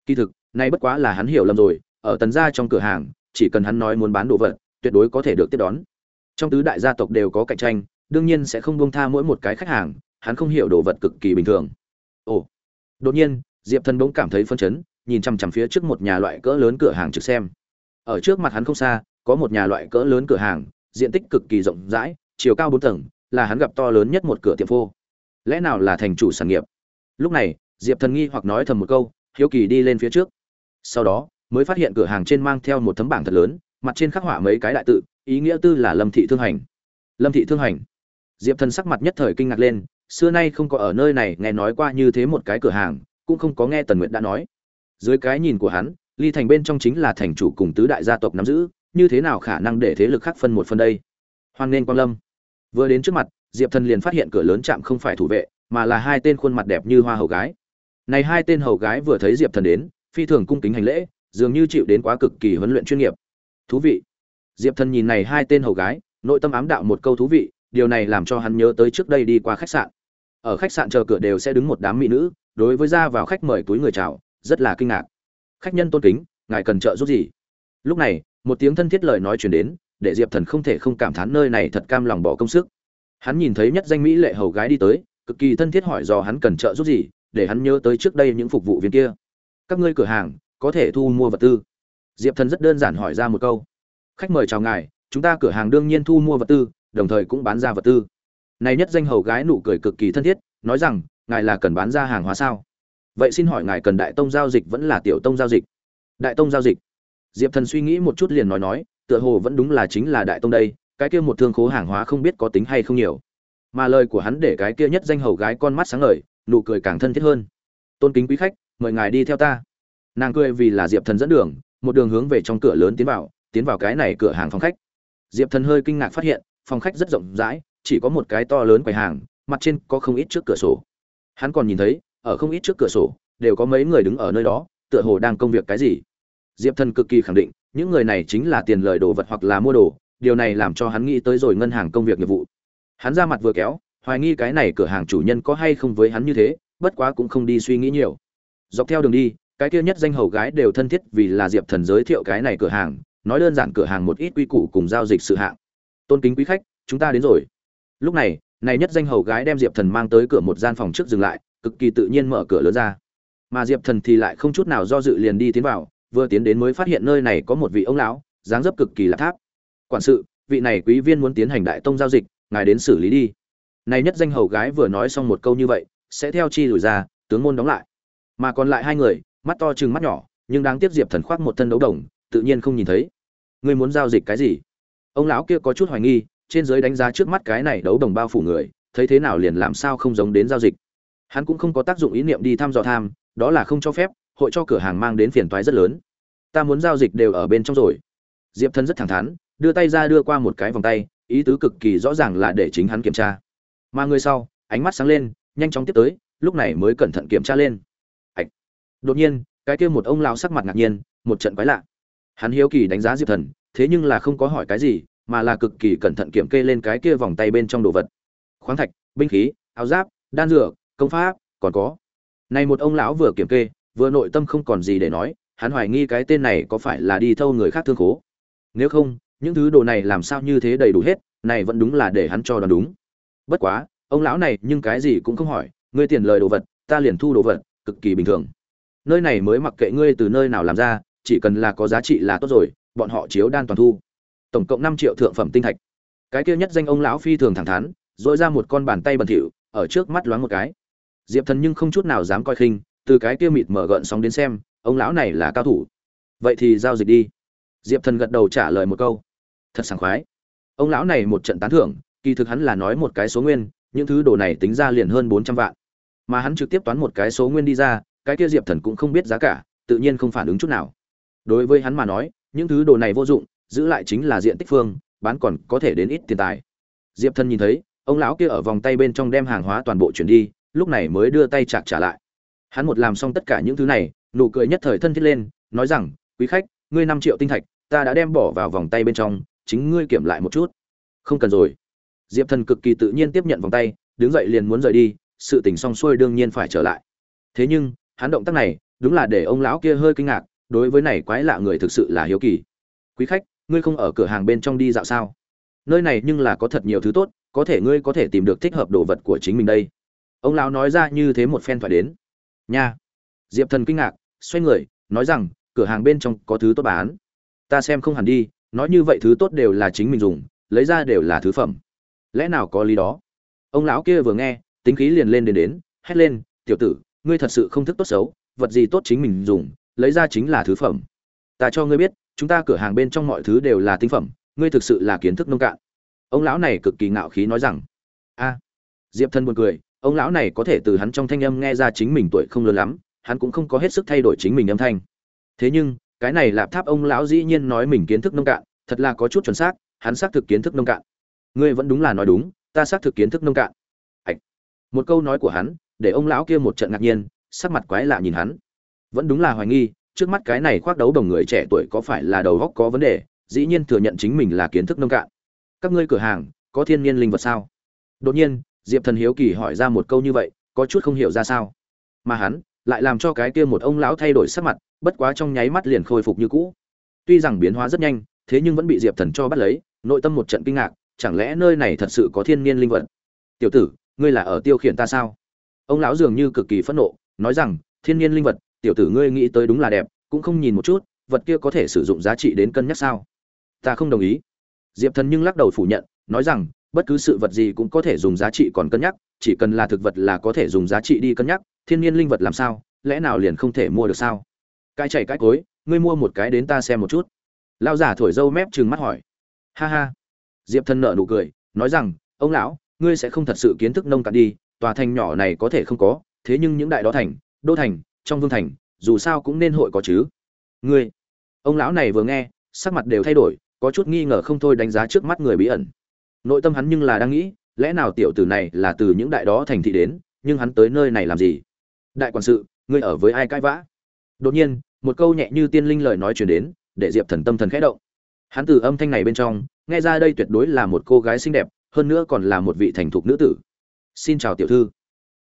Kỳ thực, nay bất quá là hắn hiểu lầm rồi, ở tần gia trong cửa hàng, chỉ cần hắn nói muốn bán đồ vật, tuyệt đối có thể được tiếp đón. Trong tứ đại gia tộc đều có cạnh tranh, đương nhiên sẽ không buông tha mỗi một cái khách hàng, hắn không hiểu đồ vật cực kỳ bình thường. Ồ đột nhiên, diệp thần bỗng cảm thấy phân chấn, nhìn chằm chằm phía trước một nhà loại cỡ lớn cửa hàng trực xem. Ở trước mặt hắn không xa, có một nhà loại cỡ lớn cửa hàng, diện tích cực kỳ rộng rãi, chiều cao bốn tầng, là hắn gặp to lớn nhất một cửa tiệm phô. Lẽ nào là thành chủ sản nghiệp? Lúc này, diệp thần nghi hoặc nói thầm một câu, hiếu kỳ đi lên phía trước. Sau đó, mới phát hiện cửa hàng trên mang theo một tấm bảng thật lớn, mặt trên khắc họa mấy cái đại tự, ý nghĩa tư là lâm thị thương hành. Lâm thị thương hành. Diệp thần sắc mặt nhất thời kinh ngạc lên xưa nay không có ở nơi này nghe nói qua như thế một cái cửa hàng, cũng không có nghe tần nguyệt đã nói. Dưới cái nhìn của hắn, ly thành bên trong chính là thành chủ cùng tứ đại gia tộc nắm giữ, như thế nào khả năng để thế lực khác phân một phần đây? Hoan nên quang lâm. Vừa đến trước mặt, diệp thần liền phát hiện cửa lớn chạm không phải thủ vệ, mà là hai tên khuôn mặt đẹp như hoa hầu gái. Này hai tên hầu gái vừa thấy diệp thần đến, phi thường cung kính hành lễ, dường như chịu đến quá cực kỳ huấn luyện chuyên nghiệp. Thú vị. Diệp thần nhìn này hai tên hầu gái, nội tâm ám đạo một câu thú vị điều này làm cho hắn nhớ tới trước đây đi qua khách sạn. Ở khách sạn chờ cửa đều sẽ đứng một đám mỹ nữ, đối với ra vào khách mời túi người chào, rất là kinh ngạc. Khách nhân tôn kính, ngài cần trợ giúp gì? Lúc này, một tiếng thân thiết lời nói chuyển đến, để diệp thần không thể không cảm thán nơi này thật cam lòng bỏ công sức. Hắn nhìn thấy nhất danh mỹ lệ hầu gái đi tới, cực kỳ thân thiết hỏi do hắn cần trợ giúp gì, để hắn nhớ tới trước đây những phục vụ viên kia. Các ngươi cửa hàng, có thể thu mua vật tư. Diệp thần rất đơn giản hỏi ra một câu. Khách mời chào ngài, chúng ta cửa hàng đương nhiên thu mua vật tư đồng thời cũng bán ra vật tư. Này nhất danh hầu gái nụ cười cực kỳ thân thiết, nói rằng, ngài là cần bán ra hàng hóa sao? Vậy xin hỏi ngài cần đại tông giao dịch vẫn là tiểu tông giao dịch? Đại tông giao dịch. Diệp thần suy nghĩ một chút liền nói nói, tựa hồ vẫn đúng là chính là đại tông đây, cái kia một thương khố hàng hóa không biết có tính hay không nhiều. Mà lời của hắn để cái kia nhất danh hầu gái con mắt sáng ngời, nụ cười càng thân thiết hơn. Tôn kính quý khách, mời ngài đi theo ta. Nàng cười vì là diệp thần dẫn đường, một đường hướng về trong cửa lớn tiến vào tiến vào cái này cửa hàng phòng khách. Diệp thần hơi kinh ngạc phát hiện phòng khách rất rộng rãi, chỉ có một cái to lớn quầy hàng, mặt trên có không ít trước cửa sổ. Hắn còn nhìn thấy, ở không ít trước cửa sổ, đều có mấy người đứng ở nơi đó, tựa hồ đang công việc cái gì. Diệp thần cực kỳ khẳng định, những người này chính là tiền lời đồ vật hoặc là mua đồ, điều này làm cho hắn nghĩ tới rồi ngân hàng công việc nghiệp vụ. Hắn ra mặt vừa kéo, hoài nghi cái này cửa hàng chủ nhân có hay không với hắn như thế, bất quá cũng không đi suy nghĩ nhiều. Dọc theo đường đi, cái kia nhất danh hầu gái đều thân thiết vì là diệp thần giới thiệu cái này cửa hàng, nói đơn giản cửa hàng một ít quy củ cùng giao dịch sự hạng tôn kính quý khách, chúng ta đến rồi. Lúc này này nhất danh hầu gái đem diệp thần mang tới cửa một gian phòng trước dừng lại, cực kỳ tự nhiên mở cửa lớn ra. Mà diệp thần thì lại không chút nào do dự liền đi tiến vào, vừa tiến đến mới phát hiện nơi này có một vị ông lão, dáng dấp cực kỳ là tháp. Quản sự, vị này quý viên muốn tiến hành đại tông giao dịch, ngài đến xử lý đi. Này nhất danh hầu gái vừa nói xong một câu như vậy, sẽ theo chi lùi ra, tướng môn đóng lại. Mà còn lại hai người, mắt to chừng mắt nhỏ, nhưng đáng tiếc diệp thần khoác một thân đấu đồng, tự nhiên không nhìn thấy. Ngươi muốn giao dịch cái gì? Ông lão kia có chút hoài nghi, trên giới đánh giá trước mắt cái này đấu đồng bao phủ người, thấy thế nào liền làm sao không giống đến giao dịch. Hắn cũng không có tác dụng ý niệm đi thăm dò tham, đó là không cho phép, hội cho cửa hàng mang đến phiền toái rất lớn. Ta muốn giao dịch đều ở bên trong rồi. Diệp thân rất thẳng thắn, đưa tay ra đưa qua một cái vòng tay, ý tứ cực kỳ rõ ràng là để chính hắn kiểm tra. Mà người sau, ánh mắt sáng lên, nhanh chóng tiếp tới, lúc này mới cẩn thận kiểm tra lên. Ảch. đột nhiên, cái kia một ông lão sắc mặt ngạc nhiên, một trận quái lạ. Hắn hiếu kỳ đánh giá diệp thần thế nhưng là không có hỏi cái gì, mà là cực kỳ cẩn thận kiểm kê lên cái kia vòng tay bên trong đồ vật. Khoáng thạch, binh khí, áo giáp, đan dược, công pháp, còn có. Này một ông lão vừa kiểm kê, vừa nội tâm không còn gì để nói, hắn hoài nghi cái tên này có phải là đi thâu người khác thương khố. Nếu không, những thứ đồ này làm sao như thế đầy đủ hết, này vẫn đúng là để hắn cho đoán đúng. Bất quá, ông lão này nhưng cái gì cũng không hỏi, ngươi tiền lời đồ vật, ta liền thu đồ vật, cực kỳ bình thường. Nơi này mới mặc kệ ngươi từ nơi nào làm ra, chỉ cần là có giá trị là tốt rồi bọn họ chiếu đan toàn thu. Tổng cộng năm triệu thượng phẩm tinh thạch. Cái kia nhất danh ông lão phi thường thẳng thắn dội ra một con bàn tay bẩn thỉu, ở trước mắt loáng một cái. Diệp thần nhưng không chút nào dám coi khinh, từ cái kia mịt mở gợn sóng đến xem, ông lão này là cao thủ. Vậy thì giao dịch đi. Diệp thần gật đầu trả lời một câu. Thật sảng khoái. Ông lão này một trận tán thưởng, kỳ thực hắn là nói một cái số nguyên, những thứ đồ này tính ra liền hơn bốn trăm vạn. Mà hắn trực tiếp toán một cái số nguyên đi ra, cái kia diệp thần cũng không biết giá cả, tự nhiên không phản ứng chút nào. Đối với hắn mà nói những thứ đồ này vô dụng, giữ lại chính là diện tích phương, bán còn có thể đến ít tiền tài. Diệp thân nhìn thấy, ông lão kia ở vòng tay bên trong đem hàng hóa toàn bộ chuyển đi, lúc này mới đưa tay chạc trả lại. Hắn một làm xong tất cả những thứ này, nụ cười nhất thời thân thiết lên, nói rằng, quý khách, ngươi năm triệu tinh thạch, ta đã đem bỏ vào vòng tay bên trong, chính ngươi kiểm lại một chút. Không cần rồi. Diệp thần cực kỳ tự nhiên tiếp nhận vòng tay, đứng dậy liền muốn rời đi, sự tình xong xuôi đương nhiên phải trở lại. Thế nhưng, hắn động tác này, đúng là để ông lão kia hơi kinh ngạc đối với này quái lạ người thực sự là hiếu kỳ. Quý khách, ngươi không ở cửa hàng bên trong đi dạo sao? Nơi này nhưng là có thật nhiều thứ tốt, có thể ngươi có thể tìm được thích hợp đồ vật của chính mình đây. Ông lão nói ra như thế một phen phải đến. Nha. Diệp thần kinh ngạc, xoay người, nói rằng, cửa hàng bên trong có thứ tốt bán. Ta xem không hẳn đi, nói như vậy thứ tốt đều là chính mình dùng, lấy ra đều là thứ phẩm. Lẽ nào có lý đó? Ông lão kia vừa nghe, tính khí liền lên đến đến, hét lên, tiểu tử, ngươi thật sự không thức tốt xấu, vật gì tốt chính mình dùng lấy ra chính là thứ phẩm. Ta cho ngươi biết, chúng ta cửa hàng bên trong mọi thứ đều là tinh phẩm, ngươi thực sự là kiến thức nông cạn. Ông lão này cực kỳ ngạo khí nói rằng. A. Diệp thân buồn cười, ông lão này có thể từ hắn trong thanh âm nghe ra chính mình tuổi không lớn lắm, hắn cũng không có hết sức thay đổi chính mình âm thanh. Thế nhưng, cái này lạp tháp ông lão dĩ nhiên nói mình kiến thức nông cạn, thật là có chút chuẩn xác, hắn xác thực kiến thức nông cạn. Ngươi vẫn đúng là nói đúng, ta xác thực kiến thức nông cạn. Hạch. một câu nói của hắn, để ông lão kia một trận ngạc nhiên, sắc mặt quái lạ nhìn hắn vẫn đúng là hoài nghi, trước mắt cái này khoác đấu đồng người trẻ tuổi có phải là đầu góc có vấn đề, dĩ nhiên thừa nhận chính mình là kiến thức nông cạn. Các ngươi cửa hàng, có thiên nhiên linh vật sao? Đột nhiên, diệp thần hiếu kỳ hỏi ra một câu như vậy, có chút không hiểu ra sao. Mà hắn, lại làm cho cái kia một ông lão thay đổi sắc mặt, bất quá trong nháy mắt liền khôi phục như cũ. Tuy rằng biến hóa rất nhanh, thế nhưng vẫn bị diệp thần cho bắt lấy, nội tâm một trận kinh ngạc, chẳng lẽ nơi này thật sự có thiên nhiên linh vật? Tiểu tử, ngươi là ở tiêu khiển ta sao? Ông lão dường như cực kỳ phẫn nộ, nói rằng, thiên nhiên linh vật tiểu tử ngươi nghĩ tới đúng là đẹp, cũng không nhìn một chút, vật kia có thể sử dụng giá trị đến cân nhắc sao? Ta không đồng ý. Diệp thần nhưng lắc đầu phủ nhận, nói rằng, bất cứ sự vật gì cũng có thể dùng giá trị còn cân nhắc, chỉ cần là thực vật là có thể dùng giá trị đi cân nhắc, thiên nhiên linh vật làm sao, lẽ nào liền không thể mua được sao? Cái chảy cái cối, ngươi mua một cái đến ta xem một chút. Lao giả thổi dâu mép trừng mắt hỏi. Ha ha. Diệp thần nợ nụ cười, nói rằng, ông lão, ngươi sẽ không thật sự kiến thức nông cạn đi, tòa thành nhỏ này có thể không có, thế nhưng những đại đó thành, đô thành trong vương thành, dù sao cũng nên hội có chứ. Ngươi, ông lão này vừa nghe, sắc mặt đều thay đổi, có chút nghi ngờ không thôi đánh giá trước mắt người bí ẩn. Nội tâm hắn nhưng là đang nghĩ, lẽ nào tiểu tử này là từ những đại đó thành thị đến, nhưng hắn tới nơi này làm gì? Đại quản sự, ngươi ở với ai cãi vã? Đột nhiên, một câu nhẹ như tiên linh lời nói chuyển đến, để diệp thần tâm thần khẽ động. Hắn từ âm thanh này bên trong, nghe ra đây tuyệt đối là một cô gái xinh đẹp, hơn nữa còn là một vị thành thục nữ tử. Xin chào tiểu thư.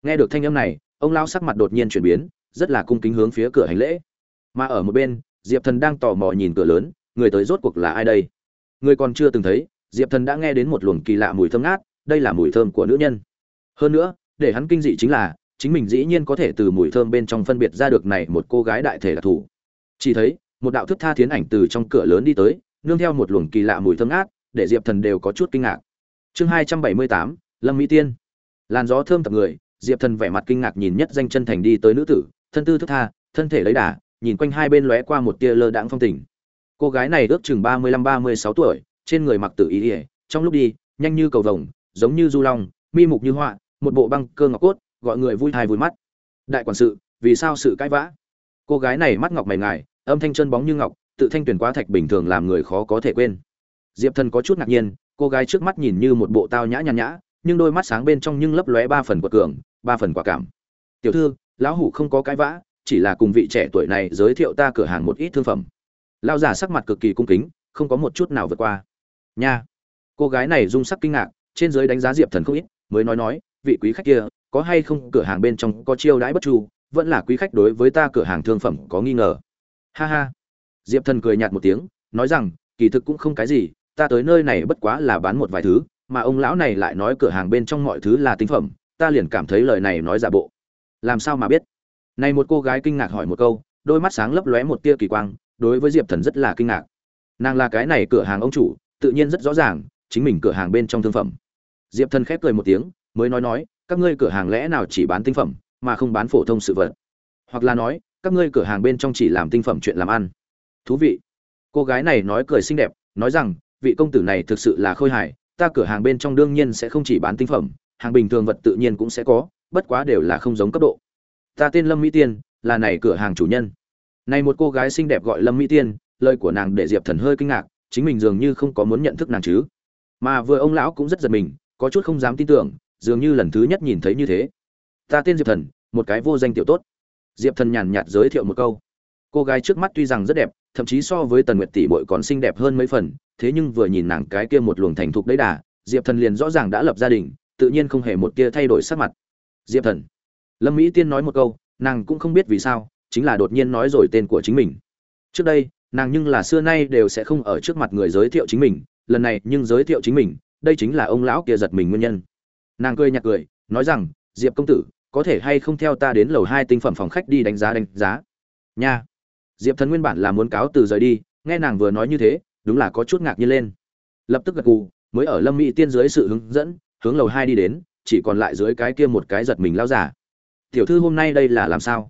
Nghe được thanh âm này, ông lão sắc mặt đột nhiên chuyển biến rất là cung kính hướng phía cửa hành lễ. Mà ở một bên, diệp thần đang tò mò nhìn cửa lớn, người tới rốt cuộc là ai đây? Người còn chưa từng thấy, diệp thần đã nghe đến một luồng kỳ lạ mùi thơm ngát, đây là mùi thơm của nữ nhân. Hơn nữa, để hắn kinh dị chính là, chính mình dĩ nhiên có thể từ mùi thơm bên trong phân biệt ra được này một cô gái đại thể đặc thù. Chỉ thấy, một đạo thức tha thiến ảnh từ trong cửa lớn đi tới, nương theo một luồng kỳ lạ mùi thơm ngát, để diệp thần đều có chút kinh ngạc. Chương hai trăm bảy mươi tám, lâm mỹ tiên. Làn gió thơm tập người, diệp thần vẻ mặt kinh ngạc nhìn nhất danh chân thành đi tới nữ tử thân tư thức tha, thân thể lấy đà, nhìn quanh hai bên lóe qua một tia lơ đãng phong tình. Cô gái này ước chừng ba mươi lăm, ba mươi sáu tuổi, trên người mặc tự ý ỉa trong lúc đi, nhanh như cầu vồng, giống như du long, mi mục như họa, một bộ băng cơ ngọc cốt, gọi người vui thai vui mắt. Đại quản sự, vì sao sự cãi vã? Cô gái này mắt ngọc mày ngài, âm thanh chân bóng như ngọc, tự thanh tuyển quá thạch bình thường làm người khó có thể quên. Diệp thần có chút ngạc nhiên, cô gái trước mắt nhìn như một bộ tao nhã nhàn nhã, nhưng đôi mắt sáng bên trong nhưng lấp lóe ba phần quật cường, ba phần quả cảm. Tiểu thư lão hủ không có cái vã, chỉ là cùng vị trẻ tuổi này giới thiệu ta cửa hàng một ít thương phẩm. Lão giả sắc mặt cực kỳ cung kính, không có một chút nào vượt qua. Nha. Cô gái này rung sắc kinh ngạc, trên dưới đánh giá diệp thần không ít, mới nói nói, vị quý khách kia, có hay không cửa hàng bên trong có chiêu đãi bất chu, vẫn là quý khách đối với ta cửa hàng thương phẩm có nghi ngờ. Ha ha. Diệp thần cười nhạt một tiếng, nói rằng, kỳ thực cũng không cái gì, ta tới nơi này bất quá là bán một vài thứ, mà ông lão này lại nói cửa hàng bên trong mọi thứ là tinh phẩm, ta liền cảm thấy lời này nói giả bộ làm sao mà biết? Này một cô gái kinh ngạc hỏi một câu, đôi mắt sáng lấp lóe một tia kỳ quang, đối với diệp thần rất là kinh ngạc. Nàng là cái này cửa hàng ông chủ, tự nhiên rất rõ ràng, chính mình cửa hàng bên trong thương phẩm. Diệp thần khép cười một tiếng, mới nói nói, các ngươi cửa hàng lẽ nào chỉ bán tinh phẩm, mà không bán phổ thông sự vật? Hoặc là nói, các ngươi cửa hàng bên trong chỉ làm tinh phẩm chuyện làm ăn. Thú vị. Cô gái này nói cười xinh đẹp, nói rằng, vị công tử này thực sự là khôi hài, ta cửa hàng bên trong đương nhiên sẽ không chỉ bán tinh phẩm, hàng bình thường vật tự nhiên cũng sẽ có bất quá đều là không giống cấp độ. Ta tên lâm mỹ tiên, là này cửa hàng chủ nhân. Này một cô gái xinh đẹp gọi lâm mỹ tiên, lời của nàng để diệp thần hơi kinh ngạc, chính mình dường như không có muốn nhận thức nàng chứ. Mà vừa ông lão cũng rất giật mình, có chút không dám tin tưởng, dường như lần thứ nhất nhìn thấy như thế. Ta tên diệp thần, một cái vô danh tiểu tốt. Diệp thần nhàn nhạt giới thiệu một câu. Cô gái trước mắt tuy rằng rất đẹp, thậm chí so với tần nguyệt tỷ bội còn xinh đẹp hơn mấy phần, thế nhưng vừa nhìn nàng cái kia một luồng thành thục đấy đà, diệp thần liền rõ ràng đã lập gia đình, tự nhiên không hề một kia thay đổi sắc mặt diệp thần. Lâm mỹ tiên nói một câu, nàng cũng không biết vì sao, chính là đột nhiên nói rồi tên của chính mình. Trước đây, nàng nhưng là xưa nay đều sẽ không ở trước mặt người giới thiệu chính mình, lần này nhưng giới thiệu chính mình, đây chính là ông lão kia giật mình nguyên nhân. Nàng cười nhạt cười, nói rằng, diệp công tử, có thể hay không theo ta đến lầu hai tinh phẩm phòng khách đi đánh giá đánh giá? Nha. Diệp thần nguyên bản là muốn cáo từ rời đi, nghe nàng vừa nói như thế, đúng là có chút ngạc nhiên lên. Lập tức gật gù, mới ở lâm mỹ tiên dưới sự hướng dẫn, hướng lầu hai đi đến chỉ còn lại dưới cái kia một cái giật mình lao giả tiểu thư hôm nay đây là làm sao?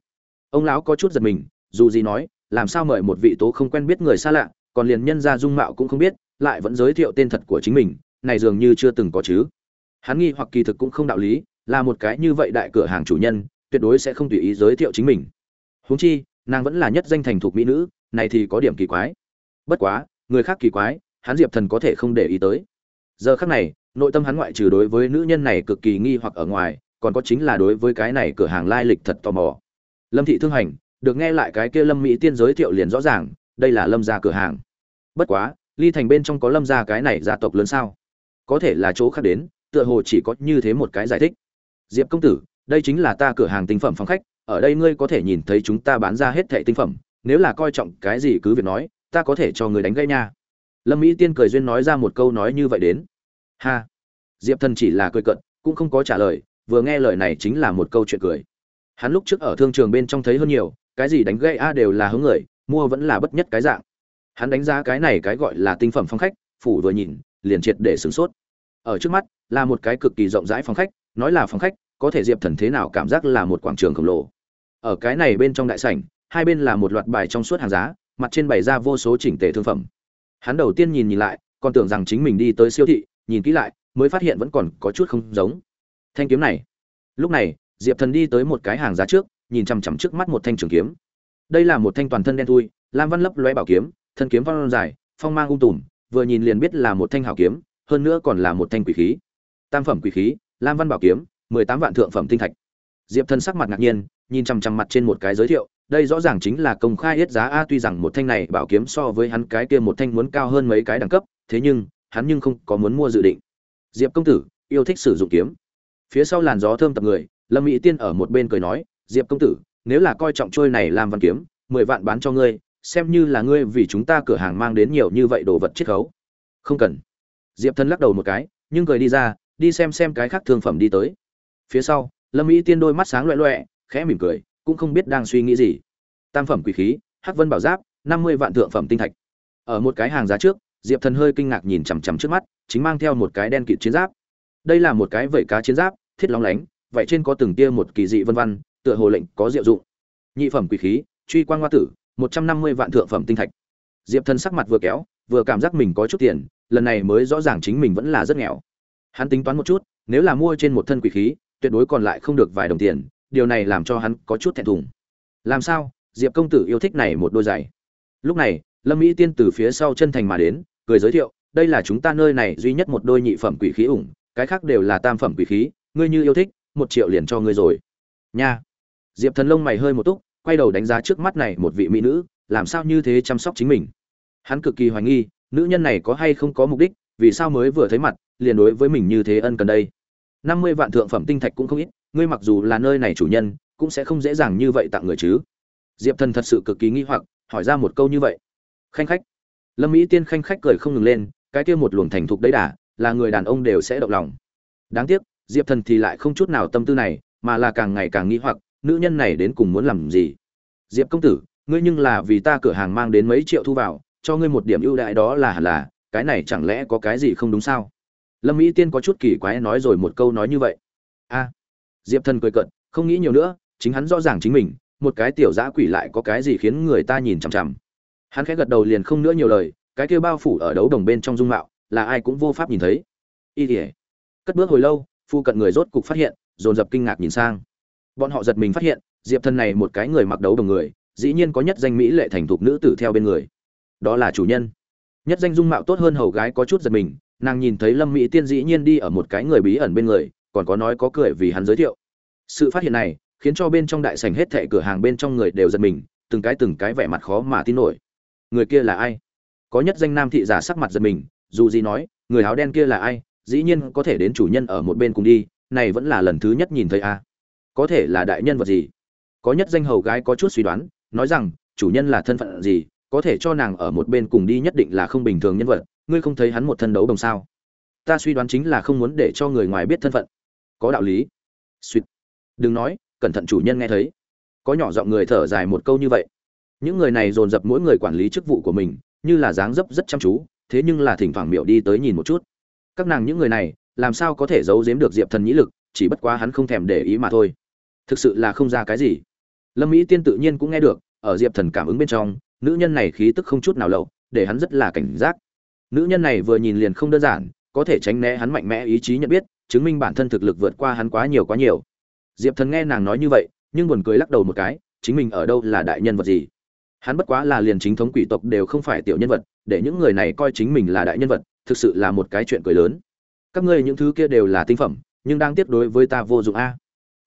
Ông lão có chút giật mình, dù gì nói, làm sao mời một vị tố không quen biết người xa lạ, còn liền nhân ra dung mạo cũng không biết, lại vẫn giới thiệu tên thật của chính mình, này dường như chưa từng có chứ. Hắn nghi hoặc kỳ thực cũng không đạo lý, là một cái như vậy đại cửa hàng chủ nhân, tuyệt đối sẽ không tùy ý giới thiệu chính mình. Huống chi, nàng vẫn là nhất danh thành thục mỹ nữ, này thì có điểm kỳ quái. Bất quá, người khác kỳ quái, hắn diệp thần có thể không để ý tới. Giờ khác này nội tâm hắn ngoại trừ đối với nữ nhân này cực kỳ nghi hoặc ở ngoài, còn có chính là đối với cái này cửa hàng lai lịch thật tò mò. Lâm thị thương hành, được nghe lại cái kia lâm mỹ tiên giới thiệu liền rõ ràng, đây là lâm gia cửa hàng. Bất quá, ly thành bên trong có lâm gia cái này gia tộc lớn sao? Có thể là chỗ khác đến, tựa hồ chỉ có như thế một cái giải thích. Diệp công tử, đây chính là ta cửa hàng tinh phẩm phòng khách, ở đây ngươi có thể nhìn thấy chúng ta bán ra hết thẻ tinh phẩm, nếu là coi trọng cái gì cứ việc nói, ta có thể cho người đánh gây nha. Lâm mỹ tiên cười duyên nói ra một câu nói như vậy đến ha. Diệp thần chỉ là cười cận cũng không có trả lời, vừa nghe lời này chính là một câu chuyện cười. Hắn lúc trước ở thương trường bên trong thấy hơn nhiều, cái gì đánh gây a đều là hướng người, mua vẫn là bất nhất cái dạng. Hắn đánh giá cái này cái gọi là tinh phẩm phong khách, phủ vừa nhìn, liền triệt để sửng sốt. Ở trước mắt, là một cái cực kỳ rộng rãi phòng khách, nói là phòng khách, có thể diệp thần thế nào cảm giác là một quảng trường khổng lồ. Ở cái này bên trong đại sảnh, hai bên là một loạt bài trong suốt hàng giá, mặt trên bày ra vô số chỉnh tề thương phẩm. Hắn đầu tiên nhìn nhìn lại, còn tưởng rằng chính mình đi tới siêu thị nhìn kỹ lại, mới phát hiện vẫn còn có chút không giống. Thanh kiếm này. Lúc này, diệp thần đi tới một cái hàng giá trước, nhìn chằm chằm trước mắt một thanh trường kiếm. Đây là một thanh toàn thân đen thui, lam văn lấp loe bảo kiếm, thân kiếm văn dài, phong mang ung tùm, vừa nhìn liền biết là một thanh hảo kiếm, hơn nữa còn là một thanh quỷ khí. Tam phẩm quỷ khí, lam văn bảo kiếm, mười tám vạn thượng phẩm tinh thạch. Diệp thần sắc mặt ngạc nhiên, nhìn chằm chằm mặt trên một cái giới thiệu, đây rõ ràng chính là công khai hết giá a, tuy rằng một thanh này bảo kiếm so với hắn cái kia một thanh muốn cao hơn mấy cái đẳng cấp, thế nhưng hắn nhưng không có muốn mua dự định. Diệp công tử, yêu thích sử dụng kiếm. Phía sau làn gió thơm tập người, lâm mỹ tiên ở một bên cười nói, diệp công tử, nếu là coi trọng trôi này làm văn kiếm, mười vạn bán cho ngươi, xem như là ngươi vì chúng ta cửa hàng mang đến nhiều như vậy đồ vật chiết khấu. Không cần. Diệp thân lắc đầu một cái, nhưng cười đi ra, đi xem xem cái khác thương phẩm đi tới. Phía sau, lâm mỹ tiên đôi mắt sáng loẹ loẹ, khẽ mỉm cười, cũng không biết đang suy nghĩ gì. Tam phẩm quỷ khí, hắc vân bảo giáp, năm mươi vạn thượng phẩm tinh thạch. Ở một cái hàng giá trước diệp thần hơi kinh ngạc nhìn chằm chằm trước mắt, chính mang theo một cái đen kịt chiến giáp. Đây là một cái vẩy cá chiến giáp, thiết lóng lánh vậy trên có từng tia một kỳ dị vân văn tựa hồ lệnh có diệu dụng. Nhị phẩm quỷ khí, truy quan hoa tử, một trăm năm mươi vạn thượng phẩm tinh thạch. Diệp thần sắc mặt vừa kéo, vừa cảm giác mình có chút tiền, lần này mới rõ ràng chính mình vẫn là rất nghèo. Hắn tính toán một chút, nếu là mua trên một thân quỷ khí, tuyệt đối còn lại không được vài đồng tiền, điều này làm cho hắn có chút thẹn thùng. Làm sao? Diệp công tử yêu thích này một đôi giày. Lúc này, lâm mỹ tiên từ phía sau chân thành mà đến cười giới thiệu, đây là chúng ta nơi này duy nhất một đôi nhị phẩm quỷ khí ủng, cái khác đều là tam phẩm quỷ khí, ngươi như yêu thích, một triệu liền cho ngươi rồi. Nha. Diệp thần lông mày hơi một túc, quay đầu đánh giá trước mắt này một vị mỹ nữ, làm sao như thế chăm sóc chính mình? Hắn cực kỳ hoài nghi, nữ nhân này có hay không có mục đích, vì sao mới vừa thấy mặt, liền đối với mình như thế ân cần đây? Năm mươi vạn thượng phẩm tinh thạch cũng không ít, ngươi mặc dù là nơi này chủ nhân, cũng sẽ không dễ dàng như vậy tặng người chứ? Diệp thần thật sự cực kỳ nghi hoặc, hỏi ra một câu như vậy. Khanh khách lâm mỹ tiên khanh khách cười không ngừng lên, cái kia một luồng thành thục đấy đà, là người đàn ông đều sẽ động lòng. Đáng tiếc, diệp thần thì lại không chút nào tâm tư này, mà là càng ngày càng nghĩ hoặc, nữ nhân này đến cùng muốn làm gì? Diệp công tử, ngươi nhưng là vì ta cửa hàng mang đến mấy triệu thu vào, cho ngươi một điểm ưu đãi đó là hẳn là, cái này chẳng lẽ có cái gì không đúng sao? Lâm mỹ tiên có chút kỳ quái nói rồi một câu nói như vậy. A. Diệp thần cười cận không nghĩ nhiều nữa, chính hắn rõ ràng chính mình, một cái tiểu dã quỷ lại có cái gì khiến người ta nhìn chằm chằm hắn khẽ gật đầu liền không nữa nhiều lời, cái kia bao phủ ở đấu đồng bên trong dung mạo, là ai cũng vô pháp nhìn thấy. Y tỉa cất bước hồi lâu, phu cận người rốt cục phát hiện, dồn dập kinh ngạc nhìn sang. Bọn họ giật mình phát hiện, diệp thần này một cái người mặc đấu đồng người, dĩ nhiên có nhất danh mỹ lệ thành thục nữ tử theo bên người. Đó là chủ nhân. Nhất danh dung mạo tốt hơn hầu gái có chút giật mình, nàng nhìn thấy lâm mỹ tiên dĩ nhiên đi ở một cái người bí ẩn bên người, còn có nói có cười vì hắn giới thiệu. Sự phát hiện này, khiến cho bên trong đại sảnh hết thệ cửa hàng bên trong người đều giật mình, từng cái từng cái vẻ mặt khó mà tin nổi người kia là ai? Có nhất danh nam thị giả sắc mặt giật mình, dù gì nói, người áo đen kia là ai? Dĩ nhiên có thể đến chủ nhân ở một bên cùng đi, này vẫn là lần thứ nhất nhìn thấy a. Có thể là đại nhân vật gì? Có nhất danh hầu gái có chút suy đoán, nói rằng, chủ nhân là thân phận gì? Có thể cho nàng ở một bên cùng đi nhất định là không bình thường nhân vật, ngươi không thấy hắn một thân đấu đồng sao? Ta suy đoán chính là không muốn để cho người ngoài biết thân phận. Có đạo lý. Suýt. Đừng nói, cẩn thận chủ nhân nghe thấy. Có nhỏ giọng người thở dài một câu như vậy những người này dồn dập mỗi người quản lý chức vụ của mình, như là dáng dấp rất chăm chú, thế nhưng là thỉnh thoảng miệu đi tới nhìn một chút. Các nàng những người này, làm sao có thể giấu giếm được diệp thần nhĩ lực, chỉ bất quá hắn không thèm để ý mà thôi. Thực sự là không ra cái gì. Lâm mỹ tiên tự nhiên cũng nghe được, ở diệp thần cảm ứng bên trong, nữ nhân này khí tức không chút nào lậu, để hắn rất là cảnh giác. Nữ nhân này vừa nhìn liền không đơn giản, có thể tránh né hắn mạnh mẽ ý chí nhận biết, chứng minh bản thân thực lực vượt qua hắn quá nhiều quá nhiều. Diệp thần nghe nàng nói như vậy, nhưng buồn cười lắc đầu một cái, chính mình ở đâu là đại nhân vật gì? Hắn bất quá là liền chính thống quỷ tộc đều không phải tiểu nhân vật, để những người này coi chính mình là đại nhân vật, thực sự là một cái chuyện cười lớn. Các ngươi những thứ kia đều là tinh phẩm, nhưng đang tiếp đối với ta vô dụng a.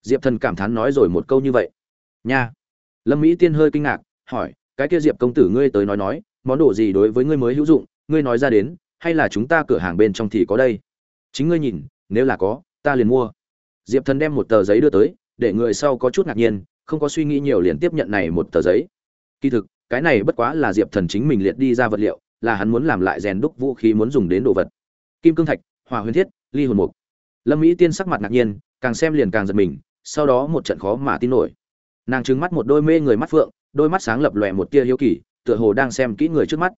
Diệp thần cảm thán nói rồi một câu như vậy. Nha. Lâm mỹ tiên hơi kinh ngạc, hỏi, cái kia diệp công tử ngươi tới nói nói, món đồ gì đối với ngươi mới hữu dụng, ngươi nói ra đến, hay là chúng ta cửa hàng bên trong thì có đây? Chính ngươi nhìn, nếu là có, ta liền mua. Diệp thần đem một tờ giấy đưa tới, để người sau có chút ngạc nhiên, không có suy nghĩ nhiều liền tiếp nhận này một tờ giấy kỳ thực, cái này bất quá là diệp thần chính mình liệt đi ra vật liệu, là hắn muốn làm lại rèn đúc vũ khí muốn dùng đến đồ vật. Kim cương thạch, hỏa huyền thiết, ly hồn mục. Lâm mỹ tiên sắc mặt ngạc nhiên, càng xem liền càng giật mình, sau đó một trận khó mà tin nổi. Nàng trừng mắt một đôi mê người mắt phượng, đôi mắt sáng lập lòe một tia hiếu kỳ, tựa hồ đang xem kỹ người trước mắt.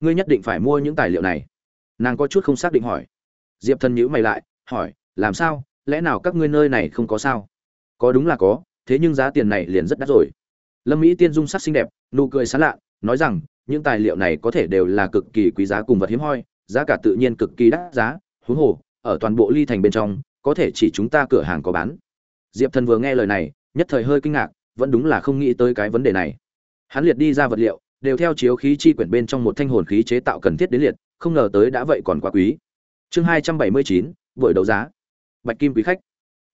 Ngươi nhất định phải mua những tài liệu này. Nàng có chút không xác định hỏi. Diệp thần nhữ mày lại, hỏi, làm sao? Lẽ nào các ngươi nơi này không có sao? Có đúng là có, thế nhưng giá tiền này liền rất đắt rồi lâm mỹ tiên dung sắc xinh đẹp, nụ cười sán lạ, nói rằng, những tài liệu này có thể đều là cực kỳ quý giá cùng vật hiếm hoi, giá cả tự nhiên cực kỳ đắt giá, huống hồ, ở toàn bộ ly thành bên trong, có thể chỉ chúng ta cửa hàng có bán. Diệp thần vừa nghe lời này, nhất thời hơi kinh ngạc, vẫn đúng là không nghĩ tới cái vấn đề này. Hắn liệt đi ra vật liệu, đều theo chiếu khí chi quyển bên trong một thanh hồn khí chế tạo cần thiết đến liệt, không ngờ tới đã vậy còn quá quý. Chương hai trăm bảy mươi chín, buổi đấu giá. Bạch kim quý khách.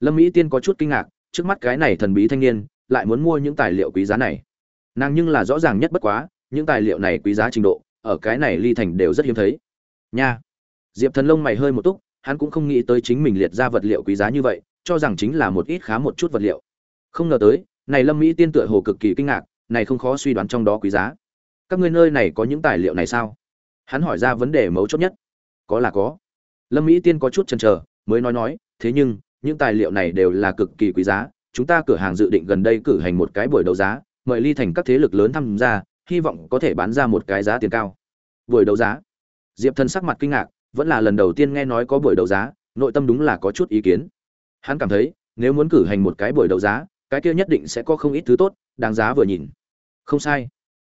Lâm mỹ tiên có chút kinh ngạc, trước mắt cái này thần bí thanh niên lại muốn mua những tài liệu quý giá này. Nàng nhưng là rõ ràng nhất bất quá, những tài liệu này quý giá trình độ, ở cái này ly thành đều rất hiếm thấy. Nha. Diệp thần lông mày hơi một túc, hắn cũng không nghĩ tới chính mình liệt ra vật liệu quý giá như vậy, cho rằng chính là một ít khá một chút vật liệu. Không ngờ tới, này lâm mỹ tiên tựa hồ cực kỳ kinh ngạc, này không khó suy đoán trong đó quý giá. Các ngươi nơi này có những tài liệu này sao? Hắn hỏi ra vấn đề mấu chốt nhất. Có là có. Lâm mỹ tiên có chút chần chờ, mới nói nói, thế nhưng, những tài liệu này đều là cực kỳ quý giá chúng ta cửa hàng dự định gần đây cử hành một cái buổi đấu giá mời ly thành các thế lực lớn tham gia hy vọng có thể bán ra một cái giá tiền cao. Buổi đấu giá. Diệp thần sắc mặt kinh ngạc vẫn là lần đầu tiên nghe nói có buổi đấu giá nội tâm đúng là có chút ý kiến. Hắn cảm thấy nếu muốn cử hành một cái buổi đấu giá cái kia nhất định sẽ có không ít thứ tốt đáng giá vừa nhìn. Không sai.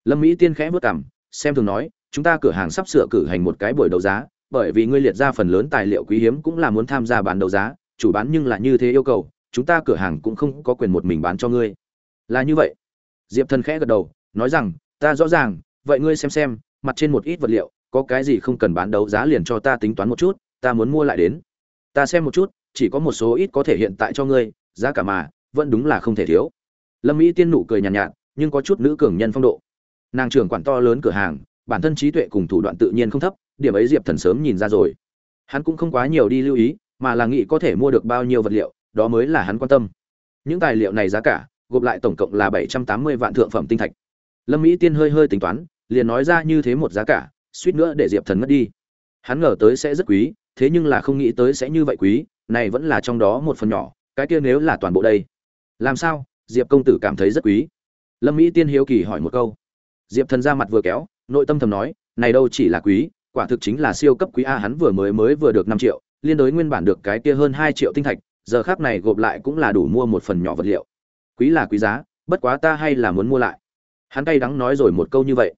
Lâm mỹ tiên khẽ bước cằm, xem thường nói chúng ta cửa hàng sắp sửa cử hành một cái buổi đấu giá bởi vì ngươi liệt ra phần lớn tài liệu quý hiếm cũng là muốn tham gia bán đấu giá chủ bán nhưng là như thế yêu cầu chúng ta cửa hàng cũng không có quyền một mình bán cho ngươi. Là như vậy. Diệp thần khẽ gật đầu nói rằng ta rõ ràng vậy ngươi xem xem mặt trên một ít vật liệu có cái gì không cần bán đấu giá liền cho ta tính toán một chút ta muốn mua lại đến. Ta xem một chút chỉ có một số ít có thể hiện tại cho ngươi giá cả mà vẫn đúng là không thể thiếu. Lâm mỹ tiên nụ cười nhàn nhạt, nhạt nhưng có chút nữ cường nhân phong độ. Nàng trưởng quản to lớn cửa hàng bản thân trí tuệ cùng thủ đoạn tự nhiên không thấp điểm ấy diệp thần sớm nhìn ra rồi. Hắn cũng không quá nhiều đi lưu ý mà là nghĩ có thể mua được bao nhiêu vật liệu đó mới là hắn quan tâm. Những tài liệu này giá cả, gộp lại tổng cộng là bảy trăm tám mươi vạn thượng phẩm tinh thạch. Lâm mỹ tiên hơi hơi tính toán, liền nói ra như thế một giá cả, suýt nữa để diệp thần mất đi. Hắn ngờ tới sẽ rất quý, thế nhưng là không nghĩ tới sẽ như vậy quý, này vẫn là trong đó một phần nhỏ, cái kia nếu là toàn bộ đây. Làm sao? Diệp công tử cảm thấy rất quý. Lâm mỹ tiên hiếu kỳ hỏi một câu. Diệp thần ra mặt vừa kéo, nội tâm thầm nói, này đâu chỉ là quý, quả thực chính là siêu cấp quý a, hắn vừa mới mới vừa được năm triệu, liên đối nguyên bản được cái kia hơn hai triệu tinh thạch giờ khác này gộp lại cũng là đủ mua một phần nhỏ vật liệu. Quý là quý giá, bất quá ta hay là muốn mua lại. Hắn cay đắng nói rồi một câu như vậy.